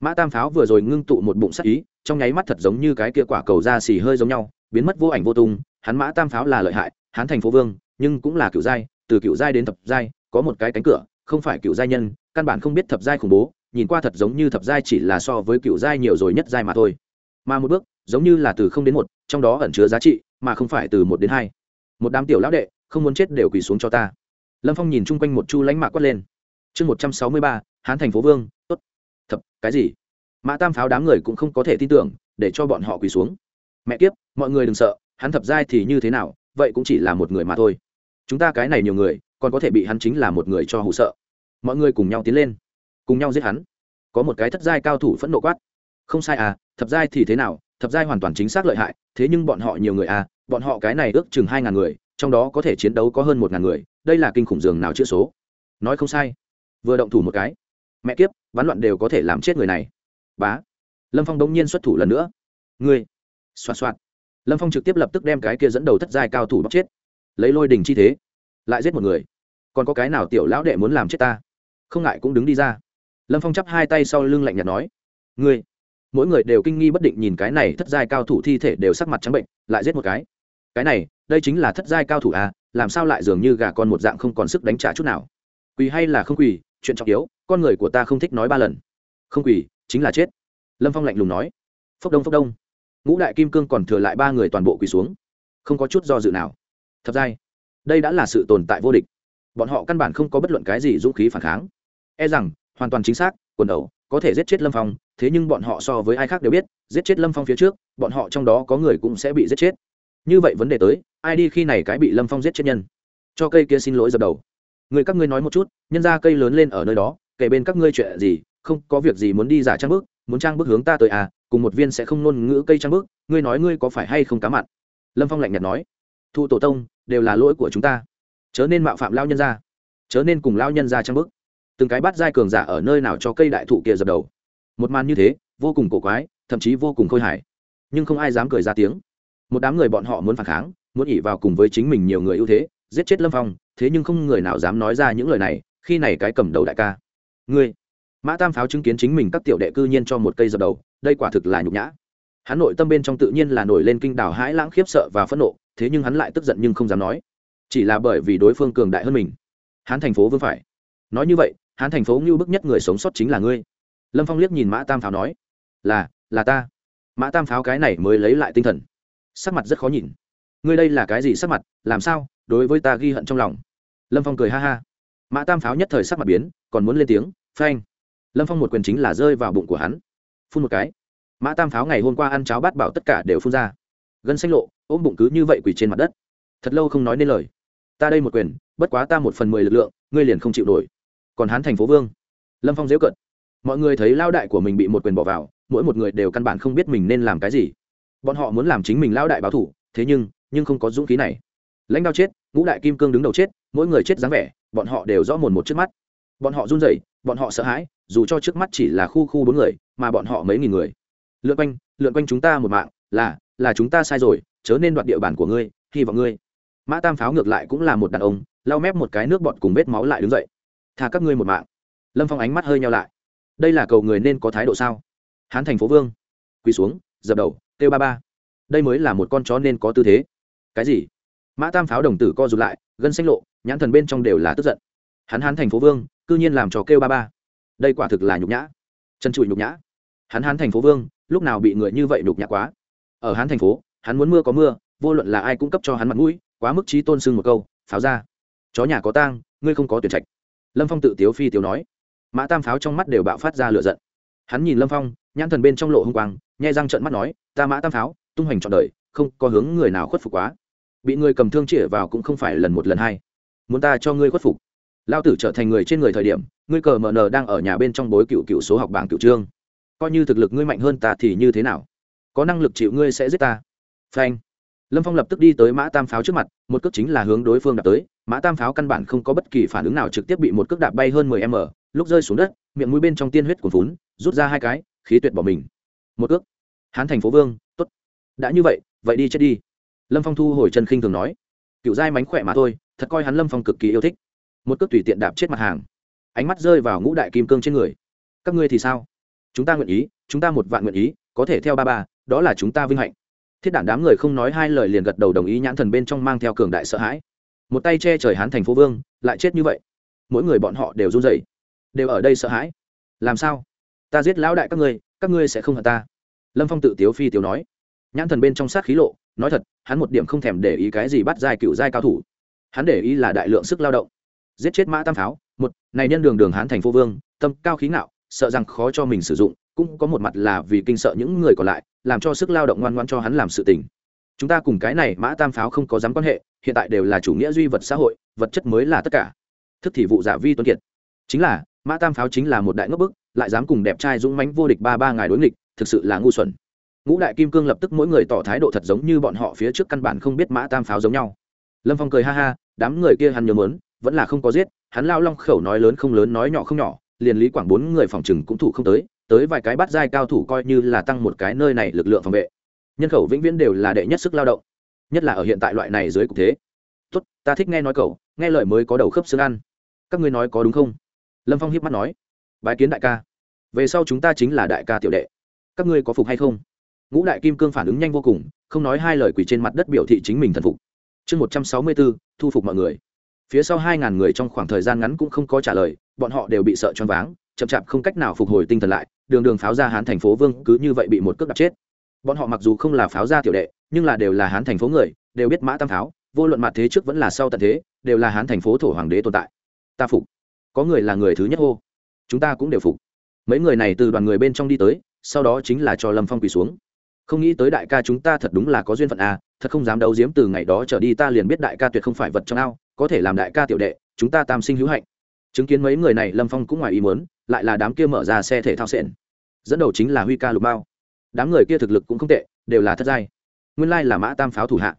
Mã tam pháo vừa rồi ngưng tụ một bụng sắc ý, trong nháy mắt thật giống như cái kia quả cầu da xì hơi giống nhau, biến mất vô ảnh vô tung, hắn mã tam pháo là lợi hại, hắn thành phố vương, nhưng cũng là cựu giai, từ cựu giai đến thập giai, có một cái cánh cửa, không phải cựu giai nhân, căn bản không biết thập giai khủng bố, nhìn qua thật giống như thập giai chỉ là so với cựu giai nhiều rồi nhất giai mà thôi. Mà một bước, giống như là từ không đến một, trong đó ẩn chứa giá trị, mà không phải từ một đến hai. Một đám tiểu lão đệ, không muốn chết đều quỳ xuống cho ta. Lâm phong nhìn chung quanh một chu lánh mạc quất lên chương một trăm sáu mươi ba, hán thành phố vương, tốt. Thập, cái gì? Mã tam pháo đám người cũng không có thể tin tưởng, để cho bọn họ quỳ xuống. Mẹ kiếp, mọi người đừng sợ, hắn thập giai thì như thế nào, vậy cũng chỉ là một người mà thôi. Chúng ta cái này nhiều người, còn có thể bị hắn chính là một người cho hụ sợ. Mọi người cùng nhau tiến lên, cùng nhau giết hắn. Có một cái thất giai cao thủ phẫn nộ quát. Không sai à thập giai thì thế nào, thập giai hoàn toàn chính xác lợi hại, thế nhưng bọn họ nhiều người à bọn họ cái này ước chừng hai ngàn người, trong đó có thể chiến đấu có hơn một ngàn người, đây là kinh khủng dường nào chữ số. Nói không sai vừa động thủ một cái. Mẹ kiếp, ván loạn đều có thể làm chết người này. Bá. Lâm phong đông nhiên xuất thủ lần nữa. Ngươi. Xoạt xoạt. Lâm phong trực tiếp lập tức đem cái kia dẫn đầu thất giai cao thủ bóc chết. Lấy lôi đình chi thế. Lại giết một người. Còn có cái nào tiểu lão đệ muốn làm chết ta? Không ngại cũng đứng đi ra. Lâm phong chắp hai tay sau lưng lạnh nhạt nói. Ngươi. Mỗi người đều kinh nghi bất định nhìn cái này thất giai cao thủ thi thể đều sắc mặt trắng bệnh, lại giết một cái. Cái này, đây chính là thất giai cao thủ à làm sao lại dường như gà con một dạng không còn sức đánh trả chút nào? Quỳ hay là không quỳ chuyện trọng yếu, con người của ta không thích nói ba lần. Không quỳ, chính là chết. Lâm phong lạnh lùng nói. Phốc đông phốc đông. Ngũ đại kim cương còn thừa lại ba người toàn bộ quỳ xuống. Không có chút do dự nào. Thật giai. Đây đã là sự tồn tại vô địch. Bọn họ căn bản không có bất luận cái gì dũng khí phản kháng. E rằng, hoàn toàn chính xác, quần đầu có thể giết chết lâm phong, thế nhưng bọn họ so với ai khác đều biết, giết chết lâm phong phía trước, bọn họ trong đó có người cũng sẽ bị giết chết. Như vậy vấn đề tới, ai đi khi này cái bị lâm phong giết chết nhân? Cho cây kia xin lỗi dập đầu người các ngươi nói một chút, nhân ra cây lớn lên ở nơi đó, kể bên các ngươi chuyện gì, không có việc gì muốn đi giả trang bước, muốn trang bước hướng ta tới à cùng một viên sẽ không ngôn ngữ cây trang bước, ngươi nói ngươi có phải hay không cá mặn? Lâm phong lạnh nhạt nói. Thu tổ tông, đều là lỗi của chúng ta. Chớ nên mạo phạm lao nhân ra chớ nên cùng lao nhân ra trang bước. Từng cái bắt dai cường giả ở nơi nào cho cây đại thụ kia dập đầu. Một màn như thế, vô cùng cổ quái, thậm chí vô cùng khôi hài. Nhưng không ai dám cười ra tiếng. Một đám người bọn họ muốn phản kháng, muốn ỉ vào cùng với chính mình nhiều người ưu thế giết chết lâm phong, thế nhưng không người nào dám nói ra những lời này, khi này cái cầm đầu đại ca. Ngươi, mã tam pháo chứng kiến chính mình các tiểu đệ cư nhiên cho một cây dập đầu, đây quả thực là nhục nhã. Hắn nội tâm bên trong tự nhiên là nổi lên kinh đảo hãi lãng khiếp sợ và phẫn nộ, thế nhưng hắn lại tức giận nhưng không dám nói. Chỉ là bởi vì đối phương cường đại hơn mình. Hắn thành phố vương phải. Nói như vậy hắn thành phố ngưu bức nhất người sống sót chính là ngươi. Lâm phong liếc nhìn mã tam pháo nói, là là ta. Mã tam pháo cái này mới lấy lại tinh thần. Sắc mặt rất khó nhìn. Ngươi đây là cái gì sắc mặt? Làm sao? Đối với ta ghi hận trong lòng. Lâm phong cười ha ha. Mã tam pháo nhất thời sắc mặt biến, còn muốn lên tiếng, phanh. Lâm phong một quyền chính là rơi vào bụng của hắn. Phun một cái. Mã tam pháo ngày hôm qua ăn cháo bát bảo tất cả đều phun ra. Gân xanh lộ, ôm bụng cứ như vậy quỳ trên mặt đất. Thật lâu không nói nên lời. Ta đây một quyền, bất quá ta một phần mười lực lượng, ngươi liền không chịu nổi. Còn hắn thành phố vương. Lâm phong dễu cận mọi người thấy lao đại của mình bị một quyền bỏ vào, mỗi một người đều căn bản không biết mình nên làm cái gì. Bọn họ muốn làm chính mình lao đại báo thủ, thế nhưng nhưng không có dũng khí này. Lãnh đạo chết ngũ đại kim cương đứng đầu chết, mỗi người chết dáng vẻ, bọn họ đều rõ mồn một trước mắt. Bọn họ run rẩy, bọn họ sợ hãi, dù cho trước mắt chỉ là khu khu bốn người, mà bọn họ mấy nghìn người. Lượn quanh lượn quanh chúng ta một mạng, là là chúng ta sai rồi, chớ nên đoạt địa bàn của ngươi, hy vọng ngươi. Mã tam pháo ngược lại cũng là một đàn ông, lau mép một cái nước bọt cùng vết máu lại đứng dậy. Tha các ngươi một mạng. Lâm phong ánh mắt hơi nhau lại. Đây là cầu người nên có thái độ sao? Hán thành phố vương. Quỳ xuống, dập đầu, kêu ba ba. Đây mới là một con chó nên có tư thế. Cái gì? Mã tam pháo đồng tử co rụt lại, gân xanh lộ, nhãn thần bên trong đều là tức giận. Hắn hán thành phố vương, cư nhiên làm trò kêu ba ba. Đây quả thực là nhục nhã. Chân trụi nhục nhã. Hắn hán thành phố vương, lúc nào bị người như vậy nhục nhã quá? Ở hán thành phố, hắn muốn mưa có mưa, vô luận là ai cung cấp cho hắn mặt mũi, quá mức trí tôn sưng một câu, pháo ra. Chó nhà có tang, ngươi không có tuyển trạch. Lâm phong tự tiếu phi tiếu nói. Mã tam pháo trong mắt đều bạo phát ra lửa giận. Hắn nhìn lâm phong, nhãn thần bên trong lộ h ư n g quang nhai răng trợn mắt nói, ta mã tam pháo, tung hoành trọn đời, không có hướng người nào khuất phục quá bị người cầm thương chĩa vào cũng không phải lần một lần hai. Muốn ta cho ngươi khuất phục. Lao tử trở thành người trên người thời điểm, ngươi cờ mờ nờ đang ở nhà bên trong bối cựu cựu số học bảng cựu trương coi như thực lực ngươi mạnh hơn ta thì như thế nào? Có năng lực chịu ngươi sẽ giết ta. Phanh. Lâm phong lập tức đi tới mã tam pháo trước mặt, một cước chính là hướng đối phương đạp tới. Mã tam pháo căn bản không có bất kỳ phản ứng nào, trực tiếp bị một cước đạp bay hơn mười m, lúc rơi xuống đất, miệng mũi bên trong tiên huyết cuồn vốn rút ra hai cái, khí tuyệt bỏ mình. Một cước. Hán thành phố vương t ố t đã như vậy vậy đi chết đi lâm phong thu hồi chân khinh thường nói, cựu giai mánh khỏe mà thôi, thật coi hắn lâm phong cực kỳ yêu thích. Một cước tùy tiện đạp chết mặt hàng. Ánh mắt rơi vào ngũ đại kim cương trên người. Các ngươi thì sao? Chúng ta nguyện ý, chúng ta một vạn nguyện ý, có thể theo ba ba, đó là chúng ta vinh hạnh. Thiết đản đám người không nói hai lời liền gật đầu đồng ý nhãn thần bên trong mang theo cường đại sợ hãi. Một tay che trời hán thành phố vương, lại chết như vậy. Mỗi người bọn họ đều run rẩy, đều ở đây sợ hãi. Làm sao? Ta giết lão đại các ngươi các ngươi sẽ không hận ta. Lâm phong tự tiếu phi tiếu nói. Nhãn thần bên trong sát khí lộ nói thật, hắn một điểm không thèm để ý cái gì bắt giai cựu giai cao thủ. Hắn để ý là đại lượng sức lao động. Giết chết mã tam pháo một, này nhân đường đường hán thành phố vương, tâm cao khí ngạo, sợ rằng khó cho mình sử dụng, cũng có một mặt là vì kinh sợ những người còn lại, làm cho sức lao động ngoan ngoan cho hắn làm sự tình. Chúng ta cùng cái này mã tam pháo không có dám quan hệ, hiện tại đều là chủ nghĩa duy vật xã hội, vật chất mới là tất cả. Thức thì vụ giả vi tuân kiệt. Chính là, mã tam pháo chính là một đại ngốc bức, lại dám cùng đẹp trai dũng mãnh vô địch ba ba ngài đối nghịch, thực sự là ngu xuẩn ngũ đại kim cương lập tức mỗi người tỏ thái độ thật giống như bọn họ phía trước căn bản không biết mã tam pháo giống nhau. Lâm phong cười ha ha, đám người kia hắn nhớ mớn, vẫn là không có giết, hắn lao long khẩu nói lớn không lớn nói nhỏ không nhỏ, liền lý quảng bốn người phòng chừng cũng thủ không tới tới vài cái bắt giai cao thủ coi như là tăng một cái nơi này lực lượng phòng vệ. Nhân khẩu vĩnh viễn đều là đệ nhất sức lao động, nhất là ở hiện tại loại này dưới cục thế. Tốt, ta thích nghe nói cậu, nghe lời mới có đầu khớp xương ăn. Các ngươi nói có đúng không? Lâm phong hiếp mắt nói. Bái kiến đại ca. Về sau chúng ta chính là đại ca tiểu đệ. Các ngươi có phục hay không? Ngũ đại kim cương phản ứng nhanh vô cùng, không nói hai lời quỳ trên mặt đất biểu thị chính mình thần phục. Chương một trăm sáu mươi bốn thu phục mọi người. Phía sau hai ngàn người trong khoảng thời gian ngắn cũng không có trả lời, bọn họ đều bị sợ choáng váng, chậm chạp không cách nào phục hồi tinh thần lại, đường đường pháo ra hán thành phố vương cứ như vậy bị một cước đập chết. Bọn họ mặc dù không là pháo gia tiểu đệ, nhưng là đều là hán thành phố người, đều biết mã tam pháo vô luận mặt thế trước vẫn là sau tận thế, đều là hán thành phố thổ hoàng đế tồn tại. Ta phục. Có người là người thứ nhất hô. Chúng ta cũng đều phục. Mấy người này từ đoàn người bên trong đi tới, sau đó chính là cho lâm phong quỳ xuống không nghĩ tới đại ca chúng ta thật đúng là có duyên phận à thật không dám đấu diếm từ ngày đó trở đi ta liền biết đại ca tuyệt không phải vật trong ao, có thể làm đại ca tiểu đệ, chúng ta tam sinh hữu hạnh. Chứng kiến mấy người này, lâm phong cũng ngoài ý muốn, lại là đám kia mở ra xe thể thao xện dẫn đầu chính là huy ca lục bao đám người kia thực lực cũng không tệ, đều là thất giai. Nguyên lai là mã tam pháo thủ hạ.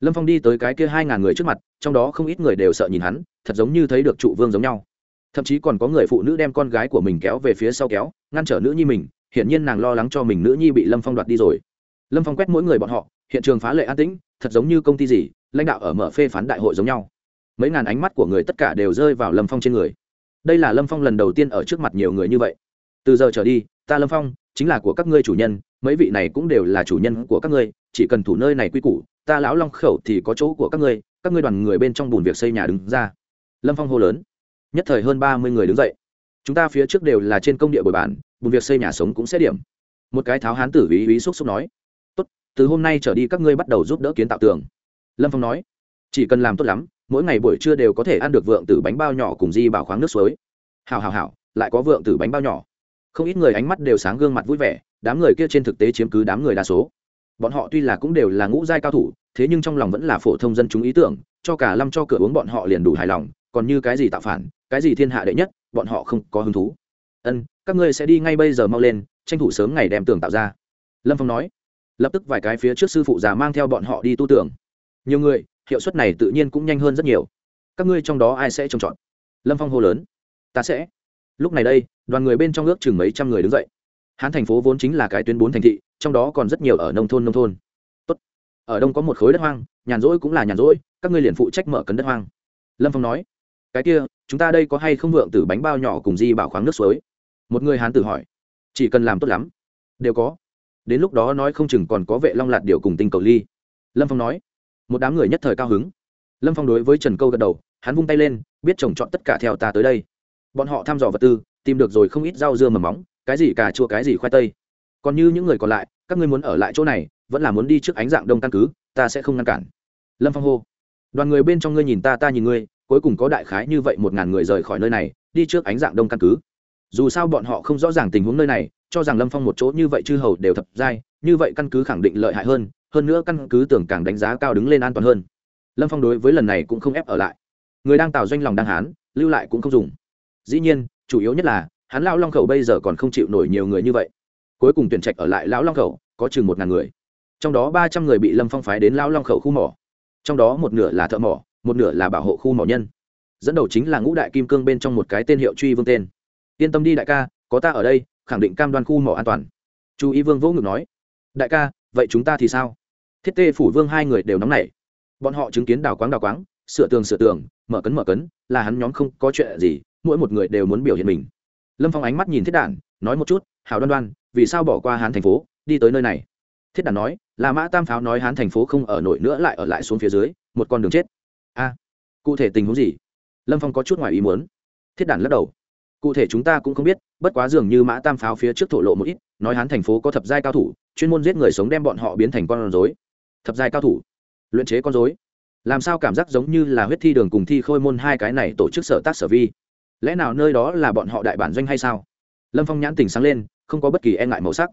Lâm phong đi tới cái kia hai ngàn người trước mặt, trong đó không ít người đều sợ nhìn hắn, thật giống như thấy được trụ vương giống nhau. Thậm chí còn có người phụ nữ đem con gái của mình kéo về phía sau kéo, ngăn trở nữ nhi mình hiển nhiên nàng lo lắng cho mình nữ nhi bị lâm phong đoạt đi rồi. Lâm phong quét mỗi người bọn họ, hiện trường phá lệ an tĩnh, thật giống như công ty gì, lãnh đạo ở mở phê phán đại hội giống nhau. Mấy ngàn ánh mắt của người tất cả đều rơi vào lâm phong trên người. Đây là lâm phong lần đầu tiên ở trước mặt nhiều người như vậy. Từ giờ trở đi, ta lâm phong, chính là của các ngươi chủ nhân, mấy vị này cũng đều là chủ nhân của các ngươi, chỉ cần thủ nơi này quy củ, ta lão long khẩu thì có chỗ của các ngươi các ngươi đoàn người bên trong bùn việc xây nhà đứng ra. Lâm phong hô lớn. Nhất thời hơn ba mươi người đứng dậy. Chúng ta phía trước đều là trên công địa bồi bản bùn việc xây nhà sống cũng sẽ điểm. Một cái tháo hán tử ý ý xúc xúc nói, tốt, từ hôm nay trở đi các ngươi bắt đầu giúp đỡ kiến tạo tường. Lâm phong nói, chỉ cần làm tốt lắm, mỗi ngày buổi trưa đều có thể ăn được vượng tử bánh bao nhỏ cùng di bảo khoáng nước suối. Hào hào hào lại có vượng tử bánh bao nhỏ. Không ít người ánh mắt đều sáng gương mặt vui vẻ, đám người kia trên thực tế chiếm cứ đám người đa số. Bọn họ tuy là cũng đều là ngũ giai cao thủ, thế nhưng trong lòng vẫn là phổ thông dân chúng ý tưởng, cho cả lâm cho cửa uống bọn họ liền đủ hài lòng, còn như cái gì tạo phản, cái gì thiên hạ đệ nhất, bọn họ không có hứng thú. Ân các ngươi sẽ đi ngay bây giờ mau lên, tranh thủ sớm ngày đem tường tạo ra. Lâm phong nói. Lập tức vài cái phía trước sư phụ già mang theo bọn họ đi tu tưởng nhiều người, hiệu suất này tự nhiên cũng nhanh hơn rất nhiều. Các ngươi trong đó ai sẽ trông chọn lâm phong hô lớn. Ta sẽ. Lúc này đây, đoàn người bên trong ước chừng mấy trăm người đứng dậy. Hán thành phố vốn chính là cái tuyến bốn thành thị, trong đó còn rất nhiều ở nông thôn nông thôn. Tốt. ở đông có một khối đất hoang, nhàn rỗi cũng là nhàn rỗi, các ngươi liền phụ trách mở cấn đất hoang. Lâm phong nói. Cái kia, chúng ta đây có hay không vượng từ bánh bao nhỏ cùng di bảo khoáng nước suối? Một người hán tử hỏi, chỉ cần làm tốt lắm, đều có. Đến lúc đó nói không chừng còn có vệ long lạt điều cùng tinh cầu ly. Lâm phong nói, một đám người nhất thời cao hứng. Lâm phong đối với trần câu gật đầu, hắn vung tay lên, biết trồng chọn tất cả theo ta tới đây. Bọn họ thăm dò vật tư, tìm được rồi không ít rau dưa mầm móng, cái gì cà chua cái gì khoai tây. Còn như những người còn lại, các ngươi muốn ở lại chỗ này, vẫn là muốn đi trước ánh dạng đông căn cứ, ta sẽ không ngăn cản. Lâm phong hô, đoàn người bên trong ngươi nhìn ta ta nhìn ngươi, cuối cùng có đại khái như vậy một ngàn người rời khỏi nơi này, đi trước ánh dạng đông căn cứ dù sao bọn họ không rõ ràng tình huống nơi này, cho rằng lâm phong một chỗ như vậy chư hầu đều thập giai, như vậy căn cứ khẳng định lợi hại hơn hơn nữa căn cứ tưởng càng đánh giá cao đứng lên an toàn hơn. Lâm phong đối với lần này cũng không ép ở lại. Người đang tạo doanh lòng đang hán, lưu lại cũng không dùng. Dĩ nhiên, chủ yếu nhất là, hắn lão long khẩu bây giờ còn không chịu nổi nhiều người như vậy. Cuối cùng tuyển trạch ở lại lão long khẩu, có chừng một ngàn người. Trong đó ba trăm người bị lâm phong phái đến lão long khẩu khu mỏ. Trong đó một nửa là thợ mỏ, một nửa là bảo hộ khu mỏ nhân. Dẫn đầu chính là ngũ đại kim cương bên trong một cái tên hiệu truy vương tên yên tâm đi đại ca, có ta ở đây, khẳng định cam đoan khu mỏ an toàn. Chú ý vương vỗ ngực nói, đại ca, vậy chúng ta thì sao? Thiết tê phủ vương hai người đều nóng nảy. Bọn họ chứng kiến đào quáng đào quáng, sửa tường sửa tường, mở cấn mở cấn, là hắn nhóm không có chuyện gì, mỗi một người đều muốn biểu hiện mình. Lâm phong ánh mắt nhìn thiết đản, nói một chút hào đoan đoan, vì sao bỏ qua hán thành phố, đi tới nơi này? Thiết đản nói, là mã tam pháo nói hán thành phố không ở nổi nữa lại ở lại xuống phía dưới, một con đường chết. A, cụ thể tình huống gì? Lâm phong có chút ngoài ý muốn. Thiết đản lắc đầu cụ thể chúng ta cũng không biết, bất quá dường như mã tam pháo phía trước thổ lộ một ít, nói hán thành phố có thập giai cao thủ, chuyên môn giết người sống đem bọn họ biến thành con rối. Thập giai cao thủ? Luyện chế con rối? Làm sao cảm giác giống như là huyết thi đường cùng thi khôi môn hai cái này tổ chức sở tác sở vi? Lẽ nào nơi đó là bọn họ đại bản doanh hay sao? Lâm phong nhãn tình sáng lên, không có bất kỳ e ngại màu sắc.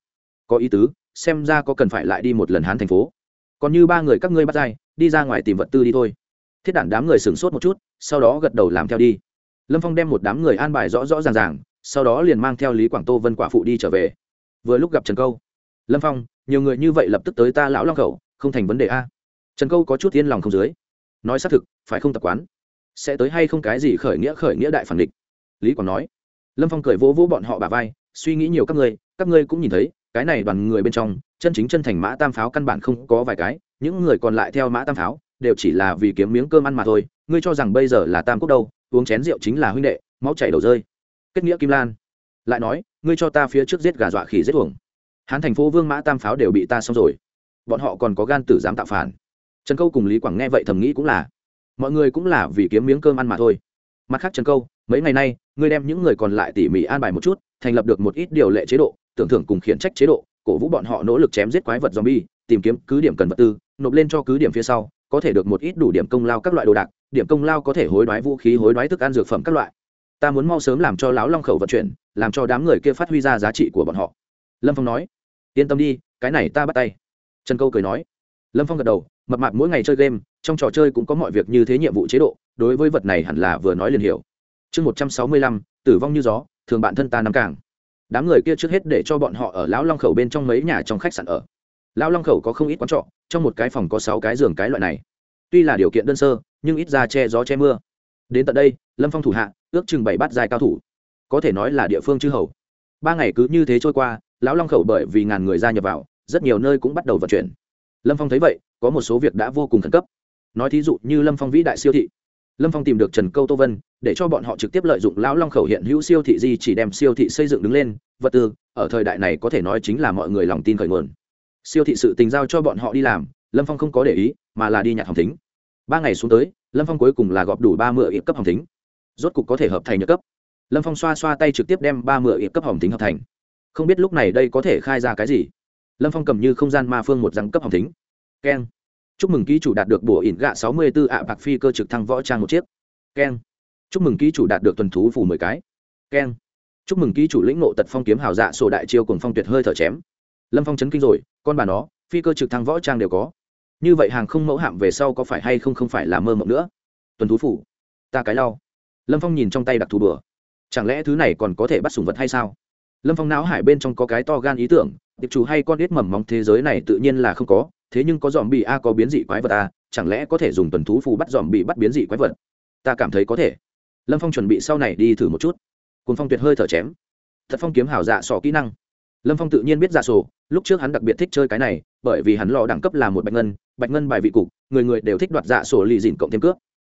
Có ý tứ, xem ra có cần phải lại đi một lần hán thành phố. Còn như ba người các ngươi bắt dai đi ra ngoài tìm vật tư đi thôi. Thiết đản đám người sửng sốt một chút, sau đó gật đầu làm theo đi lâm phong đem một đám người an bài rõ rõ ràng ràng, sau đó liền mang theo lý quảng tô, vân quả phụ đi trở về. Vừa lúc gặp trần câu, lâm phong, nhiều người như vậy lập tức tới ta lão long khẩu, không thành vấn đề a? Trần câu có chút yên lòng không dưới. Nói xác thực, phải không tập quán? Sẽ tới hay không cái gì khởi nghĩa khởi nghĩa đại phản địch? Lý quảng nói. Lâm phong cười vỗ vỗ bọn họ bà vai, suy nghĩ nhiều các ngươi các ngươi cũng nhìn thấy, cái này đoàn người bên trong, chân chính chân thành mã tam pháo căn bản không có vài cái, những người còn lại theo mã tam pháo, đều chỉ là vì kiếm miếng cơm ăn mà thôi, ngươi cho rằng bây giờ là tam quốc đâu uống chén rượu chính là huynh đệ, máu chảy đầu rơi. Kết nghĩa kim lan. Lại nói, ngươi cho ta phía trước giết gà dọa khỉ giết uổng. Hán thành phố vương mã tam pháo đều bị ta xong rồi. Bọn họ còn có gan tử dám tạo phản. Trần câu cùng lý quảng nghe vậy thầm nghĩ cũng là, mọi người cũng là vì kiếm miếng cơm ăn mà thôi. Mặt khác trần câu, mấy ngày nay, ngươi đem những người còn lại tỉ mỉ an bài một chút, thành lập được một ít điều lệ chế độ, tưởng thưởng cùng khiển trách chế độ, cổ vũ bọn họ nỗ lực chém giết quái vật zombie, tìm kiếm cứ điểm cần vật tư, nộp lên cho cứ điểm phía sau có thể được một ít đủ điểm công lao các loại đồ đạc, điểm công lao có thể hối đoái vũ khí, hối đoái thức ăn, dược phẩm các loại. Ta muốn mau sớm làm cho lão long khẩu vận chuyển, làm cho đám người kia phát huy ra giá trị của bọn họ. Lâm phong nói. Yên tâm đi, cái này ta bắt tay. Trần câu cười nói. Lâm phong gật đầu, mập mạp mỗi ngày chơi game, trong trò chơi cũng có mọi việc như thế nhiệm vụ chế độ, đối với vật này hẳn là vừa nói liền hiểu. Chương một trăm sáu mươi lăm, tử vong như gió, thường bạn thân ta nắm càng. Đám người kia trước hết để cho bọn họ ở lão long khẩu bên trong mấy nhà trong khách sạn ở lão long khẩu có không ít quán trọ, trong một cái phòng có sáu cái giường cái loại này. Tuy là điều kiện đơn sơ, nhưng ít ra che gió che mưa. Đến tận đây, lâm phong thủ hạ, ước chừng bảy bát dài cao thủ. Có thể nói là địa phương chư hầu. Ba ngày cứ như thế trôi qua, lão long khẩu bởi vì ngàn người gia nhập vào, rất nhiều nơi cũng bắt đầu vận chuyển. Lâm phong thấy vậy, có một số việc đã vô cùng khẩn cấp. Nói thí dụ như lâm phong vĩ đại siêu thị. Lâm phong tìm được trần câu tô vân, để cho bọn họ trực tiếp lợi dụng lão long khẩu hiện hữu siêu thị di chỉ đem siêu thị xây dựng đứng lên. Vật tư, ở thời đại này có thể nói chính là mọi người lòng tin khởi nguồn siêu thị sự tình giao cho bọn họ đi làm, lâm phong không có để ý, mà là đi nhặt hồng thính. Ba ngày xuống tới, lâm phong cuối cùng là gọp đủ ba mươi ít cấp hồng thính. Rốt cục có thể hợp thành nhật cấp. Lâm phong xoa xoa tay trực tiếp đem ba mươi ít cấp hồng thính hợp thành. Không biết lúc này đây có thể khai ra cái gì. Lâm phong cầm như không gian ma phương một răng cấp hồng thính. Keng. Chúc mừng ký chủ đạt được bổ ỉn gạ sáu mươi b ố ạ, bạc phi cơ trực thăng võ trang một chiếc. Keng. Chúc mừng ký chủ đạt được tuần thú phủ mười cái. Keng. Chúc mừng ký chủ lĩnh nộ tật phong kiếm hào dạ sổ đại chiêu cùng phong tuyệt hơi thở chém lâm phong chấn kinh rồi, con bà nó, phi cơ trực thăng võ trang đều có. Như vậy hàng không mẫu hạm về sau có phải hay không không phải là mơ mộng nữa? Tuần thú phủ, ta cái lau lâm phong nhìn trong tay đặc thù bừa. Chẳng lẽ thứ này còn có thể bắt sùng vật hay sao? Lâm phong não hải bên trong có cái to gan ý tưởng, tiệp chủ hay con ít mầm móng thế giới này tự nhiên là không có, thế nhưng có dòm bị a có biến dị quái vật a, chẳng lẽ có thể dùng tuần thú phù bắt dòm bị bắt biến dị quái vật? Ta cảm thấy có thể. Lâm phong chuẩn bị sau này đi thử một chút. Cùng phong tuyệt hơi thở chém. Thật phong kiếm hảo dạ sọ kỹ năng lâm phong tự nhiên biết ra sổ, lúc trước hắn đặc biệt thích chơi cái này, bởi vì hắn lò đẳng cấp là một bạch ngân bạch ngân bài vị cục, người người đều thích đoạt dạ sổ lì dìn cộng thêm cướp.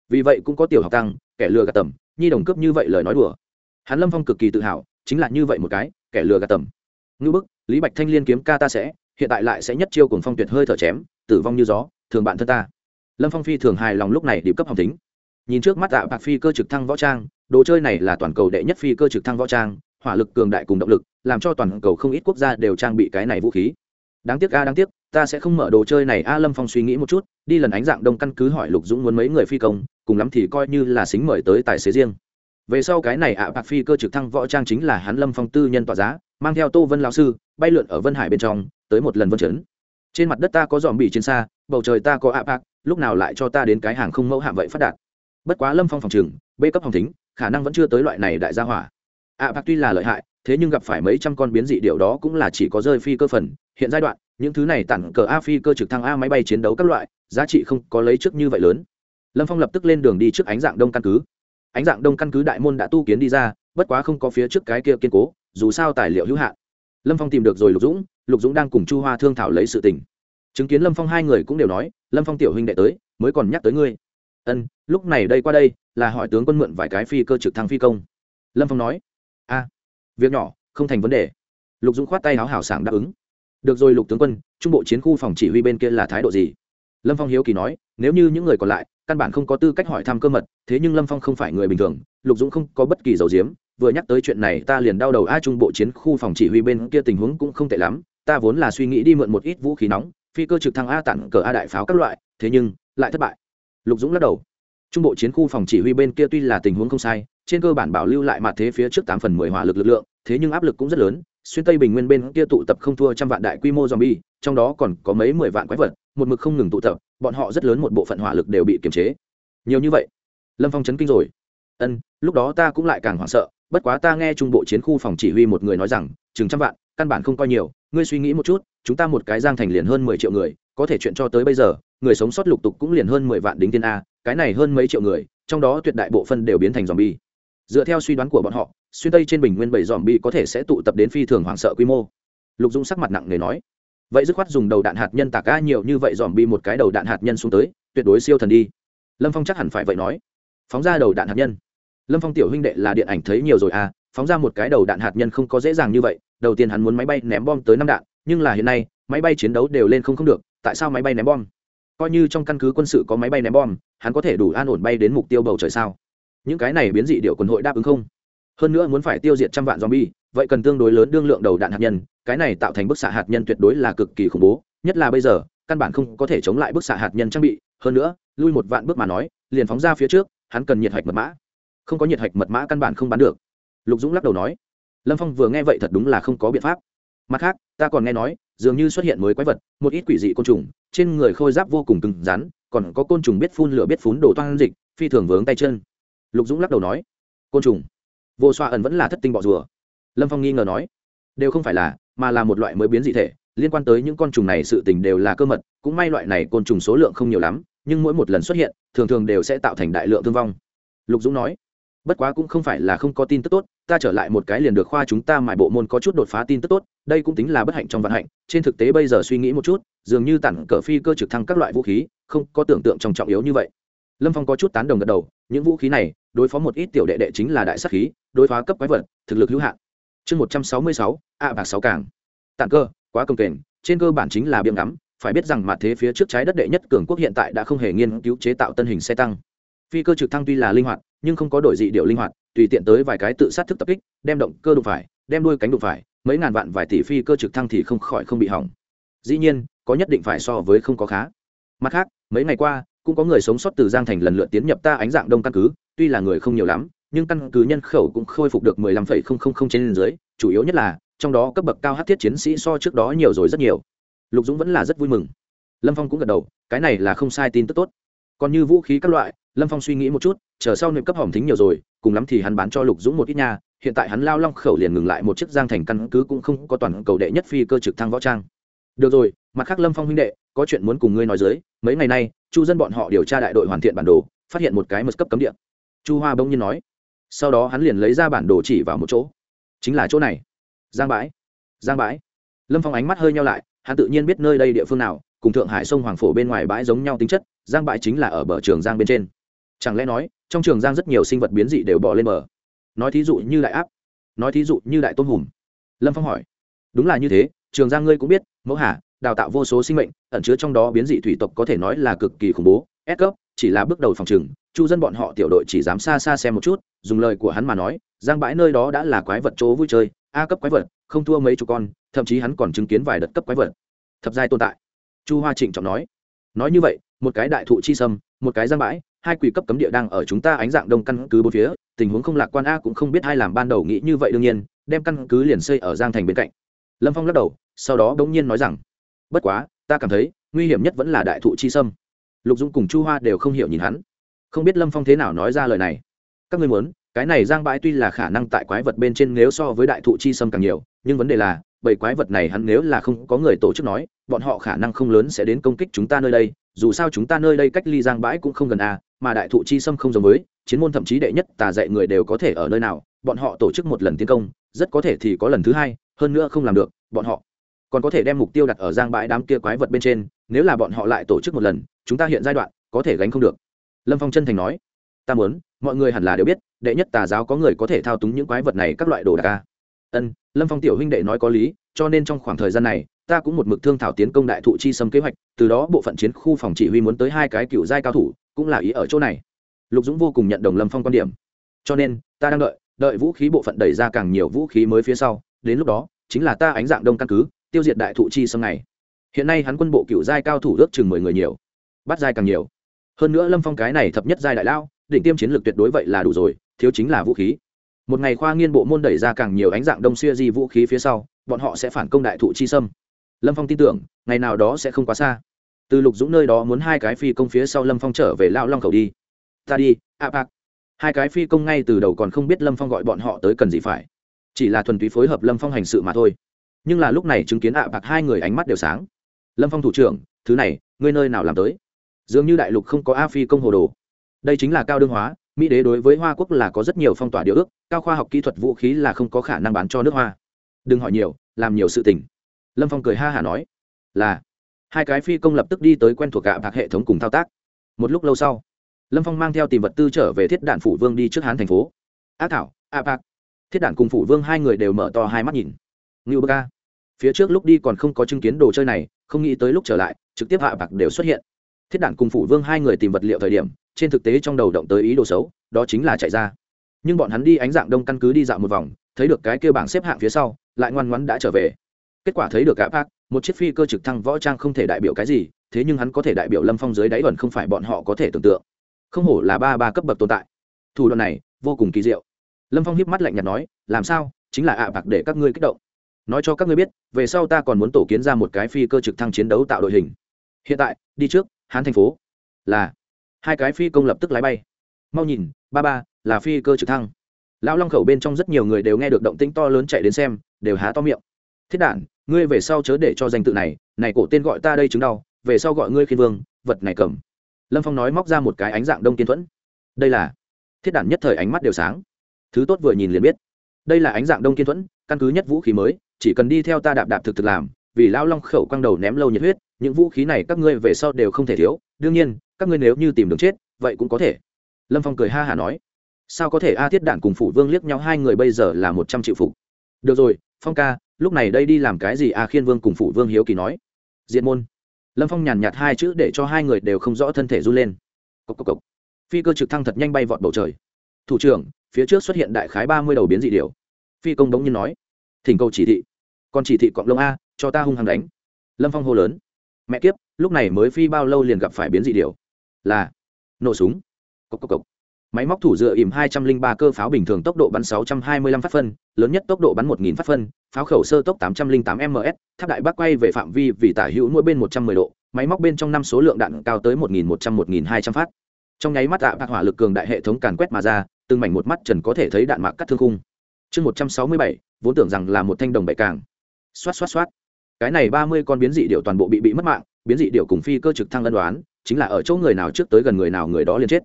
Vì vậy cũng có tiểu học tăng, kẻ lừa gạt tầm, nhi đồng cướp như vậy lời nói đùa. Hắn lâm phong cực kỳ tự hào, chính là như vậy một cái, kẻ lừa gạt tầm. Ngư bức, lý bạch thanh liên kiếm ca ta sẽ, hiện tại lại sẽ nhất chiêu cùng phong tuyệt hơi thở chém, tử vong như gió, thường bạn thân ta. Lâm phong phi thường hài lòng lúc này điệp cấp hồng tính nhìn trước mắt dạ bạc phi cơ trực thăng võ trang, đồ chơi này là toàn cầu đệ nhất phi cơ trực thăng võ trang hỏa lực cường đại cùng động lực, làm cho toàn cầu không ít quốc gia đều trang bị cái này vũ khí. Đáng tiếc a, đáng tiếc, ta sẽ không mở đồ chơi này. A lâm phong suy nghĩ một chút, đi lần ánh dạng đông căn cứ hỏi lục dũng muốn mấy người phi công, cùng lắm thì coi như là xính mời tới tài xế riêng. Về sau cái này ạ, bạc phi cơ trực thăng võ trang chính là hắn lâm phong tư nhân tọa giá, mang theo tô vân lao sư, bay lượn ở vân hải bên trong, tới một lần vân chấn. Trên mặt đất ta có dòm bỉ trên xa, bầu trời ta có ạ, bạc, lúc nào lại cho ta đến cái hàng không mẫu hạm vậy phát đạt. Bất quá lâm phong phòng trừng b cấp phòng thính, khả năng vẫn chưa tới loại này đại gia hỏa ạ bạc tuy là lợi hại, thế nhưng gặp phải mấy trăm con biến dị điều đó cũng là chỉ có rơi phi cơ phần. Hiện giai đoạn, những thứ này tặng cờ a phi cơ trực thăng a máy bay chiến đấu các loại, giá trị không có lấy trước như vậy lớn. Lâm phong lập tức lên đường đi trước ánh dạng đông căn cứ. Ánh dạng đông căn cứ đại môn đã tu kiến đi ra, bất quá không có phía trước cái kia kiên cố, dù sao tài liệu hữu hạn. Lâm phong tìm được rồi lục dũng lục dũng đang cùng chu hoa thương thảo lấy sự tình. Chứng kiến lâm phong hai người cũng đều nói, lâm phong tiểu huynh đệ tới, mới còn nhắc tới ngươi. Ân, lúc này đây qua đây, là hỏi tướng quân mượn vài cái phi cơ trực thăng phi công. Lâm phong nói a, việc nhỏ, không thành vấn đề. Lục dũng khoát tay háo hảo sảng đáp ứng. Được rồi lục tướng quân, trung bộ chiến khu phòng chỉ huy bên kia là thái độ gì? Lâm phong hiếu kỳ nói, nếu như những người còn lại, căn bản không có tư cách hỏi thăm cơ mật, thế nhưng lâm phong không phải người bình thường, lục dũng không có bất kỳ dầu diếm, vừa nhắc tới chuyện này ta liền đau đầu. A, trung bộ chiến khu phòng chỉ huy bên kia tình huống cũng không tệ lắm, ta vốn là suy nghĩ đi mượn một ít vũ khí nóng, phi cơ trực thăng a tặng cờ a đại pháo các loại, thế nhưng, lại thất bại. Lục dũng lắc đầu trung bộ chiến khu phòng chỉ huy bên kia tuy là tình huống không sai, trên cơ bản bảo lưu lại mặt thế phía trước tám phần mười hỏa lực lực lượng, thế nhưng áp lực cũng rất lớn, xuyên tây bình nguyên bên kia tụ tập không thua trăm vạn đại quy mô zombie, trong đó còn có mấy mười vạn quái vật, một mực không ngừng tụ tập, bọn họ rất lớn một bộ phận hỏa lực đều bị kiềm chế. Nhiều như vậy, lâm phong chấn kinh rồi. Ân, lúc đó ta cũng lại càng hoảng sợ, bất quá ta nghe trung bộ chiến khu phòng chỉ huy một người nói rằng, chừng trăm vạn, căn bản không coi nhiều, ngươi suy nghĩ một chút, chúng ta một cái giang thành liền hơn mười triệu người có thể chuyện cho tới bây giờ, người sống sót lục tục cũng liền hơn mười vạn đính tiên a, cái này hơn mấy triệu người, trong đó tuyệt đại bộ phân đều biến thành dòm bi dựa theo suy đoán của bọn họ, xuyên tây trên bình nguyên bảy dòm bi có thể sẽ tụ tập đến phi thường hoảng sợ quy mô. Lục dũng sắc mặt nặng nề nói, vậy dứt khoát dùng đầu đạn hạt nhân tạc a nhiều như vậy dòm bi một cái đầu đạn hạt nhân xuống tới, tuyệt đối siêu thần đi. Lâm phong chắc hẳn phải vậy nói. Phóng ra đầu đạn hạt nhân. Lâm phong tiểu huynh đệ là điện ảnh thấy nhiều rồi à phóng ra một cái đầu đạn hạt nhân không có dễ dàng như vậy, đầu tiên hắn muốn máy bay ném bom tới năm đạn, nhưng là hiện nay, máy bay chiến đấu đều lên không không được tại sao máy bay ném bom? Coi như trong căn cứ quân sự có máy bay ném bom, hắn có thể đủ an ổn bay đến mục tiêu bầu trời sao? Những cái này biến dị điệu quân hội đáp ứng không? Hơn nữa muốn phải tiêu diệt trăm vạn zombie, vậy cần tương đối lớn đương lượng đầu đạn hạt nhân, cái này tạo thành bức xạ hạt nhân tuyệt đối là cực kỳ khủng bố, nhất là bây giờ, căn bản không có thể chống lại bức xạ hạt nhân trang bị, hơn nữa, lui một vạn bước mà nói, liền phóng ra phía trước, hắn cần nhiệt hạch mật mã. Không có nhiệt hạch mật mã căn bản không bán được. Lục dũng lắc đầu nói, lâm phong vừa nghe vậy thật đúng là không có biện pháp mặt khác, ta còn nghe nói, dường như xuất hiện mới quái vật, một ít quỷ dị côn trùng, trên người khôi giáp vô cùng cứng rắn, còn có côn trùng biết phun lửa biết phun đổ toan dịch, phi thường vướng tay chân. Lục dũng lắc đầu nói, côn trùng? Vô xoa ẩn vẫn là thất tinh bọ rùa. Lâm phong nghi ngờ nói, đều không phải là, mà là một loại mới biến dị thể, liên quan tới những con trùng này sự tình đều là cơ mật, cũng may loại này côn trùng số lượng không nhiều lắm, nhưng mỗi một lần xuất hiện, thường thường đều sẽ tạo thành đại lượng thương vong. Lục dũng nói bất quá cũng không phải là không có tin tức tốt, ta trở lại một cái liền được khoa chúng ta mài bộ môn có chút đột phá tin tức tốt, đây cũng tính là bất hạnh trong vận hạnh, trên thực tế bây giờ suy nghĩ một chút, dường như tặng cờ phi cơ trực thăng các loại vũ khí, không có tưởng tượng trong trọng yếu như vậy. Lâm phong có chút tán đồng gật đầu, những vũ khí này, đối phó một ít tiểu đệ đệ chính là đại sắc khí, đối phá cấp quái vật, thực lực hữu hạn. Chương một trăm sáu mươi sáu, a bạc sáu cảng tặng cơ, quá công kềnh, trên cơ bản chính là biếm ngắm, phải biết rằng mặt thế phía trước trái đất đệ nhất cường quốc hiện tại đã không hề nghiên cứu chế tạo tân hình xe tăng phi cơ trực thăng tuy là linh hoạt nhưng không có đổi dị điệu linh hoạt tùy tiện tới vài cái tự sát thức tập kích đem động cơ đụng phải đem đuôi cánh đụng phải mấy ngàn vạn vài tỷ phi cơ trực thăng thì không khỏi không bị hỏng. Dĩ nhiên có nhất định phải so với không có khá. Mặt khác mấy ngày qua cũng có người sống sót từ giang thành lần lượt tiến nhập ta ánh dạng đông căn cứ tuy là người không nhiều lắm nhưng căn cứ nhân khẩu cũng khôi phục được 15,000 trên dưới chủ yếu nhất là trong đó cấp bậc cao hát thiết chiến sĩ so trước đó nhiều rồi rất nhiều. Lục dũng vẫn là rất vui mừng. Lâm phong cũng gật đầu cái này là không sai tin tức tốt. Còn như vũ khí các loại lâm phong suy nghĩ một chút, chờ sau nệm cấp hỏng thính nhiều rồi, cùng lắm thì hắn bán cho lục dũng một ít nha, hiện tại hắn lao long khẩu liền ngừng lại một chiếc giang thành căn cứ cũng không có toàn cầu đệ nhất phi cơ trực thăng võ trang. Được rồi, mặt khác lâm phong huynh đệ, có chuyện muốn cùng ngươi nói dưới, mấy ngày nay, chu dân bọn họ điều tra đại đội hoàn thiện bản đồ, phát hiện một cái mật cấp cấm địa. Chu hoa bỗng nhiên nói. Sau đó hắn liền lấy ra bản đồ chỉ vào một chỗ. Chính là chỗ này. Giang bãi. Giang bãi. Lâm phong ánh mắt hơi nhau lại, hắn tự nhiên biết nơi đây địa phương nào, cùng thượng hải sông hoàng phổ bên ngoài bãi giống nhau tính chất, giang bãi chính là ở bờ trường giang bên trên chẳng lẽ nói, trong trường giang rất nhiều sinh vật biến dị đều bỏ lên bờ? Nói thí dụ như đại áp nói thí dụ như đại tôn hùm. Lâm phong hỏi. Đúng là như thế, trường giang ngươi cũng biết, mẫu hà, đào tạo vô số sinh mệnh, ẩn chứa trong đó biến dị thủy tộc có thể nói là cực kỳ khủng bố ép cấp, chỉ là bước đầu phòng trừng chu dân bọn họ tiểu đội chỉ dám xa xa xem một chút, dùng lời của hắn mà nói, giang bãi nơi đó đã là quái vật chỗ vui chơi, a cấp quái vật, không thua mấy chục con, thậm chí hắn còn chứng kiến vài đợt cấp quái vật. Thập giai tồn tại. Chu hoa trịnh trọng nói. Nói như vậy, một cái đại thụ chi sâm, một cái giang bãi hai quỷ cấp cấm địa đang ở chúng ta ánh dạng đông căn cứ bốn phía, tình huống không lạc quan a cũng không biết hai làm ban đầu nghĩ như vậy đương nhiên, đem căn cứ liền xây ở giang thành bên cạnh. Lâm phong lắc đầu, sau đó đống nhiên nói rằng, bất quá, ta cảm thấy, nguy hiểm nhất vẫn là đại thụ chi sâm. Lục dũng cùng chu hoa đều không hiểu nhìn hắn. Không biết lâm phong thế nào nói ra lời này. Các ngươi muốn, cái này giang bãi tuy là khả năng tại quái vật bên trên nếu so với đại thụ chi sâm càng nhiều, nhưng vấn đề là bầy quái vật này hắn nếu là không có người tổ chức nói, bọn họ khả năng không lớn sẽ đến công kích chúng ta nơi đây, dù sao chúng ta nơi đây cách ly giang bãi cũng không gần à mà đại thụ chi sâm không giống với, chiến môn thậm chí đệ nhất tà dạy người đều có thể ở nơi nào, bọn họ tổ chức một lần tiến công, rất có thể thì có lần thứ hai, hơn nữa không làm được, bọn họ còn có thể đem mục tiêu đặt ở giang bãi đám kia quái vật bên trên, nếu là bọn họ lại tổ chức một lần, chúng ta hiện giai đoạn có thể gánh không được. Lâm phong chân thành nói. Ta muốn, mọi người hẳn là đều biết, đệ nhất tà giáo có người có thể thao túng những quái vật này các loại đồ đạc ca ân, lâm phong tiểu huynh đệ nói có lý, cho nên trong khoảng thời gian này, ta cũng một mực thương thảo tiến công đại thụ chi Sâm kế hoạch, từ đó bộ phận chiến khu phòng chỉ huy muốn tới hai cái cựu giai cao thủ, cũng là ý ở chỗ này. Lục dũng vô cùng nhận đồng lâm phong quan điểm. Cho nên, ta đang đợi đợi vũ khí bộ phận đẩy ra càng nhiều vũ khí mới phía sau, đến lúc đó, chính là ta ánh dạng đông căn cứ, tiêu diệt đại thụ chi Sâm này. Hiện nay hắn quân bộ cựu giai cao thủ ước chừng mười người nhiều, bắt giai càng nhiều. Hơn nữa lâm phong cái này thập nhất giai đại lao định tiêm chiến lược tuyệt đối vậy là đủ rồi, thiếu chính là vũ khí một ngày khoa nghiên bộ môn đẩy ra càng nhiều ánh dạng đông xuya di vũ khí phía sau, bọn họ sẽ phản công đại thụ chi sâm. Lâm phong tin tưởng, ngày nào đó sẽ không quá xa. Từ lục dũng nơi đó muốn hai cái phi công phía sau lâm phong trở về lao long khẩu đi. Ta đi, a bạc hai cái phi công ngay từ đầu còn không biết lâm phong gọi bọn họ tới cần gì phải. Chỉ là thuần túy phối hợp lâm phong hành sự mà thôi. Nhưng là lúc này chứng kiến ạ bạc hai người ánh mắt đều sáng. Lâm phong thủ trưởng, thứ này, ngươi nơi nào làm tới? Dường như đại lục không có a phi công hồ đồ. Đây chính là cao đương hóa mỹ đế đối với hoa quốc là có rất nhiều phong tỏa điều ước, cao khoa học kỹ thuật vũ khí là không có khả năng bán cho nước hoa. Đừng hỏi nhiều, làm nhiều sự tình. Lâm phong cười ha hả nói, là. Hai cái phi công lập tức đi tới quen thuộc gạ bạc hệ thống cùng thao tác. Một lúc lâu sau, lâm phong mang theo tìm vật tư trở về thiết đạn phủ vương đi trước hán thành phố. Á thảo a bạc. Thiết đạn cùng phủ vương hai người đều mở to hai mắt nhìn. Ngưu bơ ca. Phía trước lúc đi còn không có chứng kiến đồ chơi này, không nghĩ tới lúc trở lại, trực tiếp hạ bạc đều xuất hiện. Thiết đạn cùng phủ vương hai người tìm vật liệu thời điểm trên thực tế trong đầu động tới ý đồ xấu, đó chính là chạy ra. Nhưng bọn hắn đi ánh dạng đông căn cứ đi dạo một vòng, thấy được cái kêu bảng xếp hạng phía sau, lại ngoan ngoắn đã trở về. Kết quả thấy được gã Park một chiếc phi cơ trực thăng võ trang không thể đại biểu cái gì, thế nhưng hắn có thể đại biểu lâm phong dưới đáy ẩn không phải bọn họ có thể tưởng tượng. Không hổ là ba ba cấp bậc tồn tại. Thủ đoạn này, vô cùng kỳ diệu. Lâm phong hiếp mắt lạnh nhạt nói, làm sao? Chính là ạ bạc để các ngươi kích động. Nói cho các ngươi biết, về sau ta còn muốn tổ kiến ra một cái phi cơ trực thăng chiến đấu tạo đội hình. Hiện tại, đi trước, hán thành phố. Là hai cái phi công lập tức lái bay. Mau nhìn, ba ba, là phi cơ trực thăng. Lão long khẩu bên trong rất nhiều người đều nghe được động tĩnh to lớn chạy đến xem, đều há to miệng. Thiết đản, ngươi về sau chớ để cho danh tự này này cổ tên gọi ta đây chứng đau, về sau gọi ngươi khiên vương, vật này cầm. Lâm phong nói móc ra một cái ánh dạng đông kiên thuẫn. Đây là, thiết đản nhất thời ánh mắt đều sáng. Thứ tốt vừa nhìn liền biết. Đây là ánh dạng đông kiên thuẫn, căn cứ nhất vũ khí mới, chỉ cần đi theo ta đạp đạp thực thực làm, vì lao long khẩu quăng đầu ném lâu nhiệt huyết những vũ khí này các ngươi về sau đều không thể thiếu, đương nhiên, các ngươi nếu như tìm đường chết, vậy cũng có thể. Lâm phong cười ha hả nói. Sao có thể? A thiết đản cùng phủ vương liếc nhau, hai người bây giờ là một trăm triệu phục. Được rồi, phong ca, lúc này đây đi làm cái gì? A khiên vương cùng phủ vương hiếu kỳ nói. Diện môn. Lâm phong nhàn nhạt hai chữ để cho hai người đều không rõ thân thể run lên. Cốc cốc cốc. phi cơ trực thăng thật nhanh bay vọt bầu trời. Thủ trưởng, phía trước xuất hiện đại khái ba mươi đầu biến dị điều phi công đống nhiên nói. Thỉnh cầu chỉ thị. Còn chỉ thị cọng lông a, cho ta hung hăng đánh. Lâm phong hô lớn mẹ kiếp lúc này mới phi bao lâu liền gặp phải biến dị điều? Là nổ súng. Cốc cốc cốc máy móc thủ dựa ìm 203 cơ pháo bình thường tốc độ bắn 625 phát phân lớn nhất tốc độ bắn 1.000 phát phân pháo khẩu sơ tốc 808 ms tháp đại bác quay về phạm vi vì tả hữu mỗi bên 110 độ máy móc bên trong năm số lượng đạn cao tới 1.100-1.200 phát. Trong nháy mắt tạ bạc hỏa lực cường đại hệ thống càn quét mà ra từng mảnh một mắt trần có thể thấy đạn mạc cắt thương khung. Chương 167, vốn tưởng rằng là một thanh đồng bệ càng. Xoát xoát xoát cái này 30 con biến dị điệu toàn bộ bị bị mất mạng, biến dị điệu cùng phi cơ trực thăng ân đoán, chính là ở chỗ người nào trước tới gần người nào người đó liền chết.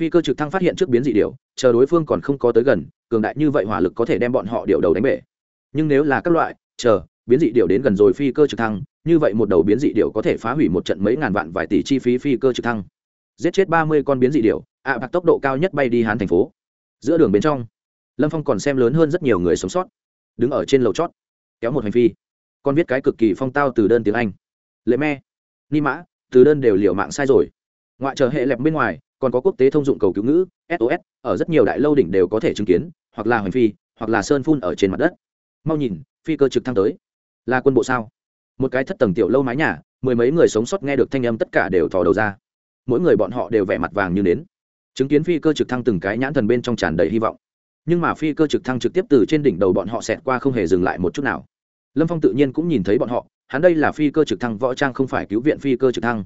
Phi cơ trực thăng phát hiện trước biến dị điều chờ đối phương còn không có tới gần, cường đại như vậy hỏa lực có thể đem bọn họ điều đầu đánh bể. Nhưng nếu là các loại, chờ, biến dị điều đến gần rồi phi cơ trực thăng, như vậy một đầu biến dị điều có thể phá hủy một trận mấy ngàn vạn vài tỷ chi phí phi cơ trực thăng. Giết chết ba mươi con biến dị điều ạ à bạc tốc độ cao nhất bay đi hán thành phố. Giữa đường bên trong, lâm phong còn xem lớn hơn rất nhiều người sống sót, đứng ở trên lầu chót, kéo một hành phi con viết cái cực kỳ phong tao từ đơn tiếng anh. Lệ me, ni mã, từ đơn đều liệu mạng sai rồi. Ngoại trừ hệ lẹp bên ngoài, còn có quốc tế thông dụng cầu cứu ngữ sos ở rất nhiều đại lâu đỉnh đều có thể chứng kiến, hoặc là hoành phi, hoặc là sơn phun ở trên mặt đất. Mau nhìn, phi cơ trực thăng tới. Là quân bộ sao? Một cái thất tầng tiểu lâu mái nhà, mười mấy người sống sót nghe được thanh âm tất cả đều thò đầu ra. Mỗi người bọn họ đều vẻ mặt vàng như nến. Chứng kiến phi cơ trực thăng từng cái nhãn thần bên trong tràn đầy hy vọng. Nhưng mà phi cơ trực thăng trực tiếp từ trên đỉnh đầu bọn họ xẹt qua không hề dừng lại một chút nào lâm phong tự nhiên cũng nhìn thấy bọn họ, hắn đây là phi cơ trực thăng, võ trang không phải cứu viện phi cơ trực thăng.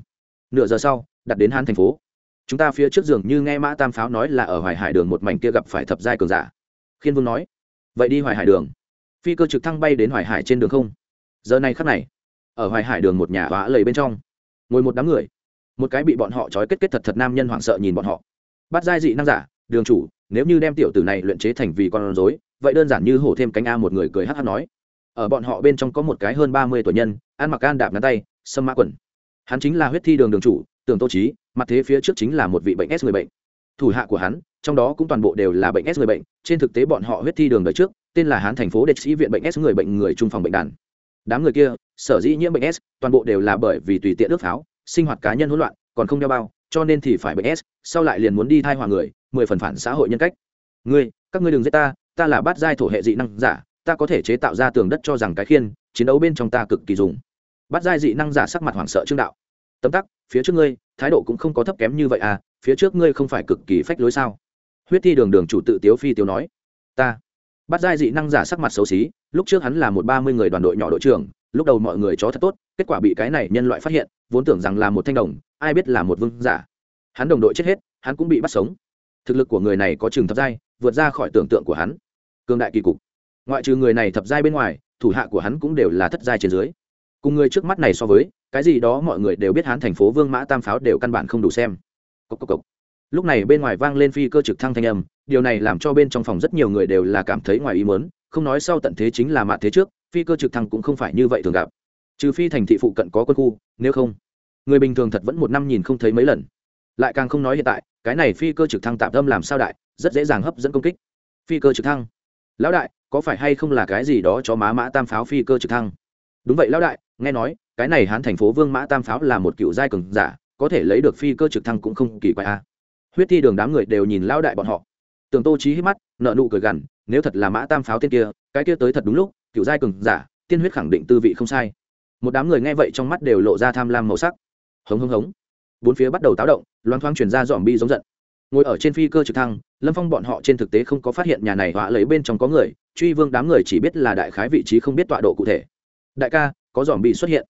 Nửa giờ sau, đặt đến hắn thành phố. Chúng ta phía trước giường như nghe mã tam pháo nói là ở hoài hải đường một mảnh kia gặp phải thập giai cường giả. Khiên vương nói, vậy đi hoài hải đường. Phi cơ trực thăng bay đến hoài hải trên đường không? Giờ này khắc này, ở hoài hải đường một nhà vã lầy bên trong, ngồi một đám người. Một cái bị bọn họ trói kết kết thật thật nam nhân hoảng sợ nhìn bọn họ. Bắt giai dị năng giả, đường chủ, nếu như đem tiểu tử này luyện chế thành vì con rối, vậy đơn giản như hổ thêm cánh a một người cười hát hát nói ở bọn họ bên trong có một cái hơn ba mươi tuổi nhân, ăn mặc gan đạp ngắn tay, sâm mã quần. Hắn chính là huyết thi đường đường chủ tường tô trí mặt thế phía trước chính là một vị bệnh s người bệnh. Thủ hạ của hắn, trong đó cũng toàn bộ đều là bệnh s người bệnh, trên thực tế bọn họ huyết thi đường đời trước, tên là hán thành phố địch sĩ viện bệnh s người bệnh người trung phòng bệnh đàn. Đám người kia, sở dĩ nhiễm bệnh s, toàn bộ đều là bởi vì tùy tiện ước pháo, sinh hoạt cá nhân hỗn loạn, còn không đeo bao, cho nên thì phải bệnh s, sau lại liền muốn đi thai hòa người, mười phần phản xã hội nhân cách. Ngươi, các ngươi đừng giết ta ta là bát giai thổ hệ dị năng giả ta có thể chế tạo ra tường đất cho rằng cái khiên, chiến đấu bên trong ta cực kỳ dùng. Bát giai dị năng giả sắc mặt hoảng sợ trương đạo. Tấm tắc, phía trước ngươi, thái độ cũng không có thấp kém như vậy à phía trước ngươi không phải cực kỳ phách lối sao? Huyết thi đường đường chủ tự tiếu phi tiếu nói. Ta. Bắt giai dị năng giả sắc mặt xấu xí, lúc trước hắn là một ba mươi người đoàn đội nhỏ đội trưởng, lúc đầu mọi người chó thật tốt, kết quả bị cái này nhân loại phát hiện, vốn tưởng rằng là một thanh đồng, ai biết là một vương giả. Hắn đồng đội chết hết, hắn cũng bị bắt sống. Thực lực của người này có chừng thập giai, vượt ra khỏi tưởng tượng của hắn. Cương đại kỳ cục ngoại trừ người này thập giai bên ngoài, thủ hạ của hắn cũng đều là thất giai trên dưới. Cùng người trước mắt này so với, cái gì đó mọi người đều biết hắn thành phố vương mã tam pháo đều căn bản không đủ xem. Cốc cốc cốc. lúc này bên ngoài vang lên phi cơ trực thăng thanh âm, điều này làm cho bên trong phòng rất nhiều người đều là cảm thấy ngoài ý mớn không nói sau tận thế chính là mạ thế trước, phi cơ trực thăng cũng không phải như vậy thường gặp. Trừ phi thành thị phụ cận có quân khu, nếu không, người bình thường thật vẫn một năm nhìn không thấy mấy lần. Lại càng không nói hiện tại, cái này phi cơ trực thăng tạm tâm làm sao đại, rất dễ dàng hấp dẫn công kích. Phi cơ trực thăng. Lão đại có phải hay không là cái gì đó cho má mã tam pháo phi cơ trực thăng? Đúng vậy, lão đại, nghe nói, cái này hán thành phố vương mã tam pháo là một cựu giai cường giả, có thể lấy được phi cơ trực thăng cũng không kỳ quái a huyết thi đường đám người đều nhìn lão đại bọn họ. Tường tô trí hít mắt nợ nụ cười gằn, nếu thật là mã tam pháo tên kia, cái kia tới thật đúng lúc, cựu giai cường giả, tiên huyết khẳng định tư vị không sai. Một đám người nghe vậy trong mắt đều lộ ra tham lam màu sắc. Hống hống hống. Bốn phía bắt đầu táo động loan thoáng chuyển ra dòm bi giống giận ngồi ở trên phi cơ trực thăng, lâm phong bọn họ trên thực tế không có phát hiện nhà này họa lấy bên trong có người, truy vương đám người chỉ biết là đại khái vị trí không biết tọa độ cụ thể. Đại ca, có dòm bị xuất hiện.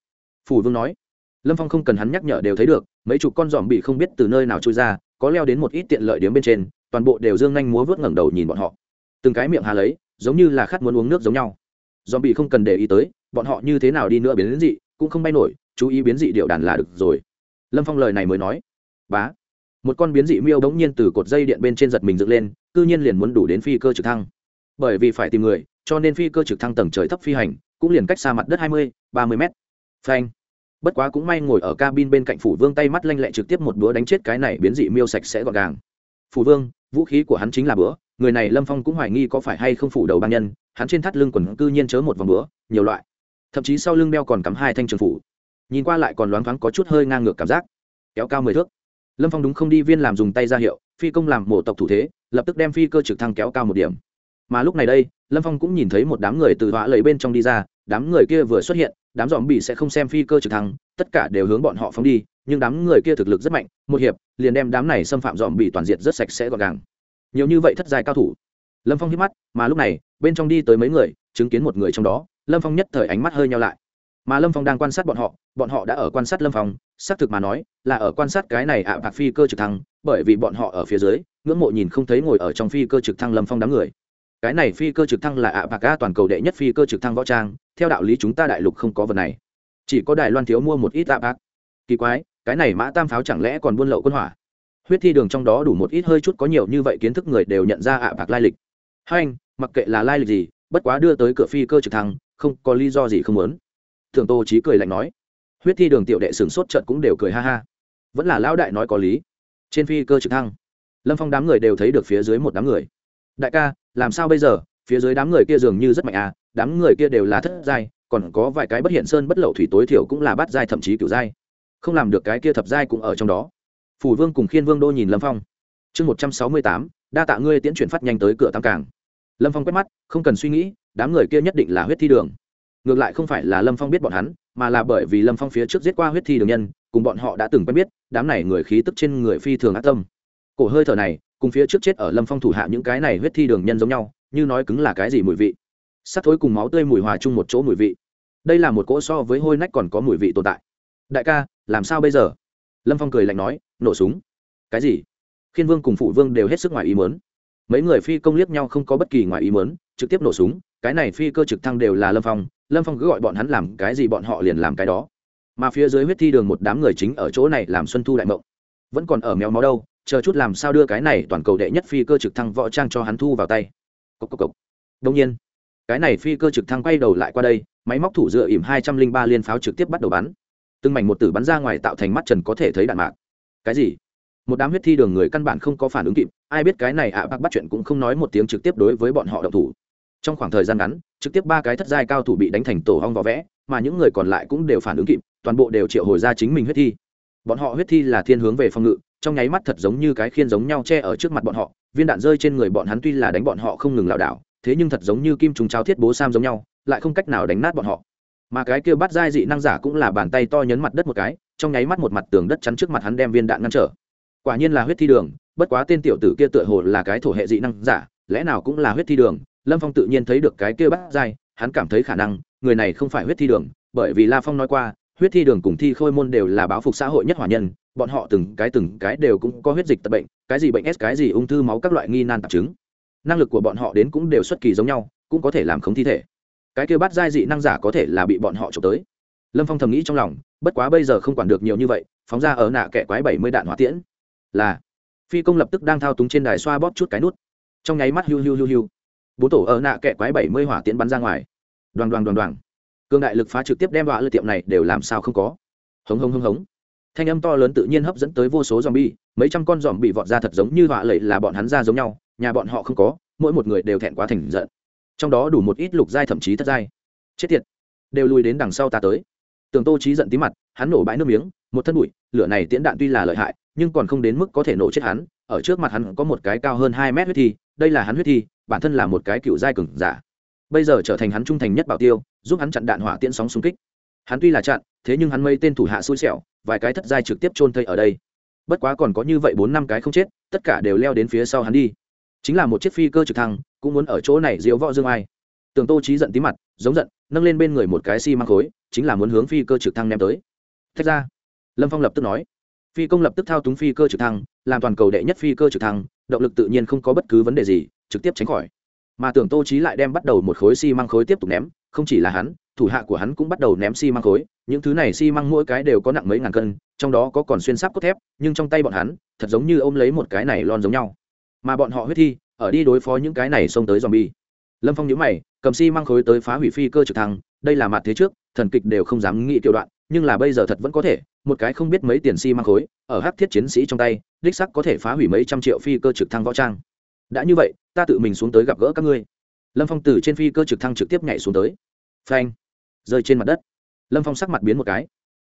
Phủ vương nói. Lâm phong không cần hắn nhắc nhở đều thấy được, mấy chục con dòm bị không biết từ nơi nào trôi ra, có leo đến một ít tiện lợi điếm bên trên, toàn bộ đều dương nhanh múa vớt ngẩng đầu nhìn bọn họ. Từng cái miệng hà lấy, giống như là khát muốn uống nước giống nhau. Dòm bị không cần để ý tới, bọn họ như thế nào đi nữa biến dị, cũng không bay nổi, chú ý biến dị điệu đàn là được rồi. Lâm phong lời này mới nói. Bá một con biến dị miêu bỗng nhiên từ cột dây điện bên trên giật mình dựng lên, cư nhiên liền muốn đủ đến phi cơ trực thăng. Bởi vì phải tìm người, cho nên phi cơ trực thăng tầng trời thấp phi hành, cũng liền cách xa mặt đất hai mươi, ba mươi mét. Phanh. Bất quá cũng may ngồi ở cabin bên cạnh phủ vương tay mắt lanh lẹ trực tiếp một búa đánh chết cái này biến dị miêu sạch sẽ gọn gàng. Phủ vương, vũ khí của hắn chính là búa người này lâm phong cũng hoài nghi có phải hay không phủ đầu băng nhân, hắn trên thắt lưng quần cư nhiên chớ một vòng búa nhiều loại. Thậm chí sau lưng đeo còn cắm hai thanh trường phủ. Nhìn qua lại còn loáng thoáng có chút hơi ngang ngược cảm giác. Kéo cao mười thước lâm phong đúng không đi viên làm dùng tay ra hiệu, phi công làm mổ tộc thủ thế, lập tức đem phi cơ trực thăng kéo cao một điểm. Mà lúc này đây, lâm phong cũng nhìn thấy một đám người từ họa lầy bên trong đi ra, đám người kia vừa xuất hiện, đám dòm bị sẽ không xem phi cơ trực thăng, tất cả đều hướng bọn họ phóng đi, nhưng đám người kia thực lực rất mạnh, một hiệp, liền đem đám này xâm phạm dòm bị toàn diện rất sạch sẽ gọn gàng. Nhiều như vậy thất dài cao thủ. Lâm phong hít mắt, mà lúc này, bên trong đi tới mấy người, chứng kiến một người trong đó, lâm phong nhất thời ánh mắt hơi nhau lại mà lâm phong đang quan sát bọn họ bọn họ đã ở quan sát lâm phong, xác thực mà nói, là ở quan sát cái này ạ bạc phi cơ trực thăng, bởi vì bọn họ ở phía dưới, ngưỡng mộ nhìn không thấy ngồi ở trong phi cơ trực thăng lâm phong đám người. Cái này phi cơ trực thăng là ạ bạc ga toàn cầu đệ nhất phi cơ trực thăng võ trang, theo đạo lý chúng ta đại lục không có vật này. Chỉ có đài loan thiếu mua một ít ạ bạc. Kỳ quái, cái này mã tam pháo chẳng lẽ còn buôn lậu quân hỏa? Huyết thi đường trong đó đủ một ít hơi chút có nhiều như vậy kiến thức người đều nhận ra ạ bạc lai lịch. Hai anh, mặc kệ là lai lịch gì, bất quá đưa tới cửa phi cơ trực thăng, không có lý do gì không muốn thường tô trí cười lạnh nói. Huyết thi đường tiểu đệ sửng sốt trận cũng đều cười ha ha. Vẫn là lão đại nói có lý. Trên phi cơ trực thăng, lâm phong đám người đều thấy được phía dưới một đám người. Đại ca, làm sao bây giờ? Phía dưới đám người kia dường như rất mạnh à đám người kia đều là thất giai, còn có vài cái bất hiện sơn bất lậu thủy tối thiểu cũng là bát giai thậm chí kiểu giai. Không làm được cái kia thập giai cũng ở trong đó. Phủ vương cùng khiên vương đô nhìn lâm phong. Chương một trăm sáu mươi tám, đa tạ ngươi tiễn chuyển phát nhanh tới cửa tam cảng lâm phong quét mắt, không cần suy nghĩ, đám người kia nhất định là huyết thi đường ngược lại không phải là lâm phong biết bọn hắn, mà là bởi vì lâm phong phía trước giết qua huyết thi đường nhân, cùng bọn họ đã từng quen biết, đám này người khí tức trên người phi thường ác tâm. Cổ hơi thở này, cùng phía trước chết ở lâm phong thủ hạ những cái này huyết thi đường nhân giống nhau, như nói cứng là cái gì mùi vị. Sắc thối cùng máu tươi mùi hòa chung một chỗ mùi vị. Đây là một cỗ so với hôi nách còn có mùi vị tồn tại. Đại ca, làm sao bây giờ? Lâm phong cười lạnh nói, nổ súng. Cái gì? Khiên vương cùng phụ vương đều hết sức ngoài ý mớn mấy người phi công liếc nhau không có bất kỳ ngoài ý mớn trực tiếp nổ súng, cái này phi cơ trực thăng đều là lâm phong lâm phong cứ gọi bọn hắn làm cái gì bọn họ liền làm cái đó. Mà phía dưới huyết thi đường một đám người chính ở chỗ này làm xuân thu đại mộng. Vẫn còn ở mèo máu đâu, chờ chút làm sao đưa cái này toàn cầu đệ nhất phi cơ trực thăng võ trang cho hắn thu vào tay. Cốc cốc cốc. đông nhiên, cái này phi cơ trực thăng quay đầu lại qua đây, máy móc thủ dựa ỉm hai trăm linh ba liên pháo trực tiếp bắt đầu bắn. Từng mảnh một tử bắn ra ngoài tạo thành mắt trần có thể thấy đạn mạc. Cái gì? Một đám huyết thi đường người căn bản không có phản ứng kịp, ai biết cái này ạ, bác bắt chuyện cũng không nói một tiếng trực tiếp đối với bọn họ động thủ trong khoảng thời gian ngắn, trực tiếp ba cái thất giai cao thủ bị đánh thành tổ hong vỏ vẽ, mà những người còn lại cũng đều phản ứng kịp, toàn bộ đều triệu hồi ra chính mình huyết thi. Bọn họ huyết thi là thiên hướng về phòng ngự, trong nháy mắt thật giống như cái khiên giống nhau che ở trước mặt bọn họ, viên đạn rơi trên người bọn hắn tuy là đánh bọn họ không ngừng lảo đảo, thế nhưng thật giống như kim trùng cháo thiết bố sam giống nhau, lại không cách nào đánh nát bọn họ. Mà cái kia bắt giai dị năng giả cũng là bàn tay to nhấn mặt đất một cái, trong nháy mắt một mặt tường đất chắn trước mặt hắn đem viên đạn ngăn trở. Quả nhiên là huyết thi đường, bất quá tên tiểu tử kia tựa hồ là cái thổ hệ dị năng giả, lẽ nào cũng là huyết thi đường lâm phong tự nhiên thấy được cái kia bắt dai, hắn cảm thấy khả năng người này không phải huyết thi đường bởi vì la phong nói qua huyết thi đường cùng thi khôi môn đều là báo phục xã hội nhất hỏa nhân bọn họ từng cái từng cái đều cũng có huyết dịch tật bệnh cái gì bệnh s cái gì ung thư máu các loại nghi nan tạp chứng. Năng lực của bọn họ đến cũng đều xuất kỳ giống nhau cũng có thể làm khống thi thể. Cái kêu bắt giai dị năng giả có thể là bị bọn họ trộm tới. Lâm phong thầm nghĩ trong lòng bất quá bây giờ không quản được nhiều như vậy phóng ra ở nạ kẻ quái bảy mươi đạn hỏa tiễn. Là phi công lập tức đang thao túng trên đài xoa bóp chút cái nút. Trong nháy mắt hiu hiu hiu hiu bố tổ ở nạ kẹ quái bảy mươi hỏa tiễn bắn ra ngoài. Đoàn đoàn đoàn đoàn cương đại lực phá trực tiếp đem vào lựa tiệm này đều làm sao không có. Hống hống hống hống. Thanh âm to lớn tự nhiên hấp dẫn tới vô số dòm bi mấy trăm con dòm bị vọt ra thật giống như họa lệ là bọn hắn ra giống nhau, nhà bọn họ không có, mỗi một người đều thẹn quá thành giận. Trong đó đủ một ít lục giai thậm chí thất giai. Chết tiệt. Đều lùi đến đằng sau ta tới. Tường tô trí giận tí mặt, hắn nổ bãi nước miếng, một thân bụi, lửa này tiễn đạn tuy là lợi hại, nhưng còn không đến mức có thể nổ chết hắn, ở trước mặt hắn có một cái cao hơn hai mét huyết thi đây là hắn huyết thi, bản thân là một cái cựu giai cừng giả. Bây giờ trở thành hắn trung thành nhất bảo tiêu, giúp hắn chặn đạn hỏa tiễn sóng xung kích. Hắn tuy là chặn, thế nhưng hắn mây tên thủ hạ xui xẻo, vài cái thất giai trực tiếp chôn thây ở đây. Bất quá còn có như vậy bốn năm cái không chết, tất cả đều leo đến phía sau hắn đi. Chính là một chiếc phi cơ trực thăng, cũng muốn ở chỗ này diễu võ dương ai. Tường tô trí giận tí mặt, giống giận, nâng lên bên người một cái xi、si、măng khối, chính là muốn hướng phi cơ trực thăng ném tới. Thách ra. Lâm phong lập tức nói. Phi công lập tức thao túng phi cơ trực thăng, làm toàn cầu đệ nhất phi cơ trực thăng động lực tự nhiên không có bất cứ vấn đề gì trực tiếp tránh khỏi mà tưởng tô trí lại đem bắt đầu một khối xi、si、măng khối tiếp tục ném không chỉ là hắn thủ hạ của hắn cũng bắt đầu ném xi、si、măng khối những thứ này xi、si、măng mỗi cái đều có nặng mấy ngàn cân trong đó có còn xuyên sáp cốt thép nhưng trong tay bọn hắn thật giống như ôm lấy một cái này lon giống nhau mà bọn họ huyết thi ở đi đối phó những cái này xông tới zombie. Lâm Phong nhữ mày, cầm xi khối tới phá hủy phi cơ trực thăng, đây là mặt thế trước, thần kịch đều không dám nghĩ tiểu đoạn, nhưng là bây giờ thật vẫn có thể, một cái không biết mấy tiền xi si mang khối, ở hắc thiết chiến sĩ trong tay, đích sắc có thể phá hủy mấy trăm triệu phi cơ trực thăng võ trang. Đã như vậy, ta tự mình xuống tới gặp gỡ các ngươi. Lâm Phong từ trên phi cơ trực thăng trực tiếp nhảy xuống tới. Phanh, rơi trên mặt đất. Lâm Phong sắc mặt biến một cái.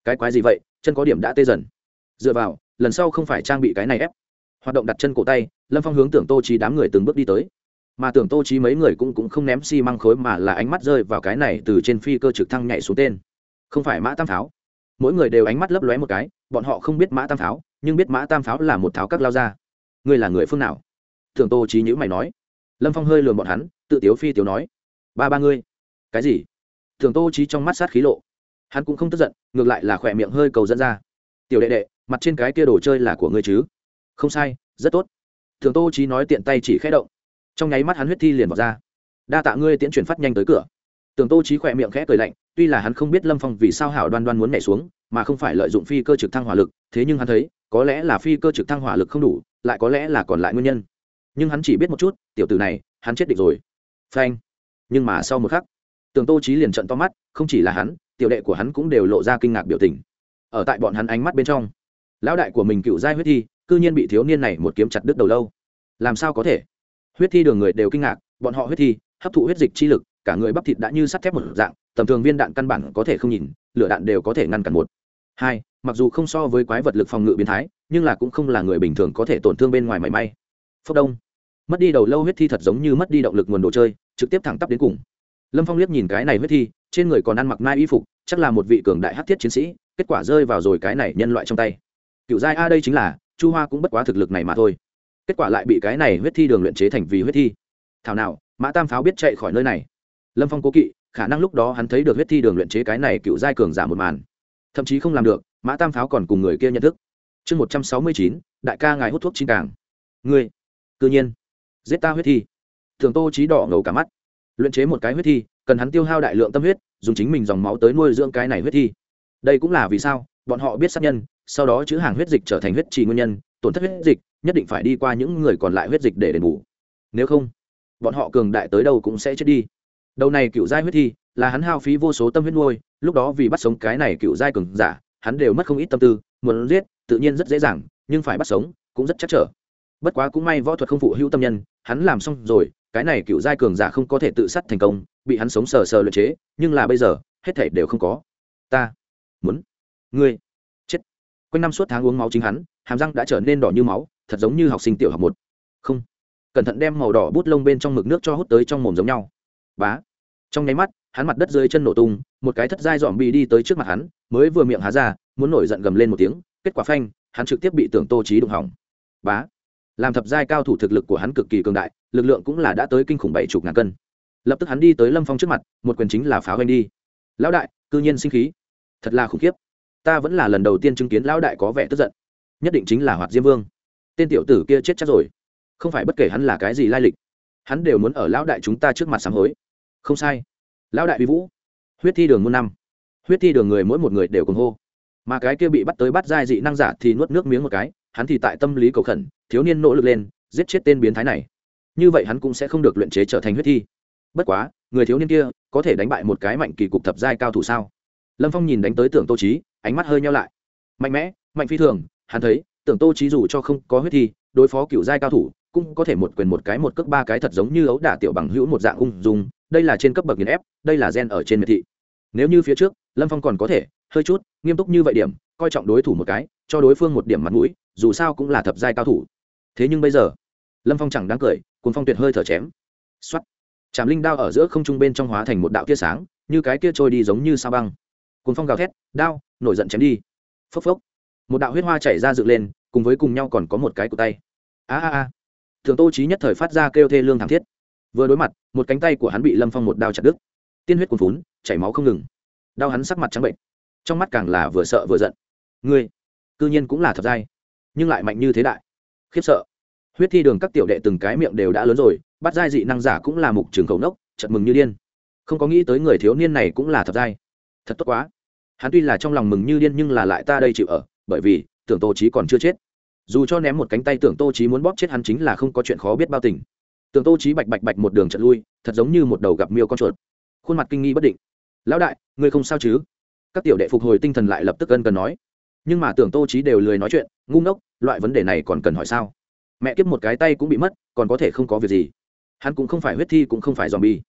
Cái quái gì vậy, chân có điểm đã tê dần. Dựa vào, lần sau không phải trang bị cái này ép. Hoạt động đặt chân cổ tay, lâm phong hướng tưởng tô trí đám người từng bước đi tới mà tưởng tô trí mấy người cũng cũng không ném xi măng khối mà là ánh mắt rơi vào cái này từ trên phi cơ trực thăng nhảy xuống tên không phải mã tam pháo. Mỗi người đều ánh mắt lấp lóe một cái, bọn họ không biết mã tam pháo, nhưng biết mã tam pháo là một tháo các lao ra ngươi là người phương nào? Thường tô trí nhữ mày nói. Lâm phong hơi lườm bọn hắn, tự tiếu phi tiếu nói. Ba ba ngươi. Cái gì? Thường tô trí trong mắt sát khí lộ. Hắn cũng không tức giận, ngược lại là khỏe miệng hơi cầu dẫn ra. Tiểu đệ đệ, mặt trên cái kia đồ chơi là của ngươi chứ? Không sai, rất tốt. Thường tô trí nói tiện tay chỉ khẽ động. Trong nháy mắt hắn huyết thi liền vào ra. Đa tạ ngươi tiễn chuyển phát nhanh tới cửa tường tô trí khỏe miệng khẽ cười lạnh, tuy là hắn không biết lâm phong vì sao hảo đoan đoan muốn nhảy xuống, mà không phải lợi dụng phi cơ trực thăng hỏa lực, thế nhưng hắn thấy, có lẽ là phi cơ trực thăng hỏa lực không đủ, lại có lẽ là còn lại nguyên nhân. Nhưng hắn chỉ biết một chút, tiểu tử này, hắn chết định rồi. Phanh. Nhưng mà sau một khắc, tường tô trí liền trận to mắt, không chỉ là hắn, tiểu đệ của hắn cũng đều lộ ra kinh ngạc biểu tình. Ở tại bọn hắn ánh mắt bên trong, lão đại của mình cựu giai huyết thi, cư nhiên bị thiếu niên này một kiếm chặt đứt đầu lâu. Làm sao có thể? Huyết thi đường người đều kinh ngạc, bọn họ huyết thi, hấp thụ huyết dịch chi lực cả người bắp thịt đã như sắt thép một dạng, tầm thường viên đạn căn bản có thể không nhìn, lửa đạn đều có thể ngăn cản một. Hai, mặc dù không so với quái vật lực phòng ngự biến thái, nhưng là cũng không là người bình thường có thể tổn thương bên ngoài mảy may. Phốc đông. Mất đi đầu lâu huyết thi thật giống như mất đi động lực nguồn đồ chơi, trực tiếp thẳng tắp đến cùng. Lâm phong liếc nhìn cái này huyết thi, trên người còn ăn mặc nai y phục, chắc là một vị cường đại hát thiết chiến sĩ, kết quả rơi vào rồi cái này nhân loại trong tay. Cựu giai a đây chính là, chu hoa cũng bất quá thực lực này mà thôi. Kết quả lại bị cái này huyết thi đường luyện chế thành vì huyết thi. Thảo nào, mã tam pháo biết chạy khỏi nơi này lâm phong cố kỵ, khả năng lúc đó hắn thấy được huyết thi đường luyện chế cái này cựu giai cường giả một màn. Thậm chí không làm được, mã tam pháo còn cùng người kia nhận thức. Chương một trăm sáu mươi chín, đại ca ngài hút thuốc chín càng. Ngươi, cư nhiên, giết ta huyết thi. Thường tô trí đỏ ngầu cả mắt. Luyện chế một cái huyết thi, cần hắn tiêu hao đại lượng tâm huyết, dùng chính mình dòng máu tới nuôi dưỡng cái này huyết thi. Đây cũng là vì sao, bọn họ biết sát nhân, sau đó chữ hàng huyết dịch trở thành huyết trì nguyên nhân, tổn thất huyết dịch, nhất định phải đi qua những người còn lại huyết dịch để đền bù. Nếu không, bọn họ cường đại tới đâu cũng sẽ chết đi đầu này cựu giai huyết thi là hắn hao phí vô số tâm huyết nuôi lúc đó vì bắt sống cái này cựu giai cường giả hắn đều mất không ít tâm tư muốn giết tự nhiên rất dễ dàng nhưng phải bắt sống cũng rất chắc trở. Bất quá cũng may võ thuật không phụ hữu tâm nhân hắn làm xong rồi cái này cựu giai cường giả không có thể tự sát thành công bị hắn sống sờ sờ luyện chế nhưng là bây giờ hết thảy đều không có. Ta muốn ngươi chết, quanh năm suốt tháng uống máu chính hắn hàm răng đã trở nên đỏ như máu thật giống như học sinh tiểu học một. Không. Cẩn thận đem màu đỏ bút lông bên trong mực nước cho hút tới trong mồm giống nhau. Bá trong nháy mắt, hắn mặt đất dưới chân nổ tung, một cái thất giai dòm bị đi tới trước mặt hắn, mới vừa miệng há ra, muốn nổi giận gầm lên một tiếng, kết quả phanh, hắn trực tiếp bị tưởng tô trí đụng hỏng. Bá! Làm thập giai cao thủ thực lực của hắn cực kỳ cường đại, lực lượng cũng là đã tới kinh khủng bảy chục ngàn cân. Lập tức hắn đi tới lâm phong trước mặt, một quyền chính là pháo anh đi. Lão đại, cư nhiên sinh khí. Thật là khủng khiếp. Ta vẫn là lần đầu tiên chứng kiến lão đại có vẻ tức giận. Nhất định chính là hoạt diêm vương. Tên tiểu tử kia chết chắc rồi. Không phải bất kể hắn là cái gì lai lịch, hắn đều muốn ở lão đại chúng ta trước mặt sám hối không sai. Lão đại uy vũ, huyết thi đường muôn năm, huyết thi đường người mỗi một người đều cùng hô. Mà cái kia bị bắt tới bắt giai dị năng giả thì nuốt nước miếng một cái, hắn thì tại tâm lý cầu khẩn, thiếu niên nỗ lực lên, giết chết tên biến thái này. Như vậy hắn cũng sẽ không được luyện chế trở thành huyết thi. Bất quá, người thiếu niên kia có thể đánh bại một cái mạnh kỳ cục thập giai cao thủ sao? Lâm phong nhìn đánh tới tưởng tô trí ánh mắt hơi nhau lại. Mạnh mẽ, mạnh phi thường, hắn thấy, tưởng tô trí dù cho không có huyết thi, đối phó cựu giai cao thủ, cũng có thể một quyền một cái một cước ba cái thật giống như ấu đả tiểu bằng hữu một dạng ung dung đây là trên cấp bậc nghiền ép, đây là gen ở trên miệt thị. Nếu như phía trước, lâm phong còn có thể, hơi chút, nghiêm túc như vậy điểm, coi trọng đối thủ một cái, cho đối phương một điểm mặt mũi, dù sao cũng là thập giai cao thủ. Thế nhưng bây giờ, lâm phong chẳng đáng cười cùng phong tuyệt hơi thở chém. X o á t chạm linh đao ở giữa không trung bên trong hóa thành một đạo tia sáng, như cái kia trôi đi giống như sao băng. Cùng phong gào thét, đao, nổi giận chém đi. Phốc phốc. Một đạo huyết hoa chảy ra dựng lên, cùng với cùng nhau còn có một cái cụ tay. A a a. Thường tô trí nhất thời phát ra kêu thê lương thảm thiết vừa đối mặt, một cánh tay của hắn bị lâm phong một đao chặt đứt. Tiên huyết cuồn phún chảy máu không ngừng. Đau hắn sắc mặt trắng bệnh. Trong mắt càng là vừa sợ vừa giận. Ngươi, cư nhiên cũng là thật dai nhưng lại mạnh như thế đại. Khiếp sợ. Huyết thi đường các tiểu đệ từng cái miệng đều đã lớn rồi, bắt giai dị năng giả cũng là mục trường khẩu nốc chật mừng như điên. Không có nghĩ tới người thiếu niên này cũng là thật dai thật tốt quá. Hắn tuy là trong lòng mừng như điên nhưng là lại ta đây chịu ở, bởi vì, tưởng tô trí còn chưa chết. Dù cho ném một cánh tay tưởng tô trí muốn bóp chết hắn chính là không có chuyện khó biết bao tình tưởng tô trí bạch bạch bạch một đường trận lui thật giống như một đầu gặp miêu con chuột. Khuôn mặt kinh nghi bất định. Lão đại ngươi không sao chứ? Các tiểu đệ phục hồi tinh thần lại lập tức ân cần nói. Nhưng mà tưởng tô trí đều lười nói chuyện ngu ngốc loại vấn đề này còn cần hỏi sao? Mẹ kiếp một cái tay cũng bị mất còn có thể không có việc gì? Hắn cũng không phải huyết thi cũng không phải dòm bi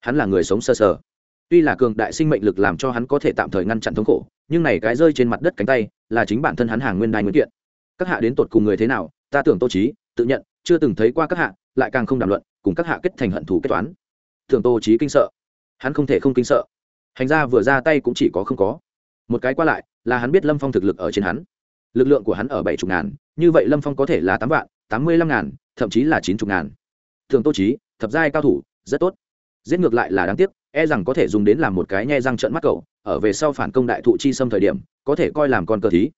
hắn là người sống sơ sờ, sờ. Tuy là cường đại sinh mệnh lực làm cho hắn có thể tạm thời ngăn chặn thống khổ nhưng này cái rơi trên mặt đất cánh tay là chính bản thân hắn hàng nguyên đai nguyên kiện. Các hạ đến tột cùng người thế nào ta tưởng tô trí tự nhận chưa từng thấy qua các hạ lại càng không đàm luận, cùng các hạ kết thành hận thù kết toán. Thường tô trí kinh sợ. Hắn không thể không kinh sợ. Hành ra vừa ra tay cũng chỉ có không có. Một cái qua lại, là hắn biết lâm phong thực lực ở trên hắn. Lực lượng của hắn ở bảy chục ngàn, như vậy lâm phong có thể là tám vạn, tám mươi lăm ngàn, thậm chí là chín chục ngàn. Thường tô trí thập giai cao thủ, rất tốt. Giết ngược lại là đáng tiếc e rằng có thể dùng đến làm một cái nhe răng trận mắt cậu, ở về sau phản công đại thụ chi xâm thời điểm, có thể coi làm con cờ thí.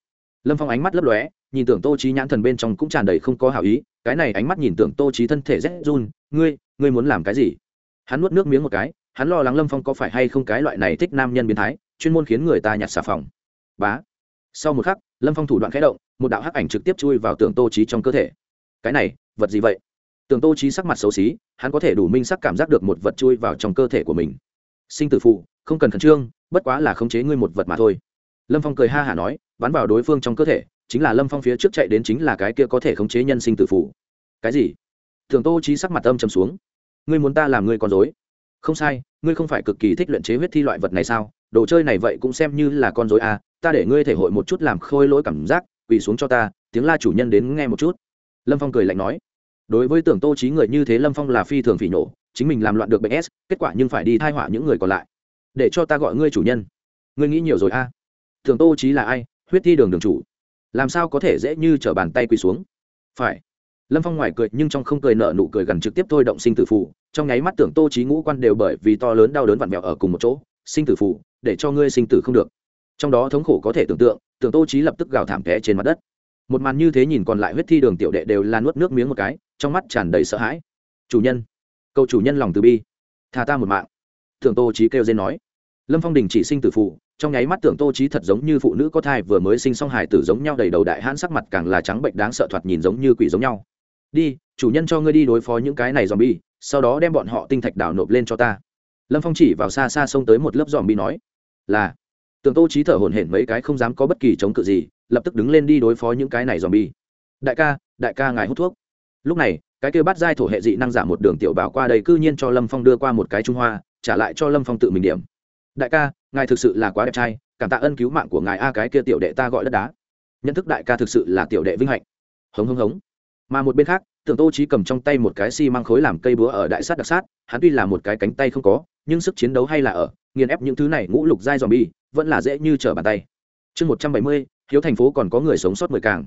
Lâm phong ánh mắt lấp lóe nhìn tưởng tô trí nhãn thần bên trong cũng tràn đầy không có hảo ý, cái này ánh mắt nhìn tưởng tô trí thân thể rét run, ngươi ngươi muốn làm cái gì? Hắn nuốt nước miếng một cái, hắn lo lắng lâm phong có phải hay không cái loại này thích nam nhân biến thái, chuyên môn khiến người ta nhặt xà phòng. Bá. Sau một khắc, lâm phong thủ đoạn khẽ động, một đạo hắc ảnh trực tiếp chui vào tưởng tô trí trong cơ thể. Cái này, vật gì vậy? Tưởng tô trí sắc mặt xấu xí, hắn có thể đủ minh sắc cảm giác được một vật chui vào trong cơ thể của mình. Sinh tử phụ không cần khẩn trương, bất quá là khống chế ngươi một vật mà thôi. Lâm phong cười ha hả nói, bắn vào đối phương trong cơ thể chính là lâm phong phía trước chạy đến chính là cái kia có thể khống chế nhân sinh tử phụ cái gì? Thường tô trí sắc mặt âm trầm xuống. Ngươi muốn ta làm ngươi con dối không sai, ngươi không phải cực kỳ thích luyện chế huyết thi loại vật này sao? Đồ chơi này vậy cũng xem như là con dối à ta để ngươi thể hội một chút làm khôi lỗi cảm giác, quỳ xuống cho ta, tiếng la chủ nhân đến nghe một chút. Lâm phong cười lạnh nói. Đối với tưởng tô trí người như thế lâm phong là phi thường phỉ nổ chính mình làm loạn được bệnh s, kết quả nhưng phải đi thai họa những người còn lại. Để cho ta gọi ngươi chủ nhân. Ngươi nghĩ nhiều rồi a à. tưởng tô trí là ai? Huyết thi đường đường chủ làm sao có thể dễ như t r ở bàn tay quỳ xuống? Phải. Lâm phong ngoài cười nhưng trong không cười nở nụ cười gần trực tiếp thôi động sinh tử phụ trong nháy mắt tưởng tô trí ngũ quan đều bởi vì to lớn đau đớn vặn vẹo ở cùng một chỗ, sinh tử phụ để cho ngươi sinh tử không được. Trong đó thống khổ có thể tưởng tượng, tưởng tô trí lập tức gào thảm té trên mặt đất. Một màn như thế nhìn còn lại huyết thi đường tiểu đệ đều là nuốt nước miếng một cái, trong mắt tràn đầy sợ hãi. Chủ nhân cậu chủ nhân lòng từ bi thà ta một mạng. Tưởng tô trí kêu dên nói. Lâm phong đình chỉ sinh tử phụ trong nháy mắt tưởng tô trí thật giống như phụ nữ có thai vừa mới sinh xong hài tử giống nhau đầy đầu đại hãn sắc mặt càng là trắng bệnh đáng sợ thoạt nhìn giống như quỷ giống nhau. Đi, chủ nhân cho ngươi đi đối phó những cái này dòm bi sau đó đem bọn họ tinh thạch đảo nộp lên cho ta. Lâm phong chỉ vào xa xa xông tới một lớp dòm bi nói, là. Tưởng tô trí thở hổn hển mấy cái không dám có bất kỳ chống cự gì, lập tức đứng lên đi đối phó những cái này dòm bi đại ca đại ca ngài hút thuốc. Lúc này, cái kêu bắt dai thổ hệ dị năng giả một đường tiểu bảo qua đây cư nhiên cho lâm phong đưa qua một cái trung hoa, trả lại cho lâm phong tự mình điểm. Đại ca ngài thực sự là quá đẹp trai, cảm tạ ân cứu mạng của ngài a, cái kia tiểu đệ ta gọi đất đá. Nhận thức đại ca thực sự là tiểu đệ vinh hạnh. Hống hống hống. Mà một bên khác, tưởng tô trí cầm trong tay một cái xi măng khối làm cây búa ở đại sát đặc sát, hắn tuy là một cái cánh tay không có, nhưng sức chiến đấu hay là ở, nghiền ép những thứ này ngũ lục dai dòm bi vẫn là dễ như trở bàn tay. Chương một trăm bảy mươi, hiếu thành phố còn có người sống sót mười càng.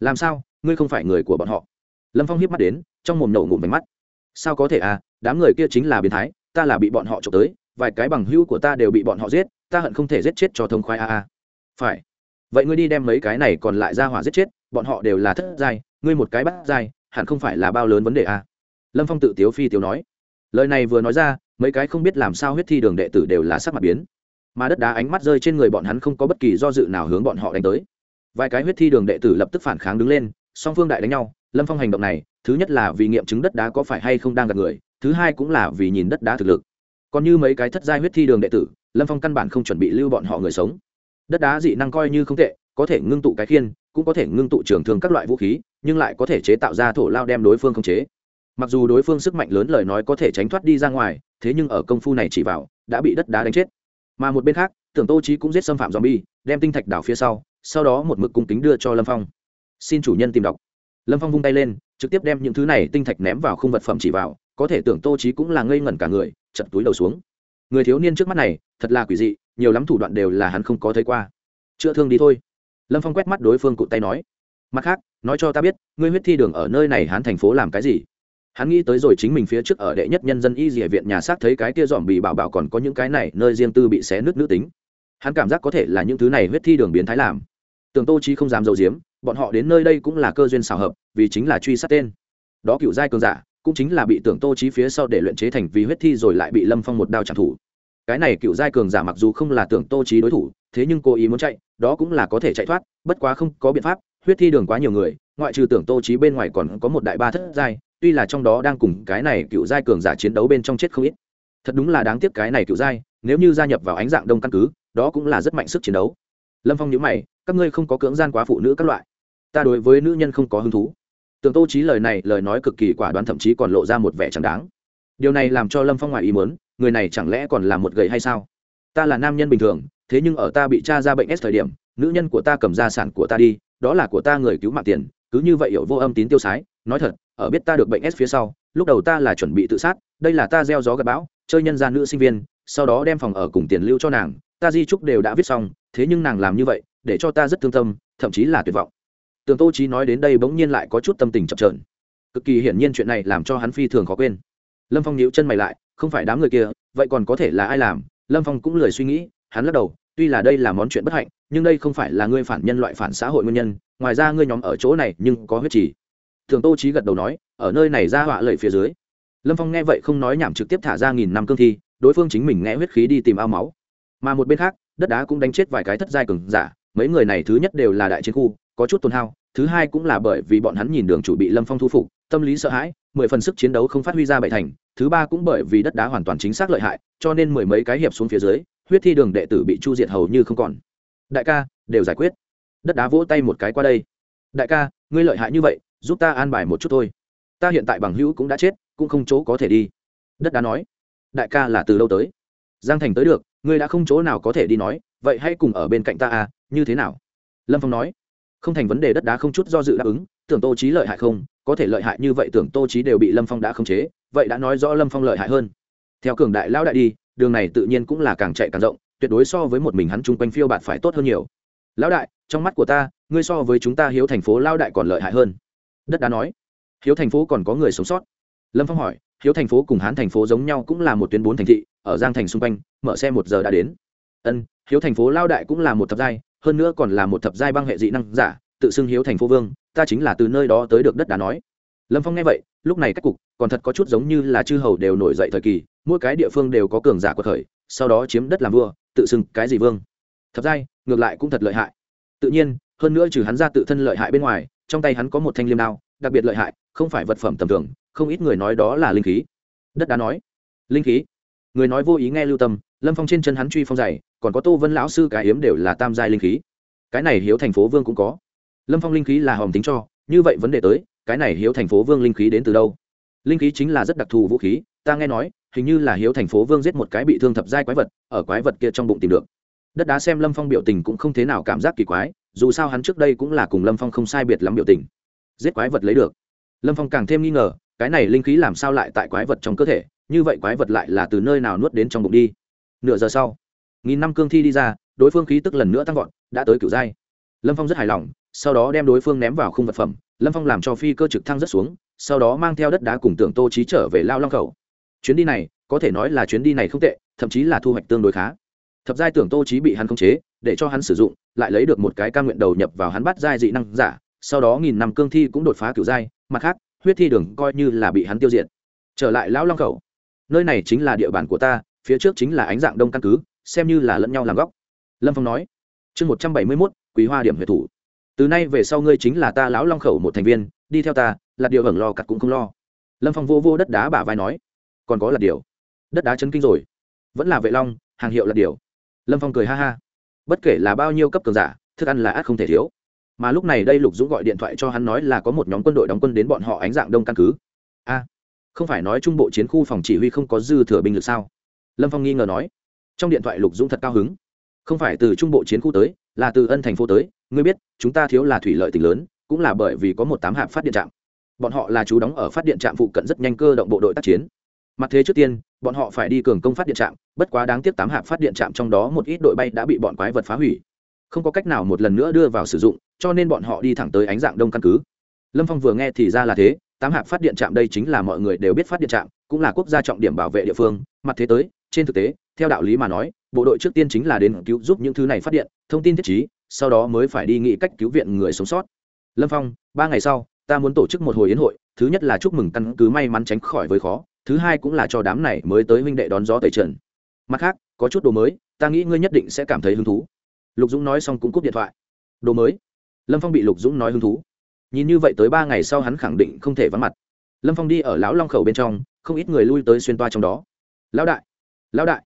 Làm sao, ngươi không phải người của bọn họ? Lâm phong hiếp mắt đến, trong mồm nổ ngụm vánh mắt. Sao có thể à đám người kia chính là biến thái, ta là bị bọn họ trộm tới vài cái bằng hữu của ta đều bị bọn họ giết, ta hận không thể giết chết cho thông khoái a a. Phải. Vậy ngươi đi đem mấy cái này còn lại ra hỏa giết chết, bọn họ đều là thất giai, ngươi một cái bắt giai, hẳn không phải là bao lớn vấn đề a. Lâm phong tự tiếu phi tiếu nói. Lời này vừa nói ra, mấy cái không biết làm sao huyết thi đường đệ tử đều là sắc mặt biến. Mà đất đá ánh mắt rơi trên người bọn hắn không có bất kỳ do dự nào hướng bọn họ đánh tới. Vài cái huyết thi đường đệ tử lập tức phản kháng đứng lên, song phương đại đánh nhau. Lâm phong hành động này, thứ nhất là vì nghiệm chứng đất đá có phải hay không đang gặp người, thứ hai cũng là vì nhìn đất đá thực lực còn như mấy cái thất giai huyết thi đường đệ tử, lâm phong căn bản không chuẩn bị lưu bọn họ người sống. Đất đá dị năng coi như không tệ, có thể ngưng tụ cái khiên, cũng có thể ngưng tụ trường thương các loại vũ khí, nhưng lại có thể chế tạo ra thổ lao đem đối phương không chế. Mặc dù đối phương sức mạnh lớn lời nói có thể tránh thoát đi ra ngoài, thế nhưng ở công phu này chỉ vào, đã bị đất đá đánh chết. Mà một bên khác, tưởng tô trí cũng giết xâm phạm zombie, đem tinh thạch đảo phía sau sau đó một mực cung kính đưa cho lâm phong. Xin chủ nhân tìm đọc. Lâm phong vung tay lên, trực tiếp đem những thứ này tinh thạch ném vào khung vật phẩm chỉ vào, có thể tưởng tô trí cũng là ngây ngẩn cả người chật túi đầu xuống. Người thiếu niên trước mắt này, thật là quỷ dị, nhiều lắm thủ đoạn đều là hắn không có thấy qua. Chữa thương đi thôi. Lâm phong quét mắt đối phương cụt tay nói, mặt khác, nói cho ta biết, ngươi huyết thi đường ở nơi này hán thành phố làm cái gì? Hắn nghĩ tới rồi chính mình phía trước ở đệ nhất nhân dân y dỉa viện nhà xác thấy cái kia dòm bị bảo bảo còn có những cái này, nơi riêng tư bị xé nứt nữ tính. Hắn cảm giác có thể là những thứ này huyết thi đường biến thái làm. Tường tô chí không dám dầu diếm bọn họ đến nơi đây cũng là cơ duyên xào hợp, vì chính là truy sát tên. Đó cựu giai cường giả cũng chính là bị tưởng tô chí phía sau để luyện chế thành vì huyết thi rồi lại bị lâm phong một đao trả thủ cái này cựu giai cường giả mặc dù không là tưởng tô chí đối thủ, thế nhưng cố ý muốn chạy, đó cũng là có thể chạy thoát, bất quá không có biện pháp, huyết thi đường quá nhiều người, ngoại trừ tưởng tô chí bên ngoài còn có một đại ba thất giai, tuy là trong đó đang cùng cái này cựu giai cường giả chiến đấu bên trong chết không ít. Thật đúng là đáng tiếc cái này cựu giai, nếu như gia nhập vào ánh dạng đông căn cứ, đó cũng là rất mạnh sức chiến đấu. Lâm phong nhíu mày, các ngươi không có cưỡng gian quá phụ nữ các loại. Ta đối với nữ nhân không có hứng thú tưởng tô trí lời này, lời nói cực kỳ quả đoán thậm chí còn lộ ra một vẻ chẳng đáng. Điều này làm cho lâm phong ngoài ý muốn, người này chẳng lẽ còn là một gậy hay sao? Ta là nam nhân bình thường, thế nhưng ở ta bị tra ra bệnh s thời điểm, nữ nhân của ta cầm gia sản của ta đi, đó là của ta người cứu mạng tiền, cứ như vậy hiểu vô âm tín tiêu sái. Nói thật, ở biết ta được bệnh s phía sau, lúc đầu ta là chuẩn bị tự sát, đây là ta gieo gió gặp bão, chơi nhân gian nữ sinh viên, sau đó đem phòng ở cùng tiền lưu cho nàng, ta di trúc đều đã viết xong, thế nhưng nàng làm như vậy, để cho ta rất thương tâm, thậm chí là tuyệt vọng tường tô chí nói đến đây bỗng nhiên lại có chút tâm tình chậm trợn cực kỳ hiển nhiên chuyện này làm cho hắn phi thường khó quên. Lâm phong nhíu chân mày lại, không phải đám người kia, vậy còn có thể là ai làm? Lâm phong cũng lười suy nghĩ, hắn lắc đầu, tuy là đây là món chuyện bất hạnh, nhưng đây không phải là ngươi phản nhân loại phản xã hội nguyên nhân, ngoài ra ngươi nhóm ở chỗ này nhưng có huyết trì. Thường tô trí gật đầu nói, ở nơi này ra họa lợi phía dưới. Lâm phong nghe vậy không nói nhảm trực tiếp thả ra nghìn năm cương thi, đối phương chính mình nghe huyết khí đi tìm ao máu. Mà một bên khác, đất đá cũng đánh chết vài cái thất giai cường giả, mấy người này thứ nhất đều là đại chiến khu có chút tổn hao, thứ hai cũng là bởi vì bọn hắn nhìn đường chủ bị lâm phong thu phục, tâm lý sợ hãi, mười phần sức chiến đấu không phát huy ra bảy thành, thứ ba cũng bởi vì đất đá hoàn toàn chính xác lợi hại, cho nên mười mấy cái hiệp xuống phía dưới, huyết thi đường đệ tử bị chu diệt hầu như không còn. Đại ca, đều giải quyết. Đất đá vỗ tay một cái qua đây. Đại ca, ngươi lợi hại như vậy, giúp ta an bài một chút thôi. Ta hiện tại bằng hữu cũng đã chết, cũng không chỗ có thể đi. Đất đá nói. Đại ca là từ đâu tới? Giang thành tới được, ngươi đã không chỗ nào có thể đi nói, vậy hãy cùng ở bên cạnh ta à như thế nào? Lâm phong nói không thành vấn đề đất đá không chút do dự đáp ứng, tưởng tô trí lợi hại không, có thể lợi hại như vậy tưởng tô trí đều bị lâm phong đã khống chế, vậy đã nói rõ lâm phong lợi hại hơn. Theo cường đại lão đại đi, đường này tự nhiên cũng là càng chạy càng rộng, tuyệt đối so với một mình hắn chung quanh phiêu bạt phải tốt hơn nhiều. Lão đại, trong mắt của ta, ngươi so với chúng ta hiếu thành phố lao đại còn lợi hại hơn. Đất đá nói. Hiếu thành phố còn có người sống sót. Lâm phong hỏi, hiếu thành phố cùng hán thành phố giống nhau cũng là một tuyến bốn thành thị, ở giang thành xung quanh, mở xe một giờ đã đến. Ân, hiếu thành phố lao đại cũng là một thập giai hơn nữa còn là một thập giai băng hệ dị năng giả, tự xưng hiếu thành phố vương, ta chính là từ nơi đó tới được đất đá nói. Lâm phong nghe vậy, lúc này cách cục, còn thật có chút giống như là chư hầu đều nổi dậy thời kỳ, mỗi cái địa phương đều có cường giả quật khởi, sau đó chiếm đất làm vua, tự xưng cái gì vương. Thập giai, ngược lại cũng thật lợi hại. Tự nhiên, hơn nữa trừ hắn ra tự thân lợi hại bên ngoài, trong tay hắn có một thanh liêm đao, đặc biệt lợi hại, không phải vật phẩm tầm thường, không ít người nói đó là linh khí. Đất đá nói. Linh khí? Người nói vô ý nghe lưu tâm lâm phong trên chân hắn truy phong dày, còn có tô vân lão sư cái hiếm đều là tam giai linh khí. Cái này hiếu thành phố vương cũng có. Lâm phong linh khí là hòm tính cho, như vậy vấn đề tới, cái này hiếu thành phố vương linh khí đến từ đâu? Linh khí chính là rất đặc thù vũ khí, ta nghe nói, hình như là hiếu thành phố vương giết một cái bị thương thập giai quái vật, ở quái vật kia trong bụng tìm được. Đất đá xem lâm phong biểu tình cũng không thế nào cảm giác kỳ quái, dù sao hắn trước đây cũng là cùng lâm phong không sai biệt lắm biểu tình. Giết quái vật lấy được. Lâm phong càng thêm nghi ngờ, cái này linh khí làm sao lại tại quái vật trong cơ thể, như vậy quái vật lại là từ nơi nào nuốt đến trong bụng đi? Nửa giờ sau, nghìn năm cương thi đi ra, đối phương khí tức lần nữa tăng vọt, đã tới cựu giai. Lâm phong rất hài lòng, sau đó đem đối phương ném vào khung vật phẩm, lâm phong làm cho phi cơ trực thăng rất xuống, sau đó mang theo đất đá cùng tưởng tô trí trở về lao long khẩu. Chuyến đi này, có thể nói là chuyến đi này không tệ, thậm chí là thu hoạch tương đối khá. Thập giai tưởng tô trí bị hắn khống chế, để cho hắn sử dụng, lại lấy được một cái ca nguyện đầu nhập vào hắn bắt giai dị năng giả, sau đó nghìn năm cương thi cũng đột phá cựu giai, mặt khác, huyết thi đường coi như là bị hắn tiêu diệt. Trở lại lão long khẩu, nơi này chính là địa bàn của ta phía trước chính là ánh dạng đông căn cứ, xem như là lẫn nhau làm góc. Lâm phong nói, chương một trăm bảy mươi mốt, quý hoa điểm huyệt thủ. Từ nay về sau ngươi chính là ta lão long khẩu một thành viên, đi theo ta là điều hưởng lo cặt cũng không lo. Lâm phong vô vô đất đá bả vai nói, còn có là điều. Đất đá chân kinh rồi. Vẫn là vệ long, hàng hiệu là điều. Lâm phong cười ha ha. Bất kể là bao nhiêu cấp cường giả, thức ăn là át không thể thiếu. Mà lúc này đây lục dũng gọi điện thoại cho hắn nói là có một nhóm quân đội đóng quân đến bọn họ ánh dạng đông căn cứ. A, không phải nói trung bộ chiến khu phòng chỉ huy không có dư thừa binh lực sao? Lâm phong nghi ngờ nói, trong điện thoại lục dũng thật cao hứng. Không phải từ trung bộ chiến khu tới, là từ ân thành phố tới, ngươi biết, chúng ta thiếu là thủy lợi tỉnh lớn, cũng là bởi vì có một tám hạm phát điện trạm. Bọn họ là chú đóng ở phát điện trạm phụ cận rất nhanh cơ động bộ đội tác chiến. Mặt thế trước tiên, bọn họ phải đi cường công phát điện trạm, bất quá đáng tiếc tám hạm phát điện trạm trong đó một ít đội bay đã bị bọn quái vật phá hủy. Không có cách nào một lần nữa đưa vào sử dụng, cho nên bọn họ đi thẳng tới ánh dạng đông căn cứ. Lâm phong vừa nghe thì ra là thế, tám hạp phát điện trạm đây chính là mọi người đều biết phát điện trạm, cũng là quốc gia trọng điểm bảo vệ địa phương, mặt thế tới trên thực tế, theo đạo lý mà nói, bộ đội trước tiên chính là đến cứu giúp những thứ này phát điện, thông tin thiết chí sau đó mới phải đi nghĩ cách cứu viện người sống sót. Lâm phong, ba ngày sau, ta muốn tổ chức một hồi yến hội, thứ nhất là chúc mừng căn cứ may mắn tránh khỏi với khó, thứ hai cũng là cho đám này mới tới huynh đệ đón gió tẩy trần. Mặt khác, có chút đồ mới, ta nghĩ ngươi nhất định sẽ cảm thấy hứng thú. Lục dũng nói xong cũng cúp điện thoại. Đồ mới? Lâm phong bị lục dũng nói hứng thú. Nhìn như vậy tới ba ngày sau hắn khẳng định không thể vắng mặt. Lâm phong đi ở lão long khẩu bên trong, không ít người lui tới xuyên toa trong đó. Lão đại lão đại.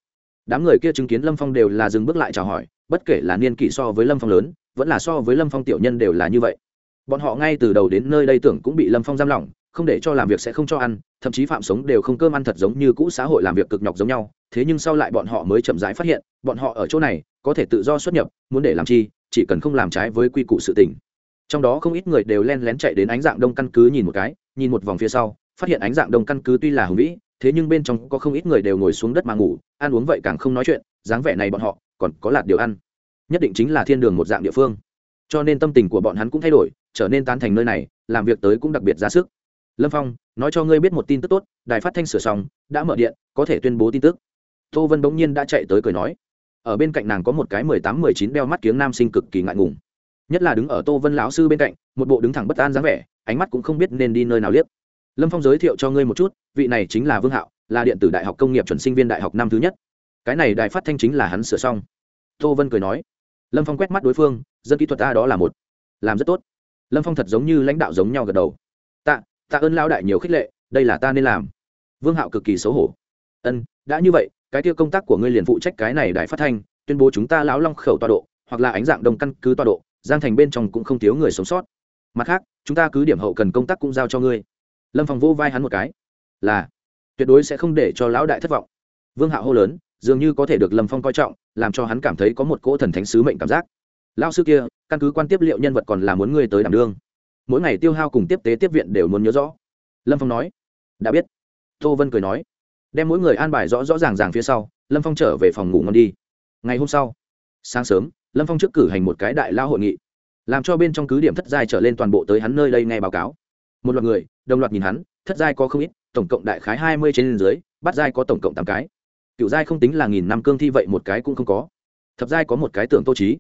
Đám người kia chứng kiến lâm phong đều là dừng bước lại chào hỏi, bất kể là niên kỷ so với lâm phong lớn, vẫn là so với lâm phong tiểu nhân đều là như vậy. Bọn họ ngay từ đầu đến nơi đây tưởng cũng bị lâm phong giam lỏng, không để cho làm việc sẽ không cho ăn, thậm chí phạm sống đều không cơm ăn thật giống như cũ xã hội làm việc cực nhọc giống nhau. Thế nhưng sau lại bọn họ mới chậm rãi phát hiện, bọn họ ở chỗ này, có thể tự do xuất nhập, muốn để làm chi, chỉ cần không làm trái với quy củ sự tình. Trong đó không ít người đều len lén chạy đến ánh dạng đông căn cứ nhìn một cái, nhìn một vòng phía sau, phát hiện ánh dạng đông căn cứ tuy là hùng vĩ thế nhưng bên trong có không ít người đều ngồi xuống đất mà ngủ, ăn uống vậy càng không nói chuyện, dáng vẻ này bọn họ còn có lạt điều ăn. Nhất định chính là thiên đường một dạng địa phương. Cho nên tâm tình của bọn hắn cũng thay đổi, trở nên tán thành nơi này, làm việc tới cũng đặc biệt ra sức. Lâm phong, nói cho ngươi biết một tin tức tốt, đài phát thanh sửa xong, đã mở điện, có thể tuyên bố tin tức. Tô vân bỗng nhiên đã chạy tới cười nói. Ở bên cạnh nàng có một cái mười tám, mười chín đeo mắt kiếng nam sinh cực kỳ ngại ngùng. Nhất là đứng ở tô vân lão sư bên cạnh, một bộ đứng thẳng bất an dáng vẻ, ánh mắt cũng không biết nên đi nơi nào liếc lâm phong giới thiệu cho ngươi một chút, vị này chính là vương hạo, là điện tử đại học công nghiệp chuẩn sinh viên đại học năm thứ nhất. Cái này đài phát thanh chính là hắn sửa xong. Tô vân cười nói. Lâm phong quét mắt đối phương, dân kỹ thuật ta đó là một. Làm rất tốt. Lâm phong thật giống như lãnh đạo giống nhau gật đầu. Tạ tạ ơn lao đại nhiều khích lệ, đây là ta nên làm. Vương hạo cực kỳ xấu hổ. Ân, đã như vậy, cái tiêu công tác của ngươi liền phụ trách cái này đài phát thanh, tuyên bố chúng ta lão long khẩu tọa độ, hoặc là ánh dạng đồng căn cứ tọa độ, giang thành bên trong cũng không thiếu người sống sót. Mặt khác, chúng ta cứ điểm hậu cần công tác cũng giao cho ngươi lâm phong vô vai hắn một cái là tuyệt đối sẽ không để cho lão đại thất vọng vương hạo hô lớn dường như có thể được lâm phong coi trọng làm cho hắn cảm thấy có một cỗ thần thánh sứ mệnh cảm giác lao sư kia căn cứ quan tiếp liệu nhân vật còn là muốn ngươi tới đảm đương mỗi ngày tiêu hao cùng tiếp tế tiếp viện đều muốn nhớ rõ lâm phong nói đã biết tô vân cười nói đem mỗi người an bài rõ rõ ràng ràng phía sau lâm phong trở về phòng ngủ ngon đi ngày hôm sau sáng sớm lâm phong trước cử hành một cái đại lao hội nghị làm cho bên trong cứ điểm thất giai trở lên toàn bộ tới hắn nơi đây nghe báo cáo một loạt người đồng loạt nhìn hắn, thất giai có không ít, tổng cộng đại khái hai mươi trên dưới, bát giai có tổng cộng tám cái. Cựu giai không tính là nghìn năm cương thi vậy một cái cũng không có. Thập giai có một cái tưởng tô trí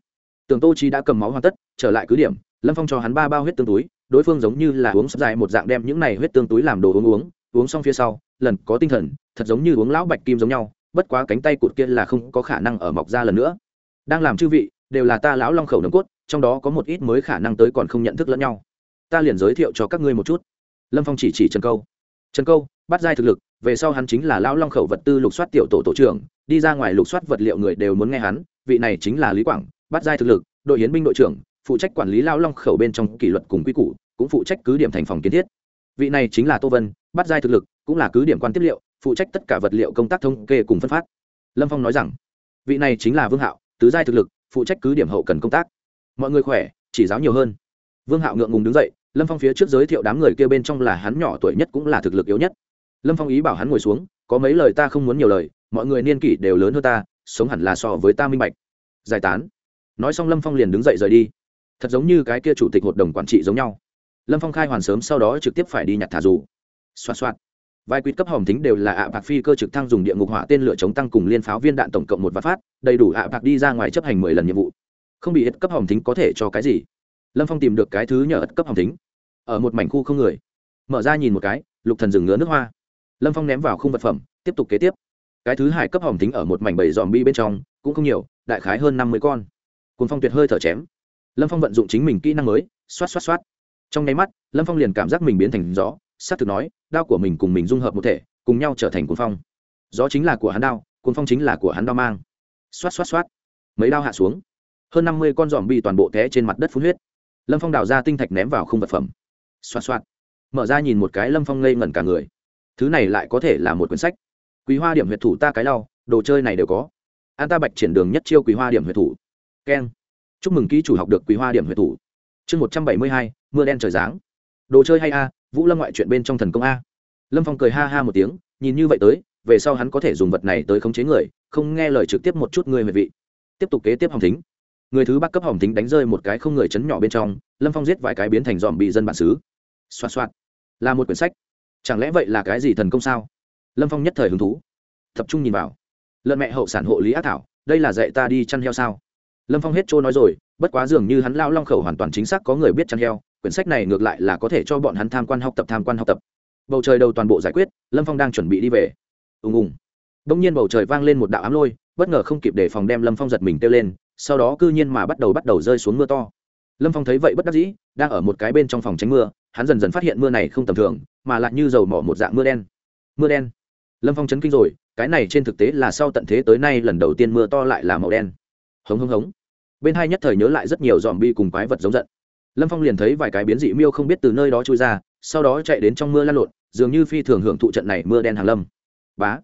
tưởng tô trí đã cầm máu hoàn tất, trở lại cứ điểm, lâm phong cho hắn ba bao huyết tương túi, đối phương giống như là uống sắp dài một dạng đem những này huyết tương túi làm đồ uống uống uống xong phía sau, lần có tinh thần, thật giống như uống lão bạch kim giống nhau, bất quá cánh tay cụt kia là không có khả năng ở mọc ra lần nữa. Đang làm chư vị, đều là ta lão long khẩu nồng cốt, trong đó có một ít mới khả năng tới còn không nhận thức lẫn nhau. Ta liền giới thiệu cho các ngươi một chút lâm phong chỉ chỉ trần câu. Trần câu, bắt giai thực lực, về sau hắn chính là lão long khẩu vật tư lục soát tiểu tổ tổ trưởng, đi ra ngoài lục soát vật liệu người đều muốn nghe hắn, vị này chính là lý quảng, bắt giai thực lực, đội hiến binh đội trưởng, phụ trách quản lý lao long khẩu bên trong kỷ luật cùng quy củ, cũng phụ trách cứ điểm thành phòng kiến thiết. Vị này chính là tô vân, bắt giai thực lực, cũng là cứ điểm quan tiếp liệu, phụ trách tất cả vật liệu công tác thống kê cùng phân phát. Lâm phong nói rằng, vị này chính là vương hạo, tứ giai thực lực, phụ trách cứ điểm hậu cần công tác. Mọi người khỏe, chỉ giáo nhiều hơn. Vương hạo ngượng ngùng đứng dậy lâm phong phía trước giới thiệu đám người kia bên trong là hắn nhỏ tuổi nhất cũng là thực lực yếu nhất. Lâm phong ý bảo hắn ngồi xuống, có mấy lời ta không muốn nhiều lời, mọi người niên kỷ đều lớn hơn ta, sống hẳn là so với ta minh bạch. Giải tán. Nói xong lâm phong liền đứng dậy rời đi. Thật giống như cái kia chủ tịch hội đồng quản trị giống nhau. Lâm phong khai hoàn sớm sau đó trực tiếp phải đi nhặt thả dù. Xoa xoa vài quýt cấp hồng tính đều là ạ bạc phi cơ trực thăng dùng địa ngục hỏa tên lửa chống tăng cùng liên pháo viên đạn tổng cộng một vạn phát, đầy đủ ạ bạc đi ra ngoài chấp hành mười lần nhiệm vụ. Không bị hết cấp hồng tính có thể cho cái gì. Lâm phong tìm được cái thứ nhờ ất cấp hồng tính ở một mảnh khu không người. Mở ra nhìn một cái, lục thần rừng ngứa nước hoa. Lâm phong ném vào khung vật phẩm, tiếp tục kế tiếp. Cái thứ hai cấp hồng tính ở một mảnh bầy dòm bi bên trong, cũng không nhiều, đại khái hơn năm mươi con. Cuốn phong tuyệt hơi thở chém. Lâm phong vận dụng chính mình kỹ năng mới, xoát xoát xoát. Trong nháy mắt, lâm phong liền cảm giác mình biến thành gió s á thực nói, đao của mình cùng mình dung hợp một thể, cùng nhau trở thành cuốn phong. Gió chính là của hắn đao cuốn phong chính là của hắn đao mang. Xoát xoát xoát. Mấy đao hạ xuống. Hơn năm mươi con dòm bi toàn bộ té trên mặt đất phun huyết. Lâm phong đào ra tinh thạch ném vào khung vật phẩm xoa xoa mở ra nhìn một cái lâm phong ngây ngẩn cả người. Thứ này lại có thể là một quyển sách. Quý hoa điểm huyệt thủ ta cái lau, đồ chơi này đều có. An ta bạch triển đường nhất chiêu quý hoa điểm huyệt thủ. Keng. Chúc mừng ký chủ học được quý hoa điểm huyệt thủ. Chương một trăm bảy mươi hai, mưa đen trời giáng. Đồ chơi hay a, vũ lâm ngoại chuyện bên trong thần công a. Lâm phong cười ha ha một tiếng, nhìn như vậy tới, về sau hắn có thể dùng vật này tới khống chế người, không nghe lời trực tiếp một chút người huệ vị. Tiếp tục kế tiếp hòng thính người thứ ba cấp hỏng tính đánh rơi một cái không người chấn nhỏ bên trong, lâm phong giết vài cái biến thành dòm bị dân bản xứ. Xoa xoa là một quyển sách. Chẳng lẽ vậy là cái gì thần công sao? Lâm phong nhất thời hứng thú. Tập trung nhìn vào. Lợn mẹ hậu sản hộ lý ác thảo, đây là dạy ta đi chăn heo sao? Lâm phong hết trôi nói rồi, bất quá dường như hắn lao long khẩu hoàn toàn chính xác có người biết chăn heo, quyển sách này ngược lại là có thể cho bọn hắn tham quan học tập, tham quan học tập. Bầu trời đầu toàn bộ giải quyết, lâm phong đang chuẩn bị đi về. Ùng ùng. Đông nhiên bầu trời vang lên một đạo ám lôi, bất ngờ không kịp để phòng đem lâm phong giật mình kêu lên sau đó cư nhiên mà bắt đầu bắt đầu rơi xuống mưa to. Lâm phong thấy vậy bất đắc dĩ, đang ở một cái bên trong phòng tránh mưa, hắn dần dần phát hiện mưa này không tầm thường, mà lại như dầu mỏ một dạng mưa đen. Mưa đen? Lâm phong chấn kinh rồi, cái này trên thực tế là sau tận thế tới nay lần đầu tiên mưa to lại là màu đen. Hống hống hống. Bên hai nhất thời nhớ lại rất nhiều dòm bi cùng quái vật giống giận. Lâm phong liền thấy vài cái biến dị miêu không biết từ nơi đó trôi ra, sau đó chạy đến trong mưa lăn lộn, dường như phi thường hưởng thụ trận này mưa đen hàng lâm. Bá.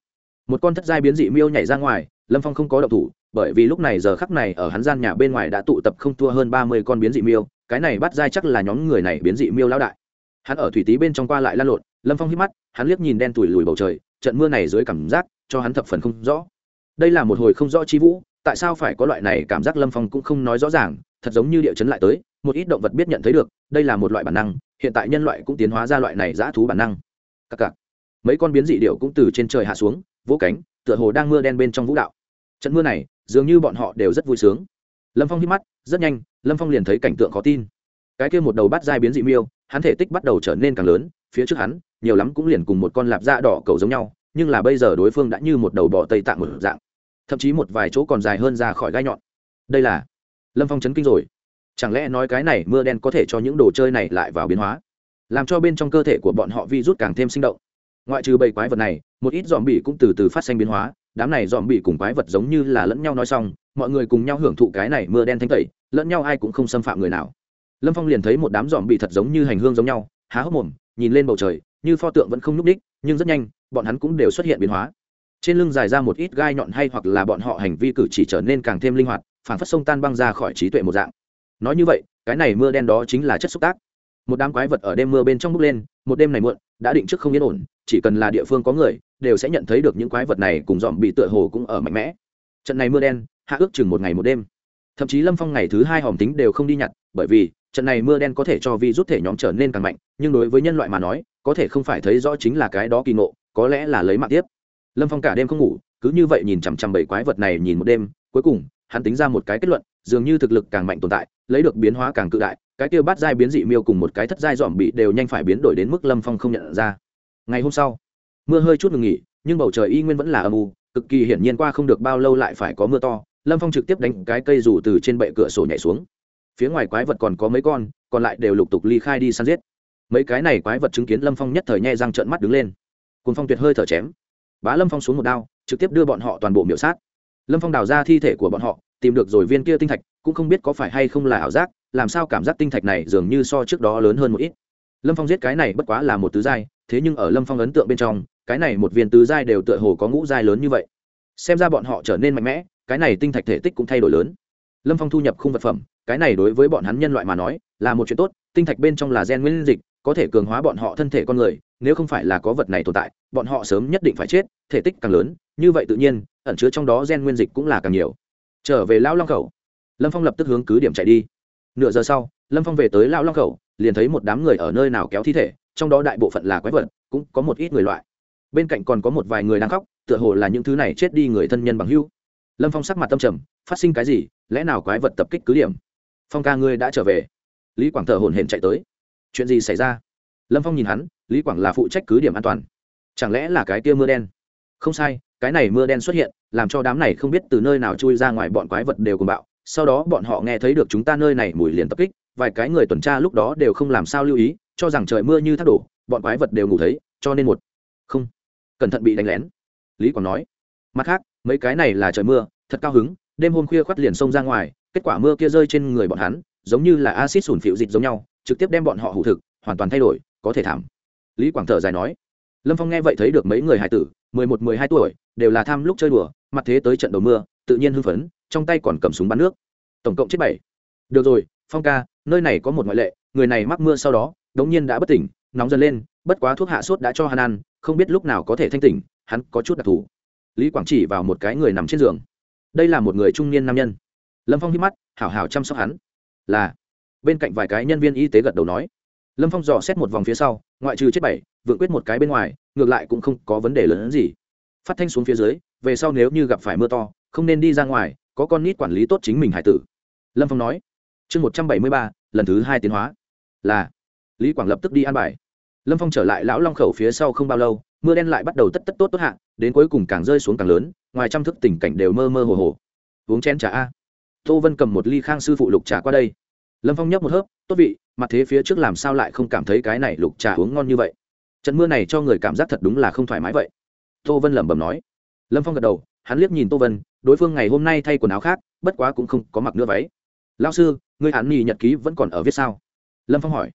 Một con thất giai biến dị miêu nhảy ra ngoài, lâm phong không có động thủ bởi vì lúc này giờ khắc này ở hắn gian nhà bên ngoài đã tụ tập không thua hơn ba mươi con biến dị miêu, cái này bắt dai chắc là nhóm người này biến dị miêu lão đại. Hắn ở thủy tý bên trong qua lại lăn lộn, lâm phong hít mắt, hắn liếc nhìn đen tủi lùi bầu trời, trận mưa này dưới cảm giác cho hắn thập phần không rõ. Đây là một hồi không rõ chi vũ, tại sao phải có loại này cảm giác lâm phong cũng không nói rõ ràng, thật giống như địa chấn lại tới, một ít động vật biết nhận thấy được, đây là một loại bản năng, hiện tại nhân loại cũng tiến hóa ra loại này dã thú bản năng. Các cặc. Mấy con biến dị điệu cũng từ trên trời hạ xuống, vỗ cánh, tựa hồ đang mưa đen bên trong vũ đạo. Trận mưa này dường như bọn họ đều rất vui sướng. Lâm phong hít mắt, rất nhanh, lâm phong liền thấy cảnh tượng khó tin. Cái kia một đầu bát dai biến dị miêu, hắn thể tích bắt đầu trở nên càng lớn, phía trước hắn, nhiều lắm cũng liền cùng một con lạp da đỏ cầu giống nhau, nhưng là bây giờ đối phương đã như một đầu bò tây tạng một dạng. Thậm chí một vài chỗ còn dài hơn ra khỏi gai nhọn. Đây là lâm phong chấn kinh rồi. Chẳng lẽ nói cái này mưa đen có thể cho những đồ chơi này lại vào biến hóa? Làm cho bên trong cơ thể của bọn họ vi rút càng thêm sinh động. Ngoại trừ bầy quái vật này, một ít dòm bỉ cũng từ từ phát sinh biến hóa đám này dòm bỉ cùng quái vật giống như là lẫn nhau nói xong, mọi người cùng nhau hưởng thụ cái này mưa đen thanh tẩy, lẫn nhau ai cũng không xâm phạm người nào. Lâm phong liền thấy một đám dòm bỉ thật giống như hành hương giống nhau, há hốc mồm, nhìn lên bầu trời, như pho tượng vẫn không nhúc đích nhưng rất nhanh, bọn hắn cũng đều xuất hiện biến hóa. Trên lưng dài ra một ít gai nhọn hay hoặc là bọn họ hành vi cử chỉ trở nên càng thêm linh hoạt phản phát sông tan băng ra khỏi trí tuệ một dạng. Nói như vậy, cái này mưa đen đó chính là chất xúc tác. Một đám quái vật ở đêm mưa bên trong bước lên, một đêm này muộn, đã định trước không yên ổn chỉ cần là địa phương có người, đều sẽ nhận thấy được những quái vật này cùng dòm bị tựa hồ cũng ở mạnh mẽ. Trận này mưa đen, hạ ước chừng một ngày một đêm. Thậm chí lâm phong ngày thứ hai hòm tính đều không đi nhặt, bởi vì, trận này mưa đen có thể cho vi rút thể nhóm trở nên càng mạnh, nhưng đối với nhân loại mà nói, có thể không phải thấy rõ chính là cái đó kỳ ngộ, có lẽ là lấy mạng tiếp. Lâm phong cả đêm không ngủ, cứ như vậy nhìn chằm chằm bảy quái vật này nhìn một đêm, cuối cùng, hắn tính ra một cái kết luận, dường như thực lực càng mạnh tồn tại, lấy được biến hóa càng cự đại, cái kia bắt giai biến dị miêu cùng một cái thất giai dòm bị đều nhanh phải biến đổi đến mức lâm phong không nhận ra ngày hôm sau, mưa hơi chút ngừng nghỉ, nhưng bầu trời y nguyên vẫn là âm u, cực kỳ hiển nhiên qua không được bao lâu lại phải có mưa to. Lâm phong trực tiếp đánh cái cây rủ từ trên bệ cửa sổ nhảy xuống. Phía ngoài quái vật còn có mấy con, còn lại đều lục tục ly khai đi săn giết. Mấy cái này quái vật chứng kiến lâm phong nhất thời nhe răng trợn mắt đứng lên. Cồn phong tuyệt hơi thở chém. Bá lâm phong xuống một đao, trực tiếp đưa bọn họ toàn bộ miểu sát. Lâm phong đào ra thi thể của bọn họ, tìm được rồi viên kia tinh thạch, cũng không biết có phải hay không là ảo giác, làm sao cảm giác tinh thạch này dường như so trước đó lớn hơn một ít. Lâm phong giết cái này bất quá là một tứ giai thế nhưng ở lâm phong ấn tượng bên trong, cái này một viên tứ giai đều tựa hồ có ngũ giai lớn như vậy. Xem ra bọn họ trở nên mạnh mẽ, cái này tinh thạch thể tích cũng thay đổi lớn. Lâm phong thu nhập khung vật phẩm, cái này đối với bọn hắn nhân loại mà nói, là một chuyện tốt, tinh thạch bên trong là gen nguyên dịch, có thể cường hóa bọn họ thân thể con người, nếu không phải là có vật này tồn tại, bọn họ sớm nhất định phải chết, thể tích càng lớn, như vậy tự nhiên, ẩn chứa trong đó gen nguyên dịch cũng là càng nhiều. Trở về lão long khẩu, lâm phong lập tức hướng cứ điểm chạy đi. Nửa giờ sau, lâm phong về tới lão long khẩu, liền thấy một đám người ở nơi nào kéo thi thể trong đó đại bộ phận là quái vật, cũng có một ít người loại. Bên cạnh còn có một vài người đang khóc, tựa hồ là những thứ này chết đi người thân nhân bằng hưu lâm phong sắc mặt tâm trầm, phát sinh cái gì, lẽ nào quái vật tập kích cứ điểm? Phong ca ngươi đã trở về. Lý quảng thở hồn hển chạy tới. Chuyện gì xảy ra? Lâm phong nhìn hắn, lý quảng là phụ trách cứ điểm an toàn. Chẳng lẽ là cái kia mưa đen? Không sai, cái này mưa đen xuất hiện, làm cho đám này không biết từ nơi nào chui ra ngoài bọn quái vật đều cùng bạo. Sau đó bọn họ nghe thấy được chúng ta nơi này mùi liền tập kích, vài cái người tuần tra lúc đó đều không làm sao lưu ý cho rằng trời mưa như thác đổ, bọn quái vật đều ngủ thấy, cho nên một, không, cẩn thận bị đánh lén. Lý quảng nói, mặt khác, mấy cái này là trời mưa, thật cao hứng, đêm hôm khuya khoắt liền xông ra ngoài, kết quả mưa kia rơi trên người bọn hắn, giống như là acid sủn phịu dịch giống nhau, trực tiếp đem bọn họ hủ thực, hoàn toàn thay đổi, có thể thảm. Lý quảng thở dài nói, lâm phong nghe vậy thấy được mấy người hải tử, mười một, mười hai tuổi, đều là tham lúc chơi đùa, mặt thế tới trận đầu mưa, tự nhiên hưng phấn, trong tay còn cầm súng bắn nước. Tổng cộng chết bảy. Được rồi, phong ca, nơi này có một ngoại lệ, người này mắc mưa sau đó đống nhiên đã bất tỉnh, nóng dần lên, bất quá thuốc hạ sốt đã cho hắn ăn, không biết lúc nào có thể thanh tỉnh, hắn có chút đặc thù. Lý quảng chỉ vào một cái người nằm trên giường. Đây là một người trung niên nam nhân. Lâm phong hít mắt, hảo hảo chăm sóc hắn. Là, bên cạnh vài cái nhân viên y tế gật đầu nói. Lâm phong dò xét một vòng phía sau, ngoại trừ chết bảy, vượng quyết một cái bên ngoài, ngược lại cũng không có vấn đề lớn hơn gì. Phát thanh xuống phía dưới, về sau nếu như gặp phải mưa to, không nên đi ra ngoài, có con nít quản lý tốt chính mình hải tử. Lâm phong nói. Chương một trăm bảy mươi ba, lần thứ hai tiến hóa. Là lý quảng lập tức đi an bài. Lâm phong trở lại lão long khẩu phía sau không bao lâu, mưa đen lại bắt đầu tất tất tốt tốt hạ, đến cuối cùng càng rơi xuống càng lớn, ngoài trăm thức tình cảnh đều mơ mơ hồ hồ. Uống chén trà a. Tô vân cầm một ly khang sư phụ lục trà qua đây. Lâm phong nhấp một hớp, tốt vị, mặt thế phía trước làm sao lại không cảm thấy cái này lục trà uống ngon như vậy? Trận mưa này cho người cảm giác thật đúng là không thoải mái vậy. Tô vân lẩm bẩm nói. Lâm phong gật đầu, hắn liếc nhìn tô vân, đối phương ngày hôm nay thay quần áo khác, bất quá cũng không có mặc nữa váy. Lao sư người hắn nhì nhật ký vẫn còn ở viết sao? Lâm phong hỏi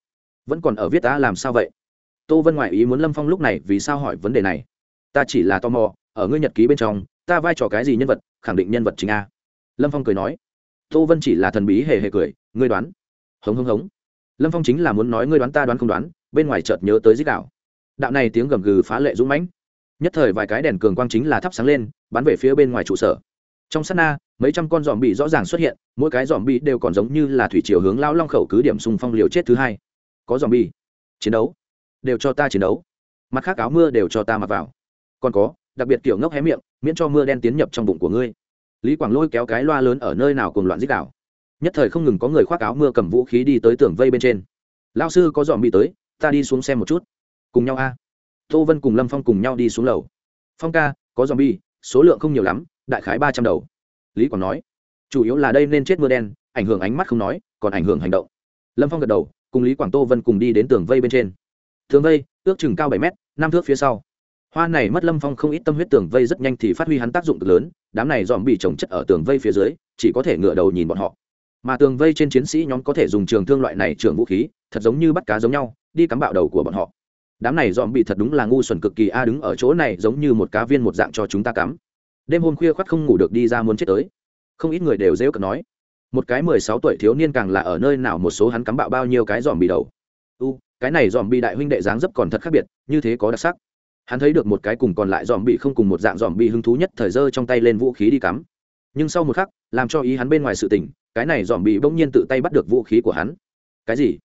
vẫn còn ở viết ta làm sao vậy? Tô vân ngoại ý muốn lâm phong lúc này vì sao hỏi vấn đề này. Ta chỉ là tò mò, ở ngươi nhật ký bên trong, ta vai trò cái gì nhân vật, khẳng định nhân vật chính a. Lâm phong cười nói. Tô vân chỉ là thần bí hề hề cười, ngươi đoán. Hống hống hống. Lâm phong chính là muốn nói ngươi đoán ta đoán không đoán, bên ngoài chợt nhớ tới dích đạo. Đạo này tiếng gầm gừ phá lệ dũng mãnh. Nhất thời vài cái đèn cường quang chính là thắp sáng lên, bắn về phía bên ngoài trụ sở. Trong sát na, mấy trăm con dòm bị rõ ràng xuất hiện, mỗi cái dòm bị đều còn giống như là thủy chiều hướng lao long khẩu cứ điểm xung phong liều chết thứ hai có dòm bị chiến đấu. Đều cho ta chiến đấu. Mặt khác áo mưa đều cho ta mặc vào. Còn có, đặc biệt kiểu ngốc hé miệng, miễn cho mưa đen tiến nhập trong bụng của ngươi. Lý quảng lôi kéo cái loa lớn ở nơi nào cùng loạn dích đảo nhất thời không ngừng có người khoác áo mưa cầm vũ khí đi tới tường vây bên trên. Lao sư có dòm bị tới, ta đi xuống xem một chút. Cùng nhau a. Tô vân cùng lâm phong cùng nhau đi xuống lầu. Phong ca, có dòm bi, số lượng không nhiều lắm, đại khái ba trăm đầu. Lý quảng nói, chủ yếu là đây nên chết mưa đen, ảnh hưởng ánh mắt không nói, còn ảnh hưởng hành động. Lâm phong gật đầu cùng lý quảng tô vân cùng đi đến tường vây bên trên. Tường vây, ước chừng cao bảy mét, năm thước phía sau. Hoa này mất lâm phong không ít tâm huyết tường vây rất nhanh thì phát huy hắn tác dụng cực lớn, đám này dòm bị trồng chất ở tường vây phía dưới, chỉ có thể ngửa đầu nhìn bọn họ. Mà tường vây trên chiến sĩ nhóm có thể dùng trường thương loại này trường vũ khí, thật giống như bắt cá giống nhau, đi cắm bạo đầu của bọn họ. Đám này dòm bị thật đúng là ngu xuẩn cực kỳ a, đứng ở chỗ này giống như một cá viên một dạng cho chúng ta cắm. Đêm hôm khuya khoắt không ngủ được đi ra muốn chết tới. Không ít người đều dễ cận nói một cái mười sáu tuổi thiếu niên càng là ở nơi nào một số hắn cắm bạo bao nhiêu cái dòm bị đầu. U, cái này dòm bị đại huynh đệ dáng dấp còn thật khác biệt, như thế có đặc sắc. Hắn thấy được một cái cùng còn lại dòm bị không cùng một dạng dòm bị hứng thú nhất thời giơ trong tay lên vũ khí đi cắm. Nhưng sau một khắc, làm cho ý hắn bên ngoài sự tình, cái này dòm bị bỗng nhiên tự tay bắt được vũ khí của hắn. Cái gì?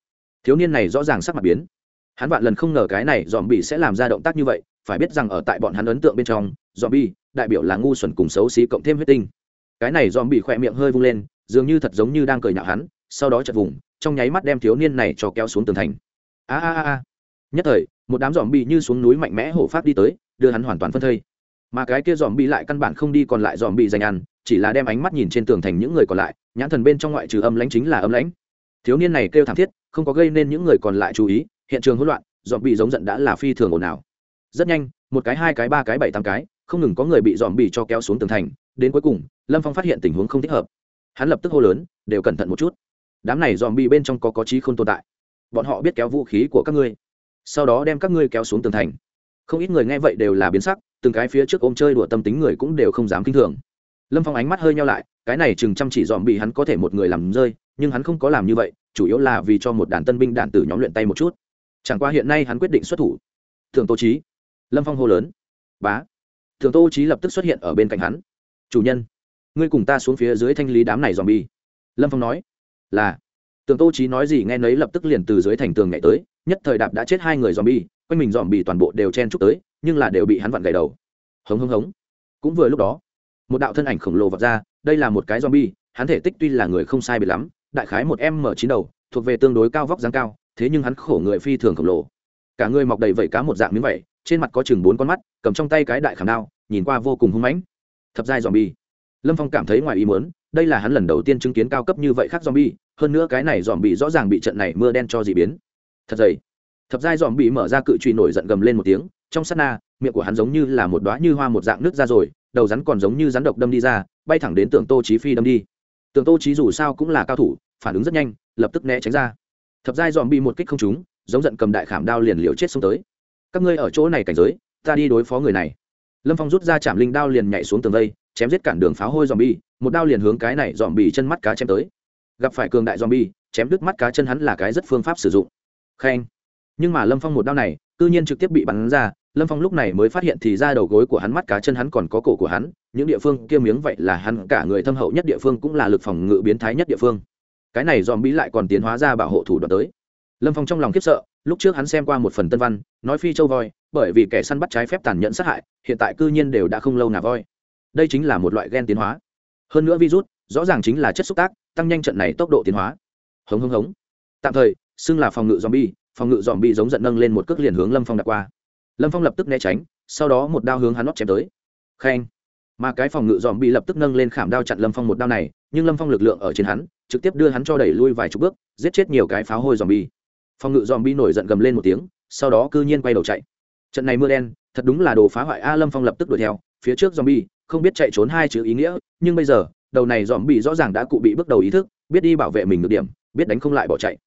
Thiếu niên này rõ ràng sắc mặt biến. Hắn vạn lần không ngờ cái này dòm bị sẽ làm ra động tác như vậy, phải biết rằng ở tại bọn hắn ấn tượng bên trong, dòm bị đại biểu là ngu xuẩn cùng xấu xí cộng thêm huyết tinh. Cái này dòm bị khỏe miệng hơi vung lên dường như thật giống như đang cười nhạo hắn, sau đó chật vùng, trong nháy mắt đem thiếu niên này cho kéo xuống tường thành. A a a nhất thời, một đám dòm bị như xuống núi mạnh mẽ hổ phát đi tới, đưa hắn hoàn toàn phân thây. Mà cái kia dòm bị lại căn bản không đi còn lại dòm bị dành ăn, chỉ là đem ánh mắt nhìn trên tường thành những người còn lại, nhãn thần bên trong ngoại trừ âm lãnh chính là âm lãnh. Thiếu niên này kêu thảm thiết, không có gây nên những người còn lại chú ý, hiện trường hỗn loạn dòm bị giống giận đã là phi thường ồn ào. Rất nhanh, một cái, hai cái, ba cái, bảy, tám cái, không ngừng có người bị dòm bị cho kéo xuống tường thành, đến cuối cùng, lâm phong phát hiện tình huống không thích hợp hắn lập tức hô lớn, đều cẩn thận một chút. Đám này dòm bị bên trong có có trí không tồn tại. Bọn họ biết kéo vũ khí của các ngươi. Sau đó đem các ngươi kéo xuống tường thành. Không ít người nghe vậy đều là biến sắc, từng cái phía trước ôm chơi đùa tâm tính người cũng đều không dám kinh thường. Lâm phong ánh mắt hơi nhau lại, cái này chừng chăm chỉ dòm bị hắn có thể một người làm rơi, nhưng hắn không có làm như vậy, chủ yếu là vì cho một đàn tân binh đạn tử nhóm luyện tay một chút. Chẳng qua hiện nay hắn quyết định xuất thủ. Thường tô trí lâm phong hô lớn. Bá. Thường tô trí lập tức xuất hiện ở bên cạnh hắn. Chủ nhân ngươi cùng ta xuống phía dưới thanh lý đám này dòm bi lâm phong nói, là. Tường tô trí nói gì nghe nấy lập tức liền từ dưới thành tường nhảy tới, nhất thời đạp đã chết hai người dòm bi quanh mình dòm bi toàn bộ đều chen chúc tới, nhưng là đều bị hắn vặn gậy đầu. Hống hống hống. Cũng vừa lúc đó, một đạo thân ảnh khổng lồ vọt ra, đây là một cái dòm bi hắn thể tích tuy là người không sai biệt lắm, đại khái một m chín đầu, thuộc về tương đối cao vóc dáng cao, thế nhưng hắn khổ người phi thường khổng lồ. Cả người mọc đầy vẩy cá một dạng miếng vẩy trên mặt có chừng bốn con mắt, cầm trong tay cái đại khảm đao, nhìn qua vô cùng hung mãnh. Thập giai dòm bi lâm phong cảm thấy ngoài ý muốn, đây là hắn lần đầu tiên chứng kiến cao cấp như vậy khác zombie bi hơn nữa cái này dòm bị rõ ràng bị trận này mưa đen cho dị biến. Thật dày. Thập giai dòm bị mở ra cự truy nổi giận gầm lên một tiếng, trong sát na, miệng của hắn giống như là một đoá như hoa một dạng nước ra rồi, đầu rắn còn giống như rắn độc đâm đi ra, bay thẳng đến tường tô trí phi đâm đi. Tường tô trí dù sao cũng là cao thủ, phản ứng rất nhanh, lập tức né tránh ra. Thập giai dòm bị một kích không trúng, giống giận cầm đại khảm đao liền liều chết xông tới. Các ngươi ở chỗ này cảnh giới, ta đi đối phó người này. Lâm phong rút ra chạm linh đao liền nhảy xuống tường vây chém giết cản đường pháo hôi dòm bi một đao liền hướng cái này dòm bị chân mắt cá chém tới. Gặp phải cường đại dòm bi chém đứt mắt cá chân hắn là cái rất phương pháp sử dụng. Khen. Nhưng mà lâm phong một đao này, cư nhiên trực tiếp bị bắn ra, lâm phong lúc này mới phát hiện thì ra đầu gối của hắn mắt cá chân hắn còn có cổ của hắn, những địa phương kia miếng vậy là hắn cả người thâm hậu nhất địa phương cũng là lực phòng ngự biến thái nhất địa phương. Cái này dòm bí lại còn tiến hóa ra bảo hộ thủ đoạn tới. Lâm phong trong lòng khiếp sợ, lúc trước hắn xem qua một phần tân văn, nói phi châu voi, bởi vì kẻ săn bắt trái phép tàn nhẫn sát hại, hiện tại cư nhiên đều đã không lâu nà voi đây chính là một loại gen tiến hóa. Hơn nữa virus, rõ ràng chính là chất xúc tác, tăng nhanh trận này tốc độ tiến hóa. Hống hống hống. Tạm thời, xưng là phòng ngự dòm bi phòng ngự dòm bi giống giận nâng lên một cước liền hướng lâm phong đặt qua. Lâm phong lập tức né tránh, sau đó một đao hướng hắn nót chém tới. Khen. Mà cái phòng ngự dòm bi lập tức nâng lên khảm đao chặn lâm phong một đao này, nhưng lâm phong lực lượng ở trên hắn, trực tiếp đưa hắn cho đẩy lui vài chục bước, giết chết nhiều cái pháo hôi dòm bi phòng ngự dòm bi nổi giận gầm lên một tiếng, sau đó cư nhiên quay đầu chạy. Trận này mưa đen, thật đúng là đồ phá hoại a lâm phong lập tức đuổi theo, phía trước dòm bi không biết chạy trốn hai chữ ý nghĩa, nhưng bây giờ, đầu này dòm bị rõ ràng đã cụ bị bước đầu ý thức, biết đi bảo vệ mình được điểm, biết đánh không lại bỏ chạy.